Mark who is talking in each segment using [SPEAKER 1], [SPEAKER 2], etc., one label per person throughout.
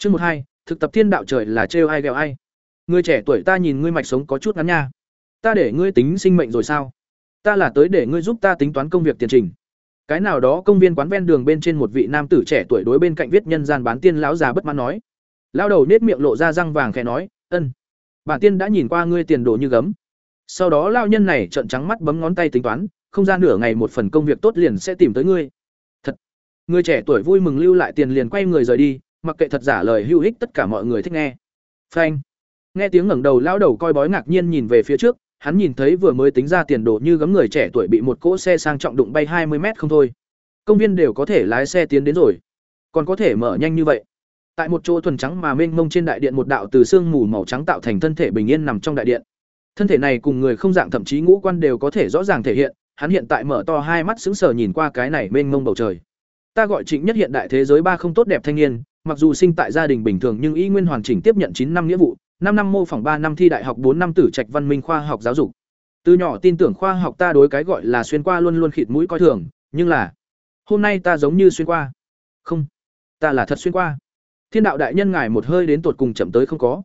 [SPEAKER 1] Chương một hai, thực tập thiên đạo trời là trêu ai ghẹo ai. Ngươi trẻ tuổi ta nhìn ngươi mạch sống có chút ngắn nha. Ta để ngươi tính sinh mệnh rồi sao? Ta là tới để ngươi giúp ta tính toán công việc tiền trình. Cái nào đó công viên quán ven đường bên trên một vị nam tử trẻ tuổi đối bên cạnh viết nhân gian bán tiên lão già bất mãn nói. Lão đầu nết miệng lộ ra răng vàng khẽ nói, "Ân, bản tiên đã nhìn qua ngươi tiền đồ như gấm." Sau đó lão nhân này trợn trắng mắt bấm ngón tay tính toán, không ra nửa ngày một phần công việc tốt liền sẽ tìm tới ngươi. Thật. Người trẻ tuổi vui mừng lưu lại tiền liền quay người rời đi, mặc kệ thật giả lời hữu ích tất cả mọi người thích nghe. Phanh. Nghe tiếng ngẩng đầu lão đầu coi bói ngạc nhiên nhìn về phía trước, hắn nhìn thấy vừa mới tính ra tiền đồ như gấm người trẻ tuổi bị một cỗ xe sang trọng đụng bay hai mươi mét không thôi. Công viên đều có thể lái xe tiến đến rồi, còn có thể mở nhanh như vậy. Tại một chỗ thuần trắng mà mênh mông trên đại điện một đạo từ xương mù màu trắng tạo thành thân thể bình yên nằm trong đại điện. Thân thể này cùng người không dạng thậm chí ngũ quan đều có thể rõ ràng thể hiện, hắn hiện tại mở to hai mắt sững sờ nhìn qua cái này mênh mông bầu trời. Ta gọi Trịnh Nhất hiện đại thế giới ba không tốt đẹp thanh niên, mặc dù sinh tại gia đình bình thường nhưng y nguyên hoàn chỉnh tiếp nhận chín năm nghĩa vụ, năm năm mô phỏng ba năm thi đại học bốn năm tử trạch văn minh khoa học giáo dục. Từ nhỏ tin tưởng khoa học ta đối cái gọi là xuyên qua luôn luôn khịt mũi coi thường, nhưng là hôm nay ta giống như xuyên qua. Không, ta là thật xuyên qua. Thiên đạo đại nhân ngài một hơi đến tột cùng chậm tới không có.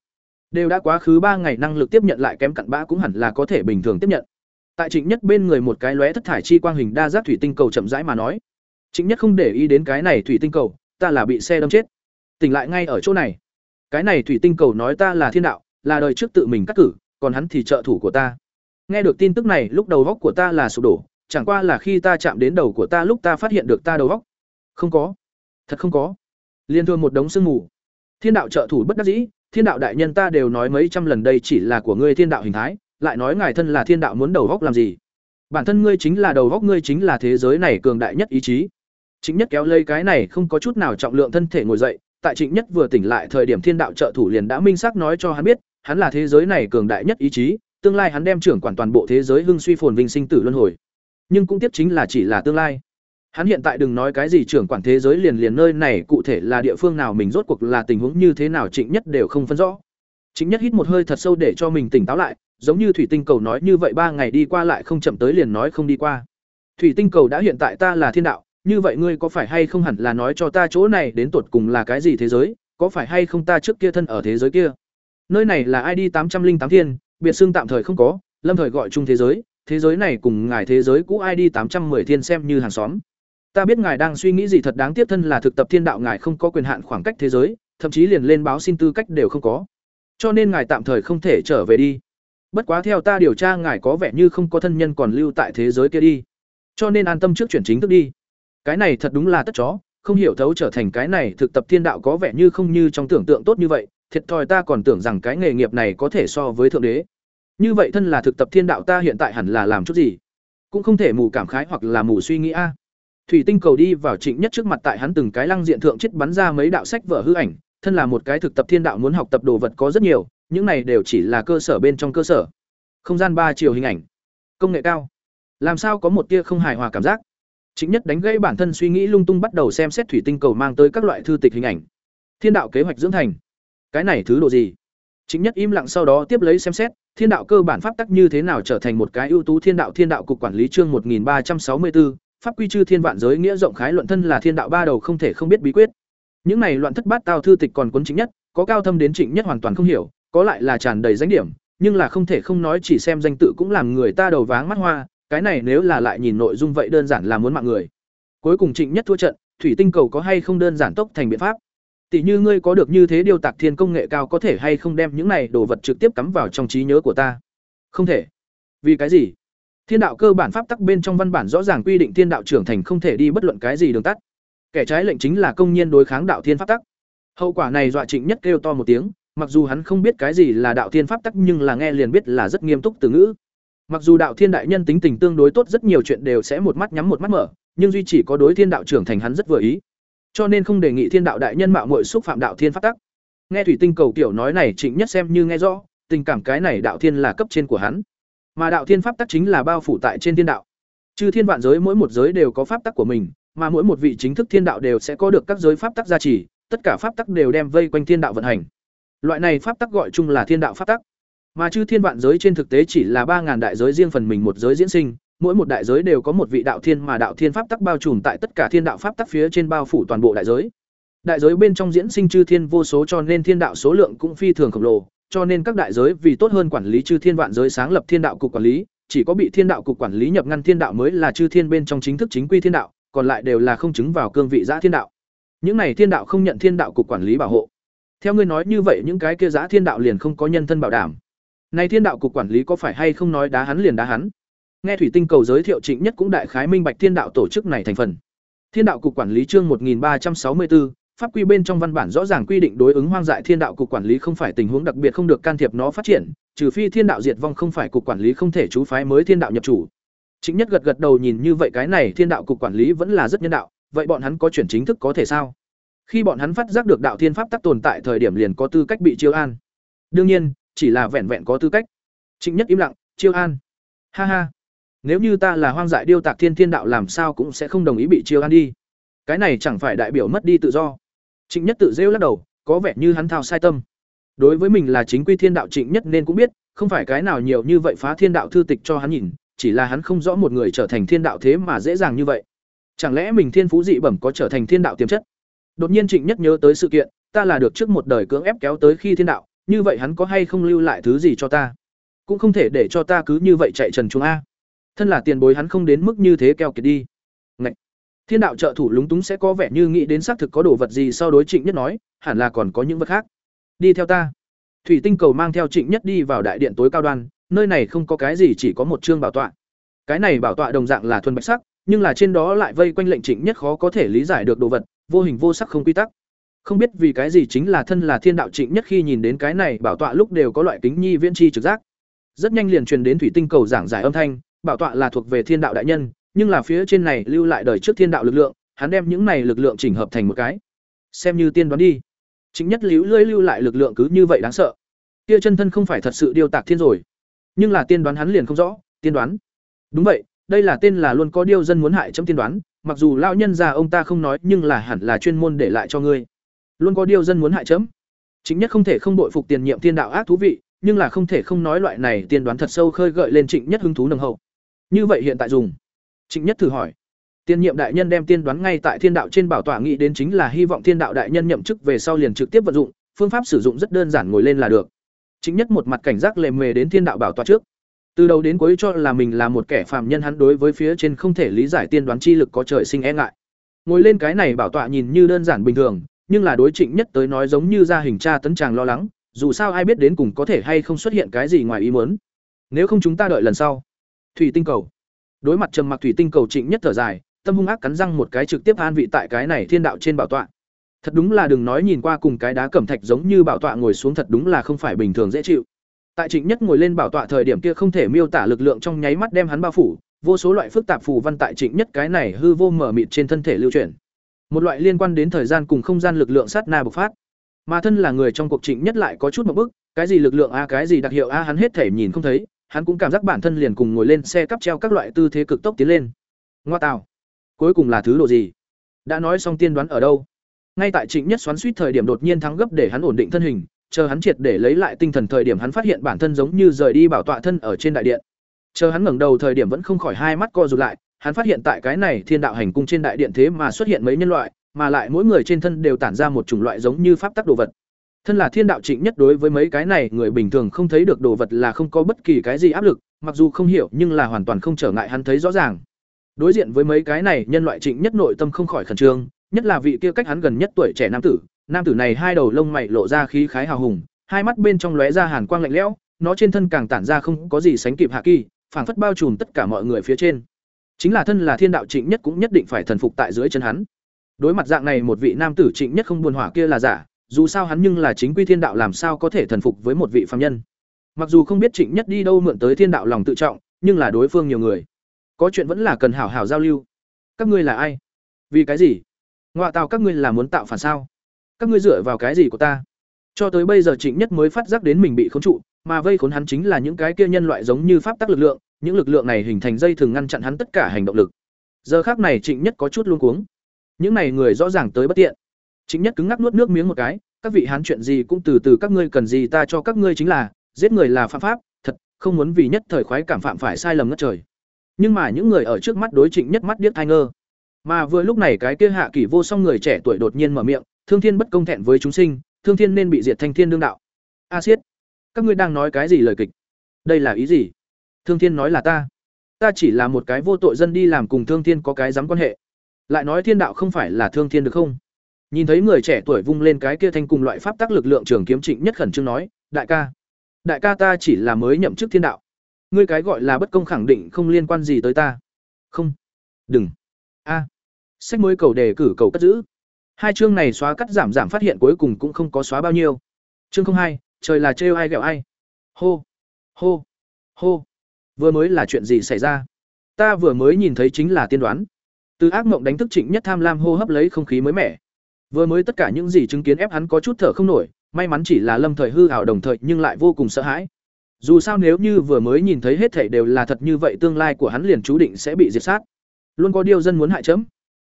[SPEAKER 1] Đều đã quá khứ ba ngày năng lực tiếp nhận lại kém cặn bã cũng hẳn là có thể bình thường tiếp nhận. Tại Trịnh Nhất bên người một cái lóe thất thải chi quang hình đa giác thủy tinh cầu chậm rãi mà nói. Trịnh Nhất không để ý đến cái này thủy tinh cầu, ta là bị xe đâm chết. Tỉnh lại ngay ở chỗ này. Cái này thủy tinh cầu nói ta là thiên đạo, là đời trước tự mình cắt cử, còn hắn thì trợ thủ của ta. Nghe được tin tức này, lúc đầu góc của ta là sụp đổ, chẳng qua là khi ta chạm đến đầu của ta lúc ta phát hiện được ta đầu góc. Không có, thật không có. Liên thương một đống sương mù. Thiên đạo trợ thủ bất đắc dĩ, thiên đạo đại nhân ta đều nói mấy trăm lần đây chỉ là của ngươi thiên đạo hình thái, lại nói ngài thân là thiên đạo muốn đầu góc làm gì? Bản thân ngươi chính là đầu góc ngươi chính là thế giới này cường đại nhất ý chí. Chính nhất kéo lấy cái này không có chút nào trọng lượng thân thể ngồi dậy, tại Trịnh Nhất vừa tỉnh lại thời điểm Thiên Đạo trợ thủ liền đã minh xác nói cho hắn biết, hắn là thế giới này cường đại nhất ý chí, tương lai hắn đem trưởng quản toàn bộ thế giới hưng suy phồn vinh sinh tử luân hồi. Nhưng cũng tiếp chính là chỉ là tương lai. Hắn hiện tại đừng nói cái gì trưởng quản thế giới liền liền nơi này cụ thể là địa phương nào mình rốt cuộc là tình huống như thế nào Trịnh Nhất đều không phân rõ. Trịnh Nhất hít một hơi thật sâu để cho mình tỉnh táo lại, giống như thủy tinh cầu nói như vậy ba ngày đi qua lại không chậm tới liền nói không đi qua. Thủy tinh cầu đã hiện tại ta là thiên đạo, như vậy ngươi có phải hay không hẳn là nói cho ta chỗ này đến tuột cùng là cái gì thế giới, có phải hay không ta trước kia thân ở thế giới kia? Nơi này là ID tám trăm linh tám thiên, biệt xưng tạm thời không có, lâm thời gọi chung thế giới, thế giới này cùng ngài thế giới cũ ID tám trăm 810 thiên xem như hàng xóm. Ta biết ngài đang suy nghĩ gì thật đáng tiếc thân là thực tập thiên đạo ngài không có quyền hạn khoảng cách thế giới, thậm chí liền lên báo xin tư cách đều không có. Cho nên ngài tạm thời không thể trở về đi. Bất quá theo ta điều tra ngài có vẻ như không có thân nhân còn lưu tại thế giới kia đi. Cho nên an tâm trước chuyển chính thức đi. Cái này thật đúng là tất chó, không hiểu thấu trở thành cái này thực tập thiên đạo có vẻ như không như trong tưởng tượng tốt như vậy, thiệt thòi ta còn tưởng rằng cái nghề nghiệp này có thể so với thượng đế. Như vậy thân là thực tập thiên đạo ta hiện tại hẳn là làm chút gì? Cũng không thể mù cảm khái hoặc là mù suy nghĩ a. Thủy Tinh cầu đi vào Trịnh Nhất trước mặt tại hắn từng cái lăng diện thượng chết bắn ra mấy đạo sách vở hư ảnh, thân là một cái thực tập thiên đạo muốn học tập đồ vật có rất nhiều, những này đều chỉ là cơ sở bên trong cơ sở. Không gian ba chiều hình ảnh, công nghệ cao. Làm sao có một tia không hài hòa cảm giác? Chính nhất đánh gãy bản thân suy nghĩ lung tung bắt đầu xem xét thủy tinh cầu mang tới các loại thư tịch hình ảnh. Thiên đạo kế hoạch dưỡng thành. Cái này thứ độ gì? Chính nhất im lặng sau đó tiếp lấy xem xét, thiên đạo cơ bản pháp tắc như thế nào trở thành một cái ưu tú thiên đạo thiên đạo cục quản lý chương 1364, pháp quy chư thiên vạn giới nghĩa rộng khái luận thân là thiên đạo ba đầu không thể không biết bí quyết. Những này loạn thất bát tao thư tịch còn cuốn chính nhất, có cao thâm đến trịnh nhất hoàn toàn không hiểu, có lại là tràn đầy danh điểm, nhưng là không thể không nói chỉ xem danh tự cũng làm người ta đầu váng mắt hoa, cái này nếu là lại nhìn nội dung vậy đơn giản là muốn mạng người. Cuối cùng trịnh nhất thua trận, thủy tinh cầu có hay không đơn giản tốc thành biện pháp? Tỷ như ngươi có được như thế điều tạc thiên công nghệ cao có thể hay không đem những này đồ vật trực tiếp cắm vào trong trí nhớ của ta? Không thể. Vì cái gì? Thiên đạo cơ bản pháp tắc bên trong văn bản rõ ràng quy định thiên đạo trưởng thành không thể đi bất luận cái gì đường tắt. Kẻ trái lệnh chính là công nhân đối kháng đạo thiên pháp tắc. Hậu quả này dọa trịnh nhất kêu to một tiếng, mặc dù hắn không biết cái gì là đạo thiên pháp tắc nhưng là nghe liền biết là rất nghiêm túc từ ngữ. Mặc dù đạo thiên đại nhân tính tình tương đối tốt rất nhiều chuyện đều sẽ một mắt nhắm một mắt mở, nhưng duy chỉ có đối thiên đạo trưởng thành hắn rất vừa ý. Cho nên không đề nghị thiên đạo đại nhân mạo muội xúc phạm đạo thiên pháp tắc. Nghe thủy tinh cầu kiểu nói này Trịnh Nhất xem như nghe rõ, tình cảm cái này đạo thiên là cấp trên của hắn. Mà đạo thiên pháp tắc chính là bao phủ tại trên thiên đạo. Chư thiên vạn giới mỗi một giới đều có pháp tắc của mình, mà mỗi một vị chính thức thiên đạo đều sẽ có được các giới pháp tắc gia trì, tất cả pháp tắc đều đem vây quanh thiên đạo vận hành. Loại này pháp tắc gọi chung là thiên đạo pháp tắc. Mà chư thiên vạn giới trên thực tế chỉ là ba ngàn đại giới riêng phần mình một giới diễn sinh, mỗi một đại giới đều có một vị đạo thiên mà đạo thiên pháp tắc bao trùm tại tất cả thiên đạo pháp tắc phía trên bao phủ toàn bộ đại giới. Đại giới bên trong diễn sinh chư thiên vô số cho nên thiên đạo số lượng cũng phi thường khổng lồ, cho nên các đại giới vì tốt hơn quản lý chư thiên vạn giới sáng lập thiên đạo cục quản lý, chỉ có bị thiên đạo cục quản lý nhập ngăn thiên đạo mới là chư thiên bên trong chính thức chính quy thiên đạo, còn lại đều là không chứng vào cương vị giã thiên đạo. Những này thiên đạo không nhận thiên đạo cục quản lý bảo hộ. Theo ngươi nói như vậy những cái kia giã thiên đạo liền không có nhân thân bảo đảm. Này thiên đạo cục quản lý có phải hay không nói đá hắn liền đá hắn? Nghe Thủy Tinh cầu giới thiệu Trịnh Nhất cũng đại khái minh bạch thiên đạo tổ chức này thành phần. Thiên đạo cục quản lý chương 1364, pháp quy bên trong văn bản rõ ràng quy định đối ứng hoang dại thiên đạo cục quản lý không phải tình huống đặc biệt không được can thiệp nó phát triển, trừ phi thiên đạo diệt vong không phải cục quản lý không thể chú phái mới thiên đạo nhập chủ. Chính nhất gật gật đầu nhìn như vậy cái này thiên đạo cục quản lý vẫn là rất nhân đạo, vậy bọn hắn có chuyển chính thức có thể sao? Khi bọn hắn phát giác được đạo thiên pháp tắc tồn tại thời điểm liền có tư cách bị chiêu an. Đương nhiên, chỉ là vẹn vẹn có tư cách. Trịnh Nhất im lặng, chiêu an. Ha ha. Nếu như ta là hoang dại điêu tạc thiên thiên đạo làm sao cũng sẽ không đồng ý bị chiêu an đi. Cái này chẳng phải đại biểu mất đi tự do. Trịnh Nhất tự rêu lắc đầu, có vẻ như hắn thao sai tâm. Đối với mình là chính quy thiên đạo Trịnh Nhất nên cũng biết, không phải cái nào nhiều như vậy phá thiên đạo thư tịch cho hắn nhìn, chỉ là hắn không rõ một người trở thành thiên đạo thế mà dễ dàng như vậy. Chẳng lẽ mình thiên phú dị bẩm có trở thành thiên đạo tiềm chất? Đột nhiên Trịnh Nhất nhớ tới sự kiện, ta là được trước một đời cưỡng ép kéo tới khi thiên đạo, như vậy hắn có hay không lưu lại thứ gì cho ta? Cũng không thể để cho ta cứ như vậy chạy trần truồng a. Thân là tiền bối hắn không đến mức như thế keo kiệt đi. Ngậy. Thiên đạo trợ thủ lúng túng sẽ có vẻ như nghĩ đến xác thực có đồ vật gì sau đối Trịnh Nhất nói, hẳn là còn có những vật khác. Đi theo ta. Thủy Tinh cầu mang theo Trịnh Nhất đi vào đại điện tối cao đoan, nơi này không có cái gì chỉ có một chương bảo tọa. Cái này bảo tọa đồng dạng là thuần bạch sắc, nhưng là trên đó lại vây quanh lệnh Trịnh Nhất khó có thể lý giải được đồ vật, vô hình vô sắc không quy tắc. Không biết vì cái gì chính là thân là thiên đạo Trịnh Nhất khi nhìn đến cái này bảo tọa lúc đều có loại kính nhi viễn chi trực giác. Rất nhanh liền truyền đến Thủy Tinh cầu giảng giải âm thanh, bảo tọa là thuộc về thiên đạo đại nhân, nhưng là phía trên này lưu lại đời trước thiên đạo lực lượng, hắn đem những này lực lượng chỉnh hợp thành một cái. Xem như tiên đoán đi. Chính nhất liễu lưỡi lưu lại lực lượng cứ như vậy đáng sợ. Kia chân thân không phải thật sự điêu tạc thiên rồi, nhưng là tiên đoán hắn liền không rõ, tiên đoán. Đúng vậy, đây là tên là luôn có điêu dân muốn hại chấm tiên đoán, mặc dù lão nhân già ông ta không nói, nhưng là hẳn là chuyên môn để lại cho ngươi. Luôn có điều dân muốn hại chấm. Chính nhất không thể không đội phục tiền nhiệm tiên đạo ác thú vị, nhưng là không thể không nói loại này tiên đoán thật sâu khơi gợi lên Trịnh Nhất hứng thú nồng hậu. Như vậy hiện tại dùng Trịnh Nhất thử hỏi. Tiên nhiệm đại nhân đem tiên đoán ngay tại thiên đạo trên bảo tỏa nghĩ đến chính là hy vọng thiên đạo đại nhân nhậm chức về sau liền trực tiếp vận dụng, phương pháp sử dụng rất đơn giản ngồi lên là được. chính Nhất một mặt cảnh giác lề mề đến thiên đạo bảo tỏa trước. Từ đầu đến cuối cho là mình là một kẻ phàm nhân hắn đối với phía trên không thể lý giải tiên đoán chi lực có trời sinh e ngại. Ngồi lên cái này bảo tọa nhìn như đơn giản bình thường, nhưng là đối Trịnh Nhất tới nói giống như ra hình tra tấn chàng lo lắng, dù sao ai biết đến cùng có thể hay không xuất hiện cái gì ngoài ý muốn. Nếu không chúng ta đợi lần sau. Thủy tinh cầu đối mặt trầm mặc thủy tinh cầu trịnh nhất thở dài tâm hung ác cắn răng một cái trực tiếp an vị tại cái này thiên đạo trên bảo tọa thật đúng là đừng nói nhìn qua cùng cái đá cẩm thạch giống như bảo tọa ngồi xuống thật đúng là không phải bình thường dễ chịu tại trịnh nhất ngồi lên bảo tọa thời điểm kia không thể miêu tả lực lượng trong nháy mắt đem hắn bao phủ vô số loại phức tạp phù văn tại trịnh nhất cái này hư vô mở mịt trên thân thể lưu chuyển một loại liên quan đến thời gian cùng không gian lực lượng sát na bộc phát. Mà thân là người trong cuộc trịnh nhất lại có chút một bức, cái gì lực lượng a, cái gì đặc hiệu a, hắn hết thể nhìn không thấy, hắn cũng cảm giác bản thân liền cùng ngồi lên xe cắp treo các loại tư thế cực tốc tiến lên. Ngoa tạo. Cuối cùng là thứ độ gì? Đã nói xong tiên đoán ở đâu? Ngay tại trịnh nhất xoắn suýt thời điểm đột nhiên thắng gấp để hắn ổn định thân hình, chờ hắn triệt để lấy lại tinh thần thời điểm hắn phát hiện bản thân giống như rời đi bảo tọa thân ở trên đại điện. Chờ hắn ngẩng đầu thời điểm vẫn không khỏi hai mắt co rụt lại hắn phát hiện tại cái này thiên đạo hành cung trên đại điện thế mà xuất hiện mấy nhân loại mà lại mỗi người trên thân đều tản ra một chủng loại giống như pháp tắc đồ vật Thân là thiên đạo trịnh nhất đối với mấy cái này người bình thường không thấy được đồ vật là không có bất kỳ cái gì áp lực, mặc dù không hiểu nhưng là hoàn toàn không trở ngại hắn thấy rõ ràng. Đối diện với mấy cái này nhân loại trịnh nhất nội tâm không khỏi khẩn trương, nhất là vị kia cách hắn gần nhất tuổi trẻ nam tử, nam tử này hai đầu lông mày lộ ra khí khái hào hùng, hai mắt bên trong lóe ra hàn quang lạnh lẽo, nó trên thân càng tản ra không có gì sánh kịp hạ kỳ, phảng phất bao trùm tất cả mọi người phía trên. Chính là thân là thiên đạo trịnh nhất cũng nhất định phải thần phục tại dưới chân hắn. Đối mặt dạng này một vị nam tử trịnh nhất không buồn hỏa kia là giả, dù sao hắn nhưng là chính quy thiên đạo làm sao có thể thần phục với một vị phàm nhân. Mặc dù không biết trịnh nhất đi đâu mượn tới thiên đạo lòng tự trọng nhưng là đối phương nhiều người. Có chuyện vẫn là cần hảo hảo giao lưu. Các ngươi là ai? Vì cái gì? Ngoại tạo các ngươi là muốn tạo phản sao? Các ngươi dựa vào cái gì của ta? Cho tới bây giờ trịnh nhất mới phát giác đến mình bị khốn trụ mà vây khốn hắn chính là những cái kia nhân loại giống như pháp tắc lực lượng những lực lượng này hình thành dây thường ngăn chặn hắn tất cả hành động lực giờ khác này trịnh nhất có chút luôn cuống những này người rõ ràng tới bất tiện Trịnh nhất cứng ngắc nuốt nước miếng một cái, các vị hán chuyện gì cũng từ từ các ngươi cần gì ta cho các ngươi chính là, giết người là phạm pháp, thật, không muốn vì nhất thời khoái cảm phạm phải sai lầm ngất trời. Nhưng mà những người ở trước mắt đối Trịnh nhất mắt điếc thai ngơ. Mà vừa lúc này cái kia hạ kỷ vô song người trẻ tuổi đột nhiên mở miệng, thương thiên bất công thẹn với chúng sinh, thương thiên nên bị diệt thanh thiên đương đạo. A Siết, các ngươi đang nói cái gì lời kịch? Đây là ý gì? Thương thiên nói là ta. Ta chỉ là một cái vô tội dân đi làm cùng thương thiên có cái dám quan hệ. Lại nói thiên đạo không phải là thương thiên được không? Nhìn thấy người trẻ tuổi vung lên cái kia thanh cùng loại pháp tắc lực lượng trường kiếm trịnh nhất khẩn trương nói, đại ca, đại ca ta chỉ là mới nhậm chức thiên đạo. Ngươi cái gọi là bất công khẳng định không liên quan gì tới ta. Không. Đừng. A. Sách mới cầu đề cử cầu cất giữ. Hai chương này xóa cắt giảm giảm phát hiện cuối cùng cũng không có xóa bao nhiêu. Chương không hai, trời là trêu ai ghẹo ai. Hô. Hô. Hô. Vừa mới là chuyện gì xảy ra? Ta vừa mới nhìn thấy chính là tiên đoán. Từ ác mộng đánh thức Trịnh Nhất tham lam hô hấp lấy không khí mới mẻ. Vừa mới tất cả những gì chứng kiến ép hắn có chút thở không nổi, may mắn chỉ là lâm thời hư ảo đồng thời nhưng lại vô cùng sợ hãi. Dù sao nếu như vừa mới nhìn thấy hết thảy đều là thật như vậy tương lai của hắn liền chú định sẽ bị diệt sát. Luôn có điều dân muốn hại chấm.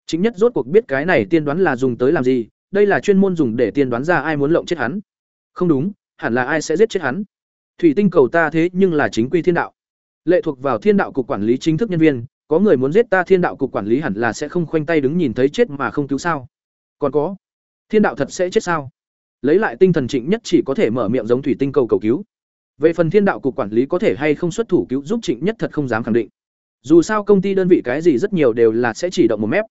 [SPEAKER 1] Chính nhất rốt cuộc biết cái này tiên đoán là dùng tới làm gì, đây là chuyên môn dùng để tiên đoán ra ai muốn lộng chết hắn. Không đúng, hẳn là ai sẽ giết chết hắn. Thủy tinh cầu ta thế nhưng là chính quy thiên đạo. Lệ thuộc vào thiên đạo cục quản lý chính thức nhân viên, có người muốn giết ta thiên đạo cục quản lý hẳn là sẽ không khoanh tay đứng nhìn thấy chết mà không cứu sao? Còn có, thiên đạo thật sẽ chết sao? Lấy lại tinh thần Trịnh Nhất chỉ có thể mở miệng giống thủy tinh cầu cầu cứu. Về phần thiên đạo cục quản lý có thể hay không xuất thủ cứu giúp Trịnh Nhất thật không dám khẳng định. Dù sao công ty đơn vị cái gì rất nhiều đều là sẽ chỉ động một mép.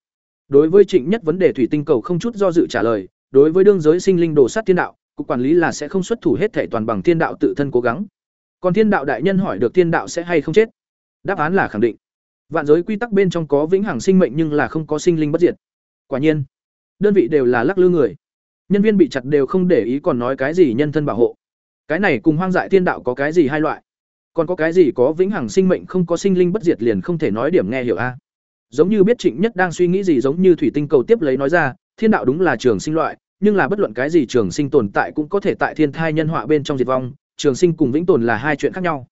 [SPEAKER 1] Đối với Trịnh Nhất vấn đề thủy tinh cầu không chút do dự trả lời, đối với đương giới sinh linh đồ sát thiên đạo, cục quản lý là sẽ không xuất thủ hết thể toàn bằng thiên đạo tự thân cố gắng. Còn thiên đạo đại nhân hỏi được thiên đạo sẽ hay không chết? Đáp án là khẳng định. Vạn giới quy tắc bên trong có vĩnh hằng sinh mệnh nhưng là không có sinh linh bất diệt. Quả nhiên, đơn vị đều là lắc lư người. Nhân viên bị chặt đều không để ý còn nói cái gì nhân thân bảo hộ. Cái này cùng hoang dại thiên đạo có cái gì hai loại? Còn có cái gì có vĩnh hằng sinh mệnh không có sinh linh bất diệt liền không thể nói điểm nghe hiểu a? Giống như biết Trịnh Nhất đang suy nghĩ gì giống như thủy tinh cầu tiếp lấy nói ra, thiên đạo đúng là trường sinh loại, nhưng là bất luận cái gì trường sinh tồn tại cũng có thể tại thiên thai nhân họa bên trong diệt vong, trường sinh cùng vĩnh tồn là hai chuyện khác nhau.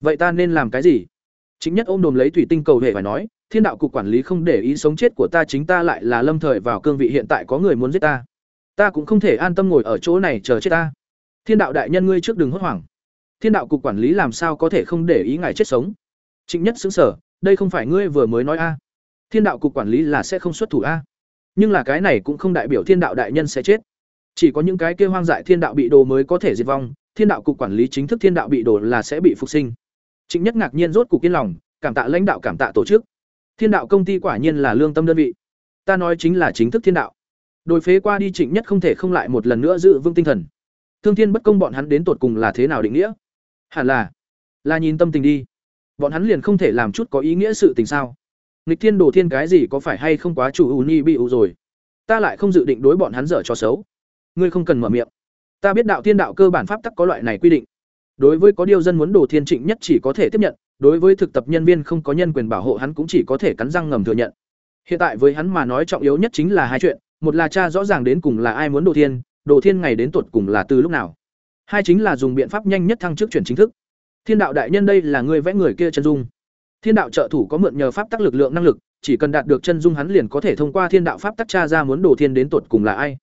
[SPEAKER 1] Vậy ta nên làm cái gì? Chính nhất ôm đồm lấy thủy tinh cầu hệ phải nói, thiên đạo cục quản lý không để ý sống chết của ta chính ta lại là lâm thời vào cương vị hiện tại có người muốn giết ta. Ta cũng không thể an tâm ngồi ở chỗ này chờ chết ta. Thiên đạo đại nhân ngươi trước đừng hốt hoảng. Thiên đạo cục quản lý làm sao có thể không để ý ngài chết sống? Trịnh Nhất sững sở, đây không phải ngươi vừa mới nói a? Thiên đạo cục quản lý là sẽ không xuất thủ a. Nhưng là cái này cũng không đại biểu thiên đạo đại nhân sẽ chết. Chỉ có những cái kia hoang dại thiên đạo bị đồ mới có thể diệt vong, thiên đạo cục quản lý chính thức thiên đạo bị đổ là sẽ bị phục sinh. Trịnh Nhất ngạc nhiên rốt cục yên lòng, cảm tạ lãnh đạo cảm tạ tổ chức. Thiên đạo công ty quả nhiên là lương tâm đơn vị. Ta nói chính là chính thức thiên đạo. Đôi phế qua đi Trịnh Nhất không thể không lại một lần nữa giữ vững tinh thần. Thương thiên bất công bọn hắn đến tột cùng là thế nào định nghĩa? Hẳn là là nhìn tâm tình đi. Bọn hắn liền không thể làm chút có ý nghĩa sự tình sao? Nghịch thiên đồ thiên cái gì có phải hay không quá chủ uni bị ưu rồi? Ta lại không dự định đối bọn hắn dở cho xấu. Ngươi không cần mở miệng. Ta biết đạo thiên đạo cơ bản pháp tắc có loại này quy định. Đối với có điều dân muốn đồ thiên trịnh nhất chỉ có thể tiếp nhận, đối với thực tập nhân viên không có nhân quyền bảo hộ hắn cũng chỉ có thể cắn răng ngầm thừa nhận. Hiện tại với hắn mà nói trọng yếu nhất chính là hai chuyện, một là cha rõ ràng đến cùng là ai muốn đồ thiên, đồ thiên ngày đến tuột cùng là từ lúc nào. Hai chính là dùng biện pháp nhanh nhất thăng chức chuyển chính thức. Thiên đạo đại nhân đây là người vẽ người kia chân dung. Thiên đạo trợ thủ có mượn nhờ pháp tắc lực lượng năng lực, chỉ cần đạt được chân dung hắn liền có thể thông qua thiên đạo pháp tắc cha ra muốn đồ thiên đến tuột cùng là ai.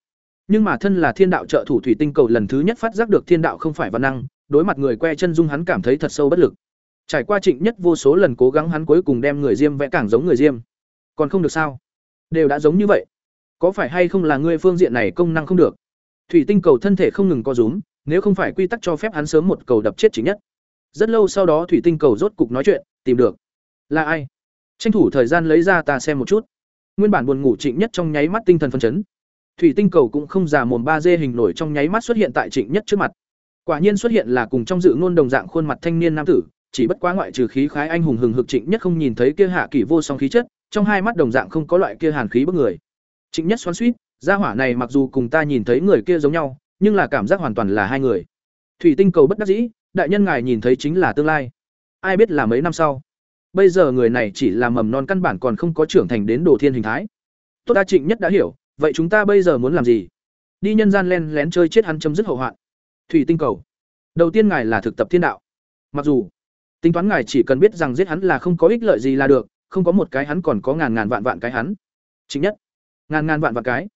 [SPEAKER 1] Nhưng mà thân là thiên đạo trợ thủ thủy tinh cầu lần thứ nhất phát giác được thiên đạo không phải văn năng, đối mặt người que chân dung hắn cảm thấy thật sâu bất lực. Trải qua Trịnh Nhất vô số lần cố gắng hắn cuối cùng đem người Diêm vẽ càng giống người Diêm. Còn không được sao? Đều đã giống như vậy. Có phải hay không là ngươi phương diện này công năng không được? Thủy tinh cầu thân thể không ngừng co rúm, nếu không phải quy tắc cho phép hắn sớm một cầu đập chết chính Nhất. Rất lâu sau đó thủy tinh cầu rốt cục nói chuyện, tìm được. Là ai? Tranh thủ thời gian lấy ra ta xem một chút. Nguyên bản buồn ngủ Trịnh Nhất trong nháy mắt tinh thần phân chấn. Thủy tinh cầu cũng không già mồm ba d hình nổi trong nháy mắt xuất hiện tại Trịnh Nhất trước mặt. Quả nhiên xuất hiện là cùng trong dự ngôn đồng dạng khuôn mặt thanh niên nam tử, chỉ bất quá ngoại trừ khí khái anh hùng hừng hực Trịnh Nhất không nhìn thấy kia hạ kỳ vô song khí chất, trong hai mắt đồng dạng không có loại kia hàn khí bức người. Trịnh Nhất xoắn xuýt, gia hỏa này mặc dù cùng ta nhìn thấy người kia giống nhau, nhưng là cảm giác hoàn toàn là hai người. Thủy tinh cầu bất đắc dĩ, đại nhân ngài nhìn thấy chính là tương lai. Ai biết là mấy năm sau. Bây giờ người này chỉ là mầm non căn bản còn không có trưởng thành đến đồ thiên hình thái. Tốt đa Trịnh Nhất đã hiểu, vậy chúng ta bây giờ muốn làm gì? Đi nhân gian len lén chơi chết hắn chấm dứt hậu hoạn. Thủy tinh cầu. Đầu tiên ngài là thực tập thiên đạo. Mặc dù tính toán ngài chỉ cần biết rằng giết hắn là không có ích lợi gì là được, không có một cái hắn còn có ngàn ngàn vạn vạn cái hắn. Chính nhất, ngàn ngàn vạn vạn cái.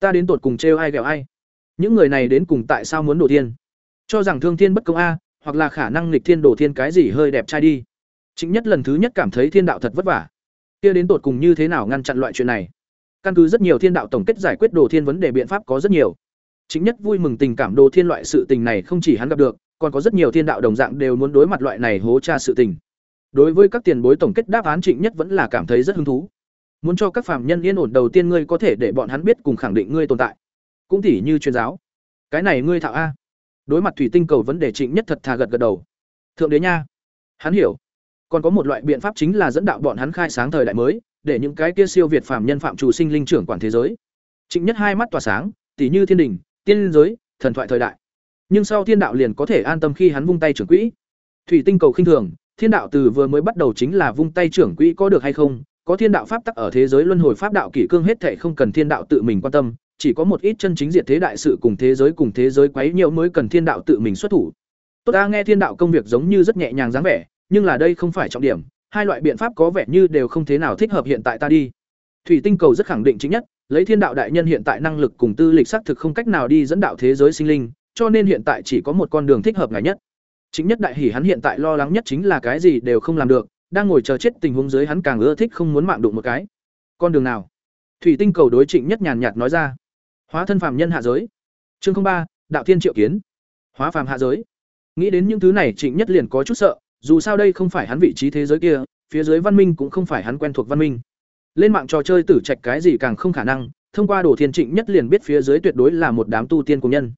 [SPEAKER 1] Ta đến tột cùng trêu ai ghẹo ai? Những người này đến cùng tại sao muốn đổ thiên? Cho rằng thương thiên bất công a, hoặc là khả năng nghịch thiên đổ thiên cái gì hơi đẹp trai đi. Chính nhất lần thứ nhất cảm thấy thiên đạo thật vất vả. kia đến tột cùng như thế nào ngăn chặn loại chuyện này căn cứ rất nhiều thiên đạo tổng kết giải quyết đồ thiên vấn đề biện pháp có rất nhiều. Chính nhất vui mừng tình cảm đồ thiên loại sự tình này không chỉ hắn gặp được, còn có rất nhiều thiên đạo đồng dạng đều muốn đối mặt loại này hố tra sự tình. Đối với các tiền bối tổng kết đáp án trịnh nhất vẫn là cảm thấy rất hứng thú. Muốn cho các phạm nhân yên ổn, đầu tiên ngươi có thể để bọn hắn biết cùng khẳng định ngươi tồn tại. Cũng tỉ như chuyên giáo. Cái này ngươi thạo a. Đối mặt thủy tinh cầu vấn đề trịnh nhất thật thà gật gật đầu. Thượng đế nha. Hắn hiểu. Còn có một loại biện pháp chính là dẫn đạo bọn hắn khai sáng thời đại mới để những cái kia siêu việt phạm nhân phạm chủ sinh linh trưởng quản thế giới. Trịnh nhất hai mắt tỏa sáng, tỉ như thiên đình, tiên giới, thần thoại thời đại. Nhưng sau thiên đạo liền có thể an tâm khi hắn vung tay trưởng quỹ. Thủy tinh cầu khinh thường, thiên đạo từ vừa mới bắt đầu chính là vung tay trưởng quỹ có được hay không, có thiên đạo pháp tắc ở thế giới luân hồi pháp đạo kỷ cương hết thảy không cần thiên đạo tự mình quan tâm, chỉ có một ít chân chính diệt thế đại sự cùng thế giới cùng thế giới quấy nhiễu mới cần thiên đạo tự mình xuất thủ. Tốt ta nghe thiên đạo công việc giống như rất nhẹ nhàng dáng vẻ, nhưng là đây không phải trọng điểm hai loại biện pháp có vẻ như đều không thế nào thích hợp hiện tại ta đi. Thủy tinh cầu rất khẳng định chính nhất, lấy thiên đạo đại nhân hiện tại năng lực cùng tư lịch xác thực không cách nào đi dẫn đạo thế giới sinh linh, cho nên hiện tại chỉ có một con đường thích hợp ngài nhất. Chính nhất đại hỉ hắn hiện tại lo lắng nhất chính là cái gì đều không làm được, đang ngồi chờ chết tình huống dưới hắn càng ưa thích không muốn mạng đụng một cái. Con đường nào? Thủy tinh cầu đối trịnh nhất nhàn nhạt nói ra. Hóa thân phàm nhân hạ giới. Chương ba, đạo thiên triệu kiến. Hóa phàm hạ giới. Nghĩ đến những thứ này trịnh nhất liền có chút sợ dù sao đây không phải hắn vị trí thế giới kia, phía dưới văn minh cũng không phải hắn quen thuộc văn minh. Lên mạng trò chơi tử trạch cái gì càng không khả năng, thông qua đồ thiên trịnh nhất liền biết phía dưới tuyệt đối là một đám tu tiên của nhân.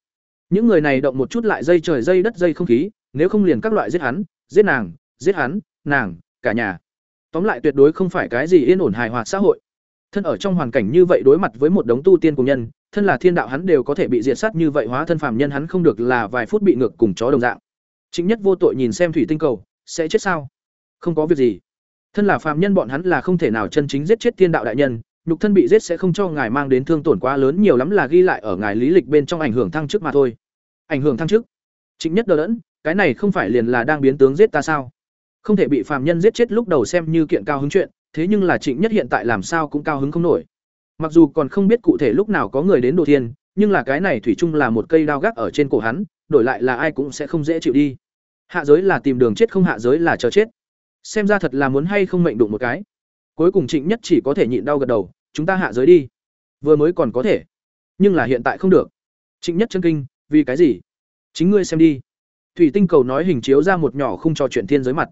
[SPEAKER 1] Những người này động một chút lại dây trời dây đất dây không khí, nếu không liền các loại giết hắn, giết nàng, giết hắn, nàng, cả nhà. Tóm lại tuyệt đối không phải cái gì yên ổn hài hòa xã hội. Thân ở trong hoàn cảnh như vậy đối mặt với một đống tu tiên công nhân, thân là thiên đạo hắn đều có thể bị diệt sát như vậy hóa thân phàm nhân hắn không được là vài phút bị ngược cùng chó đồng dạng. Chính nhất vô tội nhìn xem thủy tinh cầu sẽ chết sao? Không có việc gì. Thân là phàm nhân bọn hắn là không thể nào chân chính giết chết tiên đạo đại nhân, nhục thân bị giết sẽ không cho ngài mang đến thương tổn quá lớn nhiều lắm là ghi lại ở ngài lý lịch bên trong ảnh hưởng thăng chức mà thôi. Ảnh hưởng thăng chức? Chính nhất đờ đẫn, cái này không phải liền là đang biến tướng giết ta sao? Không thể bị phàm nhân giết chết lúc đầu xem như kiện cao hứng chuyện, thế nhưng là trịnh nhất hiện tại làm sao cũng cao hứng không nổi. Mặc dù còn không biết cụ thể lúc nào có người đến đồ thiên, nhưng là cái này thủy chung là một cây đao gác ở trên cổ hắn, đổi lại là ai cũng sẽ không dễ chịu đi hạ giới là tìm đường chết không hạ giới là chờ chết. Xem ra thật là muốn hay không mệnh đụng một cái. Cuối cùng trịnh nhất chỉ có thể nhịn đau gật đầu, chúng ta hạ giới đi. Vừa mới còn có thể, nhưng là hiện tại không được. Trịnh nhất chân kinh, vì cái gì? Chính ngươi xem đi. Thủy tinh cầu nói hình chiếu ra một nhỏ không trò chuyện thiên giới mặt.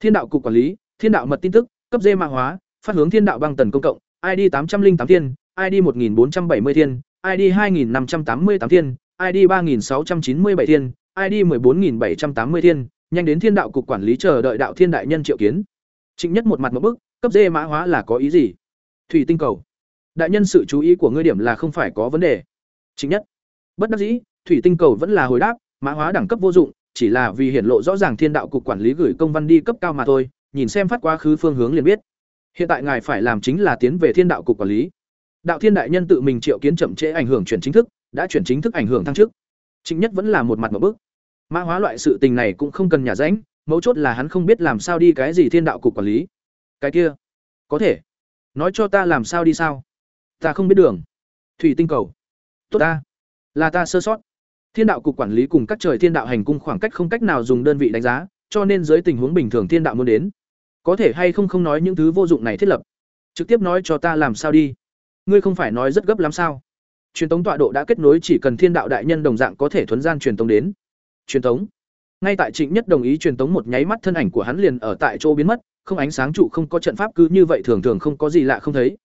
[SPEAKER 1] Thiên đạo cục quản lý, thiên đạo mật tin tức, cấp dê mạng hóa, phát hướng thiên đạo băng tần công cộng id tám trăm linh tám thiên id một nghìn bốn trăm bảy mươi thiên id hai nghìn năm trăm tám mươi tám thiên id ba nghìn sáu trăm chín mươi bảy thiên id một mươi bốn nghìn bảy trăm tám mươi thiên, nhanh đến thiên đạo cục quản lý chờ đợi đạo thiên đại nhân triệu kiến. Trịnh nhất một mặt một bức, cấp dê mã hóa là có ý gì? Thủy tinh cầu. Đại nhân sự chú ý của ngươi điểm là không phải có vấn đề. Trịnh nhất. Bất đắc dĩ, thủy tinh cầu vẫn là hồi đáp, mã hóa đẳng cấp vô dụng, chỉ là vì hiển lộ rõ ràng thiên đạo cục quản lý gửi công văn đi cấp cao mà thôi, nhìn xem phát quá khứ phương hướng liền biết. Hiện tại ngài phải làm chính là tiến về thiên đạo cục quản lý. Đạo thiên đại nhân tự mình triệu kiến chậm trễ ảnh hưởng chuyển chính thức, đã chuyển chính thức ảnh hưởng thăng chức. Trịnh nhất vẫn là một mặt một bước mã hóa loại sự tình này cũng không cần nhà ránh mấu chốt là hắn không biết làm sao đi cái gì thiên đạo cục quản lý. Cái kia, có thể. Nói cho ta làm sao đi sao? Ta không biết đường. Thủy tinh cầu. Tốt ta. Là ta sơ sót. Thiên đạo cục quản lý cùng các trời thiên đạo hành cung khoảng cách không cách nào dùng đơn vị đánh giá, cho nên dưới tình huống bình thường thiên đạo muốn đến. Có thể hay không không nói những thứ vô dụng này thiết lập. Trực tiếp nói cho ta làm sao đi. Ngươi không phải nói rất gấp lắm sao? Truyền tống tọa độ đã kết nối chỉ cần thiên đạo đại nhân đồng dạng có thể thuấn gian truyền tống đến truyền tống ngay tại trịnh nhất đồng ý truyền tống một nháy mắt thân ảnh của hắn liền ở tại chỗ biến mất, không ánh sáng trụ không có trận pháp cứ như vậy thường thường không có gì lạ không thấy.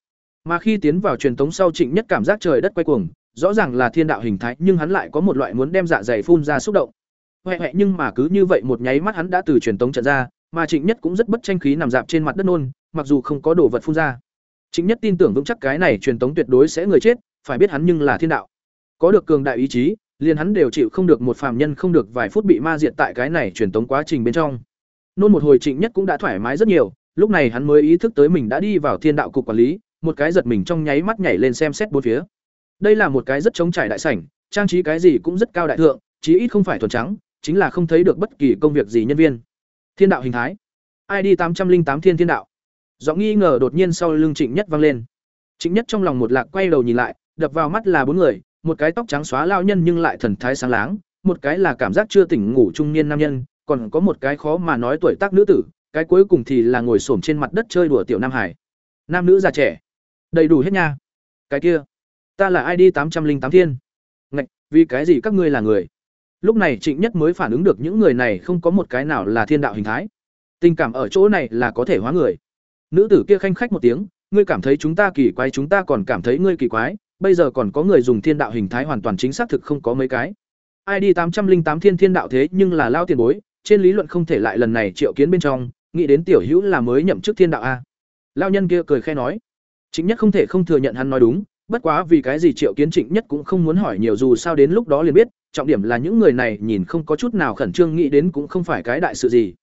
[SPEAKER 1] Mà khi tiến vào truyền tống sau trịnh nhất cảm giác trời đất quay cuồng, rõ ràng là thiên đạo hình thái, nhưng hắn lại có một loại muốn đem dạ dày phun ra xúc động. Huệ huệ nhưng mà cứ như vậy một nháy mắt hắn đã từ truyền tống trận ra, mà trịnh nhất cũng rất bất tranh khí nằm dạp trên mặt đất nôn, mặc dù không có đồ vật phun ra. Trịnh nhất tin tưởng vững chắc cái này truyền tống tuyệt đối sẽ người chết, phải biết hắn nhưng là thiên đạo. Có được cường đại ý chí liền hắn đều chịu không được một phàm nhân không được vài phút bị ma diệt tại cái này truyền tống quá trình bên trong. Nôn một hồi trịnh nhất cũng đã thoải mái rất nhiều, lúc này hắn mới ý thức tới mình đã đi vào thiên đạo cục quản lý, một cái giật mình trong nháy mắt nhảy lên xem xét bốn phía. Đây là một cái rất trống trải đại sảnh, trang trí cái gì cũng rất cao đại thượng, chí ít không phải thuần trắng, chính là không thấy được bất kỳ công việc gì nhân viên. Thiên đạo hình thái. Id tám trăm linh tám thiên thiên đạo. Giọng nghi ngờ đột nhiên sau lưng trịnh nhất vang lên. Trịnh nhất trong lòng một lạc quay đầu nhìn lại, đập vào mắt là bốn người một cái tóc trắng xóa lao nhân nhưng lại thần thái sáng láng, một cái là cảm giác chưa tỉnh ngủ trung niên nam nhân, còn có một cái khó mà nói tuổi tác nữ tử, cái cuối cùng thì là ngồi xổm trên mặt đất chơi đùa tiểu nam hải. Nam nữ già trẻ. Đầy đủ hết nha. Cái kia. Ta là id tám trăm linh tám thiên? Ngạch, vì cái gì các ngươi là người? Lúc này trịnh nhất mới phản ứng được những người này không có một cái nào là thiên đạo hình thái. Tình cảm ở chỗ này là có thể hóa người. Nữ tử kia khanh khách một tiếng, ngươi cảm thấy chúng ta kỳ quái, chúng ta còn cảm thấy ngươi kỳ quái bây giờ còn có người dùng thiên đạo hình thái hoàn toàn chính xác thực không có mấy cái. Id tám trăm linh tám thiên thiên đạo thế nhưng là lao tiền bối, trên lý luận không thể lại lần này triệu kiến bên trong, nghĩ đến tiểu hữu là mới nhậm chức thiên đạo a. Lao nhân kia cười khe nói, chính nhất không thể không thừa nhận hắn nói đúng, bất quá vì cái gì triệu kiến trịnh nhất cũng không muốn hỏi nhiều dù sao đến lúc đó liền biết, trọng điểm là những người này nhìn không có chút nào khẩn trương nghĩ đến cũng không phải cái đại sự gì.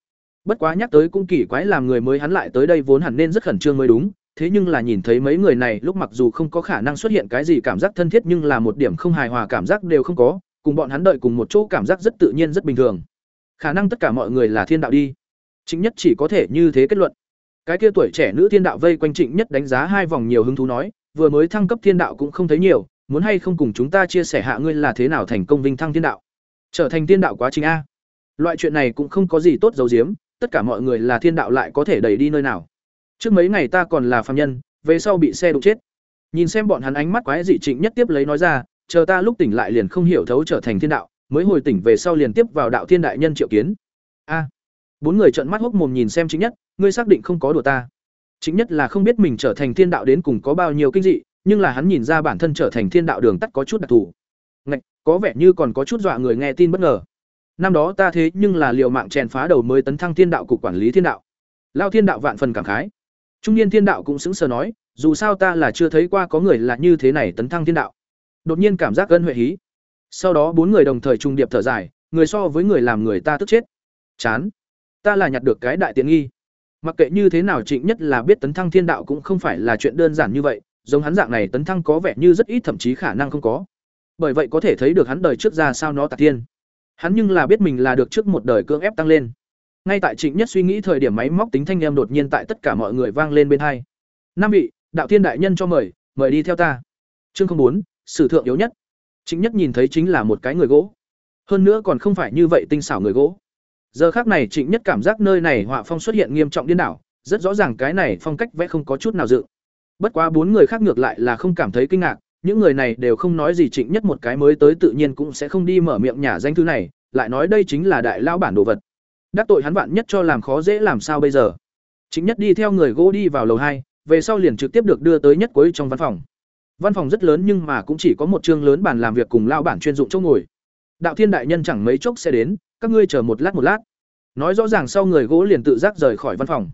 [SPEAKER 1] Bất quá nhắc tới cũng kỳ quái làm người mới hắn lại tới đây vốn hẳn nên rất khẩn trương mới đúng thế nhưng là nhìn thấy mấy người này, lúc mặc dù không có khả năng xuất hiện cái gì cảm giác thân thiết nhưng là một điểm không hài hòa cảm giác đều không có, cùng bọn hắn đợi cùng một chỗ cảm giác rất tự nhiên, rất bình thường. Khả năng tất cả mọi người là thiên đạo đi. Chính nhất chỉ có thể như thế kết luận. Cái kia tuổi trẻ nữ thiên đạo vây quanh trịnh nhất đánh giá hai vòng nhiều hứng thú nói, vừa mới thăng cấp thiên đạo cũng không thấy nhiều, muốn hay không cùng chúng ta chia sẻ hạ ngươi là thế nào thành công vinh thăng thiên đạo. Trở thành thiên đạo quá trình a. Loại chuyện này cũng không có gì tốt giấu giếm, tất cả mọi người là thiên đạo lại có thể đẩy đi nơi nào trước mấy ngày ta còn là phạm nhân, về sau bị xe đụng chết. Nhìn xem bọn hắn ánh mắt quái dị trịnh nhất tiếp lấy nói ra, chờ ta lúc tỉnh lại liền không hiểu thấu trở thành thiên đạo, mới hồi tỉnh về sau liền tiếp vào đạo thiên đại nhân triệu kiến. A. Bốn người trợn mắt hốc mồm nhìn xem chính nhất, ngươi xác định không có đùa ta. Chính nhất là không biết mình trở thành thiên đạo đến cùng có bao nhiêu kinh dị, nhưng là hắn nhìn ra bản thân trở thành thiên đạo đường tắt có chút đặc thù. Ngạch, có vẻ như còn có chút dọa người nghe tin bất ngờ. Năm đó ta thế nhưng là liều mạng chèn phá đầu mới tấn thăng thiên đạo cục quản lý thiên đạo. Lao thiên đạo vạn phần cảm khái trung niên thiên đạo cũng sững sờ nói, dù sao ta là chưa thấy qua có người là như thế này tấn thăng thiên đạo. Đột nhiên cảm giác gân huệ hí. Sau đó bốn người đồng thời trùng điệp thở dài, người so với người làm người ta tức chết. Chán. Ta là nhặt được cái đại tiện nghi. Mặc kệ như thế nào trịnh nhất là biết tấn thăng thiên đạo cũng không phải là chuyện đơn giản như vậy, giống hắn dạng này tấn thăng có vẻ như rất ít thậm chí khả năng không có. Bởi vậy có thể thấy được hắn đời trước ra sao nó tạc thiên. Hắn nhưng là biết mình là được trước một đời cưỡng ép tăng lên ngay tại trịnh nhất suy nghĩ thời điểm máy móc tính thanh em đột nhiên tại tất cả mọi người vang lên bên hai. Năm vị, đạo thiên đại nhân cho mời mời đi theo ta. Chương bốn, sử thượng yếu nhất. Trịnh nhất nhìn thấy chính là một cái người gỗ. Hơn nữa còn không phải như vậy tinh xảo người gỗ. Giờ khác này trịnh nhất cảm giác nơi này họa phong xuất hiện nghiêm trọng điên đảo, rất rõ ràng cái này phong cách vẽ không có chút nào dự bất quá bốn người khác ngược lại là không cảm thấy kinh ngạc, những người này đều không nói gì trịnh nhất một cái mới tới tự nhiên cũng sẽ không đi mở miệng nhả danh thứ này, lại nói đây chính là đại lao bản đồ vật đắc tội hắn vạn nhất cho làm khó dễ làm sao bây giờ? Trịnh nhất đi theo người gỗ đi vào lầu hai, về sau liền trực tiếp được đưa tới nhất cuối trong văn phòng. Văn phòng rất lớn nhưng mà cũng chỉ có một chương lớn bàn làm việc cùng lao bản chuyên dụng chỗ ngồi. Đạo thiên đại nhân chẳng mấy chốc sẽ đến, các ngươi chờ một lát một lát. Nói rõ ràng sau người gỗ liền tự giác rời khỏi văn phòng.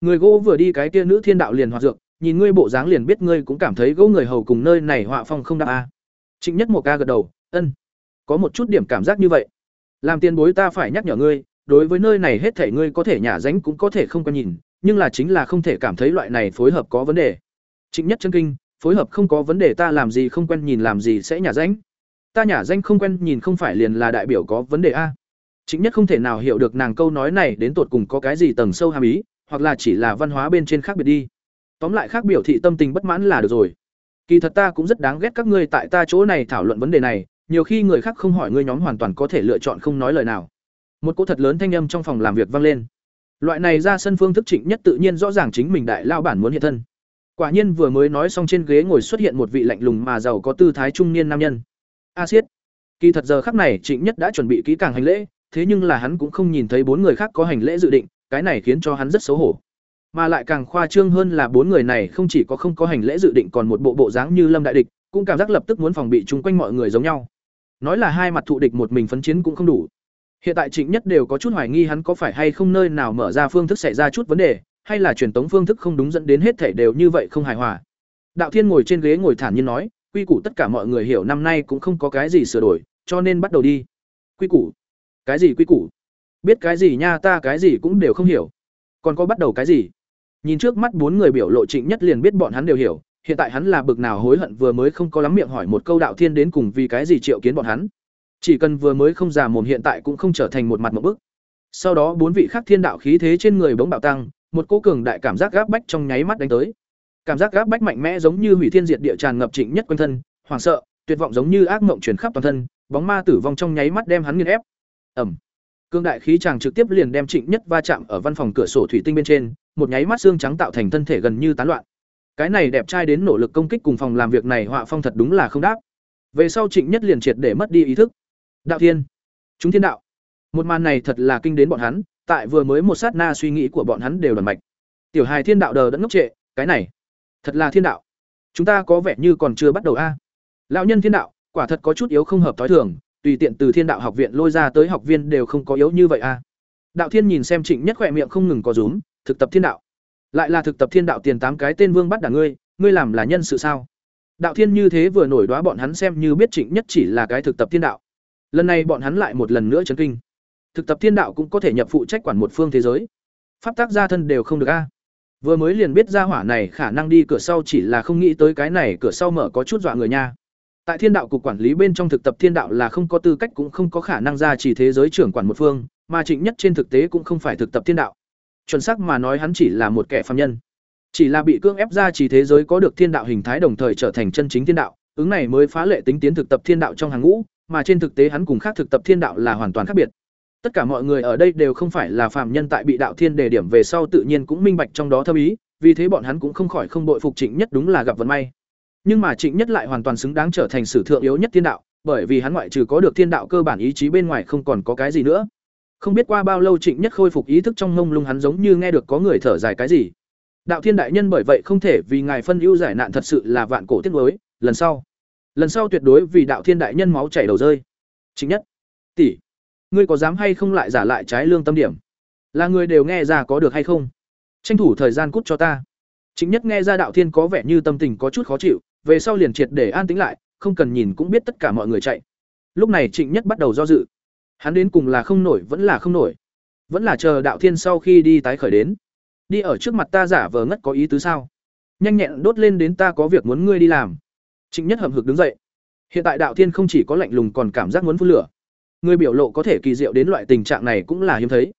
[SPEAKER 1] Người gỗ vừa đi cái kia nữ thiên đạo liền hoạt dược, nhìn ngươi bộ dáng liền biết ngươi cũng cảm thấy gỗ người hầu cùng nơi này họa phong không đáp a. Trịnh nhất một ca gật đầu, ân, có một chút điểm cảm giác như vậy. Làm tiền bối ta phải nhắc nhở ngươi đối với nơi này hết thể ngươi có thể nhả ránh cũng có thể không có nhìn, nhưng là chính là không thể cảm thấy loại này phối hợp có vấn đề. Trịnh nhất chân kinh, phối hợp không có vấn đề ta làm gì không quen nhìn làm gì sẽ nhả ránh. Ta nhả danh không quen nhìn không phải liền là đại biểu có vấn đề a. Chính nhất không thể nào hiểu được nàng câu nói này đến tột cùng có cái gì tầng sâu hàm ý, hoặc là chỉ là văn hóa bên trên khác biệt đi. Tóm lại khác biểu thị tâm tình bất mãn là được rồi. Kỳ thật ta cũng rất đáng ghét các ngươi tại ta chỗ này thảo luận vấn đề này, nhiều khi người khác không hỏi ngươi nhóm hoàn toàn có thể lựa chọn không nói lời nào một cỗ thật lớn thanh âm trong phòng làm việc vang lên. Loại này ra sân phương thức trịnh nhất tự nhiên rõ ràng chính mình đại lao bản muốn hiện thân. Quả nhiên vừa mới nói xong trên ghế ngồi xuất hiện một vị lạnh lùng mà giàu có tư thái trung niên nam nhân. A siết. Kỳ thật giờ khắc này trịnh nhất đã chuẩn bị kỹ càng hành lễ, thế nhưng là hắn cũng không nhìn thấy bốn người khác có hành lễ dự định, cái này khiến cho hắn rất xấu hổ. Mà lại càng khoa trương hơn là bốn người này không chỉ có không có hành lễ dự định còn một bộ bộ dáng như lâm đại địch, cũng cảm giác lập tức muốn phòng bị chung quanh mọi người giống nhau. Nói là hai mặt thụ địch một mình phấn chiến cũng không đủ hiện tại trịnh nhất đều có chút hoài nghi hắn có phải hay không nơi nào mở ra phương thức xảy ra chút vấn đề, hay là truyền tống phương thức không đúng dẫn đến hết thể đều như vậy không hài hòa. Đạo thiên ngồi trên ghế ngồi thản nhiên nói, quy củ tất cả mọi người hiểu năm nay cũng không có cái gì sửa đổi, cho nên bắt đầu đi. Quy củ? Cái gì quy củ? Biết cái gì nha, ta cái gì cũng đều không hiểu. Còn có bắt đầu cái gì? Nhìn trước mắt bốn người biểu lộ trịnh nhất liền biết bọn hắn đều hiểu, hiện tại hắn là bực nào hối hận vừa mới không có lắm miệng hỏi một câu đạo thiên đến cùng vì cái gì triệu kiến bọn hắn chỉ cần vừa mới không già mồm hiện tại cũng không trở thành một mặt một bức. Sau đó bốn vị khác thiên đạo khí thế trên người bỗng bạo tăng, một cô cường đại cảm giác gáp bách trong nháy mắt đánh tới. Cảm giác gáp bách mạnh mẽ giống như hủy thiên diệt địa tràn ngập trịnh nhất quanh thân, hoảng sợ, tuyệt vọng giống như ác mộng truyền khắp toàn thân, bóng ma tử vong trong nháy mắt đem hắn nghiền ép. Ẩm cương đại khí chàng trực tiếp liền đem trịnh nhất va chạm ở văn phòng cửa sổ thủy tinh bên trên, một nháy mắt xương trắng tạo thành thân thể gần như tán loạn. Cái này đẹp trai đến nỗ lực công kích cùng phòng làm việc này họa phong thật đúng là không đáp. Về sau trịnh nhất liền triệt để mất đi ý thức đạo thiên. Chúng thiên đạo. Một màn này thật là kinh đến bọn hắn, tại vừa mới một sát na suy nghĩ của bọn hắn đều đoàn mạch tiểu hài thiên đạo đờ đẫn ngốc trệ, cái này, thật là thiên đạo. Chúng ta có vẻ như còn chưa bắt đầu a. Lão nhân thiên đạo, quả thật có chút yếu không hợp thói thường, tùy tiện từ thiên đạo học viện lôi ra tới học viên đều không có yếu như vậy a. Đạo thiên nhìn xem trịnh nhất khỏe miệng không ngừng có rúm, thực tập thiên đạo. Lại là thực tập thiên đạo tiền tám cái tên vương bắt đả ngươi ngươi làm là nhân sự sao? Đạo thiên như thế vừa nổi đoá bọn hắn xem như biết trịnh nhất chỉ là cái thực tập thiên đạo lần này bọn hắn lại một lần nữa chấn kinh. Thực tập thiên đạo cũng có thể nhập phụ trách quản một phương thế giới. Pháp tác gia thân đều không được a. Vừa mới liền biết ra hỏa này khả năng đi cửa sau chỉ là không nghĩ tới cái này cửa sau mở có chút dọa người nha. Tại thiên đạo cục quản lý bên trong thực tập thiên đạo là không có tư cách cũng không có khả năng ra chỉ thế giới trưởng quản một phương, mà trịnh nhất trên thực tế cũng không phải thực tập thiên đạo. Chuẩn xác mà nói hắn chỉ là một kẻ phạm nhân. Chỉ là bị cưỡng ép ra chỉ thế giới có được thiên đạo hình thái đồng thời trở thành chân chính thiên đạo, ứng này mới phá lệ tính tiến thực tập thiên đạo trong hàng ngũ mà trên thực tế hắn cùng khác thực tập thiên đạo là hoàn toàn khác biệt. Tất cả mọi người ở đây đều không phải là phạm nhân tại bị đạo thiên đề điểm về sau tự nhiên cũng minh bạch trong đó thâm ý vì thế bọn hắn cũng không khỏi không bội phục trịnh nhất đúng là gặp vận may. Nhưng mà trịnh nhất lại hoàn toàn xứng đáng trở thành sử thượng yếu nhất thiên đạo bởi vì hắn ngoại trừ có được thiên đạo cơ bản ý chí bên ngoài không còn có cái gì nữa. Không biết qua bao lâu trịnh nhất khôi phục ý thức trong mông lung hắn giống như nghe được có người thở dài cái gì. Đạo thiên đại nhân bởi vậy không thể vì ngài phân ưu giải nạn thật sự là vạn cổ tiết nuối, lần sau lần sau tuyệt đối vì đạo thiên đại nhân máu chảy đầu rơi. Chính nhất, tỷ, ngươi có dám hay không lại giả lại trái lương tâm điểm? Là người đều nghe ra có được hay không? Tranh thủ thời gian cút cho ta. Chính nhất nghe ra đạo thiên có vẻ như tâm tình có chút khó chịu, về sau liền triệt để an tính lại, không cần nhìn cũng biết tất cả mọi người chạy. Lúc này trịnh nhất bắt đầu do dự. Hắn đến cùng là không nổi vẫn là không nổi. Vẫn là chờ đạo thiên sau khi đi tái khởi đến. Đi ở trước mặt ta giả vờ ngất có ý tứ sao? Nhanh nhẹn đốt lên đến ta có việc muốn ngươi đi làm trịnh nhất hậm hực đứng dậy. Hiện tại đạo thiên không chỉ có lạnh lùng còn cảm giác muốn phun lửa. Người biểu lộ có thể kỳ diệu đến loại tình trạng này cũng là hiếm thấy.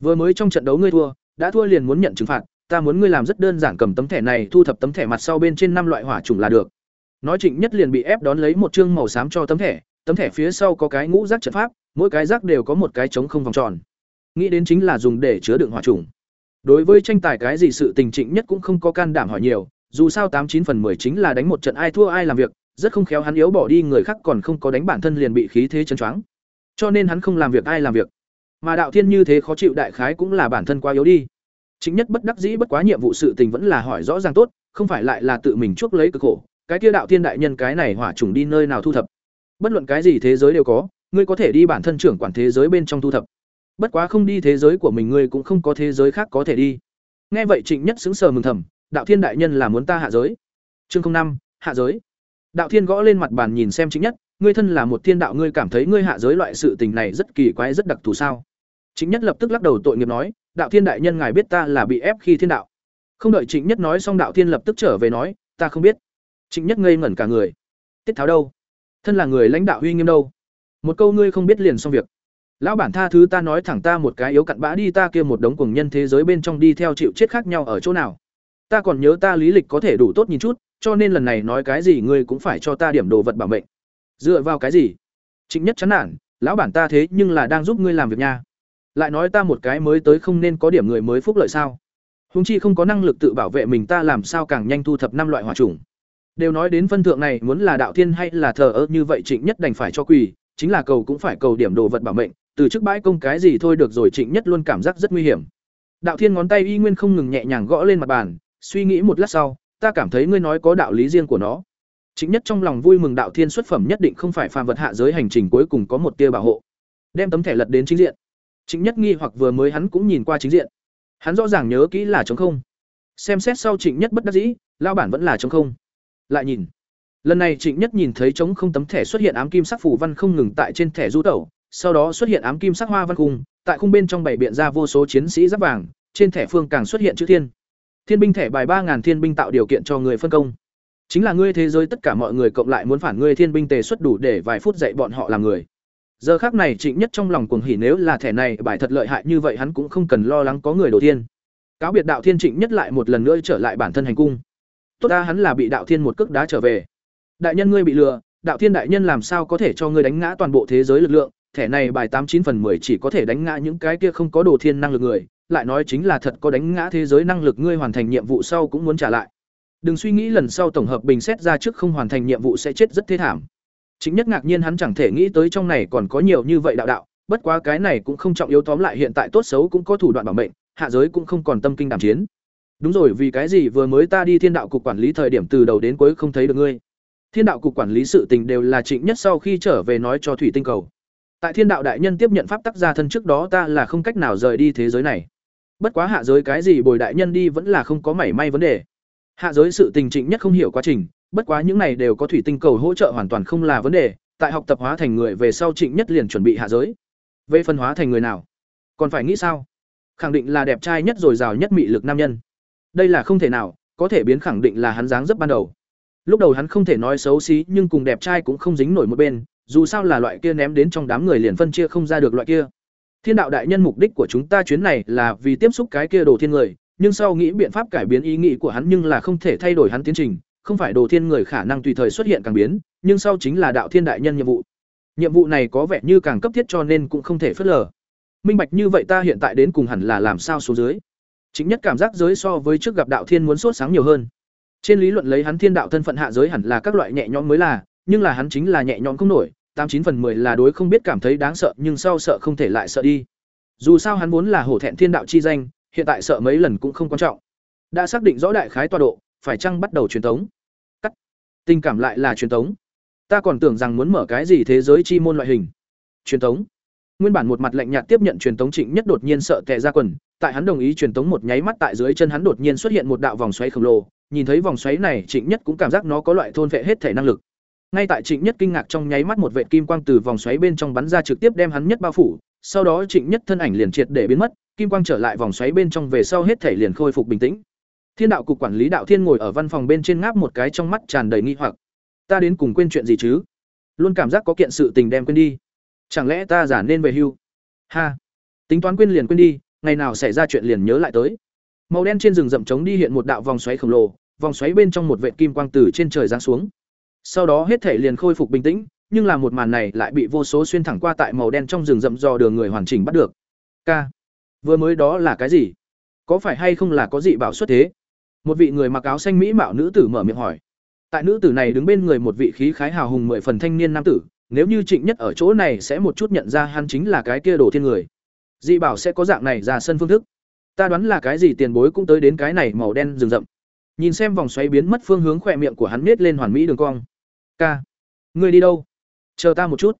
[SPEAKER 1] Vừa mới trong trận đấu ngươi thua, đã thua liền muốn nhận trừng phạt, ta muốn ngươi làm rất đơn giản cầm tấm thẻ này, thu thập tấm thẻ mặt sau bên trên năm loại hỏa trùng là được. Nói trịnh nhất liền bị ép đón lấy một chương màu xám cho tấm thẻ tấm thẻ phía sau có cái ngũ rác trận pháp, mỗi cái rác đều có một cái trống không vòng tròn. Nghĩ đến chính là dùng để chứa đựng hỏa trùng đối với tranh tài cái gì sự tình trịnh nhất cũng không có can đảm hỏi nhiều dù sao tám chín phần 10 chính là đánh một trận ai thua ai làm việc, rất không khéo hắn yếu bỏ đi người khác còn không có đánh bản thân liền bị khí thế chấn choáng. Cho nên hắn không làm việc ai làm việc. Mà đạo thiên như thế khó chịu đại khái cũng là bản thân quá yếu đi. Chính nhất bất đắc dĩ bất quá nhiệm vụ sự tình vẫn là hỏi rõ ràng tốt, không phải lại là tự mình chuốc lấy cực khổ. Cái kia đạo thiên đại nhân cái này hỏa trùng đi nơi nào thu thập? Bất luận cái gì thế giới đều có, ngươi có thể đi bản thân trưởng quản thế giới bên trong thu thập. Bất quá không đi thế giới của mình, ngươi cũng không có thế giới khác có thể đi. Nghe vậy trịnh nhất sững sờ mừng thầm đạo thiên đại nhân là muốn ta hạ giới. Chương năm, hạ giới. Đạo thiên gõ lên mặt bàn nhìn xem chính nhất, ngươi thân là một thiên đạo ngươi cảm thấy ngươi hạ giới loại sự tình này rất kỳ quái, rất đặc thù sao? Chính nhất lập tức lắc đầu tội nghiệp nói, đạo thiên đại nhân ngài biết ta là bị ép khi thiên đạo. Không đợi Chính nhất nói xong đạo thiên lập tức trở về nói, ta không biết. Chính nhất ngây ngẩn cả người. Tiết tháo đâu? Thân là người lãnh đạo uy nghiêm đâu? Một câu ngươi không biết liền xong việc. Lão bản tha thứ ta nói thẳng ta một cái yếu cặn bã đi, ta kia một đống cuồng nhân thế giới bên trong đi theo chịu chết khác nhau ở chỗ nào? Ta còn nhớ ta lý lịch có thể đủ tốt nhìn chút, cho nên lần này nói cái gì ngươi cũng phải cho ta điểm đồ vật bảo mệnh. Dựa vào cái gì? Trịnh nhất chán nản, lão bản ta thế nhưng là đang giúp ngươi làm việc nha. Lại nói ta một cái mới tới không nên có điểm người mới phúc lợi sao? Húng chi không có năng lực tự bảo vệ mình ta làm sao càng nhanh thu thập năm loại hỏa trùng đều nói đến phân thượng này, muốn là đạo thiên hay là thờ ơ như vậy trịnh nhất đành phải cho quỳ, chính là cầu cũng phải cầu điểm đồ vật bảo mệnh, từ trước bãi công cái gì thôi được rồi trịnh nhất luôn cảm giác rất nguy hiểm. Đạo thiên ngón tay y nguyên không ngừng nhẹ nhàng gõ lên mặt bàn suy nghĩ một lát sau ta cảm thấy ngươi nói có đạo lý riêng của nó Trịnh Nhất trong lòng vui mừng đạo thiên xuất phẩm nhất định không phải phàm vật hạ giới hành trình cuối cùng có một tia bảo hộ. Đem tấm thẻ lật đến chính diện. Trịnh Nhất nghi hoặc vừa mới hắn cũng nhìn qua chính diện. Hắn rõ ràng nhớ kỹ là trống không. Xem xét sau Trịnh Nhất bất đắc dĩ, lao bản vẫn là trống không. Lại nhìn. Lần này Trịnh Nhất nhìn thấy trống không tấm thẻ xuất hiện ám kim sắc phù văn không ngừng tại trên thẻ du tẩu, sau đó xuất hiện ám kim sắc hoa văn khung, tại khung bên trong bảy biện ra vô số chiến sĩ giáp vàng, trên thẻ phương càng xuất hiện chữ thiên. Thiên binh thẻ bài 3000 thiên binh tạo điều kiện cho người phân công. Chính là ngươi thế giới tất cả mọi người cộng lại muốn phản ngươi thiên binh tề xuất đủ để vài phút dạy bọn họ làm người. Giờ khắc này trịnh nhất trong lòng cuồng hỉ nếu là thẻ này bài thật lợi hại như vậy hắn cũng không cần lo lắng có người đầu tiên. Cáo biệt đạo thiên trịnh nhất lại một lần nữa trở lại bản thân hành cung. Tốt ra hắn là bị đạo thiên một cước đá trở về. Đại nhân ngươi bị lừa, đạo thiên đại nhân làm sao có thể cho ngươi đánh ngã toàn bộ thế giới lực lượng, thẻ này bài tám chín phần 10 chỉ có thể đánh ngã những cái kia không có đồ thiên năng lực người lại nói chính là thật có đánh ngã thế giới năng lực ngươi hoàn thành nhiệm vụ sau cũng muốn trả lại Đừng suy nghĩ lần sau tổng hợp bình xét ra trước không hoàn thành nhiệm vụ sẽ chết rất thê thảm. Chính nhất ngạc nhiên hắn chẳng thể nghĩ tới trong này còn có nhiều như vậy đạo đạo, bất quá cái này cũng không trọng yếu tóm lại hiện tại tốt xấu cũng có thủ đoạn bảo mệnh, hạ giới cũng không còn tâm kinh đảm chiến. Đúng rồi, vì cái gì vừa mới ta đi Thiên đạo cục quản lý thời điểm từ đầu đến cuối không thấy được ngươi. Thiên đạo cục quản lý sự tình đều là Trịnh Nhất sau khi trở về nói cho Thủy Tinh cầu. Tại Thiên đạo đại nhân tiếp nhận pháp tắc gia thân trước đó ta là không cách nào rời đi thế giới này. Bất quá hạ giới cái gì bồi đại nhân đi vẫn là không có mảy may vấn đề. Hạ giới sự tình Trịnh Nhất không hiểu quá trình, bất quá những này đều có Thủy Tinh cầu hỗ trợ hoàn toàn không là vấn đề, tại học tập hóa thành người về sau Trịnh Nhất liền chuẩn bị hạ giới. Về phân hóa thành người nào? Còn phải nghĩ sao? Khẳng định là đẹp trai nhất rồi dào nhất mị lực nam nhân. Đây là không thể nào, có thể biến khẳng định là hắn dáng dấp ban đầu. Lúc đầu hắn không thể nói xấu xí, nhưng cùng đẹp trai cũng không dính nổi một bên, dù sao là loại kia ném đến trong đám người liền phân chia không ra được loại kia. Thiên đạo đại nhân mục đích của chúng ta chuyến này là vì tiếp xúc cái kia đồ thiên người, nhưng sau nghĩ biện pháp cải biến ý nghĩ của hắn nhưng là không thể thay đổi hắn tiến trình, không phải đồ thiên người khả năng tùy thời xuất hiện càng biến, nhưng sau chính là đạo thiên đại nhân nhiệm vụ. Nhiệm vụ này có vẻ như càng cấp thiết cho nên cũng không thể phớt lờ. Minh bạch như vậy ta hiện tại đến cùng hẳn là làm sao số dưới. Chính nhất cảm giác giới so với trước gặp đạo thiên muốn sốt sáng nhiều hơn. Trên lý luận lấy hắn thiên đạo thân phận hạ giới hẳn là các loại nhẹ nhõm mới là, nhưng là hắn chính là nhẹ nhõm không nổi, tám chín phần 10 là đối không biết cảm thấy đáng sợ, nhưng sau sợ không thể lại sợ đi. Dù sao hắn vốn là hổ thẹn thiên đạo chi danh, hiện tại sợ mấy lần cũng không quan trọng. Đã xác định rõ đại khái tọa độ, phải chăng bắt đầu truyền tống? Cắt. Tình cảm lại là truyền tống. Ta còn tưởng rằng muốn mở cái gì thế giới chi môn loại hình. Truyền tống. Nguyên bản một mặt lạnh nhạt tiếp nhận truyền tống Trịnh Nhất đột nhiên sợ tệ ra quần, tại hắn đồng ý truyền tống một nháy mắt tại dưới chân hắn đột nhiên xuất hiện một đạo vòng xoáy khổng lồ, nhìn thấy vòng xoáy này Trịnh Nhất cũng cảm giác nó có loại thôn vệ hết thể năng lực. Ngay tại Trịnh Nhất kinh ngạc trong nháy mắt một vệt kim quang từ vòng xoáy bên trong bắn ra trực tiếp đem hắn nhất bao phủ, sau đó Trịnh Nhất thân ảnh liền triệt để biến mất, kim quang trở lại vòng xoáy bên trong về sau hết thể liền khôi phục bình tĩnh. Thiên đạo cục quản lý đạo thiên ngồi ở văn phòng bên trên ngáp một cái trong mắt tràn đầy nghi hoặc. Ta đến cùng quên chuyện gì chứ? Luôn cảm giác có kiện sự tình đem quên đi. Chẳng lẽ ta giả nên về hưu? Ha, tính toán quên liền quên đi, ngày nào xảy ra chuyện liền nhớ lại tới. Màu đen trên rừng rậm trống đi hiện một đạo vòng xoáy khổng lồ, vòng xoáy bên trong một vệt kim quang từ trên trời giáng xuống. Sau đó hết thể liền khôi phục bình tĩnh, nhưng là một màn này lại bị vô số xuyên thẳng qua tại màu đen trong rừng rậm dò đường người hoàn chỉnh bắt được. K. Vừa mới đó là cái gì? Có phải hay không là có dị bảo xuất thế? Một vị người mặc áo xanh mỹ mạo nữ tử mở miệng hỏi. Tại nữ tử này đứng bên người một vị khí khái hào hùng mười phần thanh niên nam tử, nếu như Trịnh Nhất ở chỗ này sẽ một chút nhận ra hắn chính là cái kia đồ thiên người. Dị bảo sẽ có dạng này ra sân phương thức. Ta đoán là cái gì tiền bối cũng tới đến cái này màu đen rừng rậm. Nhìn xem vòng xoáy biến mất phương hướng khỏe miệng của hắn nết lên hoàn mỹ đường cong. Ca, ngươi đi đâu? Chờ ta một chút.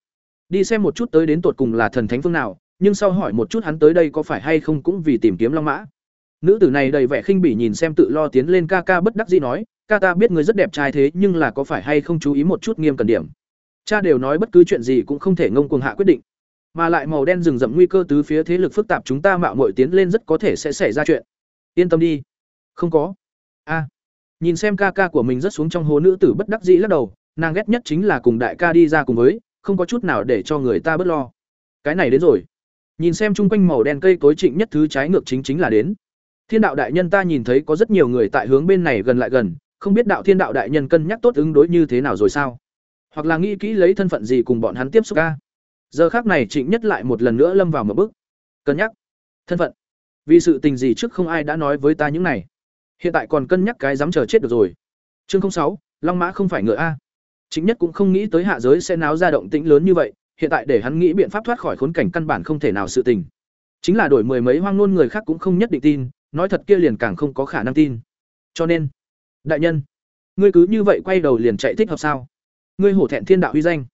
[SPEAKER 1] Đi xem một chút tới đến tột cùng là thần thánh phương nào, nhưng sau hỏi một chút hắn tới đây có phải hay không cũng vì tìm kiếm long mã. Nữ tử này đầy vẻ khinh bỉ nhìn xem tự lo tiến lên ca ca bất đắc dĩ nói, ca ta biết ngươi rất đẹp trai thế nhưng là có phải hay không chú ý một chút nghiêm cần điểm. Cha đều nói bất cứ chuyện gì cũng không thể ngông cuồng hạ quyết định, mà lại màu đen rừng rậm nguy cơ tứ phía thế lực phức tạp chúng ta mạo muội tiến lên rất có thể sẽ xảy ra chuyện. Yên tâm đi. Không có. A. Nhìn xem ca ca của mình rất xuống trong hố nữ tử bất đắc dĩ lắc đầu, nàng ghét nhất chính là cùng đại ca đi ra cùng với, không có chút nào để cho người ta bớt lo. Cái này đến rồi. Nhìn xem chung quanh màu đen cây cối trịnh nhất thứ trái ngược chính chính là đến. Thiên đạo đại nhân ta nhìn thấy có rất nhiều người tại hướng bên này gần lại gần, không biết đạo thiên đạo đại nhân cân nhắc tốt ứng đối như thế nào rồi sao? Hoặc là nghĩ kỹ lấy thân phận gì cùng bọn hắn tiếp xúc ca. Giờ khác này Trịnh Nhất lại một lần nữa lâm vào một bước. Cân nhắc. Thân phận. Vì sự tình gì trước không ai đã nói với ta những này. Hiện tại còn cân nhắc cái dám chờ chết được rồi. Chương sáu, Long Mã không phải ngựa a. Trịnh Nhất cũng không nghĩ tới hạ giới sẽ náo ra động tĩnh lớn như vậy, hiện tại để hắn nghĩ biện pháp thoát khỏi khốn cảnh căn bản không thể nào sự tình. Chính là đổi mười mấy hoang ngôn người khác cũng không nhất định tin, nói thật kia liền càng không có khả năng tin. Cho nên, đại nhân, ngươi cứ như vậy quay đầu liền chạy thích hợp sao? Ngươi hổ thẹn thiên đạo uy danh.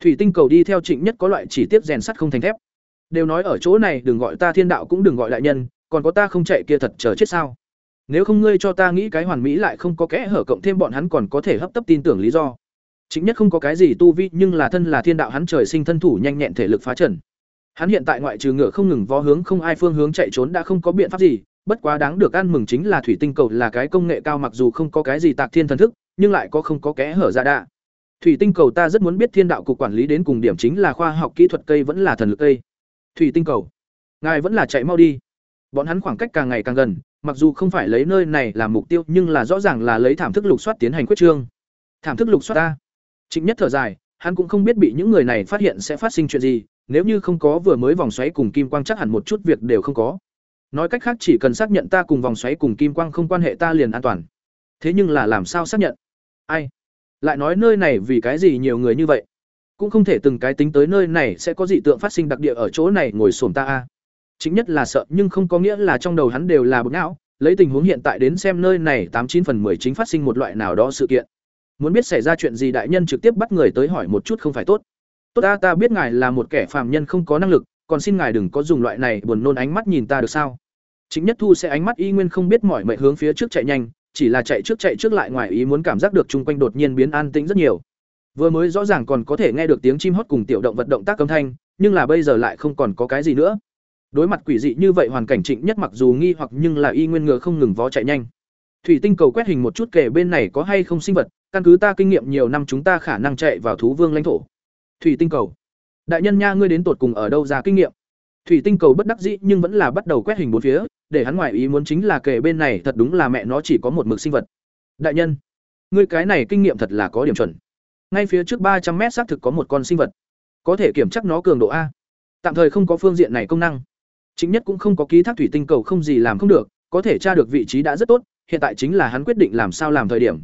[SPEAKER 1] Thủy tinh cầu đi theo Trịnh Nhất có loại chỉ tiếp rèn sắt không thành thép. Đều nói ở chỗ này đừng gọi ta thiên đạo cũng đừng gọi đại nhân, còn có ta không chạy kia thật chờ chết sao? Nếu không ngươi cho ta nghĩ cái hoàn mỹ lại không có kẽ hở cộng thêm bọn hắn còn có thể hấp tấp tin tưởng lý do. Chính nhất không có cái gì tu vi, nhưng là thân là thiên đạo hắn trời sinh thân thủ nhanh nhẹn thể lực phá trần. Hắn hiện tại ngoại trừ ngựa không ngừng vó hướng không ai phương hướng chạy trốn đã không có biện pháp gì, bất quá đáng được ăn mừng chính là thủy tinh cầu là cái công nghệ cao mặc dù không có cái gì tạc thiên thần thức, nhưng lại có không có kẽ hở dạ ra đa. Thủy tinh cầu ta rất muốn biết thiên đạo cục quản lý đến cùng điểm chính là khoa học kỹ thuật cây vẫn là thần lực cây. Thủy tinh cầu, ngài vẫn là chạy mau đi. Bọn hắn khoảng cách càng ngày càng gần, mặc dù không phải lấy nơi này làm mục tiêu, nhưng là rõ ràng là lấy thảm thức lục soát tiến hành quyết trương. Thảm thức lục soát ta. Trịnh Nhất thở dài, hắn cũng không biết bị những người này phát hiện sẽ phát sinh chuyện gì, nếu như không có vừa mới vòng xoáy cùng kim quang chắc hẳn một chút việc đều không có. Nói cách khác chỉ cần xác nhận ta cùng vòng xoáy cùng kim quang không quan hệ ta liền an toàn. thế nhưng là làm sao xác nhận ai lại nói nơi này vì cái gì nhiều người như vậy cũng không thể từng cái tính tới nơi này sẽ có dị tượng phát sinh đặc địa ở chỗ này ngồi xổm ta a chính nhất là sợ, nhưng không có nghĩa là trong đầu hắn đều là bực não. Lấy tình huống hiện tại đến xem nơi này tám chín phần mười chính phát sinh một loại nào đó sự kiện. Muốn biết xảy ra chuyện gì đại nhân trực tiếp bắt người tới hỏi một chút không phải tốt. Tốt ta ta biết ngài là một kẻ phàm nhân không có năng lực, còn xin ngài đừng có dùng loại này buồn nôn ánh mắt nhìn ta được sao? Chính nhất thu sẽ ánh mắt y nguyên không biết mỏi mệt hướng phía trước chạy nhanh, chỉ là chạy trước chạy trước lại ngoài ý muốn cảm giác được chung quanh đột nhiên biến an tĩnh rất nhiều. Vừa mới rõ ràng còn có thể nghe được tiếng chim hót cùng tiểu động vật động tác âm thanh, nhưng là bây giờ lại không còn có cái gì nữa đối mặt quỷ dị như vậy, hoàn cảnh trịnh nhất mặc dù nghi hoặc nhưng là y nguyên ngựa không ngừng vó chạy nhanh. Thủy tinh cầu quét hình một chút kể bên này có hay không sinh vật, căn cứ ta kinh nghiệm nhiều năm chúng ta khả năng chạy vào thú vương lãnh thổ. Thủy tinh cầu. Đại nhân nha, ngươi đến tột cùng ở đâu ra kinh nghiệm? Thủy tinh cầu bất đắc dĩ nhưng vẫn là bắt đầu quét hình bốn phía, để hắn ngoại ý muốn chính là kể bên này thật đúng là mẹ nó chỉ có một mực sinh vật. Đại nhân, ngươi cái này kinh nghiệm thật là có điểm chuẩn. Ngay phía trước ba trăm mét xác thực có một con sinh vật. Có thể kiểm chắc nó cường độ a. Tạm thời không có phương diện này công năng chính nhất cũng không có ký thác thủy tinh cầu không gì làm không được, có thể tra được vị trí đã rất tốt, hiện tại chính là hắn quyết định làm sao làm thời điểm.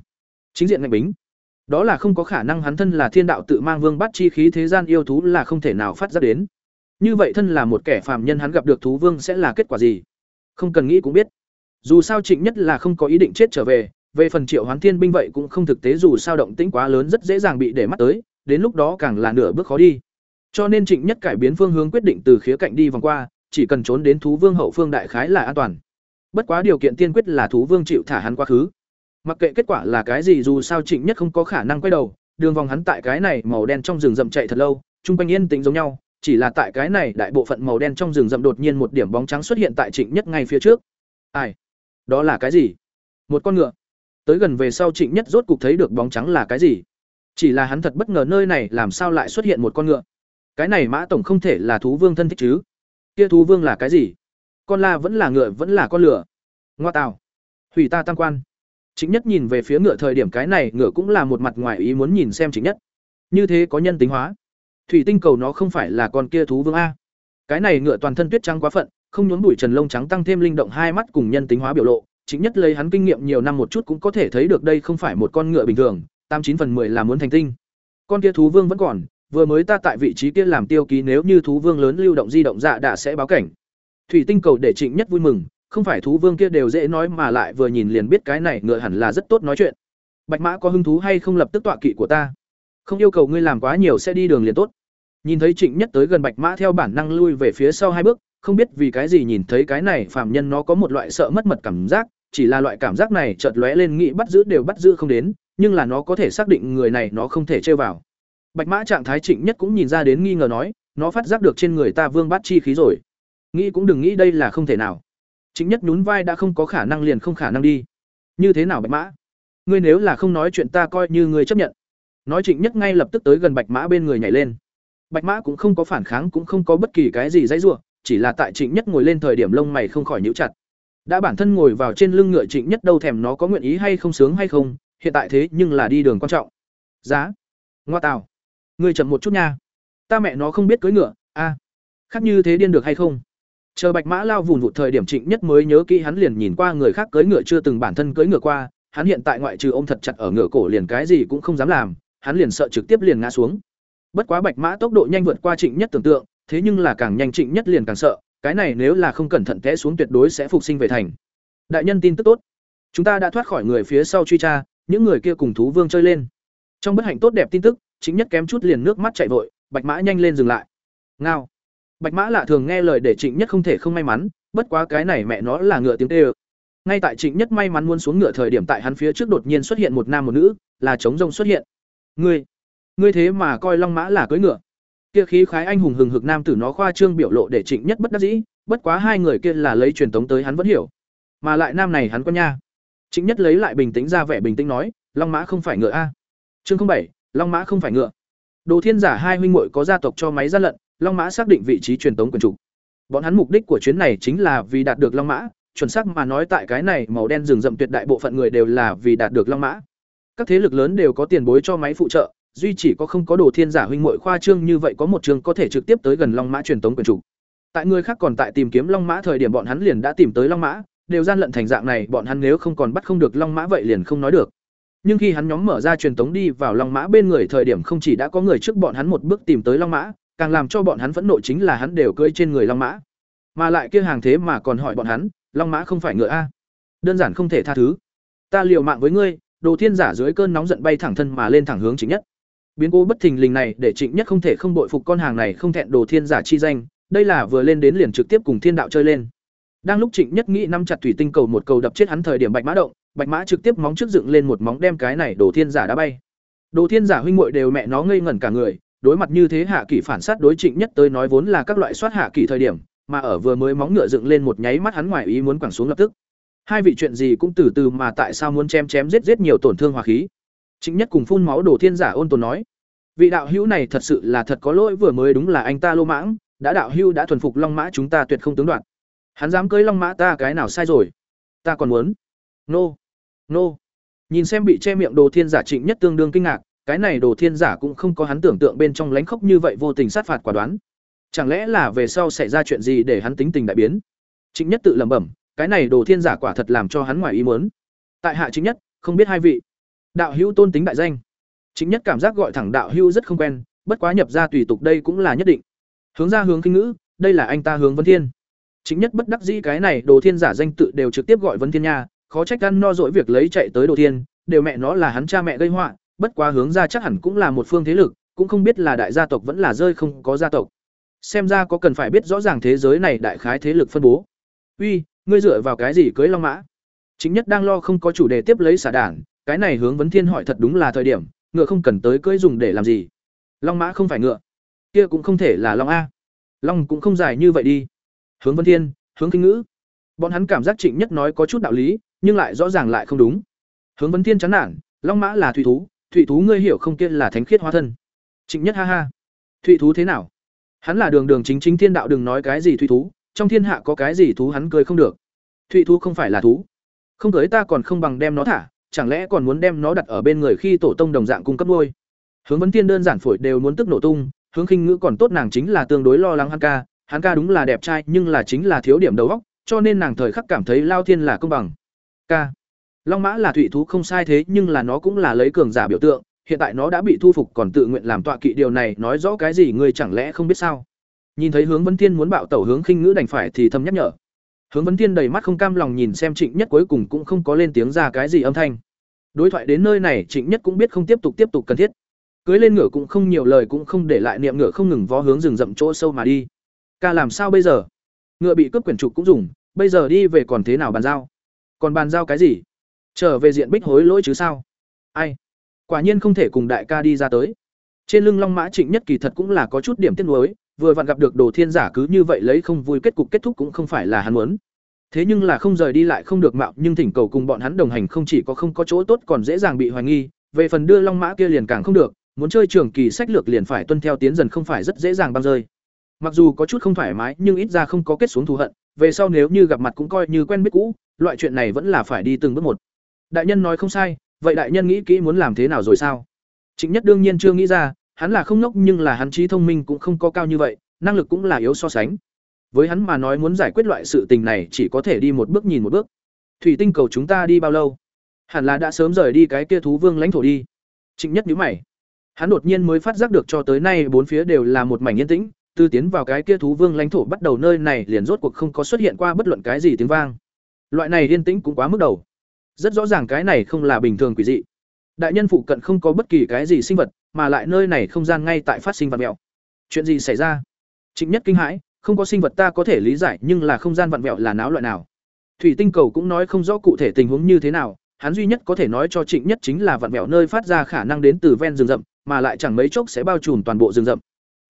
[SPEAKER 1] Chính diện ngạch bính. Đó là không có khả năng hắn thân là thiên đạo tự mang vương bắt chi khí thế gian yêu thú là không thể nào phát ra đến. Như vậy thân là một kẻ phàm nhân hắn gặp được thú vương sẽ là kết quả gì? Không cần nghĩ cũng biết. Dù sao trịnh nhất là không có ý định chết trở về về phần triệu hoán thiên binh vậy cũng không thực tế dù sao động tĩnh quá lớn rất dễ dàng bị để mắt tới, đến lúc đó càng là nửa bước khó đi. Cho nên trịnh nhất cải biến phương hướng quyết định từ khía cạnh đi vòng qua chỉ cần trốn đến thú vương hậu phương đại khái là an toàn. Bất quá điều kiện tiên quyết là thú vương chịu thả hắn quá khứ. Mặc kệ kết quả là cái gì dù sao trịnh nhất không có khả năng quay đầu, đường vòng hắn tại cái này màu đen trong rừng rậm chạy thật lâu, chung quanh yên tĩnh giống nhau, chỉ là tại cái này đại bộ phận màu đen trong rừng rậm đột nhiên một điểm bóng trắng xuất hiện tại trịnh nhất ngay phía trước. Ai? Đó là cái gì? Một con ngựa. Tới gần về sau trịnh nhất rốt cục thấy được bóng trắng là cái gì? Chỉ là hắn thật bất ngờ nơi này làm sao lại xuất hiện một con ngựa. Cái này mã tổng không thể là thú vương thân thích chứ? Kia thú vương là cái gì? Con la vẫn là ngựa, vẫn là con lửa. Ngoa tào. Hủy ta tăng quan. Chính nhất nhìn về phía ngựa thời điểm cái này, ngựa cũng là một mặt ngoài ý muốn nhìn xem chính nhất. Như thế có nhân tính hóa. Thủy tinh cầu nó không phải là con kia thú vương a. Cái này ngựa toàn thân tuyết trắng quá phận, không nhốn bụi trần lông trắng tăng thêm linh động hai mắt cùng nhân tính hóa biểu lộ. Chính nhất lấy hắn kinh nghiệm nhiều năm một chút cũng có thể thấy được đây không phải một con ngựa bình thường, tám chín phần mười là muốn thành tinh. Con kia thú vương vẫn còn vừa mới ta tại vị trí kia làm tiêu ký nếu như thú vương lớn lưu động di động dạ đã sẽ báo cảnh. Thủy tinh cầu để trịnh nhất vui mừng, không phải thú vương kia đều dễ nói mà lại vừa nhìn liền biết cái này ngựa hẳn là rất tốt nói chuyện. Bạch mã có hứng thú hay không lập tức tọa kỵ của ta? Không yêu cầu ngươi làm quá nhiều sẽ đi đường liền tốt. Nhìn thấy trịnh nhất tới gần bạch mã theo bản năng lui về phía sau hai bước, không biết vì cái gì nhìn thấy cái này phạm nhân nó có một loại sợ mất mật cảm giác, chỉ là loại cảm giác này chợt lóe lên nghĩ bắt giữ đều bắt giữ không đến, nhưng là nó có thể xác định người này nó không thể chơi vào bạch mã trạng thái trịnh nhất cũng nhìn ra đến nghi ngờ nói nó phát giác được trên người ta vương bát chi khí rồi. Nghĩ cũng đừng nghĩ đây là không thể nào. Trịnh nhất nhún vai đã không có khả năng liền không khả năng đi. Như thế nào bạch mã? Ngươi nếu là không nói chuyện ta coi như ngươi chấp nhận. Nói trịnh nhất ngay lập tức tới gần bạch mã bên người nhảy lên. Bạch mã cũng không có phản kháng cũng không có bất kỳ cái gì dãy rủa, chỉ là tại trịnh nhất ngồi lên thời điểm lông mày không khỏi nhíu chặt. Đã bản thân ngồi vào trên lưng ngựa trịnh nhất đâu thèm nó có nguyện ý hay không sướng hay không hiện tại thế nhưng là đi đường quan trọng. Giá. Ngoa tào ngươi chậm một chút nha. Ta mẹ nó không biết cưỡi ngựa, a. Khác như thế điên được hay không? Chờ bạch mã lao vùn vụt thời điểm trịnh nhất mới nhớ kỹ hắn liền nhìn qua người khác cưỡi ngựa chưa từng bản thân cưỡi ngựa qua, hắn hiện tại ngoại trừ ôm thật chặt ở ngựa cổ liền cái gì cũng không dám làm, hắn liền sợ trực tiếp liền ngã xuống. Bất quá bạch mã tốc độ nhanh vượt qua trịnh nhất tưởng tượng, thế nhưng là càng nhanh trịnh nhất liền càng sợ, cái này nếu là không cẩn thận té xuống tuyệt đối sẽ phục sinh về thành. Đại nhân tin tức tốt. Chúng ta đã thoát khỏi người phía sau truy tra, những người kia cùng thú vương chơi lên. Trong bất hạnh tốt đẹp tin tức chính nhất kém chút liền nước mắt chạy vội, bạch mã nhanh lên dừng lại. Ngao. Bạch mã lạ thường nghe lời để trịnh nhất không thể không may mắn, bất quá cái này mẹ nó là ngựa tiếng tê ơ. Ngay tại trịnh nhất may mắn muốn xuống ngựa thời điểm tại hắn phía trước đột nhiên xuất hiện một nam một nữ, là trống rông xuất hiện. Ngươi ngươi thế mà coi long mã là cưỡi ngựa. Kia khí khái anh hùng hừng hực nam tử nó khoa trương biểu lộ để trịnh nhất bất đắc dĩ, bất quá hai người kia là lấy truyền tống tới hắn vẫn hiểu. Mà lại nam này hắn có nha. Trịnh nhất lấy lại bình tĩnh ra vẻ bình tĩnh nói, long mã không phải ngựa a. Chương bảy long mã không phải ngựa. Đồ thiên giả hai huynh muội có gia tộc cho máy gian lận long mã xác định vị trí truyền tống quần chủ. Bọn hắn mục đích của chuyến này chính là vì đạt được long mã chuẩn xác mà nói tại cái này màu đen rừng rậm tuyệt đại bộ phận người đều là vì đạt được long mã. Các thế lực lớn đều có tiền bối cho máy phụ trợ duy chỉ có không có đồ thiên giả huynh muội khoa trương như vậy có một trường có thể trực tiếp tới gần long mã truyền tống quyền chủ. Tại người khác còn tại tìm kiếm long mã thời điểm bọn hắn liền đã tìm tới long mã đều gian lận thành dạng này, bọn hắn nếu không còn bắt không được Long Mã vậy liền không nói được. Nhưng khi hắn nhóm mở ra truyền tống đi vào Long Mã bên người thời điểm không chỉ đã có người trước bọn hắn một bước tìm tới Long Mã, càng làm cho bọn hắn phẫn nộ chính là hắn đều cưỡi trên người Long Mã. Mà lại kia hàng thế mà còn hỏi bọn hắn, Long Mã không phải ngựa a? Đơn giản không thể tha thứ. Ta liều mạng với ngươi, Đồ Thiên giả dưới cơn nóng giận bay thẳng thân mà lên thẳng hướng chính nhất. Biến cố bất thình lình này để Trịnh Nhất không thể không bội phục con hàng này không thẹn Đồ Thiên giả chi danh, đây là vừa lên đến liền trực tiếp cùng Thiên đạo chơi lên. Đang lúc Trịnh Nhất nghĩ nắm chặt thủy tinh cầu một cầu đập chết hắn thời điểm Bạch Mã động, Bạch Mã trực tiếp móng trước dựng lên một móng đem cái này Đồ Thiên giả đã bay. Đồ Thiên giả huynh muội đều mẹ nó ngây ngẩn cả người, đối mặt như thế hạ kỷ phản sát đối Trịnh Nhất tới nói vốn là các loại soát hạ kỷ thời điểm, mà ở vừa mới móng ngựa dựng lên một nháy mắt hắn ngoài ý muốn quẳng xuống lập tức. Hai vị chuyện gì cũng từ từ mà tại sao muốn chém chém giết giết nhiều tổn thương hòa khí. Trịnh Nhất cùng phun máu Đồ Thiên giả ôn tồn nói, vị đạo hữu này thật sự là thật có lỗi vừa mới đúng là anh ta lô mãng, đã đạo hữu đã thuần phục long mã chúng ta tuyệt không tướng đoạn hắn dám cưới long mã ta cái nào sai rồi ta còn muốn nô nô. Nhìn xem bị che miệng đồ thiên giả trịnh nhất tương đương kinh ngạc, cái này đồ thiên giả cũng không có hắn tưởng tượng bên trong lánh khóc như vậy vô tình sát phạt quả đoán. Chẳng lẽ là về sau xảy ra chuyện gì để hắn tính tình đại biến? Trịnh nhất tự lẩm bẩm, cái này đồ thiên giả quả thật làm cho hắn ngoài ý muốn. Tại hạ chính nhất, không biết hai vị. Đạo hữu tôn tính đại danh. Chính nhất cảm giác gọi thẳng đạo hữu rất không quen, bất quá nhập ra tùy tục đây cũng là nhất định. Hướng ra hướng kinh ngữ, đây là anh ta hướng vấn thiên. Chính nhất bất đắc dĩ cái này đồ thiên giả danh tự đều trực tiếp gọi vấn thiên nha khó trách ăn no dỗi việc lấy chạy tới đồ thiên, đều mẹ nó là hắn cha mẹ gây họa, bất quá hướng ra chắc hẳn cũng là một phương thế lực, cũng không biết là đại gia tộc vẫn là rơi không có gia tộc. Xem ra có cần phải biết rõ ràng thế giới này đại khái thế lực phân bố. Uy, ngươi dựa vào cái gì cưới long mã? Chính nhất đang lo không có chủ đề tiếp lấy xả đản cái này hướng vấn thiên hỏi thật đúng là thời điểm, ngựa không cần tới cưới dùng để làm gì? Long mã không phải ngựa. Kia cũng không thể là long a. Long cũng không dài như vậy đi. Hướng vấn thiên, hướng kinh ngữ. Bọn hắn cảm giác trịnh nhất nói có chút đạo lý nhưng lại rõ ràng lại không đúng. Hướng vân thiên chán nản, long mã là thủy thú thủy thú ngươi hiểu không kia là thánh khiết hóa thân. Trịnh nhất ha ha. Thủy thú thế nào? Hắn là đường đường chính chính thiên đạo đừng nói cái gì thủy thú, trong thiên hạ có cái gì thú hắn cười không được. Thủy thú không phải là thú. Không tới ta còn không bằng đem nó thả, chẳng lẽ còn muốn đem nó đặt ở bên người khi tổ tông đồng dạng cung cấp nuôi? Hướng vấn thiên đơn giản phổi đều muốn tức nổ tung, hướng khinh ngữ còn tốt nàng chính là tương đối lo lắng hắn ca. Hắn ca đúng là đẹp trai, nhưng là chính là thiếu điểm đầu óc, cho nên nàng thời khắc cảm thấy lao thiên là công bằng ca. Long mã là thủy thú không sai thế, nhưng là nó cũng là lấy cường giả biểu tượng, hiện tại nó đã bị thu phục còn tự nguyện làm tọa kỵ, điều này nói rõ cái gì người chẳng lẽ không biết sao? Nhìn thấy hướng Vân thiên muốn bạo tẩu hướng khinh ngữ đành phải thì thầm nhắc nhở. Hướng Vân thiên đầy mắt không cam lòng nhìn xem trịnh nhất cuối cùng cũng không có lên tiếng ra cái gì âm thanh. Đối thoại đến nơi này, trịnh nhất cũng biết không tiếp tục tiếp tục cần thiết. Cưới lên ngựa cũng không nhiều lời cũng không để lại niệm ngựa không ngừng vó hướng rừng rậm chỗ sâu mà đi. Ca làm sao bây giờ? Ngựa bị cướp quyển trục cũng dùng, bây giờ đi về còn thế nào bàn giao? Còn bàn giao cái gì? Trở về diện bích hối lỗi chứ sao? Ai? Quả nhiên không thể cùng đại ca đi ra tới. Trên lưng long mã trịnh nhất kỳ thật cũng là có chút điểm tiếc nuối, vừa vặn gặp được đồ thiên giả cứ như vậy lấy không vui kết cục kết thúc cũng không phải là hắn muốn. Thế nhưng là không rời đi lại không được mạo, nhưng thỉnh cầu cùng bọn hắn đồng hành không chỉ có không có chỗ tốt còn dễ dàng bị hoài nghi, về phần đưa long mã kia liền càng không được, muốn chơi trường kỳ sách lược liền phải tuân theo tiến dần không phải rất dễ dàng băng rơi. Mặc dù có chút không thoải mái, nhưng ít ra không có kết xuống thù hận về sau nếu như gặp mặt cũng coi như quen biết cũ, loại chuyện này vẫn là phải đi từng bước một. Đại nhân nói không sai, vậy đại nhân nghĩ kỹ muốn làm thế nào rồi sao? Trịnh nhất đương nhiên chưa nghĩ ra, hắn là không ngốc nhưng là hắn trí thông minh cũng không có cao như vậy, năng lực cũng là yếu so sánh. Với hắn mà nói muốn giải quyết loại sự tình này chỉ có thể đi một bước nhìn một bước. Thủy tinh cầu chúng ta đi bao lâu? Hẳn là đã sớm rời đi cái kia thú vương lãnh thổ đi. Trịnh nhất nhíu mày. Hắn đột nhiên mới phát giác được cho tới nay bốn phía đều là một mảnh yên tĩnh từ tiến vào cái kia thú vương lãnh thổ bắt đầu nơi này liền rốt cuộc không có xuất hiện qua bất luận cái gì tiếng vang. Loại này yên tĩnh cũng quá mức đầu. Rất rõ ràng cái này không là bình thường quỷ dị. Đại nhân phụ cận không có bất kỳ cái gì sinh vật, mà lại nơi này không gian ngay tại phát sinh vật mẹo. Chuyện gì xảy ra? Trịnh nhất kinh hãi, không có sinh vật ta có thể lý giải, nhưng là không gian vặn vẹo là náo loại nào? Thủy tinh cầu cũng nói không rõ cụ thể tình huống như thế nào, hắn duy nhất có thể nói cho trịnh nhất chính là vặn vẹo nơi phát ra khả năng đến từ ven rừng rậm, mà lại chẳng mấy chốc sẽ bao trùm toàn bộ rừng rậm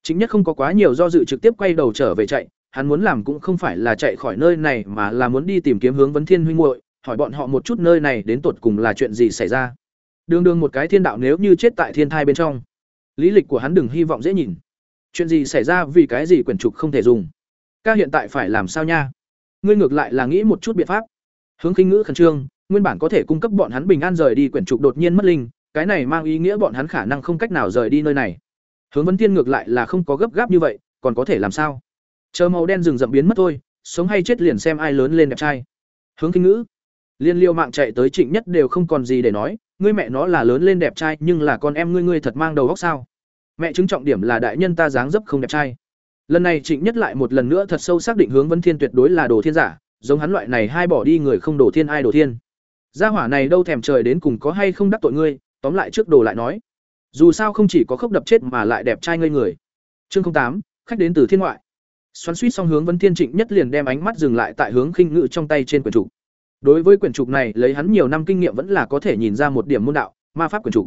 [SPEAKER 1] chính nhất không có quá nhiều do dự trực tiếp quay đầu trở về chạy, hắn muốn làm cũng không phải là chạy khỏi nơi này mà là muốn đi tìm kiếm hướng vấn thiên huynh muội, hỏi bọn họ một chút nơi này đến tột cùng là chuyện gì xảy ra. Đường đường một cái thiên đạo nếu như chết tại thiên thai bên trong. Lý lịch của hắn đừng hy vọng dễ nhìn. Chuyện gì xảy ra vì cái gì quyển trục không thể dùng? Ca hiện tại phải làm sao nha? Ngươi ngược lại là nghĩ một chút biện pháp. Hướng khinh ngữ khẩn trương, nguyên bản có thể cung cấp bọn hắn bình an rời đi quyển trục đột nhiên mất linh, cái này mang ý nghĩa bọn hắn khả năng không cách nào rời đi nơi này hướng vấn tiên ngược lại là không có gấp gáp như vậy, còn có thể làm sao? Chờ màu đen rừng rậm biến mất thôi, sống hay chết liền xem ai lớn lên đẹp trai. Hướng kinh ngữ. Liên liêu mạng chạy tới trịnh nhất đều không còn gì để nói, ngươi mẹ nó là lớn lên đẹp trai, nhưng là con em ngươi ngươi thật mang đầu góc sao? Mẹ chứng trọng điểm là đại nhân ta dáng dấp không đẹp trai. Lần này trịnh nhất lại một lần nữa thật sâu xác định hướng vấn thiên tuyệt đối là đồ thiên giả, giống hắn loại này hai bỏ đi người không đồ thiên ai đồ thiên. Gia hỏa này đâu thèm trời đến cùng có hay không đắc tội ngươi, tóm lại trước đồ lại nói dù sao không chỉ có khốc đập chết mà lại đẹp trai ngây người. Chương tám, khách đến từ thiên ngoại. Xoắn suýt xong hướng vấn thiên trịnh nhất liền đem ánh mắt dừng lại tại hướng khinh ngự trong tay trên quyển trục. Đối với quyển trục này, lấy hắn nhiều năm kinh nghiệm vẫn là có thể nhìn ra một điểm môn đạo, ma pháp quyển trục.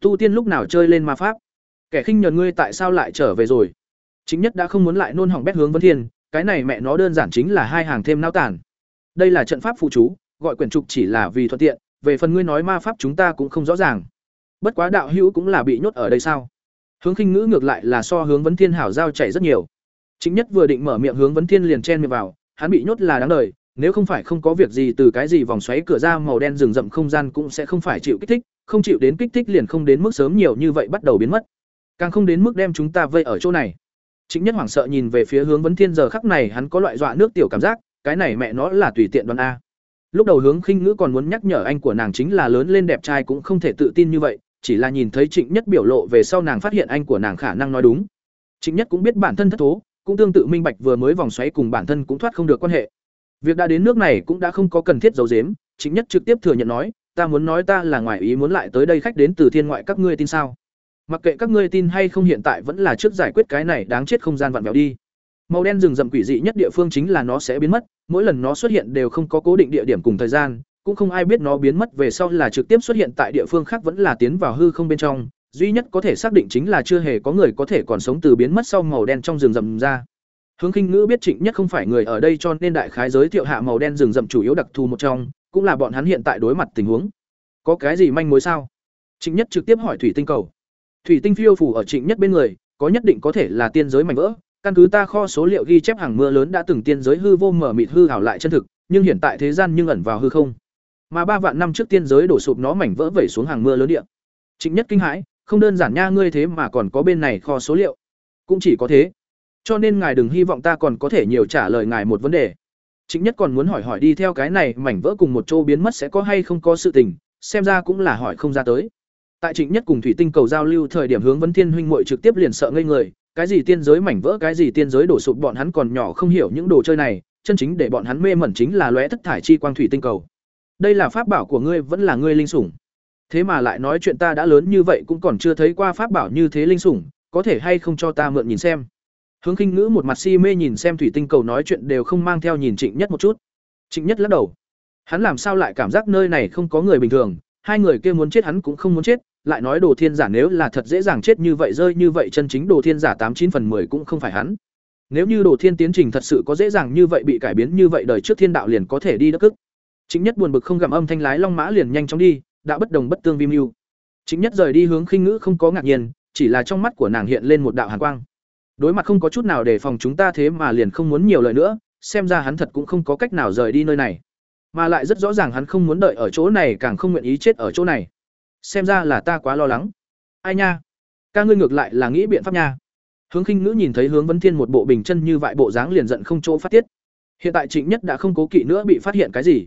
[SPEAKER 1] Tu tiên lúc nào chơi lên ma pháp? Kẻ khinh nhờn ngươi tại sao lại trở về rồi? Chính nhất đã không muốn lại nôn hỏng bét hướng vấn thiên, cái này mẹ nó đơn giản chính là hai hàng thêm nao tản. Đây là trận pháp phụ chú, gọi quyển trục chỉ là vì thuận tiện, về phần ngươi nói ma pháp chúng ta cũng không rõ ràng bất quá đạo hữu cũng là bị nhốt ở đây sao? Hướng khinh ngữ ngược lại là so hướng vấn thiên hảo giao chảy rất nhiều. Chính nhất vừa định mở miệng hướng vấn thiên liền chen miệng vào, hắn bị nhốt là đáng đời, nếu không phải không có việc gì từ cái gì vòng xoáy cửa ra màu đen rừng rậm không gian cũng sẽ không phải chịu kích thích, không chịu đến kích thích liền không đến mức sớm nhiều như vậy bắt đầu biến mất. Càng không đến mức đem chúng ta vây ở chỗ này. Chính nhất hoảng sợ nhìn về phía hướng vấn thiên giờ khắc này hắn có loại dọa nước tiểu cảm giác, cái này mẹ nó là tùy tiện đoàn a. Lúc đầu hướng khinh ngữ còn muốn nhắc nhở anh của nàng chính là lớn lên đẹp trai cũng không thể tự tin như vậy chỉ là nhìn thấy trịnh nhất biểu lộ về sau nàng phát hiện anh của nàng khả năng nói đúng. Trịnh nhất cũng biết bản thân thất thố, cũng tương tự minh bạch vừa mới vòng xoáy cùng bản thân cũng thoát không được quan hệ. Việc đã đến nước này cũng đã không có cần thiết giấu giếm, trịnh nhất trực tiếp thừa nhận nói, ta muốn nói ta là ngoài ý muốn lại tới đây khách đến từ thiên ngoại, các ngươi tin sao? Mặc kệ các ngươi tin hay không hiện tại vẫn là trước giải quyết cái này đáng chết không gian vặn vẹo đi. Màu đen rừng rậm quỷ dị nhất địa phương chính là nó sẽ biến mất, mỗi lần nó xuất hiện đều không có cố định địa điểm cùng thời gian cũng không ai biết nó biến mất về sau là trực tiếp xuất hiện tại địa phương khác vẫn là tiến vào hư không bên trong. Duy nhất có thể xác định chính là chưa hề có người có thể còn sống từ biến mất sau màu đen trong rừng rậm ra. Hướng khinh ngữ biết trịnh nhất không phải người ở đây cho nên đại khái giới thiệu hạ màu đen rừng rậm chủ yếu đặc thù một trong, cũng là bọn hắn hiện tại đối mặt tình huống. Có cái gì manh mối sao? Trịnh nhất trực tiếp hỏi thủy tinh cầu. Thủy tinh phiêu phủ ở trịnh nhất bên người, có nhất định có thể là tiên giới mảnh vỡ. Căn cứ ta kho số liệu ghi chép hàng mưa lớn đã từng tiên giới hư vô mở mịt hư hảo lại chân thực, nhưng hiện tại thế gian nhưng ẩn vào hư không mà ba vạn năm trước tiên giới đổ sụp nó mảnh vỡ vẩy xuống hàng mưa lớn địa. Trịnh nhất kinh hãi, không đơn giản nha ngươi thế mà còn có bên này kho số liệu. Cũng chỉ có thế. Cho nên ngài đừng hy vọng ta còn có thể nhiều trả lời ngài một vấn đề. Trịnh nhất còn muốn hỏi hỏi đi theo cái này mảnh vỡ cùng một chỗ biến mất sẽ có hay không có sự tình, xem ra cũng là hỏi không ra tới. Tại trịnh nhất cùng thủy tinh cầu giao lưu thời điểm hướng vấn thiên huynh muội trực tiếp liền sợ ngây người, cái gì tiên giới mảnh vỡ, cái gì tiên giới đổ sụp, bọn hắn còn nhỏ không hiểu những đồ chơi này, chân chính để bọn hắn mê mẩn chính là lóe thất thải chi quang thủy tinh cầu đây là pháp bảo của ngươi vẫn là ngươi linh sủng. Thế mà lại nói chuyện ta đã lớn như vậy cũng còn chưa thấy qua pháp bảo như thế linh sủng, có thể hay không cho ta mượn nhìn xem? Hướng khinh ngữ một mặt si mê nhìn xem thủy tinh cầu nói chuyện đều không mang theo nhìn trịnh nhất một chút. Trịnh nhất lắc đầu. Hắn làm sao lại cảm giác nơi này không có người bình thường, hai người kia muốn chết hắn cũng không muốn chết, lại nói đồ thiên giả nếu là thật dễ dàng chết như vậy rơi như vậy chân chính đồ thiên giả tám chín phần mười cũng không phải hắn. Nếu như đồ thiên tiến trình thật sự có dễ dàng như vậy bị cải biến như vậy đời trước thiên đạo liền có thể đi đất cức chính nhất buồn bực không gặm âm thanh lái long mã liền nhanh chóng đi, đã bất đồng bất tương vi mưu. Chính nhất rời đi hướng khinh ngữ không có ngạc nhiên, chỉ là trong mắt của nàng hiện lên một đạo hàn quang. Đối mặt không có chút nào để phòng chúng ta thế mà liền không muốn nhiều lời nữa, xem ra hắn thật cũng không có cách nào rời đi nơi này. Mà lại rất rõ ràng hắn không muốn đợi ở chỗ này, càng không nguyện ý chết ở chỗ này. Xem ra là ta quá lo lắng. Ai nha? Ca ngươi ngược lại là nghĩ biện pháp nha. Hướng khinh ngữ nhìn thấy hướng vấn thiên một bộ bình chân như vại bộ dáng liền giận không chỗ phát tiết. Hiện tại trịnh nhất đã không cố kỵ nữa bị phát hiện cái gì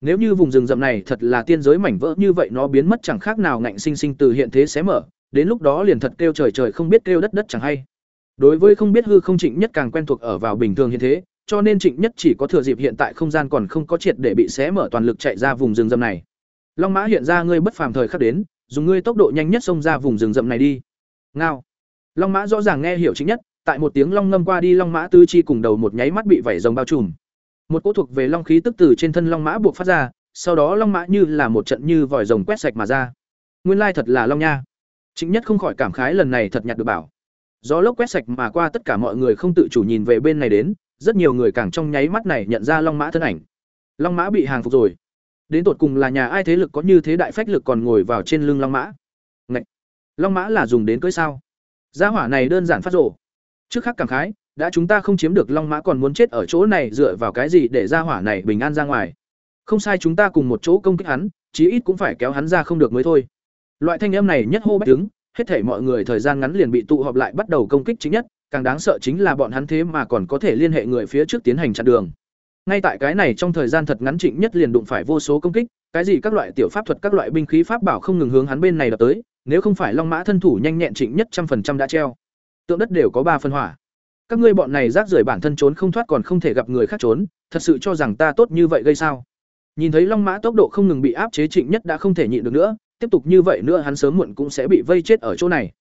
[SPEAKER 1] nếu như vùng rừng rậm này thật là tiên giới mảnh vỡ như vậy, nó biến mất chẳng khác nào ngạnh sinh sinh từ hiện thế xé mở, đến lúc đó liền thật kêu trời trời không biết kêu đất đất chẳng hay. Đối với không biết hư không trịnh nhất càng quen thuộc ở vào bình thường hiện thế, cho nên trịnh nhất chỉ có thừa dịp hiện tại không gian còn không có triệt để bị xé mở toàn lực chạy ra vùng rừng rậm này. Long mã hiện ra ngươi bất phàm thời khắc đến, dùng ngươi tốc độ nhanh nhất xông ra vùng rừng rậm này đi. Ngao. Long mã rõ ràng nghe hiểu trịnh nhất, tại một tiếng long ngâm qua đi long mã tư chi cùng đầu một nháy mắt bị vảy rồng bao trùm một cỗ thuộc về long khí tức từ trên thân long mã buộc phát ra, sau đó long mã như là một trận như vòi rồng quét sạch mà ra. Nguyên lai thật là long nha. Chính nhất không khỏi cảm khái lần này thật nhặt được bảo. Gió lốc quét sạch mà qua tất cả mọi người không tự chủ nhìn về bên này đến, rất nhiều người càng trong nháy mắt này nhận ra long mã thân ảnh. Long mã bị hàng phục rồi. Đến tột cùng là nhà ai thế lực có như thế đại phách lực còn ngồi vào trên lưng long mã? Ngậy! long mã là dùng đến cưới sao? Gia hỏa này đơn giản phát rổ trước khác cảm khái đã chúng ta không chiếm được long mã còn muốn chết ở chỗ này dựa vào cái gì để Ra hỏa này bình an ra ngoài? Không sai chúng ta cùng một chỗ công kích hắn, chí ít cũng phải kéo hắn ra không được mới thôi. Loại thanh âm này nhất hô bách đứng hết thể mọi người thời gian ngắn liền bị tụ họp lại bắt đầu công kích chính nhất, càng đáng sợ chính là bọn hắn thế mà còn có thể liên hệ người phía trước tiến hành chặn đường. Ngay tại cái này trong thời gian thật ngắn trịnh nhất liền đụng phải vô số công kích, cái gì các loại tiểu pháp thuật, các loại binh khí pháp bảo không ngừng hướng hắn bên này đập tới, nếu không phải long mã thân thủ nhanh nhẹn trịnh nhất trăm phần trăm đã treo, tượng đất đều có ba phân hỏa các ngươi bọn này rác rưởi bản thân trốn không thoát còn không thể gặp người khác trốn, thật sự cho rằng ta tốt như vậy gây sao? Nhìn thấy long mã tốc độ không ngừng bị áp chế trịnh nhất đã không thể nhịn được nữa, tiếp tục như vậy nữa hắn sớm muộn cũng sẽ bị vây chết ở chỗ này.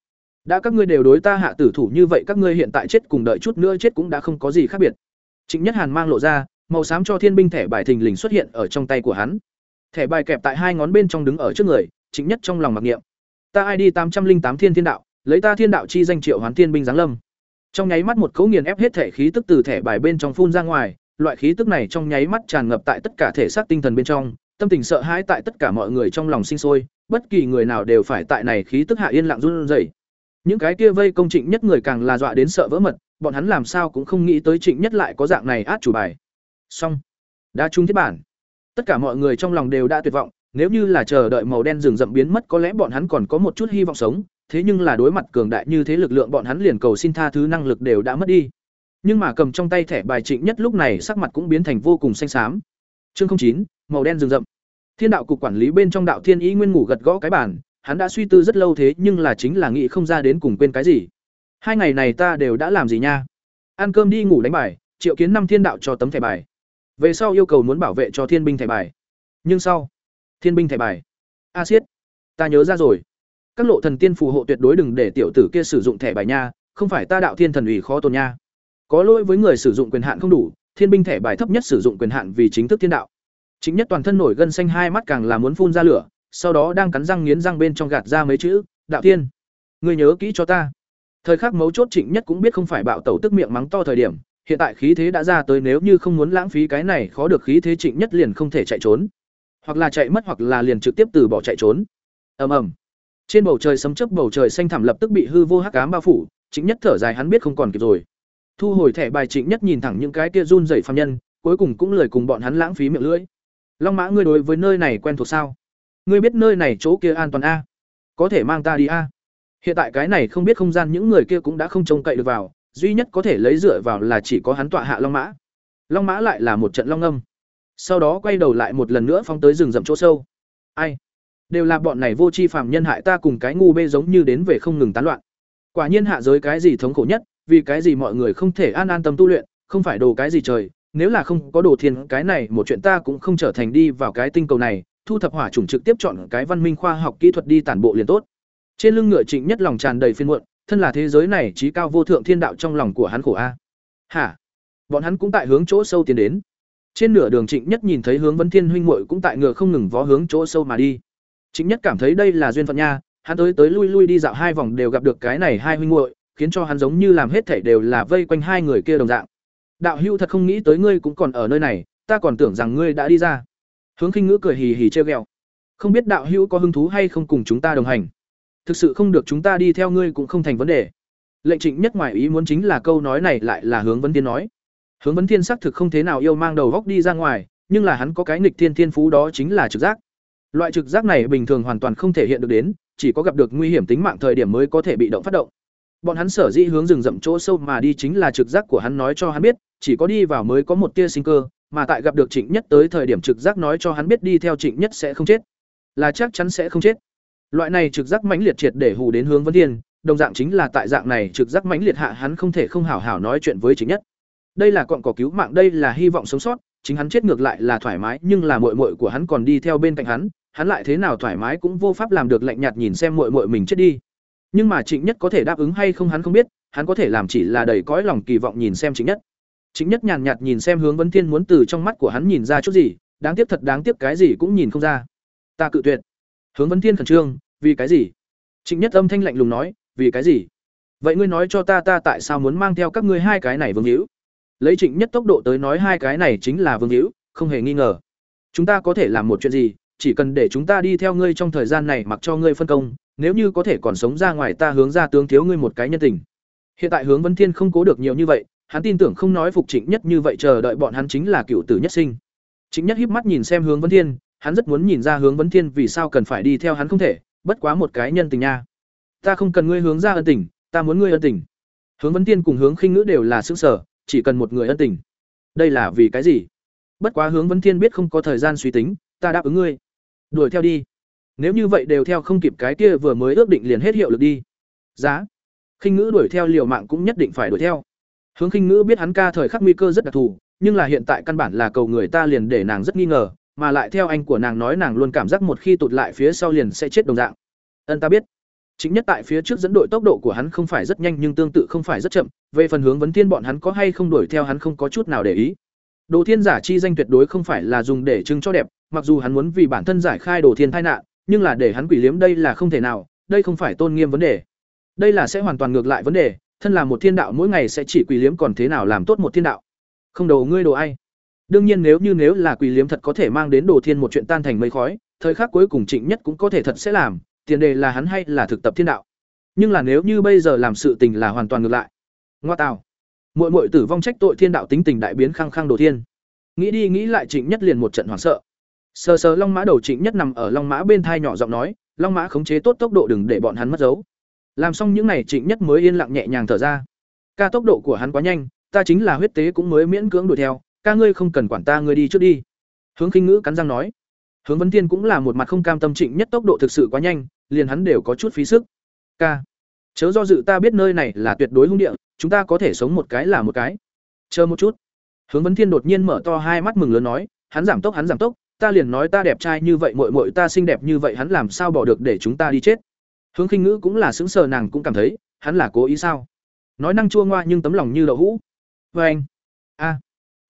[SPEAKER 1] Đã các ngươi đều đối ta hạ tử thủ như vậy, các ngươi hiện tại chết cùng đợi chút nữa chết cũng đã không có gì khác biệt. Trịnh nhất hàn mang lộ ra, màu xám cho thiên binh thẻ bài thình lình xuất hiện ở trong tay của hắn. Thẻ bài kẹp tại hai ngón bên trong đứng ở trước người, trịnh nhất trong lòng mặc niệm. Ta id tám trăm linh tám thiên thiên đạo, lấy ta thiên đạo chi danh triệu hoán thiên binh giáng lâm trong nháy mắt một cấu nghiền ép hết thể khí tức từ thẻ bài bên trong phun ra ngoài, loại khí tức này trong nháy mắt tràn ngập tại tất cả thể xác tinh thần bên trong, tâm tình sợ hãi tại tất cả mọi người trong lòng sinh sôi, bất kỳ người nào đều phải tại này khí tức hạ yên lặng run rẩy. Những cái kia vây công trịnh nhất người càng là dọa đến sợ vỡ mật, bọn hắn làm sao cũng không nghĩ tới trịnh nhất lại có dạng này át chủ bài. Xong. Đã trung thiết bản. Tất cả mọi người trong lòng đều đã tuyệt vọng, nếu như là chờ đợi màu đen rừng rậm biến mất có lẽ bọn hắn còn có một chút hy vọng sống thế nhưng là đối mặt cường đại như thế lực lượng bọn hắn liền cầu xin tha thứ năng lực đều đã mất đi. Nhưng mà cầm trong tay thẻ bài trịnh nhất lúc này sắc mặt cũng biến thành vô cùng xanh xám. Chương chín, màu đen rừng rậm. Thiên đạo cục quản lý bên trong đạo thiên ý nguyên ngủ gật gõ cái bàn, hắn đã suy tư rất lâu thế nhưng là chính là nghĩ không ra đến cùng quên cái gì. Hai ngày này ta đều đã làm gì nha? Ăn cơm đi ngủ đánh bài, triệu kiến năm thiên đạo cho tấm thẻ bài. Về sau yêu cầu muốn bảo vệ cho thiên binh thẻ bài. Nhưng sau, thiên binh thẻ bài. A siết, ta nhớ ra rồi các lộ thần tiên phù hộ tuyệt đối đừng để tiểu tử kia sử dụng thẻ bài nha, không phải ta đạo thiên thần ủy khó tồn nha. Có lỗi với người sử dụng quyền hạn không đủ, thiên binh thẻ bài thấp nhất sử dụng quyền hạn vì chính thức thiên đạo. Chính nhất toàn thân nổi gân xanh hai mắt càng là muốn phun ra lửa, sau đó đang cắn răng nghiến răng bên trong gạt ra mấy chữ, đạo thiên, ngươi nhớ kỹ cho ta. Thời khắc mấu chốt trịnh nhất cũng biết không phải bạo tẩu tức miệng mắng to thời điểm, hiện tại khí thế đã ra tới nếu như không muốn lãng phí cái này khó được khí thế trịnh nhất liền không thể chạy trốn. Hoặc là chạy mất hoặc là liền trực tiếp từ bỏ chạy trốn. Ầm ầm trên bầu trời sấm chớp bầu trời xanh thẳm lập tức bị hư vô hắc ám bao phủ, trịnh nhất thở dài hắn biết không còn kịp rồi. Thu hồi thẻ bài trịnh nhất nhìn thẳng những cái kia run rẩy phàm nhân, cuối cùng cũng lời cùng bọn hắn lãng phí miệng lưỡi. Long mã, ngươi đối với nơi này quen thuộc sao? Ngươi biết nơi này chỗ kia an toàn a? Có thể mang ta đi a? Hiện tại cái này không biết không gian những người kia cũng đã không trông cậy được vào, duy nhất có thể lấy dựa vào là chỉ có hắn tọa hạ long mã. Long mã lại là một trận long âm. Sau đó quay đầu lại một lần nữa phóng tới rừng rậm chỗ sâu. Ai? Đều là bọn này vô tri phàm nhân hại ta cùng cái ngu bê giống như đến về không ngừng tán loạn. Quả nhiên hạ giới cái gì thống khổ nhất, vì cái gì mọi người không thể an an tâm tu luyện, không phải đồ cái gì trời, nếu là không có đồ thiên, cái này một chuyện ta cũng không trở thành đi vào cái tinh cầu này, thu thập hỏa chủng trực tiếp chọn cái văn minh khoa học kỹ thuật đi tản bộ liền tốt. Trên lưng ngựa trịnh nhất lòng tràn đầy phiên muộn, thân là thế giới này trí cao vô thượng thiên đạo trong lòng của hắn khổ a. Hả? Bọn hắn cũng tại hướng chỗ sâu tiến đến. Trên nửa đường trịnh nhất nhìn thấy hướng vấn thiên huynh muội cũng tại ngựa không ngừng vó hướng chỗ sâu mà đi chính nhất cảm thấy đây là duyên phận nha, hắn tới tới lui lui đi dạo hai vòng đều gặp được cái này hai huynh muội, khiến cho hắn giống như làm hết thảy đều là vây quanh hai người kia đồng dạng. Đạo hữu thật không nghĩ tới ngươi cũng còn ở nơi này, ta còn tưởng rằng ngươi đã đi ra. Hướng khinh ngữ cười hì hì treo ghẹo. Không biết đạo hữu có hứng thú hay không cùng chúng ta đồng hành. Thực sự không được chúng ta đi theo ngươi cũng không thành vấn đề. Lệnh trịnh nhất ngoài ý muốn chính là câu nói này lại là hướng vấn thiên nói. Hướng vấn thiên xác thực không thế nào yêu mang đầu góc đi ra ngoài, nhưng là hắn có cái nghịch thiên thiên phú đó chính là trực giác loại trực giác này bình thường hoàn toàn không thể hiện được đến chỉ có gặp được nguy hiểm tính mạng thời điểm mới có thể bị động phát động. Bọn hắn sở dĩ hướng rừng rậm chỗ sâu mà đi chính là trực giác của hắn nói cho hắn biết chỉ có đi vào mới có một tia sinh cơ mà tại gặp được trịnh nhất tới thời điểm trực giác nói cho hắn biết đi theo trịnh nhất sẽ không chết. Là chắc chắn sẽ không chết. Loại này trực giác mãnh liệt triệt để hù đến hướng Vân Thiên, đồng dạng chính là tại dạng này trực giác mãnh liệt hạ hắn không thể không hảo hảo nói chuyện với trịnh nhất. Đây là cọn cỏ cứu mạng, đây là hy vọng sống sót, chính hắn chết ngược lại là thoải mái, nhưng là muội muội của hắn còn đi theo bên cạnh hắn, hắn lại thế nào thoải mái cũng vô pháp làm được lạnh nhạt nhìn xem muội muội mình chết đi. Nhưng mà Trịnh Nhất có thể đáp ứng hay không hắn không biết, hắn có thể làm chỉ là đầy cõi lòng kỳ vọng nhìn xem Trịnh Nhất. Trịnh Nhất nhàn nhạt nhìn xem Hướng Vân Thiên muốn từ trong mắt của hắn nhìn ra chút gì, đáng tiếc thật đáng tiếc cái gì cũng nhìn không ra. Ta cự tuyệt. Hướng Vân Thiên khẩn trương, vì cái gì trịnh nhất âm thanh lạnh lùng nói vì cái gì vậy ngươi nói cho ta ta tại sao muốn mang theo các ngươi hai cái này vương hữu lấy trịnh nhất tốc độ tới nói hai cái này chính là vương hữu không hề nghi ngờ chúng ta có thể làm một chuyện gì chỉ cần để chúng ta đi theo ngươi trong thời gian này mặc cho ngươi phân công, nếu như có thể còn sống ra ngoài ta hướng ra tướng thiếu ngươi một cái nhân tình. Hiện tại hướng vân thiên không cố được nhiều như vậy, hắn tin tưởng không nói phục trịnh nhất như vậy chờ đợi bọn hắn chính là cựu tử nhất sinh. Trịnh nhất híp mắt nhìn xem hướng vân thiên, hắn rất muốn nhìn ra hướng vân thiên vì sao cần phải đi theo hắn không thể, bất quá một cái nhân tình nha. Ta không cần ngươi hướng ra ân tình, ta muốn ngươi ân tình. Hướng vấn thiên cùng hướng khinh ngữ đều là sững sở chỉ cần một người ân tình. Đây là vì cái gì? Bất quá hướng vấn thiên biết không có thời gian suy tính, ta đáp ứng ngươi đuổi theo đi. Nếu như vậy đều theo không kịp cái kia vừa mới ước định liền hết hiệu lực đi. Giá. Khinh ngữ đuổi theo liều mạng cũng nhất định phải đuổi theo. Hướng khinh ngữ biết hắn ca thời khắc nguy cơ rất đặc thù, nhưng là hiện tại căn bản là cầu người ta liền để nàng rất nghi ngờ, mà lại theo anh của nàng nói nàng luôn cảm giác một khi tụt lại phía sau liền sẽ chết đồng dạng. Ân ta biết. Chính nhất tại phía trước dẫn đội tốc độ của hắn không phải rất nhanh nhưng tương tự không phải rất chậm, về phần hướng vấn thiên bọn hắn có hay không đuổi theo hắn không có chút nào để ý đồ thiên giả chi danh tuyệt đối không phải là dùng để trưng cho đẹp, mặc dù hắn muốn vì bản thân giải khai đồ thiên tai nạn, nhưng là để hắn quỷ liếm đây là không thể nào, đây không phải tôn nghiêm vấn đề. Đây là sẽ hoàn toàn ngược lại vấn đề, thân là một thiên đạo mỗi ngày sẽ chỉ quỷ liếm còn thế nào làm tốt một thiên đạo. Không đồ ngươi đồ ai. Đương nhiên nếu như nếu là quỷ liếm thật có thể mang đến đồ thiên một chuyện tan thành mây khói, thời khắc cuối cùng trịnh nhất cũng có thể thật sẽ làm, tiền đề là hắn hay là thực tập thiên đạo. Nhưng là nếu như bây giờ làm sự tình là hoàn toàn ngược lại. Ngoa tào muội muội tử vong trách tội thiên đạo tính tình đại biến khăng khăng đồ thiên. Nghĩ đi nghĩ lại trịnh nhất liền một trận hoảng sợ. Sờ sờ long mã đầu trịnh nhất nằm ở long mã bên thai nhỏ giọng nói, long mã khống chế tốt tốc độ đừng để bọn hắn mất dấu. Làm xong những này trịnh nhất mới yên lặng nhẹ nhàng thở ra. Ca tốc độ của hắn quá nhanh, ta chính là huyết tế cũng mới miễn cưỡng đuổi theo, ca ngươi không cần quản ta ngươi đi trước đi. Hướng khinh ngữ cắn răng nói. Hướng vấn thiên cũng là một mặt không cam tâm trịnh nhất tốc độ thực sự quá nhanh, liền hắn đều có chút phí sức. Ca chớ do dự, ta biết nơi này là tuyệt đối hung địa, chúng ta có thể sống một cái là một cái. Chờ một chút. Hướng vấn thiên đột nhiên mở to hai mắt mừng lớn nói, hắn giảm tốc, hắn giảm tốc, ta liền nói ta đẹp trai như vậy, muội muội ta xinh đẹp như vậy, hắn làm sao bỏ được để chúng ta đi chết? Hướng khinh ngữ cũng là xứng sờ, nàng cũng cảm thấy, hắn là cố ý sao? Nói năng chua ngoa nhưng tấm lòng như đậu hũ. Vê anh. A.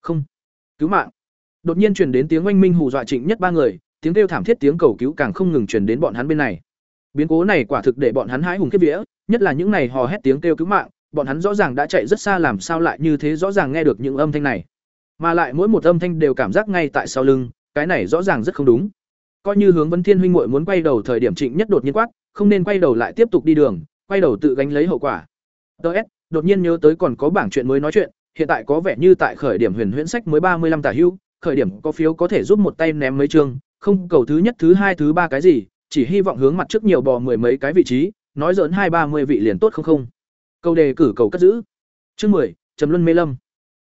[SPEAKER 1] Không. Cứu mạng. Đột nhiên truyền đến tiếng oanh minh hù dọa trịnh nhất ba người, tiếng kêu thảm thiết, tiếng cầu cứu càng không ngừng truyền đến bọn hắn bên này biến cố này quả thực để bọn hắn hái hùng kiếp vía nhất là những này hò hét tiếng kêu cứu mạng bọn hắn rõ ràng đã chạy rất xa làm sao lại như thế rõ ràng nghe được những âm thanh này. Mà lại mỗi một âm thanh đều cảm giác ngay tại sau lưng cái này rõ ràng rất không đúng. Coi như hướng vấn thiên huynh muội muốn quay đầu thời điểm trịnh nhất đột nhiên quát không nên quay đầu lại tiếp tục đi đường quay đầu tự gánh lấy hậu quả. Ts đột nhiên nhớ tới còn có bảng chuyện mới nói chuyện hiện tại có vẻ như tại khởi điểm huyền huyễn sách mới ba mươi lăm tả hưu, khởi điểm có phiếu có thể giúp một tay ném mấy chương không cầu thứ nhất thứ hai thứ ba cái gì chỉ hy vọng hướng mặt trước nhiều bò mười mấy cái vị trí, nói dỡn hai ba mươi vị liền tốt không không. Câu đề cử cầu cất giữ. Chương mười, trầm luân mê lâm.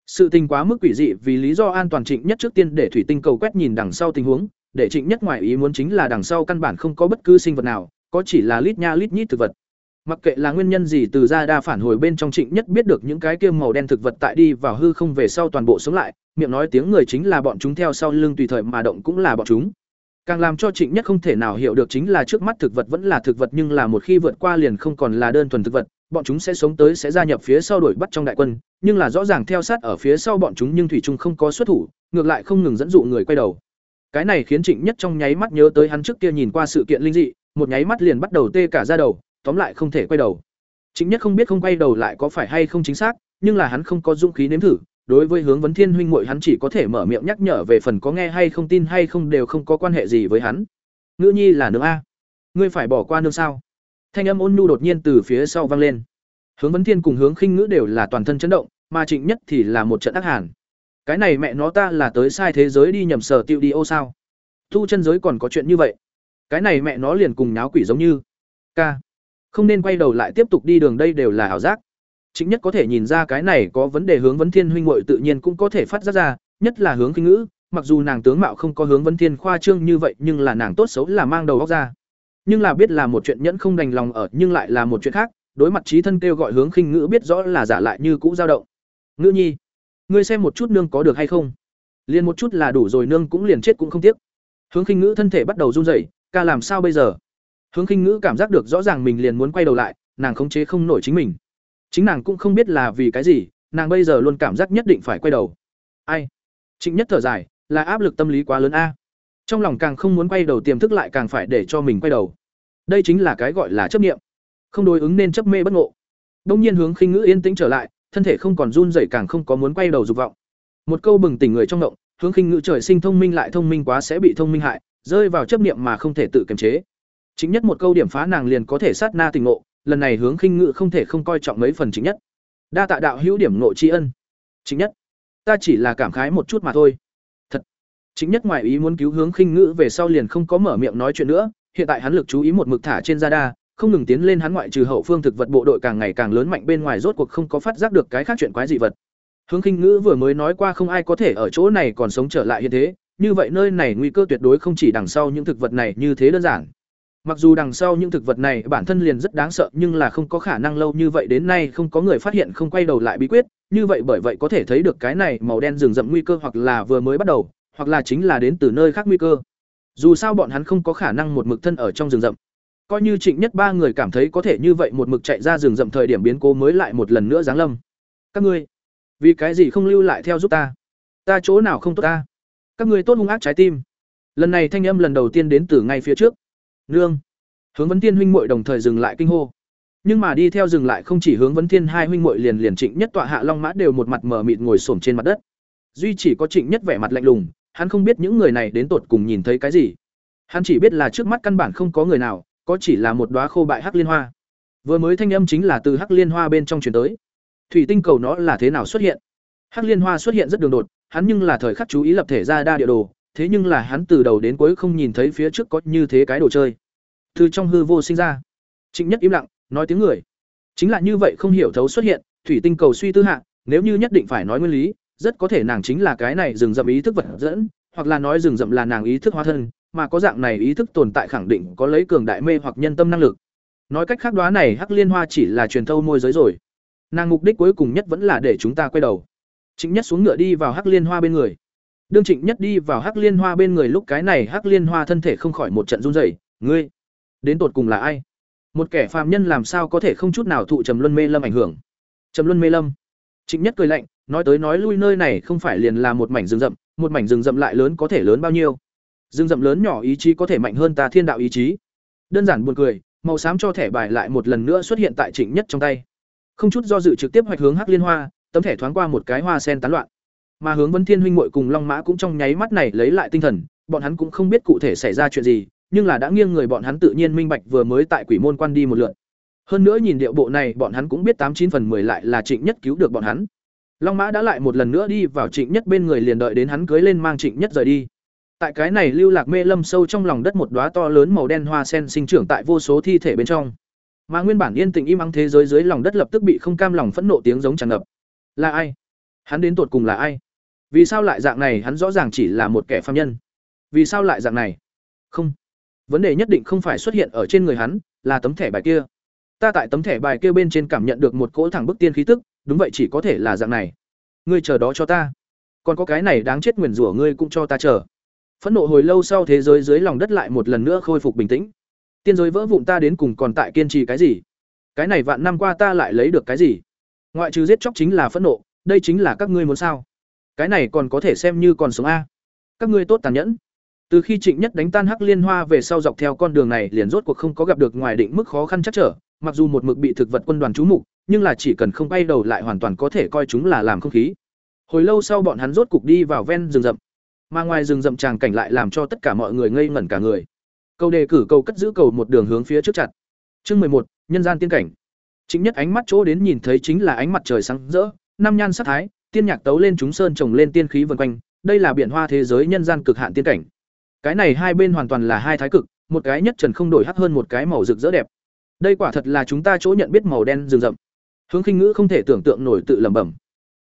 [SPEAKER 1] Sự tình quá mức quỷ dị vì lý do an toàn trịnh nhất trước tiên để thủy tinh cầu quét nhìn đằng sau tình huống, để trịnh nhất ngoài ý muốn chính là đằng sau căn bản không có bất cứ sinh vật nào, có chỉ là lít nha lít nhít thực vật. Mặc kệ là nguyên nhân gì từ ra đa phản hồi bên trong trịnh nhất biết được những cái kia màu đen thực vật tại đi vào hư không về sau toàn bộ sống lại, miệng nói tiếng người chính là bọn chúng theo sau lưng tùy thời mà động cũng là bọn chúng càng làm cho trịnh nhất không thể nào hiểu được chính là trước mắt thực vật vẫn là thực vật nhưng là một khi vượt qua liền không còn là đơn thuần thực vật, bọn chúng sẽ sống tới sẽ gia nhập phía sau đuổi bắt trong đại quân, nhưng là rõ ràng theo sát ở phía sau bọn chúng nhưng thủy trung không có xuất thủ, ngược lại không ngừng dẫn dụ người quay đầu. Cái này khiến trịnh nhất trong nháy mắt nhớ tới hắn trước kia nhìn qua sự kiện linh dị, một nháy mắt liền bắt đầu tê cả ra đầu, tóm lại không thể quay đầu. Trịnh nhất không biết không quay đầu lại có phải hay không chính xác, nhưng là hắn không có dũng khí nếm thử đối với hướng vấn thiên huynh muội hắn chỉ có thể mở miệng nhắc nhở về phần có nghe hay không tin hay không đều không có quan hệ gì với hắn. Ngữ nhi là nương a. Ngươi phải bỏ qua nương sao? Thanh âm ôn nhu đột nhiên từ phía sau vang lên. Hướng vấn thiên cùng hướng khinh ngữ đều là toàn thân chấn động, mà trịnh nhất thì là một trận ác hàn. Cái này mẹ nó ta là tới sai thế giới đi nhầm sở tiêu đi ô sao? Thu chân giới còn có chuyện như vậy? Cái này mẹ nó liền cùng náo quỷ giống như. Ca. Không nên quay đầu lại tiếp tục đi đường đây đều là ảo giác chính nhất có thể nhìn ra cái này có vấn đề hướng vấn thiên huynh muội tự nhiên cũng có thể phát giác ra, nhất là hướng kinh ngữ, mặc dù nàng tướng mạo không có hướng vấn thiên khoa trương như vậy, nhưng là nàng tốt xấu là mang đầu óc ra. Nhưng là biết là một chuyện nhẫn không đành lòng ở, nhưng lại là một chuyện khác, đối mặt trí thân kêu gọi hướng khinh ngữ biết rõ là giả lại như cũ dao động. Ngữ nhi, ngươi xem một chút nương có được hay không? Liền một chút là đủ rồi, nương cũng liền chết cũng không tiếc. Hướng khinh ngữ thân thể bắt đầu run rẩy, ca làm sao bây giờ? Hướng khinh ngữ cảm giác được rõ ràng mình liền muốn quay đầu lại, nàng khống chế không nổi chính mình chính nàng cũng không biết là vì cái gì, nàng bây giờ luôn cảm giác nhất định phải quay đầu. Ai? Trịnh nhất thở dài, là áp lực tâm lý quá lớn a. Trong lòng càng không muốn quay đầu tiềm thức lại càng phải để cho mình quay đầu. Đây chính là cái gọi là chấp nghiệm không đối ứng nên chấp mê bất ngộ. Đông nhiên hướng khinh ngữ yên tĩnh trở lại, thân thể không còn run rẩy càng không có muốn quay đầu dục vọng. Một câu bừng tỉnh người trong động hướng khinh ngữ trời sinh thông minh lại thông minh quá sẽ bị thông minh hại, rơi vào chấp niệm mà không thể tự kiềm chế. Chính nhất một câu điểm phá nàng liền có thể sát na tình ngộ lần này hướng khinh ngự không thể không coi trọng mấy phần chính nhất. Đa tạ đạo hữu điểm ngộ tri ân. Chính nhất ta chỉ là cảm khái một chút mà thôi. Thật chính nhất ngoài ý muốn cứu hướng khinh ngự về sau liền không có mở miệng nói chuyện nữa hiện tại hắn lực chú ý một mực thả trên gia đa không ngừng tiến lên hắn ngoại trừ hậu phương thực vật bộ đội càng ngày càng lớn mạnh bên ngoài rốt cuộc không có phát giác được cái khác chuyện quái dị vật. Hướng Khinh Ngữ vừa mới nói qua không ai có thể ở chỗ này còn sống trở lại hiện thế, như vậy nơi này nguy cơ tuyệt đối không chỉ đằng sau những thực vật này như thế đơn giản. Mặc dù đằng sau những thực vật này bản thân liền rất đáng sợ, nhưng là không có khả năng lâu như vậy đến nay không có người phát hiện không quay đầu lại bí quyết, như vậy bởi vậy có thể thấy được cái này màu đen rừng rậm nguy cơ hoặc là vừa mới bắt đầu, hoặc là chính là đến từ nơi khác nguy cơ. Dù sao bọn hắn không có khả năng một mực thân ở trong rừng rậm. Coi như Trịnh Nhất ba người cảm thấy có thể như vậy một mực chạy ra rừng rậm thời điểm biến cố mới lại một lần nữa giáng lâm. Các ngươi, vì cái gì không lưu lại theo giúp ta? Ta chỗ nào không tốt ta? Các ngươi tốt hung ác trái tim. Lần này thanh âm lần đầu tiên đến từ ngay phía trước. Nương. Hướng Vấn Thiên huynh muội đồng thời dừng lại kinh hô. Nhưng mà đi theo dừng lại không chỉ Hướng Vấn Thiên hai huynh muội liền liền Trịnh Nhất tọa hạ long mã đều một mặt mở mịt ngồi xổm trên mặt đất. Duy chỉ có Trịnh Nhất vẻ mặt lạnh lùng, hắn không biết những người này đến tột cùng nhìn thấy cái gì. Hắn chỉ biết là trước mắt căn bản không có người nào, có chỉ là một đóa khô bại hắc liên hoa. Vừa mới thanh âm chính là từ hắc liên hoa bên trong truyền tới. Thủy tinh cầu nó là thế nào xuất hiện? Hắc liên hoa xuất hiện rất đường đột, hắn nhưng là thời khắc chú ý lập thể ra đa địa đồ, thế nhưng là hắn từ đầu đến cuối không nhìn thấy phía trước có như thế cái đồ chơi. Từ trong hư vô sinh ra. Trịnh Nhất im lặng, nói tiếng người. Chính là như vậy không hiểu thấu xuất hiện, thủy tinh cầu suy tư hạ, nếu như nhất định phải nói nguyên lý, rất có thể nàng chính là cái này rừng rậm ý thức vật dẫn, hoặc là nói rừng rậm là nàng ý thức hóa thân, mà có dạng này ý thức tồn tại khẳng định có lấy cường đại mê hoặc nhân tâm năng lực. Nói cách khác đoá này Hắc Liên Hoa chỉ là truyền thâu môi giới rồi. Nàng mục đích cuối cùng nhất vẫn là để chúng ta quay đầu. chính Nhất xuống ngựa đi vào Hắc Liên Hoa bên người. Đương Trịnh Nhất đi vào Hắc Liên Hoa bên người lúc cái này Hắc Liên Hoa thân thể không khỏi một trận run rẩy, "Ngươi, đến tột cùng là ai?" Một kẻ phàm nhân làm sao có thể không chút nào thụ trầm luân mê lâm ảnh hưởng? Trầm luân mê lâm. Trịnh Nhất cười lạnh, nói tới nói lui nơi này không phải liền là một mảnh rừng rậm, một mảnh rừng rậm lại lớn có thể lớn bao nhiêu? Dương rậm lớn nhỏ ý chí có thể mạnh hơn ta thiên đạo ý chí. Đơn giản buồn cười, màu xám cho thẻ bài lại một lần nữa xuất hiện tại Trịnh Nhất trong tay. Không chút do dự trực tiếp hoạch hướng Hắc Liên Hoa, tấm thẻ thoáng qua một cái hoa sen tán loạn. Mà hướng Vân Thiên huynh muội cùng Long Mã cũng trong nháy mắt này lấy lại tinh thần, bọn hắn cũng không biết cụ thể xảy ra chuyện gì, nhưng là đã nghiêng người bọn hắn tự nhiên minh bạch vừa mới tại Quỷ môn quan đi một lượt. Hơn nữa nhìn điệu bộ này, bọn hắn cũng biết tám chín phần 10 lại là Trịnh Nhất cứu được bọn hắn. Long Mã đã lại một lần nữa đi vào Trịnh Nhất bên người liền đợi đến hắn cưới lên mang Trịnh Nhất rời đi. Tại cái này lưu lạc mê lâm sâu trong lòng đất một đóa to lớn màu đen hoa sen sinh trưởng tại vô số thi thể bên trong. Mà nguyên bản yên tĩnh im ắng thế giới dưới lòng đất lập tức bị không cam lòng phẫn nộ tiếng giống tràn ngập. Là ai? Hắn đến tột cùng là ai? Vì sao lại dạng này, hắn rõ ràng chỉ là một kẻ phàm nhân. Vì sao lại dạng này? Không. Vấn đề nhất định không phải xuất hiện ở trên người hắn, là tấm thẻ bài kia. Ta tại tấm thẻ bài kia bên trên cảm nhận được một cỗ thẳng bức tiên khí tức, đúng vậy chỉ có thể là dạng này. Ngươi chờ đó cho ta. Còn có cái này đáng chết nguyền rủa ngươi cũng cho ta chờ phẫn nộ hồi lâu sau thế giới dưới lòng đất lại một lần nữa khôi phục bình tĩnh tiên giới vỡ vụn ta đến cùng còn tại kiên trì cái gì cái này vạn năm qua ta lại lấy được cái gì ngoại trừ giết chóc chính là phẫn nộ đây chính là các ngươi muốn sao cái này còn có thể xem như còn sống a. Các ngươi tốt tàn nhẫn. Từ khi trịnh nhất đánh tan hắc liên hoa về sau dọc theo con đường này liền rốt cuộc không có gặp được ngoài định mức khó khăn chắc trở, mặc dù một mực bị thực vật quân đoàn trú mục, nhưng là chỉ cần không bay đầu lại hoàn toàn có thể coi chúng là làm không khí. Hồi lâu sau bọn hắn rốt cục đi vào ven rừng rậm. Mà ngoài rừng rậm tràng cảnh lại làm cho tất cả mọi người ngây ngẩn cả người. Câu đề cử cầu cất giữ cầu một đường hướng phía trước chặt. Chương mười một, nhân gian tiên cảnh. Chính nhất ánh mắt chỗ đến nhìn thấy chính là ánh mặt trời sáng rỡ, năm nhan sắc thái tiên nhạc tấu lên chúng sơn trồng lên tiên khí vần quanh, đây là biển hoa thế giới nhân gian cực hạn tiên cảnh. Cái này hai bên hoàn toàn là hai thái cực, một cái nhất trần không đổi hắc hơn một cái màu rực rỡ đẹp. Đây quả thật là chúng ta chỗ nhận biết màu đen rừng rậm. Hướng khinh ngữ không thể tưởng tượng nổi tự lẩm bẩm.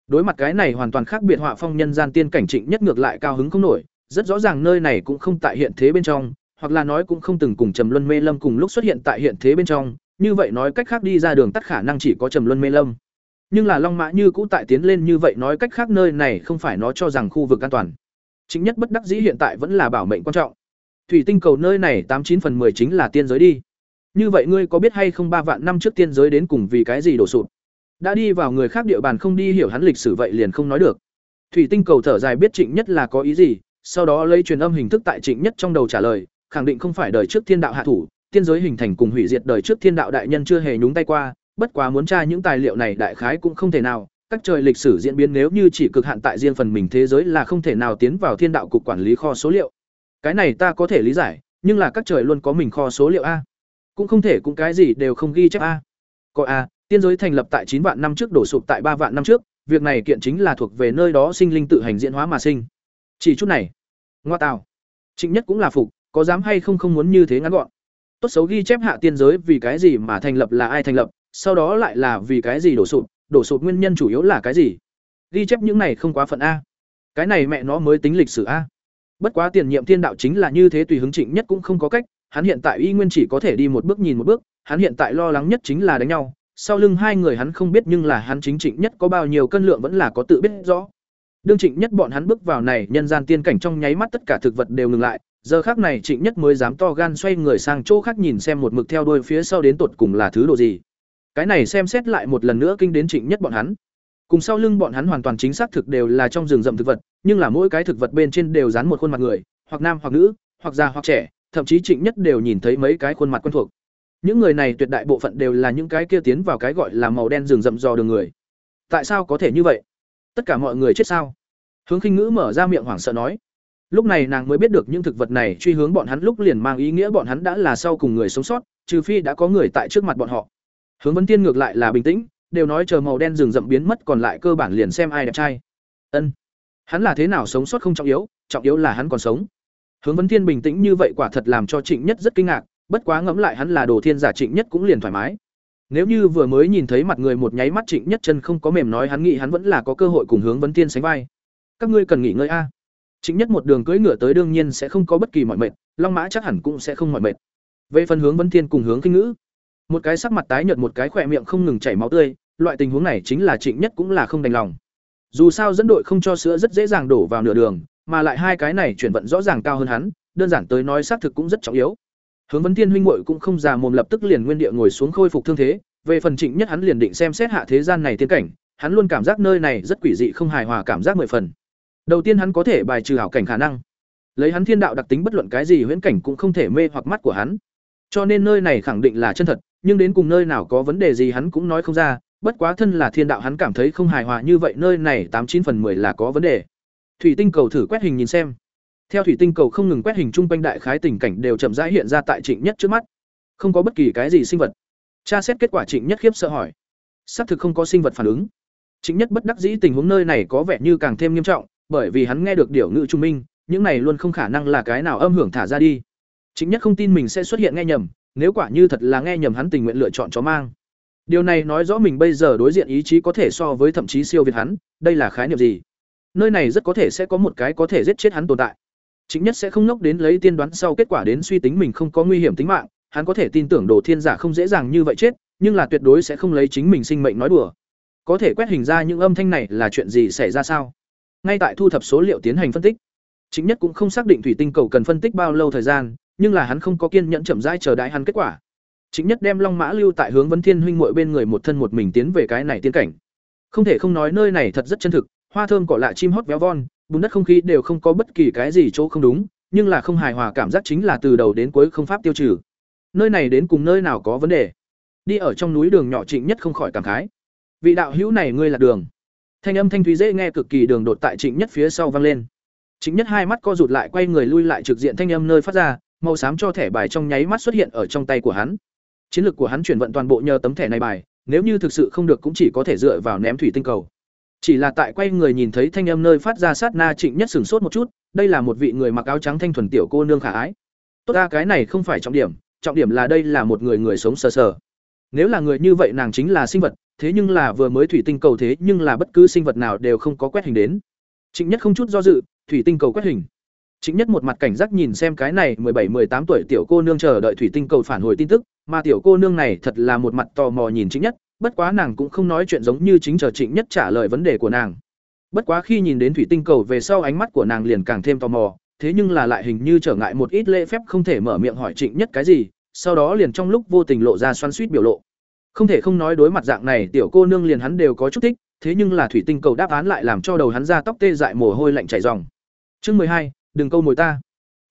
[SPEAKER 1] Đối mặt cái này hoàn toàn khác biệt họa phong nhân gian tiên cảnh trịnh nhất ngược lại cao hứng không nổi, rất rõ ràng nơi này cũng không tại hiện thế bên trong, hoặc là nói cũng không từng cùng trầm luân mê lâm cùng lúc xuất hiện tại hiện thế bên trong, như vậy nói cách khác đi ra đường tắt khả năng chỉ có trầm luân mê lâm nhưng là long mã như cũ tại tiến lên như vậy nói cách khác nơi này không phải nó cho rằng khu vực an toàn. Chính nhất bất đắc dĩ hiện tại vẫn là bảo mệnh quan trọng. Thủy tinh cầu nơi này tám chín phần 10 chính là tiên giới đi. Như vậy ngươi có biết hay không ba vạn năm trước tiên giới đến cùng vì cái gì đổ sụp? Đã đi vào người khác địa bàn không đi hiểu hắn lịch sử vậy liền không nói được. Thủy tinh cầu thở dài biết trịnh nhất là có ý gì, sau đó lấy truyền âm hình thức tại trịnh nhất trong đầu trả lời, khẳng định không phải đời trước thiên đạo hạ thủ, tiên giới hình thành cùng hủy diệt đời trước thiên đạo đại nhân chưa hề nhúng tay qua bất quá muốn tra những tài liệu này đại khái cũng không thể nào các trời lịch sử diễn biến nếu như chỉ cực hạn tại riêng phần mình thế giới là không thể nào tiến vào thiên đạo cục quản lý kho số liệu cái này ta có thể lý giải nhưng là các trời luôn có mình kho số liệu a cũng không thể cũng cái gì đều không ghi chép a có a Tiên giới thành lập tại chín vạn năm trước đổ sụp tại ba vạn năm trước, việc này kiện chính là thuộc về nơi đó sinh linh tự hành diễn hóa mà sinh. Chỉ chút này, ngoa tào. Trịnh Nhất cũng là phục, có dám hay không không muốn như thế ngắn gọn. Tốt xấu ghi chép hạ tiên giới vì cái gì mà thành lập là ai thành lập, sau đó lại là vì cái gì đổ sụp, đổ sụp nguyên nhân chủ yếu là cái gì? ghi chép những này không quá phận a. Cái này mẹ nó mới tính lịch sử a. Bất quá tiền nhiệm thiên đạo chính là như thế tùy hứng trịnh nhất cũng không có cách hắn hiện tại y nguyên chỉ có thể đi một bước nhìn một bước hắn hiện tại lo lắng nhất chính là đánh nhau sau lưng hai người hắn không biết nhưng là hắn chính trịnh nhất có bao nhiêu cân lượng vẫn là có tự biết rõ. Đương trịnh nhất bọn hắn bước vào này nhân gian tiên cảnh trong nháy mắt tất cả thực vật đều ngừng lại giờ khác này trịnh nhất mới dám to gan xoay người sang chỗ khác nhìn xem một mực theo đuôi phía sau đến tột cùng là thứ độ gì cái này xem xét lại một lần nữa kinh đến trịnh nhất bọn hắn. Cùng sau lưng bọn hắn hoàn toàn chính xác thực đều là trong rừng rậm thực vật, nhưng là mỗi cái thực vật bên trên đều dán một khuôn mặt người, hoặc nam hoặc nữ, hoặc già hoặc trẻ, thậm chí trịnh nhất đều nhìn thấy mấy cái khuôn mặt quen thuộc. Những người này tuyệt đại bộ phận đều là những cái kia tiến vào cái gọi là màu đen rừng rậm dò đường người. Tại sao có thể như vậy? Tất cả mọi người chết sao? Hướng khinh ngữ mở ra miệng hoảng sợ nói. Lúc này nàng mới biết được những thực vật này truy hướng bọn hắn lúc liền mang ý nghĩa bọn hắn đã là sau cùng người sống sót, trừ phi đã có người tại trước mặt bọn họ hướng vấn tiên ngược lại là bình tĩnh, đều nói chờ màu đen rừng rậm biến mất còn lại cơ bản liền xem ai đẹp trai. Ân. Hắn là thế nào sống sót không trọng yếu trọng yếu là hắn còn sống. Hướng vấn thiên bình tĩnh như vậy quả thật làm cho trịnh nhất rất kinh ngạc, bất quá ngẫm lại hắn là đồ thiên giả trịnh nhất cũng liền thoải mái. Nếu như vừa mới nhìn thấy mặt người một nháy mắt trịnh nhất chân không có mềm nói hắn nghĩ hắn vẫn là có cơ hội cùng hướng vấn thiên sánh vai. Các ngươi cần nghỉ ngơi a. Trịnh nhất một đường cưỡi ngựa tới đương nhiên sẽ không có bất kỳ mọi mệt, long mã chắc hẳn cũng sẽ không mọi mệt. Về phần hướng vấn thiên cùng hướng kinh ngữ một cái sắc mặt tái nhợt, một cái khỏe miệng không ngừng chảy máu tươi, loại tình huống này chính là trịnh nhất cũng là không đành lòng. Dù sao dẫn đội không cho sữa rất dễ dàng đổ vào nửa đường, mà lại hai cái này chuyển vận rõ ràng cao hơn hắn, đơn giản tới nói xác thực cũng rất trọng yếu. Hướng vấn thiên huynh muội cũng không già mồm lập tức liền nguyên địa ngồi xuống khôi phục thương thế, về phần trịnh nhất hắn liền định xem xét hạ thế gian này tiến cảnh, hắn luôn cảm giác nơi này rất quỷ dị không hài hòa cảm giác mười phần. Đầu tiên hắn có thể bài trừ hảo cảnh khả năng. Lấy hắn thiên đạo đặc tính bất luận cái gì huyễn cảnh cũng không thể mê hoặc mắt của hắn. Cho nên nơi này khẳng định là chân thật nhưng đến cùng nơi nào có vấn đề gì hắn cũng nói không ra, bất quá thân là thiên đạo hắn cảm thấy không hài hòa như vậy nơi này tám chín phần 10 là có vấn đề. Thủy tinh cầu thử quét hình nhìn xem. Theo thủy tinh cầu không ngừng quét hình chung quanh đại khái tình cảnh đều chậm rãi hiện ra tại trịnh nhất trước mắt. Không có bất kỳ cái gì sinh vật. Tra xét kết quả trịnh nhất khiếp sợ hỏi. Xác thực không có sinh vật phản ứng. Trịnh nhất bất đắc dĩ tình huống nơi này có vẻ như càng thêm nghiêm trọng, bởi vì hắn nghe được điều ngự trung minh, những này luôn không khả năng là cái nào âm hưởng thả ra đi. Trịnh nhất không tin mình sẽ xuất hiện nghe nhầm nếu quả như thật là nghe nhầm hắn tình nguyện lựa chọn chó mang. Điều này nói rõ mình bây giờ đối diện ý chí có thể so với thậm chí siêu việt hắn, đây là khái niệm gì? Nơi này rất có thể sẽ có một cái có thể giết chết hắn tồn tại. Chính nhất sẽ không nốc đến lấy tiên đoán sau kết quả đến suy tính mình không có nguy hiểm tính mạng, hắn có thể tin tưởng đồ thiên giả không dễ dàng như vậy chết, nhưng là tuyệt đối sẽ không lấy chính mình sinh mệnh nói đùa. Có thể quét hình ra những âm thanh này là chuyện gì xảy ra sao? Ngay tại thu thập số liệu tiến hành phân tích. Chính nhất cũng không xác định thủy tinh cầu cần phân tích bao lâu thời gian nhưng là hắn không có kiên nhẫn chậm rãi chờ đãi hắn kết quả. Chính nhất đem long mã lưu tại hướng Vân thiên huynh muội bên người một thân một mình tiến về cái này tiên cảnh. Không thể không nói nơi này thật rất chân thực, hoa thơm cỏ lạ chim hót véo von, bùn đất không khí đều không có bất kỳ cái gì chỗ không đúng, nhưng là không hài hòa cảm giác chính là từ đầu đến cuối không pháp tiêu trừ. Nơi này đến cùng nơi nào có vấn đề? Đi ở trong núi đường nhỏ trịnh nhất không khỏi cảm khái. Vị đạo hữu này ngươi là đường. Thanh âm thanh thúy dễ nghe cực kỳ đường đột tại trịnh nhất phía sau vang lên. Trịnh nhất hai mắt co rụt lại quay người lui lại trực diện thanh âm nơi phát ra màu xám cho thẻ bài trong nháy mắt xuất hiện ở trong tay của hắn. Chiến lược của hắn chuyển vận toàn bộ nhờ tấm thẻ này bài, nếu như thực sự không được cũng chỉ có thể dựa vào ném thủy tinh cầu. Chỉ là tại quay người nhìn thấy thanh âm nơi phát ra sát na trịnh nhất sửng sốt một chút, đây là một vị người mặc áo trắng thanh thuần tiểu cô nương khả ái. Tốt ra cái này không phải trọng điểm trọng điểm là đây là một người người sống sờ sờ. Nếu là người như vậy nàng chính là sinh vật, thế nhưng là vừa mới thủy tinh cầu thế nhưng là bất cứ sinh vật nào đều không có quét hình đến. Trịnh nhất không chút do dự, thủy tinh cầu quét hình. Trịnh Nhất một mặt cảnh giác nhìn xem cái này bảy 18 tuổi tiểu cô nương chờ đợi thủy tinh cầu phản hồi tin tức, mà tiểu cô nương này thật là một mặt tò mò nhìn Trịnh Nhất, bất quá nàng cũng không nói chuyện giống như chính chờ Trịnh Nhất trả lời vấn đề của nàng. Bất quá khi nhìn đến thủy tinh cầu về sau ánh mắt của nàng liền càng thêm tò mò, thế nhưng là lại hình như trở ngại một ít lễ phép không thể mở miệng hỏi Trịnh Nhất cái gì, sau đó liền trong lúc vô tình lộ ra xoắn xuýt biểu lộ. Không thể không nói đối mặt dạng này tiểu cô nương liền hắn đều có chút thích, thế nhưng là thủy tinh cầu đáp án lại làm cho đầu hắn ra tóc tê dại mồ hôi lạnh chảy ròng. Chương mười hai đừng câu mồi ta.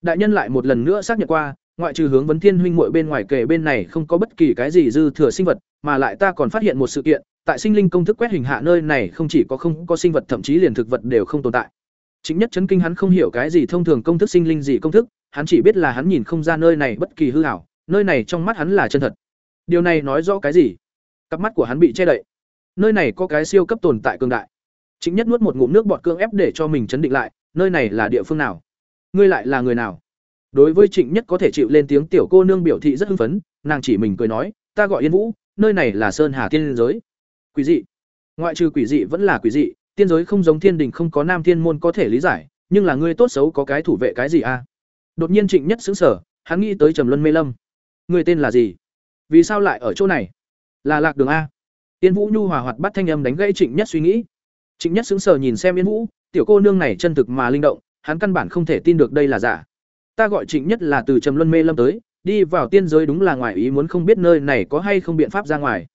[SPEAKER 1] Đại nhân lại một lần nữa xác nhận qua, ngoại trừ hướng vấn thiên huynh muội bên ngoài kề bên này không có bất kỳ cái gì dư thừa sinh vật, mà lại ta còn phát hiện một sự kiện, tại sinh linh công thức quét hình hạ nơi này không chỉ có không có sinh vật, thậm chí liền thực vật đều không tồn tại. Chính nhất chấn kinh hắn không hiểu cái gì thông thường công thức sinh linh gì công thức, hắn chỉ biết là hắn nhìn không ra nơi này bất kỳ hư hảo nơi này trong mắt hắn là chân thật. Điều này nói rõ cái gì? Cặp mắt của hắn bị che đậy. Nơi này có cái siêu cấp tồn tại cường đại. Chính nhất nuốt một ngụm nước bọt cương ép để cho mình chấn định lại, nơi này là địa phương nào? Ngươi lại là người nào? Đối với trịnh nhất có thể chịu lên tiếng tiểu cô nương biểu thị rất hưng phấn, nàng chỉ mình cười nói, ta gọi yên vũ, nơi này là sơn hà tiên giới. Quỷ dị. Ngoại trừ quỷ dị vẫn là quỷ dị, tiên giới không giống thiên đình không có nam thiên môn có thể lý giải, nhưng là ngươi tốt xấu có cái thủ vệ cái gì a đột nhiên trịnh nhất xứng sở hắn nghĩ tới trầm luân mê lâm. Người tên là gì? Vì sao lại ở chỗ này? Là lạc đường a. Yên vũ nhu hòa hoạt bắt thanh âm đánh gãy trịnh nhất suy nghĩ. Trịnh nhất xứng sở nhìn xem yên vũ, tiểu cô nương này chân thực mà linh động hắn căn bản không thể tin được đây là giả. Ta gọi trịnh nhất là từ trầm luân mê lâm tới, đi vào tiên giới đúng là ngoài ý muốn không biết nơi này có hay không biện pháp ra ngoài.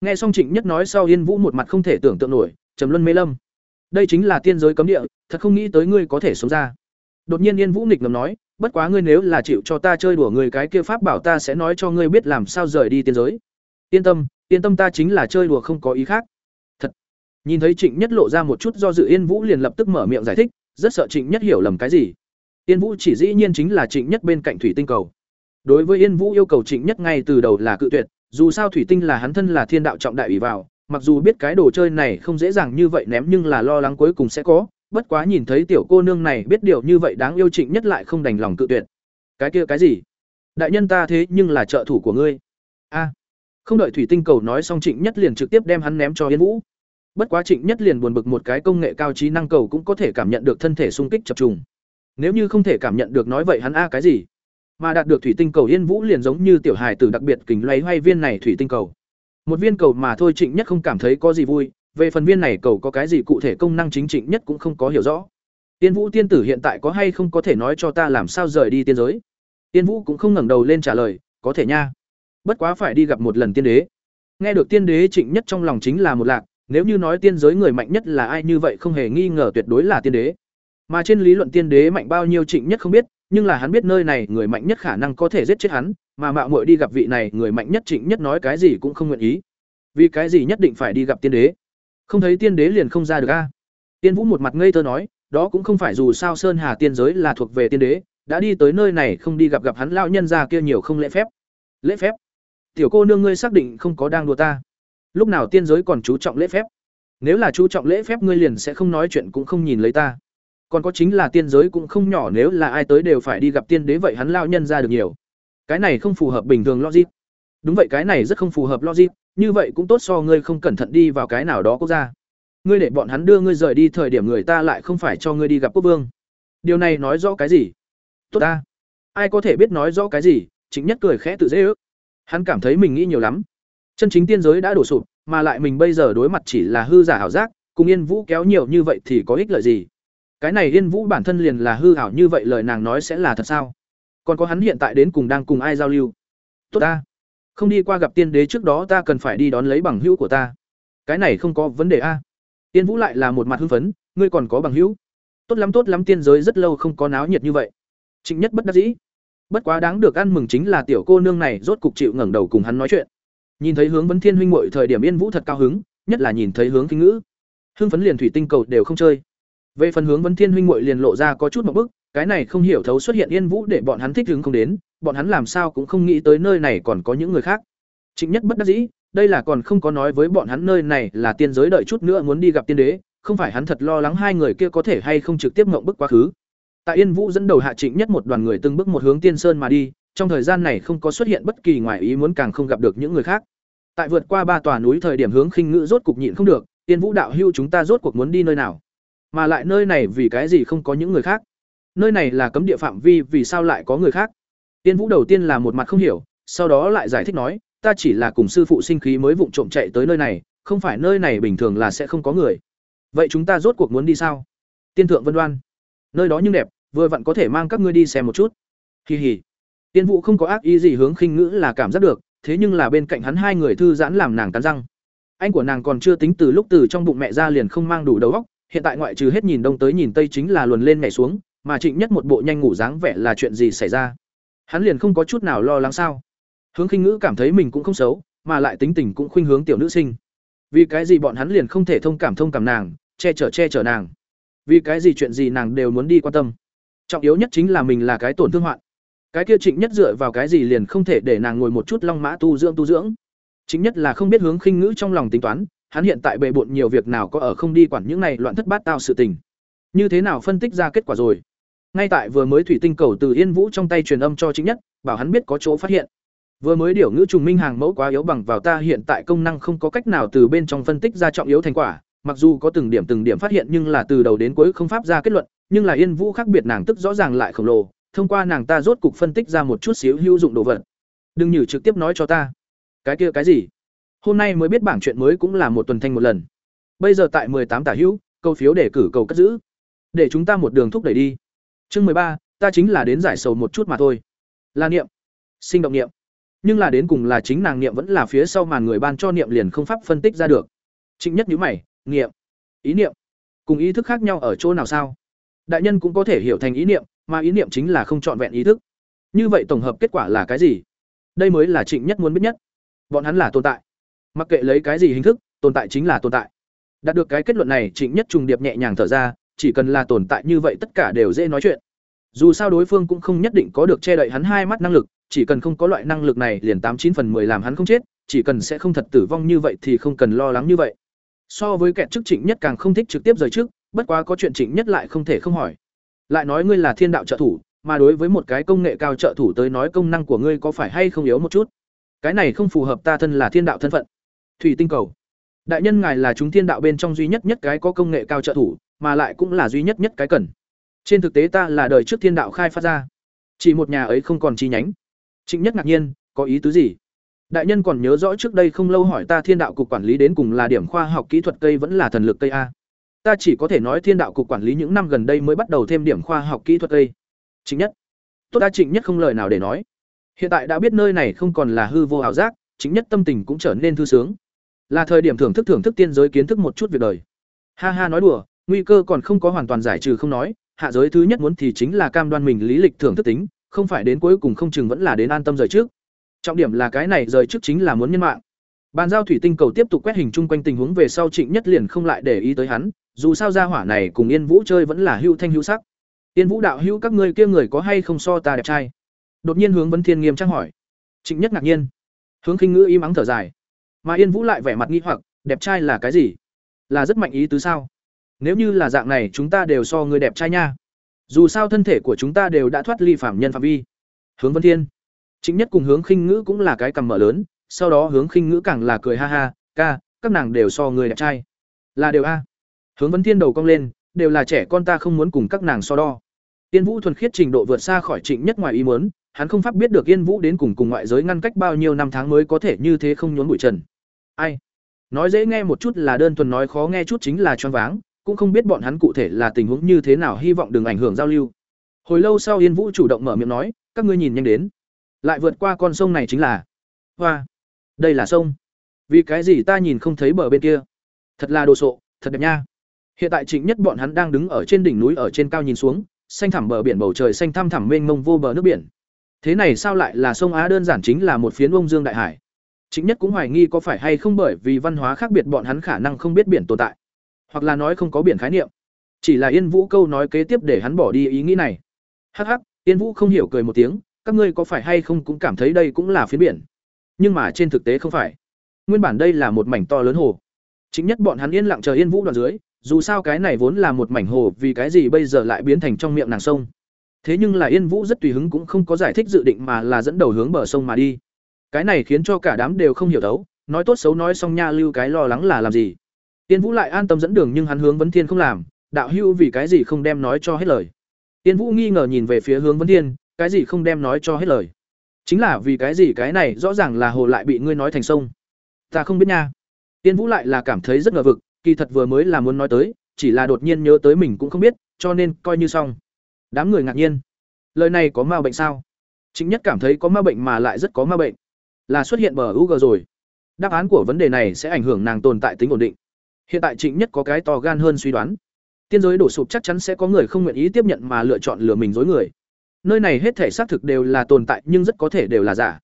[SPEAKER 1] Nghe xong trịnh nhất nói sau yên vũ một mặt không thể tưởng tượng nổi, trầm luân mê lâm. Đây chính là tiên giới cấm địa, thật không nghĩ tới ngươi có thể sống ra. Đột nhiên yên vũ nghịch ngầm nói, bất quá ngươi nếu là chịu cho ta chơi đùa người cái kia pháp bảo ta sẽ nói cho ngươi biết làm sao rời đi tiên giới. Yên tâm yên tâm ta chính là chơi đùa không có ý khác. Thật. Nhìn thấy trịnh nhất lộ ra một chút do dự, yên vũ liền lập tức mở miệng giải thích rất sợ trịnh nhất hiểu lầm cái gì. Yên vũ chỉ dĩ nhiên chính là trịnh nhất bên cạnh thủy tinh cầu. Đối với yên vũ yêu cầu trịnh nhất ngay từ đầu là cự tuyệt, dù sao thủy tinh là hắn thân là thiên đạo trọng đại ủy vào, mặc dù biết cái đồ chơi này không dễ dàng như vậy ném nhưng là lo lắng cuối cùng sẽ có, bất quá nhìn thấy tiểu cô nương này biết điều như vậy đáng yêu trịnh nhất lại không đành lòng cự tuyệt. Cái kia cái gì? Đại nhân ta thế nhưng là trợ thủ của ngươi. A. Không đợi thủy tinh cầu nói xong trịnh nhất liền trực tiếp đem hắn ném cho yên vũ bất quá trịnh nhất liền buồn bực một cái công nghệ cao trí năng cầu cũng có thể cảm nhận được thân thể xung kích chập trùng. Nếu như không thể cảm nhận được nói vậy hắn a cái gì? Mà đạt được thủy tinh cầu yên vũ liền giống như tiểu hài tử đặc biệt kính loay hoay viên này thủy tinh cầu. Một viên cầu mà thôi trịnh nhất không cảm thấy có gì vui, về phần viên này cầu có cái gì cụ thể công năng chính trịnh nhất cũng không có hiểu rõ. Tiên vũ tiên tử hiện tại có hay không có thể nói cho ta làm sao rời đi tiên giới? Tiên vũ cũng không ngẩng đầu lên trả lời, có thể nha. Bất quá phải đi gặp một lần tiên đế. Nghe được tiên đế trịnh nhất trong lòng chính là một lạc nếu như nói tiên giới người mạnh nhất là ai như vậy không hề nghi ngờ tuyệt đối là tiên đế. Mà trên lý luận tiên đế mạnh bao nhiêu trịnh nhất không biết, nhưng là hắn biết nơi này người mạnh nhất khả năng có thể giết chết hắn, mà mạo muội đi gặp vị này người mạnh nhất trịnh nhất nói cái gì cũng không nguyện ý. Vì cái gì nhất định phải đi gặp tiên đế? Không thấy tiên đế liền không ra được a. Tiên vũ một mặt ngây thơ nói, đó cũng không phải dù sao sơn hà tiên giới là thuộc về tiên đế, đã đi tới nơi này không đi gặp gặp hắn lão nhân gia kia nhiều không lễ phép. Lễ phép? Tiểu cô nương ngươi xác định không có đang đùa ta lúc nào tiên giới còn chú trọng lễ phép? Nếu là chú trọng lễ phép, ngươi liền sẽ không nói chuyện cũng không nhìn lấy ta. Còn có chính là tiên giới cũng không nhỏ, nếu là ai tới đều phải đi gặp tiên đế vậy hắn lao nhân ra được nhiều. Cái này không phù hợp bình thường logic. Đúng vậy, cái này rất không phù hợp logic. Như vậy cũng tốt so ngươi không cẩn thận đi vào cái nào đó quốc gia. Ngươi để bọn hắn đưa ngươi rời đi thời điểm người ta lại không phải cho ngươi đi gặp quốc vương. Điều này nói rõ cái gì? Tốt ta. Ai có thể biết nói rõ cái gì? Chính nhất cười khẽ tự dễ ước. Hắn cảm thấy mình nghĩ nhiều lắm chân chính tiên giới đã đổ sụp, mà lại mình bây giờ đối mặt chỉ là hư giả hảo giác, cùng yên vũ kéo nhiều như vậy thì có ích lợi gì? Cái này yên vũ bản thân liền là hư hảo như vậy lời nàng nói sẽ là thật sao? Còn có hắn hiện tại đến cùng đang cùng ai giao lưu? Tốt ta. Không đi qua gặp tiên đế trước đó ta cần phải đi đón lấy bằng hữu của ta. Cái này không có vấn đề a. Tiên vũ lại là một mặt hưng phấn, ngươi còn có bằng hữu? Tốt lắm tốt lắm, tiên giới rất lâu không có náo nhiệt như vậy. Trịnh nhất bất đắc dĩ. Bất quá đáng được ăn mừng chính là tiểu cô nương này rốt cục chịu ngẩng đầu cùng hắn nói chuyện nhìn thấy hướng vấn thiên huynh muội thời điểm yên vũ thật cao hứng, nhất là nhìn thấy hướng kinh ngữ. Hưng phấn liền thủy tinh cầu đều không chơi. Về phần hướng vấn thiên huynh muội liền lộ ra có chút một bức, cái này không hiểu thấu xuất hiện yên vũ để bọn hắn thích hứng không đến, bọn hắn làm sao cũng không nghĩ tới nơi này còn có những người khác. Trịnh nhất bất đắc dĩ, đây là còn không có nói với bọn hắn nơi này là tiên giới đợi chút nữa muốn đi gặp tiên đế, không phải hắn thật lo lắng hai người kia có thể hay không trực tiếp ngộng bức quá khứ. Tại yên vũ dẫn đầu hạ trịnh nhất một đoàn người từng bước một hướng tiên sơn mà đi trong thời gian này không có xuất hiện bất kỳ ngoại ý muốn càng không gặp được những người khác. Tại vượt qua ba tòa núi thời điểm hướng khinh ngữ rốt cục nhịn không được, tiên vũ đạo hưu chúng ta rốt cuộc muốn đi nơi nào? Mà lại nơi này vì cái gì không có những người khác? Nơi này là cấm địa phạm vi, vì sao lại có người khác? Tiên vũ đầu tiên là một mặt không hiểu, sau đó lại giải thích nói, ta chỉ là cùng sư phụ sinh khí mới vụng trộm chạy tới nơi này, không phải nơi này bình thường là sẽ không có người. Vậy chúng ta rốt cuộc muốn đi sao? Tiên thượng vân đoan, nơi đó nhưng đẹp, vừa vặn có thể mang các ngươi đi xem một chút. Kỳ hỉ tiên vũ không có ác ý gì hướng khinh ngữ là cảm giác được, thế nhưng là bên cạnh hắn hai người thư giãn làm nàng cắn răng. Anh của nàng còn chưa tính từ lúc từ trong bụng mẹ ra liền không mang đủ đầu óc, hiện tại ngoại trừ hết nhìn đông tới nhìn tây chính là luồn lên nhảy xuống, mà trịnh nhất một bộ nhanh ngủ dáng vẻ là chuyện gì xảy ra? Hắn liền không có chút nào lo lắng sao? Hướng khinh ngữ cảm thấy mình cũng không xấu, mà lại tính tình cũng khuynh hướng tiểu nữ sinh. Vì cái gì bọn hắn liền không thể thông cảm thông cảm nàng, che chở che chở nàng? Vì cái gì chuyện gì nàng đều muốn đi quan tâm? Trọng yếu nhất chính là mình là cái tổn thương hoạn cái kia trịnh nhất dựa vào cái gì liền không thể để nàng ngồi một chút long mã tu dưỡng tu dưỡng? Chính nhất là không biết hướng khinh ngữ trong lòng tính toán hắn hiện tại bề bộn nhiều việc nào có ở không đi quản những này loạn thất bát tao sự tình. Như thế nào phân tích ra kết quả rồi? Ngay tại vừa mới thủy tinh cầu từ yên vũ trong tay truyền âm cho chính nhất bảo hắn biết có chỗ phát hiện. Vừa mới điều ngữ trùng minh hàng mẫu quá yếu bằng vào ta hiện tại công năng không có cách nào từ bên trong phân tích ra trọng yếu thành quả mặc dù có từng điểm từng điểm phát hiện nhưng là từ đầu đến cuối không pháp ra kết luận, nhưng là Yên Vũ khác biệt nàng tức rõ ràng lại khổng lồ, thông qua nàng ta rốt cục phân tích ra một chút xíu hữu dụng đồ vật. Đừng nhử trực tiếp nói cho ta. Cái kia cái gì? Hôm nay mới biết bảng chuyện mới cũng là một tuần thanh một lần. Bây giờ tại tám tả hữu, câu phiếu để cử cầu cất giữ. Để chúng ta một đường thúc đẩy đi. Chương ba, ta chính là đến giải sầu một chút mà thôi. Là niệm, sinh động niệm. Nhưng là đến cùng là chính nàng niệm vẫn là phía sau màn người ban cho niệm liền không pháp phân tích ra được. Trịnh Nhất nhíu mày, niệm, ý niệm, cùng ý thức khác nhau ở chỗ nào sao? Đại nhân cũng có thể hiểu thành ý niệm, mà ý niệm chính là không trọn vẹn ý thức. Như vậy tổng hợp kết quả là cái gì? Đây mới là Trịnh Nhất muốn biết nhất. Bọn hắn là tồn tại. Mặc kệ lấy cái gì hình thức, tồn tại chính là tồn tại. Đạt được cái kết luận này, Trịnh Nhất trùng điệp nhẹ nhàng thở ra, chỉ cần là tồn tại như vậy tất cả đều dễ nói chuyện. Dù sao đối phương cũng không nhất định có được che đậy hắn hai mắt năng lực, chỉ cần không có loại năng lực này liền tám chín phần 10 làm hắn không chết, chỉ cần sẽ không thật tử vong như vậy thì không cần lo lắng như vậy. So với kẻ chức Trịnh Nhất càng không thích trực tiếp rời trước, bất quá có chuyện Trịnh Nhất lại không thể không hỏi. Lại nói ngươi là thiên đạo trợ thủ, mà đối với một cái công nghệ cao trợ thủ tới nói công năng của ngươi có phải hay không yếu một chút? Cái này không phù hợp ta thân là thiên đạo thân phận. Thủy tinh cầu. Đại nhân ngài là chúng thiên đạo bên trong duy nhất nhất cái có công nghệ cao trợ thủ, mà lại cũng là duy nhất nhất cái cần. Trên thực tế ta là đời trước thiên đạo khai phát ra. Chỉ một nhà ấy không còn chi nhánh. Trịnh Nhất ngạc nhiên, có ý tứ gì? Đại nhân còn nhớ rõ trước đây không lâu hỏi ta thiên đạo cục quản lý đến cùng là điểm khoa học kỹ thuật cây vẫn là thần lực cây a. Ta chỉ có thể nói thiên đạo cục quản lý những năm gần đây mới bắt đầu thêm điểm khoa học kỹ thuật đây. Trịnh Nhất. Tốt ta Trịnh Nhất không lời nào để nói. Hiện tại đã biết nơi này không còn là hư vô ảo giác, chính Nhất tâm tình cũng trở nên thư sướng. Là thời điểm thưởng thức thưởng thức tiên giới kiến thức một chút việc đời. Ha ha nói đùa, nguy cơ còn không có hoàn toàn giải trừ không nói, hạ giới thứ nhất muốn thì chính là cam đoan mình lý lịch thưởng thức tính, không phải đến cuối cùng không chừng vẫn là đến an tâm rời trước. Trọng điểm là cái này rời trước chính là muốn nhân mạng. Bàn giao thủy tinh cầu tiếp tục quét hình chung quanh tình huống về sau Trịnh Nhất liền không lại để ý tới hắn, dù sao gia hỏa này cùng Yên Vũ chơi vẫn là hữu thanh hữu sắc. Yên Vũ đạo hữu các ngươi kia người có hay không so ta đẹp trai? Đột nhiên hướng Vấn Thiên nghiêm trang hỏi. Trịnh Nhất ngạc nhiên. Hướng Khinh Ngữ im ắng thở dài. Mà Yên Vũ lại vẻ mặt nghi hoặc, đẹp trai là cái gì? Là rất mạnh ý tứ sao? Nếu như là dạng này chúng ta đều so người đẹp trai nha. Dù sao thân thể của chúng ta đều đã thoát ly phạm nhân phạm vi. Hướng Vân Thiên. Chính nhất cùng hướng khinh ngữ cũng là cái cằm mở lớn, sau đó hướng khinh ngữ càng là cười ha ha, ca, các nàng đều so người đẹp trai. Là đều a. Hướng vấn Thiên đầu cong lên, đều là trẻ con ta không muốn cùng các nàng so đo. Tiên Vũ thuần khiết trình độ vượt xa khỏi Trịnh Nhất ngoài ý muốn, hắn không pháp biết được Yên Vũ đến cùng cùng ngoại giới ngăn cách bao nhiêu năm tháng mới có thể như thế không nhốn bụi trần. Ai? Nói dễ nghe một chút là đơn thuần nói khó nghe chút chính là choáng váng, cũng không biết bọn hắn cụ thể là tình huống như thế nào hy vọng đừng ảnh hưởng giao lưu hồi lâu sau yên vũ chủ động mở miệng nói các ngươi nhìn nhanh đến lại vượt qua con sông này chính là hoa đây là sông. Vì cái gì ta nhìn không thấy bờ bên kia? Thật là đồ sộ, thật đẹp nha. Hiện tại trịnh nhất bọn hắn đang đứng ở trên đỉnh núi ở trên cao nhìn xuống, xanh thẳm bờ biển bầu trời xanh thăm thẳm mênh mông vô bờ nước biển. Thế này sao lại là sông á đơn giản chính là một phiến bông dương đại hải? Chính nhất cũng hoài nghi có phải hay không bởi vì văn hóa khác biệt bọn hắn khả năng không biết biển tồn tại, hoặc là nói không có biển khái niệm. Chỉ là yên vũ câu nói kế tiếp để hắn bỏ đi ý nghĩ này. Hắc hắc, yên vũ không hiểu cười một tiếng, các ngươi có phải hay không cũng cảm thấy đây cũng là phiến biển? Nhưng mà trên thực tế không phải. Nguyên bản đây là một mảnh to lớn hồ. Chính nhất bọn hắn yên lặng chờ yên vũ đoạn dưới dù sao cái này vốn là một mảnh hồ vì cái gì bây giờ lại biến thành trong miệng nàng sông? Thế nhưng là yên vũ rất tùy hứng cũng không có giải thích dự định mà là dẫn đầu hướng bờ sông mà đi. Cái này khiến cho cả đám đều không hiểu đấu nói tốt xấu nói xong nha lưu cái lo lắng là làm gì. Yên Vũ lại an tâm dẫn đường nhưng hắn hướng Vấn Thiên không làm, đạo hưu vì cái gì không đem nói cho hết lời. yên Vũ nghi ngờ nhìn về phía hướng Vấn Thiên, cái gì không đem nói cho hết lời? Chính là vì cái gì cái này rõ ràng là hồ lại bị ngươi nói thành sông. Ta không biết nha. Tiên Vũ lại là cảm thấy rất ngờ vực, kỳ thật vừa mới là muốn nói tới, chỉ là đột nhiên nhớ tới mình cũng không biết, cho nên coi như xong. Đám người ngạc nhiên. Lời này có ma bệnh sao? Chính nhất cảm thấy có ma bệnh mà lại rất có ma bệnh. Là xuất hiện bờ u g rồi. Đáp án của vấn đề này sẽ ảnh hưởng nàng tồn tại tính ổn định. Hiện tại Trịnh Nhất có cái to gan hơn suy đoán. Tiên giới đổ sụp chắc chắn sẽ có người không nguyện ý tiếp nhận mà lựa chọn lừa mình dối người. Nơi này hết thể xác thực đều là tồn tại nhưng rất có thể đều là giả.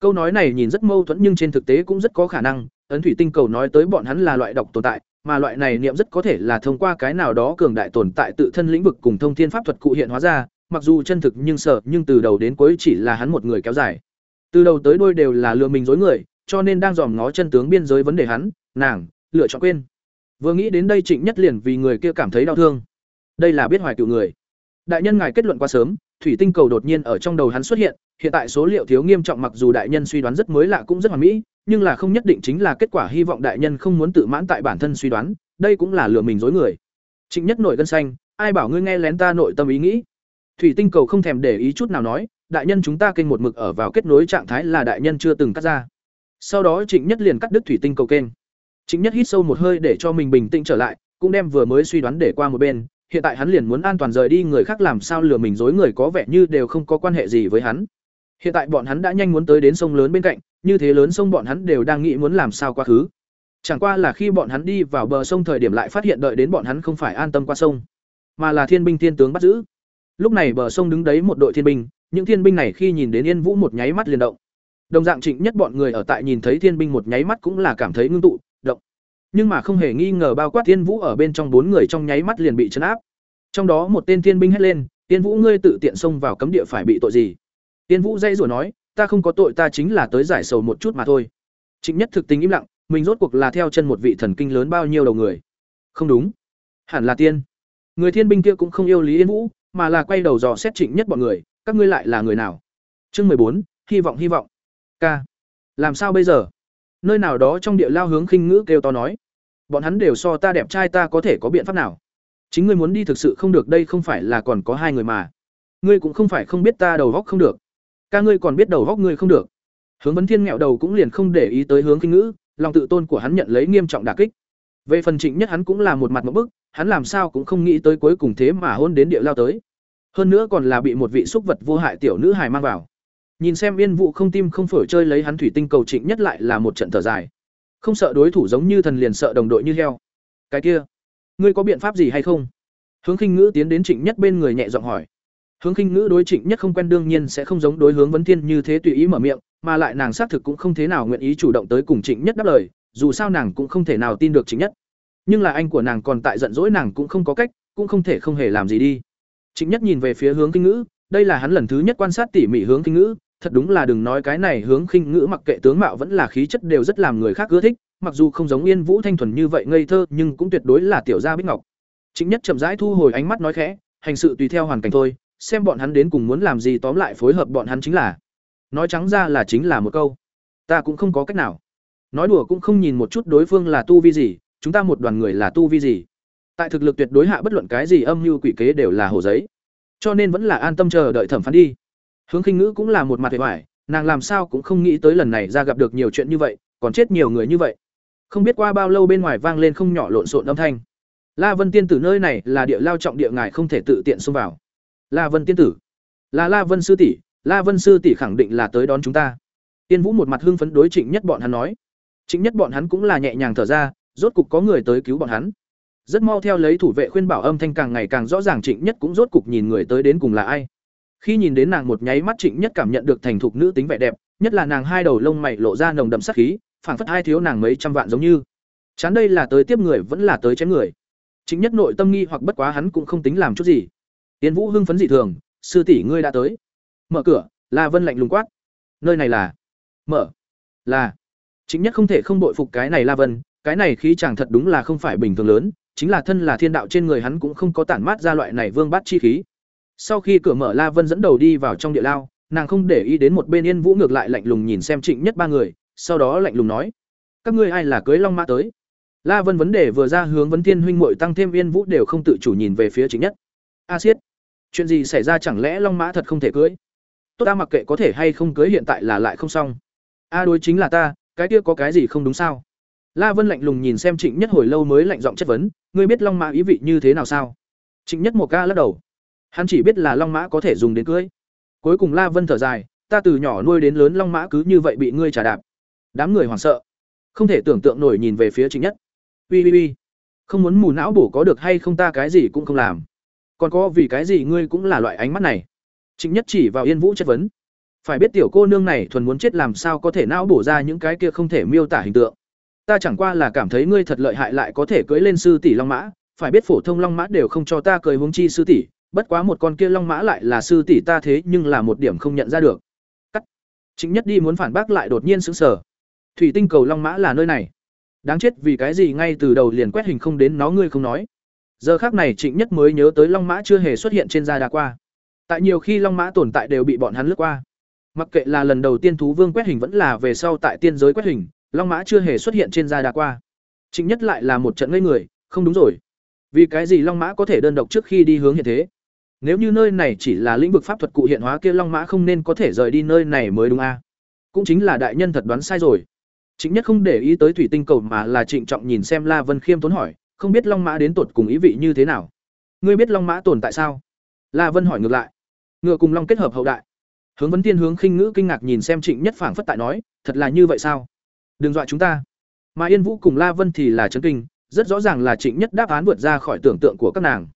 [SPEAKER 1] Câu nói này nhìn rất mâu thuẫn nhưng trên thực tế cũng rất có khả năng, ấn thủy tinh cầu nói tới bọn hắn là loại độc tồn tại, mà loại này niệm rất có thể là thông qua cái nào đó cường đại tồn tại tự thân lĩnh vực cùng thông thiên pháp thuật cụ hiện hóa ra, mặc dù chân thực nhưng sợ nhưng từ đầu đến cuối chỉ là hắn một người kéo dài. Từ đầu tới đuôi đều là lừa mình dối người, cho nên đang dòm ngó chân tướng biên giới vấn đề hắn, nàng lựa chọn quên. Vừa nghĩ đến đây Trịnh Nhất liền vì người kia cảm thấy đau thương. Đây là biết hoài cựu người. Đại nhân ngài kết luận quá sớm, thủy tinh cầu đột nhiên ở trong đầu hắn xuất hiện, hiện tại số liệu thiếu nghiêm trọng mặc dù đại nhân suy đoán rất mới lạ cũng rất hoàn mỹ, nhưng là không nhất định chính là kết quả hy vọng đại nhân không muốn tự mãn tại bản thân suy đoán, đây cũng là lừa mình dối người. Trịnh Nhất nội gân xanh, ai bảo ngươi nghe lén ta nội tâm ý nghĩ? Thủy Tinh Cầu không thèm để ý chút nào nói, đại nhân chúng ta kênh một mực ở vào kết nối trạng thái là đại nhân chưa từng cắt ra. Sau đó Trịnh Nhất liền cắt đứt Thủy Tinh Cầu kênh. Trịnh Nhất hít sâu một hơi để cho mình bình tĩnh trở lại, cũng đem vừa mới suy đoán để qua một bên, hiện tại hắn liền muốn an toàn rời đi người khác làm sao lừa mình dối người có vẻ như đều không có quan hệ gì với hắn. Hiện tại bọn hắn đã nhanh muốn tới đến sông lớn bên cạnh, như thế lớn sông bọn hắn đều đang nghĩ muốn làm sao qua khứ. Chẳng qua là khi bọn hắn đi vào bờ sông thời điểm lại phát hiện đợi đến bọn hắn không phải an tâm qua sông, mà là thiên binh thiên tướng bắt giữ. Lúc này bờ sông đứng đấy một đội thiên binh, những thiên binh này khi nhìn đến Yên Vũ một nháy mắt liền động. Đồng dạng Trịnh Nhất bọn người ở tại nhìn thấy thiên binh một nháy mắt cũng là cảm thấy ngưng tụ, động. Nhưng mà không hề nghi ngờ bao quát tiên Vũ ở bên trong bốn người trong nháy mắt liền bị chấn áp. Trong đó một tên thiên binh hét lên, "Tiên Vũ ngươi tự tiện xông vào cấm địa phải bị tội gì?" Tiên Vũ dây rủa nói, "Ta không có tội, ta chính là tới giải sầu một chút mà thôi." Trịnh Nhất thực tình im lặng, mình rốt cuộc là theo chân một vị thần kinh lớn bao nhiêu đầu người. Không đúng, hẳn là tiên. Người thiên binh kia cũng không yêu Lý Yên Vũ, mà là quay đầu dò xét Trịnh Nhất bọn người, các ngươi lại là người nào? Chương mười bốn, hy vọng hy vọng. Ca, làm sao bây giờ? Nơi nào đó trong địa lao hướng khinh ngữ kêu to nói, bọn hắn đều so ta đẹp trai ta có thể có biện pháp nào? Chính ngươi muốn đi thực sự không được đây không phải là còn có hai người mà. Ngươi cũng không phải không biết ta đầu góc không được. Ca ngươi còn biết đầu góc ngươi không được. Hướng Vấn Thiên nghẹo đầu cũng liền không để ý tới hướng kinh ngữ, lòng tự tôn của hắn nhận lấy nghiêm trọng đả kích. Về phần Trịnh Nhất hắn cũng là một mặt một bức, hắn làm sao cũng không nghĩ tới cuối cùng thế mà hôn đến địa lao tới. Hơn nữa còn là bị một vị xúc vật vô hại tiểu nữ hài mang vào. Nhìn xem Yên Vũ không tim không phổi chơi lấy hắn thủy tinh cầu Trịnh Nhất lại là một trận thở dài. Không sợ đối thủ giống như thần liền sợ đồng đội như heo. Cái kia, ngươi có biện pháp gì hay không hướng khinh ngữ tiến đến trịnh nhất bên người nhẹ giọng hỏi hướng khinh ngữ đối trịnh nhất không quen đương nhiên sẽ không giống đối hướng vấn thiên như thế tùy ý mở miệng mà lại nàng xác thực cũng không thế nào nguyện ý chủ động tới cùng trịnh nhất đáp lời dù sao nàng cũng không thể nào tin được trịnh nhất nhưng là anh của nàng còn tại giận dỗi nàng cũng không có cách cũng không thể không hề làm gì đi trịnh nhất nhìn về phía hướng kinh ngữ đây là hắn lần thứ nhất quan sát tỉ mỉ hướng kinh ngữ thật đúng là đừng nói cái này hướng khinh ngữ mặc kệ tướng mạo vẫn là khí chất đều rất làm người khác ưa thích mặc dù không giống Yên Vũ thanh thuần như vậy ngây thơ, nhưng cũng tuyệt đối là tiểu gia Bích Ngọc. Chính nhất chậm rãi thu hồi ánh mắt nói khẽ, hành sự tùy theo hoàn cảnh thôi, xem bọn hắn đến cùng muốn làm gì tóm lại phối hợp bọn hắn chính là. Nói trắng ra là chính là một câu. Ta cũng không có cách nào. Nói đùa cũng không nhìn một chút đối phương là tu vi gì, chúng ta một đoàn người là tu vi gì. Tại thực lực tuyệt đối hạ bất luận cái gì âm mưu quỷ kế đều là hồ giấy. Cho nên vẫn là an tâm chờ đợi thẩm phán đi. Hướng Khinh Ngữ cũng là một mặt vẻ vải, nàng làm sao cũng không nghĩ tới lần này ra gặp được nhiều chuyện như vậy, còn chết nhiều người như vậy. Không biết qua bao lâu bên ngoài vang lên không nhỏ lộn xộn âm thanh. La Vân tiên tử nơi này là địa lao trọng địa ngài không thể tự tiện xông vào. La Vân tiên tử, là La Vân sư tỷ, La Vân sư tỷ khẳng định là tới đón chúng ta. Tiên Vũ một mặt hưng phấn đối Trịnh Nhất bọn hắn nói. Trịnh Nhất bọn hắn cũng là nhẹ nhàng thở ra, rốt cục có người tới cứu bọn hắn. Rất mau theo lấy thủ vệ khuyên bảo âm thanh càng ngày càng rõ ràng Trịnh Nhất cũng rốt cục nhìn người tới đến cùng là ai. Khi nhìn đến nàng một nháy mắt Trịnh Nhất cảm nhận được thành thục nữ tính vẻ đẹp, nhất là nàng hai đầu lông mày lộ ra nồng đậm sắc khí, phảng phất hai thiếu nàng mấy trăm vạn giống như. Chán đây là tới tiếp người vẫn là tới chém người. Chính nhất nội tâm nghi hoặc bất quá hắn cũng không tính làm chút gì. Tiến vũ hưng phấn dị thường sư tỷ ngươi đã tới. Mở cửa. La vân lạnh lùng quát. Nơi này là? Mở. Là. Chính nhất không thể không bội phục cái này la vân cái này khí chàng thật đúng là không phải bình thường lớn chính là thân là thiên đạo trên người hắn cũng không có tản mát ra loại này vương bát chi khí sau khi cửa mở, la vân dẫn đầu đi vào trong địa lao, nàng không để ý đến một bên yên vũ ngược lại lạnh lùng nhìn xem trịnh nhất ba người, sau đó lạnh lùng nói, các ngươi ai là cưới long mã tới? La vân vấn đề vừa ra hướng vấn thiên huynh muội tăng thêm Yên vũ đều không tự chủ nhìn về phía chính nhất. A siết, chuyện gì xảy ra chẳng lẽ long mã thật không thể cưới? Tốt ta mặc kệ có thể hay không cưới hiện tại là lại không xong. A đối chính là ta, cái kia có cái gì không đúng sao? La vân lạnh lùng nhìn xem trịnh nhất hồi lâu mới lạnh giọng chất vấn, ngươi biết long mã ý vị như thế nào sao? Trịnh nhất một ca lắc đầu hắn chỉ biết là long mã có thể dùng đến cưới. Cuối cùng la vân thở dài, ta từ nhỏ nuôi đến lớn long mã cứ như vậy bị ngươi trả đạp. Đám người hoảng sợ, không thể tưởng tượng nổi nhìn về phía trịnh nhất. Ui ui ui không muốn mù não bổ có được hay không ta cái gì cũng không làm. Còn có vì cái gì ngươi cũng là loại ánh mắt này. Trịnh nhất chỉ vào yên vũ chất vấn. Phải biết tiểu cô nương này thuần muốn chết làm sao có thể não bổ ra những cái kia không thể miêu tả hình tượng. Ta chẳng qua là cảm thấy ngươi thật lợi hại lại có thể cưỡi lên sư tỷ long mã. Phải biết phổ thông long mã đều không cho ta cưỡi huống chi sư tỷ bất quá một con kia long mã lại là sư tỷ ta thế nhưng là một điểm không nhận ra được. Cắt. Chính nhất đi muốn phản bác lại đột nhiên sững sờ. Thủy tinh cầu long mã là nơi này. Đáng chết vì cái gì ngay từ đầu liền quét hình không đến nó ngươi không nói. Giờ khác này trịnh nhất mới nhớ tới long mã chưa hề xuất hiện trên gia đa qua. Tại nhiều khi long mã tồn tại đều bị bọn hắn lướt qua. Mặc kệ là lần đầu tiên thú vương quét hình vẫn là về sau tại tiên giới quét hình, long mã chưa hề xuất hiện trên gia đa qua. Trịnh nhất lại là một trận ngây người, không đúng rồi. Vì cái gì long mã có thể đơn độc trước khi đi hướng hiện thế? Nếu như nơi này chỉ là lĩnh vực pháp thuật cụ hiện hóa kia long mã không nên có thể rời đi nơi này mới đúng a cũng chính là đại nhân thật đoán sai rồi. Trịnh nhất không để ý tới thủy tinh cầu mà là trịnh trọng nhìn xem la vân khiêm tốn hỏi, không biết long mã đến tột cùng ý vị như thế nào? Ngươi biết long mã tồn tại sao? La vân hỏi ngược lại. Ngựa cùng long kết hợp hậu đại. Hướng vấn tiên hướng khinh ngữ kinh ngạc nhìn xem trịnh nhất phảng phất tại nói, thật là như vậy sao? Đừng dọa chúng ta. Mà yên vũ cùng la vân thì là chấn kinh, rất rõ ràng là trịnh nhất đáp án vượt ra khỏi tưởng tượng của các nàng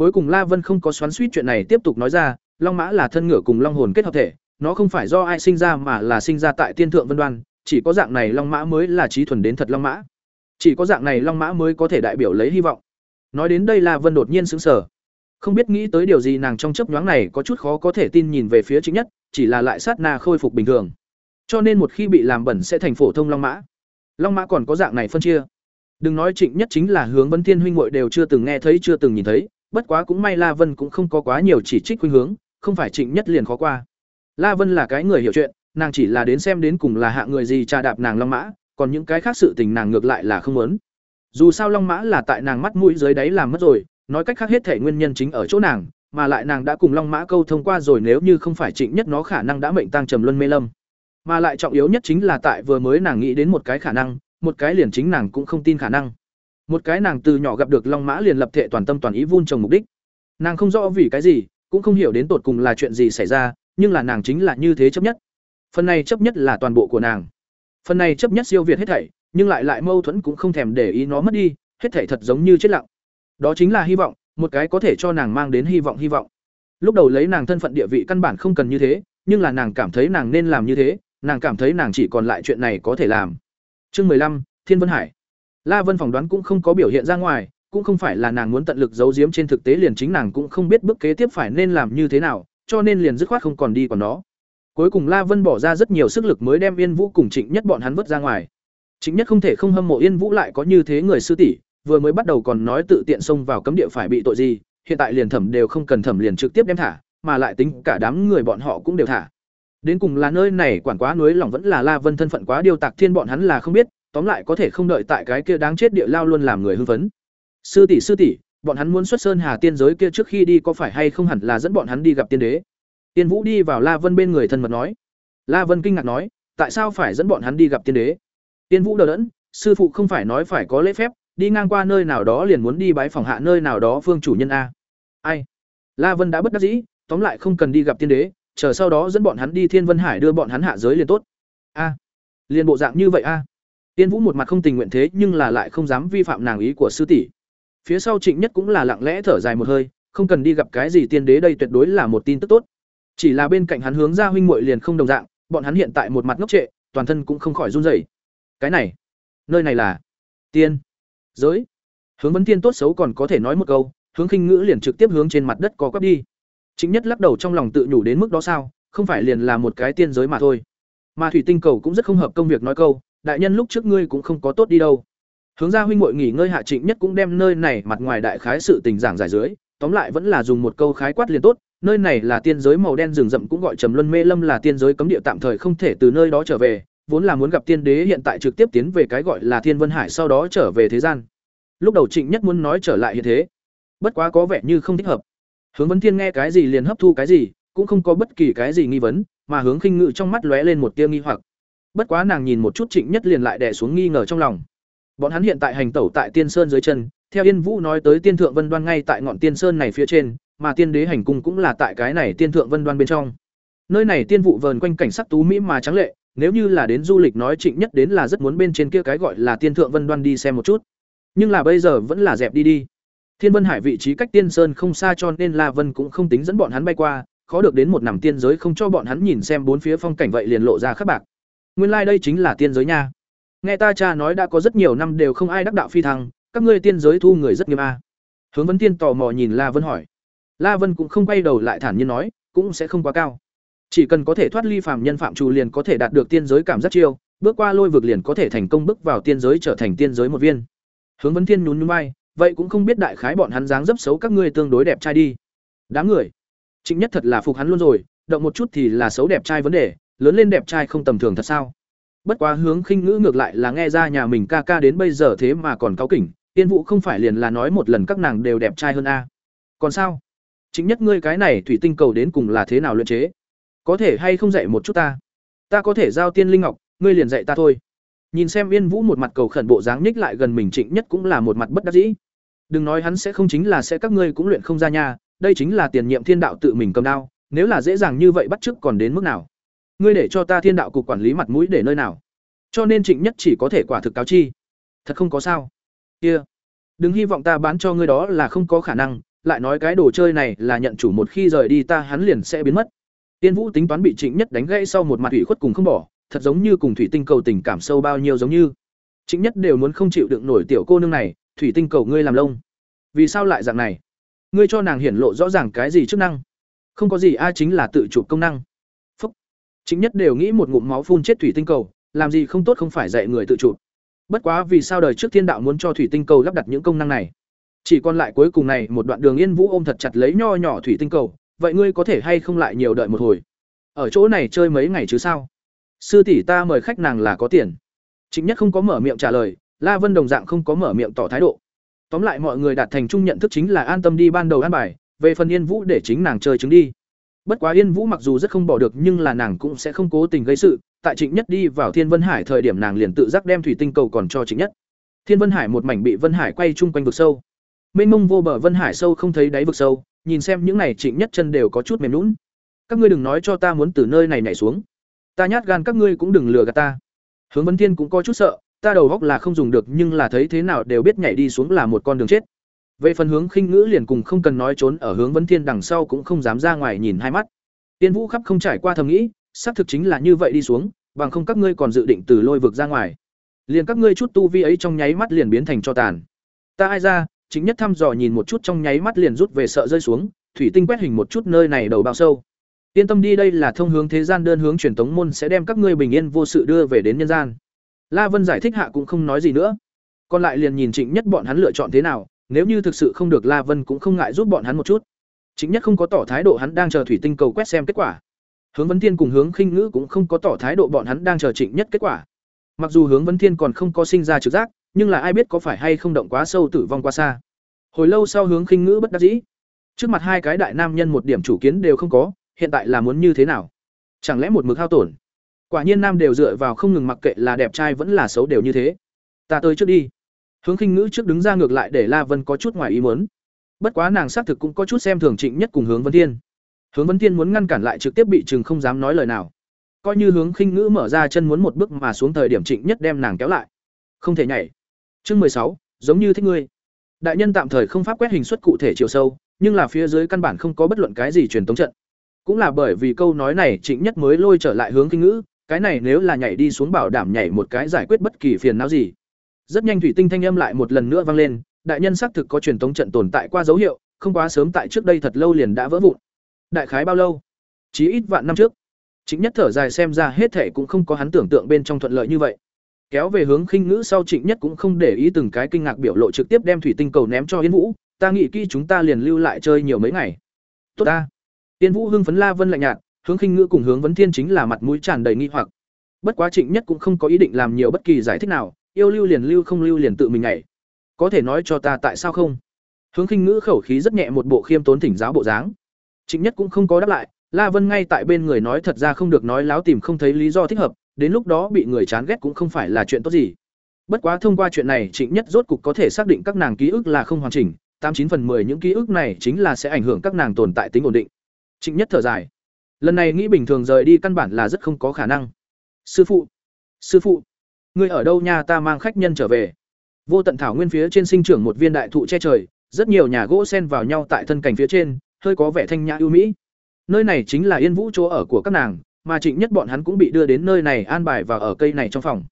[SPEAKER 1] cuối cùng la vân không có xoắn suýt chuyện này tiếp tục nói ra, long mã là thân ngựa cùng long hồn kết hợp thể, nó không phải do ai sinh ra mà là sinh ra tại tiên thượng vân đoan, chỉ có dạng này long mã mới là trí thuần đến thật long mã. Chỉ có dạng này long mã mới có thể đại biểu lấy hy vọng. Nói đến đây la vân đột nhiên sững sờ. Không biết nghĩ tới điều gì nàng trong chấp nhoáng này có chút khó có thể tin nhìn về phía chính nhất, chỉ là lại sát na khôi phục bình thường. Cho nên một khi bị làm bẩn sẽ thành phổ thông long mã. Long mã còn có dạng này phân chia. Đừng nói trịnh nhất chính là hướng Vân thiên huynh muội đều chưa từng nghe thấy, chưa từng nhìn thấy bất quá cũng may la vân cũng không có quá nhiều chỉ trích khuynh hướng, không phải trịnh nhất liền khó qua. La vân là cái người hiểu chuyện, nàng chỉ là đến xem đến cùng là hạ người gì trà đạp nàng long mã, còn những cái khác sự tình nàng ngược lại là không muốn. Dù sao long mã là tại nàng mắt mũi dưới đáy làm mất rồi, nói cách khác hết thể nguyên nhân chính ở chỗ nàng, mà lại nàng đã cùng long mã câu thông qua rồi nếu như không phải trịnh nhất nó khả năng đã mệnh tăng trầm luân mê lâm. Mà lại trọng yếu nhất chính là tại vừa mới nàng nghĩ đến một cái khả năng, một cái liền chính nàng cũng không tin khả năng một cái nàng từ nhỏ gặp được long mã liền lập thể toàn tâm toàn ý vun trồng mục đích. Nàng không rõ vì cái gì, cũng không hiểu đến tột cùng là chuyện gì xảy ra, nhưng là nàng chính là như thế chấp nhất. Phần này chấp nhất là toàn bộ của nàng. Phần này chấp nhất siêu việt hết thảy, nhưng lại lại mâu thuẫn cũng không thèm để ý nó mất đi, hết thảy thật giống như chết lặng. Đó chính là hy vọng, một cái có thể cho nàng mang đến hy vọng hy vọng. Lúc đầu lấy nàng thân phận địa vị căn bản không cần như thế, nhưng là nàng cảm thấy nàng nên làm như thế, nàng cảm thấy nàng chỉ còn lại chuyện này có thể làm. Chương mười lăm, thiên vân hải la vân phỏng đoán cũng không có biểu hiện ra ngoài, cũng không phải là nàng muốn tận lực giấu giếm trên thực tế liền chính nàng cũng không biết bước kế tiếp phải nên làm như thế nào, cho nên liền dứt khoát không còn đi còn nó cuối cùng la vân bỏ ra rất nhiều sức lực mới đem yên vũ cùng trịnh nhất bọn hắn vứt ra ngoài. Trịnh nhất không thể không hâm mộ yên vũ lại có như thế người sư tỷ, vừa mới bắt đầu còn nói tự tiện xông vào cấm địa phải bị tội gì, hiện tại liền thẩm đều không cần thẩm liền trực tiếp đem thả, mà lại tính cả đám người bọn họ cũng đều thả. Đến cùng là nơi này quản quá núi lòng vẫn là la vân thân phận quá điều tạc thiên bọn hắn là không biết tóm lại có thể không đợi tại cái kia đáng chết địa lao luôn làm người hưng phấn. Sư tỷ sư tỷ, bọn hắn muốn xuất sơn hà tiên giới kia trước khi đi có phải hay không hẳn là dẫn bọn hắn đi gặp tiên đế? Tiên vũ đi vào la vân bên người thân mật nói. La vân kinh ngạc nói, tại sao phải dẫn bọn hắn đi gặp tiên đế? Tiên vũ đờ đẫn, sư phụ không phải nói phải có lễ phép, đi ngang qua nơi nào đó liền muốn đi bái phòng hạ nơi nào đó phương chủ nhân a. Ai? La vân đã bất đắc dĩ, tóm lại không cần đi gặp tiên đế, chờ sau đó dẫn bọn hắn đi thiên vân hải đưa bọn hắn hạ giới liền tốt. A. Liền bộ dạng như vậy a tiên vũ một mặt không tình nguyện thế nhưng là lại không dám vi phạm nàng ý của sư tỷ. Phía sau trịnh nhất cũng là lặng lẽ thở dài một hơi, không cần đi gặp cái gì tiên đế đây tuyệt đối là một tin tức tốt. Chỉ là bên cạnh hắn hướng ra huynh muội liền không đồng dạng, bọn hắn hiện tại một mặt ngốc trệ, toàn thân cũng không khỏi run rẩy. Cái này, nơi này là tiên giới. Hướng vấn tiên tốt xấu còn có thể nói một câu, hướng khinh ngữ liền trực tiếp hướng trên mặt đất có quắp đi. Trịnh nhất lắc đầu trong lòng tự nhủ đến mức đó sao, không phải liền là một cái tiên giới mà thôi. Mà thủy tinh cầu cũng rất không hợp công việc nói câu đại nhân lúc trước ngươi cũng không có tốt đi đâu. Hướng ra huynh muội nghỉ ngơi hạ trịnh nhất cũng đem nơi này mặt ngoài đại khái sự tình giảng giải dưới, tóm lại vẫn là dùng một câu khái quát liền tốt, nơi này là tiên giới màu đen rừng rậm cũng gọi trầm luân mê lâm là tiên giới cấm địa tạm thời không thể từ nơi đó trở về, vốn là muốn gặp tiên đế hiện tại trực tiếp tiến về cái gọi là thiên vân hải sau đó trở về thế gian. Lúc đầu trịnh nhất muốn nói trở lại hiện thế, bất quá có vẻ như không thích hợp. Hướng vấn thiên nghe cái gì liền hấp thu cái gì, cũng không có bất kỳ cái gì nghi vấn, mà hướng khinh ngự trong mắt lóe lên một tia nghi hoặc bất quá nàng nhìn một chút trịnh nhất liền lại đè xuống nghi ngờ trong lòng. Bọn hắn hiện tại hành tẩu tại tiên sơn dưới chân, theo yên vũ nói tới tiên thượng vân đoan ngay tại ngọn tiên sơn này phía trên, mà tiên đế hành cung cũng là tại cái này tiên thượng vân đoan bên trong. Nơi này tiên vụ vờn quanh cảnh sắc tú mỹ mà trắng lệ, nếu như là đến du lịch nói trịnh nhất đến là rất muốn bên trên kia cái gọi là tiên thượng vân đoan đi xem một chút. Nhưng là bây giờ vẫn là dẹp đi đi. Thiên vân hải vị trí cách tiên sơn không xa cho nên la vân cũng không tính dẫn bọn hắn bay qua, khó được đến một nằm tiên giới không cho bọn hắn nhìn xem bốn phía phong cảnh vậy liền lộ ra khắc bạc nguyên lai đây chính là tiên giới nha. Nghe ta cha nói đã có rất nhiều năm đều không ai đắc đạo phi thăng, các ngươi tiên giới thu người rất nghiêm a. Hướng vấn tiên tò mò nhìn la vân hỏi. La vân cũng không quay đầu lại thản nhiên nói, cũng sẽ không quá cao. Chỉ cần có thể thoát ly phàm nhân phạm trù liền có thể đạt được tiên giới cảm giác chiêu, bước qua lôi vực liền có thể thành công bước vào tiên giới trở thành tiên giới một viên. Hướng vấn thiên nhún nhún vai, vậy cũng không biết đại khái bọn hắn dáng dấp xấu các ngươi tương đối đẹp trai đi. Đáng người. Trịnh nhất thật là phục hắn luôn rồi, động một chút thì là xấu đẹp trai vấn đề lớn lên đẹp trai không tầm thường thật sao? Bất quá hướng khinh ngữ ngược lại là nghe ra nhà mình ca ca đến bây giờ thế mà còn cáu kỉnh tiên vũ không phải liền là nói một lần các nàng đều đẹp trai hơn a. Còn sao? Chính nhất ngươi cái này thủy tinh cầu đến cùng là thế nào luyện chế? Có thể hay không dạy một chút ta? Ta có thể giao tiên linh ngọc, ngươi liền dạy ta thôi. Nhìn xem yên vũ một mặt cầu khẩn bộ dáng nhích lại gần mình trịnh nhất cũng là một mặt bất đắc dĩ. Đừng nói hắn sẽ không chính là sẽ các ngươi cũng luyện không ra nha, đây chính là tiền nhiệm thiên đạo tự mình cầm đao, nếu là dễ dàng như vậy bắt chước còn đến mức nào? Ngươi để cho ta thiên đạo cục quản lý mặt mũi để nơi nào? Cho nên trịnh nhất chỉ có thể quả thực cáo chi. Thật không có sao. Kia, đừng hy vọng ta bán cho ngươi đó là không có khả năng, lại nói cái đồ chơi này là nhận chủ một khi rời đi ta hắn liền sẽ biến mất. Tiên vũ tính toán bị trịnh nhất đánh gãy sau một mặt ủy khuất cùng không bỏ, thật giống như cùng thủy tinh cầu tình cảm sâu bao nhiêu giống như. Trịnh nhất đều muốn không chịu đựng nổi tiểu cô nương này, thủy tinh cầu ngươi làm lông. Vì sao lại dạng này? Ngươi cho nàng hiển lộ rõ ràng cái gì chức năng? Không có gì ai chính là tự chủ công năng chính nhất đều nghĩ một ngụm máu phun chết thủy tinh cầu, làm gì không tốt không phải dạy người tự chủ. Bất quá vì sao đời trước thiên đạo muốn cho thủy tinh cầu lắp đặt những công năng này? Chỉ còn lại cuối cùng này, một đoạn đường yên vũ ôm thật chặt lấy nho nhỏ thủy tinh cầu, vậy ngươi có thể hay không lại nhiều đợi một hồi? Ở chỗ này chơi mấy ngày chứ sao? Sư tỷ ta mời khách nàng là có tiền. Chính nhất không có mở miệng trả lời, la vân đồng dạng không có mở miệng tỏ thái độ. Tóm lại mọi người đạt thành chung nhận thức chính là an tâm đi ban đầu an bài, về phần yên vũ để chính nàng chơi chứng đi bất quá yên vũ mặc dù rất không bỏ được nhưng là nàng cũng sẽ không cố tình gây sự, tại trịnh nhất đi vào thiên vân hải thời điểm nàng liền tự giác đem thủy tinh cầu còn cho trịnh nhất. Thiên vân hải một mảnh bị vân hải quay chung quanh vực sâu. Mênh mông vô bờ vân hải sâu không thấy đáy vực sâu, nhìn xem những này trịnh nhất chân đều có chút mềm nhũn. các ngươi đừng nói cho ta muốn từ nơi này nhảy xuống. Ta nhát gan các ngươi cũng đừng lừa gạt ta. Hướng Vân thiên cũng có chút sợ, ta đầu góc là không dùng được nhưng là thấy thế nào đều biết nhảy đi xuống là một con đường chết về phần hướng khinh ngữ liền cùng không cần nói trốn ở hướng Vân thiên đằng sau cũng không dám ra ngoài nhìn hai mắt. Tiên vũ khắp không trải qua thầm nghĩ, xác thực chính là như vậy đi xuống, bằng không các ngươi còn dự định từ lôi vực ra ngoài. Liền các ngươi chút tu vi ấy trong nháy mắt liền biến thành cho tàn. Ta ai ra, chính nhất thăm dò nhìn một chút trong nháy mắt liền rút về sợ rơi xuống, thủy tinh quét hình một chút nơi này đầu bao sâu. Yên tâm đi đây là thông hướng thế gian đơn hướng truyền tống môn sẽ đem các ngươi bình yên vô sự đưa về đến nhân gian. La vân giải thích hạ cũng không nói gì nữa. Còn lại liền nhìn trịnh nhất bọn hắn lựa chọn thế nào nếu như thực sự không được la vân cũng không ngại giúp bọn hắn một chút. Chính nhất không có tỏ thái độ hắn đang chờ thủy tinh cầu quét xem kết quả. Hướng vấn thiên cùng hướng khinh ngữ cũng không có tỏ thái độ bọn hắn đang chờ trịnh nhất kết quả. Mặc dù hướng vấn thiên còn không có sinh ra trực giác, nhưng là ai biết có phải hay không động quá sâu tử vong quá xa. Hồi lâu sau hướng khinh ngữ bất đắc dĩ. Trước mặt hai cái đại nam nhân một điểm chủ kiến đều không có, hiện tại là muốn như thế nào? Chẳng lẽ một mực hao tổn? Quả nhiên nam đều dựa vào không ngừng mặc kệ là đẹp trai vẫn là xấu đều như thế. Ta tới trước đi hướng khinh ngữ trước đứng ra ngược lại để la vân có chút ngoài ý muốn. Bất quá nàng xác thực cũng có chút xem thường trịnh nhất cùng hướng Vân thiên. Hướng Vân thiên muốn ngăn cản lại trực tiếp bị chừng không dám nói lời nào. Coi như hướng khinh ngữ mở ra chân muốn một bước mà xuống thời điểm trịnh nhất đem nàng kéo lại. Không thể nhảy. Chương mười sáu, giống như thích ngươi. Đại nhân tạm thời không pháp quét hình xuất cụ thể chiều sâu, nhưng là phía dưới căn bản không có bất luận cái gì truyền tống trận. Cũng là bởi vì câu nói này trịnh nhất mới lôi trở lại hướng kinh ngữ, cái này nếu là nhảy đi xuống bảo đảm nhảy một cái giải quyết bất kỳ phiền não gì rất nhanh thủy tinh thanh âm lại một lần nữa vang lên đại nhân xác thực có truyền thống trận tồn tại qua dấu hiệu không quá sớm tại trước đây thật lâu liền đã vỡ vụn đại khái bao lâu chí ít vạn năm trước Trịnh Nhất thở dài xem ra hết thể cũng không có hắn tưởng tượng bên trong thuận lợi như vậy. Kéo về hướng khinh ngữ sau Trịnh Nhất cũng không để ý từng cái kinh ngạc biểu lộ trực tiếp đem thủy tinh cầu ném cho Yên Vũ, ta nghĩ kỹ chúng ta liền lưu lại chơi nhiều mấy ngày. Tốt ta. Yên Vũ hưng phấn la vân lạnh nhạt, hướng khinh ngữ cùng hướng vấn thiên chính là mặt mũi tràn đầy nghi hoặc. Bất quá Trịnh Nhất cũng không có ý định làm nhiều bất kỳ giải thích nào, yêu lưu liền lưu không lưu liền tự mình nhảy. Có thể nói cho ta tại sao không? Hướng khinh ngữ khẩu khí rất nhẹ một bộ khiêm tốn thỉnh giáo bộ dáng. Trịnh Nhất cũng không có đáp lại, La Vân ngay tại bên người nói thật ra không được nói láo tìm không thấy lý do thích hợp, đến lúc đó bị người chán ghét cũng không phải là chuyện tốt gì. Bất quá thông qua chuyện này, Trịnh Nhất rốt cục có thể xác định các nàng ký ức là không hoàn chỉnh, tám chín phần 10 những ký ức này chính là sẽ ảnh hưởng các nàng tồn tại tính ổn định. Trịnh Nhất thở dài. Lần này nghĩ bình thường rời đi căn bản là rất không có khả năng. Sư phụ, sư phụ, ngươi ở đâu nha, ta mang khách nhân trở về. Vô tận thảo nguyên phía trên sinh trưởng một viên đại thụ che trời, rất nhiều nhà gỗ sen vào nhau tại thân cảnh phía trên, hơi có vẻ thanh nhã ưu mỹ. Nơi này chính là Yên Vũ chỗ ở của các nàng, mà Trịnh Nhất bọn hắn cũng bị đưa đến nơi này an bài và ở cây này trong phòng.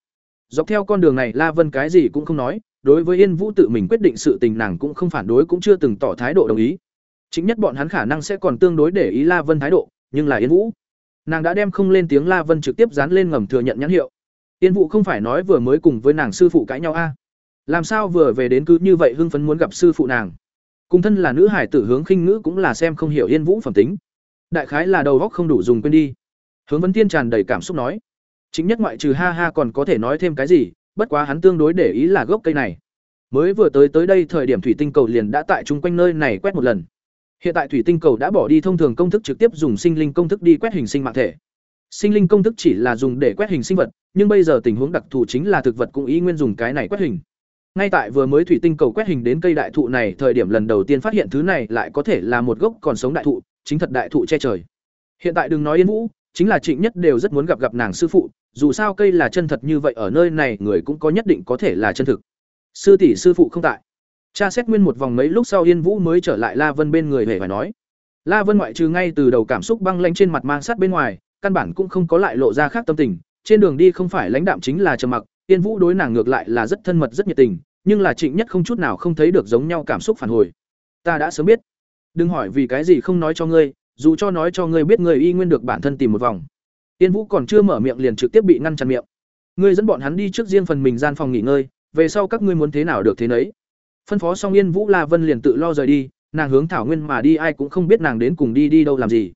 [SPEAKER 1] Dọc theo con đường này La Vân cái gì cũng không nói, đối với Yên Vũ tự mình quyết định sự tình nàng cũng không phản đối cũng chưa từng tỏ thái độ đồng ý. Chính nhất bọn hắn khả năng sẽ còn tương đối để ý La Vân thái độ, nhưng là Yên Vũ, nàng đã đem không lên tiếng La Vân trực tiếp dán lên ngầm thừa nhận nhãn hiệu. Yên Vũ không phải nói vừa mới cùng với nàng sư phụ cãi nhau a? Làm sao vừa về đến cứ như vậy hưng phấn muốn gặp sư phụ nàng? Cùng thân là nữ hải tử hướng khinh ngữ cũng là xem không hiểu Yên Vũ phẩm tính đại khái là đầu óc không đủ dùng quên đi hướng Vân tiên tràn đầy cảm xúc nói Chính nhất ngoại trừ ha ha còn có thể nói thêm cái gì, bất quá hắn tương đối để ý là gốc cây này. Mới vừa tới tới đây thời điểm thủy tinh cầu liền đã tại chung quanh nơi này quét một lần. Hiện tại thủy tinh cầu đã bỏ đi thông thường công thức trực tiếp dùng sinh linh công thức đi quét hình sinh mạng thể. Sinh linh công thức chỉ là dùng để quét hình sinh vật, nhưng bây giờ tình huống đặc thù chính là thực vật cũng ý nguyên dùng cái này quét hình. Ngay tại vừa mới thủy tinh cầu quét hình đến cây đại thụ này, thời điểm lần đầu tiên phát hiện thứ này lại có thể là một gốc còn sống đại thụ, chính thật đại thụ che trời. Hiện tại đừng nói Yên Vũ, chính là Trịnh Nhất đều rất muốn gặp gặp nàng sư phụ, dù sao cây là chân thật như vậy ở nơi này người cũng có nhất định có thể là chân thực. Sư tỷ sư phụ không tại. Cha xét nguyên một vòng mấy lúc sau Yên Vũ mới trở lại La Vân bên người hề phải nói. La Vân ngoại trừ ngay từ đầu cảm xúc băng lãnh trên mặt mang sát bên ngoài, căn bản cũng không có lại lộ ra khác tâm tình, trên đường đi không phải lãnh đạm chính là trầm mặc, Yên Vũ đối nàng ngược lại là rất thân mật rất nhiệt tình, nhưng là Trịnh Nhất không chút nào không thấy được giống nhau cảm xúc phản hồi. Ta đã sớm biết. Đừng hỏi vì cái gì không nói cho ngươi, dù cho nói cho ngươi biết người y nguyên được bản thân tìm một vòng. Yên Vũ còn chưa mở miệng liền trực tiếp bị ngăn chặn miệng. Ngươi dẫn bọn hắn đi trước riêng phần mình gian phòng nghỉ ngơi, về sau các ngươi muốn thế nào được thế nấy. Phân phó xong Yên Vũ La Vân liền tự lo rời đi, nàng hướng Thảo Nguyên mà đi ai cũng không biết nàng đến cùng đi đi đâu làm gì.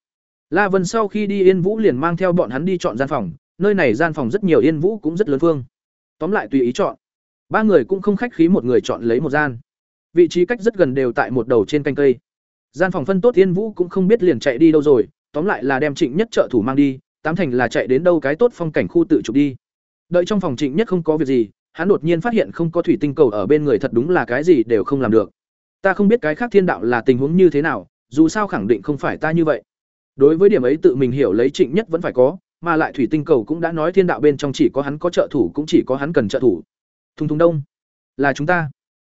[SPEAKER 1] La Vân sau khi đi Yên Vũ liền mang theo bọn hắn đi chọn gian phòng, nơi này gian phòng rất nhiều Yên Vũ cũng rất lớn phương. Tóm lại tùy ý chọn. Ba người cũng không khách khí một người chọn lấy một gian. Vị trí cách rất gần đều tại một đầu trên canh cây. Gian phòng phân tốt Yên Vũ cũng không biết liền chạy đi đâu rồi, tóm lại là đem Trịnh Nhất trợ thủ mang đi, tám thành là chạy đến đâu cái tốt phong cảnh khu tự chụp đi. Đợi trong phòng Trịnh Nhất không có việc gì, hắn đột nhiên phát hiện không có thủy tinh cầu ở bên người thật đúng là cái gì đều không làm được. Ta không biết cái khác thiên đạo là tình huống như thế nào, dù sao khẳng định không phải ta như vậy. Đối với điểm ấy tự mình hiểu lấy Trịnh Nhất vẫn phải có, mà lại thủy tinh cầu cũng đã nói thiên đạo bên trong chỉ có hắn có trợ thủ cũng chỉ có hắn cần trợ thủ. Thùng thùng đông, là chúng ta.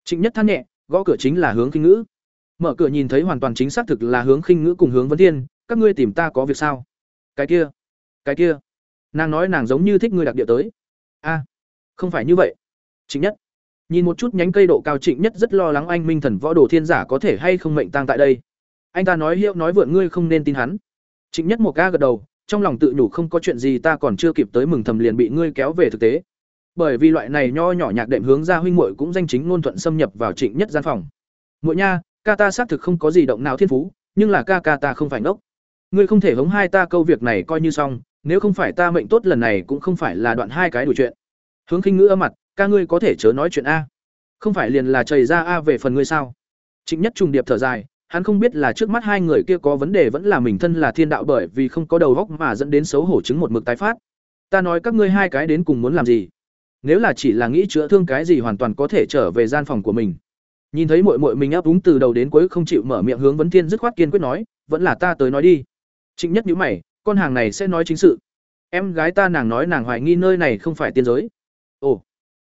[SPEAKER 1] Trịnh Nhất than nhẹ, gõ cửa chính là hướng kinh ngữ. Mở cửa nhìn thấy hoàn toàn chính xác thực là hướng khinh ngữ cùng hướng vấn thiên, các ngươi tìm ta có việc sao? Cái kia, cái kia. Nàng nói nàng giống như thích ngươi đặc địa tới. A, không phải như vậy. Trịnh Nhất, nhìn một chút nhánh cây độ cao Trịnh Nhất rất lo lắng anh Minh Thần võ đồ thiên giả có thể hay không mệnh tang tại đây. Anh ta nói hiệu nói vượn ngươi không nên tin hắn. Trịnh Nhất một ca gật đầu, trong lòng tự nhủ không có chuyện gì ta còn chưa kịp tới mừng thầm liền bị ngươi kéo về thực tế. Bởi vì loại này nho nhỏ nhạc đệm hướng ra huynh muội cũng danh chính ngôn thuận xâm nhập vào Trịnh Nhất gian phòng. Muội nha, ca ta xác thực không có gì động não thiên phú, nhưng là ca ca ta không phải ngốc. Ngươi không thể hống hai ta câu việc này coi như xong, nếu không phải ta mệnh tốt lần này cũng không phải là đoạn hai cái đủ chuyện. Hướng Khinh Ngữ âm mặt, ca ngươi có thể chớ nói chuyện a. Không phải liền là chảy ra a về phần ngươi sao? Trịnh Nhất trùng điệp thở dài, hắn không biết là trước mắt hai người kia có vấn đề vẫn là mình thân là thiên đạo bởi vì không có đầu góc mà dẫn đến xấu hổ chứng một mực tái phát. Ta nói các ngươi hai cái đến cùng muốn làm gì? Nếu là chỉ là nghĩ chữa thương cái gì hoàn toàn có thể trở về gian phòng của mình. Nhìn thấy muội muội mình áp úng từ đầu đến cuối không chịu mở miệng hướng vấn thiên dứt khoát kiên quyết nói, vẫn là ta tới nói đi. Trịnh Nhất nhữ mày, con hàng này sẽ nói chính sự. Em gái ta nàng nói nàng hoài nghi nơi này không phải tiên giới. Ồ.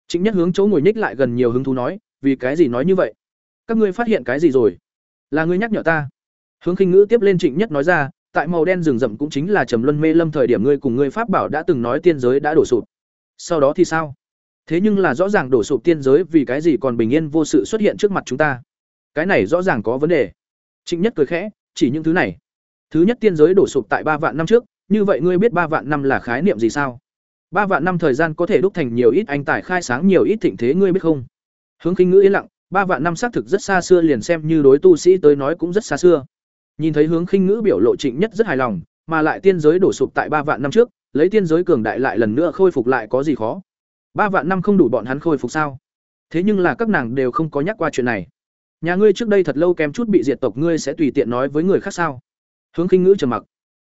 [SPEAKER 1] Trịnh Nhất hướng chỗ ngồi nhích lại gần nhiều hứng thú nói, vì cái gì nói như vậy? Các ngươi phát hiện cái gì rồi? Là ngươi nhắc nhở ta. Hướng Khinh Ngữ tiếp lên Trịnh Nhất nói ra, tại màu đen rừng rậm cũng chính là trầm luân mê lâm thời điểm ngươi cùng ngươi pháp bảo đã từng nói tiên giới đã đổ sụp. Sau đó thì sao? Thế nhưng là rõ ràng đổ sụp tiên giới vì cái gì còn bình yên vô sự xuất hiện trước mặt chúng ta? Cái này rõ ràng có vấn đề. Trịnh Nhất cười khẽ, chỉ những thứ này. Thứ nhất tiên giới đổ sụp tại ba vạn năm trước, như vậy ngươi biết ba vạn năm là khái niệm gì sao? Ba vạn năm thời gian có thể đúc thành nhiều ít anh tài khai sáng nhiều ít thịnh thế ngươi biết không? Hướng Khinh Ngữ yên lặng, ba vạn năm xác thực rất xa xưa liền xem như đối tu sĩ tới nói cũng rất xa xưa. Nhìn thấy Hướng Khinh Ngữ biểu lộ Trịnh Nhất rất hài lòng, mà lại tiên giới đổ sụp tại ba vạn năm trước, lấy tiên giới cường đại lại lần nữa khôi phục lại có gì khó? Ba vạn năm không đủ bọn hắn khôi phục sao? Thế nhưng là các nàng đều không có nhắc qua chuyện này. Nhà ngươi trước đây thật lâu kém chút bị diệt tộc ngươi sẽ tùy tiện nói với người khác sao? Hướng Khinh Ngữ trầm mặc.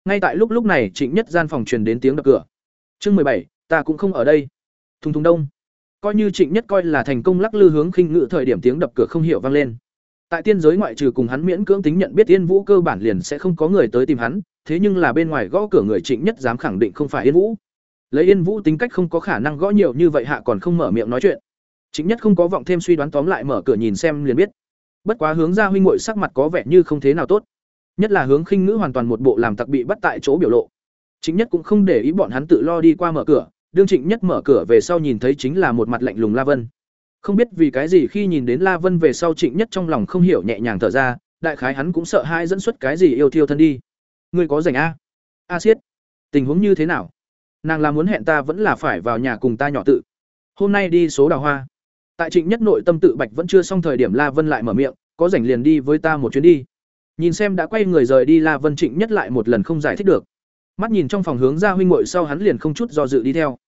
[SPEAKER 1] Ngay tại lúc lúc này, Trịnh Nhất gian phòng truyền đến tiếng đập cửa. Chương bảy, ta cũng không ở đây. Thùng thùng đông. Coi như Trịnh Nhất coi là thành công lắc lư hướng Khinh ngự thời điểm tiếng đập cửa không hiểu vang lên. Tại tiên giới ngoại trừ cùng hắn miễn cưỡng tính nhận biết Yên Vũ cơ bản liền sẽ không có người tới tìm hắn, thế nhưng là bên ngoài gõ cửa người Trịnh Nhất dám khẳng định không phải Yên Vũ. Lấy Yên Vũ tính cách không có khả năng gõ nhiều như vậy hạ còn không mở miệng nói chuyện. Trịnh Nhất không có vọng thêm suy đoán tóm lại mở cửa nhìn xem liền biết. Bất quá hướng ra huynh muội sắc mặt có vẻ như không thế nào tốt nhất là hướng khinh ngữ hoàn toàn một bộ làm tặc bị bắt tại chỗ biểu lộ chính nhất cũng không để ý bọn hắn tự lo đi qua mở cửa đương trịnh nhất mở cửa về sau nhìn thấy chính là một mặt lạnh lùng la vân. Không biết vì cái gì khi nhìn đến la vân về sau trịnh nhất trong lòng không hiểu nhẹ nhàng thở ra, đại khái hắn cũng sợ hai dẫn xuất cái gì yêu thiêu thân đi. Ngươi có rảnh a? A siết, tình huống như thế nào? Nàng là muốn hẹn ta vẫn là phải vào nhà cùng ta nhỏ tự. Hôm nay đi số đào hoa. Tại trịnh nhất nội tâm tự bạch vẫn chưa xong thời điểm la vân lại mở miệng, có rảnh liền đi với ta một chuyến đi. Nhìn xem đã quay người rời đi, La Vân Trịnh nhất lại một lần không giải thích được. mắt nhìn trong phòng hướng ra huynh ngội sau hắn liền không chút do dự đi theo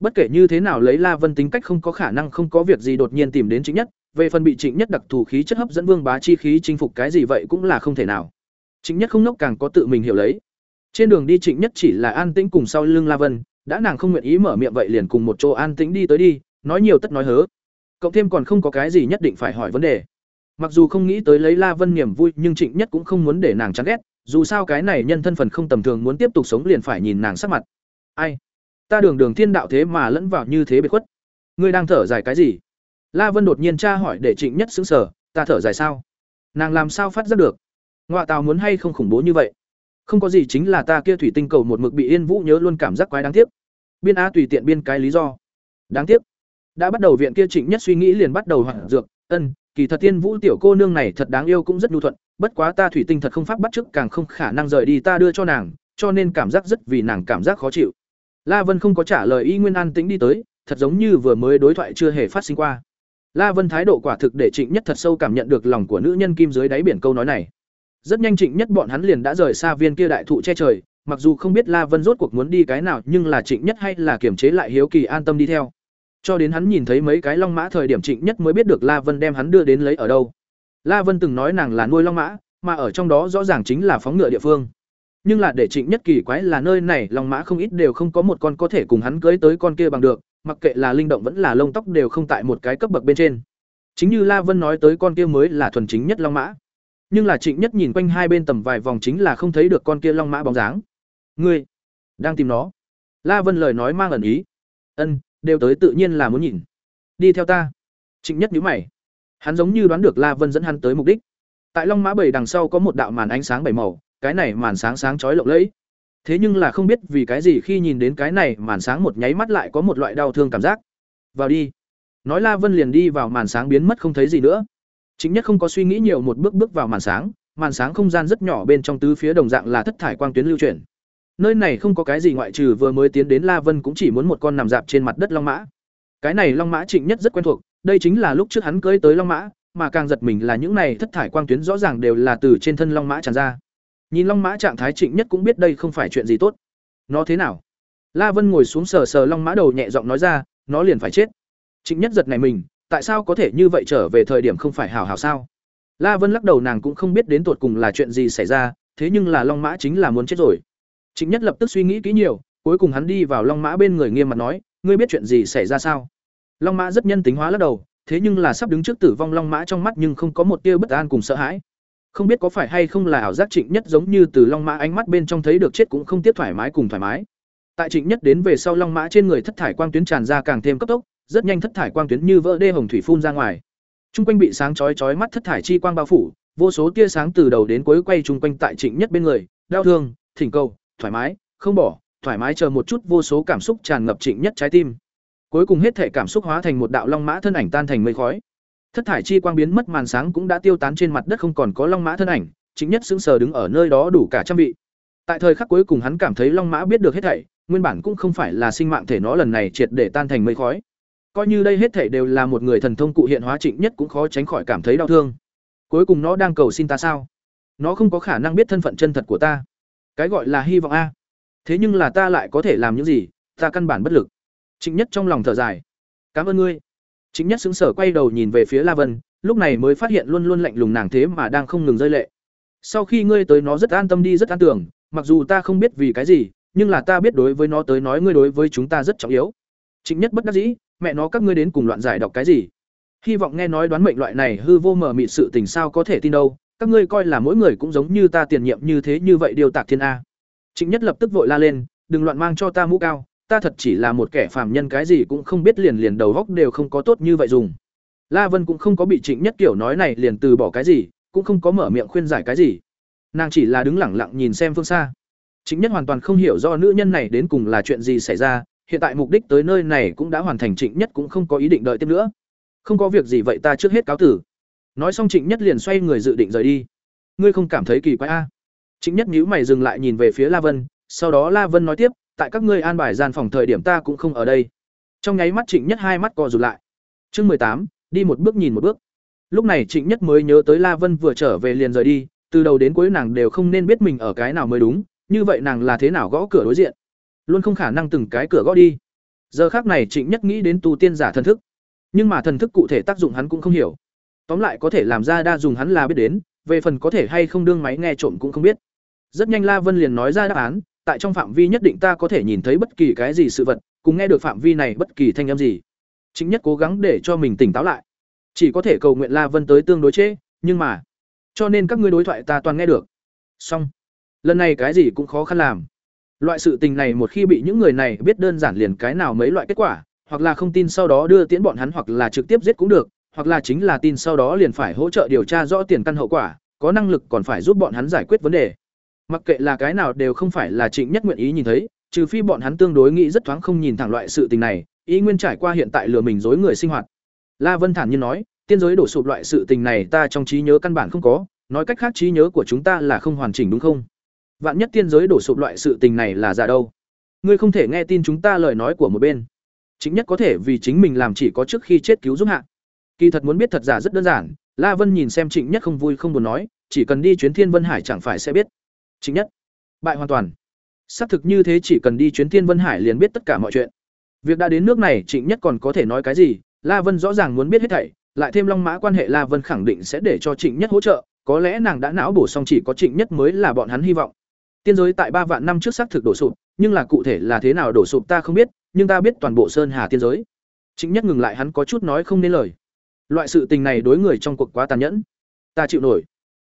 [SPEAKER 1] bất kể như thế nào lấy la vân tính cách không có khả năng không có việc gì đột nhiên tìm đến trịnh nhất, về phần bị trịnh nhất đặc thù khí chất hấp dẫn vương bá chi khí chinh phục cái gì vậy cũng là không thể nào. Trịnh nhất không nốc càng có tự mình hiểu lấy. Trên đường đi trịnh nhất chỉ là an tĩnh cùng sau lưng la vân, đã nàng không nguyện ý mở miệng vậy liền cùng một chỗ an tĩnh đi tới đi, nói nhiều tất nói hớ. Cộng thêm còn không có cái gì nhất định phải hỏi vấn đề. Mặc dù không nghĩ tới lấy la vân niềm vui, nhưng trịnh nhất cũng không muốn để nàng chán ghét, dù sao cái này nhân thân phần không tầm thường muốn tiếp tục sống liền phải nhìn nàng sắc mặt. Ai? Ta đường đường thiên đạo thế mà lẫn vào như thế biệt khuất. Ngươi đang thở dài cái gì? La vân đột nhiên tra hỏi để trịnh nhất xứng sở ta thở dài sao? Nàng làm sao phát giác được? Ngoạ tào muốn hay không khủng bố như vậy? Không có gì chính là ta kia thủy tinh cầu một mực bị yên vũ nhớ luôn cảm giác quái đáng tiếc. Biên á tùy tiện biên cái lý do. Đáng tiếc. Đã bắt đầu viện kia trịnh nhất suy nghĩ liền bắt đầu hoạt dược. Ân, kỳ thật tiên vũ tiểu cô nương này thật đáng yêu cũng rất nhu thuận, bất quá ta thủy tinh thật không pháp bắt chước càng không khả năng rời đi ta đưa cho nàng, cho nên cảm giác rất vì nàng cảm giác khó chịu la vân không có trả lời y nguyên an tĩnh đi tới, thật giống như vừa mới đối thoại chưa hề phát sinh qua. La vân thái độ quả thực để trịnh nhất thật sâu cảm nhận được lòng của nữ nhân kim dưới đáy biển câu nói này. Rất nhanh trịnh nhất bọn hắn liền đã rời xa viên kia đại thụ che trời, mặc dù không biết la vân rốt cuộc muốn đi cái nào, nhưng là trịnh nhất hay là kiềm chế lại hiếu kỳ an tâm đi theo. Cho đến hắn nhìn thấy mấy cái long mã thời điểm trịnh nhất mới biết được la vân đem hắn đưa đến lấy ở đâu. La vân từng nói nàng là nuôi long mã, mà ở trong đó rõ ràng chính là phóng ngựa địa phương nhưng là để trịnh nhất kỳ quái là nơi này, long mã không ít đều không có một con có thể cùng hắn cưới tới con kia bằng được, mặc kệ là linh động vẫn là lông tóc đều không tại một cái cấp bậc bên trên. Chính như la vân nói tới con kia mới là thuần chính nhất long mã. Nhưng là trịnh nhất nhìn quanh hai bên tầm vài vòng chính là không thấy được con kia long mã bóng dáng. Ngươi đang tìm nó. La vân lời nói mang ẩn ý. Ân, đều tới tự nhiên là muốn nhìn. Đi theo ta. Trịnh nhất nhíu mày. Hắn giống như đoán được la vân dẫn hắn tới mục đích. Tại long mã bảy đằng sau có một đạo màn ánh sáng bảy màu cái này màn sáng sáng chói lộng lẫy. Thế nhưng là không biết vì cái gì khi nhìn đến cái này màn sáng một nháy mắt lại có một loại đau thương cảm giác. Vào đi. Nói la vân liền đi vào màn sáng biến mất không thấy gì nữa. Chính nhất không có suy nghĩ nhiều một bước bước vào màn sáng màn sáng không gian rất nhỏ bên trong tứ phía đồng dạng là thất thải quang tuyến lưu chuyển. Nơi này không có cái gì ngoại trừ vừa mới tiến đến la vân cũng chỉ muốn một con nằm dạp trên mặt đất long mã. Cái này long mã trịnh nhất rất quen thuộc, đây chính là lúc trước hắn cưới tới long mã, mà càng giật mình là những này thất thải quang tuyến rõ ràng đều là từ trên thân long mã tràn ra nhìn long mã trạng thái trịnh nhất cũng biết đây không phải chuyện gì tốt. Nó thế nào? La vân ngồi xuống sờ sờ long mã đầu nhẹ giọng nói ra, nó liền phải chết. Trịnh nhất giật này mình, tại sao có thể như vậy trở về thời điểm không phải hào hào sao? La vân lắc đầu nàng cũng không biết đến tột cùng là chuyện gì xảy ra, thế nhưng là long mã chính là muốn chết rồi. Trịnh nhất lập tức suy nghĩ kỹ nhiều, cuối cùng hắn đi vào long mã bên người nghiêm mặt nói, ngươi biết chuyện gì xảy ra sao? Long mã rất nhân tính hóa lắc đầu, thế nhưng là sắp đứng trước tử vong long mã trong mắt nhưng không có một tia bất an cùng sợ hãi không biết có phải hay không là ảo giác trịnh nhất giống như từ long mã ánh mắt bên trong thấy được chết cũng không tiếp thoải mái cùng thoải mái. Tại trịnh nhất đến về sau long mã trên người thất thải quang tuyến tràn ra càng thêm cấp tốc, rất nhanh thất thải quang tuyến như vỡ đê hồng thủy phun ra ngoài. Trung quanh bị sáng chói chói mắt thất thải chi quang bao phủ, vô số tia sáng từ đầu đến cuối quay trung quanh tại trịnh nhất bên người, đau thương, thỉnh cầu, thoải mái, không bỏ, thoải mái chờ một chút vô số cảm xúc tràn ngập trịnh nhất trái tim. Cuối cùng hết thể cảm xúc hóa thành một đạo long mã thân ảnh tan thành mây khói thất thải chi quang biến mất màn sáng cũng đã tiêu tán trên mặt đất không còn có long mã thân ảnh chính nhất sững sờ đứng ở nơi đó đủ cả trăm vị. Tại thời khắc cuối cùng hắn cảm thấy long mã biết được hết thảy, nguyên bản cũng không phải là sinh mạng thể nó lần này triệt để tan thành mây khói. Coi như đây hết thảy đều là một người thần thông cụ hiện hóa trịnh nhất cũng khó tránh khỏi cảm thấy đau thương. Cuối cùng nó đang cầu xin ta sao? Nó không có khả năng biết thân phận chân thật của ta. Cái gọi là hy vọng a. Thế nhưng là ta lại có thể làm những gì? Ta căn bản bất lực. Trịnh nhất trong lòng thở dài. Cảm ơn ngươi. Chính nhất xứng sở quay đầu nhìn về phía La Vân, lúc này mới phát hiện luôn luôn lạnh lùng nàng thế mà đang không ngừng rơi lệ. Sau khi ngươi tới nó rất an tâm đi rất an tưởng, mặc dù ta không biết vì cái gì, nhưng là ta biết đối với nó tới nói ngươi đối với chúng ta rất trọng yếu. Chính nhất bất đắc dĩ, mẹ nó các ngươi đến cùng loạn giải đọc cái gì? Hy vọng nghe nói đoán mệnh loại này hư vô mờ mịt sự tình sao có thể tin đâu, các ngươi coi là mỗi người cũng giống như ta tiền nhiệm như thế như vậy điều tạc thiên a. Trịnh Nhất lập tức vội la lên, đừng loạn mang cho ta mũ cao, ta thật chỉ là một kẻ phàm nhân cái gì cũng không biết liền liền đầu góc đều không có tốt như vậy dùng. La Vân cũng không có bị Trịnh Nhất kiểu nói này liền từ bỏ cái gì, cũng không có mở miệng khuyên giải cái gì. Nàng chỉ là đứng lẳng lặng nhìn xem phương xa. Trịnh Nhất hoàn toàn không hiểu do nữ nhân này đến cùng là chuyện gì xảy ra, hiện tại mục đích tới nơi này cũng đã hoàn thành Trịnh Nhất cũng không có ý định đợi tiếp nữa. Không có việc gì vậy ta trước hết cáo tử. Nói xong Trịnh Nhất liền xoay người dự định rời đi. Ngươi không cảm thấy kỳ quái a? Trịnh Nhất nhíu mày dừng lại nhìn về phía La Vân, sau đó La Vân nói tiếp, tại các ngươi an bài gian phòng thời điểm ta cũng không ở đây. Trong nháy mắt trịnh nhất hai mắt co rụt lại. Chương mười tám, đi một bước nhìn một bước. Lúc này trịnh nhất mới nhớ tới la vân vừa trở về liền rời đi, từ đầu đến cuối nàng đều không nên biết mình ở cái nào mới đúng, như vậy nàng là thế nào gõ cửa đối diện? Luôn không khả năng từng cái cửa gõ đi. Giờ khác này trịnh nhất nghĩ đến tu tiên giả thần thức. Nhưng mà thần thức cụ thể tác dụng hắn cũng không hiểu. Tóm lại có thể làm ra đa dùng hắn là biết đến, về phần có thể hay không đương máy nghe trộm cũng không biết. Rất nhanh la vân liền nói ra đáp án tại trong phạm vi nhất định ta có thể nhìn thấy bất kỳ cái gì sự vật cùng nghe được phạm vi này bất kỳ thanh âm gì. Chính nhất cố gắng để cho mình tỉnh táo lại. Chỉ có thể cầu nguyện la vân tới tương đối chế, nhưng mà cho nên các ngươi đối thoại ta toàn nghe được. Xong. Lần này cái gì cũng khó khăn làm. Loại sự tình này một khi bị những người này biết đơn giản liền cái nào mấy loại kết quả hoặc là không tin sau đó đưa tiễn bọn hắn hoặc là trực tiếp giết cũng được hoặc là chính là tin sau đó liền phải hỗ trợ điều tra rõ tiền căn hậu quả có năng lực còn phải giúp bọn hắn giải quyết vấn đề mặc kệ là cái nào đều không phải là trịnh nhất nguyện ý nhìn thấy, trừ phi bọn hắn tương đối nghĩ rất thoáng không nhìn thẳng loại sự tình này, ý nguyên trải qua hiện tại lừa mình dối người sinh hoạt. La vân thản nhiên nói, tiên giới đổ sụp loại sự tình này ta trong trí nhớ căn bản không có, nói cách khác trí nhớ của chúng ta là không hoàn chỉnh đúng không? Vạn nhất tiên giới đổ sụp loại sự tình này là giả đâu? Ngươi không thể nghe tin chúng ta lời nói của một bên. Chính nhất có thể vì chính mình làm chỉ có trước khi chết cứu giúp hạ. Kỳ thật muốn biết thật giả rất đơn giản, la vân nhìn xem trịnh nhất không vui không buồn nói, chỉ cần đi chuyến thiên vân hải chẳng phải sẽ biết chính nhất. Bại hoàn toàn. Xác thực như thế chỉ cần đi chuyến thiên vân hải liền biết tất cả mọi chuyện. Việc đã đến nước này, trịnh nhất còn có thể nói cái gì? La vân rõ ràng muốn biết hết thảy, lại thêm long mã quan hệ la vân khẳng định sẽ để cho trịnh nhất hỗ trợ, có lẽ nàng đã não bổ xong chỉ có trịnh nhất mới là bọn hắn hy vọng. Tiên giới tại ba vạn năm trước xác thực đổ sụp, nhưng là cụ thể là thế nào đổ sụp ta không biết, nhưng ta biết toàn bộ sơn hà tiên giới. Trịnh nhất ngừng lại hắn có chút nói không nên lời. Loại sự tình này đối người trong cuộc quá tàn nhẫn. Ta chịu nổi.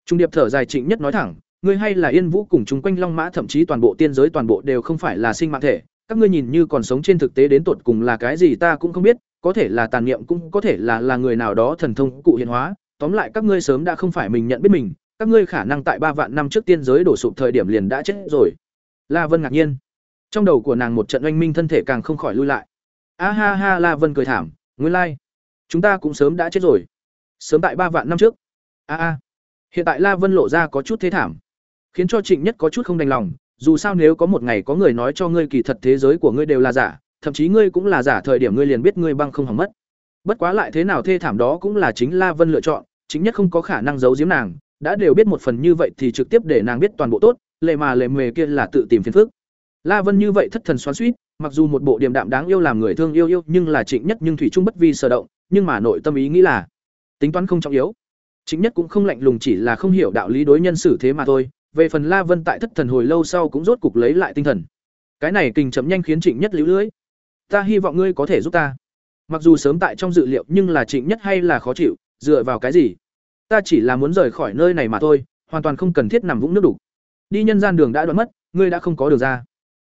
[SPEAKER 1] Trung điệp thở dài trịnh nhất nói thẳng ngươi hay là yên vũ cùng chúng quanh long mã thậm chí toàn bộ tiên giới toàn bộ đều không phải là sinh mạng thể, các ngươi nhìn như còn sống trên thực tế đến tột cùng là cái gì ta cũng không biết, có thể là tàn niệm cũng có thể là là người nào đó thần thông cụ hiện hóa, tóm lại các ngươi sớm đã không phải mình nhận biết mình, các ngươi khả năng tại ba vạn năm trước tiên giới đổ sụp thời điểm liền đã chết rồi. La vân ngạc nhiên. Trong đầu của nàng một trận oanh minh thân thể càng không khỏi lui lại. A ha ha, la vân cười thảm nguyên lai、like. chúng ta cũng sớm đã chết rồi. Sớm tại ba vạn năm trước. A a. Hiện tại la vân lộ ra có chút thế thảm khiến cho trịnh nhất có chút không đành lòng, dù sao nếu có một ngày có người nói cho ngươi kỳ thật thế giới của ngươi đều là giả, thậm chí ngươi cũng là giả thời điểm ngươi liền biết ngươi băng không hỏng mất. Bất quá lại thế nào thê thảm đó cũng là chính la vân lựa chọn chính nhất không có khả năng giấu giếm nàng, đã đều biết một phần như vậy thì trực tiếp để nàng biết toàn bộ tốt, lệ mà lệ mề kia là tự tìm phiền phức. La vân như vậy thất thần xoắn suýt mặc dù một bộ điềm đạm đáng yêu làm người thương yêu yêu, nhưng là trịnh nhất nhưng thủy trung bất vi sở động, nhưng mà nội tâm ý nghĩ là tính toán không trọng yếu. Trịnh nhất cũng không lạnh lùng chỉ là không hiểu đạo lý đối nhân xử thế mà thôi về phần la vân tại thất thần hồi lâu sau cũng rốt cục lấy lại tinh thần. Cái này kình chấm nhanh khiến trịnh nhất liễu lưỡi ta hy vọng ngươi có thể giúp ta. Mặc dù sớm tại trong dự liệu nhưng là trịnh nhất hay là khó chịu, dựa vào cái gì? Ta chỉ là muốn rời khỏi nơi này mà thôi, hoàn toàn không cần thiết nằm vũng nước đủ đi nhân gian đường đã đoán mất, ngươi đã không có đường ra.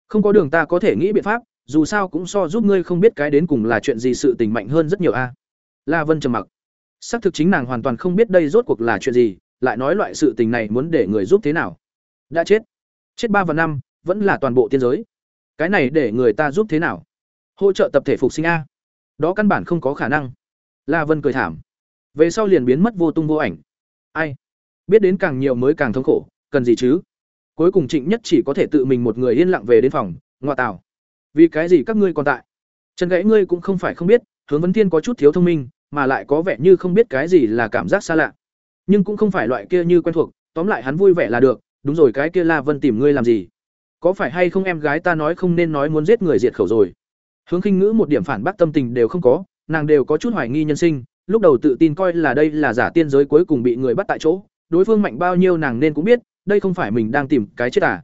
[SPEAKER 1] Không có đường ta có thể nghĩ biện pháp, dù sao cũng so giúp ngươi không biết cái đến cùng là chuyện gì sự tình mạnh hơn rất nhiều a. La vân trầm mặc. Xác thực chính nàng hoàn toàn không biết đây rốt cuộc là chuyện gì lại nói loại sự tình này muốn để người giúp thế nào? Đã chết. Chết ba và năm, vẫn là toàn bộ tiên giới. Cái này để người ta giúp thế nào? Hỗ trợ tập thể phục sinh a. Đó căn bản không có khả năng. La vân cười thảm. Về sau liền biến mất vô tung vô ảnh. Ai? Biết đến càng nhiều mới càng thống khổ, cần gì chứ? Cuối cùng trịnh nhất chỉ có thể tự mình một người yên lặng về đến phòng, ngoa tào. Vì cái gì các ngươi còn tại? Trần gãy ngươi cũng không phải không biết, hướng vấn thiên có chút thiếu thông minh, mà lại có vẻ như không biết cái gì là cảm giác xa lạ nhưng cũng không phải loại kia như quen thuộc, tóm lại hắn vui vẻ là được, đúng rồi, cái kia la vân tìm ngươi làm gì? Có phải hay không em gái ta nói không nên nói muốn giết người diệt khẩu rồi? Hướng khinh ngữ một điểm phản bác tâm tình đều không có, nàng đều có chút hoài nghi nhân sinh, lúc đầu tự tin coi là đây là giả tiên giới cuối cùng bị người bắt tại chỗ, đối phương mạnh bao nhiêu nàng nên cũng biết, đây không phải mình đang tìm cái chết à?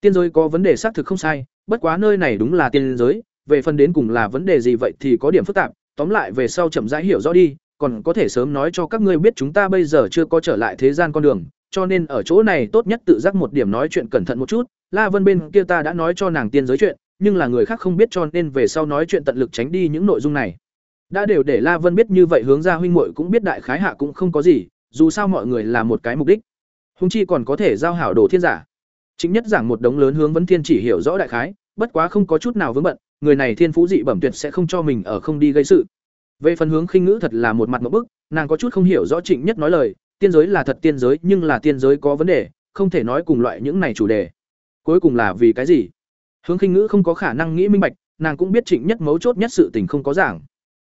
[SPEAKER 1] Tiên giới có vấn đề xác thực không sai, bất quá nơi này đúng là tiên giới, về phần đến cùng là vấn đề gì vậy thì có điểm phức tạp, tóm lại về sau chậm rãi hiểu rõ đi còn có thể sớm nói cho các ngươi biết chúng ta bây giờ chưa có trở lại thế gian con đường, cho nên ở chỗ này tốt nhất tự giác một điểm nói chuyện cẩn thận một chút. La vân bên kia ta đã nói cho nàng tiên giới chuyện, nhưng là người khác không biết cho nên về sau nói chuyện tận lực tránh đi những nội dung này. Đã đều để la vân biết như vậy hướng ra huynh muội cũng biết đại khái hạ cũng không có gì, dù sao mọi người là một cái mục đích. Hung chi còn có thể giao hảo đồ thiên giả. Chính nhất giảng một đống lớn hướng vấn thiên chỉ hiểu rõ đại khái, bất quá không có chút nào vướng bận, người này thiên phú dị bẩm tuyệt sẽ không cho mình ở không đi gây sự về phần hướng khinh ngữ thật là một mặt một bức, nàng có chút không hiểu rõ trịnh nhất nói lời, tiên giới là thật tiên giới, nhưng là tiên giới có vấn đề, không thể nói cùng loại những này chủ đề. Cuối cùng là vì cái gì? Hướng khinh ngữ không có khả năng nghĩ minh bạch, nàng cũng biết trịnh nhất mấu chốt nhất sự tình không có giảng.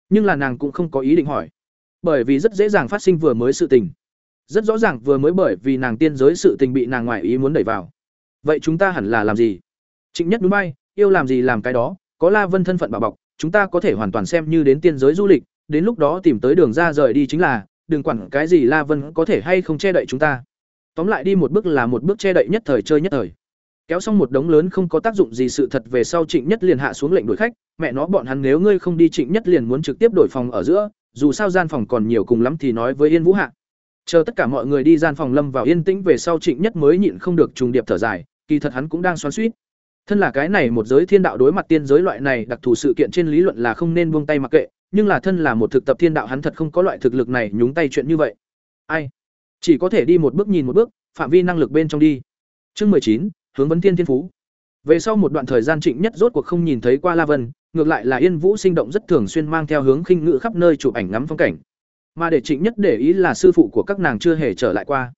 [SPEAKER 1] Nhưng là nàng cũng không có ý định hỏi. Bởi vì rất dễ dàng phát sinh vừa mới sự tình. Rất rõ ràng vừa mới bởi vì nàng tiên giới sự tình bị nàng ngoại ý muốn đẩy vào. Vậy chúng ta hẳn là làm gì? Trịnh nhất núi bay, yêu làm gì làm cái đó, có la vân thân phận bảo bọc chúng ta có thể hoàn toàn xem như đến tiên giới du lịch, đến lúc đó tìm tới đường ra rời đi chính là, đừng quản cái gì la vân có thể hay không che đậy chúng ta. Tóm lại đi một bước là một bước che đậy nhất thời chơi nhất thời. Kéo xong một đống lớn không có tác dụng gì sự thật về sau trịnh nhất liền hạ xuống lệnh đuổi khách, mẹ nó bọn hắn nếu ngươi không đi trịnh nhất liền muốn trực tiếp đổi phòng ở giữa, dù sao gian phòng còn nhiều cùng lắm thì nói với yên vũ hạ. Chờ tất cả mọi người đi gian phòng lâm vào yên tĩnh về sau trịnh nhất mới nhịn không được trùng điệp thở dài, kỳ thật hắn cũng đang xoắn suýt thân là cái này một giới thiên đạo đối mặt tiên giới loại này đặc thù sự kiện trên lý luận là không nên buông tay mặc kệ, nhưng là thân là một thực tập thiên đạo hắn thật không có loại thực lực này nhúng tay chuyện như vậy. Ai? Chỉ có thể đi một bước nhìn một bước, phạm vi năng lực bên trong đi. Chương mười chín, hướng vấn thiên thiên phú. Về sau một đoạn thời gian trịnh nhất rốt cuộc không nhìn thấy qua la vân, ngược lại là yên vũ sinh động rất thường xuyên mang theo hướng khinh ngự khắp nơi chụp ảnh ngắm phong cảnh. Mà để trịnh nhất để ý là sư phụ của các nàng chưa hề trở lại qua.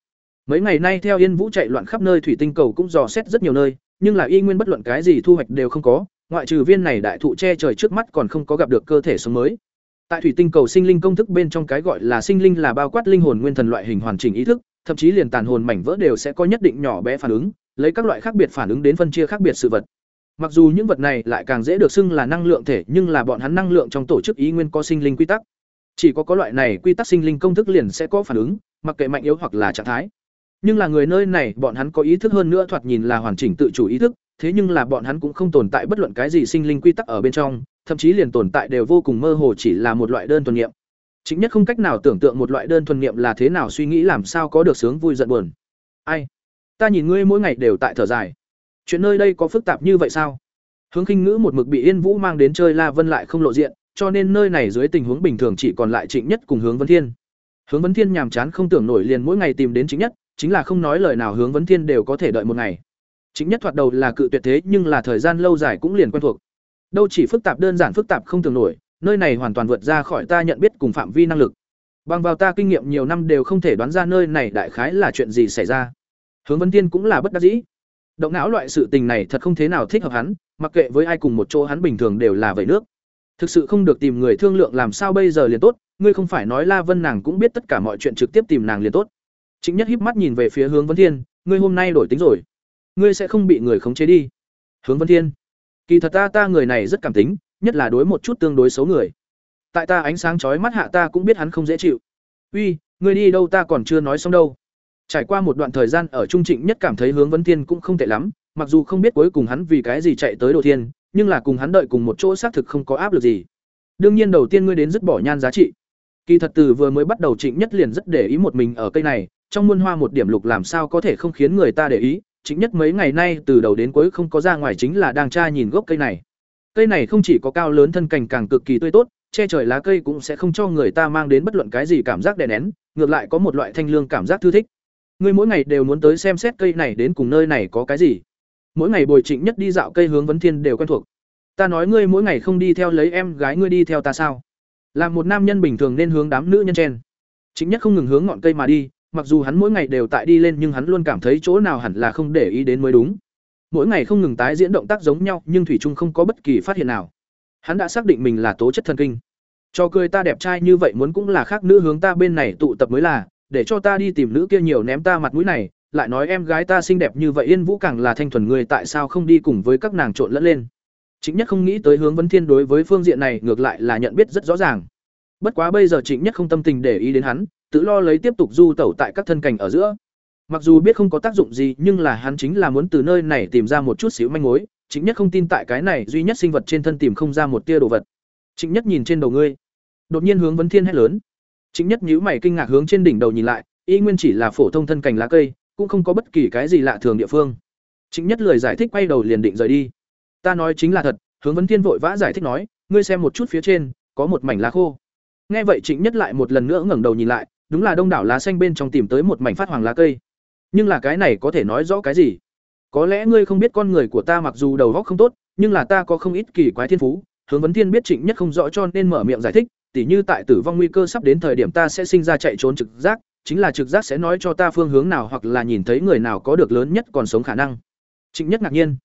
[SPEAKER 1] Mấy ngày nay theo yên vũ chạy loạn khắp nơi thủy tinh cầu cũng dò xét rất nhiều nơi nhưng là y nguyên bất luận cái gì thu hoạch đều không có, ngoại trừ viên này đại thụ che trời trước mắt còn không có gặp được cơ thể sống mới. Tại thủy tinh cầu sinh linh công thức bên trong cái gọi là sinh linh là bao quát linh hồn nguyên thần loại hình hoàn chỉnh ý thức, thậm chí liền tàn hồn mảnh vỡ đều sẽ có nhất định nhỏ bé phản ứng, lấy các loại khác biệt phản ứng đến phân chia khác biệt sự vật. Mặc dù những vật này lại càng dễ được xưng là năng lượng thể, nhưng là bọn hắn năng lượng trong tổ chức ý nguyên có sinh linh quy tắc. Chỉ có có loại này quy tắc sinh linh công thức liền sẽ có phản ứng, mặc kệ mạnh yếu hoặc là trạng thái nhưng là người nơi này, bọn hắn có ý thức hơn nữa thoạt nhìn là hoàn chỉnh tự chủ ý thức, thế nhưng là bọn hắn cũng không tồn tại bất luận cái gì sinh linh quy tắc ở bên trong, thậm chí liền tồn tại đều vô cùng mơ hồ chỉ là một loại đơn thuần niệm. Chính nhất không cách nào tưởng tượng một loại đơn thuần niệm là thế nào suy nghĩ làm sao có được sướng vui giận buồn. Ai? Ta nhìn ngươi mỗi ngày đều tại thở dài. Chuyện nơi đây có phức tạp như vậy sao? Hướng khinh ngữ một mực bị yên vũ mang đến chơi la vân lại không lộ diện, cho nên nơi này dưới tình huống bình thường chỉ còn lại trịnh nhất cùng hướng vấn thiên. Hướng vấn thiên nhàm chán không tưởng nổi liền mỗi ngày tìm đến Trịnh nhất chính là không nói lời nào hướng vấn thiên đều có thể đợi một ngày. Chính nhất thoạt đầu là cự tuyệt thế nhưng là thời gian lâu dài cũng liền quen thuộc. Đâu chỉ phức tạp đơn giản phức tạp không tưởng nổi, nơi này hoàn toàn vượt ra khỏi ta nhận biết cùng phạm vi năng lực. Bằng vào ta kinh nghiệm nhiều năm đều không thể đoán ra nơi này đại khái là chuyện gì xảy ra. Hướng vấn thiên cũng là bất đắc dĩ. Động não loại sự tình này thật không thế nào thích hợp hắn, mặc kệ với ai cùng một chỗ hắn bình thường đều là vậy nước. Thực sự không được tìm người thương lượng làm sao bây giờ liền tốt, ngươi không phải nói la vân nàng cũng biết tất cả mọi chuyện trực tiếp tìm nàng liền tốt. Trịnh nhất híp mắt nhìn về phía hướng Vân thiên, ngươi hôm nay đổi tính rồi. Ngươi sẽ không bị người khống chế đi. Hướng Vân thiên, kỳ thật ta ta người này rất cảm tính, nhất là đối một chút tương đối xấu người. Tại ta ánh sáng chói mắt hạ ta cũng biết hắn không dễ chịu. Uy, ngươi đi đâu ta còn chưa nói xong đâu. Trải qua một đoạn thời gian ở trung trịnh nhất cảm thấy hướng Vân thiên cũng không tệ lắm, mặc dù không biết cuối cùng hắn vì cái gì chạy tới đồ thiên, nhưng là cùng hắn đợi cùng một chỗ xác thực không có áp lực gì. Đương nhiên đầu tiên ngươi đến dứt bỏ nhan giá trị. Kỳ thật từ vừa mới bắt đầu trịnh nhất liền rất để ý một mình ở cây này trong muôn hoa một điểm lục làm sao có thể không khiến người ta để ý, chính nhất mấy ngày nay từ đầu đến cuối không có ra ngoài chính là đang tra nhìn gốc cây này. Cây này không chỉ có cao lớn thân cành càng cực kỳ tươi tốt, che trời lá cây cũng sẽ không cho người ta mang đến bất luận cái gì cảm giác đè nén, ngược lại có một loại thanh lương cảm giác thư thích. Ngươi mỗi ngày đều muốn tới xem xét cây này đến cùng nơi này có cái gì. Mỗi ngày bồi trịnh nhất đi dạo cây hướng vấn thiên đều quen thuộc. Ta nói ngươi mỗi ngày không đi theo lấy em gái ngươi đi theo ta sao? Làm một nam nhân bình thường nên hướng đám nữ nhân chen. Trịnh nhất không ngừng hướng ngọn cây mà đi mặc dù hắn mỗi ngày đều tại đi lên nhưng hắn luôn cảm thấy chỗ nào hẳn là không để ý đến mới đúng. Mỗi ngày không ngừng tái diễn động tác giống nhau, nhưng thủy trung không có bất kỳ phát hiện nào. Hắn đã xác định mình là tố chất thần kinh. Cho cười ta đẹp trai như vậy muốn cũng là khác nữ hướng ta bên này tụ tập mới là, để cho ta đi tìm nữ kia nhiều ném ta mặt mũi này, lại nói em gái ta xinh đẹp như vậy yên vũ càng là thanh thuần người tại sao không đi cùng với các nàng trộn lẫn lên. Chính nhất không nghĩ tới hướng vấn thiên đối với phương diện này ngược lại là nhận biết rất rõ ràng. Bất quá bây giờ trịnh nhất không tâm tình để ý đến hắn tự lo lấy tiếp tục du tẩu tại các thân cảnh ở giữa. Mặc dù biết không có tác dụng gì, nhưng là hắn chính là muốn từ nơi này tìm ra một chút xíu manh mối. Chính nhất không tin tại cái này duy nhất sinh vật trên thân tìm không ra một tia đồ vật. Chính nhất nhìn trên đầu ngươi. Đột nhiên hướng vấn thiên hét lớn. Chính nhất nhíu mày kinh ngạc hướng trên đỉnh đầu nhìn lại, y nguyên chỉ là phổ thông thân cành lá cây, cũng không có bất kỳ cái gì lạ thường địa phương. Chính nhất lời giải thích quay đầu liền định rời đi. Ta nói chính là thật, hướng vấn thiên vội vã giải thích nói, ngươi xem một chút phía trên, có một mảnh lá khô. Nghe vậy trịnh nhất lại một lần nữa ngẩng đầu nhìn lại đúng là đông đảo lá xanh bên trong tìm tới một mảnh phát hoàng lá cây. Nhưng là cái này có thể nói rõ cái gì? Có lẽ ngươi không biết con người của ta mặc dù đầu óc không tốt, nhưng là ta có không ít kỳ quái thiên phú, hướng vấn thiên biết trịnh nhất không rõ cho nên mở miệng giải thích, tỉ như tại tử vong nguy cơ sắp đến thời điểm ta sẽ sinh ra chạy trốn trực giác, chính là trực giác sẽ nói cho ta phương hướng nào hoặc là nhìn thấy người nào có được lớn nhất còn sống khả năng. Trịnh nhất ngạc nhiên.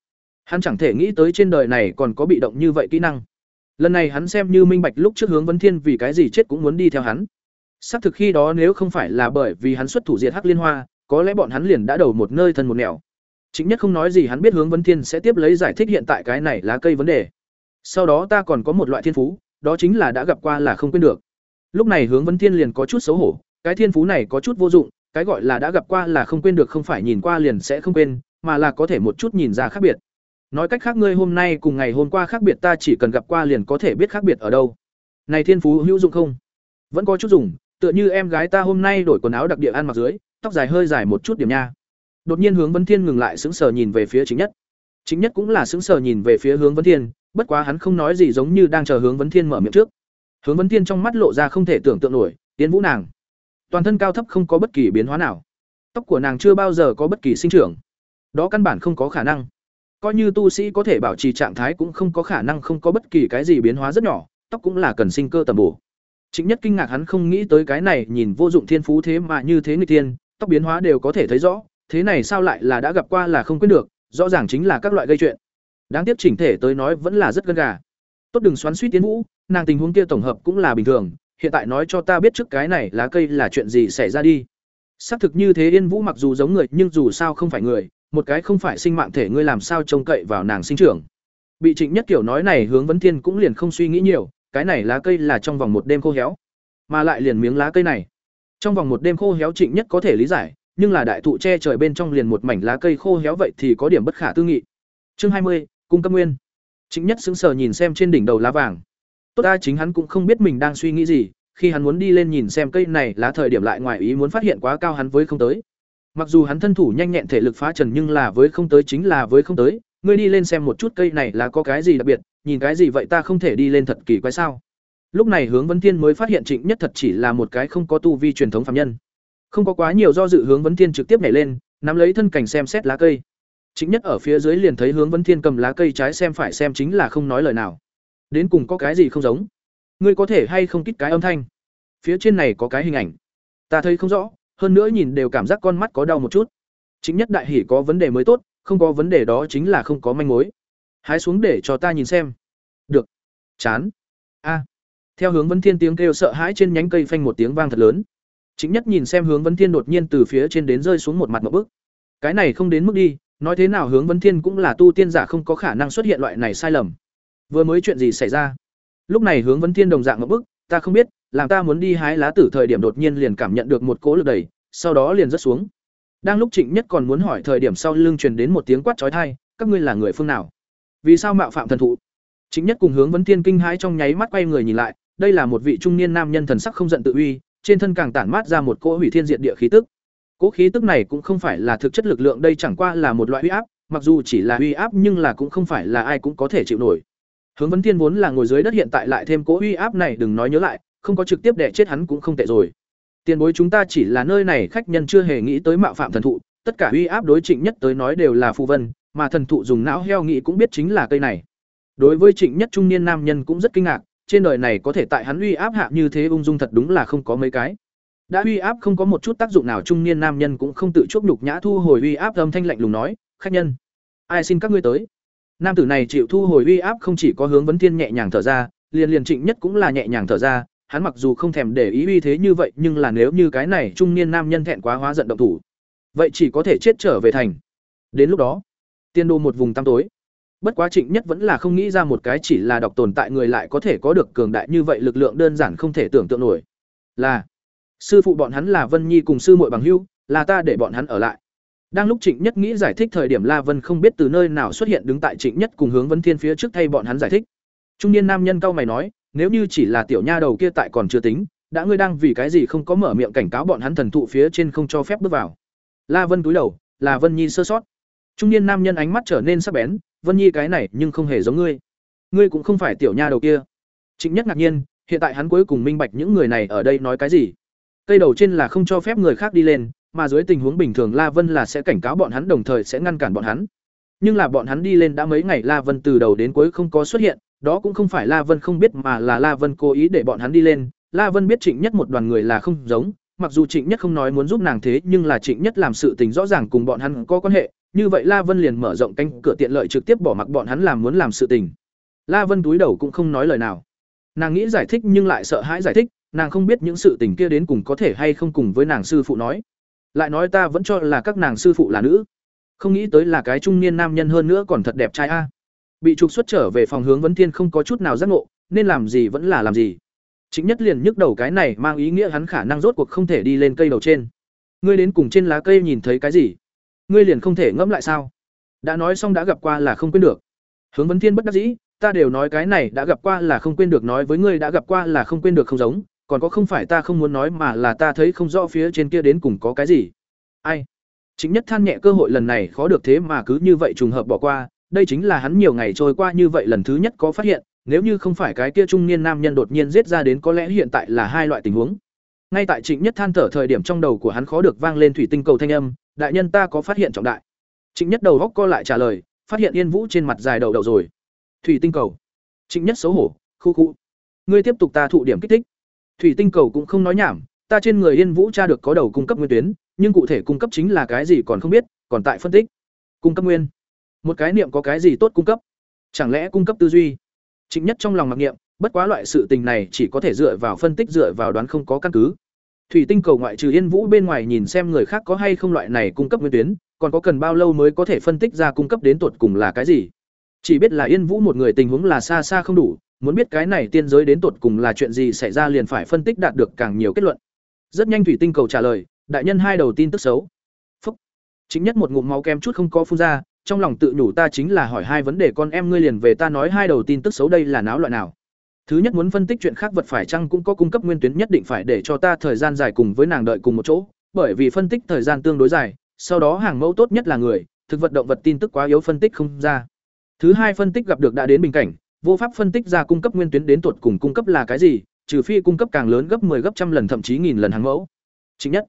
[SPEAKER 1] Hắn chẳng thể nghĩ tới trên đời này còn có bị động như vậy kỹ năng. Lần này hắn xem như minh bạch lúc trước hướng vấn thiên vì cái gì chết cũng muốn đi theo hắn xác thực khi đó nếu không phải là bởi vì hắn xuất thủ diệt hắc liên hoa có lẽ bọn hắn liền đã đầu một nơi thân một nẻo Chính nhất không nói gì hắn biết hướng vấn thiên sẽ tiếp lấy giải thích hiện tại cái này lá cây vấn đề. Sau đó ta còn có một loại thiên phú, đó chính là đã gặp qua là không quên được. Lúc này hướng vấn thiên liền có chút xấu hổ, cái thiên phú này có chút vô dụng, cái gọi là đã gặp qua là không quên được không phải nhìn qua liền sẽ không quên, mà là có thể một chút nhìn ra khác biệt. Nói cách khác ngươi hôm nay cùng ngày hôm qua khác biệt ta chỉ cần gặp qua liền có thể biết khác biệt ở đâu. Này thiên phú hữu dụng không? Vẫn có chút dùng, tựa như em gái ta hôm nay đổi quần áo đặc địa ăn mặc dưới, tóc dài hơi dài một chút điểm nha. Đột nhiên Hướng Vân Thiên ngừng lại sững sờ nhìn về phía Chính Nhất. Chính Nhất cũng là sững sờ nhìn về phía Hướng Vân Thiên, bất quá hắn không nói gì giống như đang chờ Hướng Vân Thiên mở miệng trước. Hướng Vân Thiên trong mắt lộ ra không thể tưởng tượng nổi, tiến vũ nàng. Toàn thân cao thấp không có bất kỳ biến hóa nào. Tóc của nàng chưa bao giờ có bất kỳ sinh trưởng. Đó căn bản không có khả năng. Coi như tu sĩ có thể bảo trì trạng thái cũng không có khả năng không có bất kỳ cái gì biến hóa rất nhỏ, tóc cũng là cần sinh cơ tầm bổ. Chính nhất kinh ngạc hắn không nghĩ tới cái này, nhìn vô dụng thiên phú thế mà như thế người tiên, tóc biến hóa đều có thể thấy rõ, thế này sao lại là đã gặp qua là không quên được, rõ ràng chính là các loại gây chuyện. Đáng tiếc chỉnh thể tới nói vẫn là rất gân gà. Tốt đừng xoắn suýt tiến vũ, nàng tình huống kia tổng hợp cũng là bình thường, hiện tại nói cho ta biết trước cái này lá cây là chuyện gì xảy ra đi. Xác thực như thế Yên Vũ mặc dù giống người, nhưng dù sao không phải người, một cái không phải sinh mạng thể ngươi làm sao trông cậy vào nàng sinh trưởng. Bị Trịnh Nhất Kiểu nói này hướng vấn thiên cũng liền không suy nghĩ nhiều, cái này lá cây là trong vòng một đêm khô héo, mà lại liền miếng lá cây này. Trong vòng một đêm khô héo Trịnh Nhất có thể lý giải, nhưng là đại thụ che trời bên trong liền một mảnh lá cây khô héo vậy thì có điểm bất khả tư nghị. Chương hai mươi, cung cấp nguyên. Trịnh Nhất sững sờ nhìn xem trên đỉnh đầu lá vàng. Tốt ta chính hắn cũng không biết mình đang suy nghĩ gì, khi hắn muốn đi lên nhìn xem cây này lá thời điểm lại ngoài ý muốn phát hiện quá cao hắn với không tới. Mặc dù hắn thân thủ nhanh nhẹn thể lực phá trần nhưng là với không tới chính là với không tới, ngươi đi lên xem một chút cây này là có cái gì đặc biệt, nhìn cái gì vậy ta không thể đi lên thật kỳ quái sao? Lúc này Hướng Vấn Thiên mới phát hiện Trịnh Nhất thật chỉ là một cái không có tu vi truyền thống phàm nhân. Không có quá nhiều do dự Hướng Vấn Thiên trực tiếp nhảy lên, nắm lấy thân cảnh xem xét lá cây. Trịnh Nhất ở phía dưới liền thấy Hướng Vấn Thiên cầm lá cây trái xem phải xem chính là không nói lời nào. Đến cùng có cái gì không giống? Ngươi có thể hay không kích cái âm thanh? Phía trên này có cái hình ảnh. Ta thấy không rõ, hơn nữa nhìn đều cảm giác con mắt có đau một chút. Chính nhất đại hỉ có vấn đề mới tốt, không có vấn đề đó chính là không có manh mối. Hái xuống để cho ta nhìn xem. Được. Chán. A. Theo hướng Vấn Thiên tiếng kêu sợ hãi trên nhánh cây phanh một tiếng vang thật lớn. Chính nhất nhìn xem hướng Vấn Thiên đột nhiên từ phía trên đến rơi xuống một mặt một bước. Cái này không đến mức đi, nói thế nào hướng Vấn Thiên cũng là tu tiên giả không có khả năng xuất hiện loại này sai lầm. Vừa mới chuyện gì xảy ra? Lúc này hướng Vấn Thiên đồng dạng một bước, ta không biết, làm ta muốn đi hái lá tử thời điểm đột nhiên liền cảm nhận được một cỗ lực đẩy, sau đó liền rớt xuống. Đang lúc Trịnh Nhất còn muốn hỏi thời điểm sau lưng truyền đến một tiếng quát chói tai, các ngươi là người phương nào? Vì sao mạo phạm thần thụ? Trịnh Nhất cùng hướng vấn thiên kinh hãi trong nháy mắt quay người nhìn lại, đây là một vị trung niên nam nhân thần sắc không giận tự uy, trên thân càng tản mát ra một cỗ hủy thiên diệt địa khí tức. Cỗ khí tức này cũng không phải là thực chất lực lượng, đây chẳng qua là một loại uy áp, mặc dù chỉ là uy áp nhưng là cũng không phải là ai cũng có thể chịu nổi. Hướng Vấn Thiên vốn là ngồi dưới đất hiện tại lại thêm cỗ uy áp này, đừng nói nhớ lại, không có trực tiếp đè chết hắn cũng không tệ rồi. Tiền bối chúng ta chỉ là nơi này khách nhân chưa hề nghĩ tới mạo phạm thần thụ, tất cả uy áp đối Trịnh Nhất tới nói đều là phù vân, mà thần thụ dùng não heo nghĩ cũng biết chính là cây này. Đối với Trịnh Nhất trung niên nam nhân cũng rất kinh ngạc, trên đời này có thể tại hắn uy áp hạ như thế ung dung thật đúng là không có mấy cái. Đã uy áp không có một chút tác dụng nào trung niên nam nhân cũng không tự chuốc nhục nhã thu hồi uy áp âm thanh lạnh lùng nói, "Khách nhân, ai xin các ngươi tới?" Nam tử này chịu thu hồi uy áp không chỉ có hướng vấn thiên nhẹ nhàng thở ra, liền liền Trịnh Nhất cũng là nhẹ nhàng thở ra, hắn mặc dù không thèm để ý uy thế như vậy, nhưng là nếu như cái này trung niên nam nhân thẹn quá hóa giận động thủ, vậy chỉ có thể chết trở về thành. Đến lúc đó, tiên đô một vùng tăm tối. Bất quá Trịnh Nhất vẫn là không nghĩ ra một cái chỉ là độc tồn tại người lại có thể có được cường đại như vậy lực lượng đơn giản không thể tưởng tượng nổi. Là sư phụ bọn hắn là Vân Nhi cùng sư muội bằng hưu là ta để bọn hắn ở lại. Đang lúc Trịnh Nhất nghĩ giải thích thời điểm La Vân không biết từ nơi nào xuất hiện đứng tại Trịnh Nhất cùng hướng Vân Thiên phía trước thay bọn hắn giải thích. Trung niên nam nhân cao mày nói, nếu như chỉ là tiểu nha đầu kia tại còn chưa tính, đã ngươi đang vì cái gì không có mở miệng cảnh cáo bọn hắn thần thụ phía trên không cho phép bước vào. La Vân cúi đầu, là Vân Nhi sơ sót. Trung niên nam nhân ánh mắt trở nên sắc bén, Vân Nhi cái này nhưng không hề giống ngươi. Ngươi cũng không phải tiểu nha đầu kia. Trịnh Nhất ngạc nhiên, hiện tại hắn cuối cùng minh bạch những người này ở đây nói cái gì. Cây đầu trên là không cho phép người khác đi lên, mà dưới tình huống bình thường La Vân là sẽ cảnh cáo bọn hắn đồng thời sẽ ngăn cản bọn hắn. Nhưng là bọn hắn đi lên đã mấy ngày La Vân từ đầu đến cuối không có xuất hiện, đó cũng không phải La Vân không biết mà là La Vân cố ý để bọn hắn đi lên. La Vân biết Trịnh Nhất một đoàn người là không giống, mặc dù Trịnh Nhất không nói muốn giúp nàng thế, nhưng là Trịnh Nhất làm sự tình rõ ràng cùng bọn hắn có quan hệ, như vậy La Vân liền mở rộng cánh cửa tiện lợi trực tiếp bỏ mặc bọn hắn làm muốn làm sự tình. La Vân túi đầu cũng không nói lời nào. Nàng nghĩ giải thích nhưng lại sợ hãi giải thích, nàng không biết những sự tình kia đến cùng có thể hay không cùng với nàng sư phụ nói. Lại nói ta vẫn cho là các nàng sư phụ là nữ. không nghĩ tới là cái trung niên nam nhân hơn nữa còn thật đẹp trai a bị trục xuất trở về phòng hướng vấn thiên không có chút nào giác ngộ, nên làm gì vẫn là làm gì. Chính nhất liền nhức đầu cái này mang ý nghĩa hắn khả năng rốt cuộc không thể đi lên cây đầu trên. Ngươi đến cùng trên lá cây nhìn thấy cái gì? Ngươi liền không thể ngẫm lại sao? Đã nói xong đã gặp qua là không quên được. Hướng vấn thiên bất đắc dĩ, ta đều nói cái này đã gặp qua là không quên được nói với ngươi đã gặp qua là không quên được không giống, còn có không phải ta không muốn nói mà là ta thấy không rõ phía trên kia đến cùng có cái gì. Ai? Chính nhất than nhẹ cơ hội lần này khó được thế mà cứ như vậy trùng hợp bỏ qua đây chính là hắn nhiều ngày trôi qua như vậy lần thứ nhất có phát hiện, nếu như không phải cái kia trung niên nam nhân đột nhiên giết ra đến có lẽ hiện tại là hai loại tình huống. Ngay tại trịnh nhất than thở thời điểm trong đầu của hắn khó được vang lên thủy tinh cầu thanh âm, đại nhân ta có phát hiện trọng đại. Trịnh nhất đầu góc co lại trả lời, phát hiện yên vũ trên mặt dài đầu đầu rồi. Thủy tinh cầu? Trịnh nhất xấu hổ, khu khu, ngươi tiếp tục ta thụ điểm kích thích. Thủy tinh cầu cũng không nói nhảm, ta trên người yên vũ tra được có đầu cung cấp nguyên tuyến, nhưng cụ thể cung cấp chính là cái gì còn không biết, còn tại phân tích. Cung cấp nguyên? Một cái niệm có cái gì tốt cung cấp? Chẳng lẽ cung cấp tư duy? Chính nhất trong lòng mặc niệm, bất quá loại sự tình này chỉ có thể dựa vào phân tích, dựa vào đoán không có căn cứ. Thủy tinh cầu ngoại trừ yên vũ bên ngoài nhìn xem người khác có hay không loại này cung cấp nguyên tuyến, còn có cần bao lâu mới có thể phân tích ra cung cấp đến tột cùng là cái gì? Chỉ biết là yên vũ một người tình huống là xa xa không đủ, muốn biết cái này tiên giới đến tột cùng là chuyện gì xảy ra liền phải phân tích đạt được càng nhiều kết luận. Rất nhanh thủy tinh cầu trả lời, đại nhân hai đầu tin tức xấu. Phúc. Chính nhất một ngụm máu kem chút không có phun ra trong lòng tự nhủ ta chính là hỏi hai vấn đề, con em ngươi liền về ta nói hai đầu tin tức xấu đây là náo loại nào. Thứ nhất muốn phân tích chuyện khác vật phải chăng cũng có cung cấp nguyên tuyến nhất định phải để cho ta thời gian dài cùng với nàng đợi cùng một chỗ, bởi vì phân tích thời gian tương đối dài, sau đó hàng mẫu tốt nhất là người, thực vật động vật tin tức quá yếu phân tích không ra. Thứ hai phân tích gặp được đã đến bình cảnh, vô pháp phân tích ra cung cấp nguyên tuyến đến tuột cùng cung cấp là cái gì, trừ phi cung cấp càng lớn gấp 10 gấp trăm lần, thậm chí nghìn lần hàng mẫu. Chính nhất.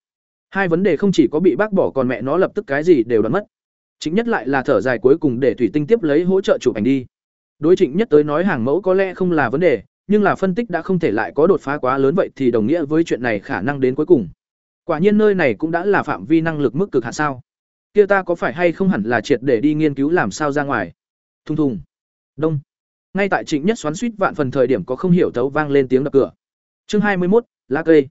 [SPEAKER 1] Hai vấn đề không chỉ có bị bác bỏ còn mẹ nó lập tức cái gì đều đoán mất chính nhất lại là thở dài cuối cùng để thủy tinh tiếp lấy hỗ trợ chụp ảnh đi. Đối trịnh nhất tới nói hàng mẫu có lẽ không là vấn đề, nhưng là phân tích đã không thể lại có đột phá quá lớn vậy thì đồng nghĩa với chuyện này khả năng đến cuối cùng. Quả nhiên nơi này cũng đã là phạm vi năng lực mức cực hạn sao? Kia ta có phải hay không hẳn là triệt để đi nghiên cứu làm sao ra ngoài? Thùng thùng. Đông. Ngay tại trịnh nhất xoắn suýt vạn phần thời điểm có không hiểu thấu vang lên tiếng đập cửa. Chương hai mươi một lá cây.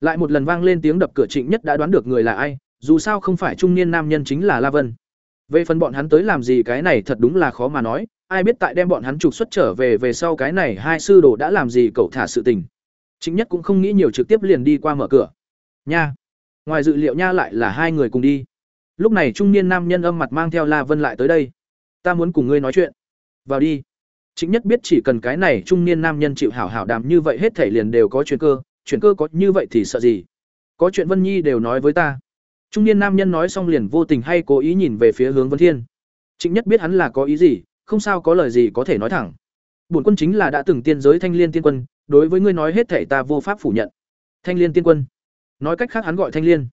[SPEAKER 1] Lại một lần vang lên tiếng đập cửa trịnh nhất đã đoán được người là ai, dù sao không phải trung niên nam nhân chính là la vân về phần bọn hắn tới làm gì cái này thật đúng là khó mà nói, ai biết tại đem bọn hắn trục xuất trở về về sau cái này hai sư đồ đã làm gì cậu thả sự tình. Chính nhất cũng không nghĩ nhiều trực tiếp liền đi qua mở cửa. Nha! Ngoài dự liệu nha lại là hai người cùng đi. Lúc này trung niên nam nhân âm mặt mang theo la vân lại tới đây. Ta muốn cùng ngươi nói chuyện. Vào đi. Chính nhất biết chỉ cần cái này trung niên nam nhân chịu hảo hảo đàm như vậy hết thể liền đều có chuyện cơ chuyện cơ có như vậy thì sợ gì? Có chuyện vân nhi đều nói với ta trung niên nam nhân nói xong liền vô tình hay cố ý nhìn về phía hướng vân thiên. Trịnh nhất biết hắn là có ý gì, không sao có lời gì có thể nói thẳng. Bổn quân chính là đã từng tiên giới thanh liên tiên quân, đối với ngươi nói hết thảy ta vô pháp phủ nhận. Thanh liên tiên quân. Nói cách khác hắn gọi thanh liên.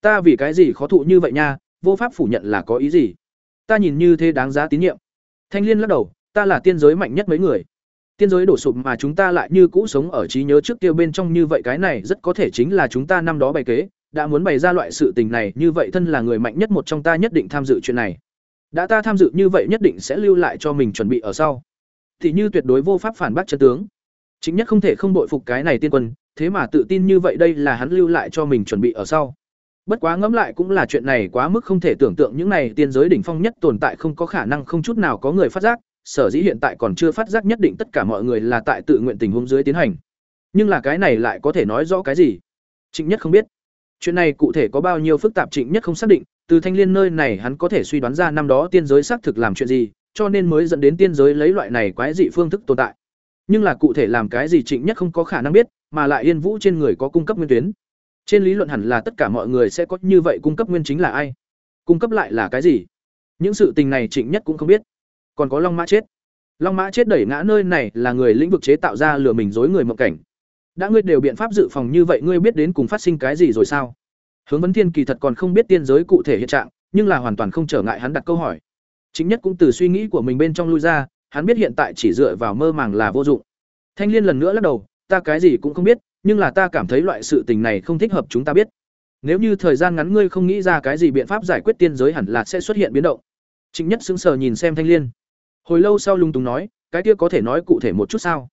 [SPEAKER 1] Ta vì cái gì khó thụ như vậy nha, vô pháp phủ nhận là có ý gì. Ta nhìn như thế đáng giá tín nhiệm. Thanh liên lắc đầu, ta là tiên giới mạnh nhất mấy người. Tiên giới đổ sụp mà chúng ta lại như cũ sống ở trí nhớ trước kia bên trong như vậy cái này rất có thể chính là chúng ta năm đó bày kế đã muốn bày ra loại sự tình này, như vậy thân là người mạnh nhất một trong ta nhất định tham dự chuyện này. Đã ta tham dự như vậy nhất định sẽ lưu lại cho mình chuẩn bị ở sau. Thì như tuyệt đối vô pháp phản bác chân tướng. Chính nhất không thể không bội phục cái này tiên quân, thế mà tự tin như vậy đây là hắn lưu lại cho mình chuẩn bị ở sau. Bất quá ngẫm lại cũng là chuyện này quá mức không thể tưởng tượng những này tiên giới đỉnh phong nhất tồn tại không có khả năng không chút nào có người phát giác, sở dĩ hiện tại còn chưa phát giác nhất định tất cả mọi người là tại tự nguyện tình huống dưới tiến hành. Nhưng là cái này lại có thể nói rõ cái gì? Trịnh nhất không biết chuyện này cụ thể có bao nhiêu phức tạp trịnh nhất không xác định, từ thanh liên nơi này hắn có thể suy đoán ra năm đó tiên giới xác thực làm chuyện gì, cho nên mới dẫn đến tiên giới lấy loại này quái dị phương thức tồn tại. Nhưng là cụ thể làm cái gì trịnh nhất không có khả năng biết, mà lại yên vũ trên người có cung cấp nguyên tuyến. Trên lý luận hẳn là tất cả mọi người sẽ có như vậy cung cấp nguyên chính là ai? Cung cấp lại là cái gì? Những sự tình này trịnh nhất cũng không biết. Còn có long mã chết. Long mã chết đẩy ngã nơi này là người lĩnh vực chế tạo ra lừa mình dối người mộng cảnh đã ngươi đều biện pháp dự phòng như vậy ngươi biết đến cùng phát sinh cái gì rồi sao? Hướng vấn thiên kỳ thật còn không biết tiên giới cụ thể hiện trạng, nhưng là hoàn toàn không trở ngại hắn đặt câu hỏi. Chính nhất cũng từ suy nghĩ của mình bên trong lui ra, hắn biết hiện tại chỉ dựa vào mơ màng là vô dụng. Thanh liên lần nữa lắc đầu, ta cái gì cũng không biết, nhưng là ta cảm thấy loại sự tình này không thích hợp chúng ta biết. Nếu như thời gian ngắn ngươi không nghĩ ra cái gì biện pháp giải quyết tiên giới hẳn là sẽ xuất hiện biến động. Chính nhất sững sờ nhìn xem thanh liên. Hồi lâu sau lung túng nói, cái kia có thể nói cụ thể một chút sao?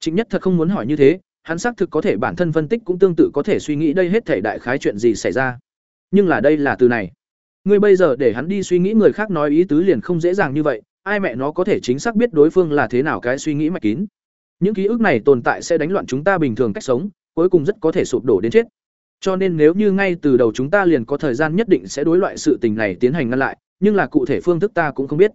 [SPEAKER 1] Chính nhất thật không muốn hỏi như thế hắn xác thực có thể bản thân phân tích cũng tương tự có thể suy nghĩ đây hết thể đại khái chuyện gì xảy ra nhưng là đây là từ này ngươi bây giờ để hắn đi suy nghĩ người khác nói ý tứ liền không dễ dàng như vậy, ai mẹ nó có thể chính xác biết đối phương là thế nào cái suy nghĩ mạch kín. Những ký ức này tồn tại sẽ đánh loạn chúng ta bình thường cách sống, cuối cùng rất có thể sụp đổ đến chết. Cho nên nếu như ngay từ đầu chúng ta liền có thời gian nhất định sẽ đối loại sự tình này tiến hành ngăn lại, nhưng là cụ thể phương thức ta cũng không biết.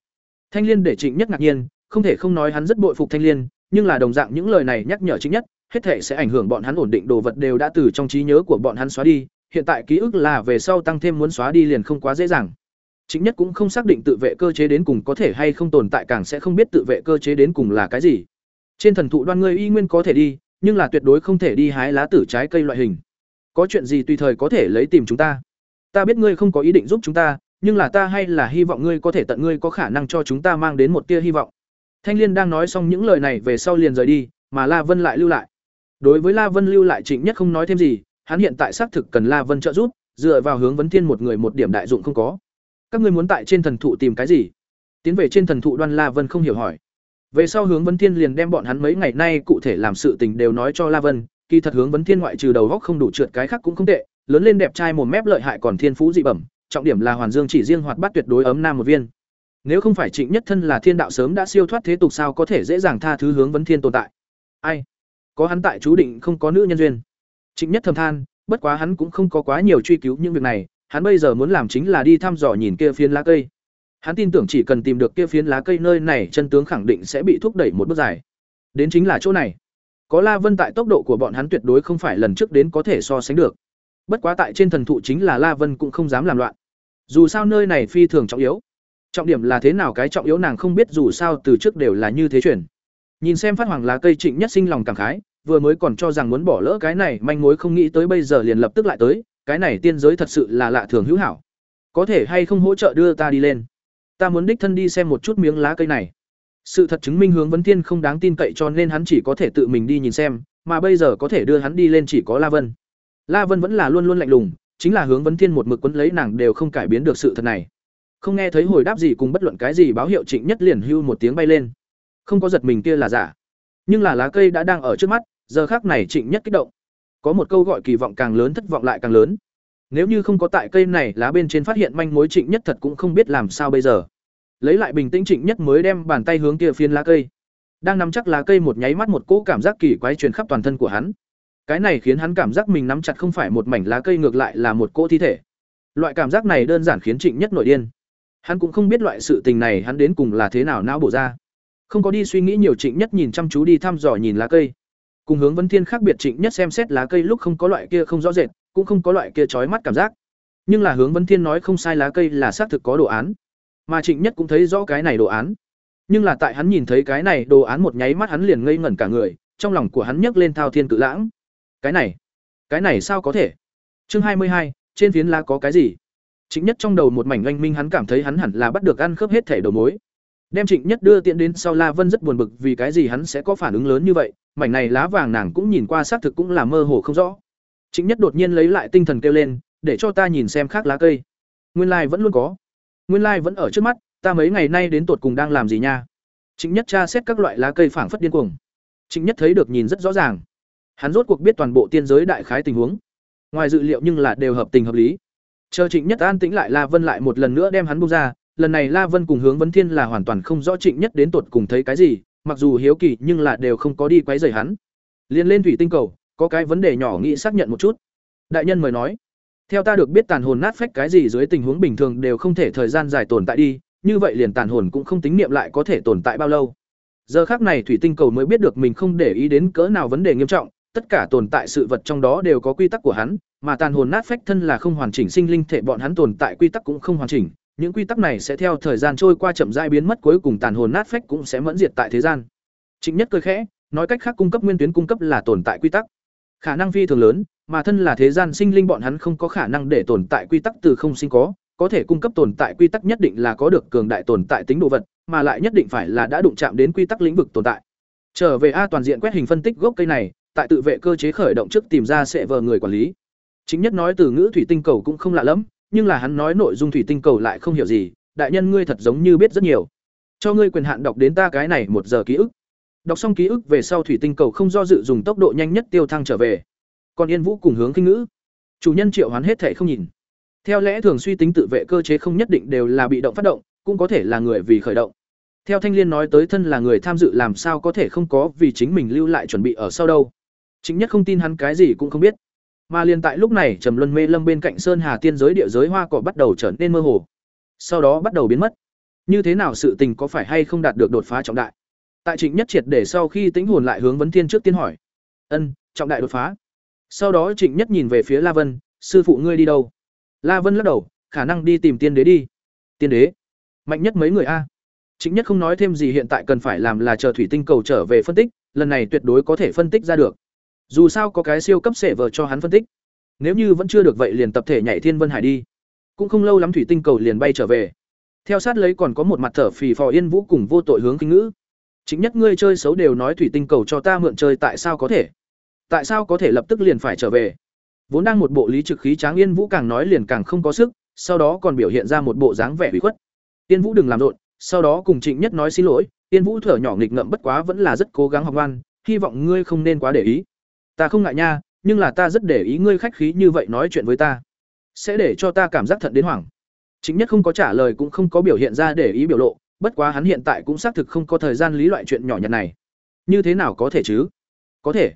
[SPEAKER 1] Thanh Liên để Trịnh Nhất ngạc nhiên, không thể không nói hắn rất bội phục Thanh Liên, nhưng là đồng dạng những lời này nhắc nhở chính Nhất, hết thể sẽ ảnh hưởng bọn hắn ổn định đồ vật đều đã từ trong trí nhớ của bọn hắn xóa đi, hiện tại ký ức là về sau tăng thêm muốn xóa đi liền không quá dễ dàng. Chính Nhất cũng không xác định tự vệ cơ chế đến cùng có thể hay không tồn tại càng sẽ không biết tự vệ cơ chế đến cùng là cái gì. Trên thần thụ đoan ngươi y nguyên có thể đi, nhưng là tuyệt đối không thể đi hái lá tử trái cây loại hình. Có chuyện gì tùy thời có thể lấy tìm chúng ta. Ta biết ngươi không có ý định giúp chúng ta, nhưng là ta hay là hy vọng ngươi có thể tận ngươi có khả năng cho chúng ta mang đến một tia hy vọng. Thanh Liên đang nói xong những lời này về sau liền rời đi, mà La Vân lại lưu lại. Đối với La Vân lưu lại Trịnh Nhất không nói thêm gì, hắn hiện tại xác thực cần La Vân trợ giúp, dựa vào hướng vấn thiên một người một điểm đại dụng không có. Các ngươi muốn tại trên thần thụ tìm cái gì? Tiến về trên thần thụ Đoan La Vân không hiểu hỏi. Về sau hướng vấn thiên liền đem bọn hắn mấy ngày nay cụ thể làm sự tình đều nói cho La Vân, kỳ thật hướng vấn thiên ngoại trừ đầu góc không đủ trượt cái khác cũng không tệ, lớn lên đẹp trai mồm mép lợi hại còn thiên phú dị bẩm, trọng điểm là hoàn dương chỉ riêng hoạt bát tuyệt đối ấm nam một viên. Nếu không phải Trịnh Nhất thân là thiên đạo sớm đã siêu thoát thế tục sao có thể dễ dàng tha thứ hướng vấn thiên tồn tại. Ai? Có hắn tại chú định không có nữ nhân duyên. Trịnh Nhất thầm than, bất quá hắn cũng không có quá nhiều truy cứu những việc này, hắn bây giờ muốn làm chính là đi thăm dò nhìn kia phiến lá cây. Hắn tin tưởng chỉ cần tìm được kia phiến lá cây nơi này, chân tướng khẳng định sẽ bị thúc đẩy một bước dài. Đến chính là chỗ này. Có La Vân tại tốc độ của bọn hắn tuyệt đối không phải lần trước đến có thể so sánh được. Bất quá tại trên thần thụ chính là La Vân cũng không dám làm loạn. Dù sao nơi này phi thường trọng yếu. Trọng điểm là thế nào cái trọng yếu nàng không biết dù sao từ trước đều là như thế chuyển. Nhìn xem phát hoàng lá cây Trịnh Nhất sinh lòng cảm khái, vừa mới còn cho rằng muốn bỏ lỡ cái này, manh mối không nghĩ tới bây giờ liền lập tức lại tới, cái này tiên giới thật sự là lạ thường hữu hảo. Có thể hay không hỗ trợ đưa ta đi lên? Ta muốn đích thân đi xem một chút miếng lá cây này. Sự thật chứng minh hướng vấn thiên không đáng tin cậy cho nên hắn chỉ có thể tự mình đi nhìn xem, mà bây giờ có thể đưa hắn đi lên chỉ có La Vân. La Vân vẫn là luôn luôn lạnh lùng, chính là hướng vấn thiên một mực quấn lấy nàng đều không cải biến được sự thật này. Không nghe thấy hồi đáp gì cùng bất luận cái gì báo hiệu Trịnh Nhất liền hưu một tiếng bay lên. Không có giật mình kia là giả. Nhưng là lá cây đã đang ở trước mắt, giờ khác này Trịnh Nhất kích động. Có một câu gọi kỳ vọng càng lớn thất vọng lại càng lớn. Nếu như không có tại cây này lá bên trên phát hiện manh mối Trịnh Nhất thật cũng không biết làm sao bây giờ lấy lại bình tĩnh trịnh nhất mới đem bàn tay hướng kia phiên lá cây đang nắm chắc lá cây một nháy mắt một cỗ cảm giác kỳ quái truyền khắp toàn thân của hắn cái này khiến hắn cảm giác mình nắm chặt không phải một mảnh lá cây ngược lại là một cỗ thi thể loại cảm giác này đơn giản khiến trịnh nhất nội điên hắn cũng không biết loại sự tình này hắn đến cùng là thế nào não bổ ra không có đi suy nghĩ nhiều trịnh nhất nhìn chăm chú đi thăm dò nhìn lá cây cùng hướng vấn thiên khác biệt trịnh nhất xem xét lá cây lúc không có loại kia không rõ rệt cũng không có loại kia trói mắt cảm giác nhưng là hướng vấn thiên nói không sai lá cây là xác thực có đồ án mà Trịnh Nhất cũng thấy rõ cái này đồ án. Nhưng là tại hắn nhìn thấy cái này đồ án một nháy mắt hắn liền ngây ngẩn cả người, trong lòng của hắn nhấc lên thao thiên cự lãng. Cái này, cái này sao có thể? Chương hai mươi hai, trên phiến lá có cái gì? Trịnh Nhất trong đầu một mảnh oanh minh hắn cảm thấy hắn hẳn là bắt được ăn khớp hết thể đầu mối. Đem Trịnh Nhất đưa tiện đến sau La Vân rất buồn bực vì cái gì hắn sẽ có phản ứng lớn như vậy, mảnh này lá vàng nàng cũng nhìn qua xác thực cũng là mơ hồ không rõ. Trịnh Nhất đột nhiên lấy lại tinh thần kêu lên, để cho ta nhìn xem khác lá cây. Nguyên lai like vẫn luôn có. Nguyên lai vẫn ở trước mắt ta mấy ngày nay đến tột cùng đang làm gì nha? Trịnh nhất tra xét các loại lá cây phảng phất điên cuồng. Trịnh nhất thấy được nhìn rất rõ ràng. Hắn rốt cuộc biết toàn bộ tiên giới đại khái tình huống. Ngoài dự liệu nhưng là đều hợp tình hợp lý. Chờ trịnh nhất an tĩnh lại la vân lại một lần nữa đem hắn bung ra lần này la vân cùng hướng vấn thiên là hoàn toàn không rõ trịnh nhất đến tột cùng thấy cái gì mặc dù hiếu kỳ nhưng là đều không có đi quấy rầy hắn. Liền lên thủy tinh cầu có cái vấn đề nhỏ nghĩ xác nhận một chút. Đại nhân mời nói. Theo ta được biết tàn hồn nát phách cái gì dưới tình huống bình thường đều không thể thời gian dài tồn tại đi, như vậy liền tàn hồn cũng không tính niệm lại có thể tồn tại bao lâu. Giờ khác này thủy tinh cầu mới biết được mình không để ý đến cỡ nào vấn đề nghiêm trọng, tất cả tồn tại sự vật trong đó đều có quy tắc của hắn, mà tàn hồn nát phách thân là không hoàn chỉnh sinh linh thể bọn hắn tồn tại quy tắc cũng không hoàn chỉnh, những quy tắc này sẽ theo thời gian trôi qua chậm rãi biến mất cuối cùng tàn hồn nát phách cũng sẽ mẫn diệt tại thế gian. Trịnh Nhất cười khẽ, nói cách khác cung cấp nguyên tuyến cung cấp là tồn tại quy tắc. Khả năng phi thường lớn, mà thân là thế gian sinh linh bọn hắn không có khả năng để tồn tại quy tắc từ không sinh có, có thể cung cấp tồn tại quy tắc nhất định là có được cường đại tồn tại tính đồ vật, mà lại nhất định phải là đã đụng chạm đến quy tắc lĩnh vực tồn tại. Trở về a toàn diện quét hình phân tích gốc cây này, tại tự vệ cơ chế khởi động trước tìm ra sẽ vờ người quản lý. Chính nhất nói từ ngữ thủy tinh cầu cũng không lạ lắm, nhưng là hắn nói nội dung thủy tinh cầu lại không hiểu gì, đại nhân ngươi thật giống như biết rất nhiều. Cho ngươi quyền hạn đọc đến ta cái này một giờ ký ức. Đọc xong ký ức về sau thủy tinh cầu không do dự dùng tốc độ nhanh nhất tiêu thăng trở về còn yên vũ cùng hướng kinh ngữ chủ nhân triệu hoán hết thể không nhìn Theo lẽ thường suy tính tự vệ cơ chế không nhất định đều là bị động phát động, cũng có thể là người vì khởi động. Theo Thanh Liên nói tới thân là người tham dự làm sao có thể không có vì chính mình lưu lại chuẩn bị ở sau đâu. Chính nhất không tin hắn cái gì cũng không biết. Mà liền tại lúc này, Trầm Luân Mê Lâm bên cạnh Sơn Hà Tiên giới địa giới hoa cỏ bắt đầu trở nên mơ hồ. Sau đó bắt đầu biến mất. Như thế nào sự tình có phải hay không đạt được đột phá trọng đại? Tại Trịnh Nhất triệt để sau khi tính hồn lại hướng vấn thiên trước tiên hỏi. "Ân, trọng đại đột phá." Sau đó Trịnh Nhất nhìn về phía La Vân, "Sư phụ ngươi đi đâu?" La Vân lắc đầu, "Khả năng đi tìm tiên đế đi." "Tiên đế?" Mạnh nhất mấy người a? Trịnh Nhất không nói thêm gì hiện tại cần phải làm là chờ thủy tinh cầu trở về phân tích, lần này tuyệt đối có thể phân tích ra được. Dù sao có cái siêu cấp sệ vở cho hắn phân tích. Nếu như vẫn chưa được vậy liền tập thể nhảy Thiên Vân Hải đi. Cũng không lâu lắm thủy tinh cầu liền bay trở về. Theo sát lấy còn có một mặt thở phì phò Yên Vũ cùng vô tội hướng kinh ngữ. Chính nhất ngươi chơi xấu đều nói thủy tinh cầu cho ta mượn chơi tại sao có thể? Tại sao có thể lập tức liền phải trở về? Vốn đang một bộ lý trực khí tráng Yên Vũ càng nói liền càng không có sức, sau đó còn biểu hiện ra một bộ dáng vẻ ủy khuất. Yên Vũ đừng làm rộn, sau đó cùng Trịnh Nhất nói xin lỗi, Yên Vũ thở nhỏ nghịch ngợm bất quá vẫn là rất cố gắng học ngoan, hy vọng ngươi không nên quá để ý. Ta không ngại nha, nhưng là ta rất để ý ngươi khách khí như vậy nói chuyện với ta, sẽ để cho ta cảm giác thận đến hoảng. Chính Nhất không có trả lời cũng không có biểu hiện ra để ý biểu lộ, bất quá hắn hiện tại cũng xác thực không có thời gian lý loại chuyện nhỏ nhặt này. Như thế nào có thể chứ? Có thể.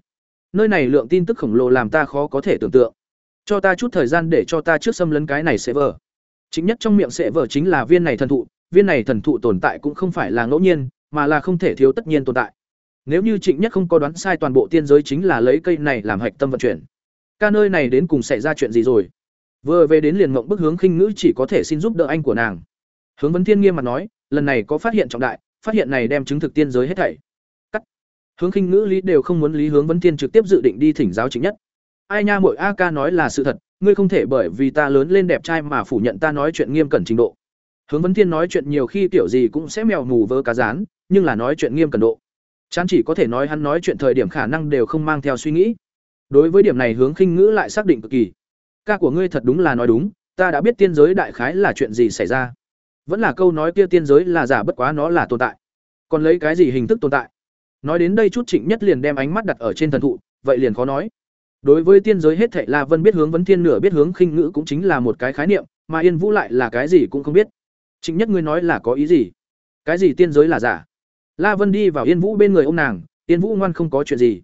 [SPEAKER 1] Nơi này lượng tin tức khổng lồ làm ta khó có thể tưởng tượng. Cho ta chút thời gian để cho ta trước xâm lấn cái này sẽ vờ. Chính nhất trong miệng sẽ vờ chính là viên này thần thụ, viên này thần thụ tồn tại cũng không phải là ngẫu nhiên, mà là không thể thiếu tất nhiên tồn tại. Nếu như Trịnh Nhất không có đoán sai toàn bộ tiên giới chính là lấy cây này làm hạch tâm vận chuyển. Ca nơi này đến cùng xảy ra chuyện gì rồi? Vừa về đến liền mộng bức hướng khinh ngữ chỉ có thể xin giúp đỡ anh của nàng. Hướng Vấn Thiên nghiêm mặt nói, lần này có phát hiện trọng đại, phát hiện này đem chứng thực tiên giới hết thảy. Cắt. Hướng khinh ngữ lý đều không muốn lý hướng Vấn Thiên trực tiếp dự định đi thỉnh giáo Trịnh Nhất. Ai nha muội A ca nói là sự thật, ngươi không thể bởi vì ta lớn lên đẹp trai mà phủ nhận ta nói chuyện nghiêm cẩn trình độ. Hướng Vấn Thiên nói chuyện nhiều khi tiểu gì cũng sẽ mèo mù vớ cá rán, nhưng là nói chuyện nghiêm cẩn độ. Chán chỉ có thể nói hắn nói chuyện thời điểm khả năng đều không mang theo suy nghĩ. Đối với điểm này hướng khinh ngữ lại xác định cực kỳ. Ca của ngươi thật đúng là nói đúng, ta đã biết tiên giới đại khái là chuyện gì xảy ra. Vẫn là câu nói kia tiên giới là giả bất quá nó là tồn tại. Còn lấy cái gì hình thức tồn tại? Nói đến đây chút Trịnh Nhất liền đem ánh mắt đặt ở trên thần thụ, vậy liền khó nói. Đối với tiên giới hết thảy La Vân biết hướng vấn thiên nửa biết hướng khinh ngữ cũng chính là một cái khái niệm, mà Yên Vũ lại là cái gì cũng không biết. Trịnh Nhất ngươi nói là có ý gì? Cái gì tiên giới là giả? La Vân đi vào Yên Vũ bên người ôm nàng, Yên Vũ ngoan không có chuyện gì.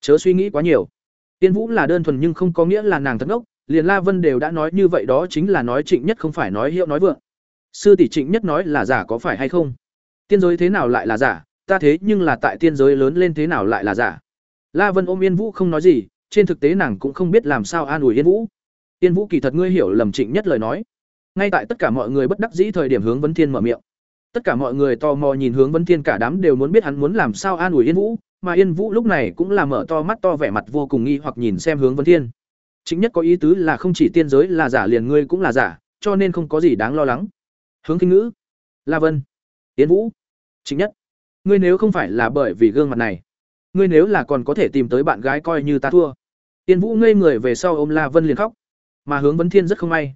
[SPEAKER 1] Chớ suy nghĩ quá nhiều. Yên Vũ là đơn thuần nhưng không có nghĩa là nàng thật ngốc, liền La Vân đều đã nói như vậy đó chính là nói Trịnh Nhất không phải nói hiệu nói vượng. Sư tỷ Trịnh Nhất nói là giả có phải hay không? Tiên giới thế nào lại là giả, ta thế nhưng là tại tiên giới lớn lên thế nào lại là giả? La Vân ôm Yên Vũ không nói gì, trên thực tế nàng cũng không biết làm sao an ủi Yên Vũ. Yên Vũ kỳ thật ngươi hiểu lầm Trịnh Nhất lời nói. Ngay tại tất cả mọi người bất đắc dĩ thời điểm hướng Vấn Thiên mở miệng. Tất cả mọi người tò mò nhìn hướng Vân Thiên cả đám đều muốn biết hắn muốn làm sao an ủi Yên Vũ, mà Yên Vũ lúc này cũng là mở to mắt to vẻ mặt vô cùng nghi hoặc nhìn xem hướng Vân Thiên. Chính nhất có ý tứ là không chỉ tiên giới là giả liền ngươi cũng là giả, cho nên không có gì đáng lo lắng. Hướng Kinh Ngữ, La Vân, Yên Vũ, Chính nhất, ngươi nếu không phải là bởi vì gương mặt này, ngươi nếu là còn có thể tìm tới bạn gái coi như ta thua. Yên Vũ ngây người về sau ôm La Vân liền khóc, mà Hướng Vấn Thiên rất không may.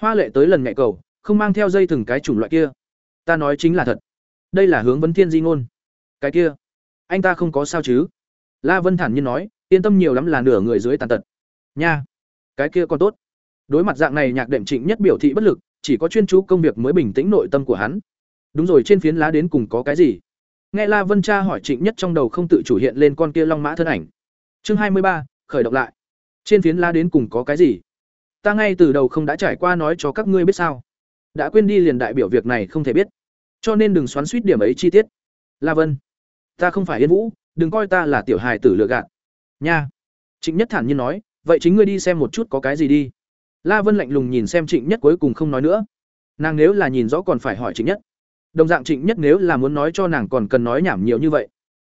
[SPEAKER 1] Hoa Lệ tới lần nhạy cầu, không mang theo dây thừng cái chủng loại kia ta nói chính là thật. Đây là hướng vấn thiên di ngôn. Cái kia, anh ta không có sao chứ? La vân thản nhiên nói, yên tâm nhiều lắm là nửa người dưới tàn tật. Nha, cái kia còn tốt. Đối mặt dạng này nhạc đệm trịnh nhất biểu thị bất lực, chỉ có chuyên chú công việc mới bình tĩnh nội tâm của hắn. Đúng rồi, trên phiến lá đến cùng có cái gì? Nghe la vân cha hỏi trịnh nhất trong đầu không tự chủ hiện lên con kia long mã thân ảnh. Chương hai mươi ba, khởi động lại. Trên phiến lá đến cùng có cái gì? Ta ngay từ đầu không đã trải qua nói cho các ngươi biết sao. Đã quên đi liền đại biểu việc này không thể biết cho nên đừng xoắn suýt điểm ấy chi tiết. La vân, ta không phải yên vũ, đừng coi ta là tiểu hài tử lừa gạt. Nha. Trịnh nhất thản nhiên nói, vậy chính ngươi đi xem một chút có cái gì đi. La vân lạnh lùng nhìn xem trịnh nhất cuối cùng không nói nữa. Nàng nếu là nhìn rõ còn phải hỏi trịnh nhất. Đồng dạng trịnh nhất nếu là muốn nói cho nàng còn cần nói nhảm nhiều như vậy.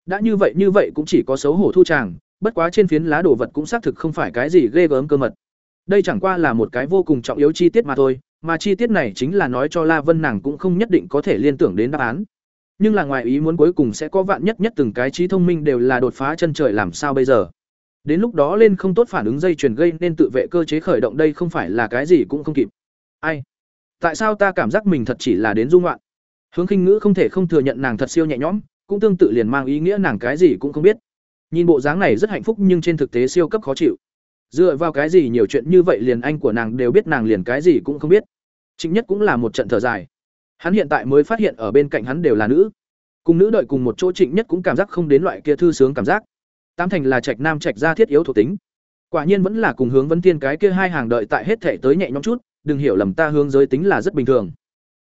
[SPEAKER 1] Đã như vậy như vậy cũng chỉ có xấu hổ thu tràng bất quá trên phiến lá đồ vật cũng xác thực không phải cái gì ghê gớm cơ mật. Đây chẳng qua là một cái vô cùng trọng yếu chi tiết mà thôi mà chi tiết này chính là nói cho La Vân nàng cũng không nhất định có thể liên tưởng đến đáp án. Nhưng là ngoài ý muốn cuối cùng sẽ có vạn nhất nhất từng cái trí thông minh đều là đột phá chân trời làm sao bây giờ. Đến lúc đó lên không tốt phản ứng dây chuyền gây nên tự vệ cơ chế khởi động đây không phải là cái gì cũng không kịp. Ai? Tại sao ta cảm giác mình thật chỉ là đến dung loạn? Hướng Khinh Ngữ không thể không thừa nhận nàng thật siêu nhẹ nhõm, cũng tương tự liền mang ý nghĩa nàng cái gì cũng không biết. Nhìn bộ dáng này rất hạnh phúc nhưng trên thực tế siêu cấp khó chịu. Dựa vào cái gì nhiều chuyện như vậy liền anh của nàng đều biết nàng liền cái gì cũng không biết. Trịnh Nhất cũng là một trận thở dài. Hắn hiện tại mới phát hiện ở bên cạnh hắn đều là nữ. Cùng nữ đợi cùng một chỗ Trịnh Nhất cũng cảm giác không đến loại kia thư sướng cảm giác. Tám thành là trạch nam trạch ra thiết yếu thuộc tính. Quả nhiên vẫn là cùng hướng vấn tiên cái kia hai hàng đợi tại hết thể tới nhẹ nhõm chút, đừng hiểu lầm ta hướng giới tính là rất bình thường.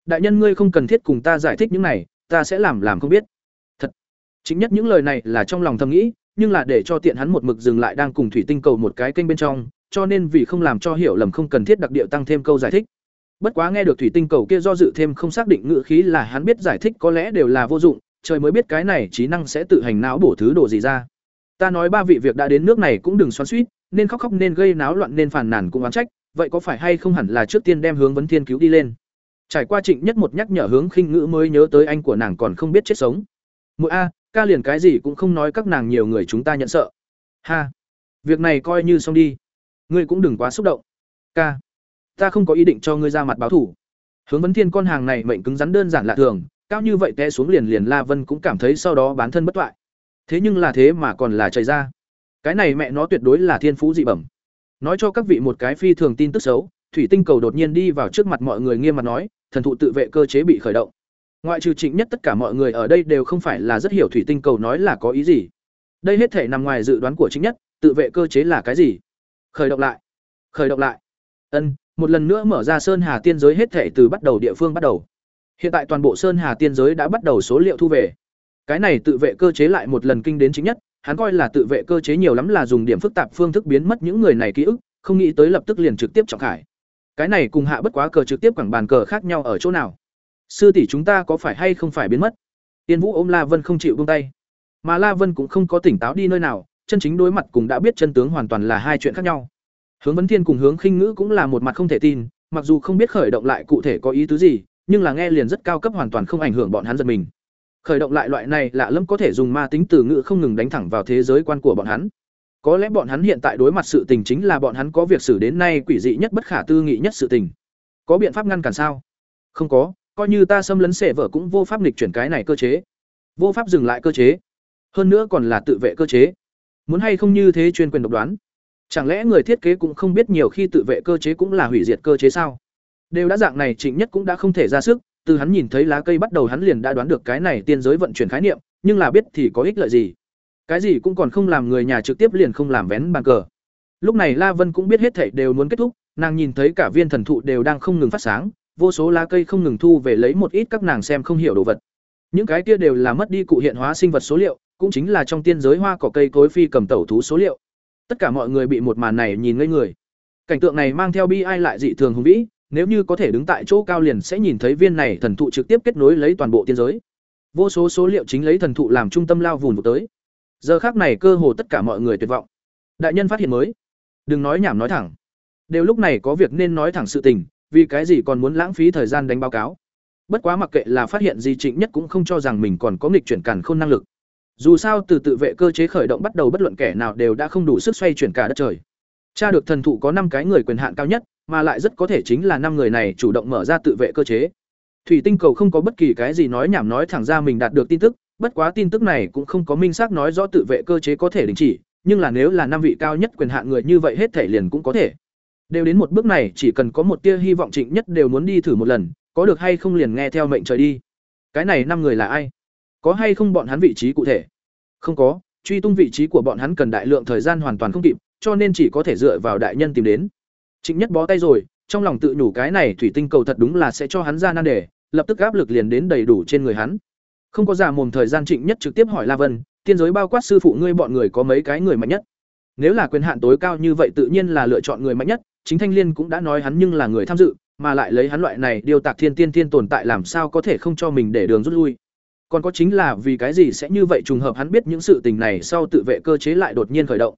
[SPEAKER 1] Đại nhân ngươi không cần thiết cùng ta giải thích những này, ta sẽ làm làm không biết. Thật. Chính nhất những lời này là trong lòng thầm nghĩ, nhưng là để cho tiện hắn một mực dừng lại đang cùng thủy tinh cầu một cái kênh bên trong, cho nên vì không làm cho hiểu lầm không cần thiết đặc địa tăng thêm câu giải thích. Bất quá nghe được thủy tinh cầu kia do dự thêm không xác định ngữ khí là hắn biết giải thích có lẽ đều là vô dụng, trời mới biết cái này trí năng sẽ tự hành não bổ thứ đồ gì ra. Ta nói ba vị việc đã đến nước này cũng đừng xoắn xuýt, nên khóc khóc nên gây náo loạn nên phản nàn cũng oán trách, vậy có phải hay không hẳn là trước tiên đem hướng vấn thiên cứu đi lên. Trải qua Trịnh Nhất một nhắc nhở hướng khinh ngữ mới nhớ tới anh của nàng còn không biết chết sống. Muội a, ca liền cái gì cũng không nói các nàng nhiều người chúng ta nhận sợ. Ha, việc này coi như xong đi. Ngươi cũng đừng quá xúc động. Ca, ta không có ý định cho ngươi ra mặt báo thủ. Hướng vấn thiên con hàng này mệnh cứng rắn đơn giản lạ thường, cao như vậy té xuống liền liền La Vân cũng cảm thấy sau đó bán thân bất toại. Thế nhưng là thế mà còn là chạy ra. Cái này mẹ nó tuyệt đối là thiên phú dị bẩm. Nói cho các vị một cái phi thường tin tức xấu, thủy tinh cầu đột nhiên đi vào trước mặt mọi người nghiêm mặt nói, thần thụ tự vệ cơ chế bị khởi động. Ngoại trừ Trịnh Nhất tất cả mọi người ở đây đều không phải là rất hiểu thủy tinh cầu nói là có ý gì. Đây hết thể nằm ngoài dự đoán của Trịnh Nhất, tự vệ cơ chế là cái gì? Khởi động lại. Khởi động lại. Ân, một lần nữa mở ra Sơn Hà tiên giới hết thể từ bắt đầu địa phương bắt đầu. Hiện tại toàn bộ Sơn Hà tiên giới đã bắt đầu số liệu thu về. Cái này tự vệ cơ chế lại một lần kinh đến chính nhất, hắn coi là tự vệ cơ chế nhiều lắm là dùng điểm phức tạp phương thức biến mất những người này ký ức, không nghĩ tới lập tức liền trực tiếp trọng khải. Cái này cùng hạ bất quá cờ trực tiếp quảng bàn cờ khác nhau ở chỗ nào? Sư tỷ chúng ta có phải hay không phải biến mất? Tiên Vũ ôm La Vân không chịu buông tay. Mà La Vân cũng không có tỉnh táo đi nơi nào, chân chính đối mặt cùng đã biết chân tướng hoàn toàn là hai chuyện khác nhau. Hướng Vấn Thiên cùng Hướng Khinh Ngữ cũng là một mặt không thể tin, mặc dù không biết khởi động lại cụ thể có ý tứ gì, nhưng là nghe liền rất cao cấp hoàn toàn không ảnh hưởng bọn hắn giật mình khởi động lại loại này lạ lẫm có thể dùng ma tính từ ngữ không ngừng đánh thẳng vào thế giới quan của bọn hắn có lẽ bọn hắn hiện tại đối mặt sự tình chính là bọn hắn có việc xử đến nay quỷ dị nhất bất khả tư nghị nhất sự tình có biện pháp ngăn cản sao không có coi như ta xâm lấn sệ vợ cũng vô pháp nghịch chuyển cái này cơ chế. Vô pháp dừng lại cơ chế. Hơn nữa còn là tự vệ cơ chế. Muốn hay không như thế chuyên quyền độc đoán? Chẳng lẽ người thiết kế cũng không biết nhiều khi tự vệ cơ chế cũng là hủy diệt cơ chế sao? Đều đã dạng này, trịnh nhất cũng đã không thể ra sức. Từ hắn nhìn thấy lá cây bắt đầu hắn liền đã đoán được cái này tiên giới vận chuyển khái niệm, nhưng là biết thì có ích lợi gì. Cái gì cũng còn không làm người nhà trực tiếp liền không làm vén bàn cờ. Lúc này la vân cũng biết hết thảy đều muốn kết thúc, nàng nhìn thấy cả viên thần thụ đều đang không ngừng phát sáng vô số lá cây không ngừng thu về lấy một ít các nàng xem không hiểu đồ vật những cái kia đều là mất đi cụ hiện hóa sinh vật số liệu cũng chính là trong tiên giới hoa cỏ cây cối phi cầm tẩu thú số liệu tất cả mọi người bị một màn này nhìn ngây người cảnh tượng này mang theo bi ai lại dị thường hùng vĩ nếu như có thể đứng tại chỗ cao liền sẽ nhìn thấy viên này thần thụ trực tiếp kết nối lấy toàn bộ tiên giới. Vô số số liệu chính lấy thần thụ làm trung tâm lao vùn vụt tới. Giờ khác này cơ hồ tất cả mọi người tuyệt vọng. Đại nhân phát hiện mới. Đừng nói nhảm nói thẳng. Đều lúc này có việc nên nói thẳng sự tình, vì cái gì còn muốn lãng phí thời gian đánh báo cáo. Bất quá mặc kệ là phát hiện gì Trịnh Nhất cũng không cho rằng mình còn có nghịch chuyển càn khôn năng lực. Dù sao từ tự vệ cơ chế khởi động bắt đầu bất luận kẻ nào đều đã không đủ sức xoay chuyển cả đất trời. Cha được thần thụ có năm cái người quyền hạn cao nhất, mà lại rất có thể chính là năm người này chủ động mở ra tự vệ cơ chế. Thủy tinh cầu không có bất kỳ cái gì nói nhảm nói thẳng ra mình đạt được tin tức, bất quá tin tức này cũng không có minh xác nói rõ tự vệ cơ chế có thể đình chỉ, nhưng là nếu là năm vị cao nhất quyền hạn người như vậy hết thể liền cũng có thể. Đều đến một bước này, chỉ cần có một tia hy vọng Trịnh Nhất đều muốn đi thử một lần, có được hay không liền nghe theo mệnh trời đi. Cái này năm người là ai? Có hay không bọn hắn vị trí cụ thể? Không có, truy tung vị trí của bọn hắn cần đại lượng thời gian hoàn toàn không kịp, cho nên chỉ có thể dựa vào đại nhân tìm đến. Trịnh Nhất bó tay rồi, trong lòng tự nhủ cái này thủy tinh cầu thật đúng là sẽ cho hắn ra nan đề, lập tức áp lực liền đến đầy đủ trên người hắn. Không có giả mồm thời gian Trịnh Nhất trực tiếp hỏi La Vân, tiên giới bao quát sư phụ ngươi bọn người có mấy cái người mạnh nhất? Nếu là quyền hạn tối cao như vậy tự nhiên là lựa chọn người mạnh nhất, chính Thanh Liên cũng đã nói hắn nhưng là người tham dự, mà lại lấy hắn loại này điều tạc thiên tiên tiên tồn tại làm sao có thể không cho mình để đường rút lui. Còn có chính là vì cái gì sẽ như vậy trùng hợp hắn biết những sự tình này sau tự vệ cơ chế lại đột nhiên khởi động.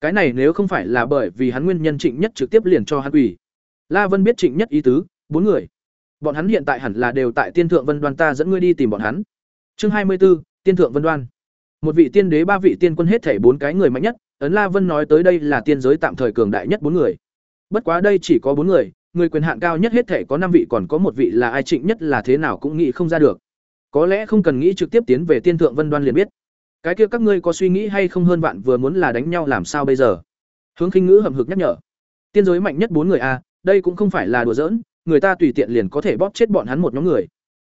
[SPEAKER 1] Cái này nếu không phải là bởi vì hắn nguyên nhân Trịnh Nhất trực tiếp liền cho hắn ủy La Vân biết Trịnh Nhất ý tứ, bốn người. Bọn hắn hiện tại hẳn là đều tại Tiên Thượng Vân Đoan ta dẫn ngươi đi tìm bọn hắn. Chương hai mươi 24, Tiên Thượng Vân Đoan. Một vị tiên đế ba vị tiên quân hết thảy bốn cái người mạnh nhất, ấn La Vân nói tới đây là tiên giới tạm thời cường đại nhất bốn người. Bất quá đây chỉ có bốn người, người quyền hạn cao nhất hết thể có năm vị còn có một vị là ai Trịnh Nhất là thế nào cũng nghĩ không ra được. Có lẽ không cần nghĩ trực tiếp tiến về Tiên Thượng Vân Đoan liền biết cái kia các ngươi có suy nghĩ hay không hơn bạn vừa muốn là đánh nhau làm sao bây giờ hướng khinh ngữ hầm hực nhắc nhở tiên giới mạnh nhất bốn người a đây cũng không phải là đùa giỡn người ta tùy tiện liền có thể bóp chết bọn hắn một nhóm người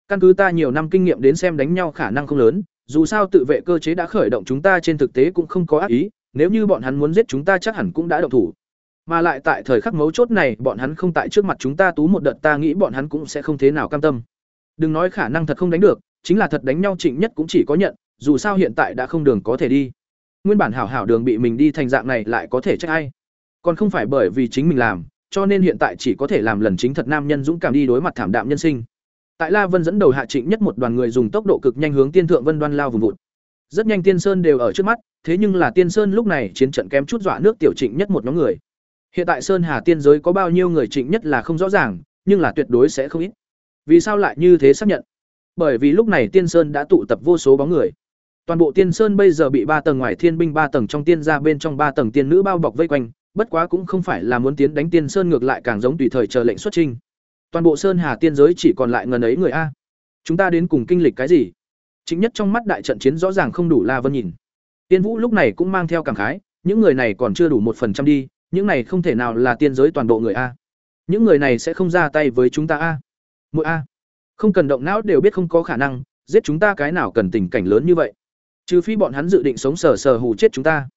[SPEAKER 1] căn cứ ta nhiều năm kinh nghiệm đến xem đánh nhau khả năng không lớn dù sao tự vệ cơ chế đã khởi động chúng ta trên thực tế cũng không có ác ý nếu như bọn hắn muốn giết chúng ta chắc hẳn cũng đã động thủ. Mà lại tại thời khắc mấu chốt này, bọn hắn không tại trước mặt chúng ta tú một đợt, ta nghĩ bọn hắn cũng sẽ không thế nào cam tâm. Đừng nói khả năng thật không đánh được, chính là thật đánh nhau trịnh nhất cũng chỉ có nhận, dù sao hiện tại đã không đường có thể đi. Nguyên bản hảo hảo đường bị mình đi thành dạng này lại có thể trách ai? Còn không phải bởi vì chính mình làm, cho nên hiện tại chỉ có thể làm lần chính thật nam nhân dũng cảm đi đối mặt thảm đạm nhân sinh. Tại la vân dẫn đầu hạ trịnh nhất một đoàn người dùng tốc độ cực nhanh hướng tiên thượng vân đoan lao vùng vụt rất nhanh tiên sơn đều ở trước mắt, thế nhưng là tiên sơn lúc này chiến trận kém chút dọa nước tiểu trịnh nhất một nhóm người. Hiện tại sơn hà tiên giới có bao nhiêu người trịnh nhất là không rõ ràng, nhưng là tuyệt đối sẽ không ít. Vì sao lại như thế xác nhận? Bởi vì lúc này tiên sơn đã tụ tập vô số bóng người. Toàn bộ tiên sơn bây giờ bị ba tầng ngoài thiên binh ba tầng trong tiên ra bên trong ba tầng tiên nữ bao bọc vây quanh, bất quá cũng không phải là muốn tiến đánh tiên sơn ngược lại càng giống tùy thời chờ lệnh xuất trinh toàn bộ sơn hà tiên giới chỉ còn lại ngần ấy người a. Chúng ta đến cùng kinh lịch cái gì? Chính nhất trong mắt đại trận chiến rõ ràng không đủ la vân nhìn. Tiên vũ lúc này cũng mang theo cảm khái, những người này còn chưa đủ một phần trăm đi, những này không thể nào là tiên giới toàn bộ người a. Những người này sẽ không ra tay với chúng ta a. Mỗi a. Không cần động não đều biết không có khả năng, giết chúng ta cái nào cần tình cảnh lớn như vậy. Trừ phi bọn hắn dự định sống sờ sờ hù chết chúng ta.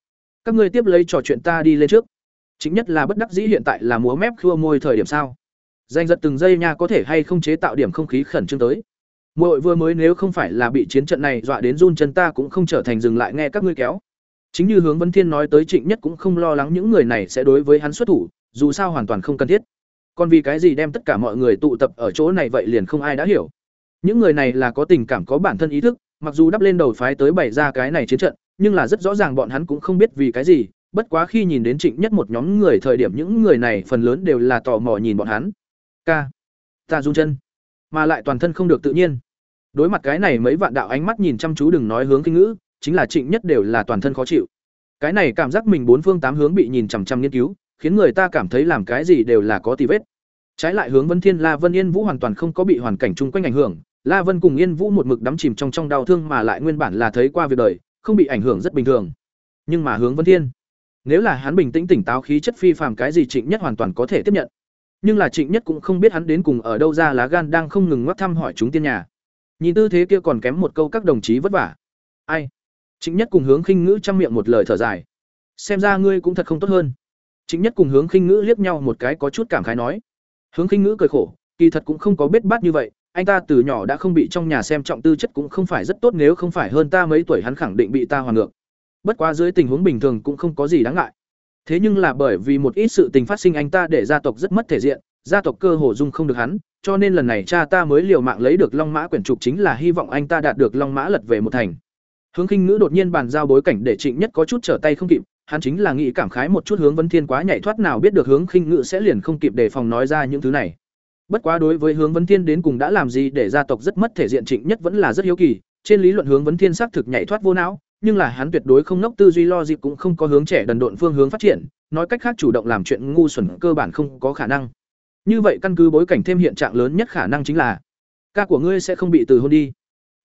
[SPEAKER 1] Các ngươi tiếp lấy trò chuyện ta đi lên trước. Chính nhất là bất đắc dĩ hiện tại là múa mép khua môi thời điểm sao. Danh giật từng giây nha có thể hay không chế tạo điểm không khí khẩn trương tới muội vừa mới nếu không phải là bị chiến trận này dọa đến run chân ta cũng không trở thành dừng lại nghe các ngươi kéo. Chính như hướng Vấn thiên nói tới trịnh nhất cũng không lo lắng những người này sẽ đối với hắn xuất thủ, dù sao hoàn toàn không cần thiết. Còn vì cái gì đem tất cả mọi người tụ tập ở chỗ này vậy liền không ai đã hiểu. Những người này là có tình cảm, có bản thân ý thức, mặc dù đắp lên đầu phái tới bày ra cái này chiến trận, nhưng là rất rõ ràng bọn hắn cũng không biết vì cái gì, bất quá khi nhìn đến trịnh nhất một nhóm người thời điểm những người này phần lớn đều là tò mò nhìn bọn hắn. Ca, ta run chân mà lại toàn thân không được tự nhiên. Đối mặt cái này mấy vạn đạo ánh mắt nhìn chăm chú đừng nói hướng kinh ngữ, chính là trịnh nhất đều là toàn thân khó chịu. Cái này cảm giác mình bốn phương tám hướng bị nhìn chằm chằm nghiên cứu, khiến người ta cảm thấy làm cái gì đều là có tì vết. Trái lại hướng vân thiên, la vân yên vũ hoàn toàn không có bị hoàn cảnh chung quanh ảnh hưởng, la vân cùng yên vũ một mực đắm chìm trong trong đau thương mà lại nguyên bản là thấy qua việc đời, không bị ảnh hưởng rất bình thường. Nhưng mà hướng vân thiên, nếu là hắn bình tĩnh tỉnh táo khí chất phi phàm cái gì trịnh nhất hoàn toàn có thể tiếp nhận nhưng là trịnh nhất cũng không biết hắn đến cùng ở đâu ra lá gan đang không ngừng ngoắc thăm hỏi chúng tiên nhà. Nhìn tư thế kia còn kém một câu các đồng chí vất vả. Ai? Trịnh nhất cùng hướng khinh ngữ chăm miệng một lời thở dài. Xem ra ngươi cũng thật không tốt hơn. Trịnh nhất cùng hướng khinh ngữ liếc nhau một cái có chút cảm khái nói. Hướng khinh ngữ cười khổ, kỳ thật cũng không có biết bát như vậy, anh ta từ nhỏ đã không bị trong nhà xem trọng tư chất cũng không phải rất tốt nếu không phải hơn ta mấy tuổi hắn khẳng định bị ta hoàn ngược. Bất quá dưới tình huống bình thường cũng không có gì đáng ngại thế nhưng là bởi vì một ít sự tình phát sinh anh ta để gia tộc rất mất thể diện, gia tộc cơ hồ dung không được hắn, cho nên lần này cha ta mới liều mạng lấy được long mã quyển trục chính là hy vọng anh ta đạt được long mã lật về một thành. Hướng khinh ngữ đột nhiên bàn giao bối cảnh để trịnh nhất có chút trở tay không kịp, hắn chính là nghĩ cảm khái một chút hướng Vân thiên quá nhảy thoát nào biết được hướng khinh ngữ sẽ liền không kịp đề phòng nói ra những thứ này. Bất quá đối với hướng Vân thiên đến cùng đã làm gì để gia tộc rất mất thể diện trịnh nhất vẫn là rất hiếu kỳ, trên lý luận hướng Vân thiên xác thực nhảy thoát vô não nhưng là hắn tuyệt đối không nốc tư duy lo dịp cũng không có hướng trẻ đần độn phương hướng phát triển, nói cách khác chủ động làm chuyện ngu xuẩn cơ bản không có khả năng. Như vậy căn cứ bối cảnh thêm hiện trạng lớn nhất khả năng chính là ca của ngươi sẽ không bị từ hôn đi.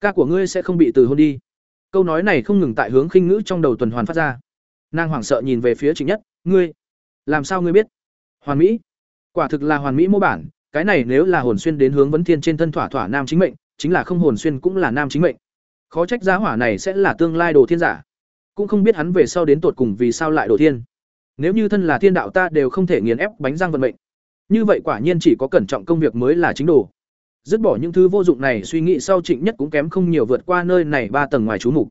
[SPEAKER 1] Ca của ngươi sẽ không bị từ hôn đi. Câu nói này không ngừng tại hướng khinh ngữ trong đầu tuần hoàn phát ra. Nàng hoảng sợ nhìn về phía Trịnh Nhất, "Ngươi, làm sao ngươi biết?" Hoàn Mỹ. Quả thực là hoàn mỹ mô bản, cái này nếu là hồn xuyên đến hướng vấn thiên trên thân thỏa thỏa nam chính mệnh, chính là không hồn xuyên cũng là nam chính mệnh khó trách giá hỏa này sẽ là tương lai đồ thiên giả. Cũng không biết hắn về sau đến tột cùng vì sao lại đồ thiên. Nếu như thân là thiên đạo ta đều không thể nghiền ép bánh răng vận mệnh. Như vậy quả nhiên chỉ có cẩn trọng công việc mới là chính đồ. Dứt bỏ những thứ vô dụng này, suy nghĩ sau trịnh nhất cũng kém không nhiều vượt qua nơi này ba tầng ngoài chú mục.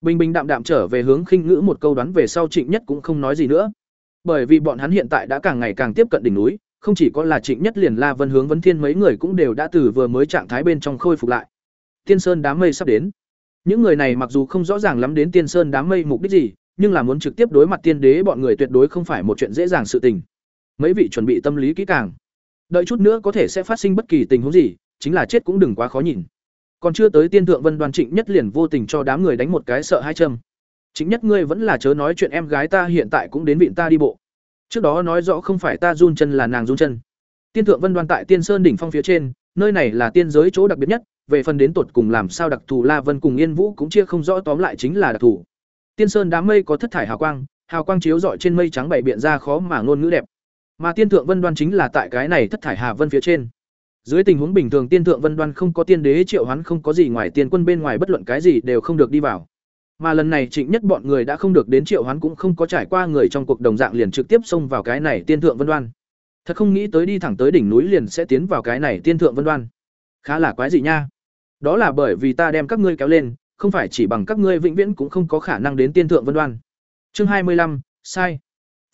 [SPEAKER 1] Bình bình đạm đạm trở về hướng khinh ngữ một câu đoán về sau trịnh nhất cũng không nói gì nữa. Bởi vì bọn hắn hiện tại đã càng ngày càng tiếp cận đỉnh núi, không chỉ có là trịnh nhất liền la vân hướng vấn thiên mấy người cũng đều đã từ vừa mới trạng thái bên trong khôi phục lại. Tiên sơn đám mây sắp đến những người này mặc dù không rõ ràng lắm đến Tiên Sơn đám mây mục đích gì, nhưng là muốn trực tiếp đối mặt tiên đế bọn người tuyệt đối không phải một chuyện dễ dàng sự tình. Mấy vị chuẩn bị tâm lý kỹ càng. Đợi chút nữa có thể sẽ phát sinh bất kỳ tình huống gì, chính là chết cũng đừng quá khó nhìn. Còn chưa tới tiên thượng Vân Đoan Trịnh Nhất liền vô tình cho đám người đánh một cái sợ hai châm. Chính nhất ngươi vẫn là chớ nói chuyện em gái ta hiện tại cũng đến viện ta đi bộ. Trước đó nói rõ không phải ta run chân là nàng run chân. Tiên thượng Vân Đoan tại Tiên Sơn đỉnh phong phía trên, nơi này là tiên giới chỗ đặc biệt nhất, về phần đến tột cùng làm sao đặc thù La Vân cùng Yên Vũ cũng chia không rõ tóm lại chính là đặc thù. Tiên Sơn đám mây có thất thải hào quang, hào quang chiếu rọi trên mây trắng bảy biện ra khó mà ngôn ngữ đẹp. Mà tiên thượng vân đoan chính là tại cái này thất thải hà vân phía trên. Dưới tình huống bình thường tiên thượng vân đoan không có tiên đế triệu hoán không có gì ngoài tiên quân bên ngoài bất luận cái gì đều không được đi vào. Mà lần này Trịnh Nhất bọn người đã không được đến triệu hoán cũng không có trải qua người trong cuộc đồng dạng liền trực tiếp xông vào cái này tiên thượng vân đoan. Thật không nghĩ tới đi thẳng tới đỉnh núi liền sẽ tiến vào cái này tiên thượng vân đoan. Khá là quái gì nha. Đó là bởi vì ta đem các ngươi kéo lên, không phải chỉ bằng các ngươi vĩnh viễn cũng không có khả năng đến tiên thượng vân đoan. Chương hai mươi lăm sai.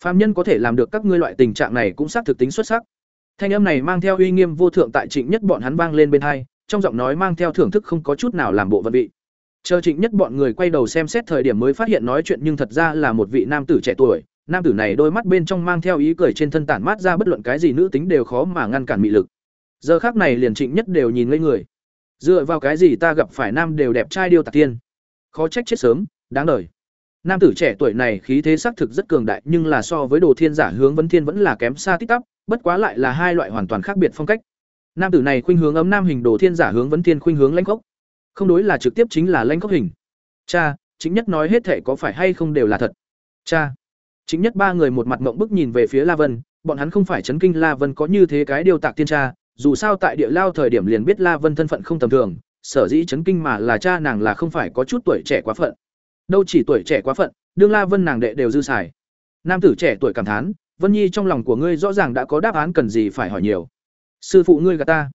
[SPEAKER 1] Phạm nhân có thể làm được các ngươi loại tình trạng này cũng xác thực tính xuất sắc. Thanh âm này mang theo uy nghiêm vô thượng tại Trịnh Nhất bọn hắn vang lên bên hai, trong giọng nói mang theo thưởng thức không có chút nào làm bộ vận vị. Chờ Trịnh Nhất bọn người quay đầu xem xét thời điểm mới phát hiện nói chuyện nhưng thật ra là một vị nam tử trẻ tuổi, nam tử này đôi mắt bên trong mang theo ý cười trên thân tản mát ra bất luận cái gì nữ tính đều khó mà ngăn cản mị lực. Giờ khác này liền Trịnh Nhất đều nhìn ngây người. Dựa vào cái gì ta gặp phải nam đều đẹp trai điêu tạc tiên. Khó trách chết sớm, đáng đời. Nam tử trẻ tuổi này khí thế xác thực rất cường đại, nhưng là so với Đồ Thiên giả hướng vấn thiên vẫn là kém xa tít tắp, bất quá lại là hai loại hoàn toàn khác biệt phong cách. Nam tử này khuynh hướng ấm nam hình Đồ Thiên giả hướng vấn thiên khuynh hướng lãnh khốc. Không đối là trực tiếp chính là lãnh khốc hình. Cha, chính nhất nói hết thể có phải hay không đều là thật. Cha. Chính nhất ba người một mặt mộng bức nhìn về phía La Vân, bọn hắn không phải chấn kinh La Vân có như thế cái điều tạc tiên cha, dù sao tại địa lao thời điểm liền biết La Vân thân phận không tầm thường, sở dĩ chấn kinh mà là cha nàng là không phải có chút tuổi trẻ quá phận. Đâu chỉ tuổi trẻ quá phận, đương La Vân nàng đệ đều dư xài. Nam tử trẻ tuổi cảm thán, Vân Nhi trong lòng của ngươi rõ ràng đã có đáp án cần gì phải hỏi nhiều. Sư phụ ngươi gạt ta.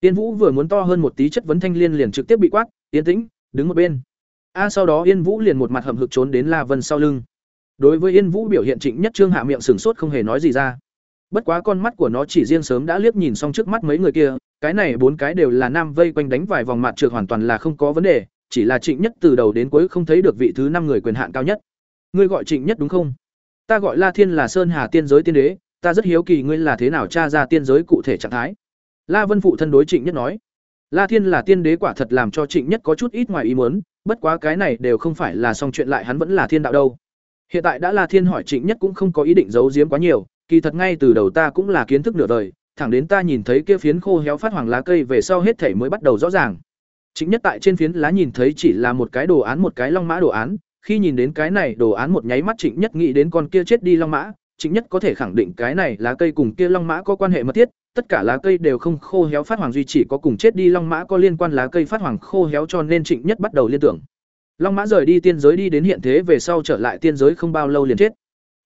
[SPEAKER 1] Tiên Vũ vừa muốn to hơn một tí chất vấn thanh liên liền trực tiếp bị quát, yên tĩnh, đứng một bên. A sau đó Yên Vũ liền một mặt hậm hực trốn đến La Vân sau lưng. Đối với Yên Vũ biểu hiện Trịnh Nhất Trương hạ miệng sửng sốt không hề nói gì ra. Bất quá con mắt của nó chỉ riêng sớm đã liếc nhìn xong trước mắt mấy người kia, cái này bốn cái đều là nam vây quanh đánh vài vòng mặt trượt hoàn toàn là không có vấn đề, chỉ là Trịnh Nhất từ đầu đến cuối không thấy được vị thứ năm người quyền hạn cao nhất. Ngươi gọi Trịnh Nhất đúng không? Ta gọi La Thiên là Sơn Hà tiên giới tiên đế, ta rất hiếu kỳ ngươi là thế nào tra ra tiên giới cụ thể trạng thái. La Vân phụ thân đối Trịnh Nhất nói. La Thiên là tiên đế quả thật làm cho Trịnh Nhất có chút ít ngoài ý muốn, bất quá cái này đều không phải là xong chuyện lại hắn vẫn là thiên đạo đâu. Hiện tại đã La Thiên hỏi Trịnh Nhất cũng không có ý định giấu giếm quá nhiều, kỳ thật ngay từ đầu ta cũng là kiến thức nửa đời, thẳng đến ta nhìn thấy kia phiến khô héo phát hoàng lá cây về sau hết thể mới bắt đầu rõ ràng. Trịnh Nhất tại trên phiến lá nhìn thấy chỉ là một cái đồ án một cái long mã đồ án, khi nhìn đến cái này đồ án một nháy mắt Trịnh Nhất nghĩ đến con kia chết đi long mã, Trịnh Nhất có thể khẳng định cái này lá cây cùng kia long mã có quan hệ mật thiết, tất cả lá cây đều không khô héo phát hoàng duy chỉ có cùng chết đi long mã có liên quan lá cây phát hoàng khô héo cho nên Trịnh Nhất bắt đầu liên tưởng. Long mã rời đi tiên giới đi đến hiện thế về sau trở lại tiên giới không bao lâu liền chết.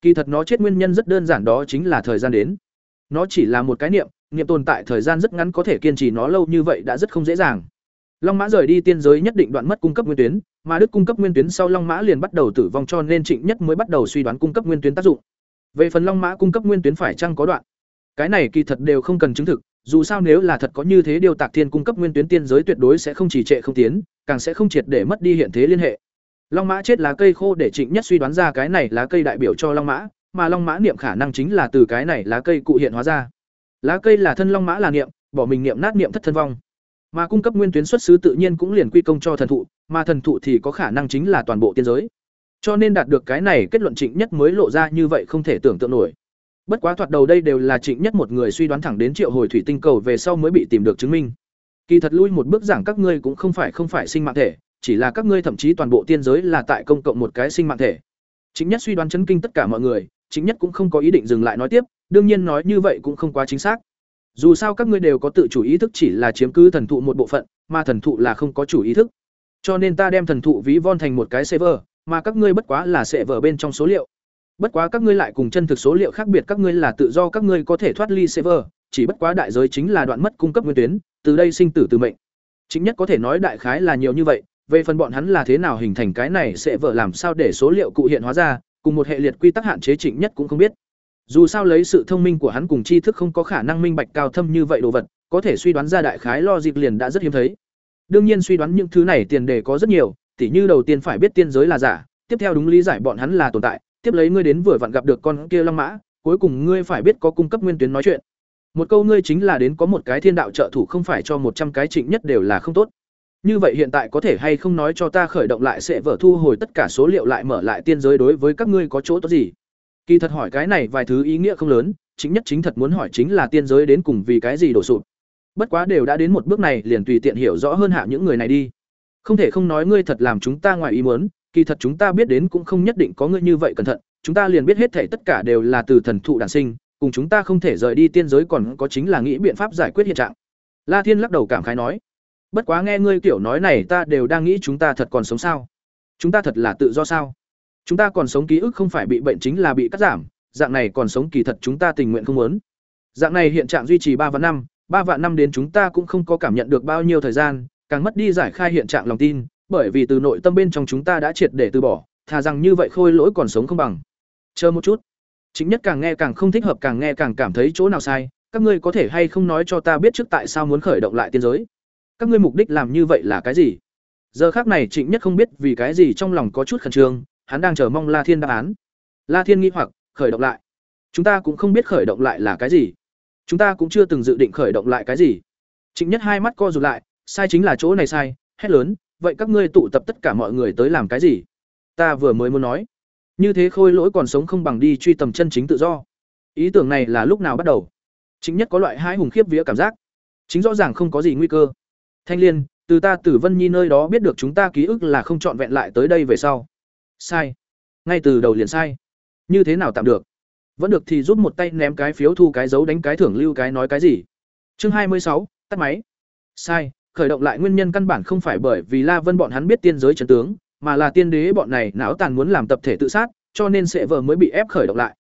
[SPEAKER 1] Kỳ thật nó chết nguyên nhân rất đơn giản đó chính là thời gian đến. Nó chỉ là một cái niệm, niệm tồn tại thời gian rất ngắn có thể kiên trì nó lâu như vậy đã rất không dễ dàng. Long mã rời đi tiên giới nhất định đoạn mất cung cấp nguyên tuyến, mà đức cung cấp nguyên tuyến sau Long mã liền bắt đầu tử vong cho nên Trịnh Nhất mới bắt đầu suy đoán cung cấp nguyên tuyến tác dụng. Về phần Long mã cung cấp nguyên tuyến phải chăng có đoạn, cái này kỳ thật đều không cần chứng thực, dù sao nếu là thật có như thế điều tạc thiên cung cấp nguyên tuyến tiên giới tuyệt đối sẽ không chỉ trệ không tiến, càng sẽ không triệt để mất đi hiện thế liên hệ. Long mã chết lá cây khô để Trịnh Nhất suy đoán ra cái này lá cây đại biểu cho Long mã, mà Long mã niệm khả năng chính là từ cái này lá cây cụ hiện hóa ra. Lá cây là thân Long mã là niệm, bỏ mình niệm nát niệm thất thân vong. Mà cung cấp nguyên tuyến xuất xứ tự nhiên cũng liền quy công cho thần thụ, mà thần thụ thì có khả năng chính là toàn bộ tiên giới. Cho nên đạt được cái này kết luận Trịnh Nhất mới lộ ra như vậy không thể tưởng tượng nổi. Bất quá thoạt đầu đây đều là Trịnh Nhất một người suy đoán thẳng đến triệu hồi thủy tinh cầu về sau mới bị tìm được chứng minh. Kỳ thật lui một bước giảng các ngươi cũng không phải không phải sinh mạng thể, chỉ là các ngươi thậm chí toàn bộ tiên giới là tại công cộng một cái sinh mạng thể. chính Nhất suy đoán chấn kinh tất cả mọi người, chính Nhất cũng không có ý định dừng lại nói tiếp, đương nhiên nói như vậy cũng không quá chính xác. Dù sao các ngươi đều có tự chủ ý thức chỉ là chiếm cứ thần thụ một bộ phận, mà thần thụ là không có chủ ý thức. Cho nên ta đem thần thụ ví von thành một cái server, mà các ngươi bất quá là server bên trong số liệu. Bất quá các ngươi lại cùng chân thực số liệu khác biệt, các ngươi là tự do các ngươi có thể thoát ly server, chỉ bất quá đại giới chính là đoạn mất cung cấp nguyên tuyến, từ đây sinh tử từ mệnh. Chính nhất có thể nói đại khái là nhiều như vậy, về phần bọn hắn là thế nào hình thành cái này sẽ vợ làm sao để số liệu cụ hiện hóa ra, cùng một hệ liệt quy tắc hạn chế Trịnh Nhất cũng không biết. Dù sao lấy sự thông minh của hắn cùng tri thức không có khả năng minh bạch cao thâm như vậy đồ vật, có thể suy đoán ra đại khái lo dịp liền đã rất hiếm thấy. Đương nhiên suy đoán những thứ này tiền đề có rất nhiều, tỉ như đầu tiên phải biết tiên giới là giả, tiếp theo đúng lý giải bọn hắn là tồn tại, tiếp lấy ngươi đến vừa vặn gặp được con kia long mã, cuối cùng ngươi phải biết có cung cấp nguyên tuyến nói chuyện. Một câu ngươi chính là đến có một cái thiên đạo trợ thủ không phải cho một trăm cái trịnh nhất đều là không tốt. Như vậy hiện tại có thể hay không nói cho ta khởi động lại sẽ vở thu hồi tất cả số liệu lại mở lại tiên giới đối với các ngươi có chỗ tốt gì? Kỳ thật hỏi cái này vài thứ ý nghĩa không lớn, chính nhất chính thật muốn hỏi chính là tiên giới đến cùng vì cái gì đổ sụp. Bất quá đều đã đến một bước này, liền tùy tiện hiểu rõ hơn hạ những người này đi. Không thể không nói ngươi thật làm chúng ta ngoài ý muốn, kỳ thật chúng ta biết đến cũng không nhất định có ngươi như vậy cẩn thận, chúng ta liền biết hết thể tất cả đều là từ thần thụ đản sinh, cùng chúng ta không thể rời đi tiên giới còn có chính là nghĩ biện pháp giải quyết hiện trạng. La Thiên lắc đầu cảm khái nói, bất quá nghe ngươi kiểu nói này ta đều đang nghĩ chúng ta thật còn sống sao? Chúng ta thật là tự do sao? Chúng ta còn sống ký ức không phải bị bệnh chính là bị cắt giảm, dạng này còn sống kỳ thật chúng ta tình nguyện không muốn. Dạng này hiện trạng duy trì ba vạn năm, ba vạn năm đến chúng ta cũng không có cảm nhận được bao nhiêu thời gian, càng mất đi giải khai hiện trạng lòng tin, bởi vì từ nội tâm bên trong chúng ta đã triệt để từ bỏ, thà rằng như vậy khôi lỗi còn sống không bằng. Chờ một chút. Chính nhất càng nghe càng không thích hợp càng nghe càng cảm thấy chỗ nào sai, các ngươi có thể hay không nói cho ta biết trước tại sao muốn khởi động lại tiên giới? Các ngươi mục đích làm như vậy là cái gì? Giờ khác này Trịnh Nhất không biết vì cái gì trong lòng có chút khẩn trương, hắn đang chờ mong La Thiên đáp án. La Thiên nghĩ hoặc, khởi động lại. Chúng ta cũng không biết khởi động lại là cái gì. Chúng ta cũng chưa từng dự định khởi động lại cái gì. Trịnh Nhất hai mắt co rụt lại, sai chính là chỗ này sai, hét lớn, vậy các ngươi tụ tập tất cả mọi người tới làm cái gì? Ta vừa mới muốn nói, như thế khôi lỗi còn sống không bằng đi truy tầm chân chính tự do. Ý tưởng này là lúc nào bắt đầu? Chính nhất có loại hai hùng khiếp vía cảm giác. Chính rõ ràng không có gì nguy cơ. Thanh Liên, từ ta Tử Vân Nhi nơi đó biết được chúng ta ký ức là không chọn vẹn lại tới đây về sau. Sai. Ngay từ đầu liền sai. Như thế nào tạm được? Vẫn được thì giúp một tay ném cái phiếu thu cái dấu đánh cái thưởng lưu cái nói cái gì. Chương hai mươi sáu tắt máy. Sai, khởi động lại nguyên nhân căn bản không phải bởi vì La Vân bọn hắn biết tiên giới chấn tướng, mà là tiên đế bọn này não tàn muốn làm tập thể tự sát, cho nên sẽ vợ mới bị ép khởi động lại.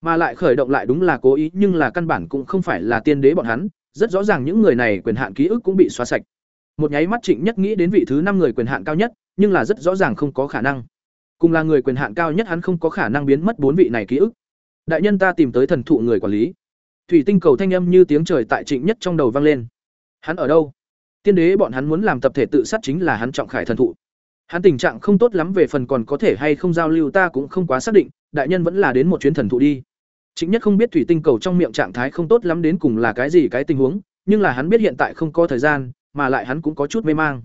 [SPEAKER 1] Mà lại khởi động lại đúng là cố ý, nhưng là căn bản cũng không phải là tiên đế bọn hắn, rất rõ ràng những người này quyền hạn ký ức cũng bị xóa sạch. Một nháy mắt Trịnh Nhất nghĩ đến vị thứ năm người quyền hạn cao nhất, nhưng là rất rõ ràng không có khả năng. Cùng là người quyền hạn cao nhất hắn không có khả năng biến mất bốn vị này ký ức. Đại nhân ta tìm tới thần thụ người quản lý. Thủy tinh cầu thanh âm như tiếng trời tại Trịnh Nhất trong đầu vang lên. Hắn ở đâu? Tiên đế bọn hắn muốn làm tập thể tự sát chính là hắn trọng khải thần thụ. Hắn tình trạng không tốt lắm về phần còn có thể hay không giao lưu ta cũng không quá xác định, đại nhân vẫn là đến một chuyến thần thụ đi. Trịnh nhất không biết thủy tinh cầu trong miệng trạng thái không tốt lắm đến cùng là cái gì cái tình huống, nhưng là hắn biết hiện tại không có thời gian, mà lại hắn cũng có chút mê mang.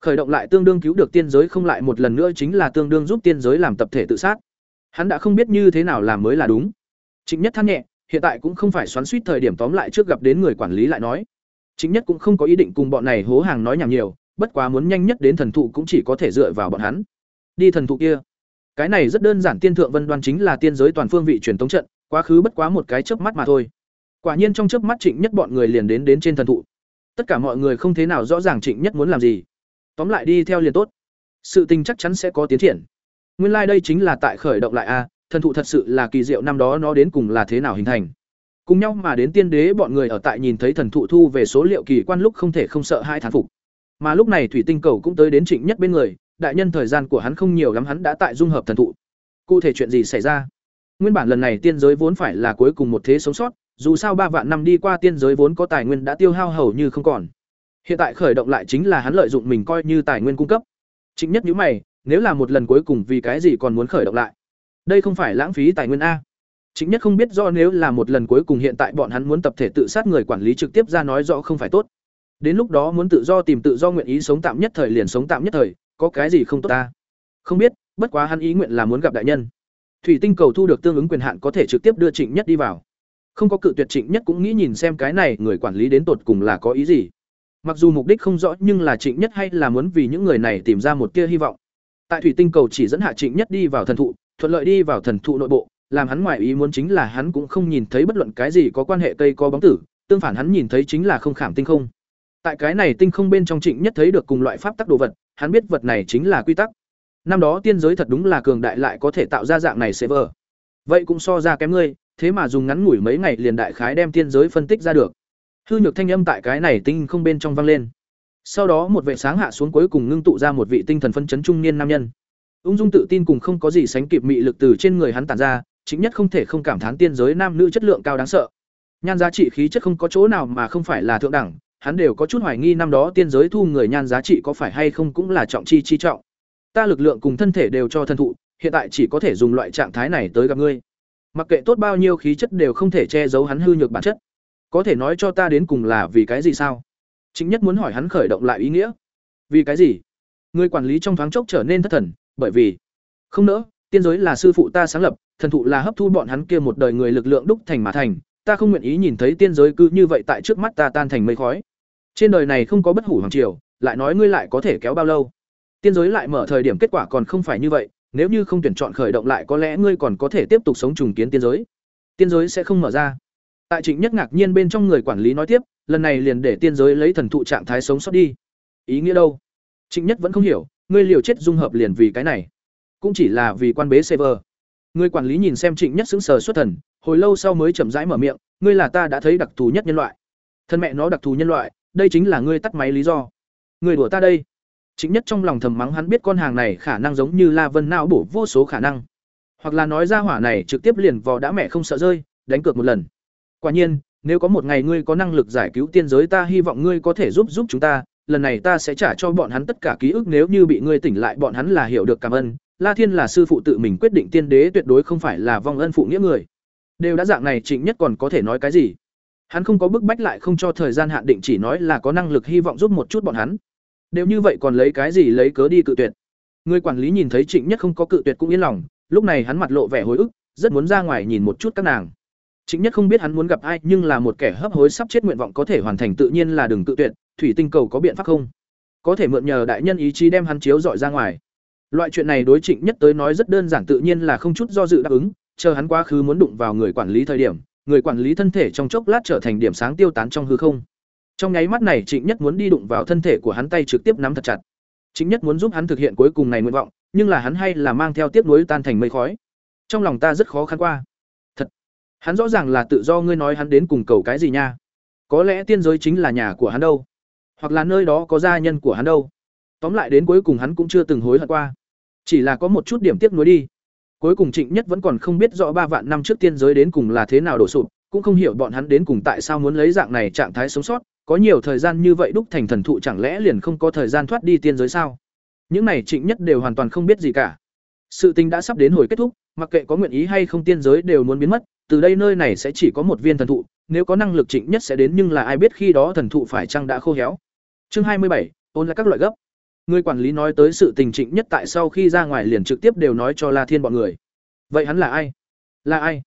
[SPEAKER 1] Khởi động lại tương đương cứu được tiên giới không lại một lần nữa chính là tương đương giúp tiên giới làm tập thể tự sát. Hắn đã không biết như thế nào làm mới là đúng. Trịnh Nhất than nhẹ, hiện tại cũng không phải xoắn suýt thời điểm tóm lại trước gặp đến người quản lý lại nói. Chính nhất cũng không có ý định cùng bọn này hố hàng nói nhảm nhiều, bất quá muốn nhanh nhất đến thần thụ cũng chỉ có thể dựa vào bọn hắn. Đi thần thụ kia. Cái này rất đơn giản tiên thượng vân đoan chính là tiên giới toàn phương vị truyền tống trận, quá khứ bất quá một cái chớp mắt mà thôi. Quả nhiên trong chớp mắt Trịnh Nhất bọn người liền đến đến trên thần thụ. Tất cả mọi người không thế nào rõ ràng Trịnh Nhất muốn làm gì. Tóm lại đi theo liền tốt. Sự tình chắc chắn sẽ có tiến triển. Nguyên lai đây chính là tại khởi động lại a, thần thụ thật sự là kỳ diệu năm đó nó đến cùng là thế nào hình thành. Cùng nhau mà đến tiên đế bọn người ở tại nhìn thấy thần thụ thu về số liệu kỳ quan lúc không thể không sợ hai thán phục. Mà lúc này thủy tinh cầu cũng tới đến Trịnh Nhất bên người, đại nhân thời gian của hắn không nhiều lắm hắn đã tại dung hợp thần thụ. Cụ thể chuyện gì xảy ra? Nguyên bản lần này tiên giới vốn phải là cuối cùng một thế sống sót, dù sao ba vạn năm đi qua tiên giới vốn có tài nguyên đã tiêu hao hầu như không còn. Hiện tại khởi động lại chính là hắn lợi dụng mình coi như tài nguyên cung cấp. Trịnh Nhất nhíu mày, nếu là một lần cuối cùng vì cái gì còn muốn khởi động lại? Đây không phải lãng phí tài nguyên a? Chính nhất không biết do nếu là một lần cuối cùng hiện tại bọn hắn muốn tập thể tự sát người quản lý trực tiếp ra nói rõ không phải tốt. Đến lúc đó muốn tự do tìm tự do nguyện ý sống tạm nhất thời liền sống tạm nhất thời, có cái gì không tốt ta? Không biết, bất quá hắn ý nguyện là muốn gặp đại nhân. Thủy tinh cầu thu được tương ứng quyền hạn có thể trực tiếp đưa Trịnh Nhất đi vào. Không có cự tuyệt Trịnh Nhất cũng nghĩ nhìn xem cái này người quản lý đến tột cùng là có ý gì. Mặc dù mục đích không rõ nhưng là Trịnh Nhất hay là muốn vì những người này tìm ra một tia hy vọng. Tại Thủy tinh cầu chỉ dẫn hạ Trịnh Nhất đi vào thần thụ, thuận lợi đi vào thần thụ nội bộ, làm hắn ngoài ý muốn chính là hắn cũng không nhìn thấy bất luận cái gì có quan hệ cây có bóng tử, tương phản hắn nhìn thấy chính là không khảm tinh không. Tại cái này tinh không bên trong Trịnh Nhất thấy được cùng loại pháp tắc đồ vật, hắn biết vật này chính là quy tắc. Năm đó tiên giới thật đúng là cường đại lại có thể tạo ra dạng này server. Vậy cũng so ra kém ngươi, thế mà dùng ngắn ngủi mấy ngày liền đại khái đem tiên giới phân tích ra được. Hư nhược thanh âm tại cái này tinh không bên trong vang lên. Sau đó một vệ sáng hạ xuống cuối cùng ngưng tụ ra một vị tinh thần phân chấn trung niên nam nhân. Ung dung tự tin cùng không có gì sánh kịp mị lực từ trên người hắn tản ra, chính nhất không thể không cảm thán tiên giới nam nữ chất lượng cao đáng sợ. Nhan giá trị khí chất không có chỗ nào mà không phải là thượng đẳng, hắn đều có chút hoài nghi năm đó tiên giới thu người nhan giá trị có phải hay không cũng là trọng chi chi trọng. Ta lực lượng cùng thân thể đều cho thân thụ, hiện tại chỉ có thể dùng loại trạng thái này tới gặp ngươi. Mặc kệ tốt bao nhiêu khí chất đều không thể che giấu hắn hư nhược bản chất. Có thể nói cho ta đến cùng là vì cái gì sao? Chính nhất muốn hỏi hắn khởi động lại ý nghĩa. Vì cái gì? Người quản lý trong thoáng chốc trở nên thất thần, bởi vì không nỡ, tiên giới là sư phụ ta sáng lập, thần thụ là hấp thu bọn hắn kia một đời người lực lượng đúc thành mà thành, ta không nguyện ý nhìn thấy tiên giới cứ như vậy tại trước mắt ta tan thành mây khói. Trên đời này không có bất hủ hoàng triều, lại nói ngươi lại có thể kéo bao lâu? Tiên giới lại mở thời điểm kết quả còn không phải như vậy, nếu như không tuyển chọn khởi động lại có lẽ ngươi còn có thể tiếp tục sống trùng kiến tiên giới. Tiên giới sẽ không mở ra. Tại trịnh nhất ngạc nhiên bên trong người quản lý nói tiếp, lần này liền để tiên giới lấy thần thụ trạng thái sống sót đi. Ý nghĩa đâu? Trịnh nhất vẫn không hiểu, ngươi liều chết dung hợp liền vì cái này. Cũng chỉ là vì quan bế server người quản lý nhìn xem trịnh nhất sững sờ xuất thần, hồi lâu sau mới chậm rãi mở miệng, ngươi là ta đã thấy đặc thù nhất nhân loại. Thân mẹ nó đặc thù nhân loại, đây chính là ngươi tắt máy lý do. Người đùa ta đây. Trịnh Nhất trong lòng thầm mắng hắn biết con hàng này khả năng giống như La Vân não bổ vô số khả năng. Hoặc là nói ra hỏa này trực tiếp liền vò đã mẹ không sợ rơi, đánh cược một lần. Quả nhiên, nếu có một ngày ngươi có năng lực giải cứu tiên giới ta hy vọng ngươi có thể giúp giúp chúng ta, lần này ta sẽ trả cho bọn hắn tất cả ký ức nếu như bị ngươi tỉnh lại bọn hắn là hiểu được cảm ơn. La Thiên là sư phụ tự mình quyết định tiên đế tuyệt đối không phải là vong ân phụ nghĩa người. Đều đã dạng này Trịnh Nhất còn có thể nói cái gì? Hắn không có bức bách lại không cho thời gian hạn định chỉ nói là có năng lực hy vọng giúp một chút bọn hắn đều như vậy còn lấy cái gì lấy cớ đi cự tuyệt? Người quản lý nhìn thấy trịnh nhất không có cự tuyệt cũng yên lòng, lúc này hắn mặt lộ vẻ hối ức, rất muốn ra ngoài nhìn một chút các nàng. Trịnh nhất không biết hắn muốn gặp ai, nhưng là một kẻ hấp hối sắp chết nguyện vọng có thể hoàn thành tự nhiên là đừng cự tuyệt, thủy tinh cầu có biện pháp không? Có thể mượn nhờ đại nhân ý chí đem hắn chiếu dọi ra ngoài. Loại chuyện này đối trịnh nhất tới nói rất đơn giản tự nhiên là không chút do dự đáp ứng, chờ hắn quá khứ muốn đụng vào người quản lý thời điểm, người quản lý thân thể trong chốc lát trở thành điểm sáng tiêu tán trong hư không trong nháy mắt này trịnh nhất muốn đi đụng vào thân thể của hắn tay trực tiếp nắm thật chặt. Trịnh nhất muốn giúp hắn thực hiện cuối cùng này nguyện vọng, nhưng là hắn hay là mang theo tiếp nối tan thành mây khói. Trong lòng ta rất khó khăn qua. Thật. Hắn rõ ràng là tự do ngươi nói hắn đến cùng cầu cái gì nha. Có lẽ tiên giới chính là nhà của hắn đâu. Hoặc là nơi đó có gia nhân của hắn đâu. Tóm lại đến cuối cùng hắn cũng chưa từng hối hận qua. Chỉ là có một chút điểm tiếc nuối đi. Cuối cùng trịnh nhất vẫn còn không biết rõ ba vạn năm trước tiên giới đến cùng là thế nào đổ sụp cũng không hiểu bọn hắn đến cùng tại sao muốn lấy dạng này trạng thái sống sót, có nhiều thời gian như vậy đúc thành thần thụ chẳng lẽ liền không có thời gian thoát đi tiên giới sao? Những này trịnh nhất đều hoàn toàn không biết gì cả. Sự tình đã sắp đến hồi kết thúc, mặc kệ có nguyện ý hay không tiên giới đều muốn biến mất, từ đây nơi này sẽ chỉ có một viên thần thụ, nếu có năng lực trịnh nhất sẽ đến nhưng là ai biết khi đó thần thụ phải chăng đã khô héo. Chương hai mươi bảy, ôn là các loại gấp. Người quản lý nói tới sự tình trịnh nhất tại sau khi ra ngoài liền trực tiếp đều nói cho la thiên bọn người. Vậy hắn là ai? Là ai?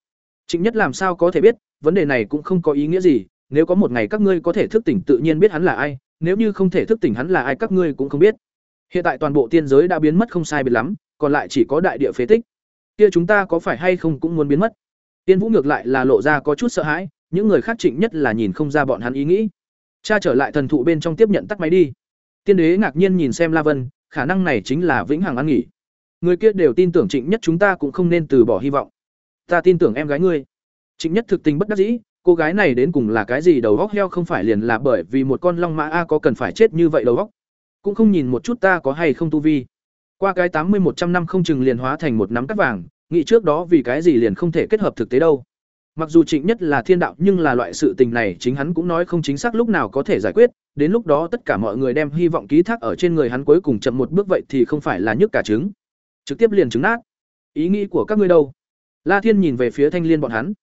[SPEAKER 1] Trịnh nhất làm sao có thể biết? Vấn đề này cũng không có ý nghĩa gì, nếu có một ngày các ngươi có thể thức tỉnh tự nhiên biết hắn là ai, nếu như không thể thức tỉnh hắn là ai các ngươi cũng không biết. Hiện tại toàn bộ tiên giới đã biến mất không sai biệt lắm, còn lại chỉ có đại địa phế tích. Kia chúng ta có phải hay không cũng muốn biến mất? Tiên vũ ngược lại là lộ ra có chút sợ hãi, những người khác trịnh nhất là nhìn không ra bọn hắn ý nghĩ. Cha trở lại thần thụ bên trong tiếp nhận tắt máy đi. Tiên đế ngạc nhiên nhìn xem la vân, khả năng này chính là vĩnh hằng ăn nghỉ. Người kia đều tin tưởng trịnh nhất chúng ta cũng không nên từ bỏ hy vọng. Ta tin tưởng em gái ngươi trịnh nhất thực tình bất đắc dĩ, cô gái này đến cùng là cái gì đầu góc heo không phải liền là bởi vì một con long mã a có cần phải chết như vậy đầu góc. Cũng không nhìn một chút ta có hay không tu vi. Qua cái tám mươi một trăm năm không chừng liền hóa thành một nắm cắt vàng, nghĩ trước đó vì cái gì liền không thể kết hợp thực tế đâu. Mặc dù trịnh nhất là thiên đạo nhưng là loại sự tình này chính hắn cũng nói không chính xác lúc nào có thể giải quyết, đến lúc đó tất cả mọi người đem hy vọng ký thác ở trên người hắn cuối cùng chậm một bước vậy thì không phải là nhức cả trứng. Trực tiếp liền trứng nát. Ý nghĩ của các ngươi đâu? La thiên nhìn về phía thanh liên bọn hắn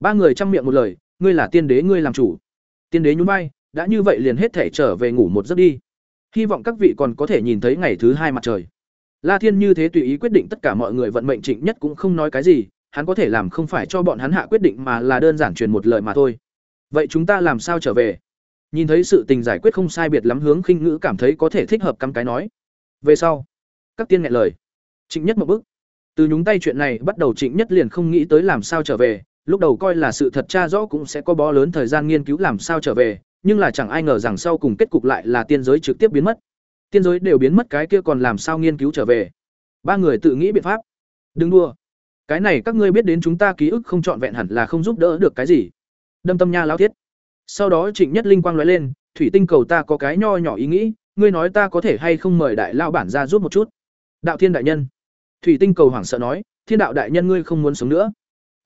[SPEAKER 1] ba người chăm miệng một lời, ngươi là tiên đế, ngươi làm chủ. Tiên đế nhún vai, đã như vậy liền hết thể trở về ngủ một giấc đi. Hy vọng các vị còn có thể nhìn thấy ngày thứ hai mặt trời. La thiên như thế tùy ý quyết định tất cả mọi người vận mệnh trịnh nhất cũng không nói cái gì, hắn có thể làm không phải cho bọn hắn hạ quyết định mà là đơn giản truyền một lời mà thôi. Vậy chúng ta làm sao trở về? Nhìn thấy sự tình giải quyết không sai biệt lắm, hướng khinh ngữ cảm thấy có thể thích hợp cắm cái nói. Về sau. Các tiên nghe lời. Trịnh nhất một bức từ nhúng tay chuyện này bắt đầu trịnh nhất liền không nghĩ tới làm sao trở về lúc đầu coi là sự thật tra rõ cũng sẽ có bó lớn thời gian nghiên cứu làm sao trở về, nhưng là chẳng ai ngờ rằng sau cùng kết cục lại là tiên giới trực tiếp biến mất. Tiên giới đều biến mất cái kia còn làm sao nghiên cứu trở về? Ba người tự nghĩ biện pháp. Đừng đua cái này các ngươi biết đến chúng ta ký ức không trọn vẹn hẳn là không giúp đỡ được cái gì. Đâm tâm nha lao thiết. Sau đó trịnh nhất linh quang nói lên, thủy tinh cầu ta có cái nho nhỏ ý nghĩ, ngươi nói ta có thể hay không mời đại lao bản ra giúp một chút? Đạo thiên đại nhân. Thủy tinh cầu hoảng sợ nói, thiên đạo đại nhân ngươi không muốn sống nữa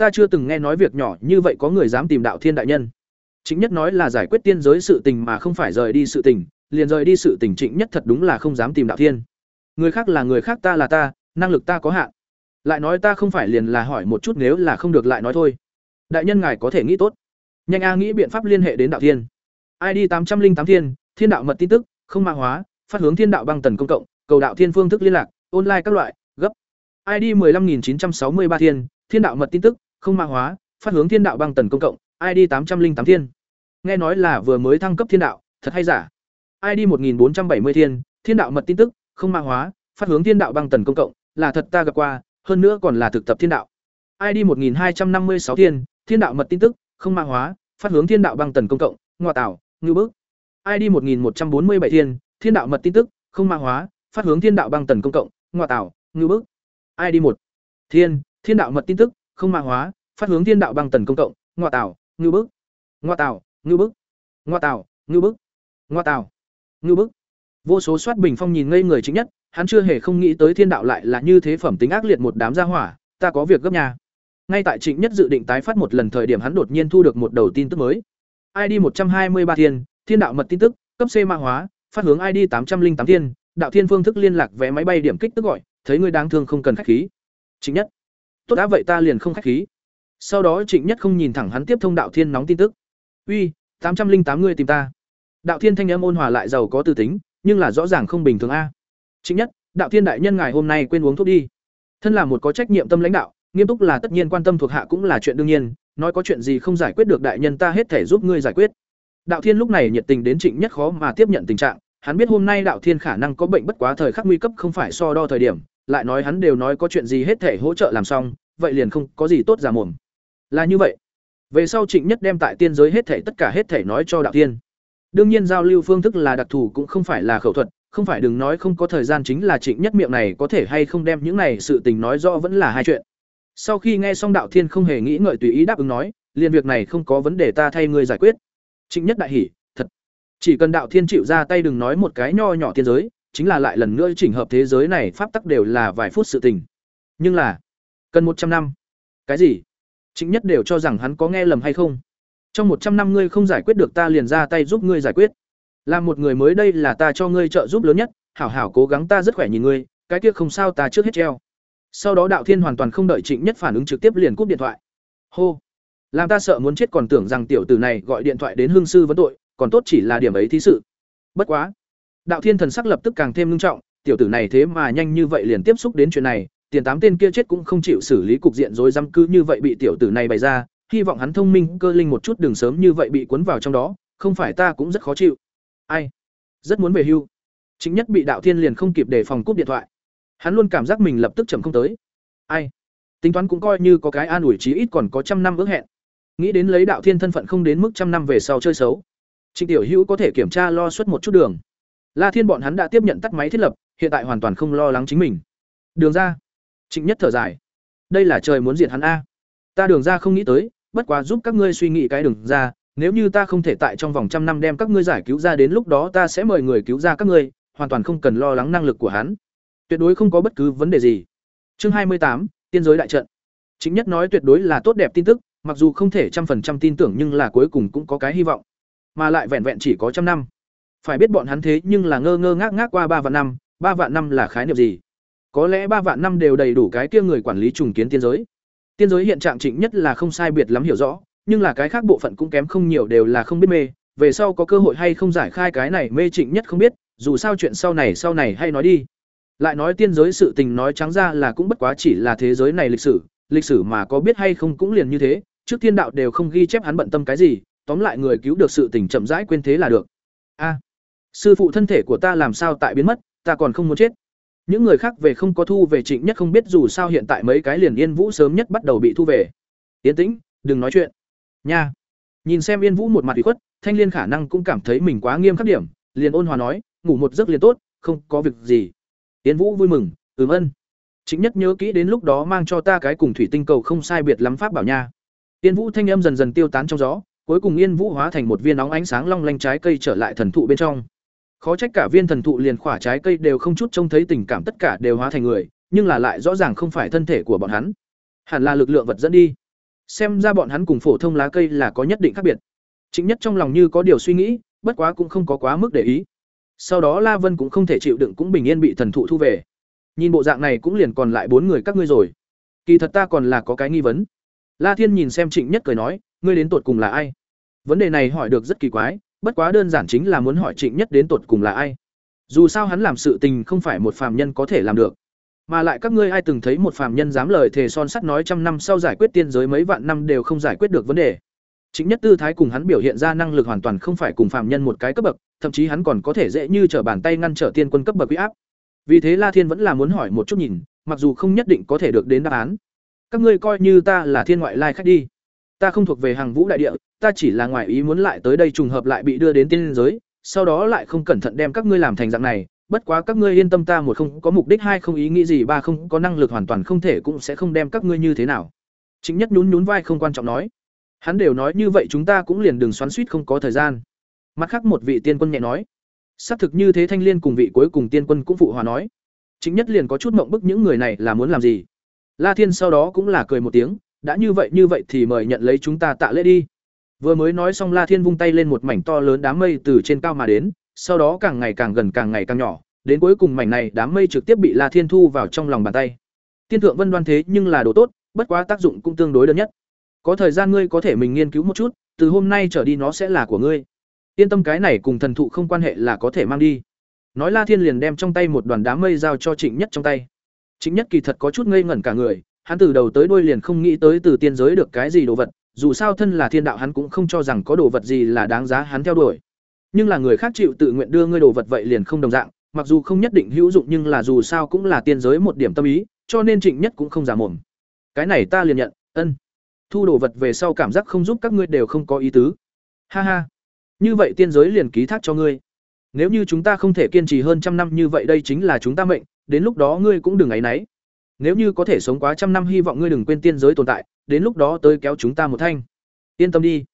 [SPEAKER 1] ta chưa từng nghe nói việc nhỏ như vậy có người dám tìm đạo thiên đại nhân. Chính nhất nói là giải quyết tiên giới sự tình mà không phải rời đi sự tình, liền rời đi sự tình trịnh nhất thật đúng là không dám tìm đạo thiên. Người khác là người khác, ta là ta, năng lực ta có hạn. Lại nói ta không phải liền là hỏi một chút nếu là không được lại nói thôi. Đại nhân ngài có thể nghĩ tốt. Nhanh a nghĩ biện pháp liên hệ đến đạo thiên. Id tám trăm linh tám thiên thiên đạo mật tin tức, không mạng hóa, phát hướng thiên đạo băng tần công cộng, cầu đạo thiên phương thức liên lạc, online các loại, gấp. Id một mươi năm chín trăm sáu mươi ba thiên thiên đạo mật tin tức không mã hóa phát hướng thiên đạo băng tần công cộng id tám trăm linh tám thiên nghe nói là vừa mới thăng cấp thiên đạo thật hay giả id một nghìn bốn trăm bảy mươi thiên thiên đạo mật tin tức không mã hóa phát hướng thiên đạo băng tần công cộng là thật ta gặp qua, hơn nữa còn là thực tập thiên đạo. ID 1256 thiên, thiên đạo mật tin tức, không mã hóa, phát hướng thiên đạo băng tần công cộng, ngoại tảo, ngưu bức. ID 1147 thiên, thiên đạo mật tin tức, không mã hóa, phát hướng thiên đạo băng tần công cộng, ngoại tảo, ngưu bức. ID 1. Thiên, thiên đạo mật tin tức, không mã hóa, phát hướng thiên đạo băng tần công cộng, ngoa tảo, ngư bức. ngoa tảo, ngư bức. ngoa tảo, ngư bức. ngoa tảo, ngư bức. Vô số soát bình phong nhìn ngây người chính nhất, hắn chưa hề không nghĩ tới thiên đạo lại là như thế phẩm tính ác liệt một đám gia hỏa, ta có việc gấp nhà. Ngay tại Trịnh Nhất dự định tái phát một lần thời điểm hắn đột nhiên thu được một đầu tin tức mới. ID 123 thiên, thiên đạo mật tin tức, cấp C mã hóa, phát hướng ID 808 thiên, đạo thiên phương thức liên lạc vé máy bay điểm kích tức gọi, thấy ngươi đáng thương không cần khách khí. Trịnh Nhất. Tốt đã vậy ta liền không khách khí. Sau đó Trịnh Nhất không nhìn thẳng hắn tiếp thông đạo thiên nóng tin tức. "Uy, 808 ngươi tìm ta." Đạo thiên thanh âm ôn hòa lại giàu có tư tính, nhưng là rõ ràng không bình thường a. Trịnh Nhất, đạo thiên đại nhân ngài hôm nay quên uống thuốc đi. Thân là một có trách nhiệm tâm lãnh đạo, nghiêm túc là tất nhiên quan tâm thuộc hạ cũng là chuyện đương nhiên nói có chuyện gì không giải quyết được đại nhân ta hết thể giúp ngươi giải quyết đạo thiên lúc này nhiệt tình đến trịnh nhất khó mà tiếp nhận tình trạng hắn biết hôm nay đạo thiên khả năng có bệnh bất quá thời khắc nguy cấp không phải so đo thời điểm lại nói hắn đều nói có chuyện gì hết thể hỗ trợ làm xong, vậy liền không có gì tốt giả mồm. Là như vậy. Về sau trịnh nhất đem tại tiên giới hết thể tất cả hết thể nói cho đạo thiên. Đương nhiên giao lưu phương thức là đặc thù cũng không phải là khẩu thuật, không phải đừng nói không có thời gian chính là trịnh nhất miệng này có thể hay không đem những này sự tình nói rõ vẫn là hai chuyện. Sau khi nghe xong đạo thiên không hề nghĩ ngợi tùy ý đáp ứng nói, liền việc này không có vấn đề ta thay ngươi giải quyết. Trịnh nhất đại hỉ, thật. Chỉ cần đạo thiên chịu ra tay đừng nói một cái nho nhỏ tiên giới chính là lại lần nữa chỉnh hợp thế giới này, pháp tắc đều là vài phút sự tình. Nhưng là, cần một trăm năm. Cái gì? Trịnh nhất đều cho rằng hắn có nghe lầm hay không? Trong một trăm năm ngươi không giải quyết được ta liền ra tay giúp ngươi giải quyết. Là một người mới đây là ta cho ngươi trợ giúp lớn nhất, hảo hảo cố gắng ta rất khỏe nhìn ngươi, cái kia không sao ta trước hết treo. Sau đó đạo thiên hoàn toàn không đợi trịnh nhất phản ứng trực tiếp liền cúp điện thoại. Hô! Làm ta sợ muốn chết còn tưởng rằng tiểu tử này gọi điện thoại đến hương sư vấn tội, còn tốt chỉ là điểm ấy thí sự. Bất quá đạo thiên thần sắc lập tức càng thêm nghiêm trọng, tiểu tử này thế mà nhanh như vậy liền tiếp xúc đến chuyện này, tiền tám tên kia chết cũng không chịu xử lý cục diện rối rắm cứ như vậy bị tiểu tử này bày ra, hy vọng hắn thông minh cơ linh một chút đừng sớm như vậy bị cuốn vào trong đó, không phải ta cũng rất khó chịu. Ai? Rất muốn về hưu. Chính nhất bị đạo thiên liền không kịp để phòng cúp điện thoại. Hắn luôn cảm giác mình lập tức chậm không tới. Ai? Tính toán cũng coi như có cái an ủi chí ít còn có trăm năm ước hẹn. Nghĩ đến lấy đạo thiên thân phận không đến mức trăm năm về sau chơi xấu. Trịnh tiểu hữu có thể kiểm tra lo suất một chút đường la thiên bọn hắn đã tiếp nhận tắt máy thiết lập, hiện tại hoàn toàn không lo lắng chính mình. Đường ra. Trịnh nhất thở dài. Đây là trời muốn diệt hắn a. Ta đường ra không nghĩ tới, bất quá giúp các ngươi suy nghĩ cái đường ra, nếu như ta không thể tại trong vòng trăm năm đem các ngươi giải cứu ra đến lúc đó ta sẽ mời người cứu ra các ngươi, hoàn toàn không cần lo lắng năng lực của hắn. Tuyệt đối không có bất cứ vấn đề gì. Chương hai mươi tám, tiên giới đại trận. Chính nhất nói tuyệt đối là tốt đẹp tin tức, mặc dù không thể trăm phần trăm tin tưởng nhưng là cuối cùng cũng có cái hy vọng. Mà lại vẹn vẹn chỉ có trăm năm phải biết bọn hắn thế nhưng là ngơ ngơ ngác ngác qua ba vạn năm ba vạn năm là khái niệm gì? Có lẽ ba vạn năm đều đầy đủ cái kia người quản lý trùng kiến tiên giới. Tiên giới hiện trạng trịnh nhất là không sai biệt lắm hiểu rõ nhưng là cái khác bộ phận cũng kém không nhiều đều là không biết mê. Về sau có cơ hội hay không giải khai cái này mê trịnh nhất không biết dù sao chuyện sau này sau này hay nói đi. Lại nói tiên giới sự tình nói trắng ra là cũng bất quá chỉ là thế giới này lịch sử, lịch sử mà có biết hay không cũng liền như thế, trước tiên đạo đều không ghi chép hắn bận tâm cái gì, tóm lại người cứu được sự tình chậm rãi quên thế là được. A, sư phụ thân thể của ta làm sao tại biến mất, ta còn không muốn chết. Những người khác về không có thu về Trịnh Nhất không biết dù sao hiện tại mấy cái liền Yên Vũ sớm nhất bắt đầu bị thu về. Yên tĩnh, đừng nói chuyện. Nha. Nhìn xem Yên Vũ một mặt ủy khuất, Thanh Liên khả năng cũng cảm thấy mình quá nghiêm khắc điểm, liền ôn hòa nói, ngủ một giấc liền tốt, không có việc gì. Yến Vũ vui mừng, "Ừm ân." Chính nhất nhớ kỹ đến lúc đó mang cho ta cái cùng thủy tinh cầu không sai biệt lắm pháp bảo nha. Yên Vũ thanh âm dần dần tiêu tán trong gió, cuối cùng Yên Vũ hóa thành một viên nóng ánh sáng long lanh trái cây trở lại thần thụ bên trong. Khó trách cả viên thần thụ liền khỏa trái cây đều không chút trông thấy tình cảm tất cả đều hóa thành người, nhưng là lại rõ ràng không phải thân thể của bọn hắn. Hẳn là lực lượng vật dẫn đi. Xem ra bọn hắn cùng phổ thông lá cây là có nhất định khác biệt. Chính nhất trong lòng như có điều suy nghĩ, bất quá cũng không có quá mức để ý sau đó la vân cũng không thể chịu đựng cũng bình yên bị thần thụ thu về nhìn bộ dạng này cũng liền còn lại bốn người các ngươi rồi kỳ thật ta còn là có cái nghi vấn la thiên nhìn xem trịnh nhất cười nói ngươi đến tột cùng là ai vấn đề này hỏi được rất kỳ quái bất quá đơn giản chính là muốn hỏi trịnh nhất đến tột cùng là ai. Dù sao hắn làm sự tình không phải một phàm nhân có thể làm được. Mà lại các ngươi ai từng thấy một phàm nhân dám lời thề son sắt nói trăm năm sau giải quyết tiên giới mấy vạn năm đều không giải quyết được vấn đề. Chính nhất tư thái cùng hắn biểu hiện ra năng lực hoàn toàn không phải cùng phàm nhân một cái cấp bậc, thậm chí hắn còn có thể dễ như trở bàn tay ngăn trở tiên quân cấp bậc uy áp. Vì thế La Thiên vẫn là muốn hỏi một chút nhìn, mặc dù không nhất định có thể được đến đáp án. Các ngươi coi như ta là thiên ngoại lai khách đi ta không thuộc về hàng vũ đại địa, ta chỉ là ngoại ý muốn lại tới đây trùng hợp lại bị đưa đến tiên giới, sau đó lại không cẩn thận đem các ngươi làm thành dạng này, bất quá các ngươi yên tâm ta một không có mục đích, hai không ý nghĩ gì, ba không có năng lực hoàn toàn không thể cũng sẽ không đem các ngươi như thế nào. Chính nhất nhún nhún vai không quan trọng nói. Hắn đều nói như vậy chúng ta cũng liền đừng xoắn suýt không có thời gian. Mặt khác một vị tiên quân nhẹ nói. Xác thực như thế thanh liên cùng vị cuối cùng tiên quân cũng phụ hòa nói. Chính nhất liền có chút mộng bức những người này là muốn làm gì. La thiên sau đó cũng là cười một tiếng đã như vậy như vậy thì mời nhận lấy chúng ta tạ lễ đi. Vừa mới nói xong, la thiên vung tay lên một mảnh to lớn đám mây từ trên cao mà đến, sau đó càng ngày càng gần, càng ngày càng nhỏ. Đến cuối cùng mảnh này đám mây trực tiếp bị la thiên thu vào trong lòng bàn tay. Tiên thượng vân đoan thế nhưng là đồ tốt, bất quá tác dụng cũng tương đối đơn nhất. Có thời gian ngươi có thể mình nghiên cứu một chút, từ hôm nay trở đi nó sẽ là của ngươi. Yên tâm cái này cùng thần thụ không quan hệ là có thể mang đi. Nói la thiên liền đem trong tay một đoàn đám mây giao cho trịnh nhất trong tay. Trịnh nhất kỳ thật có chút ngây ngẩn cả người hắn từ đầu tới đuôi liền không nghĩ tới từ tiên giới được cái gì đồ vật, dù sao thân là thiên đạo hắn cũng không cho rằng có đồ vật gì là đáng giá hắn theo đuổi. Nhưng là người khác chịu tự nguyện đưa ngươi đồ vật vậy liền không đồng dạng, mặc dù không nhất định hữu dụng nhưng là dù sao cũng là tiên giới một điểm tâm ý, cho nên trịnh nhất cũng không giả mồm. Cái này ta liền nhận, ân. Thu đồ vật về sau cảm giác không giúp các ngươi đều không có ý tứ. Ha ha. Như vậy tiên giới liền ký thác cho ngươi. Nếu như chúng ta không thể kiên trì hơn trăm năm như vậy đây chính là chúng ta mệnh, đến lúc đó ngươi cũng đừng áy náy nếu như có thể sống quá trăm năm, hy vọng ngươi đừng quên tiên giới tồn tại, đến lúc đó tới kéo chúng ta một thanh. Yên tâm đi.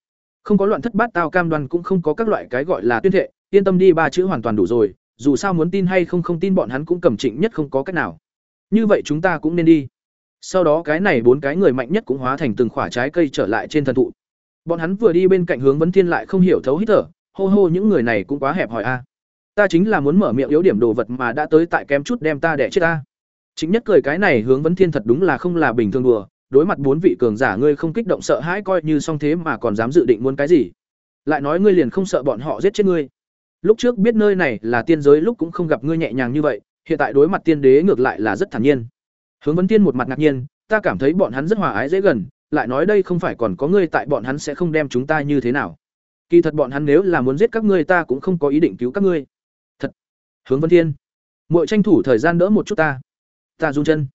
[SPEAKER 1] Không có loạn thất bát tao cam đoan cũng không có các loại cái gọi là tuyên thệ, yên tâm đi, ba chữ hoàn toàn đủ rồi, dù sao muốn tin hay không không tin bọn hắn cũng cầm trịnh nhất không có cách nào. Như vậy chúng ta cũng nên đi. Sau đó cái này bốn cái người mạnh nhất cũng hóa thành từng khoả trái cây trở lại trên thần thụ. Bọn hắn vừa đi bên cạnh hướng vấn thiên lại không hiểu thấu hít thở, hô hô, những người này cũng quá hẹp hỏi a. Ta chính là muốn mở miệng yếu điểm đồ vật mà đã tới tại kém chút đem ta đẻ chết ta chính nhất cười cái này hướng vấn thiên thật đúng là không là bình thường đùa, đối mặt bốn vị cường giả ngươi không kích động sợ hãi coi như song thế mà còn dám dự định muốn cái gì. Lại nói ngươi liền không sợ bọn họ giết chết ngươi. Lúc trước biết nơi này là tiên giới lúc cũng không gặp ngươi nhẹ nhàng như vậy, hiện tại đối mặt tiên đế ngược lại là rất thản nhiên. Hướng vấn tiên một mặt ngạc nhiên, ta cảm thấy bọn hắn rất hòa ái dễ gần, lại nói đây không phải còn có ngươi tại bọn hắn sẽ không đem chúng ta như thế nào. Kỳ thật bọn hắn nếu là muốn giết các ngươi ta cũng không có ý định cứu các ngươi. Thật. Hướng vân thiên. Muội tranh thủ thời gian đỡ một chút ta ta run chân.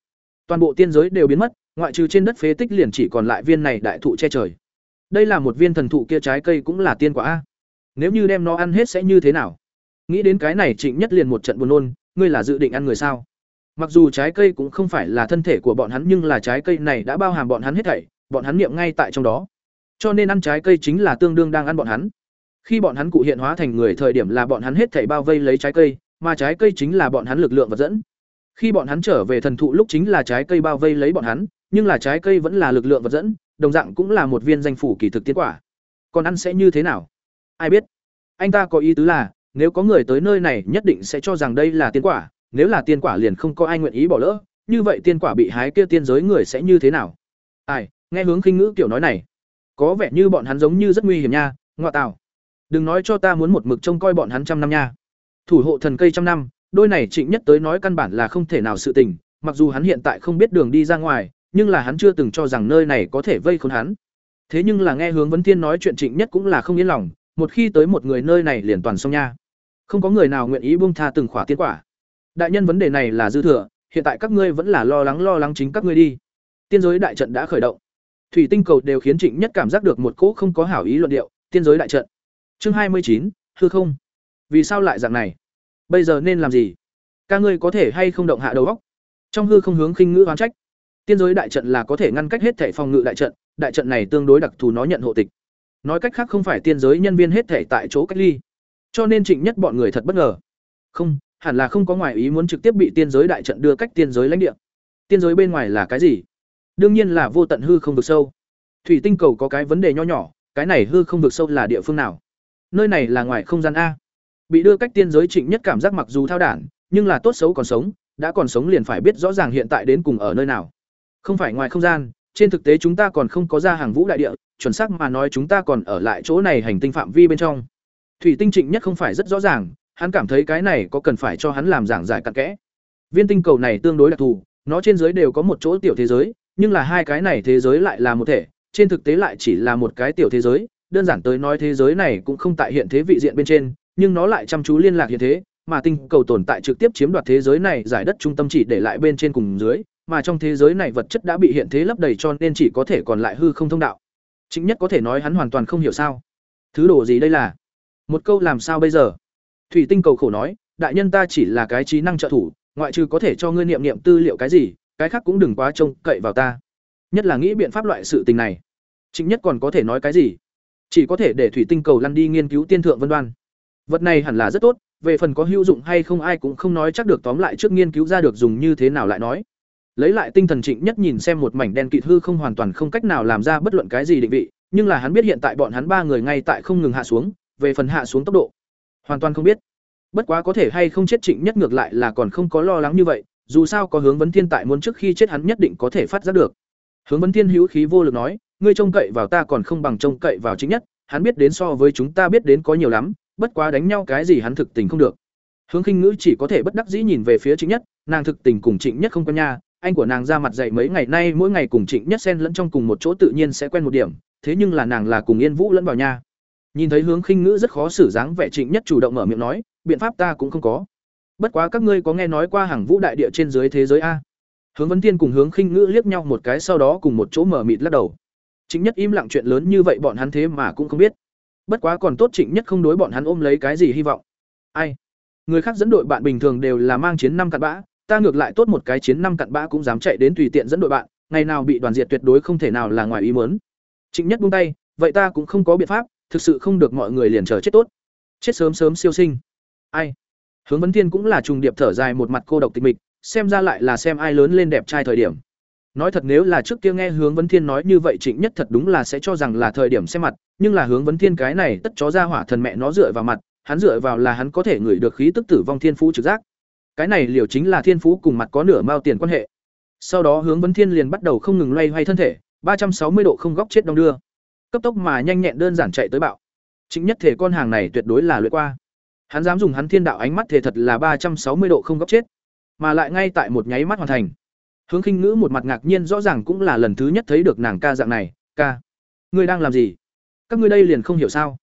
[SPEAKER 1] Toàn bộ tiên giới đều biến mất, ngoại trừ trên đất phế tích liền chỉ còn lại viên này đại thụ che trời. Đây là một viên thần thụ kia trái cây cũng là tiên quả a. Nếu như đem nó ăn hết sẽ như thế nào? Nghĩ đến cái này trịnh nhất liền một trận buồn nôn, ngươi là dự định ăn người sao? Mặc dù trái cây cũng không phải là thân thể của bọn hắn, nhưng là trái cây này đã bao hàm bọn hắn hết thảy, bọn hắn niệm ngay tại trong đó. Cho nên ăn trái cây chính là tương đương đang ăn bọn hắn. Khi bọn hắn cụ hiện hóa thành người thời điểm là bọn hắn hết thảy bao vây lấy trái cây, mà trái cây chính là bọn hắn lực lượng vật dẫn khi bọn hắn trở về thần thụ lúc chính là trái cây bao vây lấy bọn hắn, nhưng là trái cây vẫn là lực lượng vật dẫn, đồng dạng cũng là một viên danh phủ kỳ thực tiến quả. Còn ăn sẽ như thế nào? Ai biết? Anh ta có ý tứ là, nếu có người tới nơi này nhất định sẽ cho rằng đây là tiên quả, nếu là tiên quả liền không có ai nguyện ý bỏ lỡ, như vậy tiên quả bị hái kia tiên giới người sẽ như thế nào? Ai, nghe hướng khinh ngữ kiểu nói này, có vẻ như bọn hắn giống như rất nguy hiểm nha ngoại tào. Đừng nói cho ta muốn một mực trông coi bọn hắn trăm năm nha. Thủ hộ thần cây trăm năm đôi này trịnh nhất tới nói căn bản là không thể nào sự tình, mặc dù hắn hiện tại không biết đường đi ra ngoài, nhưng là hắn chưa từng cho rằng nơi này có thể vây khốn hắn. Thế nhưng là nghe hướng vấn thiên nói chuyện trịnh nhất cũng là không yên lòng, một khi tới một người nơi này liền toàn xong nha. Không có người nào nguyện ý buông tha từng khỏa tiên quả. Đại nhân vấn đề này là dư thừa, hiện tại các ngươi vẫn là lo lắng lo lắng chính các ngươi đi. Tiên giới đại trận đã khởi động. Thủy tinh cầu đều khiến trịnh nhất cảm giác được một cỗ không có hảo ý luận điệu, tiên giới đại trận. Chương hai mươi chín, hư không. Vì sao lại dạng này? Bây giờ nên làm gì? Ca ngươi có thể hay không động hạ đầu góc trong hư không hướng khinh ngữ oán trách. Tiên giới đại trận là có thể ngăn cách hết thể phòng ngự đại trận đại trận này tương đối đặc thù nó nhận hộ tịch. Nói cách khác không phải tiên giới nhân viên hết thể tại chỗ cách ly. Cho nên trịnh nhất bọn người thật bất ngờ. Không, hẳn là không có ngoài ý muốn trực tiếp bị tiên giới đại trận đưa cách tiên giới lãnh địa. Tiên giới bên ngoài là cái gì? Đương nhiên là vô tận hư không vực sâu. Thủy tinh cầu có cái vấn đề nho nhỏ, cái này hư không vực sâu là địa phương nào? Nơi này là ngoài không gian a bị đưa cách tiên giới trịnh nhất cảm giác mặc dù thao đản, nhưng là tốt xấu còn sống, đã còn sống liền phải biết rõ ràng hiện tại đến cùng ở nơi nào. Không phải ngoài không gian, trên thực tế chúng ta còn không có ra hàng vũ đại địa, chuẩn xác mà nói chúng ta còn ở lại chỗ này hành tinh phạm vi bên trong. Thủy tinh trịnh nhất không phải rất rõ ràng, hắn cảm thấy cái này có cần phải cho hắn làm giảng giải cặn kẽ. Viên tinh cầu này tương đối đặc thù, nó trên dưới đều có một chỗ tiểu thế giới, nhưng là hai cái này thế giới lại là một thể, trên thực tế lại chỉ là một cái tiểu thế giới, đơn giản tới nói thế giới này cũng không tại hiện thế vị diện bên trên nhưng nó lại chăm chú liên lạc hiện thế mà tinh cầu tồn tại trực tiếp chiếm đoạt thế giới này giải đất trung tâm chỉ để lại bên trên cùng dưới, mà trong thế giới này vật chất đã bị hiện thế lấp đầy cho nên chỉ có thể còn lại hư không thông đạo. Chính nhất có thể nói hắn hoàn toàn không hiểu sao. Thứ đồ gì đây là? Một câu làm sao bây giờ? Thủy Tinh cầu khổ nói, đại nhân ta chỉ là cái trí năng trợ thủ, ngoại trừ có thể cho ngươi niệm niệm tư liệu cái gì, cái khác cũng đừng quá trông cậy vào ta. Nhất là nghĩ biện pháp loại sự tình này. Chính nhất còn có thể nói cái gì? Chỉ có thể để Thủy Tinh cầu lăn đi nghiên cứu tiên thượng vân đoan. Vật này hẳn là rất tốt, về phần có hữu dụng hay không ai cũng không nói chắc được tóm lại trước nghiên cứu ra được dùng như thế nào lại nói. Lấy lại tinh thần Trịnh Nhất nhìn xem một mảnh đen kịt hư không hoàn toàn không cách nào làm ra bất luận cái gì định vị, nhưng là hắn biết hiện tại bọn hắn ba người ngay tại không ngừng hạ xuống, về phần hạ xuống tốc độ, hoàn toàn không biết. Bất quá có thể hay không chết Trịnh Nhất ngược lại là còn không có lo lắng như vậy, dù sao có hướng vấn thiên tại muốn trước khi chết hắn nhất định có thể phát giác được. Hướng vấn thiên hữu khí vô lực nói, ngươi trông cậy vào ta còn không bằng trông cậy vào Trịnh Nhất, hắn biết đến so với chúng ta biết đến có nhiều lắm, bất quá đánh nhau cái gì hắn thực tình không được. Hướng Khinh Ngữ chỉ có thể bất đắc dĩ nhìn về phía Trịnh Nhất, nàng thực tình cùng Trịnh Nhất không quen nha, anh của nàng ra mặt dạy mấy ngày nay mỗi ngày cùng Trịnh Nhất xen lẫn trong cùng một chỗ tự nhiên sẽ quen một điểm, thế nhưng là nàng là cùng Yên Vũ lẫn vào nha. Nhìn thấy Hướng Khinh Ngữ rất khó xử dáng vẻ Trịnh Nhất chủ động mở miệng nói, biện pháp ta cũng không có. Bất quá các ngươi có nghe nói qua hàng vũ đại địa trên dưới thế giới a? Hướng Vấn Tiên cùng Hướng Khinh Ngữ liếc nhau một cái sau đó cùng một chỗ mở mịt lắc đầu. Trịnh Nhất im lặng chuyện lớn như vậy bọn hắn thế mà cũng không biết. Bất quá còn tốt Trịnh Nhất không đối bọn hắn ôm lấy cái gì hy vọng. Ai? Người khác dẫn đội bạn bình thường đều là mang chiến năm cặn bã, ta ngược lại tốt một cái chiến năm cặn bã cũng dám chạy đến tùy tiện dẫn đội bạn, ngày nào bị đoàn diệt tuyệt đối không thể nào là ngoài ý muốn. Trịnh Nhất buông tay, vậy ta cũng không có biện pháp, thực sự không được mọi người liền chờ chết tốt. Chết sớm sớm siêu sinh. Ai? Hướng Vấn Thiên cũng là trùng điệp thở dài một mặt cô độc tịch mịch, xem ra lại là xem ai lớn lên đẹp trai thời điểm. Nói thật nếu là trước kia nghe Hướng Vấn Thiên nói như vậy Trịnh Nhất thật đúng là sẽ cho rằng là thời điểm xem mặt, nhưng là Hướng Vấn Thiên cái này tất chó ra hỏa thần mẹ nó dựa vào mặt, hắn dựa vào là hắn có thể ngửi được khí tức tử vong thiên phú trực giác. Cái này liều chính là thiên phú cùng mặt có nửa mao tiền quan hệ. Sau đó Hướng Vấn Thiên liền bắt đầu không ngừng loay hoay thân thể, ba trăm sáu mươi độ không góc chết đông đưa. Cấp tốc mà nhanh nhẹn đơn giản chạy tới bạo. trịnh nhất thể con hàng này tuyệt đối là luyện qua. Hắn dám dùng hắn thiên đạo ánh mắt thể thật là ba trăm sáu mươi độ không góc chết, mà lại ngay tại một nháy mắt hoàn thành. Hướng Khinh Ngữ một mặt ngạc nhiên rõ ràng cũng là lần thứ nhất thấy được nàng ca dạng này, "Ca, ngươi đang làm gì? Các ngươi đây liền không hiểu sao?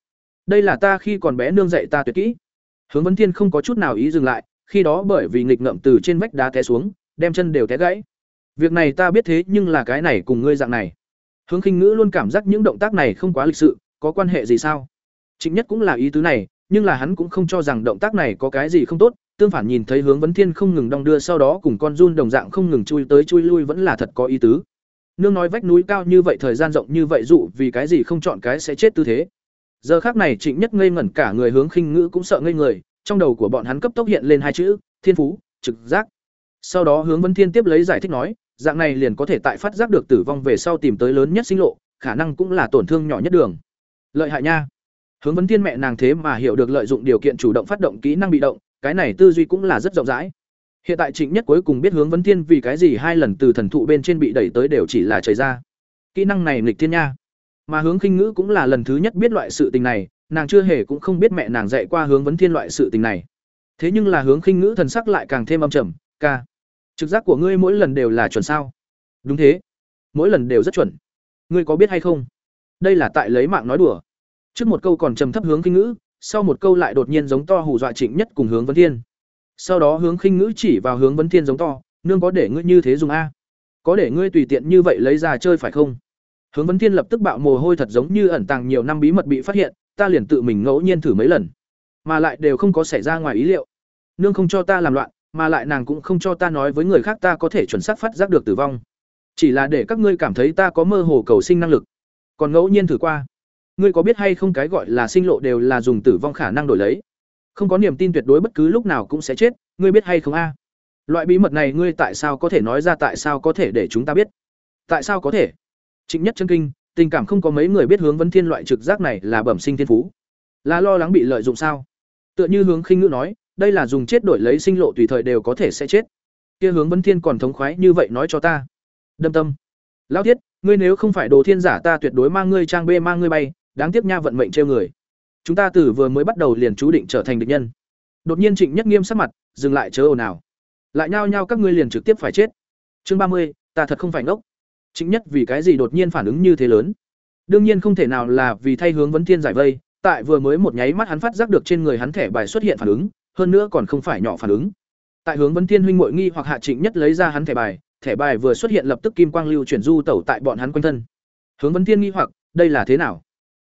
[SPEAKER 1] Đây là ta khi còn bé nương dạy ta tuyệt kỹ." Hướng Vấn Thiên không có chút nào ý dừng lại, khi đó bởi vì nghịch ngợm từ trên vách đá té xuống, đem chân đều té gãy. Việc này ta biết thế nhưng là cái này cùng ngươi dạng này. Hướng Khinh Ngữ luôn cảm giác những động tác này không quá lịch sự, có quan hệ gì sao? Chính Nhất cũng là ý tứ này, nhưng là hắn cũng không cho rằng động tác này có cái gì không tốt, tương phản nhìn thấy hướng vấn thiên không ngừng đong đưa sau đó cùng con run đồng dạng không ngừng chui tới chui lui vẫn là thật có ý tứ. Nương nói vách núi cao như vậy thời gian rộng như vậy dụ vì cái gì không chọn cái sẽ chết tư thế. Giờ khác này trịnh nhất ngây ngẩn cả người hướng khinh ngữ cũng sợ ngây người, trong đầu của bọn hắn cấp tốc hiện lên hai chữ, thiên phú, trực giác. Sau đó hướng vấn thiên tiếp lấy giải thích nói, dạng này liền có thể tại phát giác được tử vong về sau tìm tới lớn nhất sinh lộ, khả năng cũng là tổn thương nhỏ nhất đường. Lợi hại nha. Hướng vấn thiên mẹ nàng thế mà hiểu được lợi dụng điều kiện chủ động phát động kỹ năng bị động cái này tư duy cũng là rất rộng rãi. Hiện tại trịnh nhất cuối cùng biết hướng vấn thiên vì cái gì hai lần từ thần thụ bên trên bị đẩy tới đều chỉ là trời ra. Kỹ năng này nghịch thiên nha. Mà hướng khinh ngữ cũng là lần thứ nhất biết loại sự tình này, nàng chưa hề cũng không biết mẹ nàng dạy qua hướng vấn thiên loại sự tình này. Thế nhưng là hướng khinh ngữ thần sắc lại càng thêm âm trầm, ca, trực giác của ngươi mỗi lần đều là chuẩn sao? Đúng thế. Mỗi lần đều rất chuẩn. Ngươi có biết hay không? Đây là tại lấy mạng nói đùa. Trước một câu còn trầm thấp hướng khinh ngữ sau một câu lại đột nhiên giống to hù dọa Trịnh Nhất cùng hướng Vấn Thiên. Sau đó hướng khinh ngữ chỉ vào hướng Vấn Thiên giống to, nương có để ngươi như thế dùng a? Có để ngươi tùy tiện như vậy lấy ra chơi phải không? Hướng Vấn Thiên lập tức bạo mồ hôi thật giống như ẩn tàng nhiều năm bí mật bị phát hiện, ta liền tự mình ngẫu nhiên thử mấy lần, mà lại đều không có xảy ra ngoài ý liệu. Nương không cho ta làm loạn, mà lại nàng cũng không cho ta nói với người khác ta có thể chuẩn xác phát giác được tử vong. Chỉ là để các ngươi cảm thấy ta có mơ hồ cầu sinh năng lực. Còn ngẫu nhiên thử qua ngươi có biết hay không cái gọi là sinh lộ đều là dùng tử vong khả năng đổi lấy? Không có niềm tin tuyệt đối bất cứ lúc nào cũng sẽ chết, ngươi biết hay không a? Loại bí mật này ngươi tại sao có thể nói ra, tại sao có thể để chúng ta biết? Tại sao có thể? Trịnh nhất chân kinh, tình cảm không có mấy người biết hướng vấn thiên loại trực giác này là bẩm sinh thiên phú. Là lo lắng bị lợi dụng sao? Tựa như hướng khinh ngữ nói, đây là dùng chết đổi lấy sinh lộ tùy thời đều có thể sẽ chết. Kia hướng vấn thiên còn thống khoái như vậy nói cho ta. Đâm tâm. Lão thiết, ngươi nếu không phải đồ thiên giả ta tuyệt đối mang ngươi trang bê, mang ngươi bay đáng tiếc nha vận mệnh trêu người. Chúng ta từ vừa mới bắt đầu liền chú định trở thành địch nhân. Đột nhiên trịnh nhất nghiêm sắc mặt, dừng lại chớ ồn ào. Lại nhao nhao các ngươi liền trực tiếp phải chết. Chương ba mươi, ta thật không phải ngốc. Trịnh nhất vì cái gì đột nhiên phản ứng như thế lớn? Đương nhiên không thể nào là vì thay hướng vấn thiên giải vây, tại vừa mới một nháy mắt hắn phát giác được trên người hắn thẻ bài xuất hiện phản ứng, hơn nữa còn không phải nhỏ phản ứng. Tại hướng vấn thiên huynh muội nghi hoặc hạ trịnh nhất lấy ra hắn thẻ bài thẻ bài vừa xuất hiện lập tức kim quang lưu chuyển du tẩu tại bọn hắn quanh thân. Hướng vấn thiên nghi hoặc, đây là thế nào?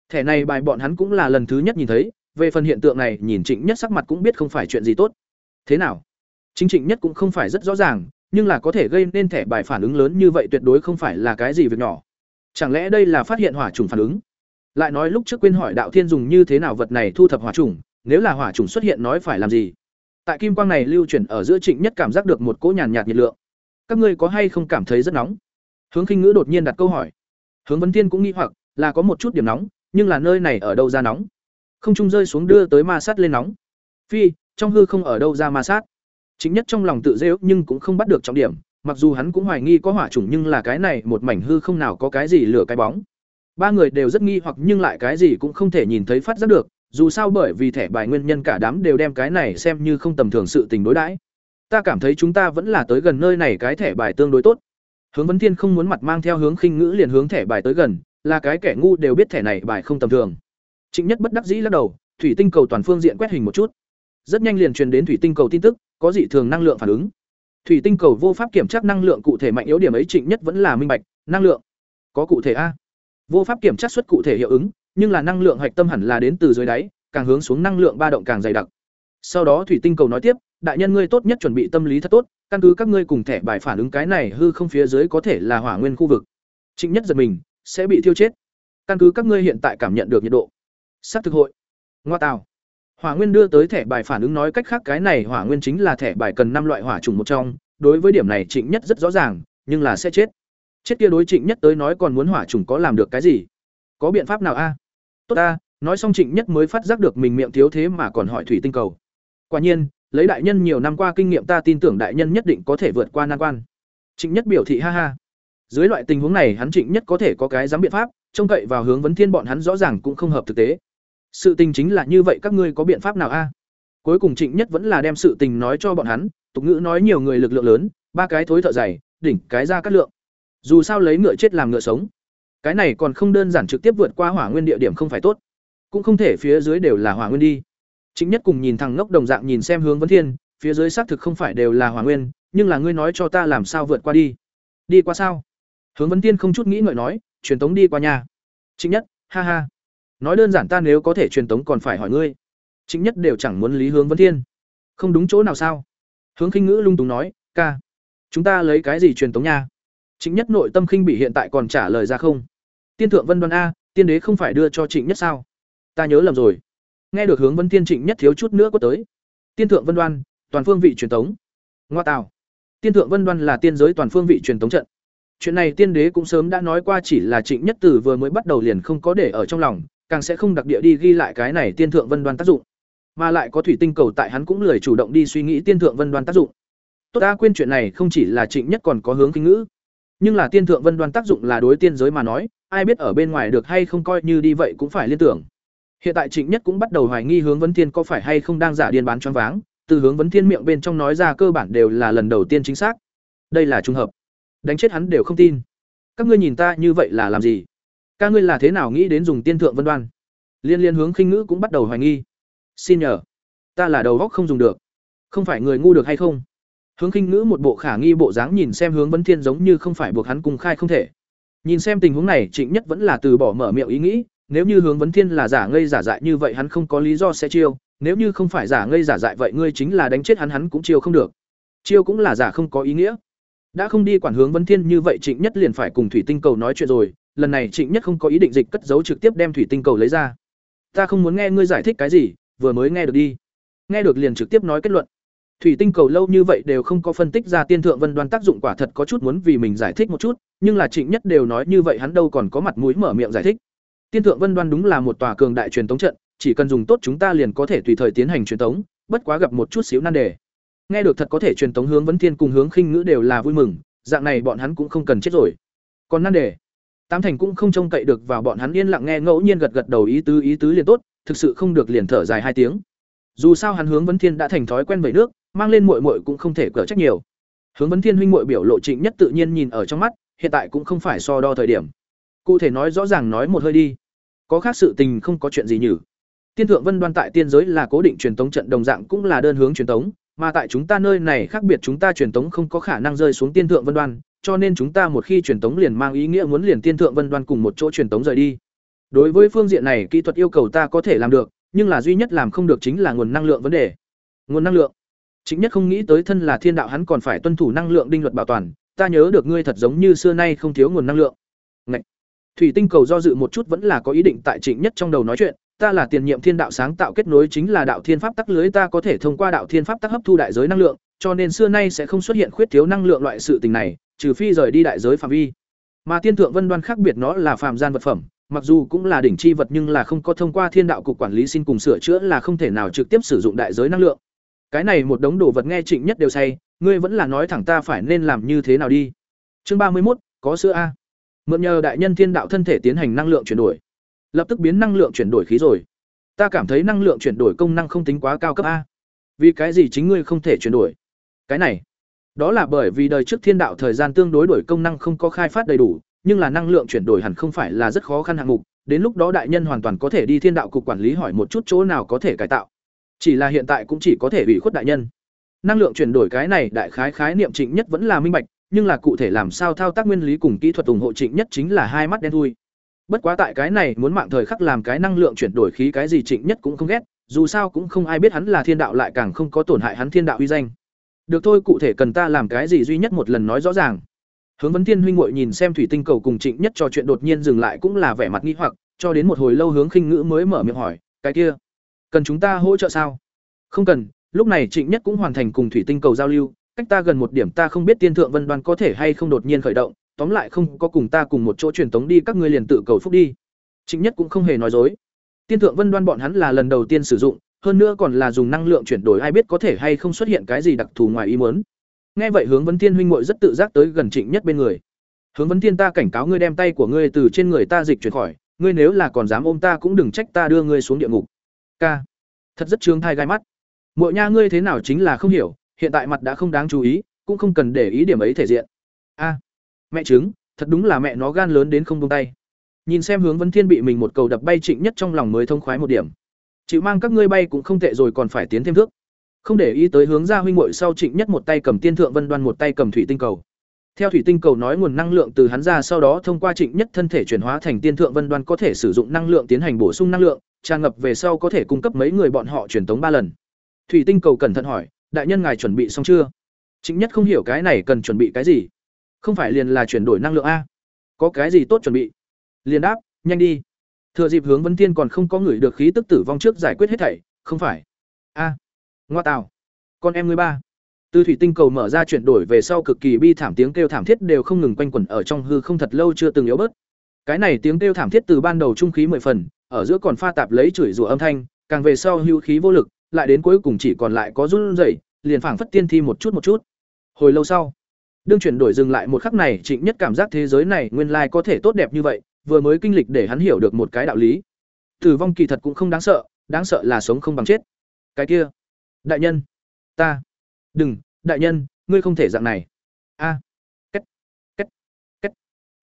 [SPEAKER 1] Thẻ này bài bọn hắn cũng là lần thứ nhất nhìn thấy, về phần hiện tượng này, nhìn trịnh nhất sắc mặt cũng biết không phải chuyện gì tốt. Thế nào? Chính trịnh nhất cũng không phải rất rõ ràng, nhưng là có thể gây nên thẻ bài phản ứng lớn như vậy tuyệt đối không phải là cái gì việc nhỏ. Chẳng lẽ đây là phát hiện hỏa trùng phản ứng? Lại nói lúc trước quên hỏi đạo thiên dùng như thế nào vật này thu thập hỏa trùng, nếu là hỏa trùng xuất hiện nói phải làm gì? Tại kim quang này lưu chuyển ở giữa trịnh nhất cảm giác được một cỗ nhàn nhạt nhiệt lượng. Các ngươi có hay không cảm thấy rất nóng? Hướng khinh ngữ đột nhiên đặt câu hỏi. Hướng Vân tiên cũng nghĩ hoặc, là có một chút điểm nóng nhưng là nơi này ở đâu ra nóng? Không trung rơi xuống đưa tới ma sát lên nóng. Phi, trong hư không ở đâu ra ma sát? Chính nhất trong lòng tự dễ nhưng cũng không bắt được trọng điểm, mặc dù hắn cũng hoài nghi có hỏa chủng nhưng là cái này một mảnh hư không nào có cái gì lửa cái bóng. Ba người đều rất nghi hoặc nhưng lại cái gì cũng không thể nhìn thấy phát giác được, dù sao bởi vì thẻ bài nguyên nhân cả đám đều đem cái này xem như không tầm thường sự tình đối đãi. Ta cảm thấy chúng ta vẫn là tới gần nơi này cái thẻ bài tương đối tốt. Hướng vấn thiên không muốn mặt mang theo hướng khinh ngữ liền hướng thẻ bài tới gần là cái kẻ ngu đều biết thẻ này bài không tầm thường. Trịnh nhất bất đắc dĩ lắc đầu, thủy tinh cầu toàn phương diện quét hình một chút. Rất nhanh liền truyền đến thủy tinh cầu tin tức, có dị thường năng lượng phản ứng. Thủy tinh cầu vô pháp kiểm tra năng lượng cụ thể mạnh yếu điểm ấy, trịnh nhất vẫn là minh bạch, năng lượng có cụ thể a. Vô pháp kiểm tra xuất cụ thể hiệu ứng, nhưng là năng lượng hạch tâm hẳn là đến từ dưới đáy, càng hướng xuống năng lượng ba động càng dày đặc. Sau đó thủy tinh cầu nói tiếp, đại nhân ngươi tốt nhất chuẩn bị tâm lý thật tốt, căn cứ các ngươi cùng thẻ bài phản ứng cái này hư không phía dưới có thể là hỏa nguyên khu vực. Trịnh nhất giật mình sẽ bị thiêu chết. Căn cứ các ngươi hiện tại cảm nhận được nhiệt độ. Sắp thực hội. Ngoa tào. Hỏa nguyên đưa tới thẻ bài phản ứng nói cách khác cái này hỏa nguyên chính là thẻ bài cần năm loại hỏa trùng một trong, đối với điểm này trịnh nhất rất rõ ràng, nhưng là sẽ chết. Chết kia đối trịnh nhất tới nói còn muốn hỏa trùng có làm được cái gì? Có biện pháp nào a? Tốt ta nói xong trịnh nhất mới phát giác được mình miệng thiếu thế mà còn hỏi thủy tinh cầu. Quả nhiên, lấy đại nhân nhiều năm qua kinh nghiệm ta tin tưởng đại nhân nhất định có thể vượt qua nan quan. Trịnh nhất biểu thị ha ha dưới loại tình huống này hắn trịnh nhất có thể có cái dám biện pháp, trông cậy vào hướng vấn thiên bọn hắn rõ ràng cũng không hợp thực tế. Sự tình chính là như vậy, các ngươi có biện pháp nào a? Cuối cùng trịnh nhất vẫn là đem sự tình nói cho bọn hắn, tục ngữ nói nhiều người lực lượng lớn, ba cái thối thợ dày, đỉnh cái ra cắt lượng. Dù sao lấy ngựa chết làm ngựa sống. Cái này còn không đơn giản trực tiếp vượt qua hỏa nguyên địa điểm không phải tốt. Cũng không thể phía dưới đều là hỏa nguyên đi. Trịnh nhất cùng nhìn thằng ngốc đồng dạng nhìn xem hướng vấn thiên, phía dưới xác thực không phải đều là hỏa nguyên, nhưng là ngươi nói cho ta làm sao vượt qua đi? Đi qua sao? Hướng vấn thiên không chút nghĩ ngợi nói, truyền tống đi qua nhà chính nhất, ha ha. Nói đơn giản ta nếu có thể truyền tống còn phải hỏi ngươi. Chính nhất đều chẳng muốn lý hướng vấn thiên không đúng chỗ nào sao? Hướng khinh ngữ lung túng nói, ca, chúng ta lấy cái gì truyền tống nha? Chính nhất nội tâm khinh bị hiện tại còn trả lời ra không. Tiên thượng vân đoan a, tiên đế không phải đưa cho trịnh nhất sao? Ta nhớ lầm rồi. Nghe được hướng vấn tiên trịnh nhất thiếu chút nữa có tới. Tiên thượng vân đoan, toàn phương vị truyền tống. Ngoa tạo. Tiên thượng vân đoan là tiên giới toàn phương vị truyền tống trận chuyện này tiên đế cũng sớm đã nói qua chỉ là trịnh nhất tử vừa mới bắt đầu liền không có để ở trong lòng, càng sẽ không đặc địa đi ghi lại cái này tiên thượng vân đoan tác dụng. Mà lại có thủy tinh cầu tại hắn cũng lười chủ động đi suy nghĩ tiên thượng vân đoan tác dụng. Tốt, ta quên chuyện này không chỉ là trịnh nhất còn có hướng kinh ngữ. Nhưng là tiên thượng vân đoan tác dụng là đối tiên giới mà nói, ai biết ở bên ngoài được hay không coi như đi vậy cũng phải liên tưởng. Hiện tại trịnh nhất cũng bắt đầu hoài nghi hướng vấn thiên có phải hay không đang giả điên bán choáng váng, từ hướng vấn thiên miệng bên trong nói ra cơ bản đều là lần đầu tiên chính xác. Đây là trùng hợp đánh chết hắn đều không tin. Các ngươi nhìn ta như vậy là làm gì? Ca ngươi là thế nào nghĩ đến dùng tiên thượng vân đoan? Liên liên hướng khinh ngữ cũng bắt đầu hoài nghi. Xin nhờ, ta là đầu góc không dùng được. Không phải người ngu được hay không? Hướng khinh ngữ một bộ khả nghi bộ dáng nhìn xem hướng vấn thiên giống như không phải buộc hắn cùng khai không thể. Nhìn xem tình huống này, trịnh nhất vẫn là từ bỏ mở miệng ý nghĩ. Nếu như hướng vấn thiên là giả ngây giả dại như vậy hắn không có lý do sẽ chiêu. Nếu như không phải giả ngây giả dại vậy ngươi chính là đánh chết hắn hắn cũng chiêu không được. Chiêu cũng là giả không có ý nghĩa đã không đi quản hướng vấn thiên như vậy, trịnh nhất liền phải cùng thủy tinh cầu nói chuyện rồi. Lần này trịnh nhất không có ý định dịch cất giấu trực tiếp đem thủy tinh cầu lấy ra. Ta không muốn nghe ngươi giải thích cái gì, vừa mới nghe được đi. Nghe được liền trực tiếp nói kết luận. Thủy tinh cầu lâu như vậy đều không có phân tích ra tiên thượng vân đoan tác dụng quả thật có chút muốn vì mình giải thích một chút, nhưng là trịnh nhất đều nói như vậy hắn đâu còn có mặt mũi mở miệng giải thích. Tiên thượng vân đoan đúng là một tòa cường đại truyền tống trận, chỉ cần dùng tốt chúng ta liền có thể tùy thời tiến hành truyền tống, bất quá gặp một chút xíu nan đề nghe được thật có thể truyền tống hướng vấn thiên cùng hướng khinh ngữ đều là vui mừng dạng này bọn hắn cũng không cần chết rồi. Còn nan đề tám thành cũng không trông cậy được vào bọn hắn yên lặng nghe ngẫu nhiên gật gật đầu ý tứ ý tứ liền tốt thực sự không được liền thở dài hai tiếng. Dù sao hắn hướng vấn thiên đã thành thói quen vẩy nước mang lên muội muội cũng không thể cỡ trách nhiều. Hướng vấn thiên huynh muội biểu lộ trịnh nhất tự nhiên nhìn ở trong mắt hiện tại cũng không phải so đo thời điểm. Cụ thể nói rõ ràng nói một hơi đi. Có khác sự tình không có chuyện gì nhỉ Tiên thượng vân đoan tại tiên giới là cố định truyền tống trận đồng dạng cũng là đơn hướng truyền tống, mà tại chúng ta nơi này khác biệt chúng ta truyền tống không có khả năng rơi xuống tiên thượng vân đoan, cho nên chúng ta một khi truyền tống liền mang ý nghĩa muốn liền tiên thượng vân đoan cùng một chỗ truyền tống rời đi. Đối với phương diện này, kỹ thuật yêu cầu ta có thể làm được, nhưng là duy nhất làm không được chính là nguồn năng lượng vấn đề. Nguồn năng lượng. Chính nhất không nghĩ tới thân là thiên đạo hắn còn phải tuân thủ năng lượng đinh luật bảo toàn, ta nhớ được ngươi thật giống như xưa nay không thiếu nguồn năng lượng. Ngậy. Thủy tinh cầu do dự một chút vẫn là có ý định tại Trịnh Nhất trong đầu nói chuyện, ta là tiền nhiệm thiên đạo sáng tạo kết nối chính là đạo thiên pháp tắc lưới ta có thể thông qua đạo thiên pháp tắc hấp thu đại giới năng lượng, cho nên xưa nay sẽ không xuất hiện khuyết thiếu năng lượng loại sự tình này, trừ phi rời đi đại giới phạm vi. Mà thiên thượng vân đoan khác biệt nó là phàm gian vật phẩm, mặc dù cũng là đỉnh chi vật nhưng là không có thông qua thiên đạo cục quản lý xin cùng sửa chữa là không thể nào trực tiếp sử dụng đại giới năng lượng. Cái này một đống đồ vật nghe Trịnh Nhất đều say, ngươi vẫn là nói thẳng ta phải nên làm như thế nào đi. Chương ba mươi một có sữa a. Mượn nhờ đại nhân thiên đạo thân thể tiến hành năng lượng chuyển đổi lập tức biến năng lượng chuyển đổi khí rồi. Ta cảm thấy năng lượng chuyển đổi công năng không tính quá cao cấp a. Vì cái gì chính ngươi không thể chuyển đổi? Cái này, đó là bởi vì đời trước thiên đạo thời gian tương đối đổi công năng không có khai phát đầy đủ, nhưng là năng lượng chuyển đổi hẳn không phải là rất khó khăn hạng mục. Đến lúc đó đại nhân hoàn toàn có thể đi thiên đạo cục quản lý hỏi một chút chỗ nào có thể cải tạo. Chỉ là hiện tại cũng chỉ có thể bị khuất đại nhân. Năng lượng chuyển đổi cái này đại khái khái niệm trịnh nhất vẫn là minh bạch, nhưng là cụ thể làm sao thao tác nguyên lý cùng kỹ thuật ủng hộ trịnh nhất chính là hai mắt đen thui. Bất quá tại cái này muốn mạng thời khắc làm cái năng lượng chuyển đổi khí cái gì Trịnh Nhất cũng không ghét, dù sao cũng không ai biết hắn là thiên đạo lại càng không có tổn hại hắn thiên đạo uy danh. Được thôi, cụ thể cần ta làm cái gì duy nhất một lần nói rõ ràng. Hướng Vấn Thiên huynh muội nhìn xem thủy tinh cầu cùng Trịnh Nhất trò chuyện đột nhiên dừng lại cũng là vẻ mặt nghi hoặc, cho đến một hồi lâu hướng khinh ngữ mới mở miệng hỏi, "Cái kia, cần chúng ta hỗ trợ sao?" "Không cần." Lúc này Trịnh Nhất cũng hoàn thành cùng thủy tinh cầu giao lưu, cách ta gần một điểm ta không biết Tiên thượng Vân Đoan có thể hay không đột nhiên khởi động, tóm lại không có cùng ta cùng một chỗ truyền tống đi, các ngươi liền tự cầu phúc đi. Trịnh nhất cũng không hề nói dối. Tiên thượng vân đoan bọn hắn là lần đầu tiên sử dụng, hơn nữa còn là dùng năng lượng chuyển đổi, ai biết có thể hay không xuất hiện cái gì đặc thù ngoài ý muốn. Nghe vậy hướng vấn thiên huynh muội rất tự giác tới gần trịnh nhất bên người. Hướng vấn thiên, ta cảnh cáo ngươi đem tay của ngươi từ trên người ta dịch chuyển khỏi, ngươi nếu là còn dám ôm ta cũng đừng trách ta đưa ngươi xuống địa ngục. K thật rất trương thai gai mắt. Mỗi nha, ngươi thế nào chính là không hiểu, hiện tại mặt đã không đáng chú ý, cũng không cần để ý điểm ấy thể diện. A mẹ chứng thật đúng là mẹ nó gan lớn đến không buông tay. Nhìn xem hướng vấn thiên bị mình một cầu đập bay trịnh nhất trong lòng mới thông khoái một điểm. Chịu mang các ngươi bay cũng không tệ rồi còn phải tiến thêm thước. Không để ý tới hướng ra huynh muội sau trịnh nhất một tay cầm tiên thượng vân đoan một tay cầm thủy tinh cầu. Theo thủy tinh cầu nói nguồn năng lượng từ hắn ra sau đó thông qua trịnh nhất thân thể chuyển hóa thành tiên thượng vân đoan có thể sử dụng năng lượng tiến hành bổ sung năng lượng, tràn ngập về sau có thể cung cấp mấy người bọn họ truyền tống ba lần. Thủy tinh cầu cẩn thận hỏi, đại nhân ngài chuẩn bị xong chưa? Trịnh nhất không hiểu cái này cần chuẩn bị cái gì không phải liền là chuyển đổi năng lượng a. Có cái gì tốt chuẩn bị? Liền đáp, nhanh đi. Thừa dịp hướng vấn Thiên còn không có người được khí tức tử vong trước giải quyết hết thảy, không phải. A, ngoa tào. Con em người ba. Từ thủy tinh cầu mở ra chuyển đổi về sau cực kỳ bi thảm tiếng kêu thảm thiết đều không ngừng quanh quẩn ở trong hư không thật lâu chưa từng yếu bớt. Cái này tiếng kêu thảm thiết từ ban đầu trung khí mười phần, ở giữa còn pha tạp lấy chửi rủa âm thanh, càng về sau hưu khí vô lực, lại đến cuối cùng chỉ còn lại có run rẩy, liền phảng phất tiên thi một chút một chút. Hồi lâu sau đương chuyển đổi dừng lại một khắc này, trịnh nhất cảm giác thế giới này nguyên lai có thể tốt đẹp như vậy, vừa mới kinh lịch để hắn hiểu được một cái đạo lý. Tử vong kỳ thật cũng không đáng sợ đáng sợ là sống không bằng chết. Cái kia, đại nhân, ta, đừng, đại nhân, ngươi không thể dạng này. A à. cách cách cách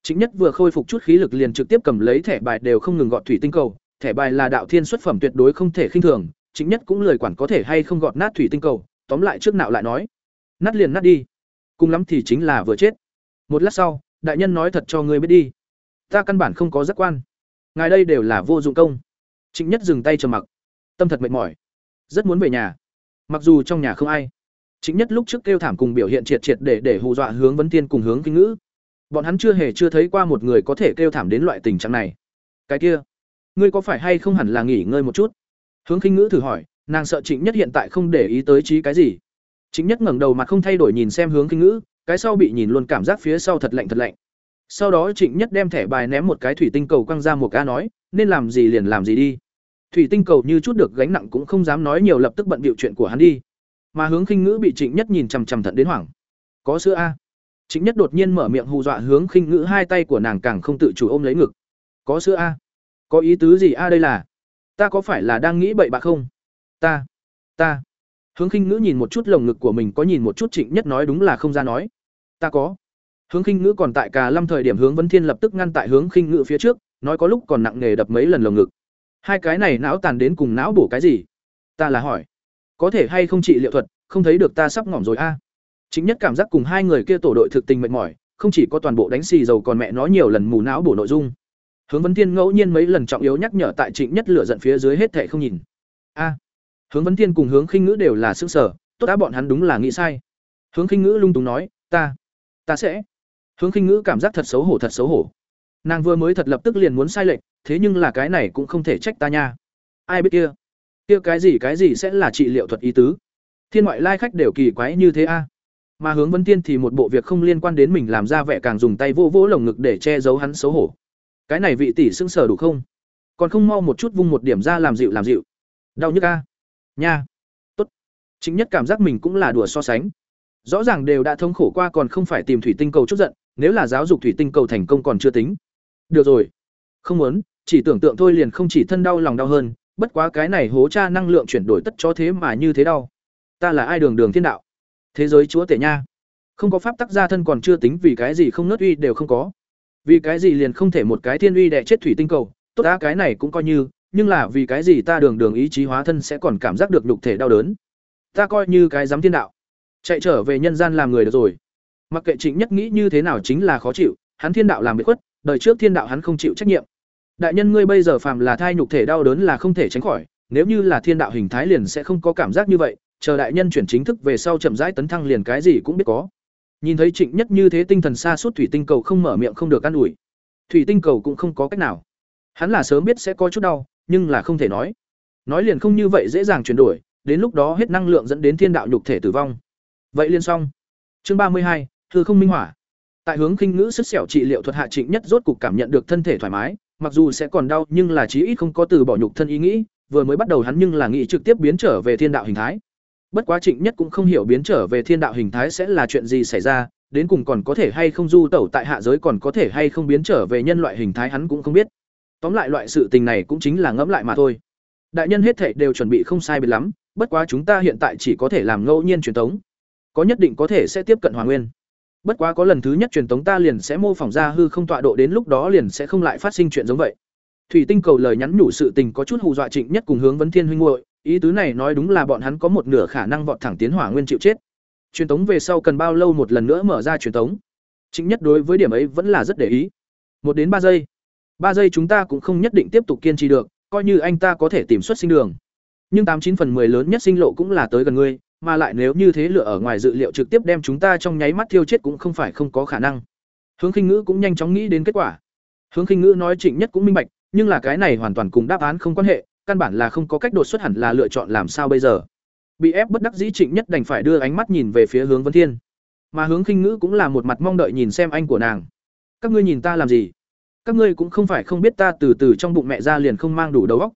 [SPEAKER 1] chính nhất vừa khôi phục chút khí lực liền trực tiếp cầm lấy thẻ bài đều không ngừng gọt thủy tinh cầu. Thẻ bài là đạo thiên xuất phẩm tuyệt đối không thể khinh thường chính nhất cũng lười quản có thể hay không gọt nát thủy tinh cầu. Tóm lại trước nào lại nói, nát liền nát đi cùng lắm thì chính là vừa chết. Một lát sau, đại nhân nói thật cho ngươi biết đi. Ta căn bản không có giác quan. Ngài đây đều là vô dụng công. Trịnh nhất dừng tay trầm mặc. Tâm thật mệt mỏi. Rất muốn về nhà. Mặc dù trong nhà không ai. Trịnh nhất lúc trước kêu thảm cùng biểu hiện triệt triệt để để hù dọa hướng vấn tiên cùng hướng kinh ngữ. Bọn hắn chưa hề chưa thấy qua một người có thể kêu thảm đến loại tình trạng này. Cái kia, ngươi có phải hay không hẳn là nghỉ ngơi một chút? Hướng kinh ngữ thử hỏi, nàng sợ trịnh nhất hiện tại không để ý tới trí cái gì trịnh nhất ngẩng đầu mặt không thay đổi nhìn xem hướng kinh ngữ cái sau bị nhìn luôn cảm giác phía sau thật lạnh thật lạnh sau đó Trịnh Nhất đem thẻ bài ném một cái thủy tinh cầu quăng ra một ca nói, nên làm gì liền làm gì đi. Thủy tinh cầu như chút được gánh nặng cũng không dám nói nhiều lập tức bận bịu chuyện của hắn đi. Mà hướng khinh ngữ bị Trịnh Nhất nhìn chằm chằm thận đến hoảng. Có sữa a? Trịnh Nhất đột nhiên mở miệng hù dọa hướng khinh ngữ hai tay của nàng càng không tự chủ ôm lấy ngực. Có sữa a? Có ý tứ gì a đây là? Ta có phải là đang nghĩ bậy bạ không? Ta, ta. Hướng khinh ngữ nhìn một chút lồng ngực của mình có nhìn một chút Trịnh Nhất nói đúng là không ra nói. Ta có. Hướng Khinh Ngữ còn tại cả lâm thời điểm hướng Vân Thiên lập tức ngăn tại hướng Khinh Ngữ phía trước, nói có lúc còn nặng nề đập mấy lần lồng ngực. hai cái này não tàn đến cùng não bổ cái gì ta là hỏi có thể hay không trị liệu thuật không thấy được ta sắp ngỏm rồi a chính nhất cảm giác cùng hai người kia tổ đội thực tình mệt mỏi không chỉ có toàn bộ đánh xì dầu còn mẹ nó nhiều lần mù não bổ nội dung hướng Vân thiên ngẫu nhiên mấy lần trọng yếu nhắc nhở tại trịnh nhất lửa giận phía dưới hết thảy không nhìn a hướng vấn thiên cùng hướng khinh ngữ đều là sững sở tốt đã bọn hắn đúng là nghĩ sai. Hướng khinh ngữ lung túng nói, ta ta sẽ. Hướng khinh ngữ cảm giác thật xấu hổ, thật xấu hổ. Nàng vừa mới thật lập tức liền muốn sai lệch, thế nhưng là cái này cũng không thể trách ta nha. Ai biết kia? Kia cái gì cái gì sẽ là trị liệu thuật ý tứ? Thiên ngoại lai khách đều kỳ quái như thế a. Mà hướng vấn tiên thì một bộ việc không liên quan đến mình làm ra vẻ càng dùng tay vỗ vỗ lồng ngực để che giấu hắn xấu hổ. Cái này vị tỷ sững sờ đủ không? Còn không mau một chút vung một điểm ra làm dịu làm dịu. Đau nhức a nha. Tốt. Chính nhất cảm giác mình cũng là đùa so sánh. Rõ ràng đều đã thống khổ qua còn không phải tìm thủy tinh cầu chút giận, nếu là giáo dục thủy tinh cầu thành công còn chưa tính. Được rồi. Không muốn, chỉ tưởng tượng thôi liền không chỉ thân đau lòng đau hơn, bất quá cái này hố cha năng lượng chuyển đổi tất cho thế mà như thế đau. Ta là ai đường đường thiên đạo? Thế giới chúa tể nha. Không có pháp tắc gia thân còn chưa tính vì cái gì không nớt uy đều không có. Vì cái gì liền không thể một cái thiên uy đẻ chết thủy tinh cầu, tốt đã cái này cũng coi như nhưng là vì cái gì ta đường đường ý chí hóa thân sẽ còn cảm giác được nhục thể đau đớn? Ta coi như cái dám thiên đạo. Chạy trở về nhân gian làm người được rồi. Mặc kệ trịnh nhất nghĩ như thế nào chính là khó chịu, hắn thiên đạo làm bị khuất, đời trước thiên đạo hắn không chịu trách nhiệm. Đại nhân ngươi bây giờ phàm là thai nhục thể đau đớn là không thể tránh khỏi, nếu như là thiên đạo hình thái liền sẽ không có cảm giác như vậy, chờ đại nhân chuyển chính thức về sau chậm rãi tấn thăng liền cái gì cũng biết có. Nhìn thấy trịnh nhất như thế tinh thần xa suốt thủy tinh cầu không mở miệng không được an ủi. Thủy tinh cầu cũng không có cách nào. Hắn là sớm biết sẽ có chút đau nhưng là không thể nói. Nói liền không như vậy dễ dàng chuyển đổi, đến lúc đó hết năng lượng dẫn đến thiên đạo nhục thể tử vong. Vậy liên xong. Chương ba mươi hai thư không minh hỏa. Tại hướng khinh ngữ sức sẹo trị liệu thuật hạ trịnh nhất rốt cục cảm nhận được thân thể thoải mái, mặc dù sẽ còn đau nhưng là chí ít không có từ bỏ nhục thân ý nghĩ, vừa mới bắt đầu hắn nhưng là nghĩ trực tiếp biến trở về thiên đạo hình thái. Bất quá trịnh nhất cũng không hiểu biến trở về thiên đạo hình thái sẽ là chuyện gì xảy ra, đến cùng còn có thể hay không du tẩu tại hạ giới còn có thể hay không biến trở về nhân loại hình thái hắn cũng không biết tóm lại loại sự tình này cũng chính là ngẫm lại mà thôi. Đại nhân hết thảy đều chuẩn bị không sai biệt lắm, bất quá chúng ta hiện tại chỉ có thể làm ngẫu nhiên truyền thống có nhất định có thể sẽ tiếp cận hoàng nguyên. Bất quá có lần thứ nhất truyền tống ta liền sẽ mô phỏng ra hư không tọa độ đến lúc đó liền sẽ không lại phát sinh chuyện giống vậy. Thủy tinh cầu lời nhắn nhủ sự tình có chút hù dọa trịnh nhất cùng hướng vấn thiên huynh muội, ý tứ này nói đúng là bọn hắn có một nửa khả năng vọt thẳng tiến hỏa nguyên chịu chết. Truyền tống về sau cần bao lâu một lần nữa mở ra truyền tống? Trịnh nhất đối với điểm ấy vẫn là rất để ý. Một đến ba giây ba giây chúng ta cũng không nhất định tiếp tục kiên trì được, coi như anh ta có thể tìm xuất sinh đường. Nhưng tám chín phần 10 lớn nhất sinh lộ cũng là tới gần ngươi, mà lại nếu như thế lửa ở ngoài dự liệu trực tiếp đem chúng ta trong nháy mắt thiêu chết cũng không phải không có khả năng. Hướng khinh ngữ cũng nhanh chóng nghĩ đến kết quả. Hướng khinh ngữ nói trịnh nhất cũng minh bạch, nhưng là cái này hoàn toàn cùng đáp án không quan hệ, căn bản là không có cách đột xuất hẳn là lựa chọn làm sao bây giờ. Bị ép bất đắc dĩ trịnh nhất đành phải đưa ánh mắt nhìn về phía hướng vân thiên. Mà hướng khinh ngữ cũng là một mặt mong đợi nhìn xem anh của nàng. Các ngươi nhìn ta làm gì? Các ngươi cũng không phải không biết ta từ từ trong bụng mẹ ra liền không mang đủ đầu óc.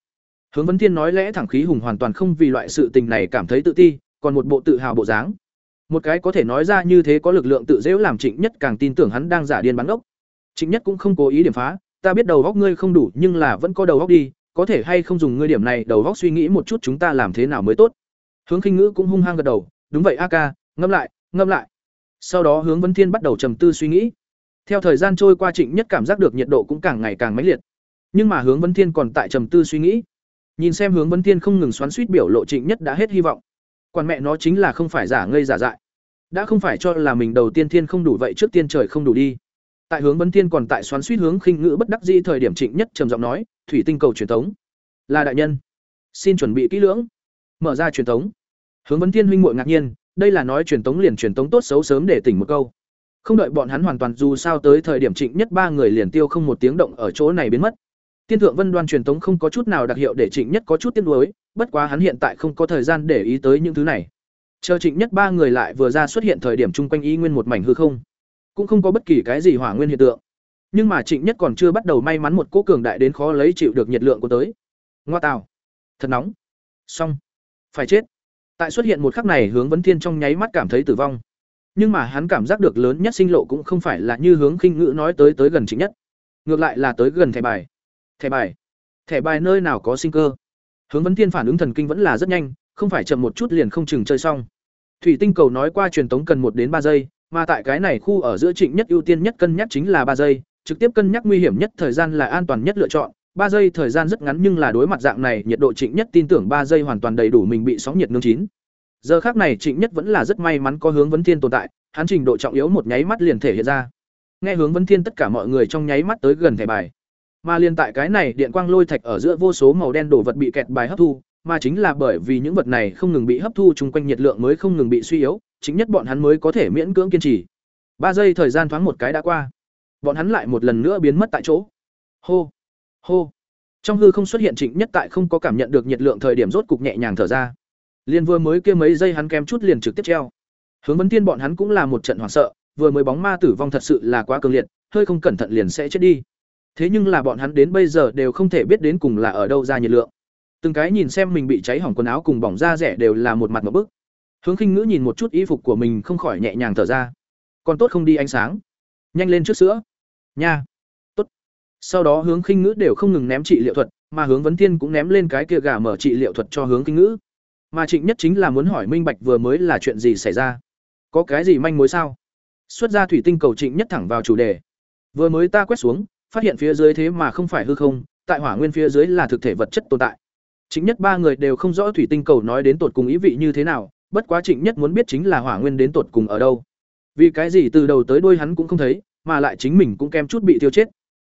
[SPEAKER 1] Hướng vân thiên nói lẽ thẳng khí hùng hoàn toàn không vì loại sự tình này cảm thấy tự ti, còn một bộ tự hào bộ dáng. Một cái có thể nói ra như thế có lực lượng tự dễu làm trịnh nhất càng tin tưởng hắn đang giả điên bắn ốc. Trịnh nhất cũng không cố ý điểm phá, ta biết đầu góc ngươi không đủ, nhưng là vẫn có đầu góc đi, có thể hay không dùng ngươi điểm này đầu góc suy nghĩ một chút chúng ta làm thế nào mới tốt. Hướng khinh ngữ cũng hung hăng gật đầu, đúng vậy, a ca ngâm lại ngâm lại. Sau đó hướng vân thiên bắt đầu trầm tư suy nghĩ theo thời gian trôi qua trịnh nhất cảm giác được nhiệt độ cũng càng ngày càng mãnh liệt nhưng mà hướng vân thiên còn tại trầm tư suy nghĩ nhìn xem hướng vân thiên không ngừng xoắn xuýt biểu lộ trịnh nhất đã hết hy vọng Quản mẹ nó chính là không phải giả ngây giả dại. Đã không phải cho là mình đầu tiên thiên không đủ vậy trước tiên trời không đủ đi. Tại hướng Vấn Thiên còn tại xoắn xuýt hướng khinh ngữ bất đắc dĩ thời điểm Trịnh Nhất trầm giọng nói, "Thủy tinh cầu truyền tống." "Là đại nhân." "Xin chuẩn bị kỹ lưỡng." Mở ra truyền tống. Hướng Vấn Thiên huynh muội ngạc nhiên, đây là nói truyền tống liền truyền tống tốt xấu sớm để tỉnh một câu. Không đợi bọn hắn hoàn toàn dù sao tới thời điểm Trịnh Nhất ba người liền tiêu không một tiếng động ở chỗ này biến mất. Tiên thượng Vân Đoan truyền tống không có chút nào đặc hiệu để Trịnh Nhất có chút tiếc nuối, bất quá hắn hiện tại không có thời gian để ý tới những thứ này. Chờ Trịnh Nhất ba người lại vừa ra xuất hiện thời điểm chung quanh y nguyên một mảnh hư không, cũng không có bất kỳ cái gì hỏa nguyên hiện tượng. Nhưng mà Trịnh Nhất còn chưa bắt đầu may mắn một cỗ cường đại đến khó lấy chịu được nhiệt lượng của tới. Ngoa tào, thật nóng. Xong, phải chết. Tại xuất hiện một khắc này, Hướng Vấn Thiên trong nháy mắt cảm thấy tử vong. Nhưng mà hắn cảm giác được lớn nhất sinh lộ cũng không phải là như hướng khinh ngữ nói tới tới gần chính Nhất, ngược lại là tới gần thẻ bài. Thẻ bài? Thẻ bài nơi nào có sinh cơ? Hướng Vấn Thiên phản ứng thần kinh vẫn là rất nhanh, không phải chậm một chút liền không chừng chơi xong. Thủy tinh cầu nói qua truyền tống cần một đến ba giây, mà tại cái này khu ở giữa Trịnh Nhất ưu tiên nhất cân nhắc chính là ba giây, trực tiếp cân nhắc nguy hiểm nhất thời gian là an toàn nhất lựa chọn, ba giây thời gian rất ngắn nhưng là đối mặt dạng này nhiệt độ trịnh nhất tin tưởng ba giây hoàn toàn đầy đủ mình bị sóng nhiệt nương chín giờ khác này trịnh nhất vẫn là rất may mắn có hướng vấn thiên tồn tại, hắn trình độ trọng yếu một nháy mắt liền thể hiện ra. Nghe hướng vấn thiên tất cả mọi người trong nháy mắt tới gần thẻ bài. Mà liên tại cái này, điện quang lôi thạch ở giữa vô số màu đen đổ vật bị kẹt bài hấp thu, mà chính là bởi vì những vật này không ngừng bị hấp thu chung quanh nhiệt lượng mới không ngừng bị suy yếu chính nhất bọn hắn mới có thể miễn cưỡng kiên trì. Ba giây thời gian thoáng một cái đã qua. Bọn hắn lại một lần nữa biến mất tại chỗ. Hô hô. Trong hư không xuất hiện trịnh nhất tại không có cảm nhận được nhiệt lượng thời điểm rốt cục nhẹ nhàng thở ra liền vừa mới kia mấy giây hắn kém chút liền trực tiếp treo. Hướng vấn tiên bọn hắn cũng là một trận hoảng sợ, vừa mới bóng ma tử vong thật sự là quá cường liệt, hơi không cẩn thận liền sẽ chết đi. Thế nhưng là bọn hắn đến bây giờ đều không thể biết đến cùng là ở đâu ra nhiệt lượng. Từng cái nhìn xem mình bị cháy hỏng quần áo cùng bỏng da rẻ đều là một mặt một bức. Hướng khinh ngữ nhìn một chút y phục của mình không khỏi nhẹ nhàng thở ra. Còn tốt không đi ánh sáng. Nhanh lên trước sữa. Nha. Tốt. Sau đó hướng khinh ngữ đều không ngừng ném trị liệu thuật, mà hướng vấn thiên cũng ném lên cái kia gà mở trị liệu thuật cho hướng khinh ngữ mà trịnh nhất chính là muốn hỏi minh bạch vừa mới là chuyện gì xảy ra có cái gì manh mối sao xuất ra thủy tinh cầu trịnh nhất thẳng vào chủ đề vừa mới ta quét xuống phát hiện phía dưới thế mà không phải hư không tại hỏa nguyên phía dưới là thực thể vật chất tồn tại Trịnh Nhất ba người đều không rõ thủy tinh cầu nói đến tột cùng ý vị như thế nào, bất quá Trịnh Nhất muốn biết chính là hỏa nguyên đến tột cùng ở đâu. Vì cái gì từ đầu tới đuôi hắn cũng không thấy, mà lại chính mình cũng kem chút bị tiêu chết.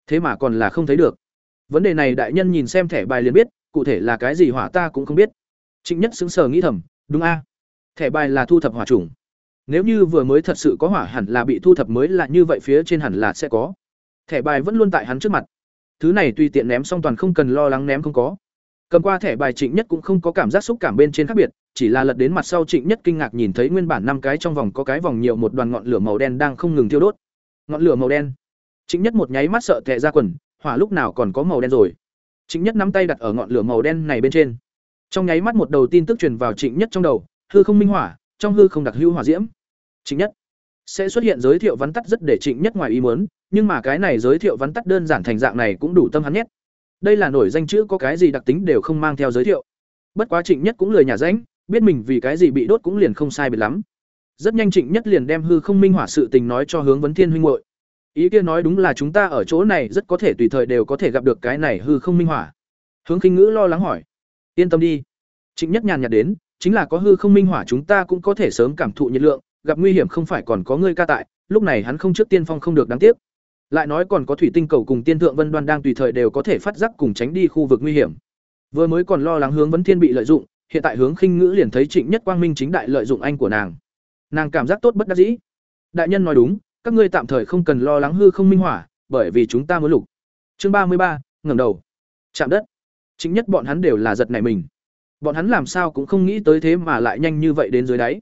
[SPEAKER 1] Thế mà còn là không thấy được. Vấn đề này đại nhân nhìn xem thẻ bài liền biết, cụ thể là cái gì hỏa ta cũng không biết. Trịnh Nhất sững sờ nghĩ thầm, đúng a? Thẻ bài là thu thập hỏa chủng. Nếu như vừa mới thật sự có hỏa hẳn là bị thu thập mới là như vậy phía trên hẳn là sẽ có. Thẻ bài vẫn luôn tại hắn trước mặt. Thứ này tùy tiện ném xong toàn không cần lo lắng ném không có. Cầm qua thẻ bài Trịnh Nhất cũng không có cảm giác xúc cảm bên trên khác biệt, chỉ là lật đến mặt sau Trịnh Nhất kinh ngạc nhìn thấy nguyên bản năm cái trong vòng có cái vòng nhiều một đoàn ngọn lửa màu đen đang không ngừng thiêu đốt. Ngọn lửa màu đen. Trịnh Nhất một nháy mắt sợ tè ra quần, hỏa lúc nào còn có màu đen rồi. Trịnh Nhất nắm tay đặt ở ngọn lửa màu đen này bên trên. Trong nháy mắt một đầu tin tức truyền vào Trịnh Nhất trong đầu, hư không minh hỏa, trong hư không đặc hữu hỏa diễm. Trịnh Nhất sẽ xuất hiện giới thiệu vắn tắt rất để Trịnh Nhất ngoài ý muốn, nhưng mà cái này giới thiệu vắn tắt đơn giản thành dạng này cũng đủ tâm hắn nhất đây là nổi danh chữ có cái gì đặc tính đều không mang theo giới thiệu. Bất quá trịnh nhất cũng lười nhà ránh biết mình vì cái gì bị đốt cũng liền không sai biệt lắm. Rất nhanh trịnh nhất liền đem hư không minh hỏa sự tình nói cho hướng vấn thiên huynh hội ý kia nói đúng là chúng ta ở chỗ này rất có thể tùy thời đều có thể gặp được cái này hư không minh hỏa. Hướng khinh ngữ lo lắng hỏi yên tâm đi. Trịnh nhất nhàn nhạt đến, chính là có hư không minh hỏa chúng ta cũng có thể sớm cảm thụ nhiệt lượng, gặp nguy hiểm không phải còn có ngươi ca tại, lúc này hắn không trước tiên phong không được đáng tiếc. Lại nói còn có thủy tinh cầu cùng tiên thượng vân đoan đang tùy thời đều có thể phát giác cùng tránh đi khu vực nguy hiểm. Vừa mới còn lo lắng hướng vấn thiên bị lợi dụng, hiện tại hướng khinh ngữ liền thấy trịnh nhất quang minh chính đại lợi dụng anh của nàng. Nàng cảm giác tốt bất đắc dĩ. Đại nhân nói đúng, các ngươi tạm thời không cần lo lắng hư không minh hỏa, bởi vì chúng ta muốn lục. Chương ba mươi ba, ngẩng đầu. Chạm đất chính nhất bọn hắn đều là giật này mình bọn hắn làm sao cũng không nghĩ tới thế mà lại nhanh như vậy đến dưới đáy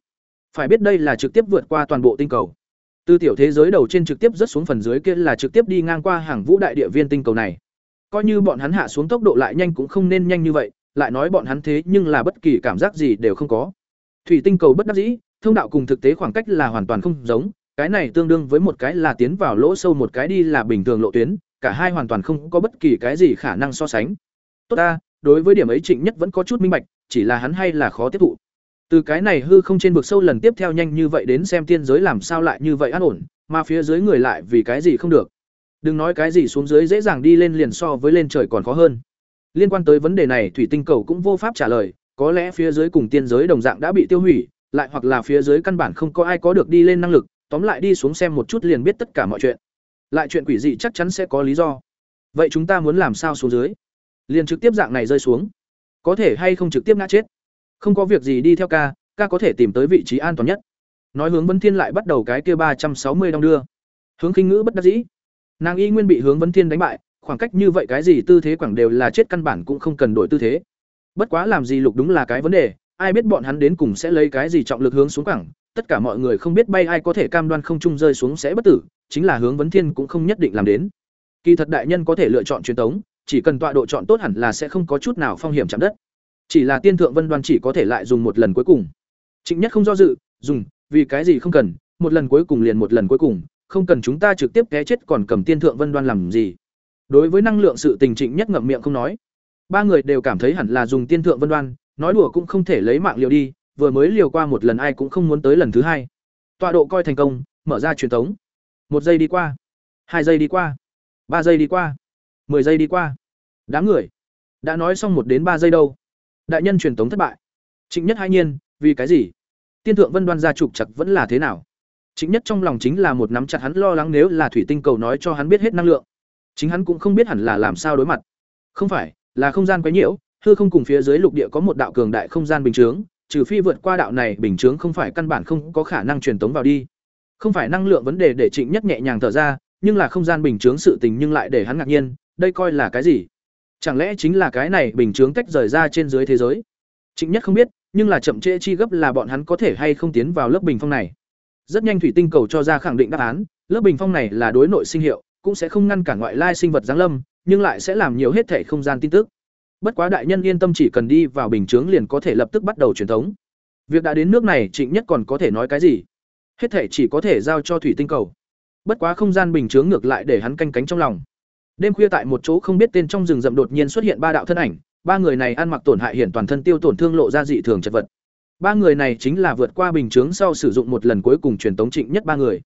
[SPEAKER 1] phải biết đây là trực tiếp vượt qua toàn bộ tinh cầu từ tiểu thế giới đầu trên trực tiếp rất xuống phần dưới kia là trực tiếp đi ngang qua hàng vũ đại địa viên tinh cầu này. Coi như bọn hắn hạ xuống tốc độ lại nhanh cũng không nên nhanh như vậy, lại nói bọn hắn thế nhưng là bất kỳ cảm giác gì đều không có. Thủy tinh cầu bất đắc dĩ, thông đạo cùng thực tế khoảng cách là hoàn toàn không giống, cái này tương đương với một cái là tiến vào lỗ sâu một cái đi là bình thường lộ tuyến, cả hai hoàn toàn không có bất kỳ cái gì khả năng so sánh. Tốt ta, đối với điểm ấy Trịnh Nhất vẫn có chút minh bạch, chỉ là hắn hay là khó tiếp thụ. Từ cái này hư không trên vực sâu lần tiếp theo nhanh như vậy đến xem tiên giới làm sao lại như vậy an ổn, mà phía dưới người lại vì cái gì không được. Đừng nói cái gì xuống dưới dễ dàng đi lên liền so với lên trời còn khó hơn. Liên quan tới vấn đề này thủy tinh cầu cũng vô pháp trả lời, có lẽ phía dưới cùng tiên giới đồng dạng đã bị tiêu hủy, lại hoặc là phía dưới căn bản không có ai có được đi lên năng lực, tóm lại đi xuống xem một chút liền biết tất cả mọi chuyện. Lại chuyện quỷ dị chắc chắn sẽ có lý do. Vậy chúng ta muốn làm sao xuống dưới? Liền trực tiếp dạng này rơi xuống, có thể hay không trực tiếp ngã chết? không có việc gì đi theo ca ca có thể tìm tới vị trí an toàn nhất. Nói hướng vấn thiên lại bắt đầu cái kia ba trăm sáu mươi đong đưa. Hướng khinh ngữ bất đắc dĩ. Nàng y nguyên bị hướng vấn thiên đánh bại khoảng cách như vậy cái gì tư thế quảng đều là chết căn bản cũng không cần đổi tư thế. Bất quá làm gì lục đúng là cái vấn đề ai biết bọn hắn đến cùng sẽ lấy cái gì trọng lực hướng xuống quảng tất cả mọi người không biết bay ai có thể cam đoan không trung rơi xuống sẽ bất tử chính là hướng vấn thiên cũng không nhất định làm đến. Kỳ thật đại nhân có thể lựa chọn truyền tống chỉ cần tọa độ chọn tốt hẳn là sẽ không có chút nào phong hiểm chạm đất. Chỉ là tiên thượng vân đoan chỉ có thể lại dùng một lần cuối cùng. Trịnh nhất không do dự, dùng, vì cái gì không cần, một lần cuối cùng liền một lần cuối cùng, không cần chúng ta trực tiếp té chết còn cầm tiên thượng vân đoan làm gì. Đối với năng lượng sự tình trịnh nhất ngậm miệng không nói. Ba người đều cảm thấy hẳn là dùng tiên thượng vân đoan, nói đùa cũng không thể lấy mạng liều đi, vừa mới liều qua một lần ai cũng không muốn tới lần thứ hai. Tọa độ coi thành công, mở ra truyền thống. Một giây đi qua, hai giây đi qua, ba giây đi qua, mười giây đi qua. Đám người đã nói xong một đến ba giây đâu. Đại nhân truyền tống thất bại. Trịnh Nhất hai nhiên, vì cái gì? Tiên thượng Vân Đoan gia trục chặt vẫn là thế nào? Trịnh Nhất trong lòng chính là một nắm chặt hắn lo lắng nếu là thủy tinh cầu nói cho hắn biết hết năng lượng. Chính hắn cũng không biết hẳn là làm sao đối mặt. Không phải, là không gian quấy nhiễu, hư không cùng phía dưới lục địa có một đạo cường đại không gian bình chướng, trừ phi vượt qua đạo này bình chướng không phải căn bản không có khả năng truyền tống vào đi. Không phải năng lượng vấn đề để Trịnh Nhất nhẹ nhàng thở ra, nhưng là không gian bình chướng sự tình nhưng lại để hắn ngạc nhiên, đây coi là cái gì? Chẳng lẽ chính là cái này bình chướng tách rời ra trên dưới thế giới? Trịnh Nhất không biết, nhưng là chậm trễ chi gấp là bọn hắn có thể hay không tiến vào lớp bình phong này. Rất nhanh thủy tinh cầu cho ra khẳng định đáp án, lớp bình phong này là đối nội sinh hiệu, cũng sẽ không ngăn cản ngoại lai sinh vật giáng lâm, nhưng lại sẽ làm nhiều hết thể không gian tin tức. Bất quá đại nhân yên tâm chỉ cần đi vào bình chướng liền có thể lập tức bắt đầu truyền thống. Việc đã đến nước này, Trịnh Nhất còn có thể nói cái gì? Hết thể chỉ có thể giao cho thủy tinh cầu. Bất quá không gian bình chướng ngược lại để hắn canh cánh trong lòng. Đêm khuya tại một chỗ không biết tên trong rừng rậm đột nhiên xuất hiện ba đạo thân ảnh, ba người này ăn mặc tổn hại hiển toàn thân tiêu tổn thương lộ ra dị thường chật vật. Ba người này chính là vượt qua bình chướng sau sử dụng một lần cuối cùng truyền tống Trịnh Nhất ba người.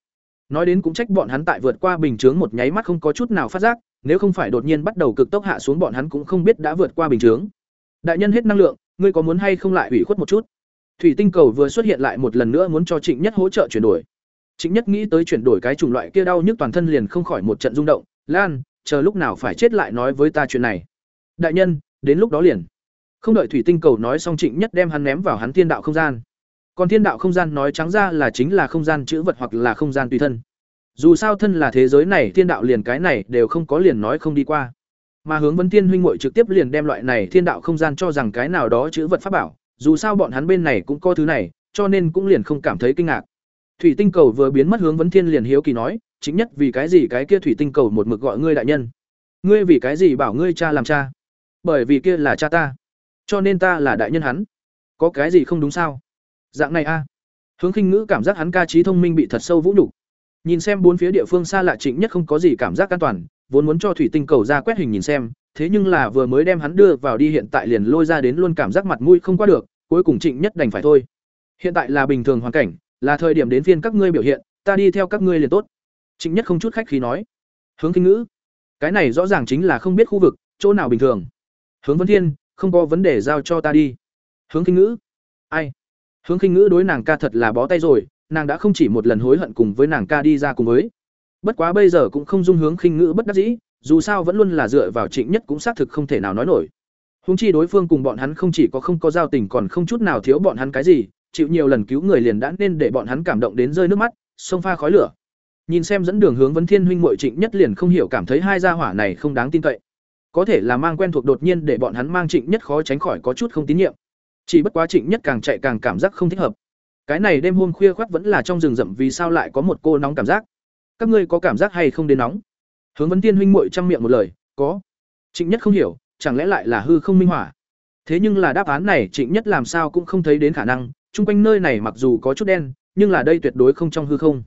[SPEAKER 1] Nói đến cũng trách bọn hắn tại vượt qua bình chướng một nháy mắt không có chút nào phát giác, nếu không phải đột nhiên bắt đầu cực tốc hạ xuống bọn hắn cũng không biết đã vượt qua bình chướng. Đại nhân hết năng lượng, ngươi có muốn hay không lại ủy khuất một chút? Thủy tinh cầu vừa xuất hiện lại một lần nữa muốn cho Trịnh Nhất hỗ trợ chuyển đổi. Trịnh Nhất nghĩ tới chuyển đổi cái chủng loại kia đau nhức toàn thân liền không khỏi một trận rung động, "Lan, chờ lúc nào phải chết lại nói với ta chuyện này." "Đại nhân, đến lúc đó liền." Không đợi thủy tinh cầu nói xong Trịnh Nhất đem hắn ném vào hắn thiên đạo không gian. Còn thiên đạo không gian nói trắng ra là chính là không gian chữ vật hoặc là không gian tùy thân. Dù sao thân là thế giới này, thiên đạo liền cái này đều không có liền nói không đi qua. Mà hướng Vấn Tiên huynh muội trực tiếp liền đem loại này thiên đạo không gian cho rằng cái nào đó chữ vật pháp bảo, dù sao bọn hắn bên này cũng có thứ này, cho nên cũng liền không cảm thấy kinh ngạc. Thủy tinh cầu vừa biến mất hướng Vấn Thiên liền hiếu kỳ nói, chính nhất vì cái gì cái kia thủy tinh cầu một mực gọi ngươi đại nhân? Ngươi vì cái gì bảo ngươi cha làm cha? Bởi vì kia là cha ta, cho nên ta là đại nhân hắn. Có cái gì không đúng sao? Dạng này a. Hướng Khinh Ngữ cảm giác hắn ca trí thông minh bị thật sâu vũ nhục. Nhìn xem bốn phía địa phương xa lạ Trịnh Nhất không có gì cảm giác an toàn, vốn muốn cho thủy tinh cầu ra quét hình nhìn xem, thế nhưng là vừa mới đem hắn đưa vào đi hiện tại liền lôi ra đến luôn cảm giác mặt mũi không qua được, cuối cùng Trịnh Nhất đành phải thôi. Hiện tại là bình thường hoàn cảnh, là thời điểm đến phiên các ngươi biểu hiện, ta đi theo các ngươi liền tốt. Trịnh Nhất không chút khách khí nói. Hướng Kinh Ngữ, cái này rõ ràng chính là không biết khu vực, chỗ nào bình thường. Hướng Vân Thiên, không có vấn đề giao cho ta đi. Hướng Kinh Ngữ, ai? Hướng Kinh Ngữ đối nàng ca thật là bó tay rồi, nàng đã không chỉ một lần hối hận cùng với nàng ca đi ra cùng với bất quá bây giờ cũng không dung hướng khinh ngữ bất đắc dĩ dù sao vẫn luôn là dựa vào trịnh nhất cũng xác thực không thể nào nói nổi húng chi đối phương cùng bọn hắn không chỉ có không có giao tình còn không chút nào thiếu bọn hắn cái gì chịu nhiều lần cứu người liền đã nên để bọn hắn cảm động đến rơi nước mắt sông pha khói lửa nhìn xem dẫn đường hướng vấn thiên huynh muội trịnh nhất liền không hiểu cảm thấy hai gia hỏa này không đáng tin cậy. Có thể là mang quen thuộc đột nhiên để bọn hắn mang trịnh nhất khó tránh khỏi có chút không tín nhiệm. Chỉ bất quá trịnh nhất càng chạy càng cảm giác không thích hợp. Cái này đêm hôm khuya khoắt vẫn là trong rừng rậm vì sao lại có một cô nóng cảm giác? Các ngươi có cảm giác hay không đến nóng? Hướng vấn tiên huynh muội trang miệng một lời, có. Trịnh nhất không hiểu, chẳng lẽ lại là hư không minh hỏa? Thế nhưng là đáp án này trịnh nhất làm sao cũng không thấy đến khả năng. Chung quanh nơi này mặc dù có chút đen, nhưng là đây tuyệt đối không trong hư không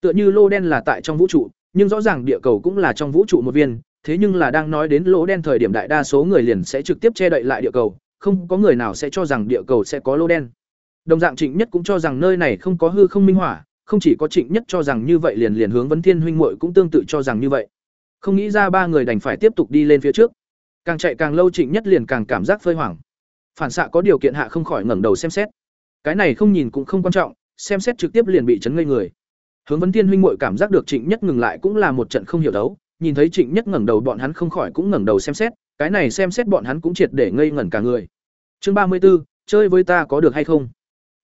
[SPEAKER 1] tựa như lô đen là tại trong vũ trụ nhưng rõ ràng địa cầu cũng là trong vũ trụ một viên thế nhưng là đang nói đến lỗ đen thời điểm đại đa số người liền sẽ trực tiếp che đậy lại địa cầu không có người nào sẽ cho rằng địa cầu sẽ có lô đen Đồng dạng Trịnh Nhất cũng cho rằng nơi này không có hư không minh hỏa, không chỉ có Trịnh Nhất cho rằng như vậy liền liền hướng Vấn Thiên huynh muội cũng tương tự cho rằng như vậy. Không nghĩ ra ba người đành phải tiếp tục đi lên phía trước. Càng chạy càng lâu Trịnh Nhất liền càng cảm giác phơi hoảng. Phản xạ có điều kiện hạ không khỏi ngẩng đầu xem xét. Cái này không nhìn cũng không quan trọng, xem xét trực tiếp liền bị chấn ngây người. Hướng Vấn Thiên huynh muội cảm giác được Trịnh Nhất ngừng lại cũng là một trận không hiểu đấu, nhìn thấy Trịnh Nhất ngẩng đầu bọn hắn không khỏi cũng ngẩng đầu xem xét, cái này xem xét bọn hắn cũng triệt để ngây ngẩn cả người. Chương ba mươi 34, chơi với ta có được hay không?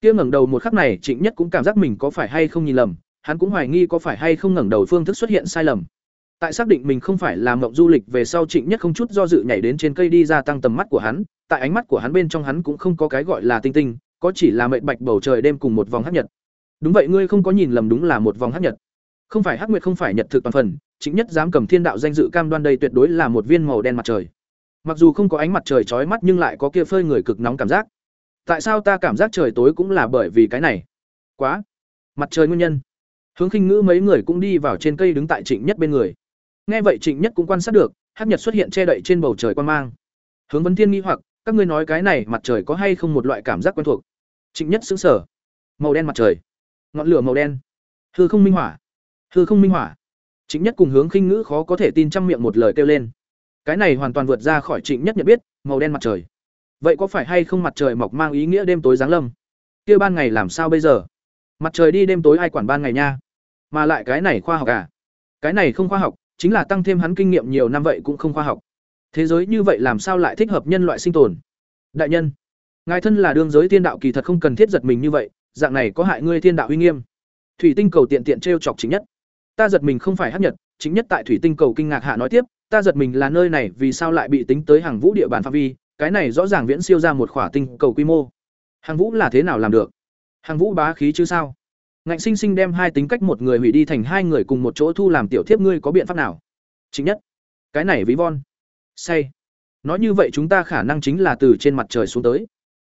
[SPEAKER 1] kia ngẩng đầu một khắc này trịnh nhất cũng cảm giác mình có phải hay không nhìn lầm hắn cũng hoài nghi có phải hay không ngẩng đầu phương thức xuất hiện sai lầm tại xác định mình không phải là mộng du lịch về sau trịnh nhất không chút do dự nhảy đến trên cây đi ra tăng tầm mắt của hắn tại ánh mắt của hắn bên trong hắn cũng không có cái gọi là tinh tinh có chỉ là mệt bạch bầu trời đêm cùng một vòng hấp nhật đúng vậy, ngươi không có nhìn lầm đúng là một vòng hắc nhật. Không phải hắc nguyệt không phải nhật thực toàn phần, chính nhất dám cầm thiên đạo danh dự cam đoan đây tuyệt đối là một viên màu đen mặt trời. Mặc dù không có ánh mặt trời chói mắt nhưng lại có kia phơi người cực nóng cảm giác. Tại sao ta cảm giác trời tối cũng là bởi vì cái này? Quá. Mặt trời nguyên nhân. Hướng khinh ngữ mấy người cũng đi vào trên cây đứng tại trịnh nhất bên người. Nghe vậy trịnh nhất cũng quan sát được, hắc nhật xuất hiện che đậy trên bầu trời quan mang. Hướng vấn thiên nghi hoặc, các ngươi nói cái này mặt trời có hay không một loại cảm giác quen thuộc? Trịnh nhất xứng sở màu đen mặt trời ngọn lửa màu đen. Hư không minh hỏa. Hư không minh hỏa. Trịnh nhất cùng hướng khinh ngữ khó có thể tin trăm miệng một lời kêu lên. Cái này hoàn toàn vượt ra khỏi trịnh nhất nhận biết, màu đen mặt trời. Vậy có phải hay không mặt trời mọc mang ý nghĩa đêm tối giáng lâm? Kia ban ngày làm sao bây giờ? Mặt trời đi đêm tối ai quản ban ngày nha? Mà lại cái này khoa học à? Cái này không khoa học, chính là tăng thêm hắn kinh nghiệm nhiều năm vậy cũng không khoa học. Thế giới như vậy làm sao lại thích hợp nhân loại sinh tồn? Đại nhân, ngài thân là đương giới tiên đạo kỳ thật không cần thiết giật mình như vậy dạng này có hại ngươi thiên đạo uy nghiêm. Thủy tinh cầu tiện tiện t r e o chọc chính nhất. Ta giật mình không phải hấp nhật, chính nhất tại thủy tinh cầu kinh ngạc hạ nói tiếp, ta giật mình là nơi này vì sao lại bị tính tới hàng vũ địa bàn phạm vi, cái này rõ ràng viễn siêu ra một khỏa tinh cầu quy mô. Hàng vũ là thế nào làm được? Hàng vũ bá khí chứ sao? Ngạnh sinh sinh đem hai tính cách một người hủy đi thành hai người cùng một chỗ thu làm tiểu thiếp ngươi có biện pháp nào? Chính nhất. Cái này ví von. Say. Nói như vậy chúng ta khả năng chính là từ trên mặt trời xuống tới.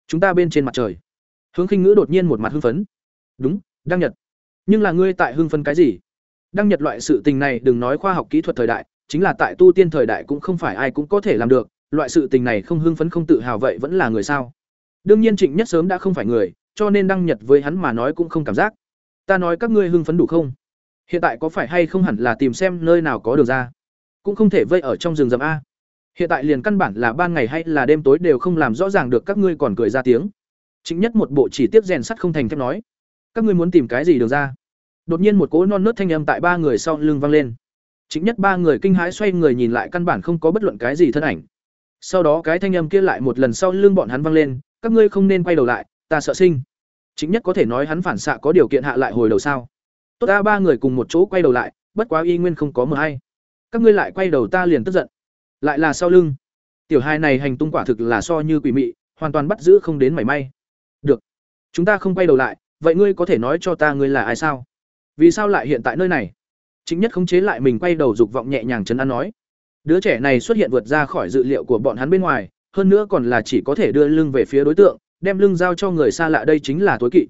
[SPEAKER 1] Chúng ta bên trên mặt trời hướng khinh ngữ đột nhiên một mặt hưng phấn. Đúng, đăng nhật. Nhưng là ngươi tại hưng phấn cái gì? Đăng nhật loại sự tình này đừng nói khoa học kỹ thuật thời đại, chính là tại tu tiên thời đại cũng không phải ai cũng có thể làm được, loại sự tình này không hưng phấn không tự hào vậy vẫn là người sao? Đương nhiên trịnh nhất sớm đã không phải người, cho nên đăng nhật với hắn mà nói cũng không cảm giác. Ta nói các ngươi hưng phấn đủ không? Hiện tại có phải hay không hẳn là tìm xem nơi nào có đường ra? Cũng không thể vây ở trong rừng rậm a. Hiện tại liền căn bản là ban ngày hay là đêm tối đều không làm rõ ràng được các ngươi còn cười ra tiếng chính nhất một bộ chỉ tiếp rèn sắt không thành thép nói, các ngươi muốn tìm cái gì được ra? Đột nhiên một cỗ non nớt thanh âm tại ba người sau lưng vang lên. Chính nhất ba người kinh hãi xoay người nhìn lại căn bản không có bất luận cái gì thân ảnh. Sau đó cái thanh âm kia lại một lần sau lưng bọn hắn vang lên, các ngươi không nên quay đầu lại, ta sợ sinh. Chính nhất có thể nói hắn phản xạ có điều kiện hạ lại hồi đầu sao? Tốt ta, ba người cùng một chỗ quay đầu lại, bất quá y nguyên không có mờ hay. Các ngươi lại quay đầu ta liền tức giận. Lại là sau lưng. Tiểu hai này hành tung quả thực là so như quỷ mị, hoàn toàn bắt giữ không đến mảy may được. Chúng ta không quay đầu lại, vậy ngươi có thể nói cho ta ngươi là ai sao? Vì sao lại hiện tại nơi này? Chính nhất khống chế lại mình quay đầu dục vọng nhẹ nhàng chấn an nói. Đứa trẻ này xuất hiện vượt ra khỏi dự liệu của bọn hắn bên ngoài, hơn nữa còn là chỉ có thể đưa lưng về phía đối tượng, đem lưng giao cho người xa lạ đây chính là tối kỵ.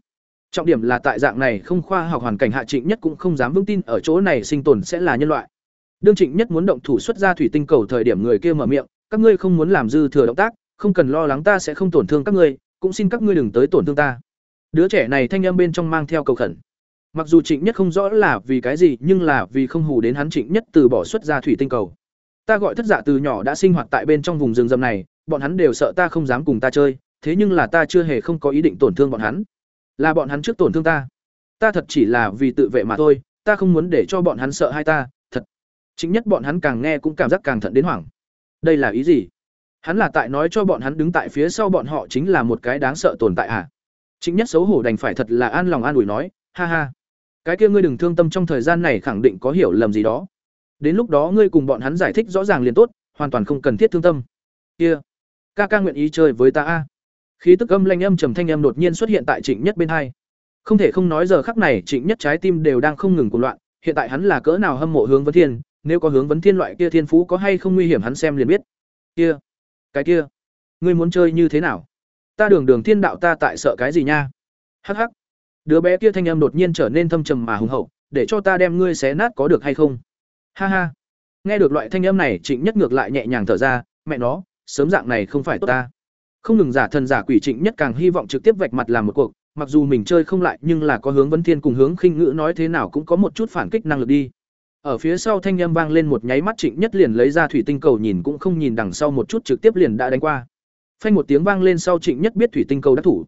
[SPEAKER 1] Trọng điểm là tại dạng này không khoa học hoàn cảnh hạ trịnh nhất cũng không dám vững tin ở chỗ này sinh tồn sẽ là nhân loại. Đương trịnh nhất muốn động thủ xuất ra thủy tinh cầu thời điểm người kia mở miệng, các ngươi không muốn làm dư thừa động tác, không cần lo lắng ta sẽ không tổn thương các ngươi cũng xin các ngươi đừng tới tổn thương ta. Đứa trẻ này thanh âm bên trong mang theo cầu khẩn. Mặc dù trịnh nhất không rõ là vì cái gì, nhưng là vì không hù đến hắn trịnh nhất từ bỏ xuất ra thủy tinh cầu. Ta gọi thất dạ từ nhỏ đã sinh hoạt tại bên trong vùng rừng rậm này, bọn hắn đều sợ ta không dám cùng ta chơi, thế nhưng là ta chưa hề không có ý định tổn thương bọn hắn. Là bọn hắn trước tổn thương ta. Ta thật chỉ là vì tự vệ mà thôi, ta không muốn để cho bọn hắn sợ hai ta, thật. chính nhất bọn hắn càng nghe cũng cảm giác càng thận đến hoảng. Đây là ý gì? Hắn là tại nói cho bọn hắn đứng tại phía sau bọn họ chính là một cái đáng sợ tồn tại à? Chính nhất xấu hổ đành phải thật là an lòng an ủi nói, ha ha, cái kia ngươi đừng thương tâm trong thời gian này khẳng định có hiểu lầm gì đó. Đến lúc đó ngươi cùng bọn hắn giải thích rõ ràng liền tốt, hoàn toàn không cần thiết thương tâm. Kia, ca ca nguyện ý chơi với ta a. Khí tức âm lanh âm trầm thanh âm đột nhiên xuất hiện tại trịnh nhất bên hai. Không thể không nói giờ khắc này trịnh nhất trái tim đều đang không ngừng cuồng loạn, hiện tại hắn là cỡ nào hâm mộ hướng vấn thiên, nếu có hướng vấn thiên loại kia thiên phú có hay không nguy hiểm hắn xem liền biết. Kia cái kia, ngươi muốn chơi như thế nào? Ta đường đường thiên đạo ta tại sợ cái gì nha? Hắc hắc. Đứa bé kia thanh âm đột nhiên trở nên thâm trầm mà hùng hậu, để cho ta đem ngươi xé nát có được hay không? Ha ha. Nghe được loại thanh âm này, trịnh nhất ngược lại nhẹ nhàng thở ra, mẹ nó, sớm dạng này không phải tốt ta. Không ngừng giả thần giả quỷ, trịnh nhất càng hy vọng trực tiếp vạch mặt làm một cuộc, mặc dù mình chơi không lại, nhưng là có hướng vấn thiên cùng hướng khinh ngữ nói thế nào cũng có một chút phản kích năng lực đi ở phía sau thanh âm vang lên một nháy mắt trịnh nhất liền lấy ra thủy tinh cầu nhìn cũng không nhìn đằng sau một chút trực tiếp liền đã đánh qua. Phanh một tiếng vang lên sau trịnh nhất biết thủy tinh cầu đắc thủ.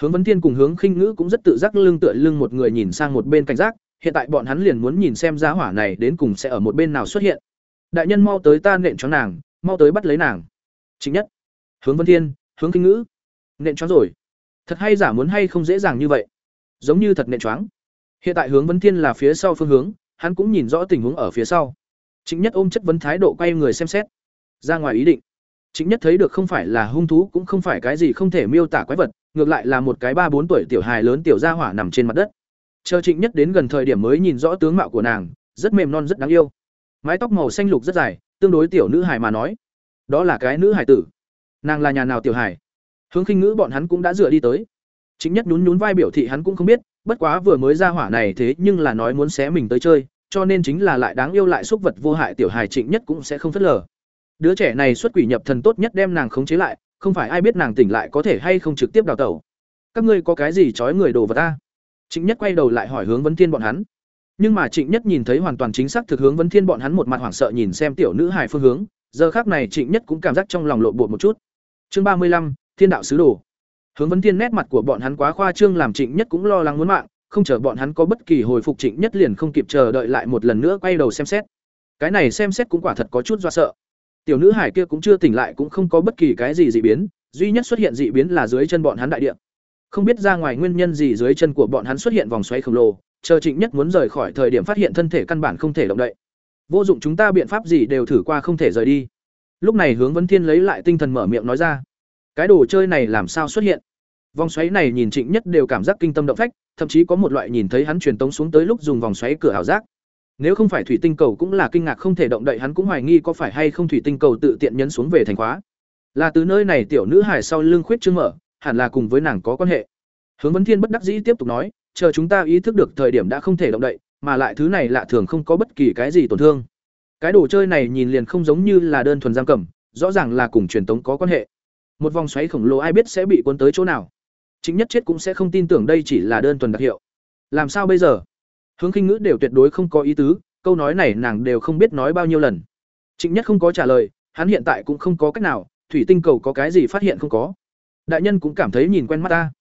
[SPEAKER 1] Hướng vấn thiên cùng hướng khinh ngữ cũng rất tự giác lưng tựa lưng một người nhìn sang một bên cảnh giác, hiện tại bọn hắn liền muốn nhìn xem giá hỏa này đến cùng sẽ ở một bên nào xuất hiện. Đại nhân mau tới ta nện cho nàng, mau tới bắt lấy nàng. Trịnh nhất, hướng vấn thiên, hướng khinh ngữ. Nện choáng rồi. Thật hay giả muốn hay không dễ dàng như vậy? Giống như thật nện choáng. Hiện tại hướng vấn thiên là phía sau phương hướng hắn cũng nhìn rõ tình huống ở phía sau. Chính nhất ôm chất vấn thái độ quay người xem xét. Ra ngoài ý định. Chính nhất thấy được không phải là hung thú cũng không phải cái gì không thể miêu tả quái vật, ngược lại là một cái ba bốn tuổi tiểu hài lớn tiểu gia hỏa nằm trên mặt đất. Chờ trịnh nhất đến gần thời điểm mới nhìn rõ tướng mạo của nàng, rất mềm non rất đáng yêu. Mái tóc màu xanh lục rất dài, tương đối tiểu nữ hài mà nói. Đó là cái nữ hài tử. Nàng là nhà nào tiểu hài? Hướng khinh ngữ bọn hắn cũng đã dựa đi tới. Chính nhất nhún nhún vai biểu thị hắn cũng không biết bất quá vừa mới ra hỏa này thế nhưng là nói muốn xé mình tới chơi, cho nên chính là lại đáng yêu lại xúc vật vô hại tiểu hài trịnh nhất cũng sẽ không phớt lờ. Đứa trẻ này xuất quỷ nhập thần tốt nhất đem nàng khống chế lại, không phải ai biết nàng tỉnh lại có thể hay không trực tiếp đào tẩu. Các ngươi có cái gì trói người đồ vào ta? Trịnh nhất quay đầu lại hỏi hướng vấn thiên bọn hắn. Nhưng mà trịnh nhất nhìn thấy hoàn toàn chính xác thực hướng vấn thiên bọn hắn một mặt hoảng sợ nhìn xem tiểu nữ hài phương hướng, giờ khác này trịnh nhất cũng cảm giác trong lòng lộn bột một chút. Chương ba mươi lăm, thiên đạo sứ đồ hướng vấn thiên nét mặt của bọn hắn quá khoa trương làm trịnh nhất cũng lo lắng muốn mạng, không chờ bọn hắn có bất kỳ hồi phục trịnh nhất liền không kịp chờ đợi lại một lần nữa quay đầu xem xét. Cái này xem xét cũng quả thật có chút do sợ. Tiểu nữ hải kia cũng chưa tỉnh lại cũng không có bất kỳ cái gì dị biến, duy nhất xuất hiện dị biến là dưới chân bọn hắn đại địa. Không biết ra ngoài nguyên nhân gì dưới chân của bọn hắn xuất hiện vòng xoáy khổng lồ, chờ trịnh nhất muốn rời khỏi thời điểm phát hiện thân thể căn bản không thể động đậy. Vô dụng chúng ta biện pháp gì đều thử qua không thể rời đi. Lúc này hướng vấn thiên lấy lại tinh thần mở miệng nói ra. Cái đồ chơi này làm sao xuất hiện? Vòng xoáy này nhìn trịnh nhất đều cảm giác kinh tâm động phách, thậm chí có một loại nhìn thấy hắn truyền tống xuống tới lúc dùng vòng xoáy cửa ảo giác. Nếu không phải thủy tinh cầu cũng là kinh ngạc không thể động đậy, hắn cũng hoài nghi có phải hay không thủy tinh cầu tự tiện nhấn xuống về thành khóa. Là từ nơi này tiểu nữ hải sau lưng khuyết chưa mở, hẳn là cùng với nàng có quan hệ. Hướng vấn thiên bất đắc dĩ tiếp tục nói, chờ chúng ta ý thức được thời điểm đã không thể động đậy, mà lại thứ này lạ thường không có bất kỳ cái gì tổn thương. Cái đồ chơi này nhìn liền không giống như là đơn thuần giam cầm, rõ ràng là cùng truyền tống có quan hệ. Một vòng xoáy khổng lồ ai biết sẽ bị cuốn tới chỗ nào chính nhất chết cũng sẽ không tin tưởng đây chỉ là đơn thuần đặc hiệu. Làm sao bây giờ? Hướng khinh ngữ đều tuyệt đối không có ý tứ, câu nói này nàng đều không biết nói bao nhiêu lần. Chính nhất không có trả lời, hắn hiện tại cũng không có cách nào, thủy tinh cầu có cái gì phát hiện không có. Đại nhân cũng cảm thấy nhìn quen mắt ta.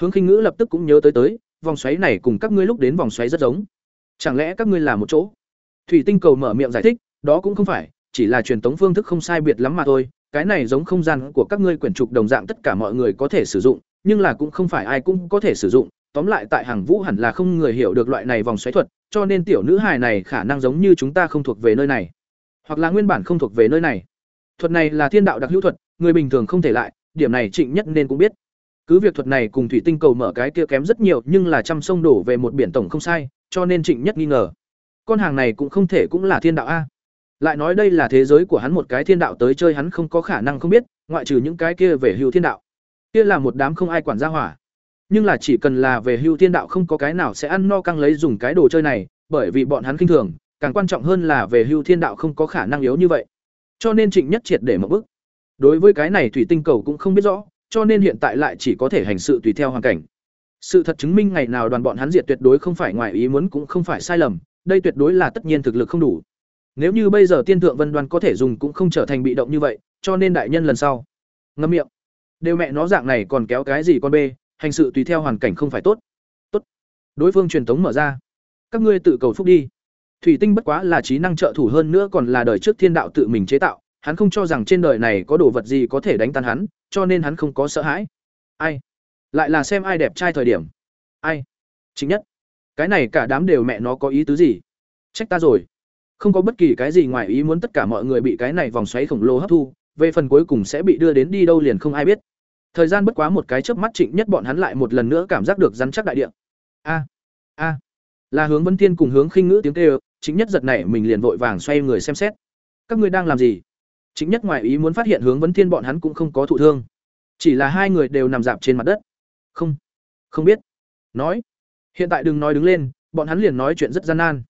[SPEAKER 1] Hướng khinh ngữ lập tức cũng nhớ tới tới, vòng xoáy này cùng các ngươi lúc đến vòng xoáy rất giống. Chẳng lẽ các ngươi là một chỗ? Thủy tinh cầu mở miệng giải thích, đó cũng không phải, chỉ là truyền tống phương thức không sai biệt lắm mà thôi, cái này giống không gian của các ngươi quyển trục đồng dạng tất cả mọi người có thể sử dụng nhưng là cũng không phải ai cũng có thể sử dụng. Tóm lại tại hàng vũ hẳn là không người hiểu được loại này vòng xoáy thuật, cho nên tiểu nữ hài này khả năng giống như chúng ta không thuộc về nơi này. Hoặc là nguyên bản không thuộc về nơi này. Thuật này là thiên đạo đặc hữu thuật, người bình thường không thể lại, điểm này trịnh nhất nên cũng biết. Cứ việc thuật này cùng thủy tinh cầu mở cái kia kém rất nhiều, nhưng là trăm sông đổ về một biển tổng không sai, cho nên trịnh nhất nghi ngờ. Con hàng này cũng không thể cũng là thiên đạo a. Lại nói đây là thế giới của hắn một cái thiên đạo tới chơi hắn không có khả năng không biết, ngoại trừ những cái kia về hưu thiên đạo kia là một đám không ai quản gia hỏa. Nhưng là chỉ cần là về hưu thiên đạo không có cái nào sẽ ăn no căng lấy dùng cái đồ chơi này, bởi vì bọn hắn khinh thường, càng quan trọng hơn là về hưu thiên đạo không có khả năng yếu như vậy. Cho nên trịnh nhất triệt để một bức. Đối với cái này thủy tinh cầu cũng không biết rõ, cho nên hiện tại lại chỉ có thể hành sự tùy theo hoàn cảnh. Sự thật chứng minh ngày nào đoàn bọn hắn diệt tuyệt đối không phải ngoài ý muốn cũng không phải sai lầm, đây tuyệt đối là tất nhiên thực lực không đủ. Nếu như bây giờ tiên thượng vân đoàn có thể dùng cũng không trở thành bị động như vậy, cho nên đại nhân lần sau. Ngâm miệng đều mẹ nó dạng này còn kéo cái gì con bê, hành sự tùy theo hoàn cảnh không phải tốt. Tốt. Đối phương truyền thống mở ra. Các ngươi tự cầu phúc đi. Thủy tinh bất quá là trí năng trợ thủ hơn nữa còn là đời trước thiên đạo tự mình chế tạo, hắn không cho rằng trên đời này có đồ vật gì có thể đánh tan hắn, cho nên hắn không có sợ hãi. Ai? Lại là xem ai đẹp trai thời điểm. Ai? Chính nhất. Cái này cả đám đều mẹ nó có ý tứ gì? Trách ta rồi. Không có bất kỳ cái gì ngoài ý muốn tất cả mọi người bị cái này vòng xoáy khổng lồ hấp thu, về phần cuối cùng sẽ bị đưa đến đi đâu liền không ai biết thời gian bất quá một cái chớp mắt trịnh nhất bọn hắn lại một lần nữa cảm giác được rắn chắc đại địa. A a. Là hướng vân thiên cùng hướng khinh ngữ tiếng kêu Chính nhất giật này mình liền vội vàng xoay người xem xét. Các ngươi đang làm gì? Chính nhất ngoài ý muốn phát hiện hướng vân thiên bọn hắn cũng không có thụ thương. Chỉ là hai người đều nằm dạp trên mặt đất. Không không biết. Nói. Hiện tại đừng nói đứng lên, bọn hắn liền nói chuyện rất gian nan.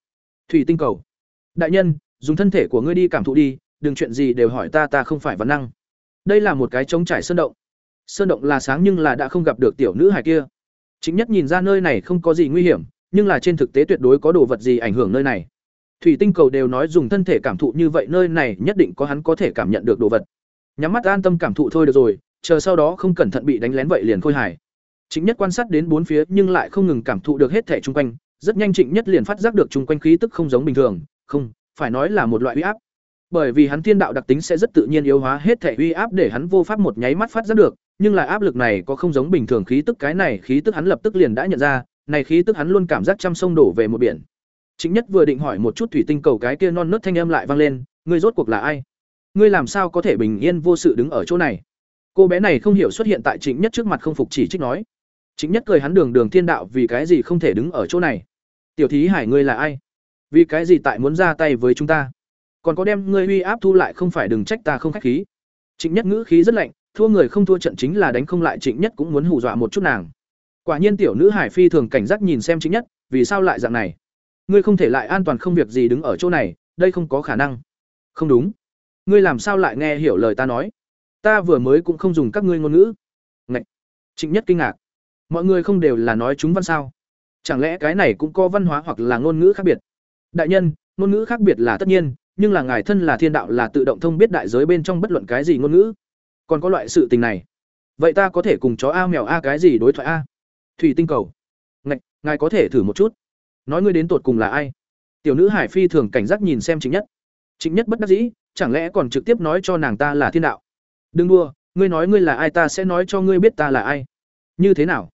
[SPEAKER 1] Thủy tinh cầu. Đại nhân, dùng thân thể của ngươi đi cảm thụ đi, đừng chuyện gì đều hỏi ta ta không phải văn năng. Đây là một cái trống trải sơn động sơn động là sáng nhưng là đã không gặp được tiểu nữ hài kia. Chính nhất nhìn ra nơi này không có gì nguy hiểm, nhưng là trên thực tế tuyệt đối có đồ vật gì ảnh hưởng nơi này. Thủy tinh cầu đều nói dùng thân thể cảm thụ như vậy nơi này nhất định có hắn có thể cảm nhận được đồ vật. Nhắm mắt an tâm cảm thụ thôi được rồi, chờ sau đó không cẩn thận bị đánh lén vậy liền khôi hài. Chính nhất quan sát đến bốn phía nhưng lại không ngừng cảm thụ được hết thể chung quanh, rất nhanh trịnh nhất liền phát giác được chung quanh khí tức không giống bình thường, không, phải nói là một loại uy áp. Bởi vì hắn thiên đạo đặc tính sẽ rất tự nhiên yếu hóa hết thể uy áp để hắn vô pháp một nháy mắt phát giác được nhưng là áp lực này có không giống bình thường khí tức, cái này khí tức hắn lập tức liền đã nhận ra, này khí tức hắn luôn cảm giác trăm sông đổ về một biển. Chính nhất vừa định hỏi một chút thủy tinh cầu cái kia non nớt thanh âm lại vang lên, ngươi rốt cuộc là ai? Ngươi làm sao có thể bình yên vô sự đứng ở chỗ này? Cô bé này không hiểu xuất hiện tại chính nhất trước mặt không phục chỉ trích nói. Chính nhất cười hắn đường đường thiên đạo vì cái gì không thể đứng ở chỗ này? Tiểu thí hải ngươi là ai? Vì cái gì tại muốn ra tay với chúng ta? Còn có đem ngươi uy áp thu lại không phải đừng trách ta không khách khí. Trịnh nhất ngữ khí rất lạnh thua người không thua trận chính là đánh không lại trịnh nhất cũng muốn hù dọa một chút nàng. Quả nhiên tiểu nữ hải phi thường cảnh giác nhìn xem trịnh nhất, vì sao lại dạng này? Ngươi không thể lại an toàn không việc gì đứng ở chỗ này, đây không có khả năng. Không đúng. Ngươi làm sao lại nghe hiểu lời ta nói? Ta vừa mới cũng không dùng các ngươi ngôn ngữ. Ngậy! trịnh nhất kinh ngạc. Mọi người không đều là nói chúng văn sao? Chẳng lẽ cái này cũng có văn hóa hoặc là ngôn ngữ khác biệt? Đại nhân, ngôn ngữ khác biệt là tất nhiên, nhưng là ngài thân là thiên đạo là tự động thông biết đại giới bên trong bất luận cái gì ngôn ngữ còn có loại sự tình này. Vậy ta có thể cùng chó a mèo a cái gì đối thoại a? Thủy tinh cầu. Ngạch, ngài có thể thử một chút. Nói ngươi đến tột cùng là ai? Tiểu nữ hải phi thường cảnh giác nhìn xem chính nhất. Chính nhất bất đắc dĩ, chẳng lẽ còn trực tiếp nói cho nàng ta là thiên đạo? Đừng đua ngươi nói ngươi là ai ta sẽ nói cho ngươi biết ta là ai. Như thế nào?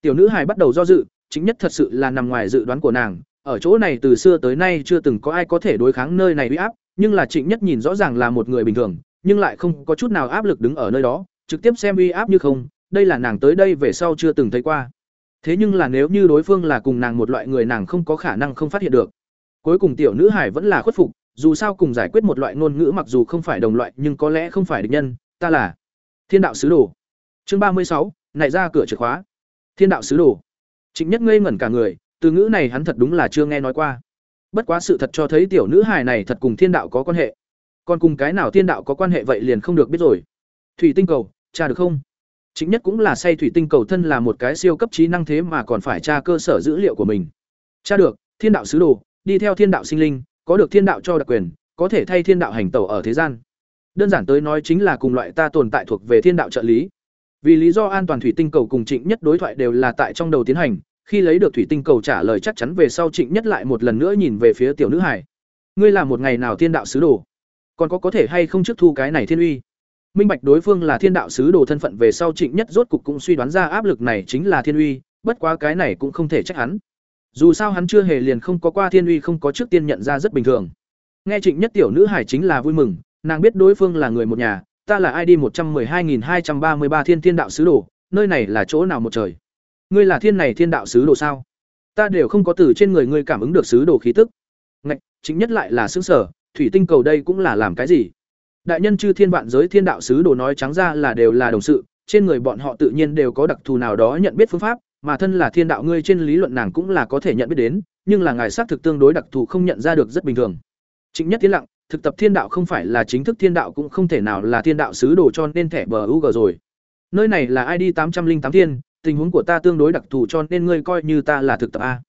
[SPEAKER 1] Tiểu nữ hải bắt đầu do dự chính nhất thật sự là nằm ngoài dự đoán của nàng. Ở chỗ này từ xưa tới nay chưa từng có ai có thể đối kháng nơi này uy áp, nhưng là trịnh nhất nhìn rõ ràng là một người bình thường nhưng lại không có chút nào áp lực đứng ở nơi đó, trực tiếp xem uy áp như không, đây là nàng tới đây về sau chưa từng thấy qua. Thế nhưng là nếu như đối phương là cùng nàng một loại người nàng không có khả năng không phát hiện được. Cuối cùng tiểu nữ hải vẫn là khuất phục, dù sao cùng giải quyết một loại ngôn ngữ mặc dù không phải đồng loại, nhưng có lẽ không phải địch nhân, ta là thiên đạo sứ đồ. Chương ba mươi sáu, nảy ra cửa chìa khóa. Thiên đạo sứ đồ. Trịnh nhất ngây ngẩn cả người, từ ngữ này hắn thật đúng là chưa nghe nói qua. Bất quá sự thật cho thấy tiểu nữ hài này thật cùng thiên đạo có quan hệ còn cùng cái nào thiên đạo có quan hệ vậy liền không được biết rồi. Thủy tinh cầu tra được không? Chính nhất cũng là say thủy tinh cầu thân là một cái siêu cấp trí năng thế mà còn phải tra cơ sở dữ liệu của mình. Tra được, thiên đạo sứ đồ, đi theo thiên đạo sinh linh, có được thiên đạo cho đặc quyền, có thể thay thiên đạo hành tẩu ở thế gian. Đơn giản tới nói chính là cùng loại ta tồn tại thuộc về thiên đạo trợ lý. Vì lý do an toàn thủy tinh cầu cùng trịnh nhất đối thoại đều là tại trong đầu tiến hành, khi lấy được thủy tinh cầu trả lời chắc chắn về sau trịnh nhất lại một lần nữa nhìn về phía tiểu nữ hải ngươi là một ngày nào thiên đạo sứ đồ? Còn có có thể hay không trước thu cái này thiên uy? Minh bạch đối phương là thiên đạo sứ đồ thân phận về sau trịnh nhất rốt cục cũng suy đoán ra áp lực này chính là thiên uy, bất quá cái này cũng không thể trách hắn. Dù sao hắn chưa hề liền không có qua thiên uy không có trước tiên nhận ra rất bình thường. Nghe trịnh nhất tiểu nữ hải chính là vui mừng, nàng biết đối phương là người một nhà, ta là id một trăm m ư ơ i hai nghìn hai trăm ba mươi ba thiên thiên đạo sứ đồ, nơi này là chỗ nào một trời? Ngươi là thiên này thiên đạo sứ đồ sao? Ta đều không có từ trên người ngươi cảm ứng được sứ đồ khí tức. Ngạch chính nhất lại là xứng sở thủy tinh cầu đây cũng là làm cái gì? Đại nhân chư thiên vạn giới thiên đạo sứ đồ nói trắng ra là đều là đồng sự, trên người bọn họ tự nhiên đều có đặc thù nào đó nhận biết phương pháp, mà thân là thiên đạo ngươi trên lý luận nàng cũng là có thể nhận biết đến, nhưng là ngài xác thực tương đối đặc thù không nhận ra được rất bình thường. Chính nhất tiến lặng, thực tập thiên đạo không phải là chính thức thiên đạo cũng không thể nào là thiên đạo sứ đồ cho nên thẻ bờ u g rồi. Nơi này là id tám trăm linh tám thiên, tình huống của ta tương đối đặc thù cho nên ngươi coi như ta là thực tập a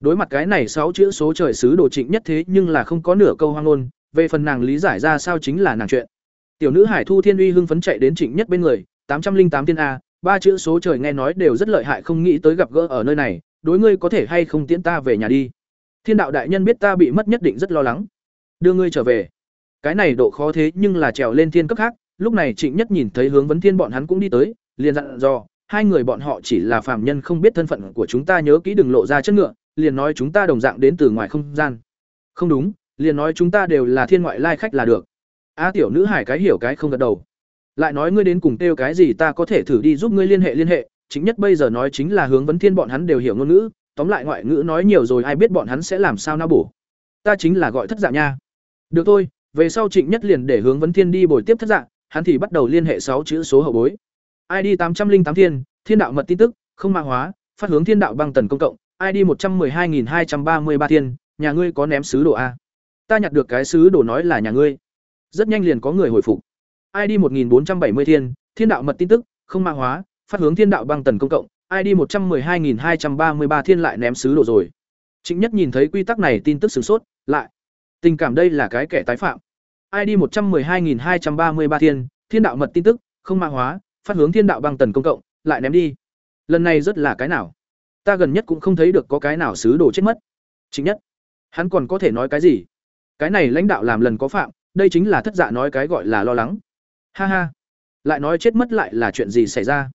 [SPEAKER 1] đối mặt cái này sáu chữ số trời sứ đồ trịnh nhất thế nhưng là không có nửa câu hoang ngôn về phần nàng lý giải ra sao chính là nàng chuyện. Tiểu nữ hải thu thiên uy hưng phấn chạy đến trịnh nhất bên người tám trăm linh tám thiên a ba chữ số trời nghe nói đều rất lợi hại không nghĩ tới gặp gỡ ở nơi này đối ngươi có thể hay không tiễn ta về nhà đi? Thiên đạo đại nhân biết ta bị mất nhất định rất lo lắng. Đưa ngươi trở về. Cái này độ khó thế nhưng là trèo lên thiên cấp khác lúc này trịnh nhất nhìn thấy hướng vấn thiên bọn hắn cũng đi tới liền dặn dò hai người bọn họ chỉ là phàm nhân không biết thân phận của chúng ta nhớ kỹ đừng lộ ra chất ngựa, liền nói chúng ta đồng dạng đến từ ngoài không gian. Không đúng, liền nói chúng ta đều là thiên ngoại lai khách là được. A tiểu nữ hải cái hiểu cái không gật đầu. Lại nói ngươi đến cùng tiêu cái gì ta có thể thử đi giúp ngươi liên hệ liên hệ, chính nhất bây giờ nói chính là hướng vấn thiên bọn hắn đều hiểu ngôn ngữ, tóm lại ngoại ngữ nói nhiều rồi ai biết bọn hắn sẽ làm sao na bổ. Ta chính là gọi thất dạng nha. Được thôi, về sau Trịnh Nhất liền để hướng vấn thiên đi bồi tiếp thất dạng, hắn thì bắt đầu liên hệ sáu chữ số hậu bối. ID 808 thiên, thiên đạo mật tin tức, không mã hóa, phát hướng thiên đạo băng tần công cộng, ID 112233 thiên, nhà ngươi có ném sứ đồ a? Ta nhặt được cái sứ đồ nói là nhà ngươi. Rất nhanh liền có người hồi phục. ID 1470 thiên, thiên đạo mật tin tức, không mã hóa, phát hướng thiên đạo băng tần công cộng, ID 112233 thiên lại ném sứ đồ rồi. Chính nhất nhìn thấy quy tắc này tin tức sửng sốt, lại. Tình cảm đây là cái kẻ tái phạm. ID 112233 thiên, thiên đạo mật tin tức, không mã hóa, phát hướng thiên đạo băng tần công cộng lại ném đi lần này rất là cái nào ta gần nhất cũng không thấy được có cái nào xứ đồ chết mất. Chính nhất, hắn còn có thể nói cái gì? Cái này lãnh đạo làm lần có phạm, đây chính là thất dạ nói cái gọi là lo lắng. Ha ha, lại nói chết mất lại là chuyện gì xảy ra?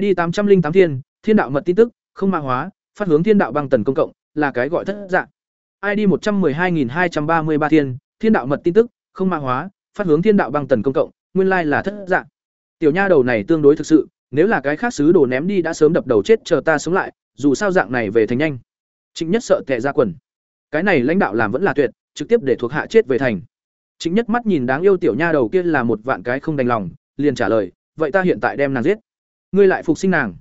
[SPEAKER 1] Id tám trăm linh tám thiên thiên đạo mật tin tức, không mã hóa, phát hướng thiên đạo băng tần công cộng, là cái gọi thất dạ. Id một trăm m ư ơ i hai nghìn hai trăm ba mươi ba thiên thiên đạo mật tin tức, không mã hóa, phát hướng thiên đạo băng tần công cộng, nguyên lai là thất dạ. Tiểu nha đầu này tương đối thực sự, nếu là cái khác sứ đồ ném đi đã sớm đập đầu chết chờ ta sống lại dù sao dạng này về thành nhanh. Trịnh nhất sợ tệ ra quần. Cái này lãnh đạo làm vẫn là tuyệt trực tiếp để thuộc hạ chết về thành. Trịnh nhất mắt nhìn đáng yêu tiểu nha đầu kia là một vạn cái không đành lòng liền trả lời vậy ta hiện tại đem nàng giết. Ngươi lại phục sinh nàng.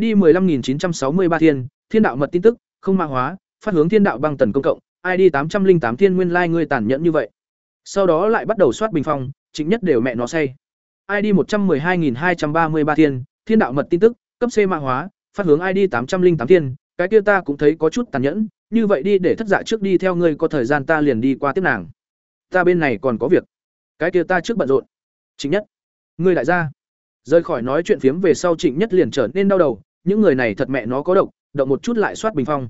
[SPEAKER 1] Id 15963 thiên thiên đạo mật tin tức không mã hóa phát hướng thiên đạo băng tần công cộng id 808 thiên nguyên lai ngươi tàn nhẫn như vậy. Sau đó lại bắt đầu soát bình phong trịnh nhất đều mẹ nó say. ID 112233 thiên, thiên đạo mật tin tức, cấp C mã hóa, phát hướng ID 808 thiên, cái kia ta cũng thấy có chút tàn nhẫn, như vậy đi để thất dạ trước đi theo ngươi có thời gian ta liền đi qua tiếp nàng. ta bên này còn có việc. Cái kia ta trước bận rộn. Trịnh nhất. Ngươi đại gia. Rời khỏi nói chuyện phiếm về sau trịnh nhất liền trở nên đau đầu những người này thật mẹ nó có độc động một chút lại soát bình phong.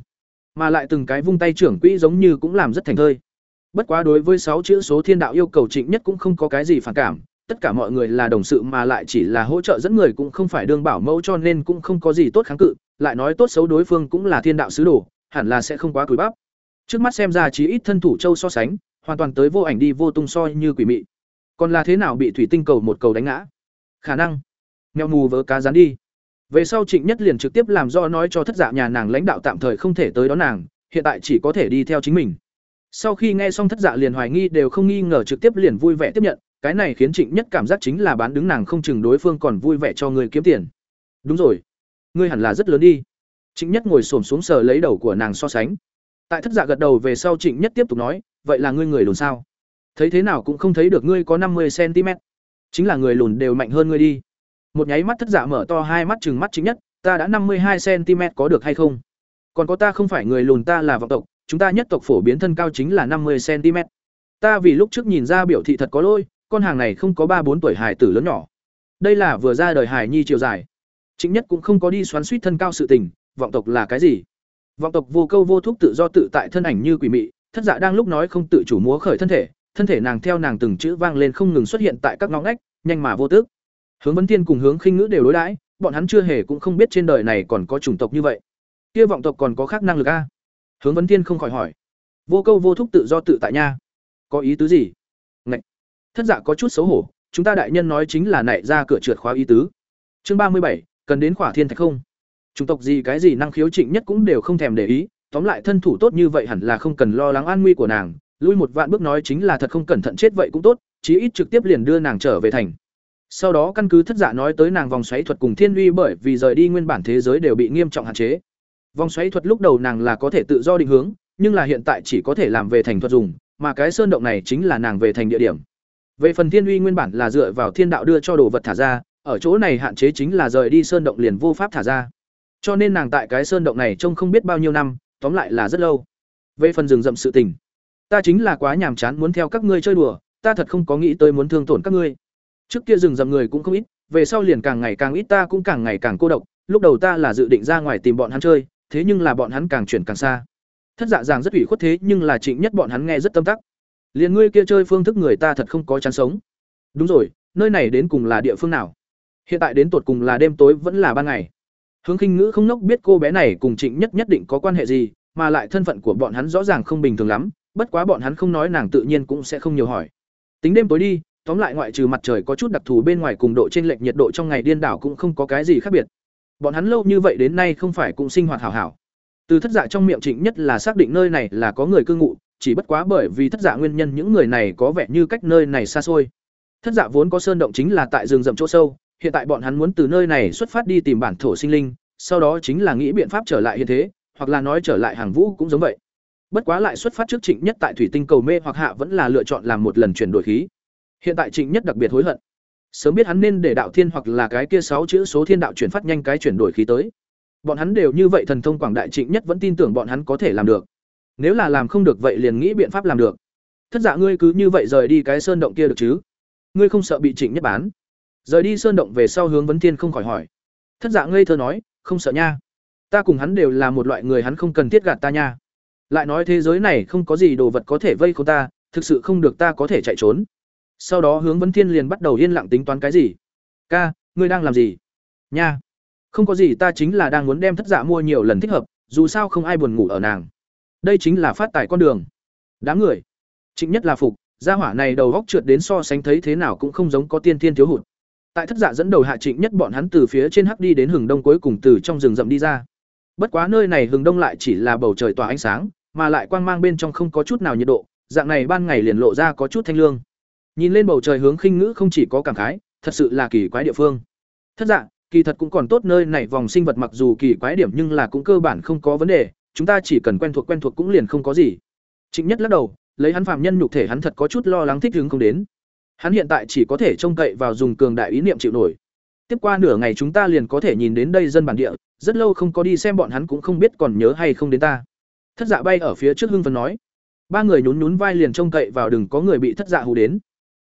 [SPEAKER 1] Mà lại từng cái vung tay trưởng quỹ giống như cũng làm rất thành thơi. Bất quá đối với sáu chữ số thiên đạo yêu cầu trịnh nhất cũng không có cái gì phản cảm tất cả mọi người là đồng sự mà lại chỉ là hỗ trợ dẫn người cũng không phải đương bảo mẫu cho nên cũng không có gì tốt kháng cự, lại nói tốt xấu đối phương cũng là thiên đạo sứ đồ, hẳn là sẽ không quá cúi bắp. Trước mắt xem ra chí ít thân thủ châu so sánh, hoàn toàn tới vô ảnh đi vô tung soi như quỷ mị. Còn là thế nào bị thủy tinh cầu một cầu đánh ngã? Khả năng. Mèo mù vớ cá rán đi. Về sau trịnh nhất liền trực tiếp làm do nói cho thất dạ nhà nàng lãnh đạo tạm thời không thể tới đón nàng, hiện tại chỉ có thể đi theo chính mình. Sau khi nghe xong thất dạ liền hoài nghi đều không nghi ngờ trực tiếp liền vui vẻ tiếp nhận cái này khiến trịnh nhất cảm giác chính là bán đứng nàng không chừng đối phương còn vui vẻ cho người kiếm tiền. Đúng rồi. Ngươi hẳn là rất lớn đi. Trịnh nhất ngồi xổm xuống sờ lấy đầu của nàng so sánh. Tại thất giả gật đầu về sau trịnh nhất tiếp tục nói, vậy là ngươi người lùn sao? Thấy thế nào cũng không thấy được ngươi có năm mươi cm chính là người lùn đều mạnh hơn ngươi đi. Một nháy mắt thất giả mở to hai mắt chừng mắt trịnh nhất, ta đã năm mươi hai cm có được hay không? Còn có ta không phải người lùn ta là vọng tộc, chúng ta nhất tộc phổ biến thân cao chính là năm mươi cm ta vì lúc trước nhìn ra biểu thị thật có lỗi con hàng này không có ba bốn tuổi hài tử lớn nhỏ. Đây là vừa ra đời hài nhi chiều dài. Chính nhất cũng không có đi xoắn suýt thân cao sự tình, vọng tộc là cái gì? Vọng tộc vô câu vô thúc tự do tự tại thân ảnh như quỷ mị, thất dạ đang lúc nói không tự chủ múa khởi thân thể thân thể nàng theo nàng từng chữ vang lên không ngừng xuất hiện tại các ngõ ngách, nhanh mà vô tước. Hướng vấn thiên cùng hướng khinh ngữ đều đối đãi, bọn hắn chưa hề cũng không biết trên đời này còn có chủng tộc như vậy. Kia vọng tộc còn có khác năng lực a? Hướng vấn thiên không khỏi hỏi. Vô câu vô thúc tự do tự tại nha. Có ý tứ gì? Thất dạ có chút xấu hổ, chúng ta đại nhân nói chính là nảy ra cửa trượt khóa ý tứ. Chương ba mươi bảy, cần đến khỏa thiên thạch không? Chủng tộc gì cái gì năng khiếu trịnh nhất cũng đều không thèm để ý, tóm lại thân thủ tốt như vậy hẳn là không cần lo lắng an nguy của nàng, lui một vạn bước nói chính là thật không cẩn thận chết vậy cũng tốt, chí ít trực tiếp liền đưa nàng trở về thành. Sau đó căn cứ thất dạ nói tới nàng vòng xoáy thuật cùng thiên uy bởi vì rời đi nguyên bản thế giới đều bị nghiêm trọng hạn chế. Vòng xoáy thuật lúc đầu nàng là có thể tự do định hướng, nhưng là hiện tại chỉ có thể làm về thành thuật dùng, mà cái sơn động này chính là nàng về thành địa điểm về phần thiên uy nguyên bản là dựa vào thiên đạo đưa cho đồ vật thả ra, ở chỗ này hạn chế chính là rời đi sơn động liền vô pháp thả ra. Cho nên nàng tại cái sơn động này trông không biết bao nhiêu năm, tóm lại là rất lâu. Về phần rừng rậm sự tình, ta chính là quá nhàm chán muốn theo các ngươi chơi đùa, ta thật không có nghĩ tới muốn thương tổn các ngươi. Trước kia rừng rậm người cũng không ít, về sau liền càng ngày càng ít ta cũng càng ngày càng cô độc, lúc đầu ta là dự định ra ngoài tìm bọn hắn chơi, thế nhưng là bọn hắn càng chuyển càng xa. Thất dạ dàng rất ủy khuất thế nhưng là trịnh nhất bọn hắn nghe rất tâm tắc liền ngươi kia chơi phương thức người ta thật không có chán sống. Đúng rồi, nơi này đến cùng là địa phương nào? Hiện tại đến tột cùng là đêm tối vẫn là ban ngày. Hướng khinh ngữ không nốc biết cô bé này cùng trịnh nhất nhất định có quan hệ gì, mà lại thân phận của bọn hắn rõ ràng không bình thường lắm, bất quá bọn hắn không nói nàng tự nhiên cũng sẽ không nhiều hỏi. Tính đêm tối đi, tóm lại ngoại trừ mặt trời có chút đặc thù bên ngoài cùng độ trên lệch nhiệt độ trong ngày điên đảo cũng không có cái gì khác biệt. Bọn hắn lâu như vậy đến nay không phải cũng sinh hoạt hảo hảo. Từ thất dạ trong miệng trịnh nhất là xác định nơi này là có người cư ngụ chỉ bất quá bởi vì thất dạ nguyên nhân những người này có vẻ như cách nơi này xa xôi. Thất dạ vốn có sơn động chính là tại rừng rậm chỗ sâu, hiện tại bọn hắn muốn từ nơi này xuất phát đi tìm bản thổ sinh linh, sau đó chính là nghĩ biện pháp trở lại hiện thế, hoặc là nói trở lại hàng vũ cũng giống vậy. Bất quá lại xuất phát trước trịnh nhất tại thủy tinh cầu mê hoặc hạ vẫn là lựa chọn làm một lần chuyển đổi khí. Hiện tại trịnh nhất đặc biệt hối hận. Sớm biết hắn nên để đạo thiên hoặc là cái kia sáu chữ số thiên đạo chuyển phát nhanh cái chuyển đổi khí tới. Bọn hắn đều như vậy thần thông quảng đại trịnh nhất vẫn tin tưởng bọn hắn có thể làm được nếu là làm không được vậy liền nghĩ biện pháp làm được. Thất dạ ngươi cứ như vậy rời đi cái sơn động kia được chứ? Ngươi không sợ bị trịnh nhất bán? Rời đi sơn động về sau hướng vấn thiên không khỏi hỏi. Thất dạ ngây thơ nói, không sợ nha. Ta cùng hắn đều là một loại người hắn không cần thiết gạt ta nha. Lại nói thế giới này không có gì đồ vật có thể vây khốn ta, thực sự không được ta có thể chạy trốn. Sau đó hướng vấn thiên liền bắt đầu yên lặng tính toán cái gì? Ca, ngươi đang làm gì? Nha. Không có gì ta chính là đang muốn đem thất dạ mua nhiều lần thích hợp, dù sao không ai buồn ngủ ở nàng đây chính là phát tài con đường. Đám người. Trịnh nhất là phục, gia hỏa này đầu góc trượt đến so sánh thấy thế nào cũng không giống có tiên tiên thiếu hụt. Tại thất dạ dẫn đầu hạ trịnh nhất bọn hắn từ phía trên hắc đi đến hừng đông cuối cùng từ trong rừng rậm đi ra. Bất quá nơi này hừng đông lại chỉ là bầu trời tỏa ánh sáng, mà lại quang mang bên trong không có chút nào nhiệt độ, dạng này ban ngày liền lộ ra có chút thanh lương. Nhìn lên bầu trời hướng khinh ngữ không chỉ có cảm khái, thật sự là kỳ quái địa phương. Thất dạ kỳ thật cũng còn tốt nơi này vòng sinh vật mặc dù kỳ quái điểm nhưng là cũng cơ bản không có vấn đề chúng ta chỉ cần quen thuộc quen thuộc cũng liền không có gì. Trịnh nhất lắc đầu, lấy hắn phạm nhân nhục thể hắn thật có chút lo lắng thích hướng không đến. Hắn hiện tại chỉ có thể trông cậy vào dùng cường đại ý niệm chịu nổi. Tiếp qua nửa ngày chúng ta liền có thể nhìn đến đây dân bản địa, rất lâu không có đi xem bọn hắn cũng không biết còn nhớ hay không đến ta. Thất dạ bay ở phía trước hưng phấn nói. Ba người nhún nhún vai liền trông cậy vào đừng có người bị thất dạ hù đến.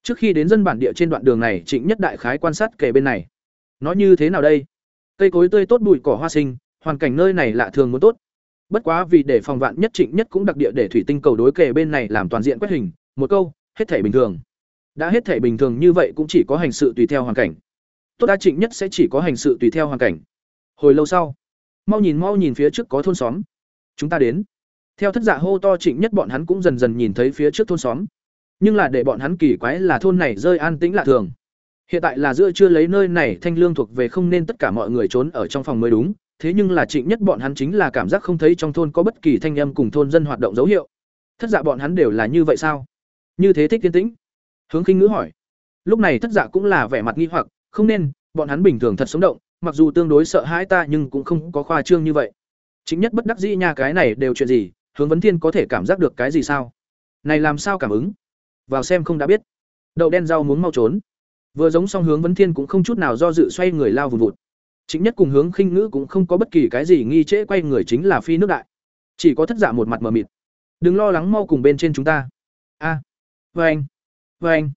[SPEAKER 1] Trước khi đến dân bản địa trên đoạn đường này, trịnh nhất đại khái quan sát kề bên này. Nó như thế nào đây? Cây cối tươi tốt bụi cỏ hoa sinh, hoàn cảnh nơi này lạ thường muốn tốt bất quá vì để phòng vạn nhất trịnh nhất cũng đặc địa để thủy tinh cầu đối kề bên này làm toàn diện quét hình, một câu, hết thể bình thường. Đã hết thể bình thường như vậy cũng chỉ có hành sự tùy theo hoàn cảnh. Tốt đa trịnh nhất sẽ chỉ có hành sự tùy theo hoàn cảnh. Hồi lâu sau, mau nhìn mau nhìn phía trước có thôn xóm. Chúng ta đến. Theo thất giả hô to trịnh nhất bọn hắn cũng dần dần nhìn thấy phía trước thôn xóm. Nhưng là để bọn hắn kỳ quái là thôn này rơi an tĩnh lạ thường. Hiện tại là giữa chưa lấy nơi này thanh lương thuộc về không nên tất cả mọi người trốn ở trong phòng mới đúng thế nhưng là trịnh nhất bọn hắn chính là cảm giác không thấy trong thôn có bất kỳ thanh âm cùng thôn dân hoạt động dấu hiệu. Thất dạ bọn hắn đều là như vậy sao? Như thế thích tiên tĩnh. Hướng khinh ngữ hỏi. Lúc này thất dạ cũng là vẻ mặt nghi hoặc, không nên, bọn hắn bình thường thật sống động, mặc dù tương đối sợ hãi ta nhưng cũng không có khoa trương như vậy. Chính nhất bất đắc dĩ nha, cái này đều chuyện gì? Hướng vấn thiên có thể cảm giác được cái gì sao? Này làm sao cảm ứng? Vào xem không đã biết. Đậu đen rau muốn mau trốn. Vừa giống xong hướng vấn thiên cũng không chút nào do dự xoay người lao vùn vụt chính nhất cùng hướng khinh ngữ cũng không có bất kỳ cái gì nghi trễ quay người chính là phi nước đại. Chỉ có thất giả dạ một mặt mờ mịt. Đừng lo lắng mau cùng bên trên chúng ta. A. À, vâng. Vâng.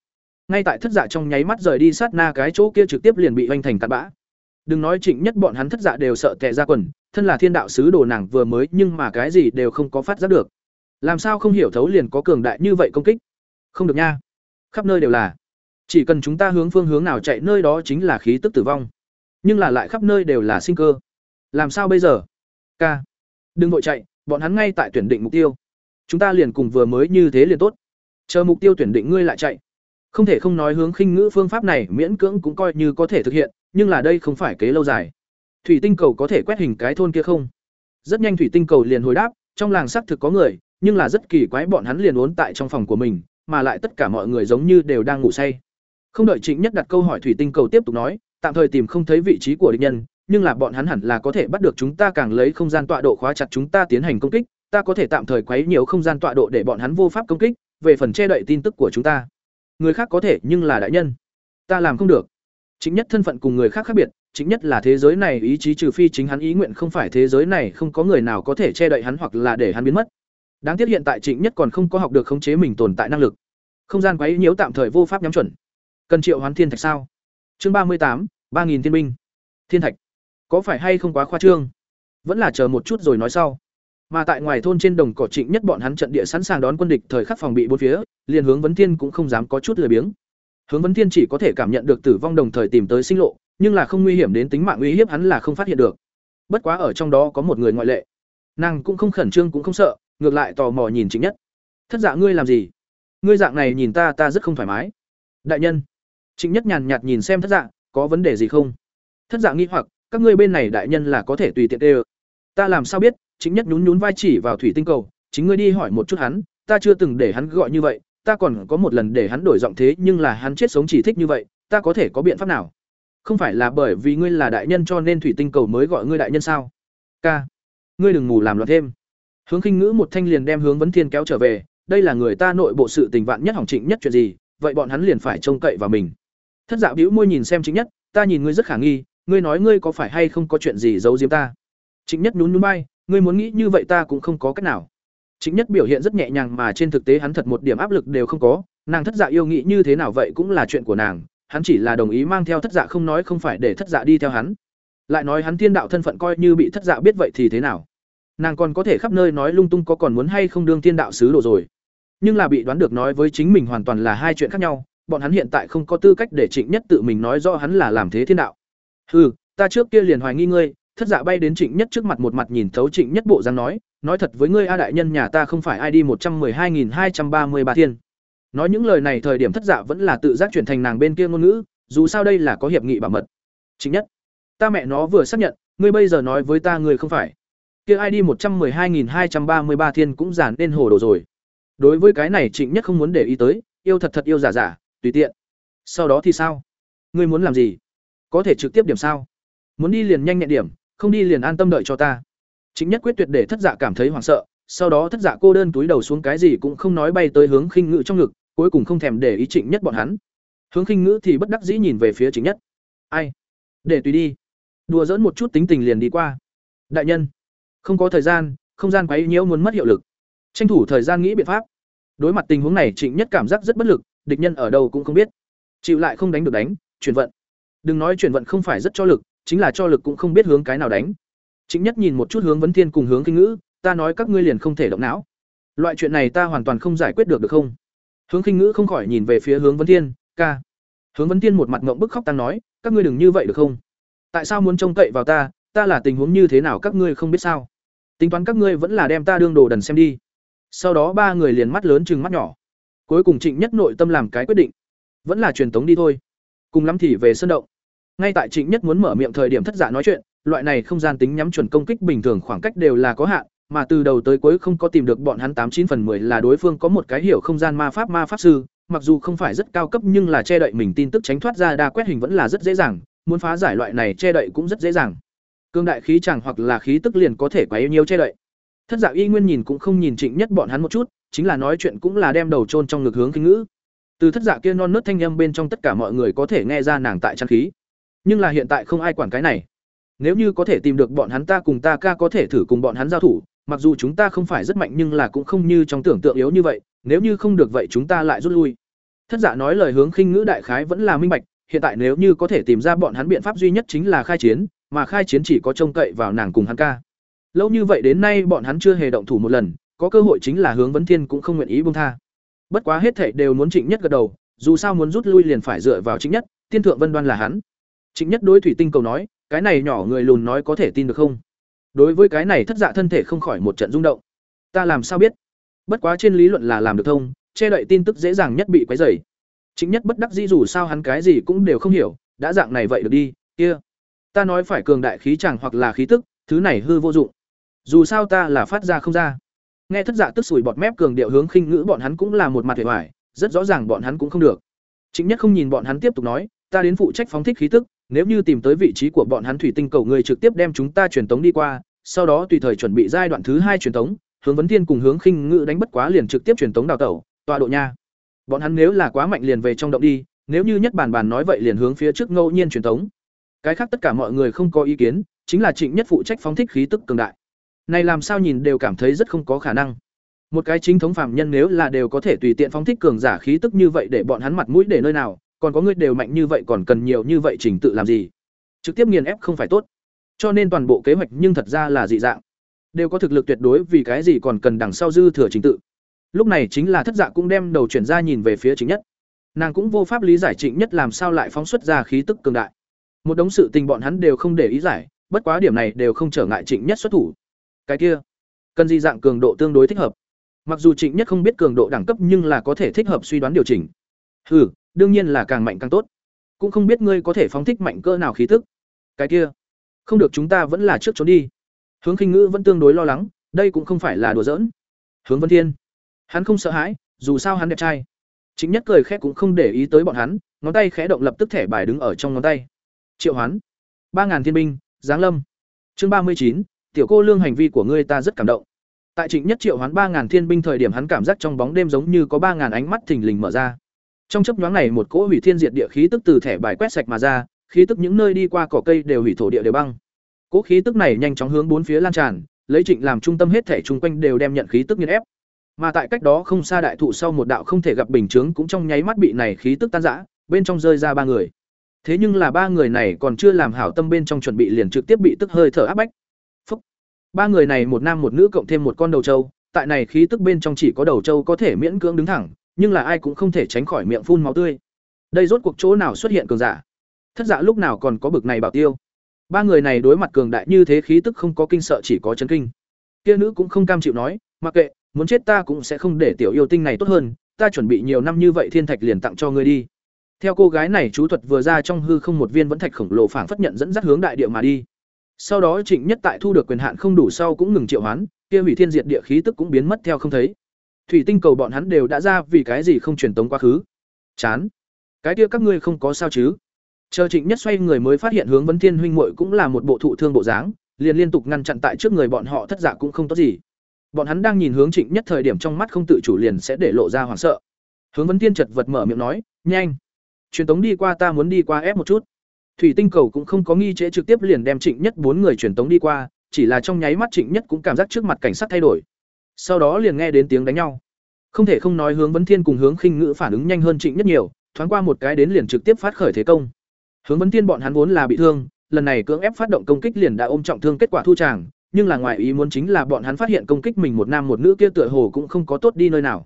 [SPEAKER 1] Ngay tại thất dạ trong nháy mắt rời đi sát na cái chỗ kia trực tiếp liền bị oanh thành tạt bã. Đừng nói trịnh nhất bọn hắn thất dạ đều sợ tệ ra quần thân là thiên đạo sứ đồ nàng vừa mới nhưng mà cái gì đều không có phát giác được. Làm sao không hiểu thấu liền có cường đại như vậy công kích? Không được nha. Khắp nơi đều là. Chỉ cần chúng ta hướng phương hướng nào chạy nơi đó chính là khí tức tử vong nhưng là lại khắp nơi đều là sinh cơ. Làm sao bây giờ? K đừng vội chạy, bọn hắn ngay tại tuyển định mục tiêu. Chúng ta liền cùng vừa mới như thế liền tốt. Chờ mục tiêu tuyển định ngươi lại chạy. Không thể không nói hướng khinh ngữ phương pháp này miễn cưỡng cũng coi như có thể thực hiện, nhưng là đây không phải kế lâu dài. Thủy tinh cầu có thể quét hình cái thôn kia không? Rất nhanh thủy tinh cầu liền hồi đáp, trong làng xác thực có người, nhưng là rất kỳ quái bọn hắn liền uốn tại trong phòng của mình, mà lại tất cả mọi người giống như đều đang ngủ say. Không đợi trịnh nhất đặt câu hỏi thủy tinh cầu tiếp tục nói tạm thời tìm không thấy vị trí của địch nhân, nhưng là bọn hắn hẳn là có thể bắt được chúng ta càng lấy không gian tọa độ khóa chặt chúng ta tiến hành công kích, ta có thể tạm thời quấy nhiều không gian tọa độ để bọn hắn vô pháp công kích, về phần che đậy tin tức của chúng ta. Người khác có thể, nhưng là đại nhân, ta làm không được. Chính nhất thân phận cùng người khác khác biệt, chính nhất là thế giới này, ý chí trừ phi chính hắn ý nguyện không phải thế giới này, không có người nào có thể che đậy hắn hoặc là để hắn biến mất. Đáng tiếc hiện tại trịnh nhất còn không có học được khống chế mình tồn tại năng lực. Không gian quấy nhiễu tạm thời vô pháp nhắm chuẩn. Cần triệu hoán thiên thạch sao? Chương ba mươi tám, ba nghìn thiên binh. Thiên thạch. Có phải hay không quá khoa trương? Vẫn là chờ một chút rồi nói sau. Mà tại ngoài thôn trên đồng cỏ trịnh nhất bọn hắn trận địa sẵn sàng đón quân địch thời khắc phòng bị bốn phía, liền hướng vấn thiên cũng không dám có chút lười biếng. Hướng vấn thiên chỉ có thể cảm nhận được tử vong đồng thời tìm tới sinh lộ, nhưng là không nguy hiểm đến tính mạng uy hiếp hắn là không phát hiện được. Bất quá ở trong đó có một người ngoại lệ. Nàng cũng không khẩn trương cũng không sợ, ngược lại tò mò nhìn trịnh nhất. Thất dạ ngươi làm gì? Ngươi dạng này nhìn ta ta rất không thoải mái. Đại nhân trịnh nhất nhàn nhạt nhìn xem thất dạ có vấn đề gì không? Thất dạ nghi hoặc, các ngươi bên này đại nhân là có thể tùy tiện đều ta làm sao biết? Chính nhất nhún nhún vai chỉ vào thủy tinh cầu, chính ngươi đi hỏi một chút hắn, ta chưa từng để hắn gọi như vậy, ta còn có một lần để hắn đổi giọng thế nhưng là hắn chết sống chỉ thích như vậy, ta có thể có biện pháp nào? Không phải là bởi vì ngươi là đại nhân cho nên thủy tinh cầu mới gọi ngươi đại nhân sao? Ca, ngươi đừng ngủ làm loạn thêm. Hướng khinh ngữ một thanh liền đem hướng vấn thiên kéo trở về, đây là người ta nội bộ sự tình vạn nhất hỏng trịnh nhất chuyện gì, vậy bọn hắn liền phải trông cậy vào mình thất dạo bĩu môi nhìn xem chính nhất, ta nhìn ngươi rất khả nghi, ngươi nói ngươi có phải hay không có chuyện gì giấu giếm ta? Chính nhất nhún nhún bay ngươi muốn nghĩ như vậy ta cũng không có cách nào. Chính nhất biểu hiện rất nhẹ nhàng mà trên thực tế hắn thật một điểm áp lực đều không có, nàng thất dạ yêu nghĩ như thế nào vậy cũng là chuyện của nàng, hắn chỉ là đồng ý mang theo thất dạ không nói không phải để thất dạ đi theo hắn. Lại nói hắn thiên đạo thân phận coi như bị thất dạ biết vậy thì thế nào? Nàng còn có thể khắp nơi nói lung tung có còn muốn hay không đương thiên đạo sứ đồ rồi. Nhưng là bị đoán được nói với chính mình hoàn toàn là hai chuyện khác nhau bọn hắn hiện tại không có tư cách để trịnh nhất tự mình nói rõ hắn là làm thế thiên đạo. Hừ, ta trước kia liền hoài nghi ngươi thất dạ bay đến trịnh nhất trước mặt một mặt nhìn thấu trịnh nhất bộ dáng nói nói thật với ngươi a đại nhân nhà ta không phải ai đi một trăm hai nghìn hai trăm ba mươi ba thiên. Nói những lời này thời điểm thất dạ vẫn là tự giác chuyển thành nàng bên kia ngôn ngữ dù sao đây là có hiệp nghị bảo mật. Trịnh nhất ta mẹ nó vừa xác nhận ngươi bây giờ nói với ta ngươi không phải. Kia ai đi một trăm hai nghìn hai trăm ba mươi ba thiên cũng giản nên hồ đồ rồi. Đối với cái này trịnh nhất không muốn để ý tới yêu thật thật yêu giả giả tùy tiện. Sau đó thì sao? Ngươi muốn làm gì? Có thể trực tiếp điểm sao? Muốn đi liền nhanh nhẹn điểm, không đi liền an tâm đợi cho ta. Chính nhất quyết tuyệt để thất dạ cảm thấy hoảng sợ, sau đó thất dạ cô đơn túi đầu xuống cái gì cũng không nói bay tới hướng khinh ngự trong ngực, cuối cùng không thèm để ý trịnh nhất bọn hắn. Hướng khinh ngữ thì bất đắc dĩ nhìn về phía chính nhất. Ai? Để tùy đi. Đùa dỡn một chút tính tình liền đi qua. Đại nhân, không có thời gian, không gian quấy nhiễu muốn mất hiệu lực. Tranh thủ thời gian nghĩ biện pháp. Đối mặt tình huống này, trịnh nhất cảm giác rất bất lực địch nhân ở đâu cũng không biết. Chịu lại không đánh được đánh, chuyển vận. Đừng nói chuyển vận không phải rất cho lực, chính là cho lực cũng không biết hướng cái nào đánh. Chính nhất nhìn một chút hướng vấn thiên cùng hướng kinh ngữ, ta nói các ngươi liền không thể động não. Loại chuyện này ta hoàn toàn không giải quyết được được không? Hướng kinh ngữ không khỏi nhìn về phía hướng vấn thiên, ca. Hướng vấn thiên một mặt ngộng bức khóc tăng nói, các ngươi đừng như vậy, được không? Tại sao muốn trông cậy vào ta? Ta là tình huống như thế nào các ngươi không biết sao? Tính toán các ngươi vẫn là đem ta đương đồ đần xem đi. Sau đó ba người liền mắt lớn chừng mắt nhỏ cuối cùng trịnh nhất nội tâm làm cái quyết định vẫn là truyền tống đi thôi cùng lắm thì về sân động ngay tại trịnh nhất muốn mở miệng thời điểm thất giả nói chuyện loại này không gian tính nhắm chuẩn công kích bình thường khoảng cách đều là có hạn mà từ đầu tới cuối không có tìm được bọn hắn tám chín phần 10 là đối phương có một cái hiểu không gian ma pháp ma pháp sư, mặc dù không phải rất cao cấp nhưng là che đậy mình tin tức tránh thoát ra đa quét hình vẫn là rất dễ dàng, muốn phá giải loại này che đậy cũng rất dễ dàng. Cương đại khí chẳng hoặc là khí tức liền có thể quá yêu nhiều che đậy. Thất Dạ Y Nguyên nhìn cũng không nhìn Trịnh Nhất bọn hắn một chút, chính là nói chuyện cũng là đem đầu chôn trong ngực hướng kinh ngữ. Từ thất dạ kia non nớt thanh âm bên trong tất cả mọi người có thể nghe ra nàng tại trang khí. Nhưng là hiện tại không ai quản cái này. Nếu như có thể tìm được bọn hắn ta cùng ta ca có thể thử cùng bọn hắn giao thủ, mặc dù chúng ta không phải rất mạnh nhưng là cũng không như trong tưởng tượng yếu như vậy, nếu như không được vậy chúng ta lại rút lui. Thất dạ nói lời hướng khinh ngữ đại khái vẫn là minh bạch, hiện tại nếu như có thể tìm ra bọn hắn biện pháp duy nhất chính là khai chiến, mà khai chiến chỉ có trông cậy vào nàng cùng hắn ca. Lâu như vậy đến nay bọn hắn chưa hề động thủ một lần, có cơ hội chính là hướng vấn thiên cũng không nguyện ý buông tha. Bất quá hết thảy đều muốn Trịnh Nhất gật đầu, dù sao muốn rút lui liền phải dựa vào Trịnh Nhất, thiên thượng Vân Đoan là hắn. Trịnh Nhất đối thủy tinh cầu nói, cái này nhỏ người lùn nói có thể tin được không? Đối với cái này thất dạ thân thể không khỏi một trận rung động. Ta làm sao biết? Bất quá trên lý luận là làm được thông, che đậy tin tức dễ dàng nhất bị quấy rầy. Trịnh Nhất bất đắc dĩ dù sao hắn cái gì cũng đều không hiểu, đã dạng này vậy được đi, kia. Ta nói phải cường đại khí chẳng hoặc là khí tức, thứ này hư vô dụng. Dù sao ta là phát ra không ra nghe thất dạ tức sủi bọt mép cường điệu hướng khinh ngữ bọn hắn cũng là một mặt vẻ vải rất rõ ràng bọn hắn cũng không được. Chính nhất không nhìn bọn hắn tiếp tục nói, ta đến phụ trách phóng thích khí tức, nếu như tìm tới vị trí của bọn hắn thủy tinh cầu người trực tiếp đem chúng ta truyền tống đi qua, sau đó tùy thời chuẩn bị giai đoạn thứ hai truyền tống, hướng vấn thiên cùng hướng khinh ngữ đánh bất quá liền trực tiếp truyền tống đào tẩu, tọa độ nha. Bọn hắn nếu là quá mạnh liền về trong động đi, nếu như nhất bản bản nói vậy liền hướng phía trước ngẫu nhiên truyền tống. Cái khác tất cả mọi người không có ý kiến, chính là trịnh nhất phụ trách phóng thích khí tức cường đại này làm sao nhìn đều cảm thấy rất không có khả năng. Một cái chính thống phàm nhân nếu là đều có thể tùy tiện phóng thích cường giả khí tức như vậy để bọn hắn mặt mũi để nơi nào, còn có người đều mạnh như vậy còn cần nhiều như vậy trình tự làm gì? Trực tiếp nghiền ép không phải tốt. Cho nên toàn bộ kế hoạch nhưng thật ra là dị dạng. Đều có thực lực tuyệt đối vì cái gì còn cần đằng sau dư thừa trình tự. Lúc này chính là thất dạ cũng đem đầu chuyển ra nhìn về phía chính nhất. Nàng cũng vô pháp lý giải trịnh nhất làm sao lại phóng xuất ra khí tức cường đại. Một đống sự tình bọn hắn đều không để ý giải, bất quá điểm này đều không trở ngại trịnh nhất xuất thủ cái kia. Cần gì dạng cường độ tương đối thích hợp? Mặc dù trịnh nhất không biết cường độ đẳng cấp nhưng là có thể thích hợp suy đoán điều chỉnh. Ừ đương nhiên là càng mạnh càng tốt. Cũng không biết ngươi có thể phóng thích mạnh cơ nào khí thức cái kia, không được chúng ta vẫn là trước trốn đi. Hướng khinh ngữ vẫn tương đối lo lắng, đây cũng không phải là đùa giỡn. Hướng vân thiên, hắn không sợ hãi, dù sao hắn đẹp trai. Chính nhất cười khẽ cũng không để ý tới bọn hắn, ngón tay khẽ động lập tức thẻ bài đứng ở trong ngón tay. Triệu hoán, ba ngàn thiên binh, giáng lâm. Chương ba mươi chín tiểu cô lương hành vi của ngươi ta rất cảm động. Tại trịnh nhất triệu hoán ba ngàn thiên binh thời điểm hắn cảm giác trong bóng đêm giống như có ba ngàn ánh mắt thình lình mở ra. Trong chấp nhoáng này một cỗ hủy thiên diệt địa khí tức từ thẻ bài quét sạch mà ra, khí tức những nơi đi qua cỏ cây đều hủy thổ địa đều băng. Cỗ khí tức này nhanh chóng hướng bốn phía lan tràn, lấy trịnh làm trung tâm hết thể chung quanh đều đem nhận khí tức nghiền ép. Mà tại cách đó không xa đại thụ sau một đạo không thể gặp bình chướng cũng trong nháy mắt bị này khí tức tan rã, bên trong rơi ra ba người. Thế nhưng là ba người này còn chưa làm hảo tâm bên trong chuẩn bị liền trực tiếp bị tức hơi thở áp bách. Ba người này một nam một nữ cộng thêm một con đầu trâu, tại này khí tức bên trong chỉ có đầu trâu có thể miễn cưỡng đứng thẳng, nhưng là ai cũng không thể tránh khỏi miệng phun máu tươi. Đây rốt cuộc chỗ nào xuất hiện cường giả? Thất dạ lúc nào còn có bực này bảo tiêu? Ba người này đối mặt cường đại như thế khí tức không có kinh sợ chỉ có chấn kinh. Kia nữ cũng không cam chịu nói, mặc kệ, muốn chết ta cũng sẽ không để tiểu yêu tinh này tốt hơn, ta chuẩn bị nhiều năm như vậy thiên thạch liền tặng cho ngươi đi. Theo cô gái này chú thuật vừa ra trong hư không một viên vẫn thạch khổng lồ phảng phất nhận dẫn dắt hướng đại địa mà đi. Sau đó Trịnh Nhất tại thu được quyền hạn không đủ sau cũng ngừng triệu hoán, kia hủy thiên diệt địa khí tức cũng biến mất theo không thấy. Thủy tinh cầu bọn hắn đều đã ra vì cái gì không truyền tống quá khứ. Chán. Cái kia các ngươi không có sao chứ? Chờ Trịnh Nhất xoay người mới phát hiện hướng Vấn Thiên huynh muội cũng là một bộ thụ thương bộ dáng, liền liên tục ngăn chặn tại trước người bọn họ thất giả cũng không tốt gì. Bọn hắn đang nhìn hướng Trịnh Nhất thời điểm trong mắt không tự chủ liền sẽ để lộ ra hoảng sợ. Hướng Vấn Thiên chật vật mở miệng nói, "Nhanh, truyền tống đi qua ta muốn đi qua ép một chút." Thủy tinh cầu cũng không có nghi trễ trực tiếp liền đem Trịnh Nhất bốn người truyền tống đi qua, chỉ là trong nháy mắt Trịnh Nhất cũng cảm giác trước mặt cảnh sát thay đổi. sau đó liền nghe đến tiếng đánh nhau. Không thể không nói hướng vấn thiên cùng hướng khinh ngữ phản ứng nhanh hơn trịnh nhất nhiều thoáng qua một cái đến liền trực tiếp phát khởi thế công. Hướng vấn thiên bọn hắn vốn là bị thương lần này cưỡng ép phát động công kích liền đã ôm trọng thương kết quả thu tràng nhưng là ngoài ý muốn chính là bọn hắn phát hiện công kích mình một nam một nữ kia tựa hồ cũng không có tốt đi nơi nào.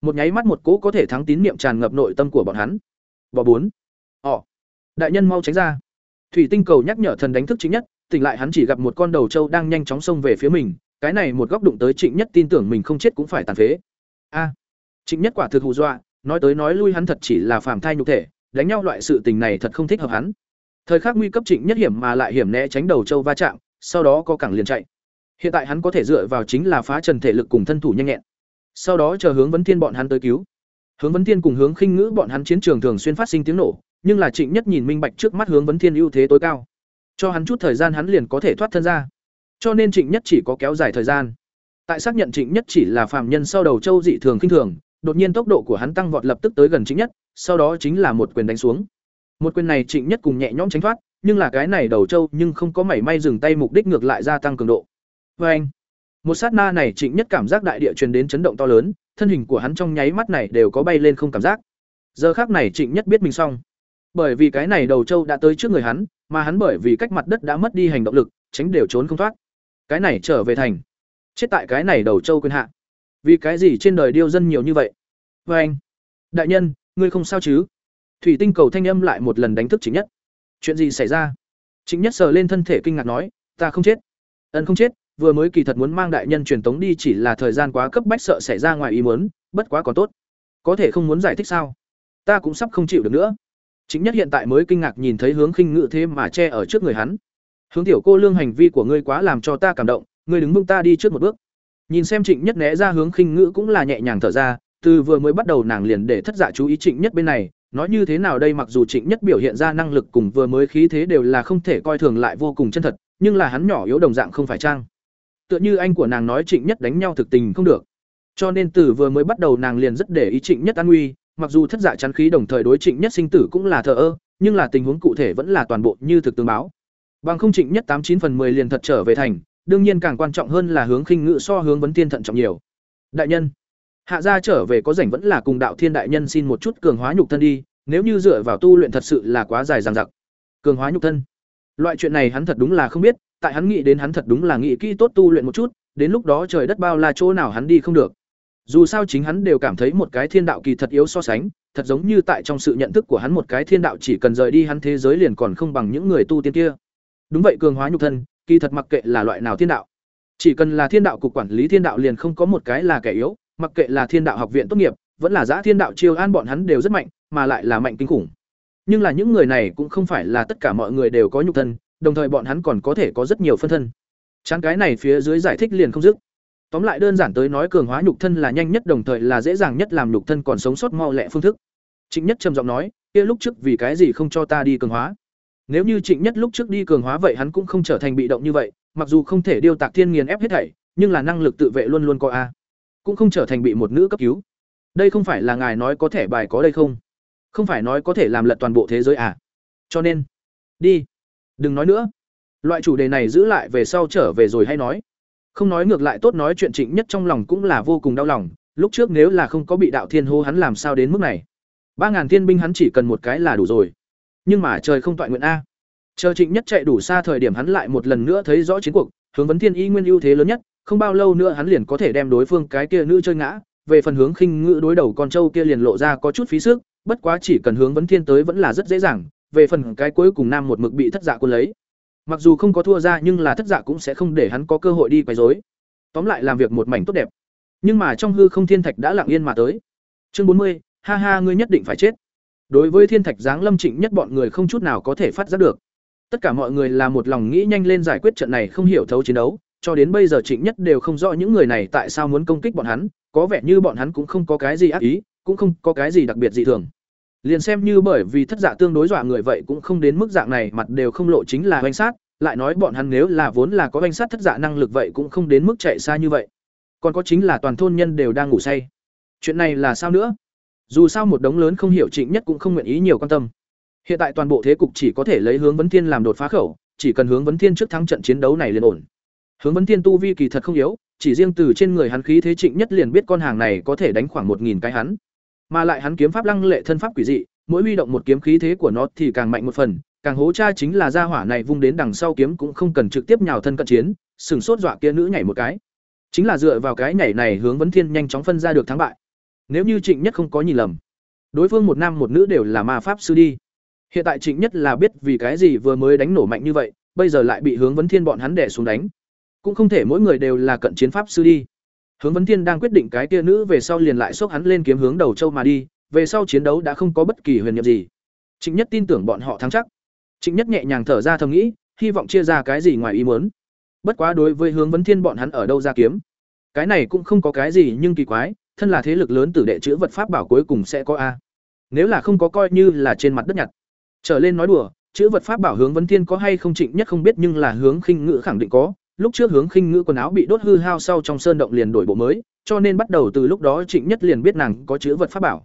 [SPEAKER 1] Một nháy mắt một cỗ có thể thắng tín niệm tràn ngập nội tâm của bọn hắn. Bò bốn đại nhân mau tránh ra. Thủy tinh cầu nhắc nhở thần đánh thức chính nhất, tỉnh lại hắn chỉ gặp một con đầu trâu đang nhanh chóng xông về phía mình, cái này một góc đụng tới trịnh nhất tin tưởng mình không chết cũng phải tàn phế. A. À, trịnh nhất quả thực hù dọa, nói tới nói lui hắn thật chỉ là phàm thai nhục thể, đánh nhau loại sự tình này thật không thích hợp hắn. Thời khắc nguy cấp trịnh nhất hiểm mà lại hiểm né tránh đầu trâu va chạm, sau đó có cẳng liền chạy. Hiện tại hắn có thể dựa vào chính là phá trần thể lực cùng thân thủ nhanh nhẹn. Sau đó chờ hướng vấn thiên bọn hắn tới cứu. Hướng vấn thiên cùng hướng khinh ngữ bọn hắn chiến trường thường xuyên phát sinh tiếng nổ nhưng là trịnh nhất nhìn minh bạch trước mắt hướng vấn thiên ưu thế tối cao. Cho hắn chút thời gian hắn liền có thể thoát thân ra. Cho nên trịnh nhất chỉ có kéo dài thời gian. Tại xác nhận trịnh nhất chỉ là phàm nhân sau đầu châu dị thường khinh thường, đột nhiên tốc độ của hắn tăng vọt lập tức tới gần trịnh nhất, sau đó chính là một quyền đánh xuống. Một quyền này trịnh nhất cùng nhẹ nhõm tránh thoát, nhưng là cái này đầu châu nhưng không có mảy may dừng tay mục đích ngược lại gia tăng cường độ. Vê anh, một sát na này trịnh nhất cảm giác đại địa truyền đến chấn động to lớn, thân hình của hắn trong nháy mắt này đều có bay lên không cảm giác. Giờ khác này trịnh nhất biết mình xong bởi vì cái này đầu châu đã tới trước người hắn, mà hắn bởi vì cách mặt đất đã mất đi hành động lực, tránh đều trốn không thoát. Cái này trở về thành. Chết tại cái này đầu châu quyền hạ. Vì cái gì trên đời điêu dân nhiều như vậy? Vê anh, đại nhân, ngươi không sao chứ? Thủy tinh cầu thanh âm lại một lần đánh thức chính nhất. Chuyện gì xảy ra? Chính nhất sờ lên thân thể kinh ngạc nói, ta không chết. Ân không chết, vừa mới kỳ thật muốn mang đại nhân truyền tống đi chỉ là thời gian quá cấp bách sợ xảy ra ngoài ý muốn, bất quá còn tốt. Có thể không muốn giải thích sao? Ta cũng sắp không chịu được nữa chính nhất hiện tại mới kinh ngạc nhìn thấy hướng khinh ngự thế mà che ở trước người hắn. Hướng tiểu cô lương hành vi của ngươi quá làm cho ta cảm động, ngươi đứng bưng ta đi trước một bước. Nhìn xem trịnh nhất né ra hướng khinh ngữ cũng là nhẹ nhàng thở ra, từ vừa mới bắt đầu nàng liền để thất dạ chú ý trịnh nhất bên này, nói như thế nào đây mặc dù trịnh nhất biểu hiện ra năng lực cùng vừa mới khí thế đều là không thể coi thường lại vô cùng chân thật, nhưng là hắn nhỏ yếu đồng dạng không phải trang. Tựa như anh của nàng nói trịnh nhất đánh nhau thực tình không được. Cho nên từ vừa mới bắt đầu nàng liền rất để ý trịnh nhất an nguy mặc dù thất dạ chắn khí đồng thời đối trịnh nhất sinh tử cũng là thờ ơ, nhưng là tình huống cụ thể vẫn là toàn bộ như thực tương báo. Bằng không trịnh nhất tám chín phần 10 liền thật trở về thành, đương nhiên càng quan trọng hơn là hướng khinh ngự so hướng vấn tiên thận trọng nhiều. Đại nhân, hạ gia trở về có rảnh vẫn là cùng đạo thiên đại nhân xin một chút cường hóa nhục thân đi, nếu như dựa vào tu luyện thật sự là quá dài dằng dặc. Cường hóa nhục thân. Loại chuyện này hắn thật đúng là không biết, tại hắn nghĩ đến hắn thật đúng là nghĩ kỹ tốt tu luyện một chút, đến lúc đó trời đất bao la chỗ nào hắn đi không được dù sao chính hắn đều cảm thấy một cái thiên đạo kỳ thật yếu so sánh, thật giống như tại trong sự nhận thức của hắn một cái thiên đạo chỉ cần rời đi hắn thế giới liền còn không bằng những người tu tiên kia. Đúng vậy, cường hóa nhục thân, kỳ thật mặc kệ là loại nào thiên đạo, chỉ cần là thiên đạo cục quản lý thiên đạo liền không có một cái là kẻ yếu, mặc kệ là thiên đạo học viện tốt nghiệp, vẫn là giã thiên đạo chiêu an bọn hắn đều rất mạnh, mà lại là mạnh kinh khủng. Nhưng là những người này cũng không phải là tất cả mọi người đều có nhục thân, đồng thời bọn hắn còn có thể có rất nhiều phân thân. Chán cái này phía dưới giải thích liền không dứt tóm lại đơn giản tới nói cường hóa nhục thân là nhanh nhất, đồng thời là dễ dàng nhất làm nhục thân còn sống sót mau lẹ phương thức. Trịnh nhất trầm giọng nói, kia lúc trước vì cái gì không cho ta đi cường hóa? Nếu như trịnh nhất lúc trước đi cường hóa vậy hắn cũng không trở thành bị động như vậy, mặc dù không thể điêu tạc thiên nghiền ép hết thảy, nhưng là năng lực tự vệ luôn luôn có a. Cũng không trở thành bị một nữ cấp cứu. Đây không phải là ngài nói có thể bài có đây không? Không phải nói có thể làm lật toàn bộ thế giới à? Cho nên, đi. Đừng nói nữa. Loại chủ đề này giữ lại về sau trở về rồi hay nói không nói ngược lại tốt nói chuyện trịnh nhất trong lòng cũng là vô cùng đau lòng, lúc trước nếu là không có bị đạo thiên hô hắn làm sao đến mức này. Ba ngàn thiên binh hắn chỉ cần một cái là đủ rồi. Nhưng mà trời không toại nguyện a. Chờ trịnh nhất chạy đủ xa thời điểm hắn lại một lần nữa thấy rõ chiến cuộc, hướng vấn thiên y nguyên ưu thế lớn nhất, không bao lâu nữa hắn liền có thể đem đối phương cái kia nữ chơi ngã. Về phần hướng khinh ngữ đối đầu con trâu kia liền lộ ra có chút phí sức, bất quá chỉ cần hướng vấn thiên tới vẫn là rất dễ dàng. Về phần cái cuối cùng nam một mực bị thất dạ quân lấy mặc dù không có thua ra nhưng là thất dạ cũng sẽ không để hắn có cơ hội đi quấy rối. Tóm lại làm việc một mảnh tốt đẹp. Nhưng mà trong hư không thiên thạch đã lặng yên mà tới. Chương bốn mươi, ha ha, ngươi nhất định phải chết. Đối với thiên thạch giáng lâm trịnh nhất bọn người không chút nào có thể phát giác được. Tất cả mọi người là một lòng nghĩ nhanh lên giải quyết trận này không hiểu thấu chiến đấu. Cho đến bây giờ trịnh nhất đều không rõ những người này tại sao muốn công kích bọn hắn. Có vẻ như bọn hắn cũng không có cái gì ác ý, cũng không có cái gì đặc biệt dị thường liền xem như bởi vì thất dạ tương đối dọa người vậy cũng không đến mức dạng này, mặt đều không lộ chính là oanh sát, lại nói bọn hắn nếu là vốn là có oanh sát thất dạ năng lực vậy cũng không đến mức chạy xa như vậy. Còn có chính là toàn thôn nhân đều đang ngủ say. Chuyện này là sao nữa? Dù sao một đống lớn không hiểu trịnh nhất cũng không nguyện ý nhiều quan tâm. Hiện tại toàn bộ thế cục chỉ có thể lấy hướng vấn thiên làm đột phá khẩu, chỉ cần hướng vấn thiên trước thắng trận chiến đấu này liền ổn. Hướng vấn thiên tu vi kỳ thật không yếu, chỉ riêng từ trên người hắn khí thế trịnh nhất liền biết con hàng này có thể đánh khoảng một nghìn cái hắn mà lại hắn kiếm pháp lăng lệ thân pháp quỷ dị, mỗi huy động một kiếm khí thế của nó thì càng mạnh một phần, càng hố cha chính là gia hỏa này vung đến đằng sau kiếm cũng không cần trực tiếp nhào thân cận chiến, sừng sốt dọa kia nữ nhảy một cái. Chính là dựa vào cái nhảy này hướng vấn thiên nhanh chóng phân ra được thắng bại. Nếu như trịnh nhất không có nhìn lầm, đối phương một nam một nữ đều là ma pháp sư đi. Hiện tại trịnh nhất là biết vì cái gì vừa mới đánh nổ mạnh như vậy, bây giờ lại bị hướng vấn thiên bọn hắn đẻ xuống đánh. Cũng không thể mỗi người đều là cận chiến pháp sư đi hướng vấn thiên đang quyết định cái kia nữ về sau liền lại xốc hắn lên kiếm hướng đầu châu mà đi, về sau chiến đấu đã không có bất kỳ huyền niệm gì. Trịnh nhất tin tưởng bọn họ thắng chắc. Trịnh nhất nhẹ nhàng thở ra thầm nghĩ, hy vọng chia ra cái gì ngoài ý muốn. Bất quá đối với hướng vấn thiên bọn hắn ở đâu ra kiếm, cái này cũng không có cái gì nhưng kỳ quái, thân là thế lực lớn tử đệ chữ vật pháp bảo cuối cùng sẽ có a. Nếu là không có coi như là trên mặt đất nhặt. Trở lên nói đùa, chữ vật pháp bảo hướng vấn thiên có hay không trịnh nhất không biết nhưng là hướng khinh ngữ khẳng định có lúc trước hướng khinh ngữ quần áo bị đốt hư hao sau trong sơn động liền đổi bộ mới, cho nên bắt đầu từ lúc đó trịnh nhất liền biết nàng có chữ vật pháp bảo.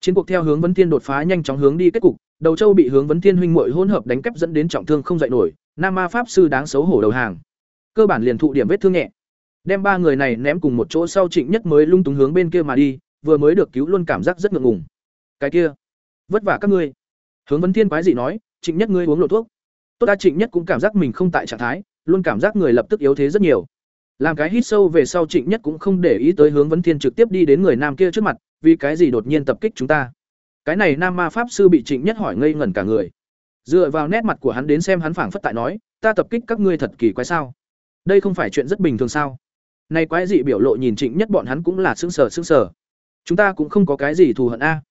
[SPEAKER 1] Chiến cuộc theo hướng vấn thiên đột phá nhanh chóng hướng đi kết cục, đầu châu bị hướng vấn thiên huynh muội hỗn hợp đánh kép dẫn đến trọng thương không dậy nổi, nam ma pháp sư đáng xấu hổ đầu hàng. Cơ bản liền thụ điểm vết thương nhẹ. Đem ba người này ném cùng một chỗ sau trịnh nhất mới lung túng hướng bên kia mà đi, vừa mới được cứu luôn cảm giác rất ngượng ngùng. Cái kia, vất vả các ngươi. Hướng vấn thiên quái dị nói, trịnh nhất ngươi uống lộ thuốc. Tốt ta trịnh nhất cũng cảm giác mình không tại trạng thái luôn cảm giác người lập tức yếu thế rất nhiều. Làm cái hít sâu về sau trịnh nhất cũng không để ý tới hướng vấn thiên trực tiếp đi đến người nam kia trước mặt, vì cái gì đột nhiên tập kích chúng ta? Cái này nam ma pháp sư bị trịnh nhất hỏi ngây ngẩn cả người. Dựa vào nét mặt của hắn đến xem hắn phảng phất tại nói, ta tập kích các ngươi thật kỳ quái sao? Đây không phải chuyện rất bình thường sao? Nay quái dị biểu lộ nhìn trịnh nhất bọn hắn cũng là sững sờ sững sờ. Chúng ta cũng không có cái gì thù hận a.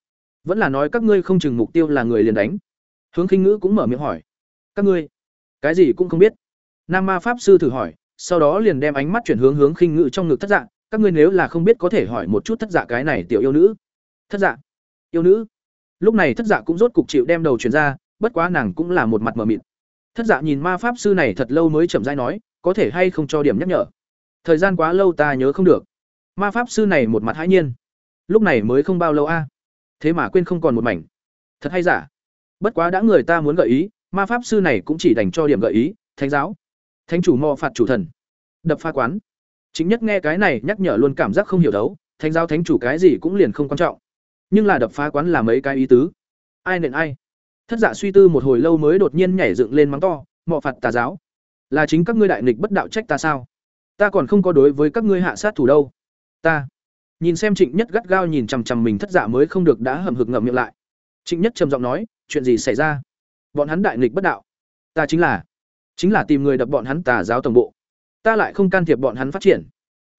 [SPEAKER 1] Vẫn là nói các ngươi không chừng mục tiêu là người liền đánh. Hướng khinh ngữ cũng mở miệng hỏi. Các ngươi, cái gì cũng không biết nam ma pháp sư thử hỏi, sau đó liền đem ánh mắt chuyển hướng hướng khinh ngự trong ngực thất dạ. Các ngươi nếu là không biết có thể hỏi một chút thất dạ cái này tiểu yêu nữ. Thất dạ yêu nữ. Lúc này thất dạ cũng rốt cục chịu đem đầu chuyển ra, bất quá nàng cũng là một mặt mờ mịt. Thất dạ nhìn ma pháp sư này thật lâu mới chậm rãi nói, có thể hay không cho điểm nhắc nhở? Thời gian quá lâu ta nhớ không được. Ma pháp sư này một mặt hãi nhiên. Lúc này mới không bao lâu a. Thế mà quên không còn một mảnh. Thật hay giả? Bất quá đã người ta muốn gợi ý, ma pháp sư này cũng chỉ dành cho điểm gợi ý, thánh giáo thánh chủ mò phạt chủ thần. Đập pha quán. Chính nhất nghe cái này nhắc nhở luôn cảm giác không hiểu đấu, thánh giáo thánh chủ cái gì cũng liền không quan trọng. Nhưng là đập phá quán là mấy cái ý tứ? Ai nện ai? Thất dạ suy tư một hồi lâu mới đột nhiên nhảy dựng lên mắng to mọ phạt tà giáo. Là chính các ngươi đại nghịch bất đạo trách ta sao? Ta còn không có đối với các ngươi hạ sát thủ đâu. Ta. Nhìn xem trịnh nhất gắt gao nhìn chằm chằm mình thất dạ mới không được đã hầm hực ngậm miệng lại. Trịnh nhất trầm giọng nói, chuyện gì xảy ra? Bọn hắn đại nghịch bất đạo. Ta chính là chính là tìm người đập bọn hắn tà giáo tổng bộ. Ta lại không can thiệp bọn hắn phát triển.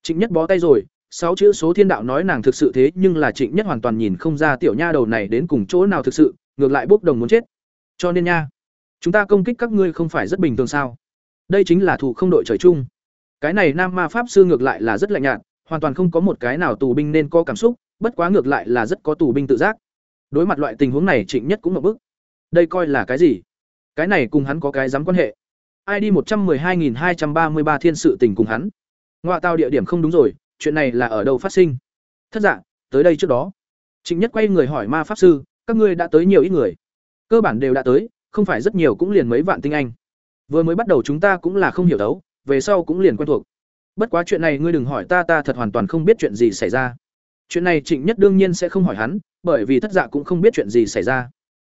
[SPEAKER 1] Trịnh nhất bó tay rồi, sáu chữ số thiên đạo nói nàng thực sự thế, nhưng là trịnh nhất hoàn toàn nhìn không ra tiểu nha đầu này đến cùng chỗ nào thực sự, ngược lại bốc đồng muốn chết. Cho nên nha, chúng ta công kích các ngươi không phải rất bình thường sao? Đây chính là thủ không đội trời chung. Cái này nam ma pháp sư ngược lại là rất lạnh nhạt, hoàn toàn không có một cái nào tù binh nên có cảm xúc, bất quá ngược lại là rất có tù binh tự giác. Đối mặt loại tình huống này trịnh nhất cũng ngập bức. Đây coi là cái gì? Cái này cùng hắn có cái dám quan hệ id một trăm m ư ơ i hai nghìn hai trăm ba mươi ba thiên sự tình cùng hắn? Ngoại tao địa điểm không đúng rồi, chuyện này là ở đâu phát sinh? Thất dạng tới đây trước đó. Trịnh nhất quay người hỏi ma pháp sư, các ngươi đã tới nhiều ít người? Cơ bản đều đã tới, không phải rất nhiều cũng liền mấy vạn tinh anh. Vừa mới bắt đầu chúng ta cũng là không hiểu đấu, về sau cũng liền quen thuộc. Bất quá chuyện này ngươi đừng hỏi ta ta thật hoàn toàn không biết chuyện gì xảy ra. Chuyện này trịnh nhất đương nhiên sẽ không hỏi hắn, bởi vì thất dạ cũng không biết chuyện gì xảy ra.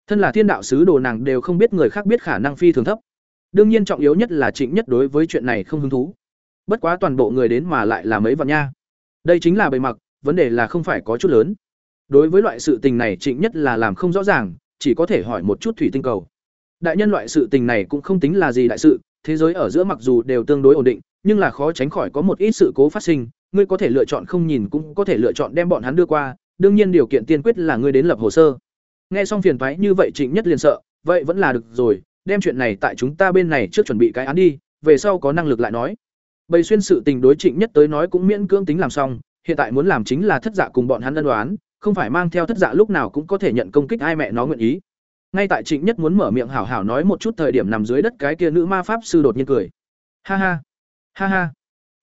[SPEAKER 1] Thân là thiên đạo sứ đồ nàng đều không biết người khác biết khả năng phi thường thấp đương nhiên trọng yếu nhất là trịnh nhất đối với chuyện này không hứng thú. Bất quá toàn bộ người đến mà lại là mấy vạn nha. Đây chính là bề mặc, vấn đề là không phải có chút lớn. Đối với loại sự tình này trịnh nhất là làm không rõ ràng, chỉ có thể hỏi một chút thủy tinh cầu. Đại nhân loại sự tình này cũng không tính là gì đại sự, thế giới ở giữa mặc dù đều tương đối ổn định, nhưng là khó tránh khỏi có một ít sự cố phát sinh, ngươi có thể lựa chọn không nhìn cũng có thể lựa chọn đem bọn hắn đưa qua, đương nhiên điều kiện tiên quyết là ngươi đến lập hồ sơ. Nghe xong phiền thoái như vậy trịnh nhất liền sợ, vậy vẫn là được rồi đem chuyện này tại chúng ta bên này trước chuẩn bị cái án đi, về sau có năng lực lại nói. Bầy xuyên sự tình đối trịnh nhất tới nói cũng miễn cưỡng tính làm xong, hiện tại muốn làm chính là thất dạ cùng bọn hắn đơn đoán không phải mang theo thất dạ lúc nào cũng có thể nhận công kích ai mẹ nó nguyện ý. Ngay tại trịnh nhất muốn mở miệng hảo hảo nói một chút thời điểm nằm dưới đất cái kia nữ ma pháp sư đột nhiên cười. Ha ha ha ha.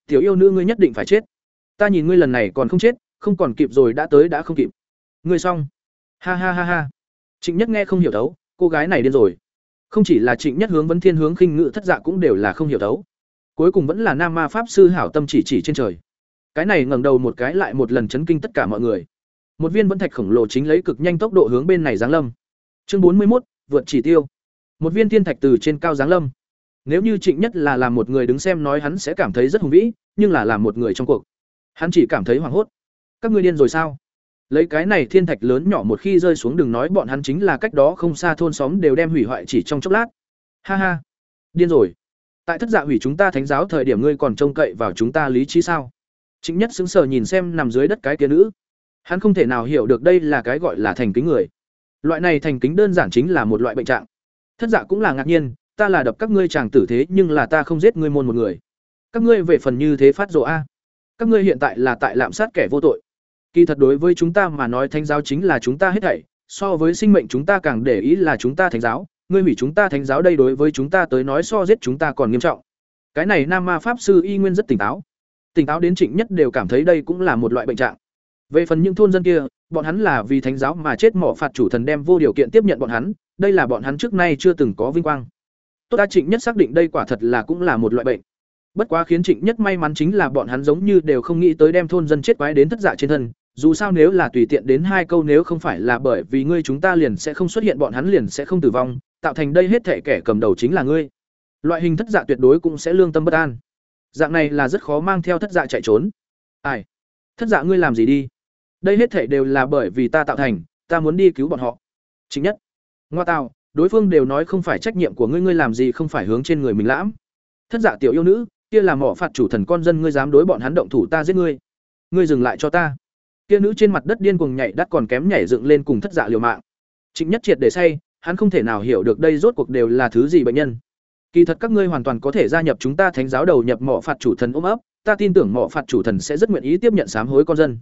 [SPEAKER 1] Tiểu yêu nữ ngươi nhất định phải chết. Ta nhìn ngươi lần này còn không chết, không còn kịp rồi đã tới đã không kịp. Ngươi xong. Ha ha ha ha. Trịnh nhất nghe không hiểu thấu, cô gái này điên rồi không chỉ là trịnh nhất hướng, vấn thiên hướng, khinh ngự, thất dạ cũng đều là không hiểu thấu. Cuối cùng vẫn là nam ma pháp sư hảo tâm chỉ chỉ trên trời. Cái này ngẩng đầu một cái lại một lần chấn kinh tất cả mọi người. Một viên vẫn thạch khổng lồ chính lấy cực nhanh tốc độ hướng bên này giáng lâm. Chương bốn mươi một vượt chỉ tiêu. Một viên thiên thạch từ trên cao giáng lâm. Nếu như trịnh nhất là làm một người đứng xem nói hắn sẽ cảm thấy rất hùng vĩ, nhưng là làm một người trong cuộc. Hắn chỉ cảm thấy hoảng hốt. Các ngươi điên rồi sao? Lấy cái này thiên thạch lớn nhỏ một khi rơi xuống đừng nói bọn hắn chính là cách đó không xa thôn xóm đều đem hủy hoại chỉ trong chốc lát. Ha ha. Điên rồi. Tại thất dạ hủy chúng ta thánh giáo thời điểm ngươi còn trông cậy vào chúng ta lý trí sao? Chính nhất xứng sờ nhìn xem nằm dưới đất cái kia nữ. Hắn không thể nào hiểu được đây là cái gọi là thành kính người. Loại này thành kính đơn giản chính là một loại bệnh trạng. Thất dạ cũng là ngạc nhiên, ta là đập các ngươi chàng tử thế nhưng là ta không giết ngươi môn một người. Các ngươi về phần như thế phát rộ a. Các ngươi hiện tại là tại lạm sát kẻ vô tội kỳ thật đối với chúng ta mà nói thánh giáo chính là chúng ta hết thảy, so với sinh mệnh chúng ta càng để ý là chúng ta thánh giáo, ngươi hủy chúng ta thánh giáo đây đối với chúng ta tới nói so giết chúng ta còn nghiêm trọng. Cái này nam ma pháp sư y nguyên rất tỉnh táo. Tỉnh táo đến trịnh nhất đều cảm thấy đây cũng là một loại bệnh trạng. Về phần những thôn dân kia, bọn hắn là vì thánh giáo mà chết mỏ phạt chủ thần đem vô điều kiện tiếp nhận bọn hắn, đây là bọn hắn trước nay chưa từng có vinh quang. Tốt ta trịnh nhất xác định đây quả thật là cũng là một loại bệnh. Bất quá khiến trịnh nhất may mắn chính là bọn hắn giống như đều không nghĩ tới đem thôn dân chết quái đến thất dạ trên thân dù sao nếu là tùy tiện đến hai câu nếu không phải là bởi vì ngươi chúng ta liền sẽ không xuất hiện, bọn hắn liền sẽ không tử vong, tạo thành đây hết thể kẻ cầm đầu chính là ngươi. Loại hình thất dạ tuyệt đối cũng sẽ lương tâm bất an. Dạng này là rất khó mang theo thất dạ chạy trốn. Ai? Thất dạ ngươi làm gì đi? Đây hết thể đều là bởi vì ta tạo thành, ta muốn đi cứu bọn họ. Chính nhất. Ngoa tạo, đối phương đều nói không phải trách nhiệm của ngươi ngươi làm gì không phải hướng trên người mình lãm. Thất dạ tiểu yêu nữ, kia là mỏ phạt chủ thần con dân, ngươi dám đối bọn hắn động thủ, ta giết ngươi. Ngươi dừng lại cho ta kia nữ trên mặt đất điên cuồng nhảy đắt còn kém nhảy dựng lên cùng thất dạ liều mạng. Trịnh nhất triệt để say, hắn không thể nào hiểu được đây rốt cuộc đều là thứ gì bệnh nhân. Kỳ thật các ngươi hoàn toàn có thể gia nhập chúng ta thánh giáo đầu nhập mỏ phạt chủ thần ôm ấp, ta tin tưởng mỏ phạt chủ thần sẽ rất nguyện ý tiếp nhận sám hối con dân.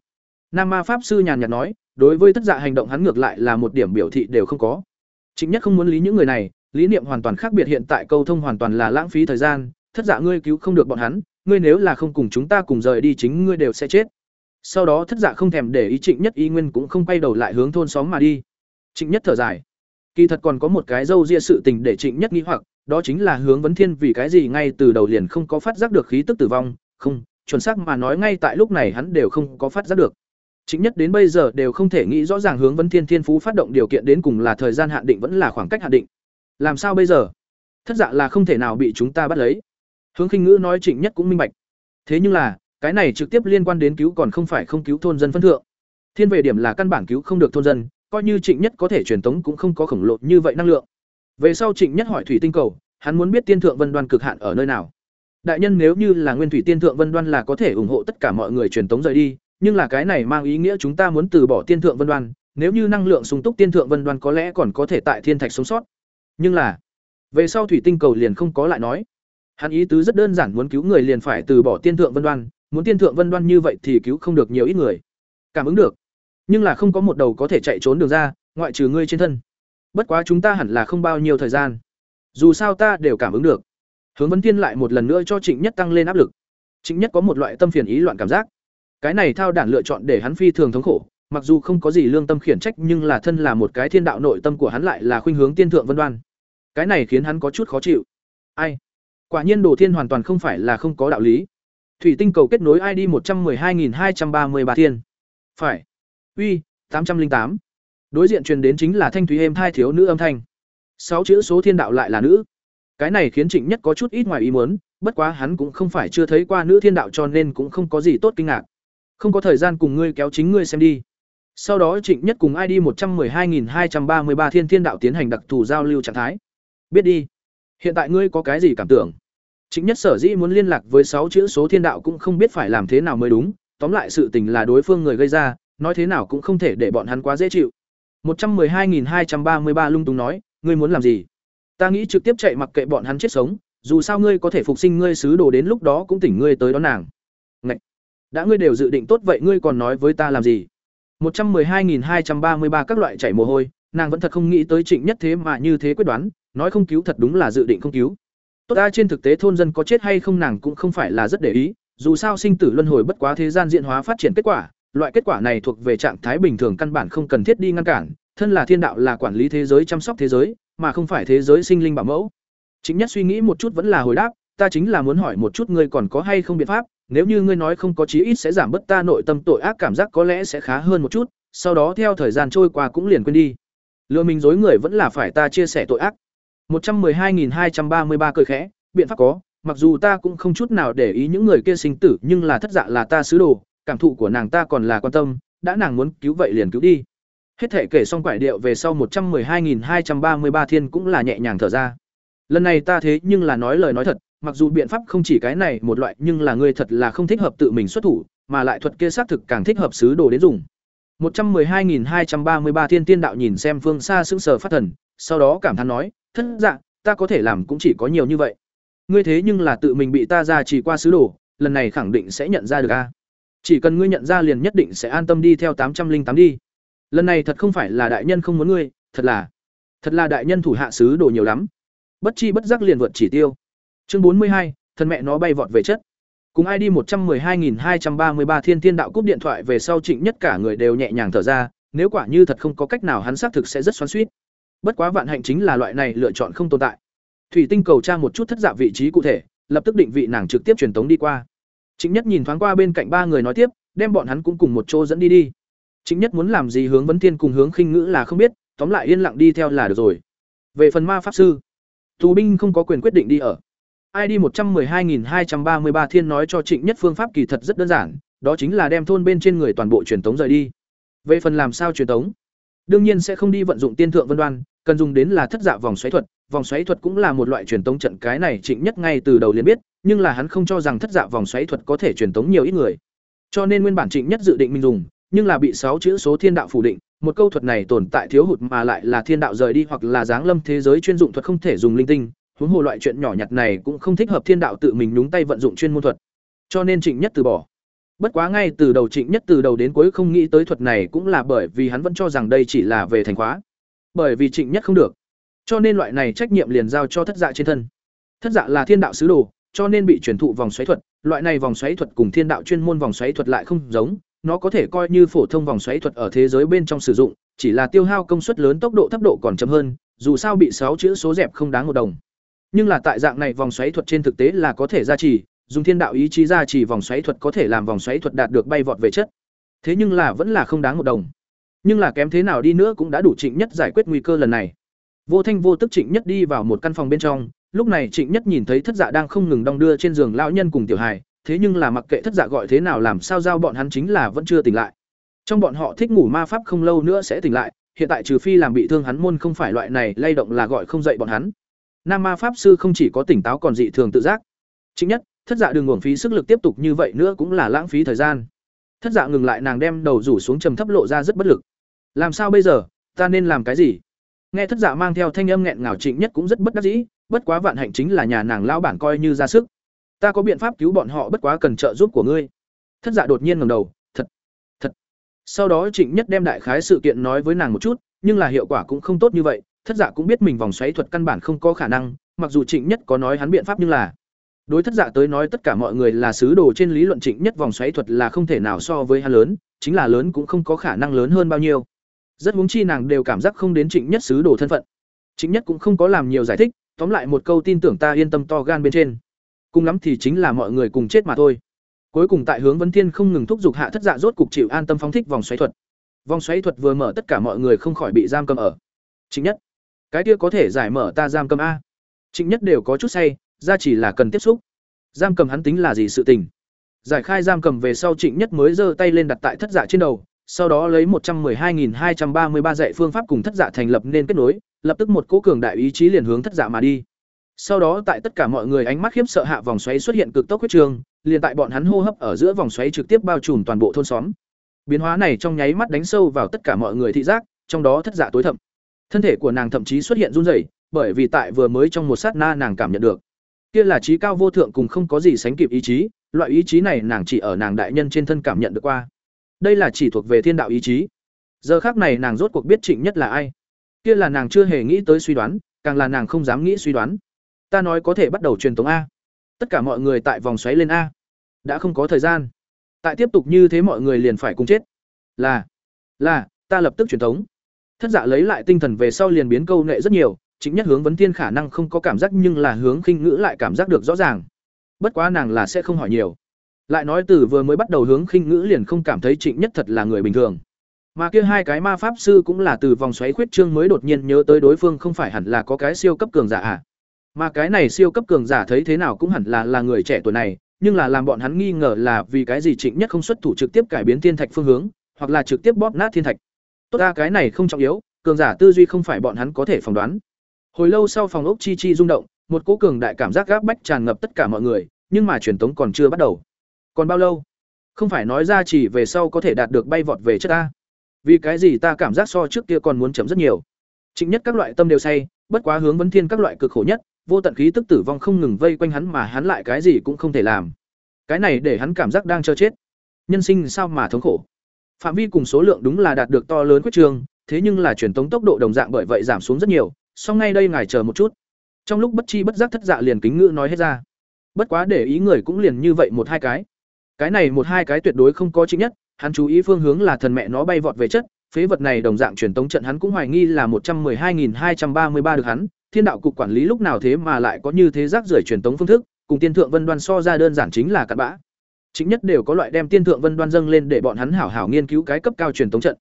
[SPEAKER 1] Nam ma pháp sư nhàn nhạt nói, đối với thất dạ hành động hắn ngược lại là một điểm biểu thị đều không có. Chính nhất không muốn lý những người này, lý niệm hoàn toàn khác biệt hiện tại câu thông hoàn toàn là lãng phí thời gian, thất dạ ngươi cứu không được bọn hắn, ngươi nếu là không cùng chúng ta cùng rời đi chính ngươi đều sẽ chết sau đó thất dạ không thèm để ý trịnh nhất y nguyên cũng không quay đầu lại hướng thôn xóm mà đi. Trịnh nhất thở dài. Kỳ thật còn có một cái râu ria sự tình để trịnh nhất nghĩ hoặc, đó chính là hướng vấn thiên vì cái gì ngay từ đầu liền không có phát giác được khí tức tử vong. Không, chuẩn xác mà nói ngay tại lúc này hắn đều không có phát giác được. Trịnh nhất đến bây giờ đều không thể nghĩ rõ ràng hướng vấn thiên thiên phú phát động điều kiện đến cùng là thời gian hạn định vẫn là khoảng cách hạn định. Làm sao bây giờ? Thất dạ là không thể nào bị chúng ta bắt lấy. Hướng khinh ngữ nói trịnh nhất cũng minh bạch. Thế nhưng là cái này trực tiếp liên quan đến cứu còn không phải không cứu thôn dân phân thượng. Thiên về điểm là căn bản cứu không được thôn dân, coi như trịnh nhất có thể truyền tống cũng không có khổng lồ như vậy năng lượng. Về sau trịnh nhất hỏi thủy tinh cầu, hắn muốn biết tiên thượng vân đoan cực hạn ở nơi nào. Đại nhân nếu như là nguyên thủy tiên thượng vân đoan là có thể ủng hộ tất cả mọi người truyền tống rời đi, nhưng là cái này mang ý nghĩa chúng ta muốn từ bỏ tiên thượng vân đoan, nếu như năng lượng sung túc tiên thượng vân đoan có lẽ còn có thể tại thiên thạch sống sót. Nhưng là, về sau thủy tinh cầu liền không có lại nói. Hắn ý tứ rất đơn giản muốn cứu người liền phải từ bỏ tiên thượng vân đoan muốn tiên thượng vân đoan như vậy thì cứu không được nhiều ít người. Cảm ứng được. Nhưng là không có một đầu có thể chạy trốn được ra, ngoại trừ ngươi trên thân. Bất quá chúng ta hẳn là không bao nhiêu thời gian. Dù sao ta đều cảm ứng được. Hướng vấn tiên lại một lần nữa cho trịnh nhất tăng lên áp lực. Trịnh nhất có một loại tâm phiền ý loạn cảm giác. Cái này thao đản lựa chọn để hắn phi thường thống khổ, mặc dù không có gì lương tâm khiển trách nhưng là thân là một cái thiên đạo nội tâm của hắn lại là khuynh hướng tiên thượng vân đoan. Cái này khiến hắn có chút khó chịu. Ai? Quả nhiên đồ thiên hoàn toàn không phải là không có đạo lý thủy tinh cầu kết nối id một trăm m ư ơ i hai nghìn hai trăm ba mươi ba thiên. Phải. Uy, tám trăm linh tám. Đối diện truyền đến chính là thanh thúy êm hai thiếu nữ âm thanh. Sáu chữ số thiên đạo lại là nữ. Cái này khiến trịnh nhất có chút ít ngoài ý muốn, bất quá hắn cũng không phải chưa thấy qua nữ thiên đạo cho nên cũng không có gì tốt kinh ngạc. Không có thời gian cùng ngươi kéo chính ngươi xem đi. Sau đó trịnh nhất cùng id một trăm m ư ơ i hai nghìn hai trăm ba mươi ba thiên thiên đạo tiến hành đặc thù giao lưu trạng thái. Biết đi. Hiện tại ngươi có cái gì cảm tưởng? Trịnh nhất sở dĩ muốn liên lạc với sáu chữ số thiên đạo cũng không biết phải làm thế nào mới đúng, tóm lại sự tình là đối phương người gây ra, nói thế nào cũng không thể để bọn hắn quá dễ chịu. Một trăm m ư ơ i hai nghìn hai trăm ba mươi ba lung tung nói, ngươi muốn làm gì? Ta nghĩ trực tiếp chạy mặc kệ bọn hắn chết sống, dù sao ngươi có thể phục sinh ngươi sứ đồ đến lúc đó cũng tỉnh ngươi tới đón nàng. Ngậy! đã ngươi đều dự định tốt vậy ngươi còn nói với ta làm gì? Một trăm m ư ơ i hai nghìn hai trăm ba mươi ba các loại chảy mồ hôi, nàng vẫn thật không nghĩ tới trịnh nhất thế mà như thế quyết đoán, nói không cứu thật đúng là dự định không cứu tốt ta trên thực tế thôn dân có chết hay không nàng cũng không phải là rất để ý dù sao sinh tử luân hồi bất quá thế gian diện hóa phát triển kết quả loại kết quả này thuộc về trạng thái bình thường căn bản không cần thiết đi ngăn cản thân là thiên đạo là quản lý thế giới chăm sóc thế giới mà không phải thế giới sinh linh bảo mẫu chính nhất suy nghĩ một chút vẫn là hồi đáp ta chính là muốn hỏi một chút ngươi còn có hay không biện pháp nếu như ngươi nói không có chí ít sẽ giảm bớt ta nội tâm tội ác cảm giác có lẽ sẽ khá hơn một chút, sau đó theo thời gian trôi qua cũng liền quên đi. Lừa mình dối người vẫn là phải ta chia sẻ tội ác. 112233 cười khẽ, biện pháp có, mặc dù ta cũng không chút nào để ý những người kia sinh tử, nhưng là thất dạ là ta sứ đồ, cảm thụ của nàng ta còn là quan tâm, đã nàng muốn cứu vậy liền cứu đi. Hết thể kể xong quải điệu về sau 112233 thiên cũng là nhẹ nhàng thở ra. Lần này ta thế nhưng là nói lời nói thật, mặc dù biện pháp không chỉ cái này một loại, nhưng là ngươi thật là không thích hợp tự mình xuất thủ, mà lại thuật kia xác thực càng thích hợp sứ đồ đến dùng. 112233 thiên tiên đạo nhìn xem phương xa sững sờ phát thần, sau đó cảm thán nói, thất dạ, ta có thể làm cũng chỉ có nhiều như vậy. Ngươi thế nhưng là tự mình bị ta ra chỉ qua sứ đồ, lần này khẳng định sẽ nhận ra được a. Chỉ cần ngươi nhận ra liền nhất định sẽ an tâm đi theo tám trăm linh tám đi. Lần này thật không phải là đại nhân không muốn ngươi, thật là thật là đại nhân thủ hạ sứ đồ nhiều lắm. Bất chi bất giác liền vượt chỉ tiêu. Chương bốn mươi hai, thân mẹ nó bay vọt về chất. Cùng ID một trăm hai hai trăm ba mươi ba Thiên thiên đạo cúp điện thoại về sau Trịnh Nhất cả người đều nhẹ nhàng thở ra, nếu quả như thật không có cách nào hắn xác thực sẽ rất xoắn xuýt. Bất quá vạn hạnh chính là loại này lựa chọn không tồn tại. Thủy Tinh cầu tra một chút thất dạ vị trí cụ thể, lập tức định vị nàng trực tiếp truyền tống đi qua. Trịnh Nhất nhìn thoáng qua bên cạnh ba người nói tiếp, đem bọn hắn cũng cùng một chỗ dẫn đi đi. Trịnh Nhất muốn làm gì hướng vấn thiên cùng hướng khinh ngữ là không biết, tóm lại yên lặng đi theo là được rồi. Về phần ma pháp sư, tù binh không có quyền quyết định đi ở. ID 112233 thiên nói cho Trịnh Nhất phương pháp kỳ thật rất đơn giản, đó chính là đem thôn bên trên người toàn bộ truyền tống rời đi. Về phần làm sao truyền tống, đương nhiên sẽ không đi vận dụng tiên thượng vân đoan, cần dùng đến là thất dạ vòng xoáy thuật, vòng xoáy thuật cũng là một loại truyền tống trận cái này Trịnh Nhất ngay từ đầu liền biết, nhưng là hắn không cho rằng thất dạ vòng xoáy thuật có thể truyền tống nhiều ít người. Cho nên nguyên bản Trịnh Nhất dự định mình dùng, nhưng là bị sáu chữ số thiên đạo phủ định, một câu thuật này tồn tại thiếu hụt mà lại là thiên đạo rời đi hoặc là giáng lâm thế giới chuyên dụng thuật không thể dùng linh tinh, huống hồ loại chuyện nhỏ nhặt này cũng không thích hợp thiên đạo tự mình nhúng tay vận dụng chuyên môn thuật. Cho nên Trịnh Nhất từ bỏ. Bất quá ngay từ đầu Trịnh Nhất từ đầu đến cuối không nghĩ tới thuật này cũng là bởi vì hắn vẫn cho rằng đây chỉ là về thành khóa. Bởi vì Trịnh Nhất không được, cho nên loại này trách nhiệm liền giao cho thất dạ trên thân. Thất dạ là thiên đạo sứ đồ, cho nên bị truyền thụ vòng xoáy thuật, loại này vòng xoáy thuật cùng thiên đạo chuyên môn vòng xoáy thuật lại không giống, nó có thể coi như phổ thông vòng xoáy thuật ở thế giới bên trong sử dụng, chỉ là tiêu hao công suất lớn tốc độ thấp độ còn chậm hơn, dù sao bị sáu chữ số dẹp không đáng một đồng. Nhưng là tại dạng này vòng xoáy thuật trên thực tế là có thể gia trì, dùng thiên đạo ý chí ra chỉ vòng xoáy thuật có thể làm vòng xoáy thuật đạt được bay vọt về chất. Thế nhưng là vẫn là không đáng một đồng. Nhưng là kém thế nào đi nữa cũng đã đủ Trịnh Nhất giải quyết nguy cơ lần này. Vô Thanh vô tức Trịnh Nhất đi vào một căn phòng bên trong, lúc này Trịnh Nhất nhìn thấy Thất Dạ đang không ngừng đong đưa trên giường lão nhân cùng tiểu hài, thế nhưng là mặc kệ Thất Dạ gọi thế nào làm sao giao bọn hắn chính là vẫn chưa tỉnh lại. Trong bọn họ thích ngủ ma pháp không lâu nữa sẽ tỉnh lại, hiện tại trừ phi làm bị thương hắn môn không phải loại này lay động là gọi không dậy bọn hắn. Nam ma pháp sư không chỉ có tỉnh táo còn dị thường tự giác. Chính nhất, thất dạ đừng uổng phí sức lực tiếp tục như vậy nữa cũng là lãng phí thời gian. Thất dạ ngừng lại nàng đem đầu rủ xuống trầm thấp lộ ra rất bất lực. Làm sao bây giờ, ta nên làm cái gì? Nghe thất dạ mang theo thanh âm nghẹn ngào trịnh nhất cũng rất bất đắc dĩ, bất quá vạn hạnh chính là nhà nàng lão bản coi như ra sức. Ta có biện pháp cứu bọn họ bất quá cần trợ giúp của ngươi. Thất dạ đột nhiên ngẩng đầu, thật, thật. Sau đó Trịnh Nhất đem đại khái sự kiện nói với nàng một chút, nhưng là hiệu quả cũng không tốt như vậy, thất dạ cũng biết mình vòng xoáy thuật căn bản không có khả năng mặc dù trịnh nhất có nói hắn biện pháp nhưng là đối thất dạ tới nói tất cả mọi người là sứ đồ trên lý luận trịnh nhất vòng xoáy thuật là không thể nào so với hắn lớn, chính là lớn cũng không có khả năng lớn hơn bao nhiêu. Rất huống chi nàng đều cảm giác không đến trịnh nhất sứ đồ thân phận. Trịnh nhất cũng không có làm nhiều giải thích, tóm lại một câu tin tưởng ta yên tâm to gan bên trên. Cùng lắm thì chính là mọi người cùng chết mà thôi. Cuối cùng tại hướng vấn thiên không ngừng thúc giục hạ thất dạ rốt cục chịu an tâm phóng thích vòng xoáy thuật. Vòng xoáy thuật vừa mở tất cả mọi người không khỏi bị giam cầm ở. Trịnh nhất, cái kia có thể giải mở ta giam cầm a. Trịnh nhất đều có chút say ra chỉ là cần tiếp xúc. Giam cầm hắn tính là gì sự tình? Giải khai giam cầm về sau trịnh nhất mới giơ tay lên đặt tại thất dạ trên đầu, sau đó lấy một trăm hai hai trăm ba mươi ba dạy phương pháp cùng thất dạ thành lập nên kết nối, lập tức một cỗ cường đại ý chí liền hướng thất dạ mà đi. Sau đó tại tất cả mọi người ánh mắt khiếp sợ hạ vòng xoáy xuất hiện cực tốc huyết trường, liền tại bọn hắn hô hấp ở giữa vòng xoáy trực tiếp bao trùm toàn bộ thôn xóm. Biến hóa này trong nháy mắt đánh sâu vào tất cả mọi người thị giác, trong đó thất dạ tối thậm. Thân thể của nàng thậm chí xuất hiện run rẩy, bởi vì tại vừa mới trong một sát na nàng cảm nhận được kia là trí cao vô thượng cùng không có gì sánh kịp ý chí, loại ý chí này nàng chỉ ở nàng đại nhân trên thân cảm nhận được qua. Đây là chỉ thuộc về thiên đạo ý chí. Giờ khác này nàng rốt cuộc biết trịnh nhất là ai. Kia là nàng chưa hề nghĩ tới suy đoán, càng là nàng không dám nghĩ suy đoán. Ta nói có thể bắt đầu truyền tống a. Tất cả mọi người tại vòng xoáy lên a. Đã không có thời gian. Tại tiếp tục như thế mọi người liền phải cùng chết. Là là, ta lập tức truyền tống. Thất dạ lấy lại tinh thần về sau liền biến câu nệ rất nhiều chính nhất hướng vấn thiên khả năng không có cảm giác nhưng là hướng khinh ngữ lại cảm giác được rõ ràng. Bất quá nàng là sẽ không hỏi nhiều. Lại nói từ vừa mới bắt đầu hướng khinh ngữ liền không cảm thấy trịnh nhất thật là người bình thường. Mà kia hai cái ma pháp sư cũng là từ vòng xoáy khuyết trương mới đột nhiên nhớ tới đối phương không phải hẳn là có cái siêu cấp cường giả à. Mà cái này siêu cấp cường giả thấy thế nào cũng hẳn là là người trẻ tuổi này, nhưng là làm bọn hắn nghi ngờ là vì cái gì trịnh nhất không xuất thủ trực tiếp cải biến thiên thạch phương hướng, hoặc là trực tiếp bóp nát thiên thạch. Tốt ra cái này không trọng yếu, cường giả tư duy không phải bọn hắn có thể phỏng đoán hồi lâu sau phòng ốc chi chi rung động, một cố cường đại cảm giác gáp bách tràn ngập tất cả mọi người, nhưng mà truyền tống còn chưa bắt đầu. Còn bao lâu? Không phải nói ra chỉ về sau có thể đạt được bay vọt về chất ta. Vì cái gì ta cảm giác so trước kia còn muốn chấm rất nhiều? Chính nhất các loại tâm đều say, bất quá hướng vấn thiên các loại cực khổ nhất, vô tận khí tức tử vong không ngừng vây quanh hắn mà hắn lại cái gì cũng không thể làm. Cái này để hắn cảm giác đang chờ chết. Nhân sinh sao mà thống khổ? Phạm vi cùng số lượng đúng là đạt được to lớn quyết trường, thế nhưng là truyền tống tốc độ đồng dạng bởi vậy giảm xuống rất nhiều song ngay đây ngài chờ một chút. Trong lúc bất chi bất giác thất dạ liền kính ngữ nói hết ra. Bất quá để ý người cũng liền như vậy một hai cái. Cái này một hai cái tuyệt đối không có chính nhất, hắn chú ý phương hướng là thần mẹ nó bay vọt về chất, phế vật này đồng dạng truyền tống trận hắn cũng hoài nghi là một trăm mười hai nghìn hai trăm ba mươi ba được hắn, thiên đạo cục quản lý lúc nào thế mà lại có như thế rác rưởi truyền tống phương thức, cùng tiên thượng vân đoan so ra đơn giản chính là cặn bã. Chính nhất đều có loại đem tiên thượng vân đoan dâng lên để bọn hắn hảo hảo nghiên cứu cái cấp cao truyền tống trận.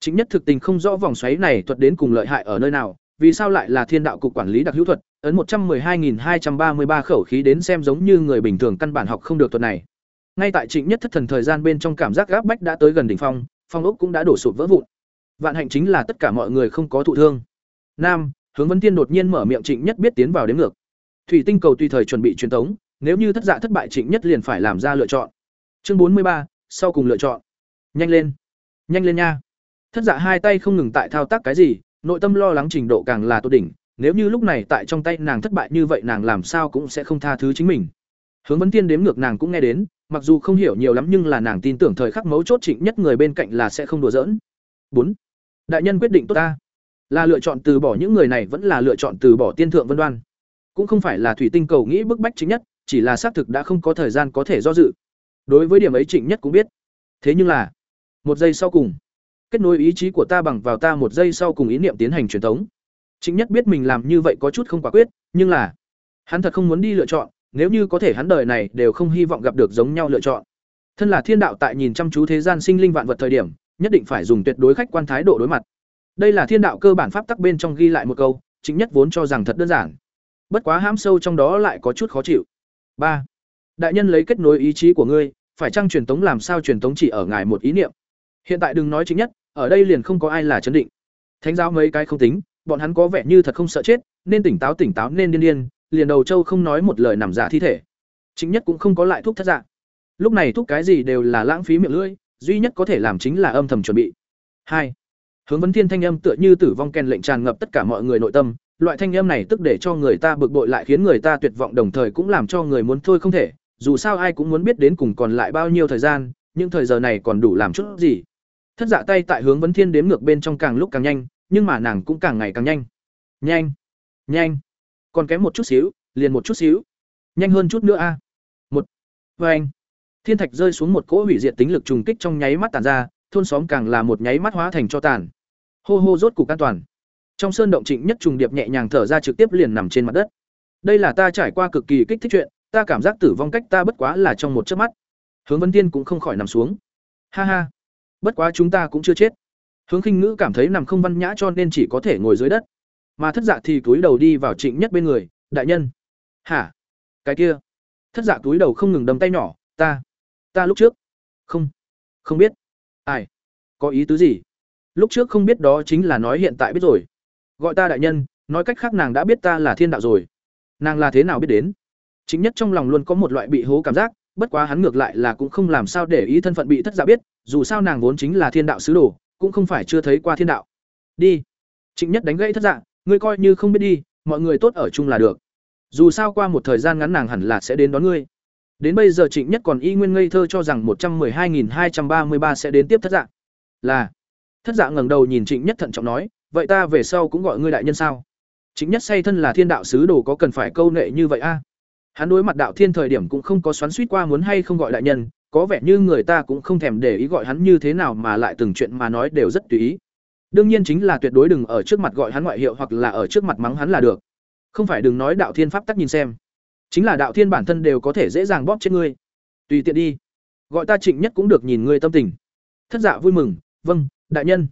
[SPEAKER 1] Chính nhất thực tình không rõ vòng xoáy này thuật đến cùng lợi hại ở nơi nào vì sao lại là thiên đạo cục quản lý đặc hữu thuật, ấn một trăm hai nghìn hai trăm ba mươi ba khẩu khí đến xem giống như người bình thường căn bản học không được thuật này. Ngay tại trịnh nhất thất thần thời gian bên trong cảm giác gáp bách đã tới gần đỉnh phong phong ốc cũng đã đổ sụp vỡ vụn. Vạn hạnh chính là tất cả mọi người không có thụ thương. Nam, hướng vấn tiên đột nhiên mở miệng trịnh nhất biết tiến vào đến ngược. Thủy tinh cầu tùy thời chuẩn bị truyền tống, nếu như thất dạ thất bại trịnh nhất liền phải làm ra lựa chọn. Chương bốn mươi ba, sau cùng lựa chọn. Nhanh lên. Nhanh lên nha. Thất dạ hai tay không ngừng tại thao tác cái gì nội tâm lo lắng trình độ càng là tốt đỉnh, nếu như lúc này tại trong tay nàng thất bại như vậy nàng làm sao cũng sẽ không tha thứ chính mình. Hướng vấn tiên đếm ngược nàng cũng nghe đến, mặc dù không hiểu nhiều lắm nhưng là nàng tin tưởng thời khắc mấu chốt trịnh nhất người bên cạnh là sẽ không đùa giỡn. Bốn, đại nhân quyết định tốt ta. Là lựa chọn từ bỏ những người này vẫn là lựa chọn từ bỏ tiên thượng vân đoan. Cũng không phải là thủy tinh cầu nghĩ bức bách chính nhất, chỉ là xác thực đã không có thời gian có thể do dự. Đối với điểm ấy trịnh nhất cũng biết. Thế nhưng là, một giây sau cùng kết nối ý chí của ta bằng vào ta một giây sau cùng ý niệm tiến hành truyền thống. Chính nhất biết mình làm như vậy có chút không quả quyết, nhưng là, hắn thật không muốn đi lựa chọn, nếu như có thể hắn đời này đều không hy vọng gặp được giống nhau lựa chọn. Thân là thiên đạo tại nhìn chăm chú thế gian sinh linh vạn vật thời điểm, nhất định phải dùng tuyệt đối khách quan thái độ đối mặt. Đây là thiên đạo cơ bản pháp tắc bên trong ghi lại một câu chính nhất vốn cho rằng thật đơn giản. Bất quá hãm sâu trong đó lại có chút khó chịu. Ba, đại nhân lấy kết nối ý chí của ngươi, phải chăng truyền tống làm sao truyền tống chỉ ở ngài một ý niệm? Hiện tại đừng nói chính nhất, ở đây liền không có ai là chấn định. Thánh giáo mấy cái không tính, bọn hắn có vẻ như thật không sợ chết, nên tỉnh táo tỉnh táo nên điên điên, liền đầu châu không nói một lời nằm giả thi thể. Chính nhất cũng không có lại thuốc thất dạng lúc này thuốc cái gì đều là lãng phí miệng lưỡi, duy nhất có thể làm chính là âm thầm chuẩn bị. Hai, hướng vấn thiên thanh âm tựa như tử vong kèn lệnh tràn ngập tất cả mọi người nội tâm, loại thanh âm này tức để cho người ta bực bội lại khiến người ta tuyệt vọng đồng thời cũng làm cho người muốn thôi không thể, dù sao ai cũng muốn biết đến cùng còn lại bao nhiêu thời gian nhưng thời giờ này còn đủ làm chút gì thất dạ tay tại hướng vấn thiên đếm ngược bên trong càng lúc càng nhanh, nhưng mà nàng cũng càng ngày càng nhanh. Nhanh nhanh. Còn kém một chút xíu, liền một chút xíu. Nhanh hơn chút nữa a. Một vê anh thiên thạch rơi xuống một cỗ hủy diệt tính lực trùng kích trong nháy mắt tàn ra, thôn xóm càng là một nháy mắt hóa thành cho tàn. Hô hô rốt cục an toàn. Trong sơn động trịnh nhất trùng điệp nhẹ nhàng thở ra trực tiếp liền nằm trên mặt đất. Đây là ta trải qua cực kỳ kích thích chuyện, ta cảm giác tử vong cách ta bất quá là trong một chớp mắt. Hướng vân tiên cũng không khỏi nằm xuống. Ha ha bất quá chúng ta cũng chưa chết. Hướng khinh ngữ cảm thấy nằm không văn nhã cho nên chỉ có thể ngồi dưới đất. Mà thất dạ thì túi đầu đi vào trịnh nhất bên người, đại nhân. Hả? Cái kia? Thất dạ túi đầu không ngừng đấm tay nhỏ, ta ta lúc trước. Không không biết. Ai? Có ý tứ gì? Lúc trước không biết đó chính là nói hiện tại biết rồi. Gọi ta đại nhân, nói cách khác nàng đã biết ta là thiên đạo rồi. Nàng là thế nào biết đến? Chính nhất trong lòng luôn có một loại bị hố cảm giác bất quá hắn ngược lại là cũng không làm sao để ý thân phận bị thất giả biết, dù sao nàng vốn chính là thiên đạo sứ đồ, cũng không phải chưa thấy qua thiên đạo. Đi. Trịnh nhất đánh gãy thất dạ ngươi coi như không biết đi, mọi người tốt ở chung là được. Dù sao qua một thời gian ngắn nàng hẳn là sẽ đến đón ngươi. Đến bây giờ trịnh nhất còn y nguyên ngây thơ cho rằng một trăm hai nghìn hai trăm ba mươi ba sẽ đến tiếp thất dạ. Là. Thất dạ ngẩng đầu nhìn trịnh nhất thận trọng nói, vậy ta về sau cũng gọi ngươi đại nhân sao? Trịnh nhất say thân là thiên đạo sứ đồ có cần phải câu nệ như vậy a? Hắn đối mặt đạo thiên thời điểm cũng không có xoắn suýt qua muốn hay không gọi đại nhân, có vẻ như người ta cũng không thèm để ý gọi hắn như thế nào mà lại từng chuyện mà nói đều rất tùy ý. Đương nhiên chính là tuyệt đối đừng ở trước mặt gọi hắn ngoại hiệu hoặc là ở trước mặt mắng hắn là được. Không phải đừng nói đạo thiên pháp tắc nhìn xem. Chính là đạo thiên bản thân đều có thể dễ dàng bóp chết ngươi. Tùy tiện đi. Gọi ta trịnh nhất cũng được nhìn ngươi tâm tình. Thất dạ vui mừng. Vâng đại nhân.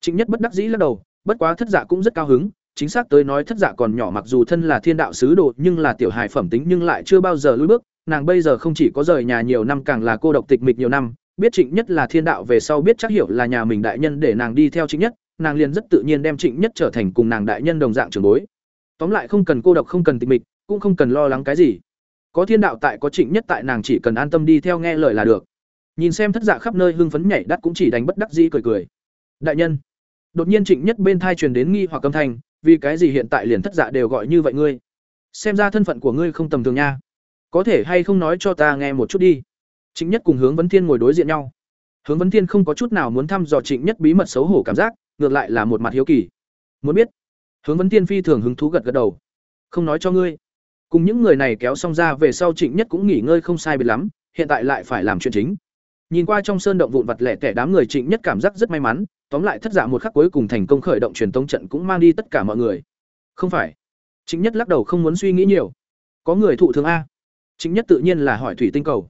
[SPEAKER 1] Trịnh nhất bất đắc dĩ lắc đầu, bất quá thất dạ cũng rất cao hứng chính xác tới nói thất dạ còn nhỏ mặc dù thân là thiên đạo sứ đồ nhưng là tiểu hài phẩm tính nhưng lại chưa bao giờ lùi bước. Nàng bây giờ không chỉ có rời nhà nhiều năm càng là cô độc tịch mịch nhiều năm, biết trịnh nhất là thiên đạo về sau biết chắc hiểu là nhà mình đại nhân để nàng đi theo trịnh nhất, nàng liền rất tự nhiên đem trịnh nhất trở thành cùng nàng đại nhân đồng dạng trường bối. Tóm lại không cần cô độc không cần tịch mịch, cũng không cần lo lắng cái gì. Có thiên đạo tại có trịnh nhất tại nàng chỉ cần an tâm đi theo nghe lời là được. Nhìn xem thất dạ khắp nơi hưng phấn nhảy đắt cũng chỉ đánh bất đắc dĩ cười cười. Đại nhân. Đột nhiên trịnh nhất bên thai truyền đến nghi hoặc âm thanh vì cái gì hiện tại liền thất dạ đều gọi như vậy ngươi? Xem ra thân phận của ngươi không tầm thường nha. Có thể hay không nói cho ta nghe một chút đi. Chính nhất cùng hướng vấn thiên ngồi đối diện nhau. Hướng vấn thiên không có chút nào muốn thăm dò trịnh nhất bí mật xấu hổ cảm giác, ngược lại là một mặt hiếu kỳ. Muốn biết, hướng vấn thiên phi thường hứng thú gật gật đầu. Không nói cho ngươi. Cùng những người này kéo xong ra về sau trịnh nhất cũng nghỉ ngơi không sai biệt lắm, hiện tại lại phải làm chuyện chính. Nhìn qua trong sơn động vụn vặt lẻ tẻ đám người trịnh nhất cảm giác rất may mắn tóm lại thất giả một khắc cuối cùng thành công khởi động truyền tống trận cũng mang đi tất cả mọi người. Không phải. Chính nhất lắc đầu không muốn suy nghĩ nhiều. Có người thụ thương a. Chính nhất tự nhiên là hỏi thủy tinh cầu.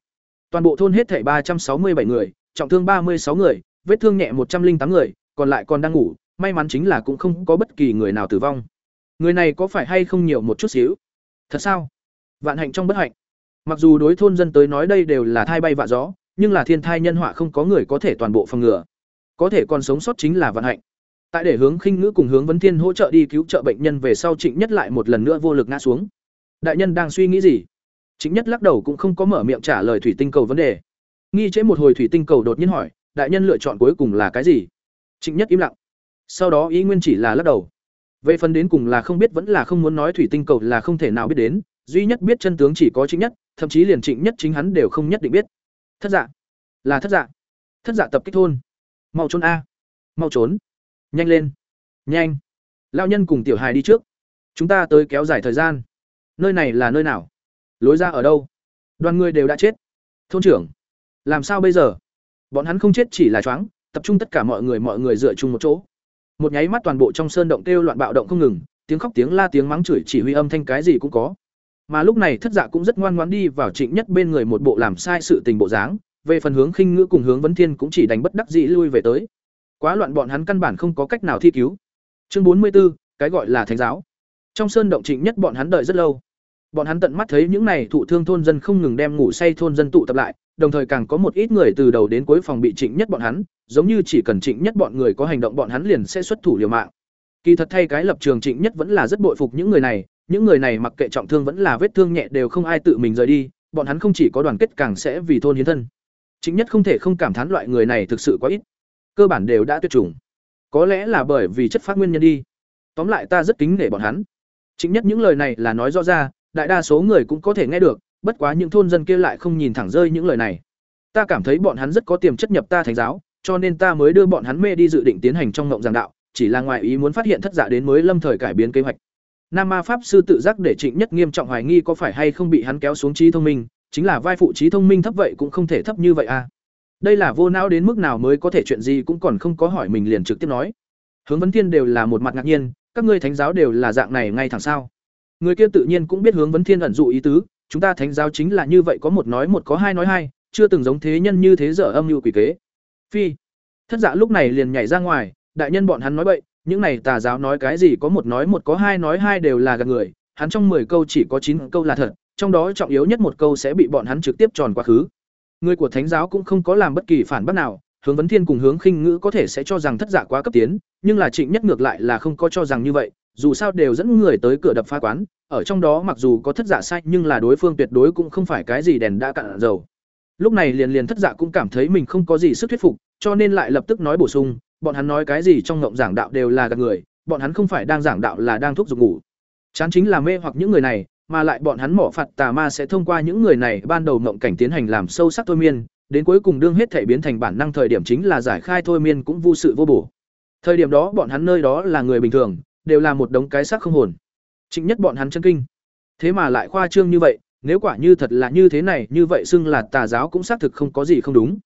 [SPEAKER 1] Toàn bộ thôn hết thảy ba trăm sáu mươi bảy người, trọng thương ba mươi sáu người, vết thương nhẹ một trăm linh tám người, còn lại còn đang ngủ, may mắn chính là cũng không có bất kỳ người nào tử vong. Người này có phải hay không nhiều một chút xíu? Thật sao? Vạn hạnh trong bất hạnh. Mặc dù đối thôn dân tới nói đây đều là thai bay vạ gió, nhưng là thiên thai nhân họa không có người có thể toàn bộ phòng ngừa có thể còn sống sót chính là vận hạnh. Tại để hướng khinh ngữ cùng hướng vấn thiên hỗ trợ đi cứu trợ bệnh nhân về sau trịnh nhất lại một lần nữa vô lực ngã xuống. Đại nhân đang suy nghĩ gì? Trịnh nhất lắc đầu cũng không có mở miệng trả lời thủy tinh cầu vấn đề. Nghi chế một hồi thủy tinh cầu đột nhiên hỏi, đại nhân lựa chọn cuối cùng là cái gì? Trịnh nhất im lặng. Sau đó ý nguyên chỉ là lắc đầu. Về phần đến cùng là không biết vẫn là không muốn nói thủy tinh cầu là không thể nào biết đến, duy nhất biết chân tướng chỉ có trịnh nhất, thậm chí liền trịnh nhất chính hắn đều không nhất định biết. Thất dạ. Là thất dạ. Thất dạ tập kích thôn mau trốn a. Mau trốn. Nhanh lên. Nhanh. Lao nhân cùng tiểu hài đi trước. Chúng ta tới kéo dài thời gian. Nơi này là nơi nào? Lối ra ở đâu? Đoàn người đều đã chết. Thôn trưởng, làm sao bây giờ? Bọn hắn không chết chỉ là choáng, tập trung tất cả mọi người mọi người dựa chung một chỗ. Một nháy mắt toàn bộ trong sơn động kêu loạn bạo động không ngừng, tiếng khóc tiếng la tiếng mắng chửi chỉ huy âm thanh cái gì cũng có. Mà lúc này thất dạ cũng rất ngoan ngoãn đi vào trịnh nhất bên người một bộ làm sai sự tình bộ dáng về phần hướng khinh ngữ cùng hướng vấn thiên cũng chỉ đánh bất đắc dĩ lui về tới. Quá loạn bọn hắn căn bản không có cách nào thi cứu. Chương bốn mươi 44, cái gọi là thánh giáo. Trong sơn động trịnh nhất bọn hắn đợi rất lâu. Bọn hắn tận mắt thấy những này thụ thương thôn dân không ngừng đem ngủ say thôn dân tụ tập lại đồng thời càng có một ít người từ đầu đến cuối phòng bị trịnh nhất bọn hắn giống như chỉ cần trịnh nhất bọn người có hành động bọn hắn liền sẽ xuất thủ liều mạng. Kỳ thật thay cái lập trường trịnh nhất vẫn là rất bội phục những người này những người này mặc kệ trọng thương vẫn là vết thương nhẹ đều không ai tự mình rời đi bọn hắn không chỉ có đoàn kết càng sẽ vì thôn hiến thân chính nhất không thể không cảm thán loại người này thực sự quá ít. Cơ bản đều đã tuyệt chủng. Có lẽ là bởi vì chất phát nguyên nhân đi. Tóm lại ta rất kính nể bọn hắn. Chính nhất những lời này là nói rõ ra, đại đa số người cũng có thể nghe được, bất quá những thôn dân kia lại không nhìn thẳng rơi những lời này. Ta cảm thấy bọn hắn rất có tiềm chất nhập ta thành giáo, cho nên ta mới đưa bọn hắn mê đi dự định tiến hành trong ngộng giảng đạo, chỉ là ngoài ý muốn phát hiện thất giả đến mới lâm thời cải biến kế hoạch. Nam ma pháp sư tự giác để trịnh nhất nghiêm trọng hoài nghi có phải hay không bị hắn kéo xuống trí thông minh chính là vai phụ trí thông minh thấp vậy cũng không thể thấp như vậy à. Đây là vô não đến mức nào mới có thể chuyện gì cũng còn không có hỏi mình liền trực tiếp nói. Hướng vấn thiên đều là một mặt ngạc nhiên, các ngươi thánh giáo đều là dạng này ngay thẳng sao? Người kia tự nhiên cũng biết hướng vấn thiên ẩn dụ ý tứ, chúng ta thánh giáo chính là như vậy có một nói một có hai nói hai, chưa từng giống thế nhân như thế dở âm mưu quỷ kế. Phi, thất dạ lúc này liền nhảy ra ngoài, đại nhân bọn hắn nói bậy, những này tà giáo nói cái gì có một nói một có hai nói hai đều là gạt người, hắn trong mười câu chỉ có chín câu là thật trong đó trọng yếu nhất một câu sẽ bị bọn hắn trực tiếp tròn quá khứ. Người của thánh giáo cũng không có làm bất kỳ phản bác nào, hướng vấn thiên cùng hướng khinh ngữ có thể sẽ cho rằng thất giả quá cấp tiến, nhưng là trịnh nhất ngược lại là không có cho rằng như vậy, dù sao đều dẫn người tới cửa đập phá quán, ở trong đó mặc dù có thất giả sai, nhưng là đối phương tuyệt đối cũng không phải cái gì đèn đã cạn dầu. Lúc này liền liền thất giả cũng cảm thấy mình không có gì sức thuyết phục, cho nên lại lập tức nói bổ sung, bọn hắn nói cái gì trong ngộng giảng đạo đều là gạt người, bọn hắn không phải đang giảng đạo là đang thúc giục ngủ. Chán chính là mê hoặc những người này mà lại bọn hắn mỏ phạt tà ma sẽ thông qua những người này ban đầu mộng cảnh tiến hành làm sâu sắc thôi miên, đến cuối cùng đương hết thể biến thành bản năng thời điểm chính là giải khai thôi miên cũng vô sự vô bổ. Thời điểm đó bọn hắn nơi đó là người bình thường, đều là một đống cái xác không hồn. Chính nhất bọn hắn chân kinh. Thế mà lại khoa trương như vậy, nếu quả như thật là như thế này, như vậy xưng là tà giáo cũng xác thực không có gì không đúng.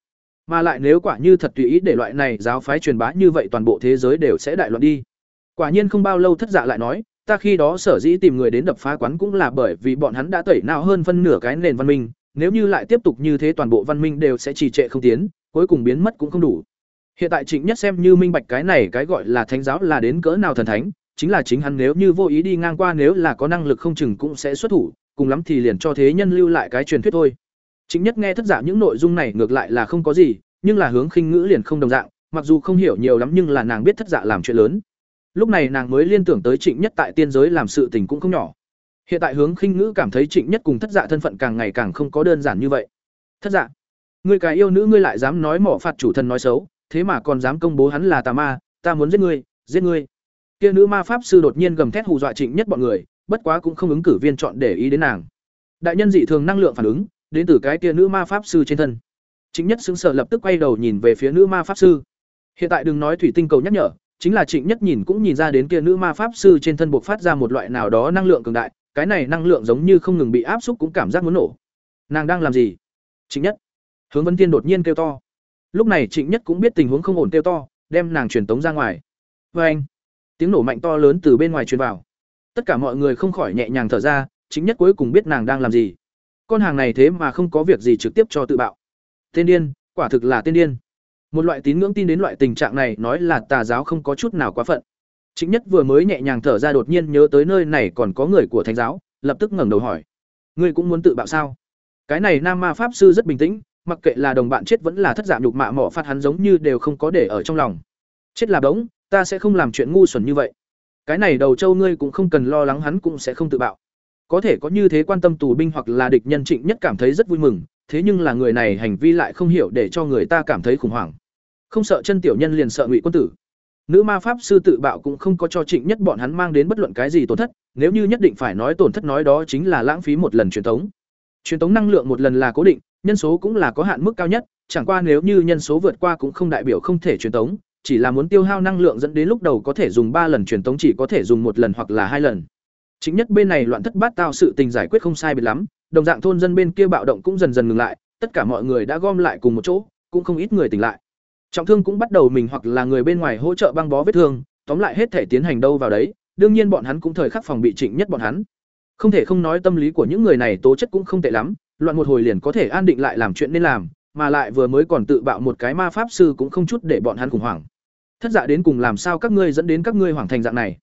[SPEAKER 1] Mà lại nếu quả như thật tùy ý để loại này giáo phái truyền bá như vậy toàn bộ thế giới đều sẽ đại loạn đi. Quả nhiên không bao lâu thất dạ lại nói, ta khi đó sở dĩ tìm người đến đập phá quán cũng là bởi vì bọn hắn đã tẩy não hơn phân nửa cái nền văn minh. Nếu như lại tiếp tục như thế toàn bộ văn minh đều sẽ trì trệ không tiến, cuối cùng biến mất cũng không đủ. Hiện tại trịnh nhất xem như minh bạch cái này cái gọi là thánh giáo là đến cỡ nào thần thánh, chính là chính hắn nếu như vô ý đi ngang qua nếu là có năng lực không chừng cũng sẽ xuất thủ, cùng lắm thì liền cho thế nhân lưu lại cái truyền thuyết thôi. Chính nhất nghe thất giả những nội dung này ngược lại là không có gì, nhưng là hướng khinh ngữ liền không đồng dạng, mặc dù không hiểu nhiều lắm nhưng là nàng biết thất giả làm chuyện lớn lúc này nàng mới liên tưởng tới trịnh nhất tại tiên giới làm sự tình cũng không nhỏ. Hiện tại hướng khinh ngữ cảm thấy trịnh nhất cùng thất dạ thân phận càng ngày càng không có đơn giản như vậy. Thất dạ ngươi cái yêu nữ ngươi lại dám nói mỏ phạt chủ thần nói xấu, thế mà còn dám công bố hắn là tà ma, ta muốn giết ngươi giết ngươi. Kia nữ ma pháp sư đột nhiên gầm thét hù dọa trịnh nhất bọn người, bất quá cũng không ứng cử viên chọn để ý đến nàng. Đại nhân dị thường năng lượng phản ứng, đến từ cái kia nữ ma pháp sư trên thân. Trịnh nhất xứng sở lập tức quay đầu nhìn về phía nữ ma pháp sư. Hiện tại đừng nói thủy tinh cầu nhắc nhở chính là trịnh nhất nhìn cũng nhìn ra đến kia nữ ma pháp sư trên thân buộc phát ra một loại nào đó năng lượng cường đại, cái này năng lượng giống như không ngừng bị áp xúc cũng cảm giác muốn nổ. Nàng đang làm gì? Trịnh nhất. Hướng Vân tiên đột nhiên kêu to. Lúc này trịnh nhất cũng biết tình huống không ổn kêu to, đem nàng truyền tống ra ngoài. Vê anh, tiếng nổ mạnh to lớn từ bên ngoài truyền vào. Tất cả mọi người không khỏi nhẹ nhàng thở ra chính nhất cuối cùng biết nàng đang làm gì. Con hàng này thế mà không có việc gì trực tiếp cho tự bạo. Tên điên, quả thực là tên điên một loại tín ngưỡng tin đến loại tình trạng này nói là tà giáo không có chút nào quá phận. Chính nhất vừa mới nhẹ nhàng thở ra đột nhiên nhớ tới nơi này còn có người của thánh giáo, lập tức ngẩng đầu hỏi. Ngươi cũng muốn tự bạo sao? Cái này nam ma pháp sư rất bình tĩnh, mặc kệ là đồng bạn chết vẫn là thất giảm nhục mạ mỏ phát hắn giống như đều không có để ở trong lòng. Chết là đống ta sẽ không làm chuyện ngu xuẩn như vậy. Cái này đầu châu ngươi cũng không cần lo lắng hắn cũng sẽ không tự bạo. Có thể có như thế quan tâm tù binh hoặc là địch nhân trịnh nhất cảm thấy rất vui mừng thế nhưng là người này hành vi lại không hiểu để cho người ta cảm thấy khủng hoảng. Không sợ chân tiểu nhân liền sợ ngụy quân tử. Nữ ma pháp sư tự bạo cũng không có cho trịnh nhất bọn hắn mang đến bất luận cái gì tổn thất, nếu như nhất định phải nói tổn thất nói đó chính là lãng phí một lần truyền tống. Truyền tống năng lượng một lần là cố định, nhân số cũng là có hạn mức cao nhất, chẳng qua nếu như nhân số vượt qua cũng không đại biểu không thể truyền tống, chỉ là muốn tiêu hao năng lượng dẫn đến lúc đầu có thể dùng ba lần truyền tống chỉ có thể dùng một lần hoặc là hai lần. Chính nhất bên này loạn thất bát tao sự tình giải quyết không sai biệt lắm đồng dạng thôn dân bên kia bạo động cũng dần dần ngừng lại, tất cả mọi người đã gom lại cùng một chỗ, cũng không ít người tỉnh lại. Trọng thương cũng bắt đầu mình hoặc là người bên ngoài hỗ trợ băng bó vết thương, tóm lại hết thể tiến hành đâu vào đấy, đương nhiên bọn hắn cũng thời khắc phòng bị trịnh nhất bọn hắn. Không thể không nói tâm lý của những người này tố chất cũng không tệ lắm, loạn một hồi liền có thể an định lại làm chuyện nên làm, mà lại vừa mới còn tự bạo một cái ma pháp sư cũng không chút để bọn hắn khủng hoảng. Thất dạ đến cùng làm sao các ngươi dẫn đến các ngươi hoàng thành dạng này?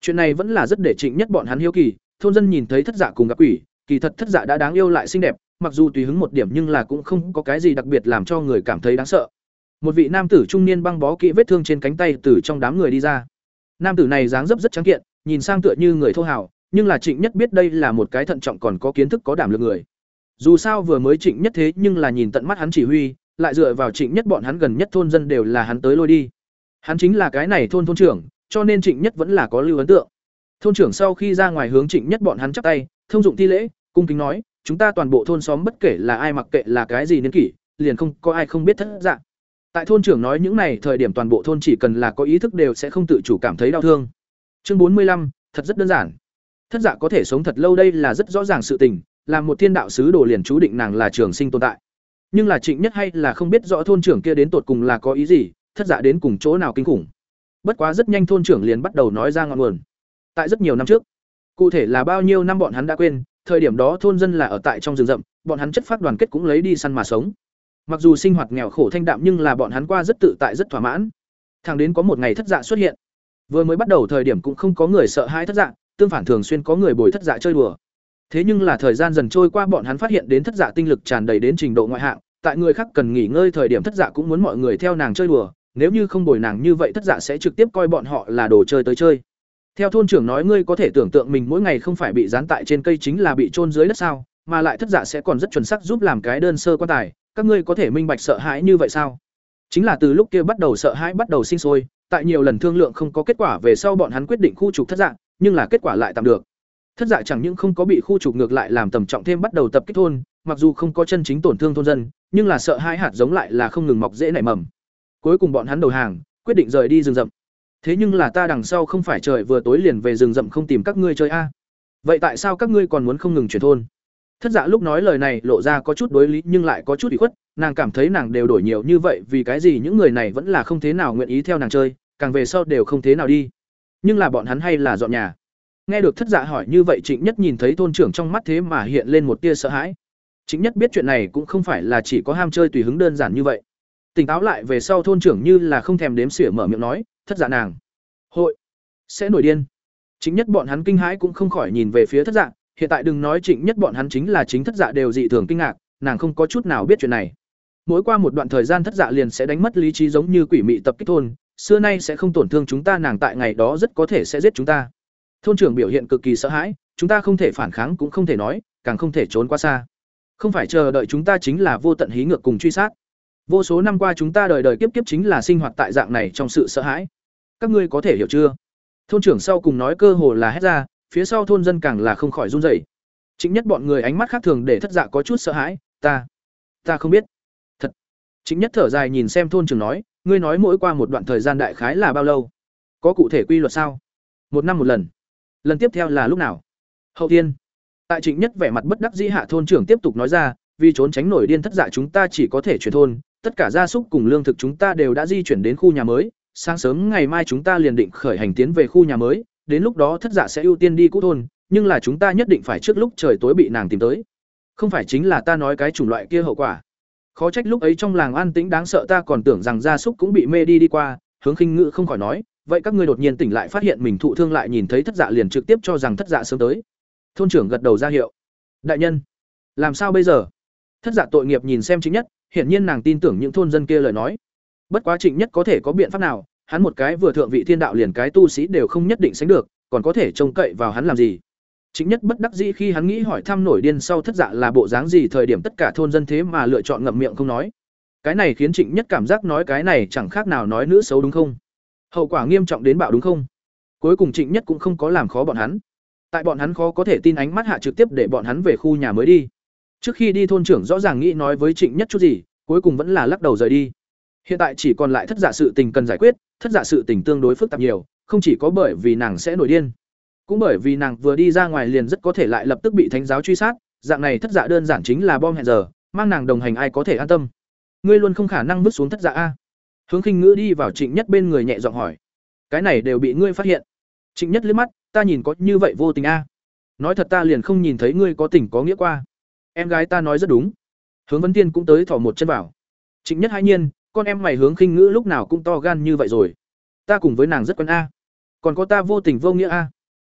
[SPEAKER 1] Chuyện này vẫn là rất để trịnh nhất bọn hắn hiếu kỳ, thôn dân nhìn thấy thất dạ cùng gặp quỷ kỳ thật thất dạ đã đáng yêu lại xinh đẹp, mặc dù tùy hứng một điểm nhưng là cũng không có cái gì đặc biệt làm cho người cảm thấy đáng sợ. Một vị nam tử trung niên băng bó kỹ vết thương trên cánh tay từ trong đám người đi ra. Nam tử này dáng dấp rất trắng kiện, nhìn sang tựa như người thô hào, nhưng là trịnh nhất biết đây là một cái thận trọng còn có kiến thức có đảm lực người. Dù sao vừa mới trịnh nhất thế nhưng là nhìn tận mắt hắn chỉ huy, lại dựa vào trịnh nhất bọn hắn gần nhất thôn dân đều là hắn tới lôi đi. Hắn chính là cái này thôn thôn trưởng, cho nên trịnh nhất vẫn là có lưu ấn tượng. Thôn trưởng sau khi ra ngoài hướng trịnh nhất bọn hắn chắp tay, thông dụng thi lễ cung kính nói, chúng ta toàn bộ thôn xóm bất kể là ai mặc kệ là cái gì niên kỷ, liền không có ai không biết thất dạng. Tại thôn trưởng nói những này thời điểm toàn bộ thôn chỉ cần là có ý thức đều sẽ không tự chủ cảm thấy đau thương. Chương bốn mươi lăm, thật rất đơn giản. Thất dạ có thể sống thật lâu đây là rất rõ ràng sự tình làm một thiên đạo sứ đồ liền chú định nàng là trường sinh tồn tại. Nhưng là trịnh nhất hay là không biết rõ thôn trưởng kia đến tột cùng là có ý gì, thất dạ đến cùng chỗ nào kinh khủng. Bất quá rất nhanh thôn trưởng liền bắt đầu nói ra ngọn nguồn. Tại rất nhiều năm trước, cụ thể là bao nhiêu năm bọn hắn đã quên thời điểm đó thôn dân là ở tại trong rừng rậm, bọn hắn chất phát đoàn kết cũng lấy đi săn mà sống. Mặc dù sinh hoạt nghèo khổ thanh đạm nhưng là bọn hắn qua rất tự tại, rất thỏa mãn. Thẳng đến có một ngày thất dạ xuất hiện. Vừa mới bắt đầu thời điểm cũng không có người sợ hãi thất dạ tương phản thường xuyên có người bồi thất dạ chơi đùa. Thế nhưng là thời gian dần trôi qua bọn hắn phát hiện đến thất dạ tinh lực tràn đầy đến trình độ ngoại hạng, tại người khác cần nghỉ ngơi thời điểm thất dạ cũng muốn mọi người theo nàng chơi đùa, nếu như không bồi nàng như vậy thất dạ sẽ trực tiếp coi bọn họ là đồ chơi tới chơi theo thôn trưởng nói ngươi có thể tưởng tượng mình mỗi ngày không phải bị dán tại trên cây chính là bị chôn dưới đất sao, mà lại thất dạ sẽ còn rất chuẩn xác giúp làm cái đơn sơ quan tài, các ngươi có thể minh bạch sợ hãi như vậy sao? Chính là từ lúc kia bắt đầu sợ hãi bắt đầu sinh sôi, tại nhiều lần thương lượng không có kết quả về sau bọn hắn quyết định khu trục thất dạng nhưng là kết quả lại tạm được. Thất dạ chẳng những không có bị khu trục ngược lại làm tầm trọng thêm bắt đầu tập kích thôn, mặc dù không có chân chính tổn thương thôn dân, nhưng là sợ hai hạt giống lại là không ngừng mọc dễ nảy mầm. Cuối cùng bọn hắn đầu hàng, quyết định rời đi rừng rậm thế nhưng là ta đằng sau không phải trời vừa tối liền về rừng rậm không tìm các ngươi chơi a. Vậy tại sao các ngươi còn muốn không ngừng chuyển thôn? Thất dạ lúc nói lời này lộ ra có chút đối lý nhưng lại có chút ủy khuất, nàng cảm thấy nàng đều đổi nhiều như vậy vì cái gì những người này vẫn là không thế nào nguyện ý theo nàng chơi, càng về sau đều không thế nào đi. Nhưng là bọn hắn hay là dọn nhà. Nghe được thất dạ hỏi như vậy trịnh nhất nhìn thấy thôn trưởng trong mắt thế mà hiện lên một tia sợ hãi. Chính nhất biết chuyện này cũng không phải là chỉ có ham chơi tùy hứng đơn giản như vậy tỉnh táo lại về sau thôn trưởng như là không thèm đếm xỉa mở miệng nói, thất dạ nàng. Hội. Sẽ nổi điên. Chính nhất bọn hắn kinh hãi cũng không khỏi nhìn về phía thất dạ hiện tại đừng nói trịnh nhất bọn hắn chính là chính thất dạ đều dị thường kinh ngạc, nàng không có chút nào biết chuyện này. Mỗi qua một đoạn thời gian thất dạ liền sẽ đánh mất lý trí giống như quỷ mị tập kích thôn, xưa nay sẽ không tổn thương chúng ta, nàng tại ngày đó rất có thể sẽ giết chúng ta. Thôn trưởng biểu hiện cực kỳ sợ hãi, chúng ta không thể phản kháng cũng không thể nói, càng không thể trốn qua xa. Không phải chờ đợi chúng ta chính là vô tận hí ngược cùng truy sát vô số năm qua chúng ta đời đời kiếp kiếp chính là sinh hoạt tại dạng này trong sự sợ hãi. Các ngươi có thể hiểu chưa? Thôn trưởng sau cùng nói cơ hồ là hét ra, phía sau thôn dân càng là không khỏi run rẩy. Chính nhất bọn người ánh mắt khác thường để thất dạ có chút sợ hãi, ta ta không biết. Thật. Chính nhất thở dài nhìn xem thôn trưởng nói, ngươi nói mỗi qua một đoạn thời gian đại khái là bao lâu? Có cụ thể quy luật sao? Một năm một lần. Lần tiếp theo là lúc nào? Hậu tiên tại trịnh nhất vẻ mặt bất đắc dĩ hạ thôn trưởng tiếp tục nói ra, vì trốn tránh nổi điên thất dạ chúng ta chỉ có thể chuyển thôn tất cả gia súc cùng lương thực chúng ta đều đã di chuyển đến khu nhà mới, sáng sớm ngày mai chúng ta liền định khởi hành tiến về khu nhà mới, đến lúc đó thất dạ sẽ ưu tiên đi cũ thôn, nhưng là chúng ta nhất định phải trước lúc trời tối bị nàng tìm tới. Không phải chính là ta nói cái chủng loại kia hậu quả. Khó trách lúc ấy trong làng an tĩnh đáng sợ ta còn tưởng rằng gia súc cũng bị mê đi đi qua, hướng khinh ngự không khỏi nói, vậy các ngươi đột nhiên tỉnh lại phát hiện mình thụ thương lại nhìn thấy thất dạ liền trực tiếp cho rằng thất dạ sớm tới. Thôn trưởng gật đầu ra hiệu. Đại nhân, làm sao bây giờ? Thất dạ tội nghiệp nhìn xem chính nhất, hiển nhiên nàng tin tưởng những thôn dân kia lời nói. Bất quá trịnh nhất có thể có biện pháp nào, hắn một cái vừa thượng vị thiên đạo liền cái tu sĩ đều không nhất định sánh được, còn có thể trông cậy vào hắn làm gì? Trịnh nhất bất đắc dĩ khi hắn nghĩ hỏi thăm nổi điên sau thất dạ là bộ dáng gì thời điểm tất cả thôn dân thế mà lựa chọn ngậm miệng không nói. Cái này khiến trịnh nhất cảm giác nói cái này chẳng khác nào nói nữ xấu đúng không? Hậu quả nghiêm trọng đến bạo đúng không? Cuối cùng trịnh nhất cũng không có làm khó bọn hắn. Tại bọn hắn khó có thể tin ánh mắt hạ trực tiếp để bọn hắn về khu nhà mới đi trước khi đi thôn trưởng rõ ràng nghĩ nói với trịnh nhất chút gì, cuối cùng vẫn là lắc đầu rời đi. Hiện tại chỉ còn lại thất giả sự tình cần giải quyết, thất giả sự tình tương đối phức tạp nhiều, không chỉ có bởi vì nàng sẽ nổi điên, cũng bởi vì nàng vừa đi ra ngoài liền rất có thể lại lập tức bị thánh giáo truy sát, dạng này thất giả đơn giản chính là bom hẹn giờ, mang nàng đồng hành ai có thể an tâm. Ngươi luôn không khả năng vứt xuống thất giả a. Hướng khinh ngữ đi vào trịnh nhất bên người nhẹ giọng hỏi. Cái này đều bị ngươi phát hiện. Trịnh nhất liếc mắt, ta nhìn có như vậy vô tình a. Nói thật ta liền không nhìn thấy ngươi có tình có nghĩa qua em gái ta nói rất đúng. Hướng vấn tiên cũng tới thỏ một chân vào. Trịnh nhất hai nhiên, con em mày hướng khinh ngữ lúc nào cũng to gan như vậy rồi. Ta cùng với nàng rất quen a. Còn có ta vô tình vô nghĩa a.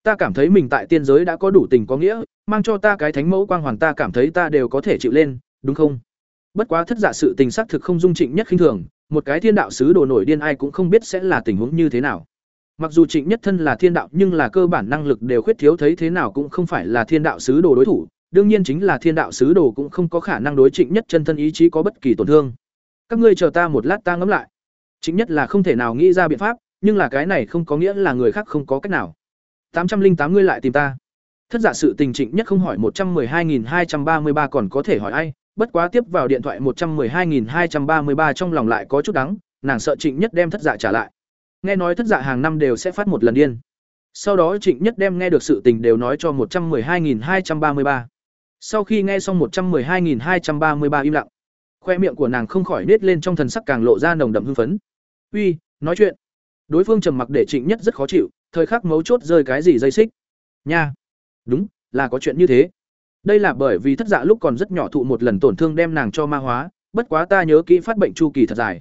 [SPEAKER 1] Ta cảm thấy mình tại tiên giới đã có đủ tình có nghĩa, mang cho ta cái thánh mẫu quang hoàn ta cảm thấy ta đều có thể chịu lên, đúng không? Bất quá thất giả sự tình xác thực không dung trịnh nhất khinh thường, một cái thiên đạo sứ đồ nổi điên ai cũng không biết sẽ là tình huống như thế nào. Mặc dù trịnh nhất thân là thiên đạo nhưng là cơ bản năng lực đều khuyết thiếu thấy thế nào cũng không phải là thiên đạo sứ đồ đối thủ đương nhiên chính là thiên đạo sứ đồ cũng không có khả năng đối trịnh nhất chân thân ý chí có bất kỳ tổn thương. Các ngươi chờ ta một lát ta ngẫm lại. Chính nhất là không thể nào nghĩ ra biện pháp, nhưng là cái này không có nghĩa là người khác không có cách nào. Tám trăm linh tám ngươi lại tìm ta. Thất giả sự tình trịnh nhất không hỏi một trăm hai nghìn hai trăm ba mươi ba còn có thể hỏi ai, bất quá tiếp vào điện thoại một trăm hai nghìn hai trăm ba mươi ba trong lòng lại có chút đắng, nàng sợ trịnh nhất đem thất giả trả lại. Nghe nói thất giả hàng năm đều sẽ phát một lần điên. Sau đó trịnh nhất đem nghe được sự tình đều nói cho một trăm hai nghìn hai trăm ba mươi ba sau khi nghe xong một trăm hai nghìn hai trăm ba mươi ba im lặng, khoe miệng của nàng không khỏi nết lên trong thần sắc càng lộ ra nồng đậm hưng phấn. Uy, nói chuyện. Đối phương trầm mặc để trịnh nhất rất khó chịu, thời khắc mấu chốt rơi cái gì dây xích. Nha. Đúng, là có chuyện như thế. Đây là bởi vì thất dạ lúc còn rất nhỏ thụ một lần tổn thương đem nàng cho ma hóa, bất quá ta nhớ kỹ phát bệnh chu kỳ thật dài.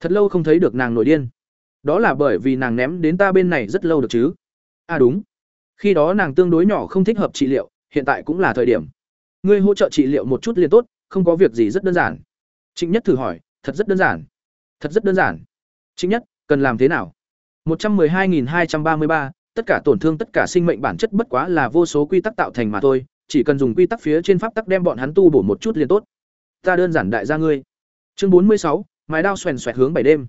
[SPEAKER 1] Thật lâu không thấy được nàng nổi điên. Đó là bởi vì nàng ném đến ta bên này rất lâu được chứ. À đúng. Khi đó nàng tương đối nhỏ không thích hợp trị liệu, hiện tại cũng là thời điểm ngươi hỗ trợ trị liệu một chút liền tốt không có việc gì rất đơn giản Trịnh Nhất thử hỏi, thật rất đơn giản. Thật rất đơn giản. Trịnh Nhất, cần làm thế nào? Một trăm hai nghìn hai trăm ba mươi ba, tất cả tổn thương tất cả sinh mệnh bản chất bất quá là vô số quy tắc tạo thành mà thôi, chỉ cần dùng quy tắc phía trên pháp tắc đem bọn hắn tu bổ một chút liền tốt. Ta đơn giản đại gia ngươi. Chương bốn mươi sáu, mái đao xoèn xoẹt hướng bảy đêm.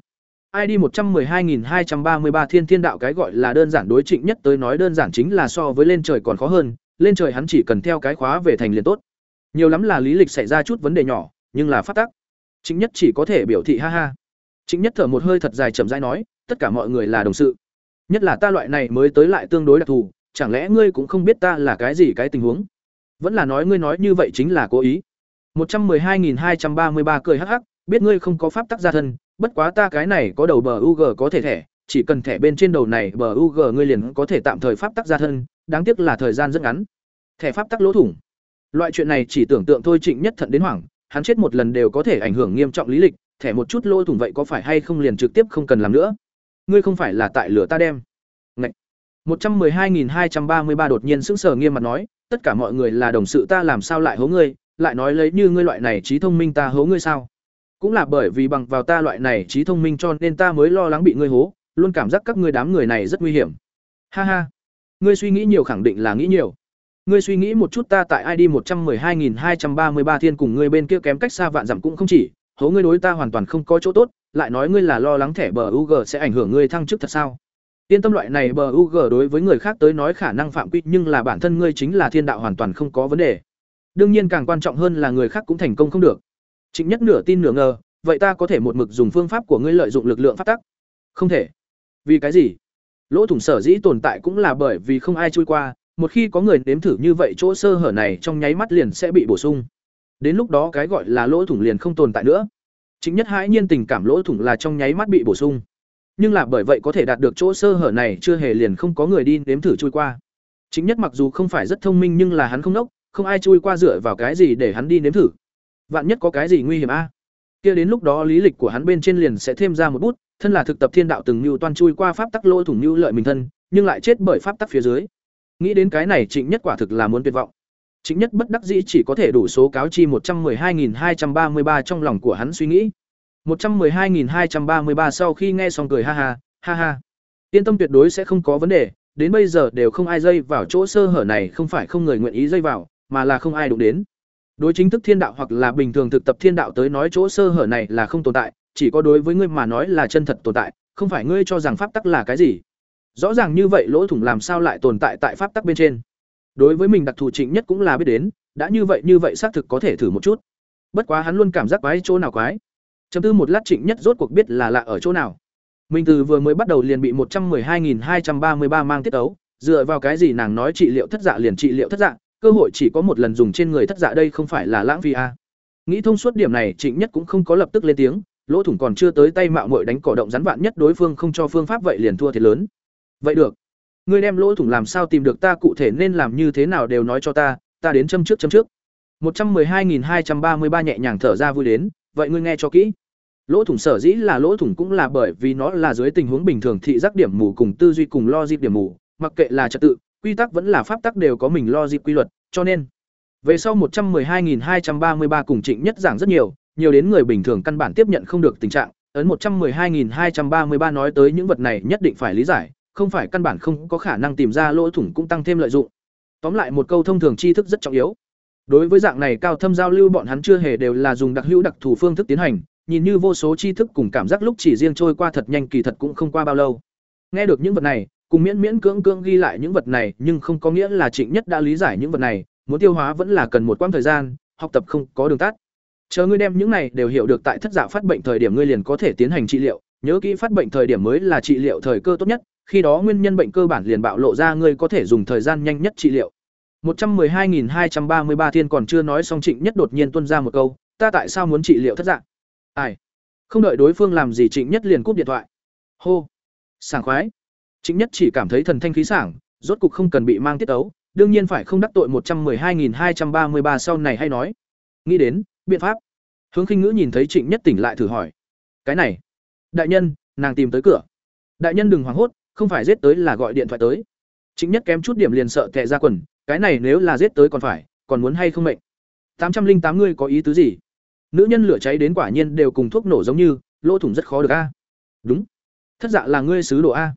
[SPEAKER 1] ID một trăm hai nghìn hai trăm ba mươi ba Thiên Thiên đạo cái gọi là đơn giản đối Trịnh Nhất tới nói đơn giản chính là so với lên trời còn khó hơn, lên trời hắn chỉ cần theo cái khóa về thành liền tốt. Nhiều lắm là lý lịch xảy ra chút vấn đề nhỏ, nhưng là pháp tắc chính Nhất chỉ có thể biểu thị ha ha. chính Nhất thở một hơi thật dài chậm rãi nói, tất cả mọi người là đồng sự. Nhất là ta loại này mới tới lại tương đối đặc thù, chẳng lẽ ngươi cũng không biết ta là cái gì cái tình huống? Vẫn là nói ngươi nói như vậy chính là cố ý. Một trăm mười hai nghìn hai trăm ba mươi ba cười hắc hắc, biết ngươi không có pháp tắc gia thân, bất quá ta cái này có đầu bờ UG có thể thẻ, chỉ cần thẻ bên trên đầu này bờ UG ngươi liền có thể tạm thời pháp tắc gia thân, đáng tiếc là thời gian rất ngắn. Thẻ pháp tắc lỗ thủng. Loại chuyện này chỉ tưởng tượng thôi Trịnh Nhất thận đến hoảng, hắn chết một lần đều có thể ảnh hưởng nghiêm trọng lý lịch, thẻ một chút lỗ thủng vậy có phải hay không liền trực tiếp không cần làm nữa. Ngươi không phải là tại lửa ta đem. Ngậy. 112233 đột nhiên sững sờ nghiêm mặt nói, tất cả mọi người là đồng sự ta làm sao lại hố ngươi, lại nói lấy như ngươi loại này trí thông minh ta hố ngươi sao? Cũng là bởi vì bằng vào ta loại này trí thông minh cho nên ta mới lo lắng bị ngươi hố, luôn cảm giác các ngươi đám người này rất nguy hiểm. Ha ha. Ngươi suy nghĩ nhiều khẳng định là nghĩ nhiều. Ngươi suy nghĩ một chút ta tại ID 112233 thiên cùng ngươi bên kia kém cách xa vạn dặm cũng không chỉ, hố ngươi đối ta hoàn toàn không có chỗ tốt, lại nói ngươi là lo lắng thẻ bờ UG sẽ ảnh hưởng ngươi thăng chức thật sao? Tiên tâm loại này bờ UG đối với người khác tới nói khả năng phạm quy nhưng là bản thân ngươi chính là thiên đạo hoàn toàn không có vấn đề. Đương nhiên càng quan trọng hơn là người khác cũng thành công không được. Trịnh Nhất nửa tin nửa ngờ, vậy ta có thể một mực dùng phương pháp của ngươi lợi dụng lực lượng phát tắc? Không thể. Vì cái gì? Lỗ thủng sở dĩ tồn tại cũng là bởi vì không ai chui qua, một khi có người nếm thử như vậy chỗ sơ hở này trong nháy mắt liền sẽ bị bổ sung. Đến lúc đó cái gọi là lỗ thủng liền không tồn tại nữa. Chính nhất hãi nhiên tình cảm lỗ thủng là trong nháy mắt bị bổ sung. Nhưng là bởi vậy có thể đạt được chỗ sơ hở này chưa hề liền không có người đi nếm thử chui qua. Chính nhất mặc dù không phải rất thông minh nhưng là hắn không nốc, không ai chui qua dựa vào cái gì để hắn đi nếm thử. Vạn nhất có cái gì nguy hiểm a? Kia đến lúc đó lý lịch của hắn bên trên liền sẽ thêm ra một bút, thân là thực tập thiên đạo từng mưu toan chui qua pháp tắc lỗ thủng mưu lợi mình thân, nhưng lại chết bởi pháp tắc phía dưới. Nghĩ đến cái này Trịnh Nhất quả thực là muốn tuyệt vọng. Trịnh Nhất bất đắc dĩ chỉ có thể đủ số cáo chi một trăm hai nghìn hai trăm ba mươi ba trong lòng của hắn suy nghĩ. một trăm hai nghìn hai trăm ba mươi ba sau khi nghe xong cười ha ha, ha ha. Yên tâm tuyệt đối sẽ không có vấn đề, đến bây giờ đều không ai dây vào chỗ sơ hở này không phải không người nguyện ý dây vào, mà là không ai đụng đến. Đối chính thức thiên đạo hoặc là bình thường thực tập thiên đạo tới nói chỗ sơ hở này là không tồn tại, chỉ có đối với ngươi mà nói là chân thật tồn tại, không phải ngươi cho rằng pháp tắc là cái gì. Rõ ràng như vậy lỗ thủng làm sao lại tồn tại tại pháp tắc bên trên. Đối với mình đặc thù trịnh nhất cũng là biết đến, đã như vậy như vậy xác thực có thể thử một chút. Bất quá hắn luôn cảm giác quái chỗ nào quái. Chấm tư một lát trịnh nhất rốt cuộc biết là lạ ở chỗ nào. Mình từ vừa mới bắt đầu liền bị một trăm hai nghìn hai trăm ba mươi ba mang tiết ấu, dựa vào cái gì nàng nói trị liệu thất dạ liền trị liệu thất dạ, cơ hội chỉ có một lần dùng trên người thất dạ đây không phải là lãng phí. À. Nghĩ thông suốt điểm này, Trịnh Nhất cũng không có lập tức lên tiếng, lỗ thủng còn chưa tới tay mạo muội đánh cỏ động rắn vạn nhất đối phương không cho phương pháp vậy liền thua thiệt lớn vậy được. Ngươi đem lỗ thủng làm sao tìm được ta cụ thể nên làm như thế nào đều nói cho ta ta đến châm trước châm trước. Một trăm hai nghìn hai trăm ba mươi ba nhẹ nhàng thở ra vui đến, vậy ngươi nghe cho kỹ. Lỗ thủng sở dĩ là lỗ thủng cũng là bởi vì nó là dưới tình huống bình thường thị giác điểm mù cùng tư duy cùng lo dịp điểm mù, mặc kệ là trật tự, quy tắc vẫn là pháp tắc đều có mình lo dịp quy luật, cho nên, về sau một trăm hai nghìn hai trăm ba mươi ba cùng trịnh nhất giảng rất nhiều nhiều đến người bình thường căn bản tiếp nhận không được tình trạng. Ấn một trăm hai nghìn hai trăm ba mươi ba nói tới những vật này nhất định phải lý giải không phải căn bản không có khả năng tìm ra lỗ thủng cũng tăng thêm lợi dụng. Tóm lại một câu thông thường tri thức rất trọng yếu. Đối với dạng này cao thâm giao lưu bọn hắn chưa hề đều là dùng đặc hữu đặc thủ phương thức tiến hành, nhìn như vô số tri thức cùng cảm giác lúc chỉ riêng trôi qua thật nhanh kỳ thật cũng không qua bao lâu. Nghe được những vật này, cùng miễn miễn cưỡng cưỡng ghi lại những vật này, nhưng không có nghĩa là Trịnh Nhất đã lý giải những vật này, muốn tiêu hóa vẫn là cần một quãng thời gian, học tập không có đường tắt. Chờ ngươi đem những này đều hiểu được tại thất dạ phát bệnh thời điểm ngươi liền có thể tiến hành trị liệu, nhớ kỹ phát bệnh thời điểm mới là trị liệu thời cơ tốt nhất, khi đó nguyên nhân bệnh cơ bản liền bạo lộ ra ngươi có thể dùng thời gian nhanh nhất trị liệu. 112233 thiên còn chưa nói xong Trịnh Nhất đột nhiên tuôn ra một câu, ta tại sao muốn trị liệu thất dạng? Ai? Không đợi đối phương làm gì Trịnh Nhất liền cúp điện thoại. Hô. Sảng khoái. Trịnh Nhất chỉ cảm thấy thần thanh khí sảng, rốt cục không cần bị mang tiết ấu, đương nhiên phải không đắc tội 112233 sau này hay nói. Nghĩ đến, biện pháp. Hướng Khinh Ngữ nhìn thấy Trịnh Nhất tỉnh lại thử hỏi. Cái này, đại nhân, nàng tìm tới cửa. Đại nhân đừng hoảng hốt, không phải giết tới là gọi điện thoại tới. Chính nhất kém chút điểm liền sợ tệ ra quần, cái này nếu là giết tới còn phải, còn muốn hay không mệnh? Tám trăm linh tám ngươi có ý tứ gì? Nữ nhân lửa cháy đến quả nhiên đều cùng thuốc nổ giống như, lỗ thủng rất khó được a. Đúng. Thất dạ là ngươi sứ đồ a.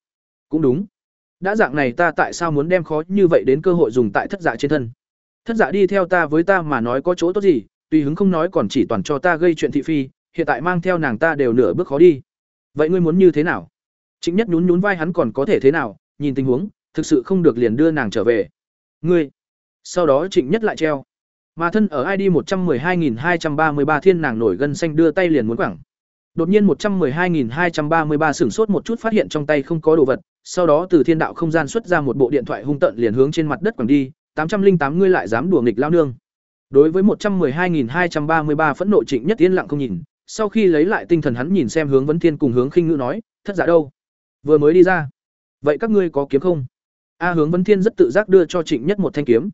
[SPEAKER 1] Cũng đúng. Đã dạng này ta tại sao muốn đem khó như vậy đến cơ hội dùng tại thất dạ trên thân? Thất dạ đi theo ta với ta mà nói có chỗ tốt gì, tùy hứng không nói còn chỉ toàn cho ta gây chuyện thị phi, hiện tại mang theo nàng ta đều nửa bước khó đi. Vậy ngươi muốn như thế nào? Trịnh Nhất nhún nhún vai hắn còn có thể thế nào, nhìn tình huống, thực sự không được liền đưa nàng trở về. Ngươi. Sau đó Trịnh Nhất lại treo. Mà thân ở ID 112233 thiên nàng nổi gân xanh đưa tay liền muốn quẳng. Đột nhiên 112233 sửng sốt một chút phát hiện trong tay không có đồ vật, sau đó từ thiên đạo không gian xuất ra một bộ điện thoại hung tận liền hướng trên mặt đất quẳng đi, 808 ngươi lại dám đùa nghịch lao nương. Đối với 112233 phẫn nộ Trịnh Nhất yên lặng không nhìn, sau khi lấy lại tinh thần hắn nhìn xem hướng vấn thiên cùng hướng khinh ngữ nói, thất giả đâu? Vừa mới đi ra vậy các ngươi có kiếm không a hướng vấn thiên rất tự giác đưa cho trịnh nhất một thanh kiếm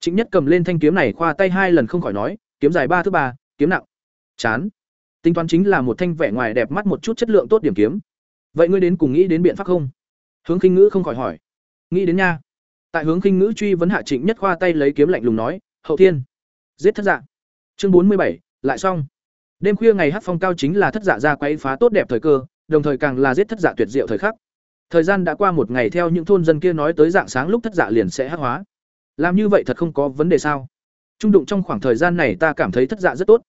[SPEAKER 1] Trịnh Nhất cầm lên thanh kiếm này khoa tay hai lần không khỏi nói, kiếm dài ba thứ ba, kiếm nặng. Chán. Tính toán chính là một thanh vẻ ngoài đẹp mắt một chút chất lượng tốt điểm kiếm. Vậy ngươi đến cùng nghĩ đến biện pháp không? Hướng Khinh Ngữ không khỏi hỏi. Nghĩ đến nha. Tại Hướng Khinh Ngữ truy vấn hạ Trịnh Nhất khoa tay lấy kiếm lạnh lùng nói, "Hậu thiên, giết thất dạ." Chương bốn mươi bảy lại xong. Đêm khuya ngày hát phong cao chính là thất dạ ra quấy phá tốt đẹp thời cơ, đồng thời càng là giết thất dạ tuyệt diệu thời khắc. Thời gian đã qua một ngày theo những thôn dân kia nói tới dạng sáng lúc thất dạ liền sẽ hắc hóa. Làm như vậy thật không có vấn đề sao? Trung đụng trong khoảng thời gian này ta cảm thấy thất dạ rất tốt,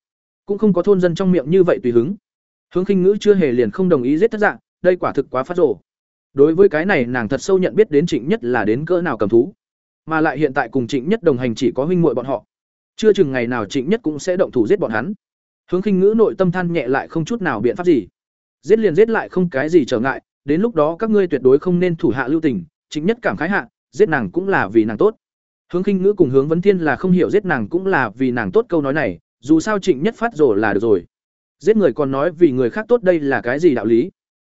[SPEAKER 1] cũng không có thôn dân trong miệng như vậy tùy hứng. Hướng Khinh Ngữ chưa hề liền không đồng ý giết thất dạ, đây quả thực quá phát rồ. Đối với cái này nàng thật sâu nhận biết đến Trịnh Nhất là đến cỡ nào cầm thú, mà lại hiện tại cùng Trịnh Nhất đồng hành chỉ có huynh muội bọn họ. Chưa chừng ngày nào Trịnh Nhất cũng sẽ động thủ giết bọn hắn. Hướng Khinh Ngữ nội tâm than nhẹ lại không chút nào biện pháp gì. Giết liền giết lại không cái gì trở ngại, đến lúc đó các ngươi tuyệt đối không nên thủ hạ lưu tình, Trịnh Nhất cảm khái hạ, giết nàng cũng là vì nàng tốt. Hướng Khinh Ngữ cùng Hướng Vấn Thiên là không hiểu giết nàng cũng là vì nàng tốt câu nói này, dù sao Trịnh Nhất phát rổ là được rồi. Giết người còn nói vì người khác tốt đây là cái gì đạo lý?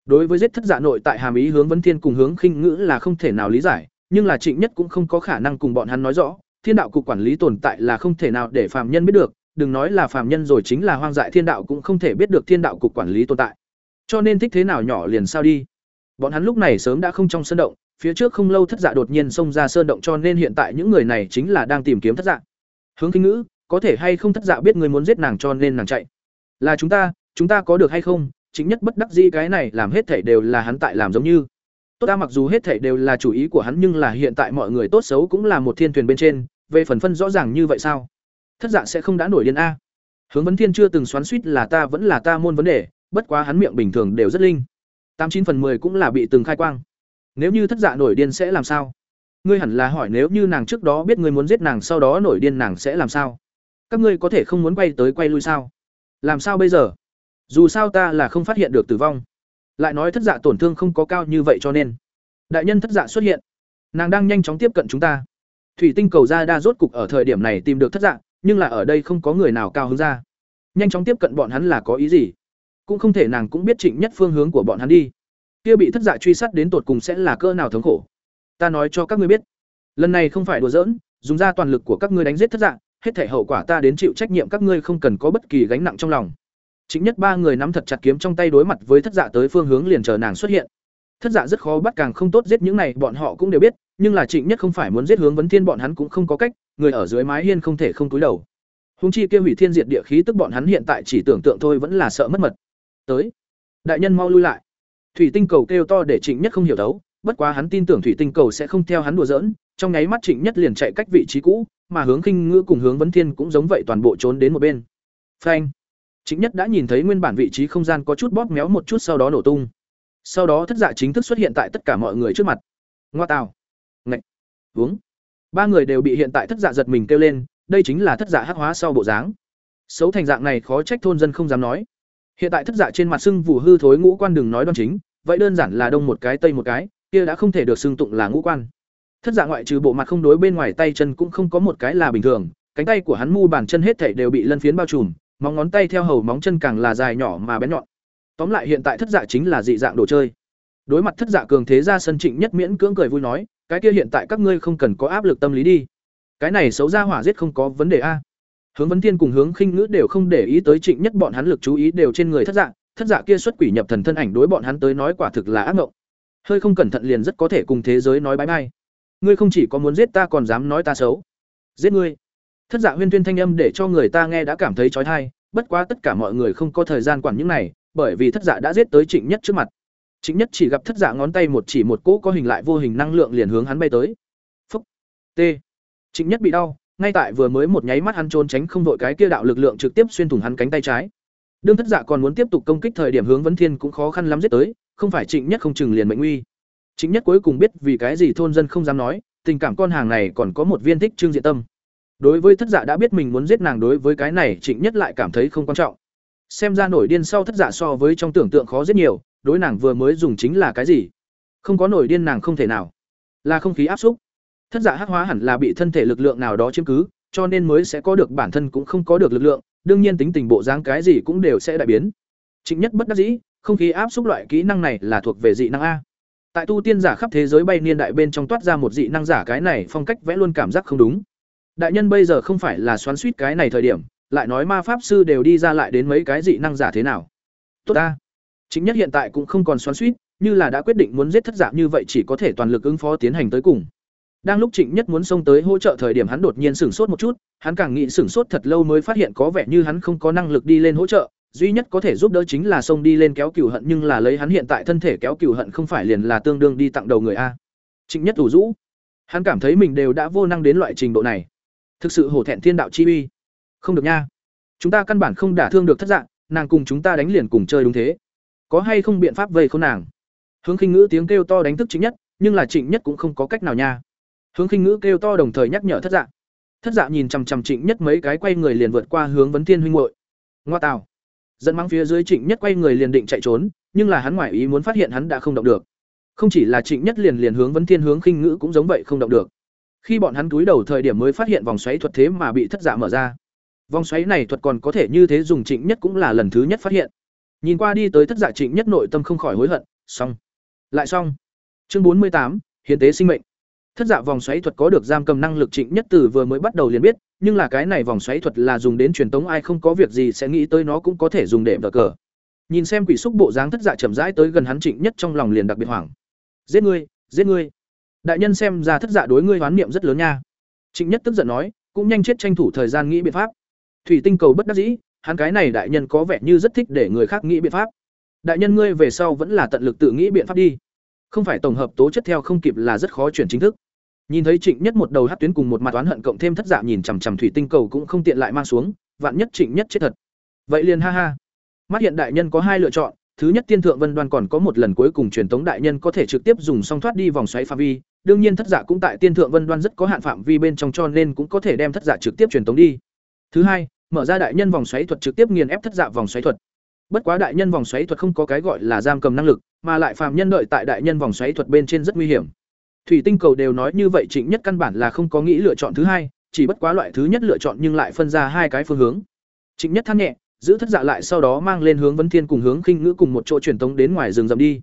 [SPEAKER 1] Đối với giết thất dạ nội tại hàm ý Hướng Vấn Thiên cùng Hướng Khinh Ngữ là không thể nào lý giải, nhưng là Trịnh Nhất cũng không có khả năng cùng bọn hắn nói rõ, Thiên đạo cục quản lý tồn tại là không thể nào để phàm nhân biết được, đừng nói là phàm nhân rồi chính là hoang dại thiên đạo cũng không thể biết được thiên đạo cục quản lý tồn tại. Cho nên thích thế nào nhỏ liền sao đi. Bọn hắn lúc này sớm đã không trong sơn động, phía trước không lâu thất dạ đột nhiên xông ra sơn động cho nên hiện tại những người này chính là đang tìm kiếm thất dạ. Hướng Kinh Ngữ, có thể hay không thất dạ biết người muốn giết nàng cho nên nàng chạy. Là chúng ta, chúng ta có được hay không? Chính nhất bất đắc dĩ cái này làm hết thảy đều là hắn tại làm giống như. Tốt ta mặc dù hết thảy đều là chủ ý của hắn nhưng là hiện tại mọi người tốt xấu cũng là một thiên thuyền bên trên, về phần phân rõ ràng như vậy sao? Thất dạ sẽ không đã nổi điên a. Hướng Vấn Thiên chưa từng xoắn suýt là ta vẫn là ta môn vấn đề, bất quá hắn miệng bình thường đều rất linh. Tám chín phần 10 cũng là bị từng khai quang. Nếu như thất dạ nổi điên sẽ làm sao? Ngươi hẳn là hỏi nếu như nàng trước đó biết ngươi muốn giết nàng sau đó nổi điên nàng sẽ làm sao? Các ngươi có thể không muốn quay tới quay lui sao? Làm sao bây giờ? Dù sao ta là không phát hiện được tử vong. Lại nói thất dạ tổn thương không có cao như vậy cho nên, đại nhân thất dạ xuất hiện. Nàng đang nhanh chóng tiếp cận chúng ta. Thủy tinh cầu ra đa rốt cục ở thời điểm này tìm được thất dạ, nhưng là ở đây không có người nào cao hứng ra. Nhanh chóng tiếp cận bọn hắn là có ý gì? Cũng không thể nàng cũng biết Trịnh Nhất phương hướng của bọn hắn đi. Kia bị thất dạ truy sát đến tột cùng sẽ là cỡ nào thống khổ. Ta nói cho các ngươi biết, lần này không phải đùa giỡn, dùng ra toàn lực của các ngươi đánh giết thất dạ, hết thể hậu quả ta đến chịu trách nhiệm các ngươi không cần có bất kỳ gánh nặng trong lòng. Trịnh Nhất ba người nắm thật chặt kiếm trong tay đối mặt với thất dạ tới phương hướng liền chờ nàng xuất hiện. Thất dạ rất khó bắt càng không tốt giết những này bọn họ cũng đều biết, nhưng là Trịnh Nhất không phải muốn giết hướng vấn thiên bọn hắn cũng không có cách, người ở dưới mái hiên không thể không túi đầu. Hùng chi kia hủy thiên diệt địa khí tức bọn hắn hiện tại chỉ tưởng tượng thôi vẫn là sợ mất mật. Tới, đại nhân mau lui lại. Thủy tinh cầu kêu to để Trịnh Nhất không hiểu đấu, bất quá hắn tin tưởng thủy tinh cầu sẽ không theo hắn đùa giỡn, trong nháy mắt Trịnh Nhất liền chạy cách vị trí cũ, mà hướng khinh ngữ cùng hướng vấn thiên cũng giống vậy toàn bộ trốn đến một bên. Phanh. Trịnh Nhất đã nhìn thấy nguyên bản vị trí không gian có chút bóp méo một chút sau đó nổ tung. Sau đó thất dạ chính thức xuất hiện tại tất cả mọi người trước mặt. Ngoa tào. ngạch Uống. Ba người đều bị hiện tại thất dạ giật mình kêu lên, đây chính là thất dạ hắc hóa sau bộ dáng. Xấu thành dạng này khó trách thôn dân không dám nói. Hiện tại thất dạ trên mặt sưng vù hư thối ngũ quan đừng nói đoan chính, vậy đơn giản là đông một cái tây một cái, kia đã không thể được xưng tụng là ngũ quan. Thất dạ ngoại trừ bộ mặt không đối bên ngoài tay chân cũng không có một cái là bình thường, cánh tay của hắn mu bàn chân hết thảy đều bị lân phiến bao trùm, móng ngón tay theo hầu móng chân càng là dài nhỏ mà bén nhọn. Tóm lại hiện tại thất dạ chính là dị dạng đồ chơi. Đối mặt thất dạ cường thế ra sân trịnh nhất miễn cưỡng cười vui nói, cái kia hiện tại các ngươi không cần có áp lực tâm lý đi cái này xấu ra hỏa giết không có vấn đề a hướng vấn thiên cùng hướng khinh ngữ đều không để ý tới trịnh nhất bọn hắn lực chú ý đều trên người thất dạ. Thất dạ kia xuất quỷ nhập thần thân ảnh đối bọn hắn tới nói quả thực là ác ngộng. hơi không cẩn thận liền rất có thể cùng thế giới nói bái bai. Ngươi không chỉ có muốn giết ta còn dám nói ta xấu. Giết ngươi. Thất dạ huyên tuyên thanh âm để cho người ta nghe đã cảm thấy chói tai. bất quá tất cả mọi người không có thời gian quản những này bởi vì thất dạ đã giết tới trịnh nhất trước mặt. Trịnh nhất chỉ gặp thất dạ ngón tay một chỉ một cỗ có hình lại vô hình năng lượng liền hướng hắn bay tới. Phúc. T. Trịnh Nhất bị đau, ngay tại vừa mới một nháy mắt hắn trốn tránh không đội cái kia đạo lực lượng trực tiếp xuyên thủng hắn cánh tay trái. Đương Thất Dạ còn muốn tiếp tục công kích thời điểm hướng Vấn Thiên cũng khó khăn lắm giết tới, không phải Trịnh Nhất không chừng liền mệnh nguy. Trịnh Nhất cuối cùng biết vì cái gì thôn dân không dám nói, tình cảm con hàng này còn có một viên thích trương diện tâm. Đối với Thất Dạ đã biết mình muốn giết nàng đối với cái này Trịnh Nhất lại cảm thấy không quan trọng. Xem ra nổi điên sau Thất Dạ so với trong tưởng tượng khó rất nhiều, đối nàng vừa mới dùng chính là cái gì? Không có nổi điên nàng không thể nào. Là không khí áp xúc thất giả hắc hóa hẳn là bị thân thể lực lượng nào đó chiếm cứ, cho nên mới sẽ có được bản thân cũng không có được lực lượng, đương nhiên tính tình bộ dáng cái gì cũng đều sẽ đại biến. Chính nhất bất đắc dĩ, không khí áp xúc loại kỹ năng này là thuộc về dị năng a. Tại tu tiên giả khắp thế giới bay niên đại bên trong toát ra một dị năng giả cái này phong cách vẽ luôn cảm giác không đúng. Đại nhân bây giờ không phải là xoắn suýt cái này thời điểm, lại nói ma pháp sư đều đi ra lại đến mấy cái dị năng giả thế nào. Tốt ta. Chính nhất hiện tại cũng không còn xoắn suýt như là đã quyết định muốn giết thất giả như vậy chỉ có thể toàn lực ứng phó tiến hành tới cùng đang lúc trịnh nhất muốn xông tới hỗ trợ thời điểm hắn đột nhiên sửng sốt một chút, hắn càng nghĩ sửng sốt thật lâu mới phát hiện có vẻ như hắn không có năng lực đi lên hỗ trợ. Duy nhất có thể giúp đỡ chính là xông đi lên kéo cừu hận, nhưng là lấy hắn hiện tại thân thể kéo cừu hận không phải liền là tương đương đi tặng đầu người a. Trịnh nhất ủ rũ. Hắn cảm thấy mình đều đã vô năng đến loại trình độ này. Thực sự hổ thẹn thiên đạo chi uy. Không được nha. Chúng ta căn bản không đả thương được thất dạng, nàng cùng chúng ta đánh liền cùng chơi đúng thế. Có hay không biện pháp vây khôn nàng? Hướng khinh ngữ tiếng kêu to đánh thức trịnh nhất, nhưng là trịnh nhất cũng không có cách nào nha hướng khinh ngữ kêu to đồng thời nhắc nhở thất dạ. Thất dạ nhìn chằm chằm trịnh nhất mấy cái quay người liền vượt qua hướng vấn thiên huynh hội ngoa tào. Dẫn mắng phía dưới trịnh nhất quay người liền định chạy trốn, nhưng là hắn ngoại ý muốn phát hiện hắn đã không động được. Không chỉ là trịnh nhất liền liền hướng vấn thiên hướng khinh ngữ cũng giống vậy không động được. Khi bọn hắn túi đầu thời điểm mới phát hiện vòng xoáy thuật thế mà bị thất dạ mở ra. Vòng xoáy này thuật còn có thể như thế dùng trịnh nhất cũng là lần thứ nhất phát hiện. Nhìn qua đi tới thất dạ trịnh nhất nội tâm không khỏi hối hận, xong. Lại xong. Chương bốn mươi tám, hiến tế sinh mệnh thất dạ vòng xoáy thuật có được giam cầm năng lực trịnh nhất Tử vừa mới bắt đầu liền biết, nhưng là cái này vòng xoáy thuật là dùng đến truyền tống ai không có việc gì sẽ nghĩ tới nó cũng có thể dùng để đỡ cờ. Nhìn xem quỷ xúc bộ dáng thất dạ chậm rãi tới gần hắn trịnh nhất trong lòng liền đặc biệt hoảng. Giết ngươi giết ngươi. Đại nhân xem ra thất dạ đối ngươi hoán niệm rất lớn nha. Trịnh nhất tức giận nói, cũng nhanh chết tranh thủ thời gian nghĩ biện pháp. Thủy tinh cầu bất đắc dĩ, hắn cái này đại nhân có vẻ như rất thích để người khác nghĩ biện pháp. Đại nhân ngươi về sau vẫn là tận lực tự nghĩ biện pháp đi không phải tổng hợp tố chất theo không kịp là rất khó chuyển chính thức. Nhìn thấy trịnh nhất một đầu hát tuyến cùng một mặt oán hận cộng thêm thất dạ nhìn chằm chằm thủy tinh cầu cũng không tiện lại mang xuống, vạn nhất trịnh nhất chết thật. Vậy liền ha ha. Mắt hiện đại nhân có hai lựa chọn, thứ nhất tiên thượng vân đoan còn có một lần cuối cùng truyền tống đại nhân có thể trực tiếp dùng song thoát đi vòng xoáy phạm vi. Đương nhiên thất giả dạ cũng tại tiên thượng vân đoan rất có hạn phạm vi bên trong cho nên cũng có thể đem thất giả dạ trực tiếp truyền tống đi. Thứ hai, mở ra đại nhân vòng xoáy thuật trực tiếp nghiền ép thất giả dạ vòng xoáy thuật. Bất quá đại nhân vòng xoáy thuật không có cái gọi là giam cầm năng lực mà lại phàm nhân đợi tại đại nhân vòng xoáy thuật bên trên rất nguy hiểm. Thủy tinh cầu đều nói như vậy trịnh nhất căn bản là không có nghĩ lựa chọn thứ hai, chỉ bất quá loại thứ nhất lựa chọn nhưng lại phân ra hai cái phương hướng. Trịnh nhất than nhẹ, giữ thất dạ lại sau đó mang lên hướng vấn thiên cùng hướng khinh ngữ cùng một chỗ truyền tống đến ngoài rừng rậm đi.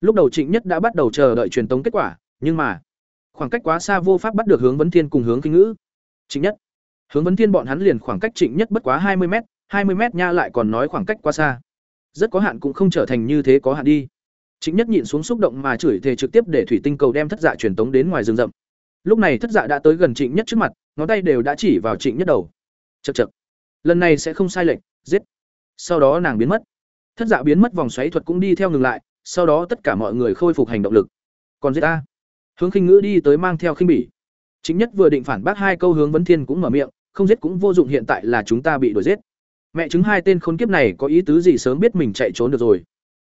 [SPEAKER 1] Lúc đầu trịnh nhất đã bắt đầu chờ đợi truyền tống kết quả, nhưng mà khoảng cách quá xa vô pháp bắt được hướng vấn thiên cùng hướng khinh ngữ. Trịnh nhất. Hướng vấn thiên bọn hắn liền khoảng cách trịnh nhất bất quá hai mươi m hai mươi m nha lại còn nói khoảng cách quá xa. Rất có hạn cũng không trở thành như thế có hạn đi. Trịnh Nhất nhịn xuống xúc động mà chửi thề trực tiếp để thủy tinh cầu đem thất dạ truyền tống đến ngoài rừng rậm. Lúc này thất dạ đã tới gần Trịnh Nhất trước mặt, ngón tay đều đã chỉ vào Trịnh Nhất đầu. Chậc chậc. Lần này sẽ không sai lệch, giết. Sau đó nàng biến mất. Thất dạ biến mất vòng xoáy thuật cũng đi theo ngừng lại, sau đó tất cả mọi người khôi phục hành động lực. Còn giết ta. Hướng Khinh Ngữ đi tới mang theo khinh bỉ. Trịnh Nhất vừa định phản bác hai câu hướng vấn thiên cũng mở miệng, không giết cũng vô dụng hiện tại là chúng ta bị đuổi giết. Mẹ chứng hai tên khốn kiếp này có ý tứ gì sớm biết mình chạy trốn được rồi.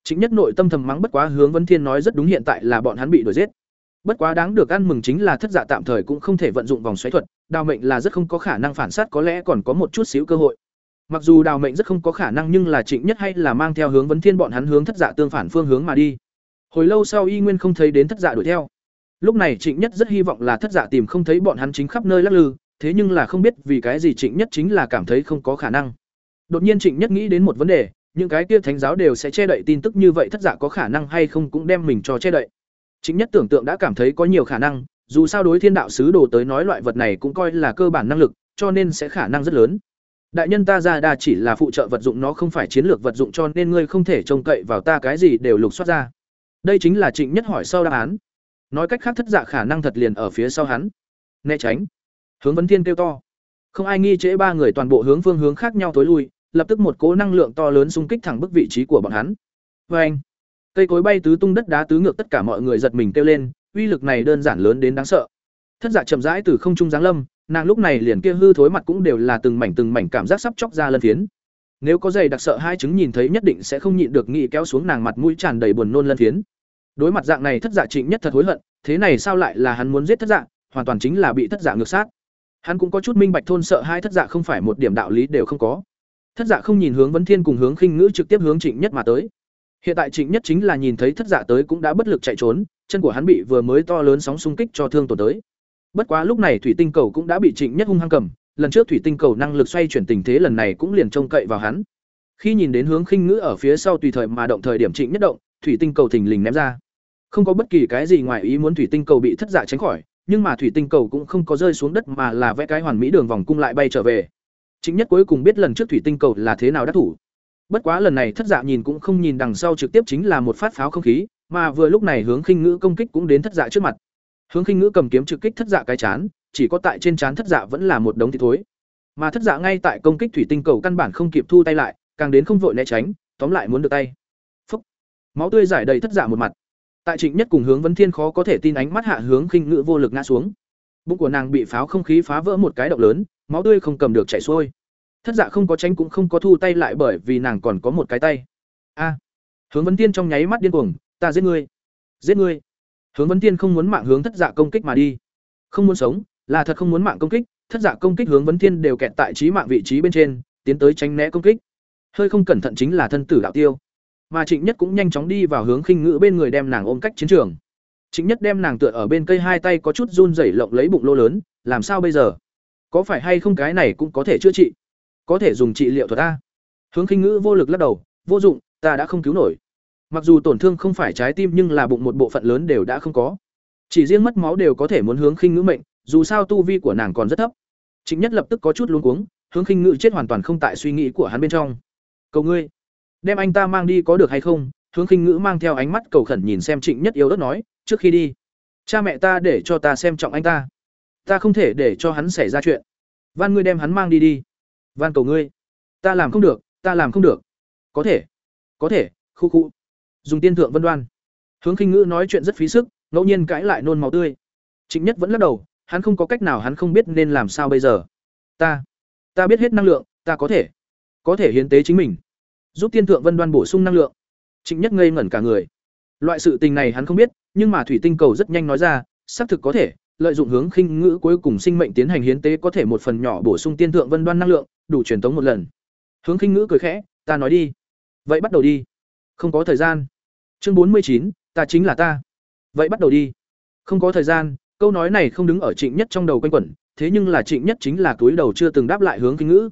[SPEAKER 1] Chính nhất nội tâm thầm mắng bất quá hướng Vân Thiên nói rất đúng hiện tại là bọn hắn bị đuổi giết. Bất quá đáng được ăn mừng chính là thất dạ tạm thời cũng không thể vận dụng vòng xoáy thuật, đào mệnh là rất không có khả năng phản sát có lẽ còn có một chút xíu cơ hội. Mặc dù đào mệnh rất không có khả năng nhưng là Trịnh Nhất hay là mang theo hướng Vân Thiên bọn hắn hướng thất dạ tương phản phương hướng mà đi. Hồi lâu sau y nguyên không thấy đến thất dạ đuổi theo. Lúc này Trịnh Nhất rất hy vọng là thất dạ tìm không thấy bọn hắn chính khắp nơi lắc lư, thế nhưng là không biết vì cái gì Trịnh Nhất chính là cảm thấy không có khả năng. Đột nhiên Trịnh Nhất nghĩ đến một vấn đề, những cái kia thánh giáo đều sẽ che đậy tin tức như vậy thất giả có khả năng hay không cũng đem mình cho che đậy. Chính nhất tưởng tượng đã cảm thấy có nhiều khả năng, dù sao đối thiên đạo sứ đồ tới nói loại vật này cũng coi là cơ bản năng lực, cho nên sẽ khả năng rất lớn. Đại nhân ta ra đa chỉ là phụ trợ vật dụng, nó không phải chiến lược vật dụng cho nên ngươi không thể trông cậy vào ta cái gì đều lục soát ra. Đây chính là trịnh nhất hỏi sau đáp án. Nói cách khác thất dạ khả năng thật liền ở phía sau hắn. Né tránh. Hướng vấn thiên kêu to. Không ai nghi trễ ba người toàn bộ hướng phương hướng khác nhau tối lui lập tức một cỗ năng lượng to lớn xung kích thẳng bức vị trí của bọn hắn. Và anh, cây cối bay tứ tung đất đá tứ ngược tất cả mọi người giật mình kêu lên, uy lực này đơn giản lớn đến đáng sợ. Thất Dạ chậm rãi từ không trung giáng lâm, nàng lúc này liền kia hư thối mặt cũng đều là từng mảnh từng mảnh cảm giác sắp chóc ra lân phiến. Nếu có dày đặc sợ hai chứng nhìn thấy nhất định sẽ không nhịn được nghĩ kéo xuống nàng mặt mũi tràn đầy buồn nôn lân phiến. Đối mặt dạng này Thất Dạ Trịnh nhất thật hối hận, thế này sao lại là hắn muốn giết Thất Dạ, hoàn toàn chính là bị Thất Dạ ngược sát. Hắn cũng có chút minh bạch thôn sợ hai Thất Dạ không phải một điểm đạo lý đều không có. Thất Dạ không nhìn hướng Vấn Thiên cùng hướng Khinh Ngữ trực tiếp hướng Trịnh Nhất mà tới. Hiện tại Trịnh Nhất chính là nhìn thấy Thất Dạ tới cũng đã bất lực chạy trốn, chân của hắn bị vừa mới to lớn sóng xung kích cho thương tổn tới. Bất quá lúc này thủy tinh cầu cũng đã bị Trịnh Nhất hung hăng cầm, lần trước thủy tinh cầu năng lực xoay chuyển tình thế lần này cũng liền trông cậy vào hắn. Khi nhìn đến hướng Khinh Ngữ ở phía sau tùy thời mà động thời điểm Trịnh Nhất động, thủy tinh cầu thình lình ném ra. Không có bất kỳ cái gì ngoài ý muốn thủy tinh cầu bị Thất Dạ tránh khỏi, nhưng mà thủy tinh cầu cũng không có rơi xuống đất mà là vẽ cái hoàn mỹ đường vòng cung lại bay trở về. Chính nhất cuối cùng biết lần trước thủy tinh cầu là thế nào đắc thủ. Bất quá lần này thất dạ nhìn cũng không nhìn đằng sau trực tiếp chính là một phát pháo không khí, mà vừa lúc này hướng khinh ngữ công kích cũng đến thất dạ trước mặt. Hướng khinh ngữ cầm kiếm trực kích thất dạ cái chán, chỉ có tại trên chán thất dạ vẫn là một đống thịt thối. Mà thất dạ ngay tại công kích thủy tinh cầu căn bản không kịp thu tay lại, càng đến không vội né tránh, tóm lại muốn được tay. Phúc. Máu tươi giải đầy thất dạ một mặt. Tại Trịnh Nhất cùng hướng Vấn Thiên khó có thể tin ánh mắt hạ hướng khinh ngữ vô lực ngã xuống. Bụng của nàng bị pháo không khí phá vỡ một cái động lớn, máu tươi không cầm được chảy xuôi. Thất dạ không có tránh cũng không có thu tay lại bởi vì nàng còn có một cái tay. A. hướng Vấn tiên trong nháy mắt điên cuồng, ta giết ngươi. Giết ngươi. Hướng Vấn tiên không muốn mạng hướng thất dạ công kích mà đi. Không muốn sống, là thật không muốn mạng công kích, thất dạ công kích hướng Vấn tiên đều kẹt tại trí mạng vị trí bên trên, tiến tới tránh né công kích. Hơi không cẩn thận chính là thân tử đạo tiêu mà trịnh nhất cũng nhanh chóng đi vào hướng khinh ngữ bên người đem nàng ôm cách chiến trường trịnh nhất đem nàng tựa ở bên cây hai tay có chút run rẩy lộng lấy bụng lô lớn làm sao bây giờ có phải hay không cái này cũng có thể chữa trị? Có thể dùng trị liệu thuật ta hướng khinh ngữ vô lực lắc đầu, vô dụng, ta đã không cứu nổi. Mặc dù tổn thương không phải trái tim nhưng là bụng một bộ phận lớn đều đã không có. Chỉ riêng mất máu đều có thể muốn hướng khinh ngữ mệnh, dù sao tu vi của nàng còn rất thấp. Trịnh nhất lập tức có chút luống cuống, hướng khinh ngữ chết hoàn toàn không tại suy nghĩ của hắn bên trong. Cầu ngươi, đem anh ta mang đi có được hay không? Hướng khinh ngữ mang theo ánh mắt cầu khẩn nhìn xem trịnh nhất yếu đất nói, trước khi đi, cha mẹ ta để cho ta xem trọng anh ta ta không thể để cho hắn xảy ra chuyện. Van ngươi đem hắn mang đi đi. Van cầu ngươi. Ta làm không được, ta làm không được. Có thể có thể, khu khu. Dùng tiên thượng vân đoan. Hướng khinh ngữ nói chuyện rất phí sức, ngẫu nhiên cãi lại nôn máu tươi. Trịnh nhất vẫn lắc đầu, hắn không có cách nào hắn không biết nên làm sao bây giờ. Ta ta biết hết năng lượng, ta có thể có thể hiến tế chính mình. Giúp tiên thượng vân đoan bổ sung năng lượng. Trịnh nhất ngây ngẩn cả người. Loại sự tình này hắn không biết, nhưng mà thủy tinh cầu rất nhanh nói ra, xác thực có thể lợi dụng hướng khinh ngữ cuối cùng sinh mệnh tiến hành hiến tế có thể một phần nhỏ bổ sung tiên thượng vân đoan năng lượng đủ truyền tống một lần. Hướng khinh ngữ cười khẽ ta nói đi. Vậy bắt đầu đi. Không có thời gian. Chương bốn mươi chín ta chính là ta. Vậy bắt đầu đi. Không có thời gian. Câu nói này không đứng ở trịnh nhất trong đầu quanh quẩn thế nhưng là trịnh nhất chính là túi đầu chưa từng đáp lại hướng khinh ngữ.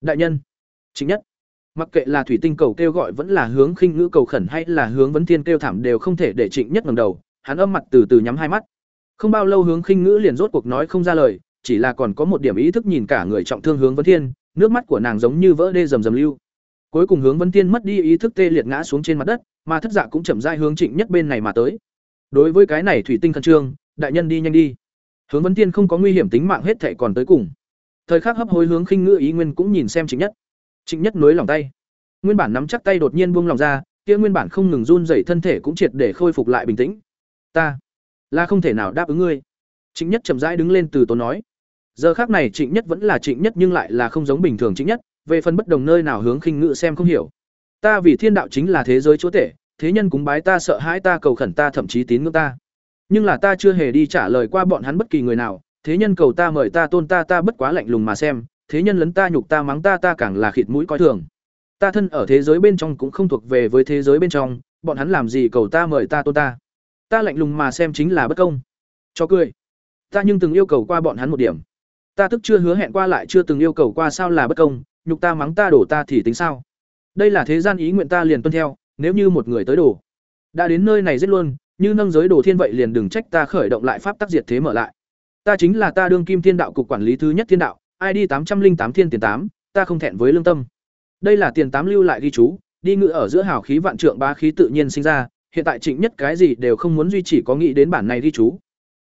[SPEAKER 1] Đại nhân. Trịnh nhất. Mặc kệ là thủy tinh cầu kêu gọi vẫn là hướng khinh ngữ cầu khẩn hay là hướng vấn thiên kêu thảm đều không thể để Trịnh Nhất ngẩng đầu, hắn âm mặt từ từ nhắm hai mắt. Không bao lâu hướng khinh ngữ liền rốt cuộc nói không ra lời, chỉ là còn có một điểm ý thức nhìn cả người trọng thương hướng vấn thiên, nước mắt của nàng giống như vỡ đê rầm rầm lưu. Cuối cùng hướng vấn thiên mất đi ý thức tê liệt ngã xuống trên mặt đất, mà thất dạ cũng chậm rãi hướng Trịnh Nhất bên này mà tới. Đối với cái này thủy tinh khẩn trương, đại nhân đi nhanh đi. Hướng vấn thiên không có nguy hiểm tính mạng hết thảy còn tới cùng. Thời khắc hấp hối hướng khinh ngữ ý nguyên cũng nhìn xem Trịnh Nhất. Trịnh Nhất nối lòng tay. Nguyên bản nắm chắc tay đột nhiên buông lòng ra, kia nguyên bản không ngừng run rẩy thân thể cũng triệt để khôi phục lại bình tĩnh. Ta là không thể nào đáp ứng ngươi. Trịnh Nhất chậm rãi đứng lên từ tốn nói. Giờ khắc này Trịnh Nhất vẫn là Trịnh Nhất nhưng lại là không giống bình thường Trịnh Nhất, về phần bất đồng nơi nào hướng khinh ngự xem không hiểu. Ta vì thiên đạo chính là thế giới chúa tể, thế nhân cúng bái ta sợ hãi ta cầu khẩn ta thậm chí tín ngưỡng ta. Nhưng là ta chưa hề đi trả lời qua bọn hắn bất kỳ người nào, thế nhân cầu ta mời ta tôn ta ta bất quá lạnh lùng mà xem, thế nhân lấn ta nhục ta mắng ta ta càng là khịt mũi coi thường ta thân ở thế giới bên trong cũng không thuộc về với thế giới bên trong bọn hắn làm gì cầu ta mời ta tôn ta ta lạnh lùng mà xem chính là bất công. Cho cười. Ta nhưng từng yêu cầu qua bọn hắn một điểm. Ta tức chưa hứa hẹn qua lại chưa từng yêu cầu qua sao là bất công nhục ta mắng ta đổ ta thì tính sao? Đây là thế gian ý nguyện ta liền tuân theo nếu như một người tới đổ. Đã đến nơi này giết luôn như nâng giới đồ thiên vậy liền đừng trách ta khởi động lại pháp tác diệt thế mở lại. Ta chính là ta đương kim thiên đạo cục quản lý thứ nhất thiên đạo id tám trăm linh tám thiên tiền tám ta không thẹn với lương tâm. Đây là tiền tám lưu lại ghi chú, đi ngự ở giữa hào khí vạn trượng bá khí tự nhiên sinh ra, hiện tại Trịnh Nhất cái gì đều không muốn duy trì có nghĩ đến bản này ghi chú.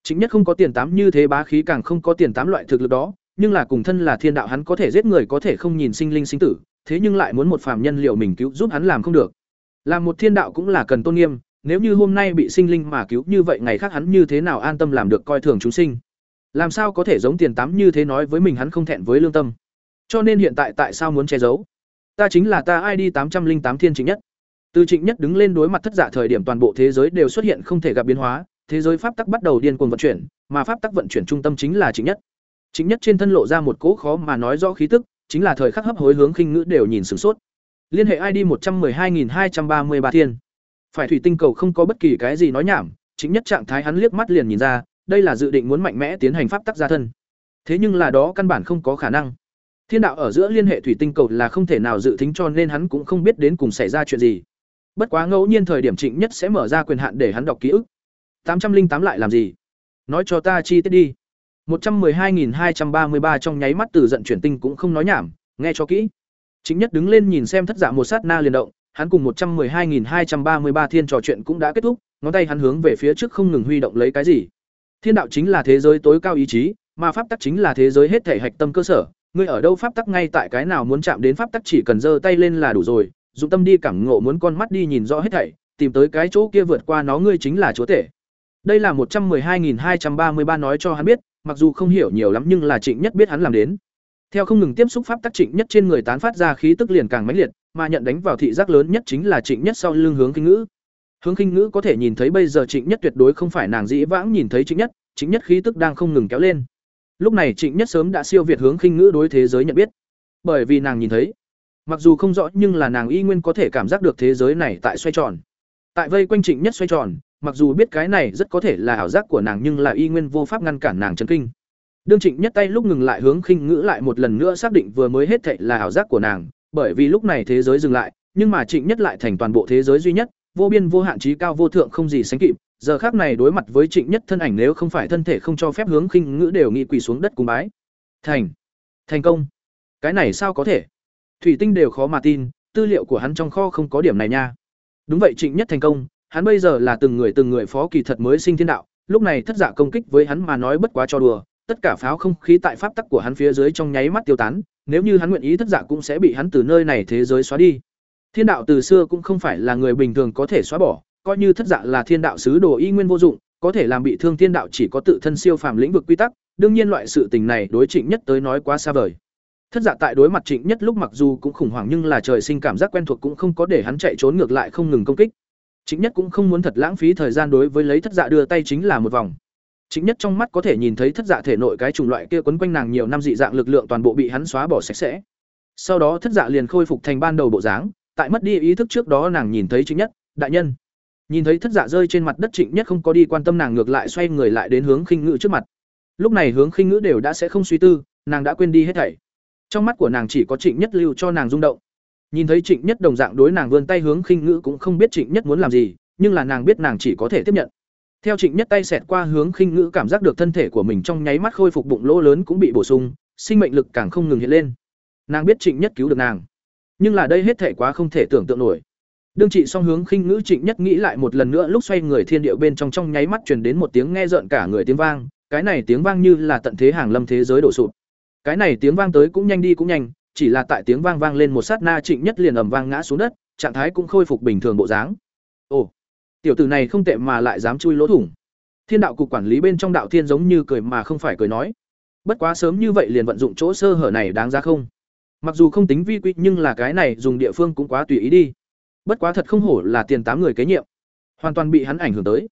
[SPEAKER 1] Trịnh Nhất không có tiền tám như thế bá khí càng không có tiền tám loại thực lực đó, nhưng là cùng thân là thiên đạo hắn có thể giết người có thể không nhìn sinh linh sinh tử, thế nhưng lại muốn một phàm nhân liệu mình cứu giúp hắn làm không được. Làm một thiên đạo cũng là cần tôn nghiêm, nếu như hôm nay bị sinh linh mà cứu như vậy ngày khác hắn như thế nào an tâm làm được coi thường chúng sinh. Làm sao có thể giống tiền tám như thế nói với mình hắn không thẹn với lương tâm. Cho nên hiện tại tại sao muốn che giấu? ta chính là ta id tám trăm linh tám thiên chính nhất từ trịnh nhất đứng lên đối mặt thất dạ thời điểm toàn bộ thế giới đều xuất hiện không thể gặp biến hóa, thế giới pháp tắc bắt đầu điên cuồng vận chuyển, mà pháp tắc vận chuyển trung tâm chính là trịnh nhất. Trịnh nhất trên thân lộ ra một cỗ khó mà nói rõ khí tức, chính là thời khắc hấp hối hướng khinh ngữ đều nhìn sửng sốt. Liên hệ id một trăm hai nghìn hai trăm ba mươi ba thiên. Phải thủy tinh cầu không có bất kỳ cái gì nói nhảm chính nhất trạng thái hắn liếc mắt liền nhìn ra, đây là dự định muốn mạnh mẽ tiến hành pháp tắc gia thân. Thế nhưng là đó căn bản không có khả năng. Thiên đạo ở giữa liên hệ thủy tinh cầu là không thể nào dự tính cho nên hắn cũng không biết đến cùng xảy ra chuyện gì. Bất quá ngẫu nhiên thời điểm Trịnh Nhất sẽ mở ra quyền hạn để hắn đọc ký ức. Tám trăm linh tám lại làm gì? nói cho ta chi tiết đi. 112233 trong nháy mắt từ giận chuyển tinh cũng không nói nhảm, nghe cho kỹ. Chính nhất đứng lên nhìn xem thất giả một sát na liền động, hắn cùng 112233 thiên trò chuyện cũng đã kết thúc, ngón tay hắn hướng về phía trước không ngừng huy động lấy cái gì. Thiên đạo chính là thế giới tối cao ý chí, mà pháp tắc chính là thế giới hết thể hạch tâm cơ sở, ngươi ở đâu pháp tắc ngay tại cái nào muốn chạm đến pháp tắc chỉ cần giơ tay lên là đủ rồi, dụng tâm đi cảm ngộ muốn con mắt đi nhìn rõ hết thảy, tìm tới cái chỗ kia vượt qua nó ngươi chính là chúa tể. Đây là 112233 nói cho hắn biết, mặc dù không hiểu nhiều lắm nhưng là Trịnh Nhất biết hắn làm đến. Theo không ngừng tiếp xúc pháp tắc Trịnh Nhất trên người tán phát ra khí tức liền càng mãnh liệt, mà nhận đánh vào thị giác lớn nhất chính là Trịnh Nhất sau lưng hướng kinh ngữ. Hướng kinh ngữ có thể nhìn thấy bây giờ Trịnh Nhất tuyệt đối không phải nàng dĩ vãng nhìn thấy Trịnh Nhất, Trịnh Nhất khí tức đang không ngừng kéo lên. Lúc này Trịnh Nhất sớm đã siêu việt hướng kinh ngữ đối thế giới nhận biết. Bởi vì nàng nhìn thấy, mặc dù không rõ nhưng là nàng y nguyên có thể cảm giác được thế giới này tại xoay tròn. Tại vây quanh Trịnh Nhất xoay tròn, mặc dù biết cái này rất có thể là ảo giác của nàng nhưng là y nguyên vô pháp ngăn cản nàng chấn kinh. Đương Trịnh Nhất tay lúc ngừng lại hướng khinh ngữ lại một lần nữa xác định vừa mới hết thệ là ảo giác của nàng, bởi vì lúc này thế giới dừng lại, nhưng mà Trịnh Nhất lại thành toàn bộ thế giới duy nhất, vô biên vô hạn trí cao vô thượng không gì sánh kịp. Giờ khác này đối mặt với Trịnh Nhất thân ảnh nếu không phải thân thể không cho phép hướng khinh ngữ đều nghĩ quỳ xuống đất cùng bái. Thành, thành công. Cái này sao có thể? Thủy Tinh đều khó mà tin, tư liệu của hắn trong kho không có điểm này nha. Đúng vậy Trịnh Nhất thành công, hắn bây giờ là từng người từng người phó kỳ thật mới sinh thiên đạo, lúc này thất giả công kích với hắn mà nói bất quá cho đùa, tất cả pháo không khí tại pháp tắc của hắn phía dưới trong nháy mắt tiêu tán, nếu như hắn nguyện ý thất giả cũng sẽ bị hắn từ nơi này thế giới xóa đi. Thiên đạo từ xưa cũng không phải là người bình thường có thể xóa bỏ, coi như thất giả là thiên đạo sứ đồ y nguyên vô dụng, có thể làm bị thương thiên đạo chỉ có tự thân siêu phàm lĩnh vực quy tắc, đương nhiên loại sự tình này đối Trịnh Nhất tới nói quá xa vời. Thất Dạ tại đối mặt Trịnh Nhất lúc mặc dù cũng khủng hoảng nhưng là trời sinh cảm giác quen thuộc cũng không có để hắn chạy trốn ngược lại không ngừng công kích. Trịnh Nhất cũng không muốn thật lãng phí thời gian đối với lấy thất dạ đưa tay chính là một vòng. Trịnh Nhất trong mắt có thể nhìn thấy thất dạ thể nội cái chủng loại kia quấn quanh nàng nhiều năm dị dạng lực lượng toàn bộ bị hắn xóa bỏ sạch sẽ. Sau đó thất dạ liền khôi phục thành ban đầu bộ dáng, tại mất đi ý thức trước đó nàng nhìn thấy Trịnh Nhất, đại nhân. Nhìn thấy thất dạ rơi trên mặt đất Trịnh Nhất không có đi quan tâm nàng ngược lại xoay người lại đến hướng khinh ngữ trước mặt. Lúc này hướng khinh ngữ đều đã sẽ không suy tư, nàng đã quên đi hết thảy. Trong mắt của nàng chỉ có Trịnh Nhất lưu cho nàng rung động. Nhìn thấy Trịnh Nhất đồng dạng đối nàng vươn tay hướng khinh ngữ cũng không biết Trịnh Nhất muốn làm gì, nhưng là nàng biết nàng chỉ có thể tiếp nhận. Theo Trịnh Nhất tay xẹt qua hướng khinh ngữ cảm giác được thân thể của mình trong nháy mắt khôi phục bụng lỗ lớn cũng bị bổ sung, sinh mệnh lực càng không ngừng hiện lên. Nàng biết Trịnh Nhất cứu được nàng, nhưng là đây hết thể quá không thể tưởng tượng nổi. Đương trị song hướng khinh ngữ Trịnh Nhất nghĩ lại một lần nữa lúc xoay người thiên điệu bên trong trong nháy mắt truyền đến một tiếng nghe rợn cả người tiếng vang, cái này tiếng vang như là tận thế hàng lâm thế giới đổ sụp. Cái này tiếng vang tới cũng nhanh đi cũng nhanh, chỉ là tại tiếng vang vang lên một sát na Trịnh Nhất liền ầm vang ngã xuống đất, trạng thái cũng khôi phục bình thường bộ dáng. Ồ, tiểu tử này không tệ mà lại dám chui lỗ thủng. Thiên đạo cục quản lý bên trong đạo thiên giống như cười mà không phải cười nói. Bất quá sớm như vậy liền vận dụng chỗ sơ hở này đáng ra không? Mặc dù không tính vi quy nhưng là cái này dùng địa phương cũng quá tùy ý đi. Bất quá thật không hổ là tiền tám người kế nhiệm, hoàn toàn bị hắn ảnh hưởng tới.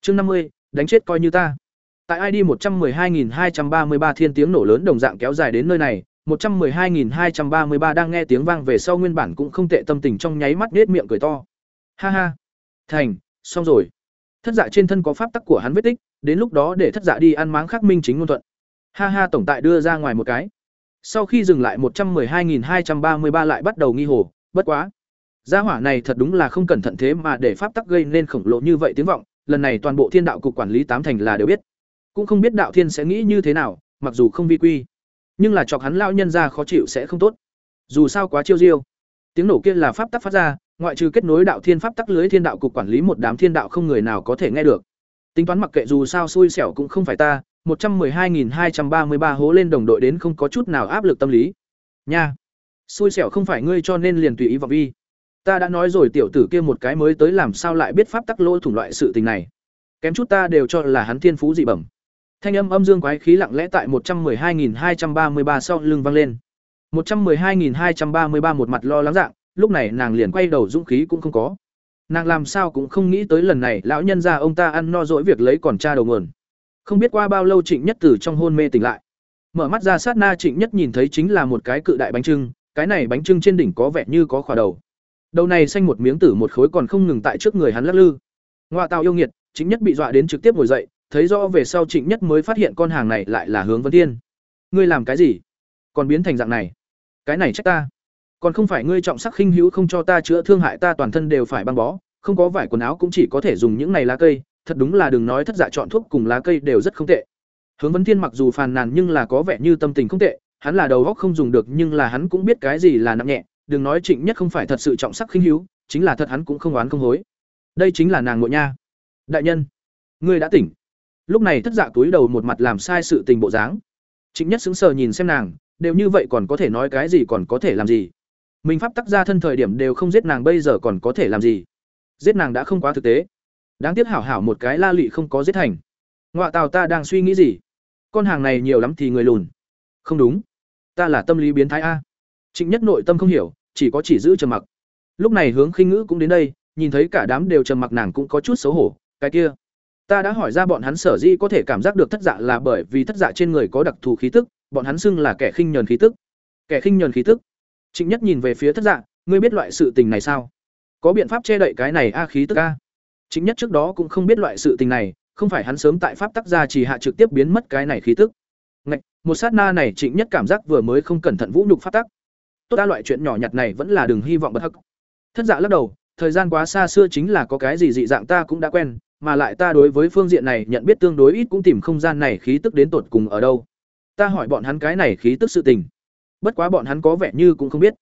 [SPEAKER 1] Chương năm mươi, đánh chết coi như ta. Tại ID 112233 thiên tiếng nổ lớn đồng dạng kéo dài đến nơi này, 112233 đang nghe tiếng vang về sau nguyên bản cũng không tệ tâm tình trong nháy mắt nết miệng cười to. Ha ha, thành, xong rồi. Thất dạ trên thân có pháp tắc của hắn vết tích, đến lúc đó để thất dạ đi ăn máng khắc minh chính ngôn thuận. Ha ha tổng tại đưa ra ngoài một cái. Sau khi dừng lại 112233 lại bắt đầu nghi hồ, bất quá. Gia hỏa này thật đúng là không cẩn thận thế mà để pháp tắc gây nên khổng lồ như vậy tiếng vọng, lần này toàn bộ thiên đạo cục quản lý tám thành là đều biết. Cũng không biết đạo thiên sẽ nghĩ như thế nào, mặc dù không vi quy, nhưng là chọc hắn lao nhân ra khó chịu sẽ không tốt. Dù sao quá chiêu diêu. Tiếng nổ kia là pháp tắc phát ra, ngoại trừ kết nối đạo thiên pháp tắc lưới thiên đạo cục quản lý một đám thiên đạo không người nào có thể nghe được. Tính toán mặc kệ dù sao xui xẻo cũng không phải ta, một trăm hai nghìn hai trăm ba mươi ba hố lên đồng đội đến không có chút nào áp lực tâm lý. Nha. Xui xẻo không phải ngươi cho nên liền tùy ý vào vi. Ta đã nói rồi tiểu tử kia một cái mới tới làm sao lại biết pháp tắc lỗ thủng loại sự tình này. Kém chút ta đều cho là hắn thiên phú dị bẩm. Thanh âm âm dương quái khí lặng lẽ tại một trăm hai hai trăm ba mươi ba sau lưng vang lên. một trăm hai hai trăm ba mươi ba một mặt lo lắng dạng, lúc này nàng liền quay đầu dũng khí cũng không có. Nàng làm sao cũng không nghĩ tới lần này lão nhân gia ông ta ăn no dỗi việc lấy còn cha đầu nguồn. Không biết qua bao lâu trịnh nhất từ trong hôn mê tỉnh lại. Mở mắt ra sát na trịnh nhất nhìn thấy chính là một cái cự đại bánh trưng cái này bánh trưng trên đỉnh có vẻ như có khỏa đầu. Đầu này xanh một miếng tử một khối còn không ngừng tại trước người hắn lắc lư. Ngoại tào yêu nghiệt trịnh nhất bị dọa đến trực tiếp ngồi dậy thấy rõ về sau trịnh nhất mới phát hiện con hàng này lại là hướng vân thiên. Ngươi làm cái gì? Còn biến thành dạng này? Cái này trách ta. Còn không phải ngươi trọng sắc khinh hữu không cho ta chữa thương hại ta toàn thân đều phải băng bó, không có vải quần áo cũng chỉ có thể dùng những này lá cây, thật đúng là đừng nói thất giả chọn thuốc cùng lá cây đều rất không tệ. Hướng Vân thiên mặc dù phàn nàn nhưng là có vẻ như tâm tình không tệ, hắn là đầu óc không dùng được nhưng là hắn cũng biết cái gì là nặng nhẹ, đừng nói trịnh nhất không phải thật sự trọng sắc khinh hiếu chính là thật hắn cũng không oán không hối. Đây chính là nàng ngộ nha. Đại nhân, ngươi đã tỉnh lúc này thất dạ túi đầu một mặt làm sai sự tình bộ dáng. Chính nhất sững sờ nhìn xem nàng, đều như vậy còn có thể nói cái gì còn có thể làm gì? Mình pháp tắc ra thân thời điểm đều không giết nàng bây giờ còn có thể làm gì? Giết nàng đã không quá thực tế. Đáng tiếc hảo hảo một cái la lụy không có giết thành. Ngoại tào ta đang suy nghĩ gì? Con hàng này nhiều lắm thì người lùn. Không đúng. Ta là tâm lý biến thái a. Trịnh nhất nội tâm không hiểu, chỉ có chỉ giữ trầm mặc. Lúc này hướng khinh ngữ cũng đến đây, nhìn thấy cả đám đều trầm mặc nàng cũng có chút xấu hổ. Cái kia ta đã hỏi ra bọn hắn sở dĩ có thể cảm giác được thất dạ là bởi vì thất dạ trên người có đặc thù khí tức bọn hắn xưng là kẻ khinh nhờn khí tức. Kẻ khinh nhờn khí tức. Trịnh nhất nhìn về phía thất dạ ngươi biết loại sự tình này sao? Có biện pháp che đậy cái này a khí tức a? Trịnh nhất trước đó cũng không biết loại sự tình này không phải hắn sớm tại pháp tác gia chỉ hạ trực tiếp biến mất cái này khí tức. Ngạch, một sát na này trịnh nhất cảm giác vừa mới không cẩn thận vũ nhục pháp tắc. Tốt ta loại chuyện nhỏ nhặt này vẫn là đừng hy vọng bất hắc. Thất dạ lắc đầu thời gian quá xa xưa chính là có cái gì dị dạng ta cũng đã quen mà lại ta đối với phương diện này nhận biết tương đối ít cũng tìm không gian này khí tức đến tột cùng ở đâu. Ta hỏi bọn hắn cái này khí tức sự tình. Bất quá bọn hắn có vẻ như cũng không biết.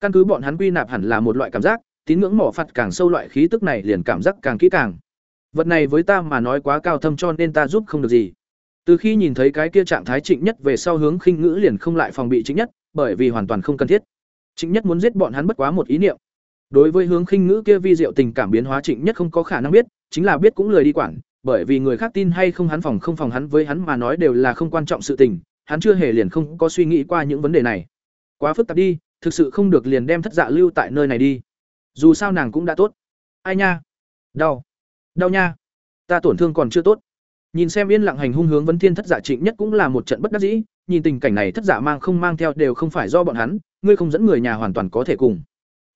[SPEAKER 1] Căn cứ bọn hắn quy nạp hẳn là một loại cảm giác, tín ngưỡng mỏ phạt càng sâu loại khí tức này liền cảm giác càng kỹ càng. Vật này với ta mà nói quá cao thâm cho nên ta giúp không được gì. Từ khi nhìn thấy cái kia trạng thái trịnh nhất về sau hướng khinh ngữ liền không lại phòng bị trịnh nhất, bởi vì hoàn toàn không cần thiết. Trịnh nhất muốn giết bọn hắn bất quá một ý niệm đối với hướng khinh ngữ kia vi diệu tình cảm biến hóa trịnh nhất không có khả năng biết, chính là biết cũng lười đi quản, bởi vì người khác tin hay không hắn phòng không phòng hắn với hắn mà nói đều là không quan trọng sự tình, hắn chưa hề liền không có suy nghĩ qua những vấn đề này. Quá phức tạp đi, thực sự không được liền đem thất dạ lưu tại nơi này đi. Dù sao nàng cũng đã tốt. Ai nha? Đau. Đau nha. Ta tổn thương còn chưa tốt. Nhìn xem yên lặng hành hung hướng vấn thiên thất dạ trịnh nhất cũng là một trận bất đắc dĩ, nhìn tình cảnh này thất dạ mang không mang theo đều không phải do bọn hắn, ngươi không dẫn người nhà hoàn toàn có thể cùng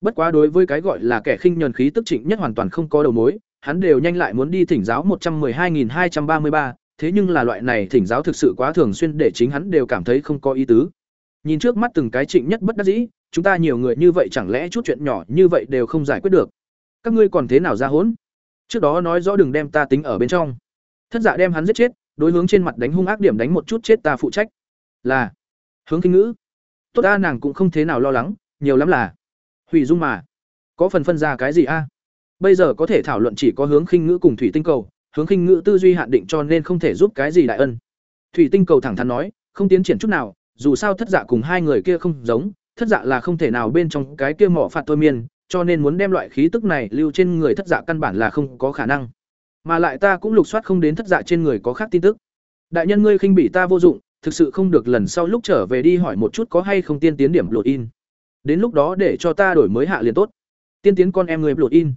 [SPEAKER 1] bất quá đối với cái gọi là kẻ khinh nhờn khí tức trịnh nhất hoàn toàn không có đầu mối, hắn đều nhanh lại muốn đi thỉnh giáo một trăm hai nghìn hai trăm ba mươi ba, thế nhưng là loại này thỉnh giáo thực sự quá thường xuyên để chính hắn đều cảm thấy không có ý tứ. Nhìn trước mắt từng cái trịnh nhất bất đắc dĩ, chúng ta nhiều người như vậy chẳng lẽ chút chuyện nhỏ như vậy đều không giải quyết được? Các ngươi còn thế nào ra hỗn trước đó nói rõ đừng đem ta tính ở bên trong. Thất giả đem hắn giết chết, đối hướng trên mặt đánh hung ác điểm đánh một chút chết ta phụ trách. Là, hướng kinh ngữ. Tốt ta nàng cũng không thế nào lo lắng, nhiều lắm là hủy dung mà. Có phần phân ra cái gì a? Bây giờ có thể thảo luận chỉ có hướng khinh ngữ cùng thủy tinh cầu, hướng khinh ngữ tư duy hạn định cho nên không thể giúp cái gì đại ân. Thủy tinh cầu thẳng thắn nói, không tiến triển chút nào, dù sao thất dạ cùng hai người kia không giống, thất dạ là không thể nào bên trong cái kia mỏ phạt thôi miên, cho nên muốn đem loại khí tức này lưu trên người thất dạ căn bản là không có khả năng. Mà lại ta cũng lục soát không đến thất dạ trên người có khác tin tức. Đại nhân ngươi khinh bị ta vô dụng, thực sự không được lần sau lúc trở về đi hỏi một chút có hay không tiên tiến điểm lột in đến lúc đó để cho ta đổi mới hạ liền tốt. Tiên tiến con em người lột in.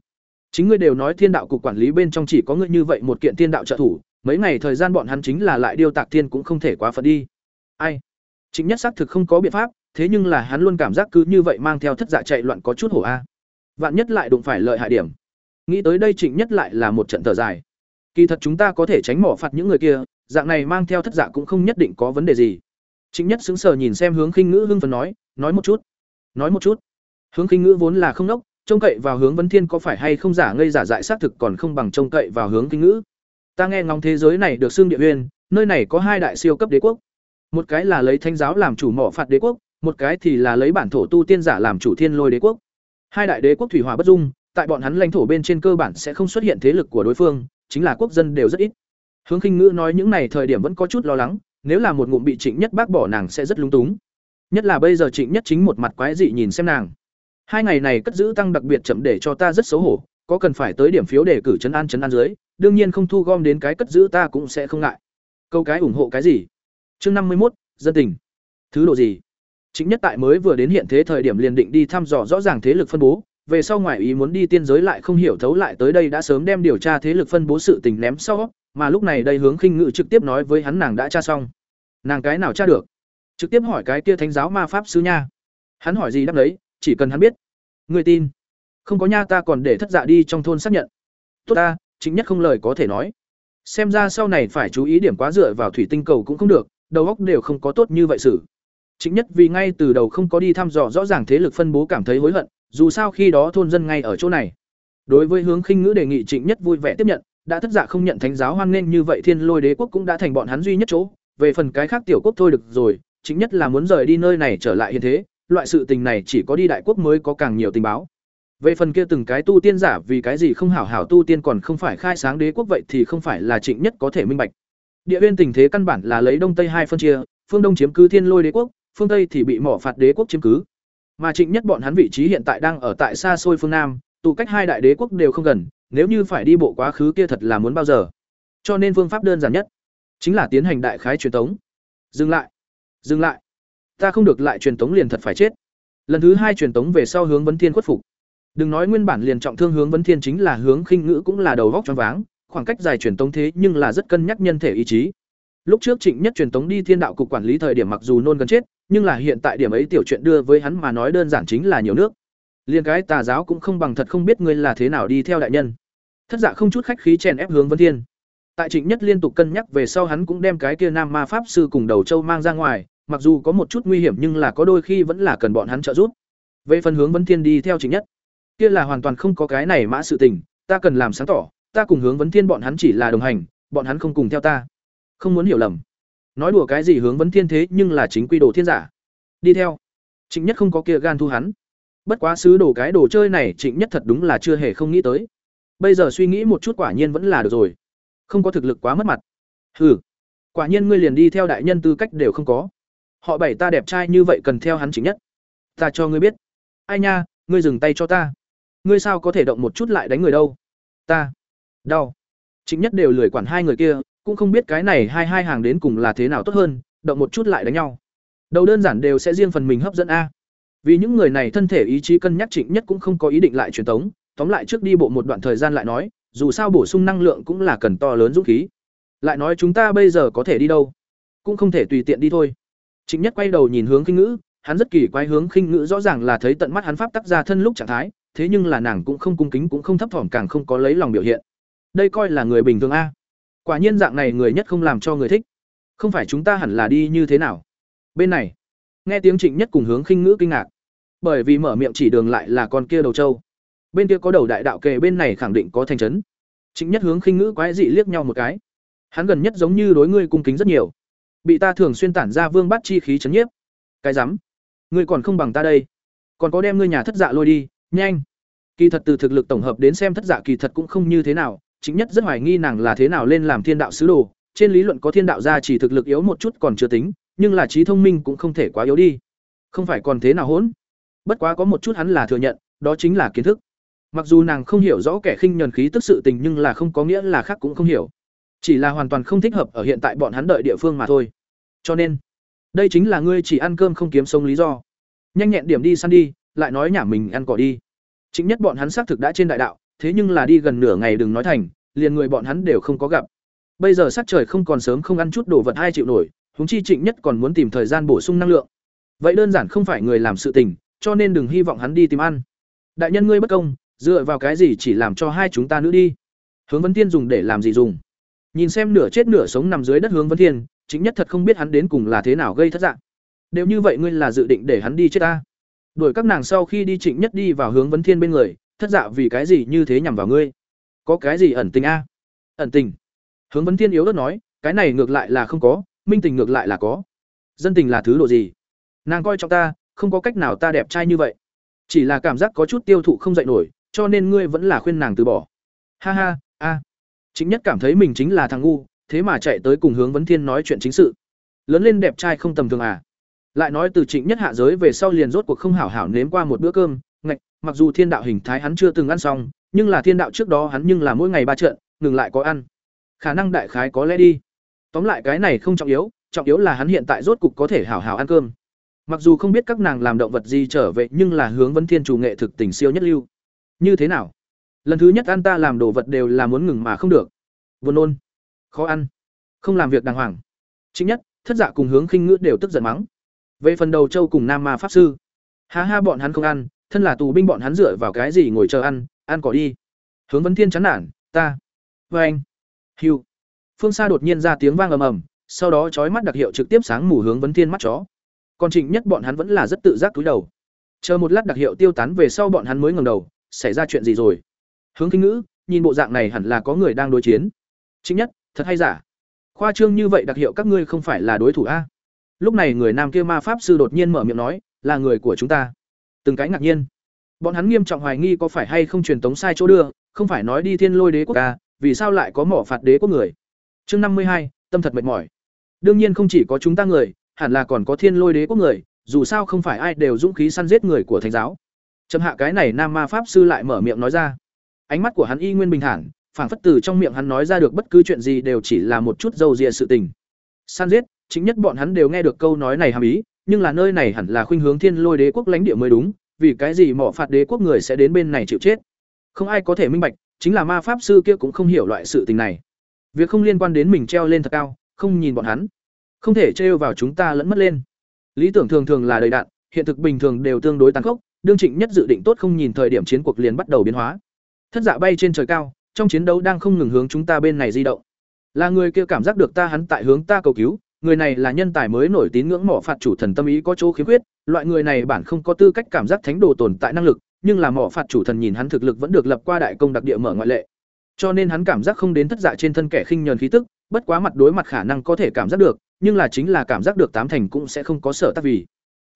[SPEAKER 1] Chính ngươi đều nói thiên đạo cục quản lý bên trong chỉ có ngươi như vậy một kiện thiên đạo trợ thủ, mấy ngày thời gian bọn hắn chính là lại điêu tạc thiên cũng không thể quá phật đi. Ai? Chính nhất xác thực không có biện pháp, thế nhưng là hắn luôn cảm giác cứ như vậy mang theo thất dạ chạy loạn có chút hổ a. Vạn nhất lại đụng phải lợi hại điểm. Nghĩ tới đây trịnh nhất lại là một trận thở dài. Kỳ thật chúng ta có thể tránh mỏ phạt những người kia, dạng này mang theo thất dạ cũng không nhất định có vấn đề gì. Trịnh nhất sững sờ nhìn xem hướng khinh ngữ hưng phấn nói nói một chút nói một chút. Hướng khinh ngữ vốn là không nốc, trông cậy vào hướng vấn thiên có phải hay không giả ngây giả dại xác thực còn không bằng trông cậy vào hướng kinh ngữ. Ta nghe ngóng thế giới này được xưng địa uyên, nơi này có hai đại siêu cấp đế quốc. Một cái là lấy thanh giáo làm chủ mỏ phạt đế quốc, một cái thì là lấy bản thổ tu tiên giả làm chủ thiên lôi đế quốc. Hai đại đế quốc thủy hòa bất dung, tại bọn hắn lãnh thổ bên trên cơ bản sẽ không xuất hiện thế lực của đối phương, chính là quốc dân đều rất ít. Hướng khinh ngữ nói những này thời điểm vẫn có chút lo lắng, nếu là một ngụm bị trịnh nhất bác bỏ nàng sẽ rất lung túng nhất là bây giờ trịnh nhất chính một mặt quái dị nhìn xem nàng. Hai ngày này cất giữ tăng đặc biệt chậm để cho ta rất xấu hổ, có cần phải tới điểm phiếu để cử chấn an chấn an dưới, đương nhiên không thu gom đến cái cất giữ ta cũng sẽ không ngại. Câu cái ủng hộ cái gì? Chương năm mươi một dân tình. Thứ độ gì? Chính nhất tại mới vừa đến hiện thế thời điểm liền định đi thăm dò rõ ràng thế lực phân bố, về sau ngoài ý muốn đi tiên giới lại không hiểu thấu lại tới đây đã sớm đem điều tra thế lực phân bố sự tình ném sau, mà lúc này đây hướng khinh ngự trực tiếp nói với hắn nàng đã tra xong. Nàng cái nào tra được? Trực tiếp hỏi cái kia thánh giáo ma pháp sư nha. Hắn hỏi gì đáp đấy, chỉ cần hắn biết. Người tin. Không có nha, ta còn để thất dạ đi trong thôn xác nhận. Tốt ta, chính nhất không lời có thể nói. Xem ra sau này phải chú ý điểm quá dựa vào thủy tinh cầu cũng không được, đầu óc đều không có tốt như vậy xử. Chính nhất vì ngay từ đầu không có đi thăm dò rõ ràng thế lực phân bố cảm thấy hối hận, dù sao khi đó thôn dân ngay ở chỗ này. Đối với hướng khinh ngữ đề nghị trịnh nhất vui vẻ tiếp nhận, đã thất dạ không nhận thánh giáo hoan nghênh như vậy thiên lôi đế quốc cũng đã thành bọn hắn duy nhất chỗ. Về phần cái khác tiểu quốc thôi được rồi chính nhất là muốn rời đi nơi này trở lại hiện thế, loại sự tình này chỉ có đi đại quốc mới có càng nhiều tình báo. Về phần kia từng cái tu tiên giả, vì cái gì không hảo hảo tu tiên còn không phải khai sáng đế quốc vậy thì không phải là trịnh nhất có thể minh bạch. Địa nguyên tình thế căn bản là lấy đông tây hai phân chia, phương đông chiếm cứ thiên lôi đế quốc, phương tây thì bị mỏ phạt đế quốc chiếm cứ. Mà trịnh nhất bọn hắn vị trí hiện tại đang ở tại xa xôi phương nam, tụ cách hai đại đế quốc đều không gần, nếu như phải đi bộ quá khứ kia thật là muốn bao giờ. Cho nên phương pháp đơn giản nhất chính là tiến hành đại khái truyền tống. Dừng lại dừng lại. Ta không được lại truyền tống liền thật phải chết. Lần thứ hai truyền tống về sau hướng vấn thiên khuất phục. Đừng nói nguyên bản liền trọng thương hướng vấn thiên chính là hướng khinh ngữ cũng là đầu vóc choáng váng, khoảng cách dài truyền tống thế nhưng là rất cân nhắc nhân thể ý chí. Lúc trước trịnh nhất truyền tống đi thiên đạo cục quản lý thời điểm mặc dù nôn gần chết, nhưng là hiện tại điểm ấy tiểu chuyện đưa với hắn mà nói đơn giản chính là nhiều nước. Liền cái tà giáo cũng không bằng thật không biết ngươi là thế nào đi theo đại nhân. Thất giả không chút khách khí chèn ép hướng vấn thiên. Tại trịnh nhất liên tục cân nhắc về sau hắn cũng đem cái kia nam ma pháp sư cùng đầu châu mang ra ngoài mặc dù có một chút nguy hiểm nhưng là có đôi khi vẫn là cần bọn hắn trợ giúp. Về phần hướng vấn thiên đi theo chính nhất, kia là hoàn toàn không có cái này mã sự tình, ta cần làm sáng tỏ, ta cùng hướng vấn thiên bọn hắn chỉ là đồng hành, bọn hắn không cùng theo ta. Không muốn hiểu lầm. Nói đùa cái gì hướng vấn thiên thế nhưng là chính quy đồ thiên giả. Đi theo. Trịnh nhất không có kia gan thu hắn. Bất quá sứ đồ cái đồ chơi này trịnh nhất thật đúng là chưa hề không nghĩ tới. Bây giờ suy nghĩ một chút quả nhiên vẫn là được rồi. Không có thực lực quá mất mặt. Hừ. Quả nhiên ngươi liền đi theo đại nhân tư cách đều không có họ bảy ta đẹp trai như vậy cần theo hắn chính nhất. Ta cho ngươi biết. Ai nha, ngươi dừng tay cho ta. Ngươi sao có thể động một chút lại đánh người đâu? Ta. Đau. Chính nhất đều lười quản hai người kia, cũng không biết cái này hai hai hàng đến cùng là thế nào tốt hơn, động một chút lại đánh nhau. Đầu đơn giản đều sẽ riêng phần mình hấp dẫn a. Vì những người này thân thể ý chí cân nhắc trịnh nhất cũng không có ý định lại truyền tống, tóm lại trước đi bộ một đoạn thời gian lại nói, dù sao bổ sung năng lượng cũng là cần to lớn dũng khí. Lại nói chúng ta bây giờ có thể đi đâu? Cũng không thể tùy tiện đi thôi trịnh nhất quay đầu nhìn hướng khinh ngữ, hắn rất kỳ quái hướng khinh ngữ rõ ràng là thấy tận mắt hắn pháp tắc ra thân lúc trạng thái, thế nhưng là nàng cũng không cung kính cũng không thấp thỏm càng không có lấy lòng biểu hiện. Đây coi là người bình thường a. Quả nhiên dạng này người nhất không làm cho người thích. Không phải chúng ta hẳn là đi như thế nào? Bên này, nghe tiếng trịnh nhất cùng hướng khinh ngữ kinh ngạc. Bởi vì mở miệng chỉ đường lại là con kia đầu trâu. Bên kia có đầu đại đạo kề bên này khẳng định có thành trấn. Trịnh nhất hướng khinh ngữ quái dị liếc nhau một cái. Hắn gần nhất giống như đối ngươi cung kính rất nhiều bị ta thường xuyên tản ra vương bắt chi khí chấn nhiếp. Cái rắm, ngươi còn không bằng ta đây. Còn có đem ngươi nhà thất dạ lôi đi, nhanh. Kỳ thật từ thực lực tổng hợp đến xem thất dạ kỳ thật cũng không như thế nào, chính nhất rất hoài nghi nàng là thế nào lên làm thiên đạo sứ đồ. Trên lý luận có thiên đạo gia chỉ thực lực yếu một chút còn chưa tính, nhưng là trí thông minh cũng không thể quá yếu đi. Không phải còn thế nào hỗn? Bất quá có một chút hắn là thừa nhận, đó chính là kiến thức. Mặc dù nàng không hiểu rõ kẻ khinh nhờn khí tức sự tình nhưng là không có nghĩa là khác cũng không hiểu chỉ là hoàn toàn không thích hợp ở hiện tại bọn hắn đợi địa phương mà thôi. Cho nên, đây chính là ngươi chỉ ăn cơm không kiếm sống lý do. Nhanh nhẹn điểm đi săn đi, lại nói nhảm mình ăn cỏ đi. Chính nhất bọn hắn xác thực đã trên đại đạo, thế nhưng là đi gần nửa ngày đừng nói thành, liền người bọn hắn đều không có gặp. Bây giờ sắc trời không còn sớm không ăn chút đồ vật hai chịu nổi, huống chi trịnh nhất còn muốn tìm thời gian bổ sung năng lượng. Vậy đơn giản không phải người làm sự tình, cho nên đừng hy vọng hắn đi tìm ăn. Đại nhân ngươi bất công, dựa vào cái gì chỉ làm cho hai chúng ta nữa đi? Hướng vấn thiên dùng để làm gì dùng? Nhìn xem nửa chết nửa sống nằm dưới đất hướng vấn thiên, chính nhất thật không biết hắn đến cùng là thế nào gây thất dạng. Đều như vậy ngươi là dự định để hắn đi chết ta? Đuổi các nàng sau khi đi trịnh nhất đi vào hướng vấn thiên bên người, thất dạ vì cái gì như thế nhằm vào ngươi? Có cái gì ẩn tình a? Ẩn tình. Hướng vấn thiên yếu đất nói, cái này ngược lại là không có, minh tình ngược lại là có. Dân tình là thứ độ gì? Nàng coi trọng ta, không có cách nào ta đẹp trai như vậy. Chỉ là cảm giác có chút tiêu thụ không dậy nổi, cho nên ngươi vẫn là khuyên nàng từ bỏ. Ha ha, a chính nhất cảm thấy mình chính là thằng ngu, thế mà chạy tới cùng hướng vấn thiên nói chuyện chính sự. Lớn lên đẹp trai không tầm thường à. Lại nói từ trịnh nhất hạ giới về sau liền rốt cuộc không hảo hảo nếm qua một bữa cơm, ngạch, mặc dù thiên đạo hình thái hắn chưa từng ăn xong, nhưng là thiên đạo trước đó hắn nhưng là mỗi ngày ba trận, ngừng lại có ăn. Khả năng đại khái có lẽ đi. Tóm lại cái này không trọng yếu trọng yếu là hắn hiện tại rốt cục có thể hảo hảo ăn cơm. Mặc dù không biết các nàng làm động vật gì trở về, nhưng là hướng vấn thiên chủ nghệ thực tình siêu nhất lưu. Như thế nào? Lần thứ nhất ăn ta làm đồ vật đều là muốn ngừng mà không được. Buồn nôn. Khó ăn. Không làm việc đàng hoàng. Chính nhất, thất giả cùng hướng khinh ngữ đều tức giận mắng. Về phần đầu châu cùng nam ma pháp sư. Ha ha, bọn hắn không ăn, thân là tù binh bọn hắn dựa vào cái gì ngồi chờ ăn ăn cỏ đi. Hướng vấn thiên chán nản, ta. Vê anh. Hiu phương xa đột nhiên ra tiếng vang ầm ầm, sau đó trói mắt đặc hiệu trực tiếp sáng mù hướng vấn thiên mắt chó. Còn trịnh nhất bọn hắn vẫn là rất tự giác túi đầu. Chờ một lát đặc hiệu tiêu tán về sau bọn hắn mới ngẩng đầu, xảy ra chuyện gì rồi? Hướng kinh ngữ, nhìn bộ dạng này hẳn là có người đang đối chiến. Chính nhất, thật hay giả? Khoa trương như vậy đặc hiệu các ngươi không phải là đối thủ a? Lúc này người nam kia ma pháp sư đột nhiên mở miệng nói, là người của chúng ta. Từng cái ngạc nhiên. Bọn hắn nghiêm trọng hoài nghi có phải hay không truyền tống sai chỗ đưa, không phải nói đi thiên lôi đế quốc ca vì sao lại có mỏ phạt đế quốc người? Chương năm mươi hai, tâm thật mệt mỏi. Đương nhiên không chỉ có chúng ta người, hẳn là còn có thiên lôi đế quốc người, dù sao không phải ai đều dũng khí săn giết người của thánh giáo. Chậm hạ cái này nam ma pháp sư lại mở miệng nói ra ánh mắt của hắn y nguyên bình thản, phảng phất từ trong miệng hắn nói ra được bất cứ chuyện gì đều chỉ là một chút dầu dịa sự tình. San giết, chính nhất bọn hắn đều nghe được câu nói này hàm ý, nhưng là nơi này hẳn là khuynh hướng thiên lôi đế quốc lãnh địa mới đúng, vì cái gì mỏ phạt đế quốc người sẽ đến bên này chịu chết? Không ai có thể minh bạch, chính là ma pháp sư kia cũng không hiểu loại sự tình này. Việc không liên quan đến mình treo lên thật cao, không nhìn bọn hắn. Không thể trêu vào chúng ta lẫn mất lên. Lý tưởng thường thường là đầy đạn, hiện thực bình thường đều tương đối tàn khốc, đương trịnh nhất dự định tốt không nhìn thời điểm chiến cuộc liền bắt đầu biến hóa thất dạ bay trên trời cao, trong chiến đấu đang không ngừng hướng chúng ta bên này di động. Là người kia cảm giác được ta hắn tại hướng ta cầu cứu, người này là nhân tài mới nổi tín ngưỡng mỏ phạt chủ thần tâm ý có chỗ khiếm khuyết, loại người này bản không có tư cách cảm giác thánh đồ tồn tại năng lực, nhưng là mỏ phạt chủ thần nhìn hắn thực lực vẫn được lập qua đại công đặc địa mở ngoại lệ. Cho nên hắn cảm giác không đến thất dạ trên thân kẻ khinh nhờn khí tức, bất quá mặt đối mặt khả năng có thể cảm giác được, nhưng là chính là cảm giác được tám thành cũng sẽ không có sở tác vì.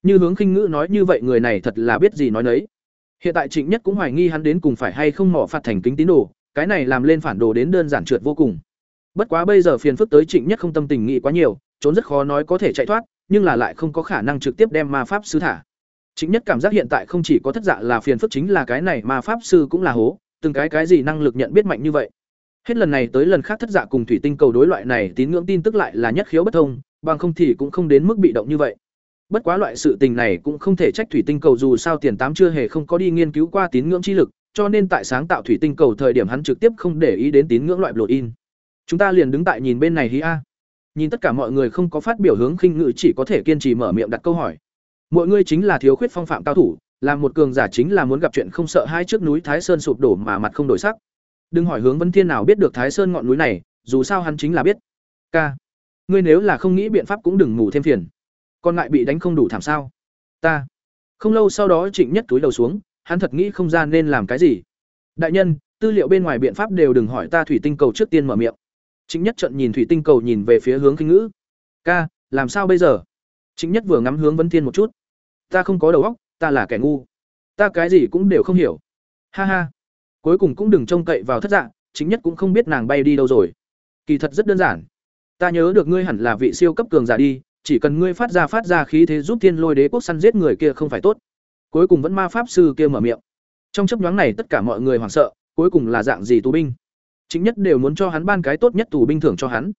[SPEAKER 1] Như hướng khinh ngữ nói như vậy người này thật là biết gì nói nấy hiện tại trịnh nhất cũng hoài nghi hắn đến cùng phải hay không mỏ phạt thành kính tín đồ, cái này làm lên phản đồ đến đơn giản trượt vô cùng. Bất quá bây giờ phiền phức tới trịnh nhất không tâm tình nghĩ quá nhiều, trốn rất khó nói có thể chạy thoát, nhưng là lại không có khả năng trực tiếp đem ma pháp sư thả. Trịnh nhất cảm giác hiện tại không chỉ có thất dạ là phiền phức chính là cái này ma pháp sư cũng là hố, từng cái cái gì năng lực nhận biết mạnh như vậy. Hết lần này tới lần khác thất dạ cùng thủy tinh cầu đối loại này tín ngưỡng tin tức lại là nhất khiếu bất thông, bằng không thì cũng không đến mức bị động như vậy bất quá loại sự tình này cũng không thể trách thủy tinh cầu dù sao tiền tám chưa hề không có đi nghiên cứu qua tín ngưỡng chi lực cho nên tại sáng tạo thủy tinh cầu thời điểm hắn trực tiếp không để ý đến tín ngưỡng loại in chúng ta liền đứng tại nhìn bên này hí a. Nhìn tất cả mọi người không có phát biểu hướng khinh ngự chỉ có thể kiên trì mở miệng đặt câu hỏi. Mọi người chính là thiếu khuyết phong phạm cao thủ là một cường giả chính là muốn gặp chuyện không sợ hai trước núi thái sơn sụp đổ mà mặt không đổi sắc. Đừng hỏi hướng vân thiên nào biết được thái sơn ngọn núi này dù sao hắn chính là biết. Ca, ngươi nếu là không nghĩ biện pháp cũng đừng ngủ thêm phiền còn ngại bị đánh không đủ thảm sao? Ta. Không lâu sau đó trịnh nhất túi đầu xuống, hắn thật nghĩ không ra nên làm cái gì. Đại nhân, tư liệu bên ngoài biện pháp đều đừng hỏi ta thủy tinh cầu trước tiên mở miệng. Trịnh nhất trận nhìn thủy tinh cầu nhìn về phía hướng kinh ngữ. Ca, làm sao bây giờ? Trịnh nhất vừa ngắm hướng vấn thiên một chút. Ta không có đầu óc, ta là kẻ ngu. Ta cái gì cũng đều không hiểu. Ha ha. Cuối cùng cũng đừng trông cậy vào thất dạng chính nhất cũng không biết nàng bay đi đâu rồi. Kỳ thật rất đơn giản. Ta nhớ được ngươi hẳn là vị siêu cấp cường giả đi chỉ cần ngươi phát ra phát ra khí thế giúp thiên lôi đế quốc săn giết người kia không phải tốt. Cuối cùng vẫn ma pháp sư kia mở miệng. Trong chấp nhoáng này tất cả mọi người hoảng sợ, cuối cùng là dạng gì tù binh? Trịnh nhất đều muốn cho hắn ban cái tốt nhất tù binh thưởng cho hắn.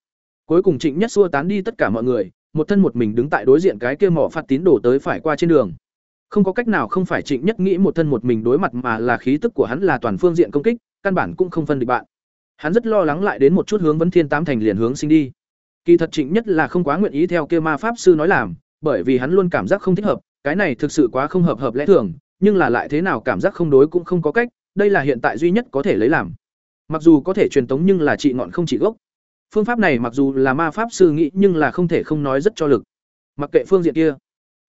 [SPEAKER 1] Cuối cùng trịnh nhất xua tán đi tất cả mọi người, một thân một mình đứng tại đối diện cái kia mỏ phạt tín đổ tới phải qua trên đường. Không có cách nào không phải trịnh nhất nghĩ một thân một mình đối mặt mà là khí tức của hắn là toàn phương diện công kích, căn bản cũng không phân địch bạn. Hắn rất lo lắng lại đến một chút hướng vấn thiên tám thành liền hướng sinh đi kỳ thật trịnh nhất là không quá nguyện ý theo kia ma pháp sư nói làm, bởi vì hắn luôn cảm giác không thích hợp, cái này thực sự quá không hợp hợp lẽ thường, nhưng là lại thế nào cảm giác không đối cũng không có cách, đây là hiện tại duy nhất có thể lấy làm. Mặc dù có thể truyền tống nhưng là trị ngọn không trị gốc. Phương pháp này mặc dù là ma pháp sư nghĩ nhưng là không thể không nói rất cho lực. Mặc kệ phương diện kia,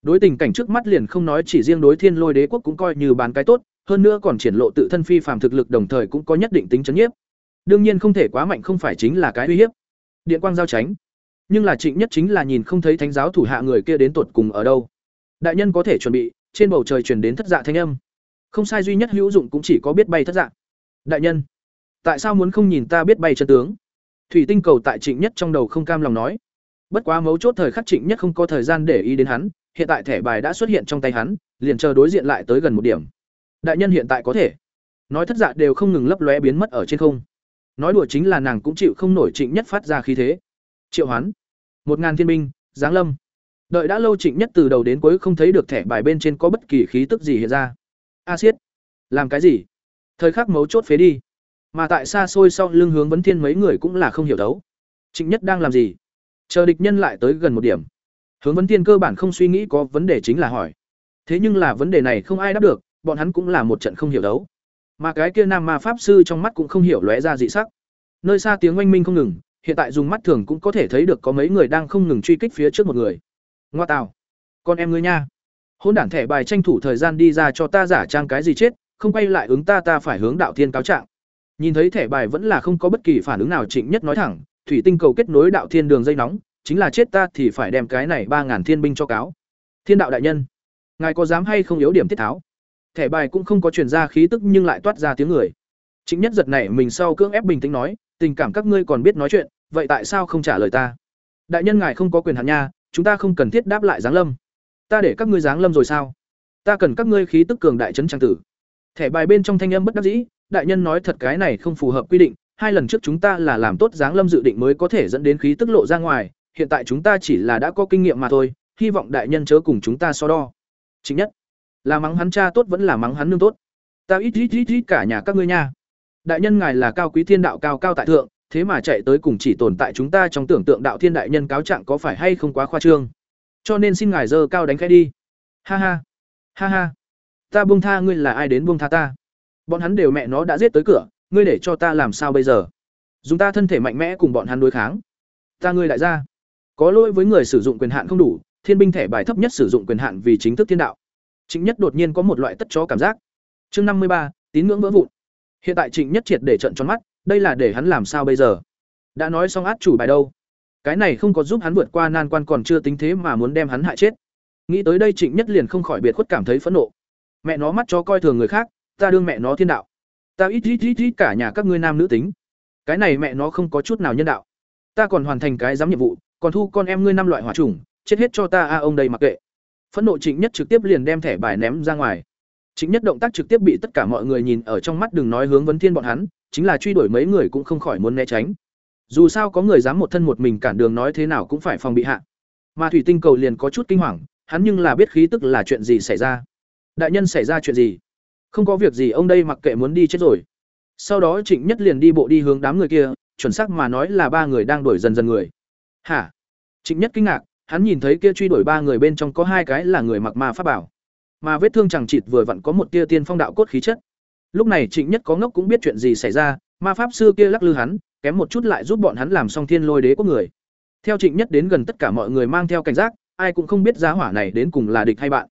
[SPEAKER 1] đối tình cảnh trước mắt liền không nói chỉ riêng đối thiên lôi đế quốc cũng coi như bán cái tốt, hơn nữa còn triển lộ tự thân phi phàm thực lực đồng thời cũng có nhất định tính chấn nhiếp. Đương nhiên không thể quá mạnh không phải chính là cái uy hiếp. Điện quang giao tránh nhưng là trịnh nhất chính là nhìn không thấy thánh giáo thủ hạ người kia đến tột cùng ở đâu. Đại nhân có thể chuẩn bị, trên bầu trời truyền đến thất dạ thanh âm. Không sai duy nhất hữu dụng cũng chỉ có biết bay thất dạ. Đại nhân, tại sao muốn không nhìn ta biết bay chân tướng? Thủy tinh cầu tại trịnh nhất trong đầu không cam lòng nói. Bất quá mấu chốt thời khắc trịnh nhất không có thời gian để ý đến hắn, hiện tại thẻ bài đã xuất hiện trong tay hắn, liền chờ đối diện lại tới gần một điểm. Đại nhân hiện tại có thể. Nói thất dạ đều không ngừng lấp lóe biến mất ở trên không. Nói đùa chính là nàng cũng chịu không nổi trịnh nhất phát ra khí thế triệu hoán. Một ngàn thiên binh, giáng lâm. Đợi đã lâu trịnh nhất từ đầu đến cuối không thấy được thẻ bài bên trên có bất kỳ khí tức gì hiện ra. A siết. Làm cái gì? Thời khắc mấu chốt phế đi. Mà tại xa xôi sau lưng hướng vấn thiên mấy người cũng là không hiểu đấu. Trịnh nhất đang làm gì? Chờ địch nhân lại tới gần một điểm. Hướng vấn thiên cơ bản không suy nghĩ có vấn đề chính là hỏi. Thế nhưng là vấn đề này không ai đáp được, bọn hắn cũng là một trận không hiểu đấu. Mà cái kia nam ma pháp sư trong mắt cũng không hiểu lóe ra dị sắc. Nơi xa tiếng oanh minh không ngừng hiện tại dùng mắt thường cũng có thể thấy được có mấy người đang không ngừng truy kích phía trước một người ngoa tào con em ngươi nha hôn đản thẻ bài tranh thủ thời gian đi ra cho ta giả trang cái gì chết không quay lại ứng ta ta phải hướng đạo thiên cáo trạng Nhìn thấy thẻ bài vẫn là không có bất kỳ phản ứng nào Trịnh Nhất nói thẳng, thủy tinh cầu kết nối đạo thiên đường dây nóng, chính là chết ta thì phải đem cái này ba ngàn thiên binh cho cáo. Thiên đạo đại nhân, ngài có dám hay không yếu điểm tiết tháo? Thẻ bài cũng không có truyền ra khí tức nhưng lại toát ra tiếng người. Trịnh Nhất giật nảy mình sau cưỡng ép bình tĩnh nói, tình cảm các ngươi còn biết nói chuyện, vậy tại sao không trả lời ta? Đại nhân ngài không có quyền hạn nha, chúng ta không cần thiết đáp lại giáng lâm. Ta để các ngươi giáng lâm rồi sao? Ta cần các ngươi khí tức cường đại trấn trang tử. Thẻ bài bên trong thanh âm bất đắc dĩ, đại nhân nói thật cái này không phù hợp quy định, hai lần trước chúng ta là làm tốt giáng lâm dự định mới có thể dẫn đến khí tức lộ ra ngoài, hiện tại chúng ta chỉ là đã có kinh nghiệm mà thôi, hy vọng đại nhân chớ cùng chúng ta so đo. Chính nhất, là mắng hắn cha tốt vẫn là mắng hắn nương tốt. Ta ít ít ít ít cả nhà các ngươi nha. Đại nhân ngài là cao quý thiên đạo cao cao tại thượng, thế mà chạy tới cùng chỉ tồn tại chúng ta trong tưởng tượng đạo thiên đại nhân cáo trạng có phải hay không quá khoa trương. Cho nên xin ngài dơ cao đánh khẽ đi. Ha ha. Ha ha. Ta buông tha ngươi là ai đến buông tha ta? Bọn hắn đều mẹ nó đã giết tới cửa, ngươi để cho ta làm sao bây giờ? Dùng ta thân thể mạnh mẽ cùng bọn hắn đối kháng. Ta ngươi lại ra. Có lỗi với người sử dụng quyền hạn không đủ, thiên binh thẻ bài thấp nhất sử dụng quyền hạn vì chính thức thiên đạo. chính Nhất đột nhiên có một loại tất chó cảm giác. Chương năm mươi ba, tín ngưỡng vỡ vụn. Hiện tại Trịnh Nhất triệt để trận tròn mắt, đây là để hắn làm sao bây giờ? Đã nói xong át chủ bài đâu? Cái này không có giúp hắn vượt qua nan quan còn chưa tính thế mà muốn đem hắn hại chết. Nghĩ tới đây Trịnh Nhất liền không khỏi biệt khuất cảm thấy phẫn nộ. Mẹ nó mắt cho coi thường người khác, ta đương mẹ nó thiên đạo ta ít ít ít ít cả nhà các ngươi nam nữ tính cái này mẹ nó không có chút nào nhân đạo ta còn hoàn thành cái giám nhiệm vụ còn thu con em ngươi năm loại hỏa trùng chết hết cho ta a ông đây mặc kệ phẫn nộ trịnh nhất trực tiếp liền đem thẻ bài ném ra ngoài trịnh nhất động tác trực tiếp bị tất cả mọi người nhìn ở trong mắt đừng nói hướng vấn thiên bọn hắn, chính là truy đuổi mấy người cũng không khỏi muốn né tránh. Dù sao có người dám một thân một mình cản đường nói thế nào cũng phải phòng bị hạ. Mà thủy tinh cầu liền có chút kinh hoàng, hắn nhưng là biết khí tức là chuyện gì xảy ra. Đại nhân xảy ra chuyện gì? Không có việc gì, ông đây mặc kệ muốn đi chết rồi. Sau đó trịnh nhất liền đi bộ đi hướng đám người kia, chuẩn xác mà nói là ba người đang đuổi dần dần người. Hả? Trịnh nhất kinh ngạc, hắn nhìn thấy kia truy đuổi ba người bên trong có hai cái là người mặc ma pháp bảo mà vết thương chẳng chịt vừa vặn có một tia tiên phong đạo cốt khí chất lúc này trịnh nhất có ngốc cũng biết chuyện gì xảy ra ma pháp sư kia lắc lư hắn kém một chút lại giúp bọn hắn làm xong thiên lôi đế của người theo trịnh nhất đến gần tất cả mọi người mang theo cảnh giác ai cũng không biết giá hỏa này đến cùng là địch hay bạn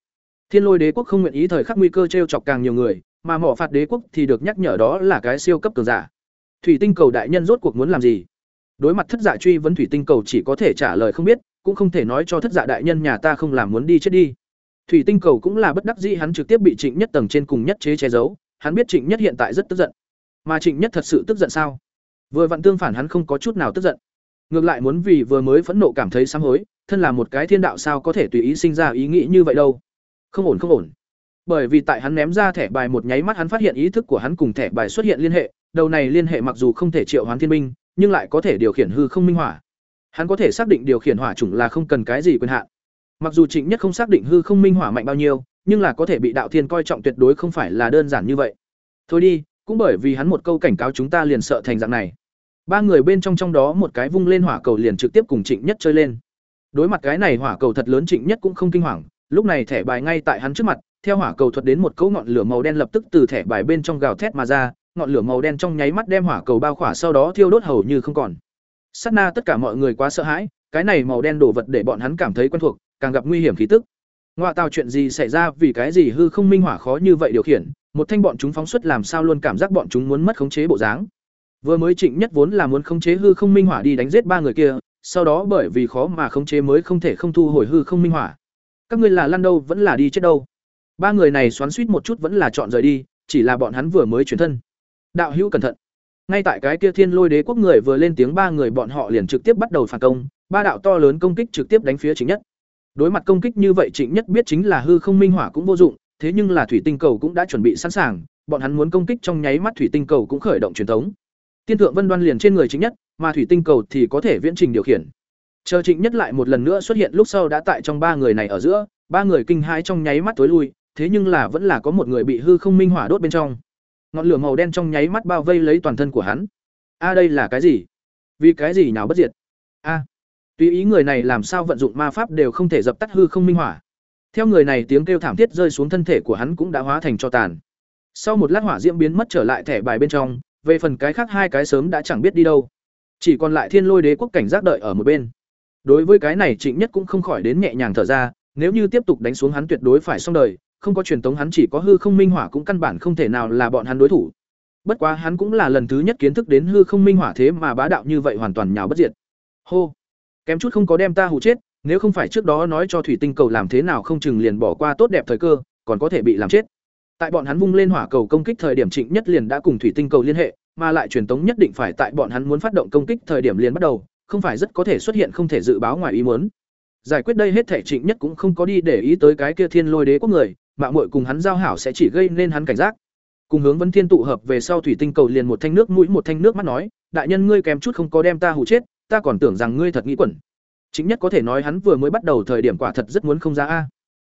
[SPEAKER 1] Thiên Lôi Đế quốc không nguyện ý thời khắc nguy cơ treo chọc càng nhiều người, mà mỏ Phạt Đế quốc thì được nhắc nhở đó là cái siêu cấp cường giả. Thủy Tinh Cầu đại nhân rốt cuộc muốn làm gì? Đối mặt thất dạ truy vấn Thủy Tinh Cầu chỉ có thể trả lời không biết, cũng không thể nói cho thất dạ đại nhân nhà ta không làm muốn đi chết đi. Thủy Tinh Cầu cũng là bất đắc dĩ hắn trực tiếp bị Trịnh Nhất tầng trên cùng nhất chế che giấu, hắn biết Trịnh Nhất hiện tại rất tức giận. Mà Trịnh Nhất thật sự tức giận sao? Vừa vặn tương phản hắn không có chút nào tức giận. Ngược lại muốn vì vừa mới phẫn nộ cảm thấy sám hối, thân là một cái thiên đạo sao có thể tùy ý sinh ra ý nghĩ như vậy đâu không ổn không ổn bởi vì tại hắn ném ra thẻ bài một nháy mắt hắn phát hiện ý thức của hắn cùng thẻ bài xuất hiện liên hệ đầu này liên hệ mặc dù không thể triệu hoán thiên minh nhưng lại có thể điều khiển hư không minh hỏa hắn có thể xác định điều khiển hỏa chủng là không cần cái gì quyền hạn mặc dù trịnh nhất không xác định hư không minh hỏa mạnh bao nhiêu, nhưng là có thể bị đạo thiên coi trọng tuyệt đối không phải là đơn giản như vậy. Thôi đi, cũng bởi vì hắn một câu cảnh cáo chúng ta liền sợ thành dạng này. Ba người bên trong trong đó một cái vung lên hỏa cầu liền trực tiếp cùng trịnh nhất chơi lên. Đối mặt cái này hỏa cầu thật lớn trịnh nhất cũng không kinh hoàng, lúc này thẻ bài ngay tại hắn trước mặt, theo hỏa cầu thuật đến một cỗ ngọn lửa màu đen lập tức từ thẻ bài bên trong gào thét mà ra, ngọn lửa màu đen trong nháy mắt đem hỏa cầu bao khỏa sau đó thiêu đốt hầu như không còn. Sát na tất cả mọi người quá sợ hãi, cái này màu đen đổ vật để bọn hắn cảm thấy quen thuộc càng gặp nguy hiểm khí tức. Ngoại tạo chuyện gì xảy ra, vì cái gì hư không minh hỏa khó như vậy điều khiển, một thanh bọn chúng phóng xuất làm sao luôn cảm giác bọn chúng muốn mất khống chế bộ dáng. Vừa mới trịnh nhất vốn là muốn khống chế hư không minh hỏa đi đánh giết ba người kia, sau đó bởi vì khó mà khống chế mới không thể không thu hồi hư không minh hỏa. Các ngươi là lăn đâu, vẫn là đi chết đâu? Ba người này xoắn suýt một chút vẫn là chọn rời đi, chỉ là bọn hắn vừa mới chuyển thân. Đạo hữu cẩn thận. Ngay tại cái kia thiên lôi đế quốc người vừa lên tiếng, ba người bọn họ liền trực tiếp bắt đầu phản công, ba đạo to lớn công kích trực tiếp đánh phía chính nhất đối mặt công kích như vậy trịnh nhất biết chính là hư không minh hỏa cũng vô dụng thế nhưng là thủy tinh cầu cũng đã chuẩn bị sẵn sàng bọn hắn muốn công kích trong nháy mắt thủy tinh cầu cũng khởi động truyền thống tiên thượng vân đoan liền trên người chính nhất mà thủy tinh cầu thì có thể viễn trình điều khiển Chờ Trịnh Nhất lại một lần nữa xuất hiện lúc sau đã tại trong ba người này ở giữa, ba người kinh hãi trong nháy mắt tối lui, thế nhưng là vẫn là có một người bị hư không minh hỏa đốt bên trong. Ngọn lửa màu đen trong nháy mắt bao vây lấy toàn thân của hắn. A đây là cái gì? Vì cái gì nào bất diệt? A. Tùy ý người này làm sao vận dụng ma pháp đều không thể dập tắt hư không minh hỏa. Theo người này tiếng kêu thảm thiết rơi xuống thân thể của hắn cũng đã hóa thành cho tàn. Sau một lát hỏa diễm biến mất trở lại thẻ bài bên trong, về phần cái khác hai cái sớm đã chẳng biết đi đâu. Chỉ còn lại Thiên Lôi Đế quốc cảnh giác đợi ở một bên. Đối với cái này Trịnh Nhất cũng không khỏi đến nhẹ nhàng thở ra, nếu như tiếp tục đánh xuống hắn tuyệt đối phải xong đời, không có truyền tống hắn chỉ có hư không minh hỏa cũng căn bản không thể nào là bọn hắn đối thủ. Bất quá hắn cũng là lần thứ nhất kiến thức đến hư không minh hỏa thế mà bá đạo như vậy hoàn toàn nhào bất diệt. Hô, kém chút không có đem ta hù chết, nếu không phải trước đó nói cho thủy tinh cầu làm thế nào không chừng liền bỏ qua tốt đẹp thời cơ, còn có thể bị làm chết. Tại bọn hắn vung lên hỏa cầu công kích thời điểm Trịnh Nhất liền đã cùng thủy tinh cầu liên hệ, mà lại truyền tống nhất định phải tại bọn hắn muốn phát động công kích thời điểm liền bắt đầu, không phải rất có thể xuất hiện không thể dự báo ngoài ý muốn. Giải quyết đây hết thể Trịnh Nhất cũng không có đi để ý tới cái kia Thiên Lôi Đế quốc người, mạo muội cùng hắn giao hảo sẽ chỉ gây nên hắn cảnh giác. Cùng hướng Vân Thiên tụ hợp về sau thủy tinh cầu liền một thanh nước mũi một thanh nước mắt nói, đại nhân ngươi kèm chút không có đem ta hù chết, ta còn tưởng rằng ngươi thật nghĩ quẩn. Chính nhất có thể nói hắn vừa mới bắt đầu thời điểm quả thật rất muốn không ra a.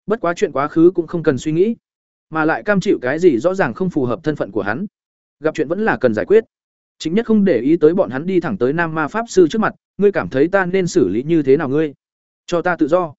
[SPEAKER 1] Bất quá chuyện quá khứ cũng không cần suy nghĩ, mà lại cam chịu cái gì rõ ràng không phù hợp thân phận của hắn. Gặp chuyện vẫn là cần giải quyết. Chính nhất không để ý tới bọn hắn đi thẳng tới Nam Ma pháp sư trước mặt, ngươi cảm thấy ta nên xử lý như thế nào ngươi? Cho ta tự do.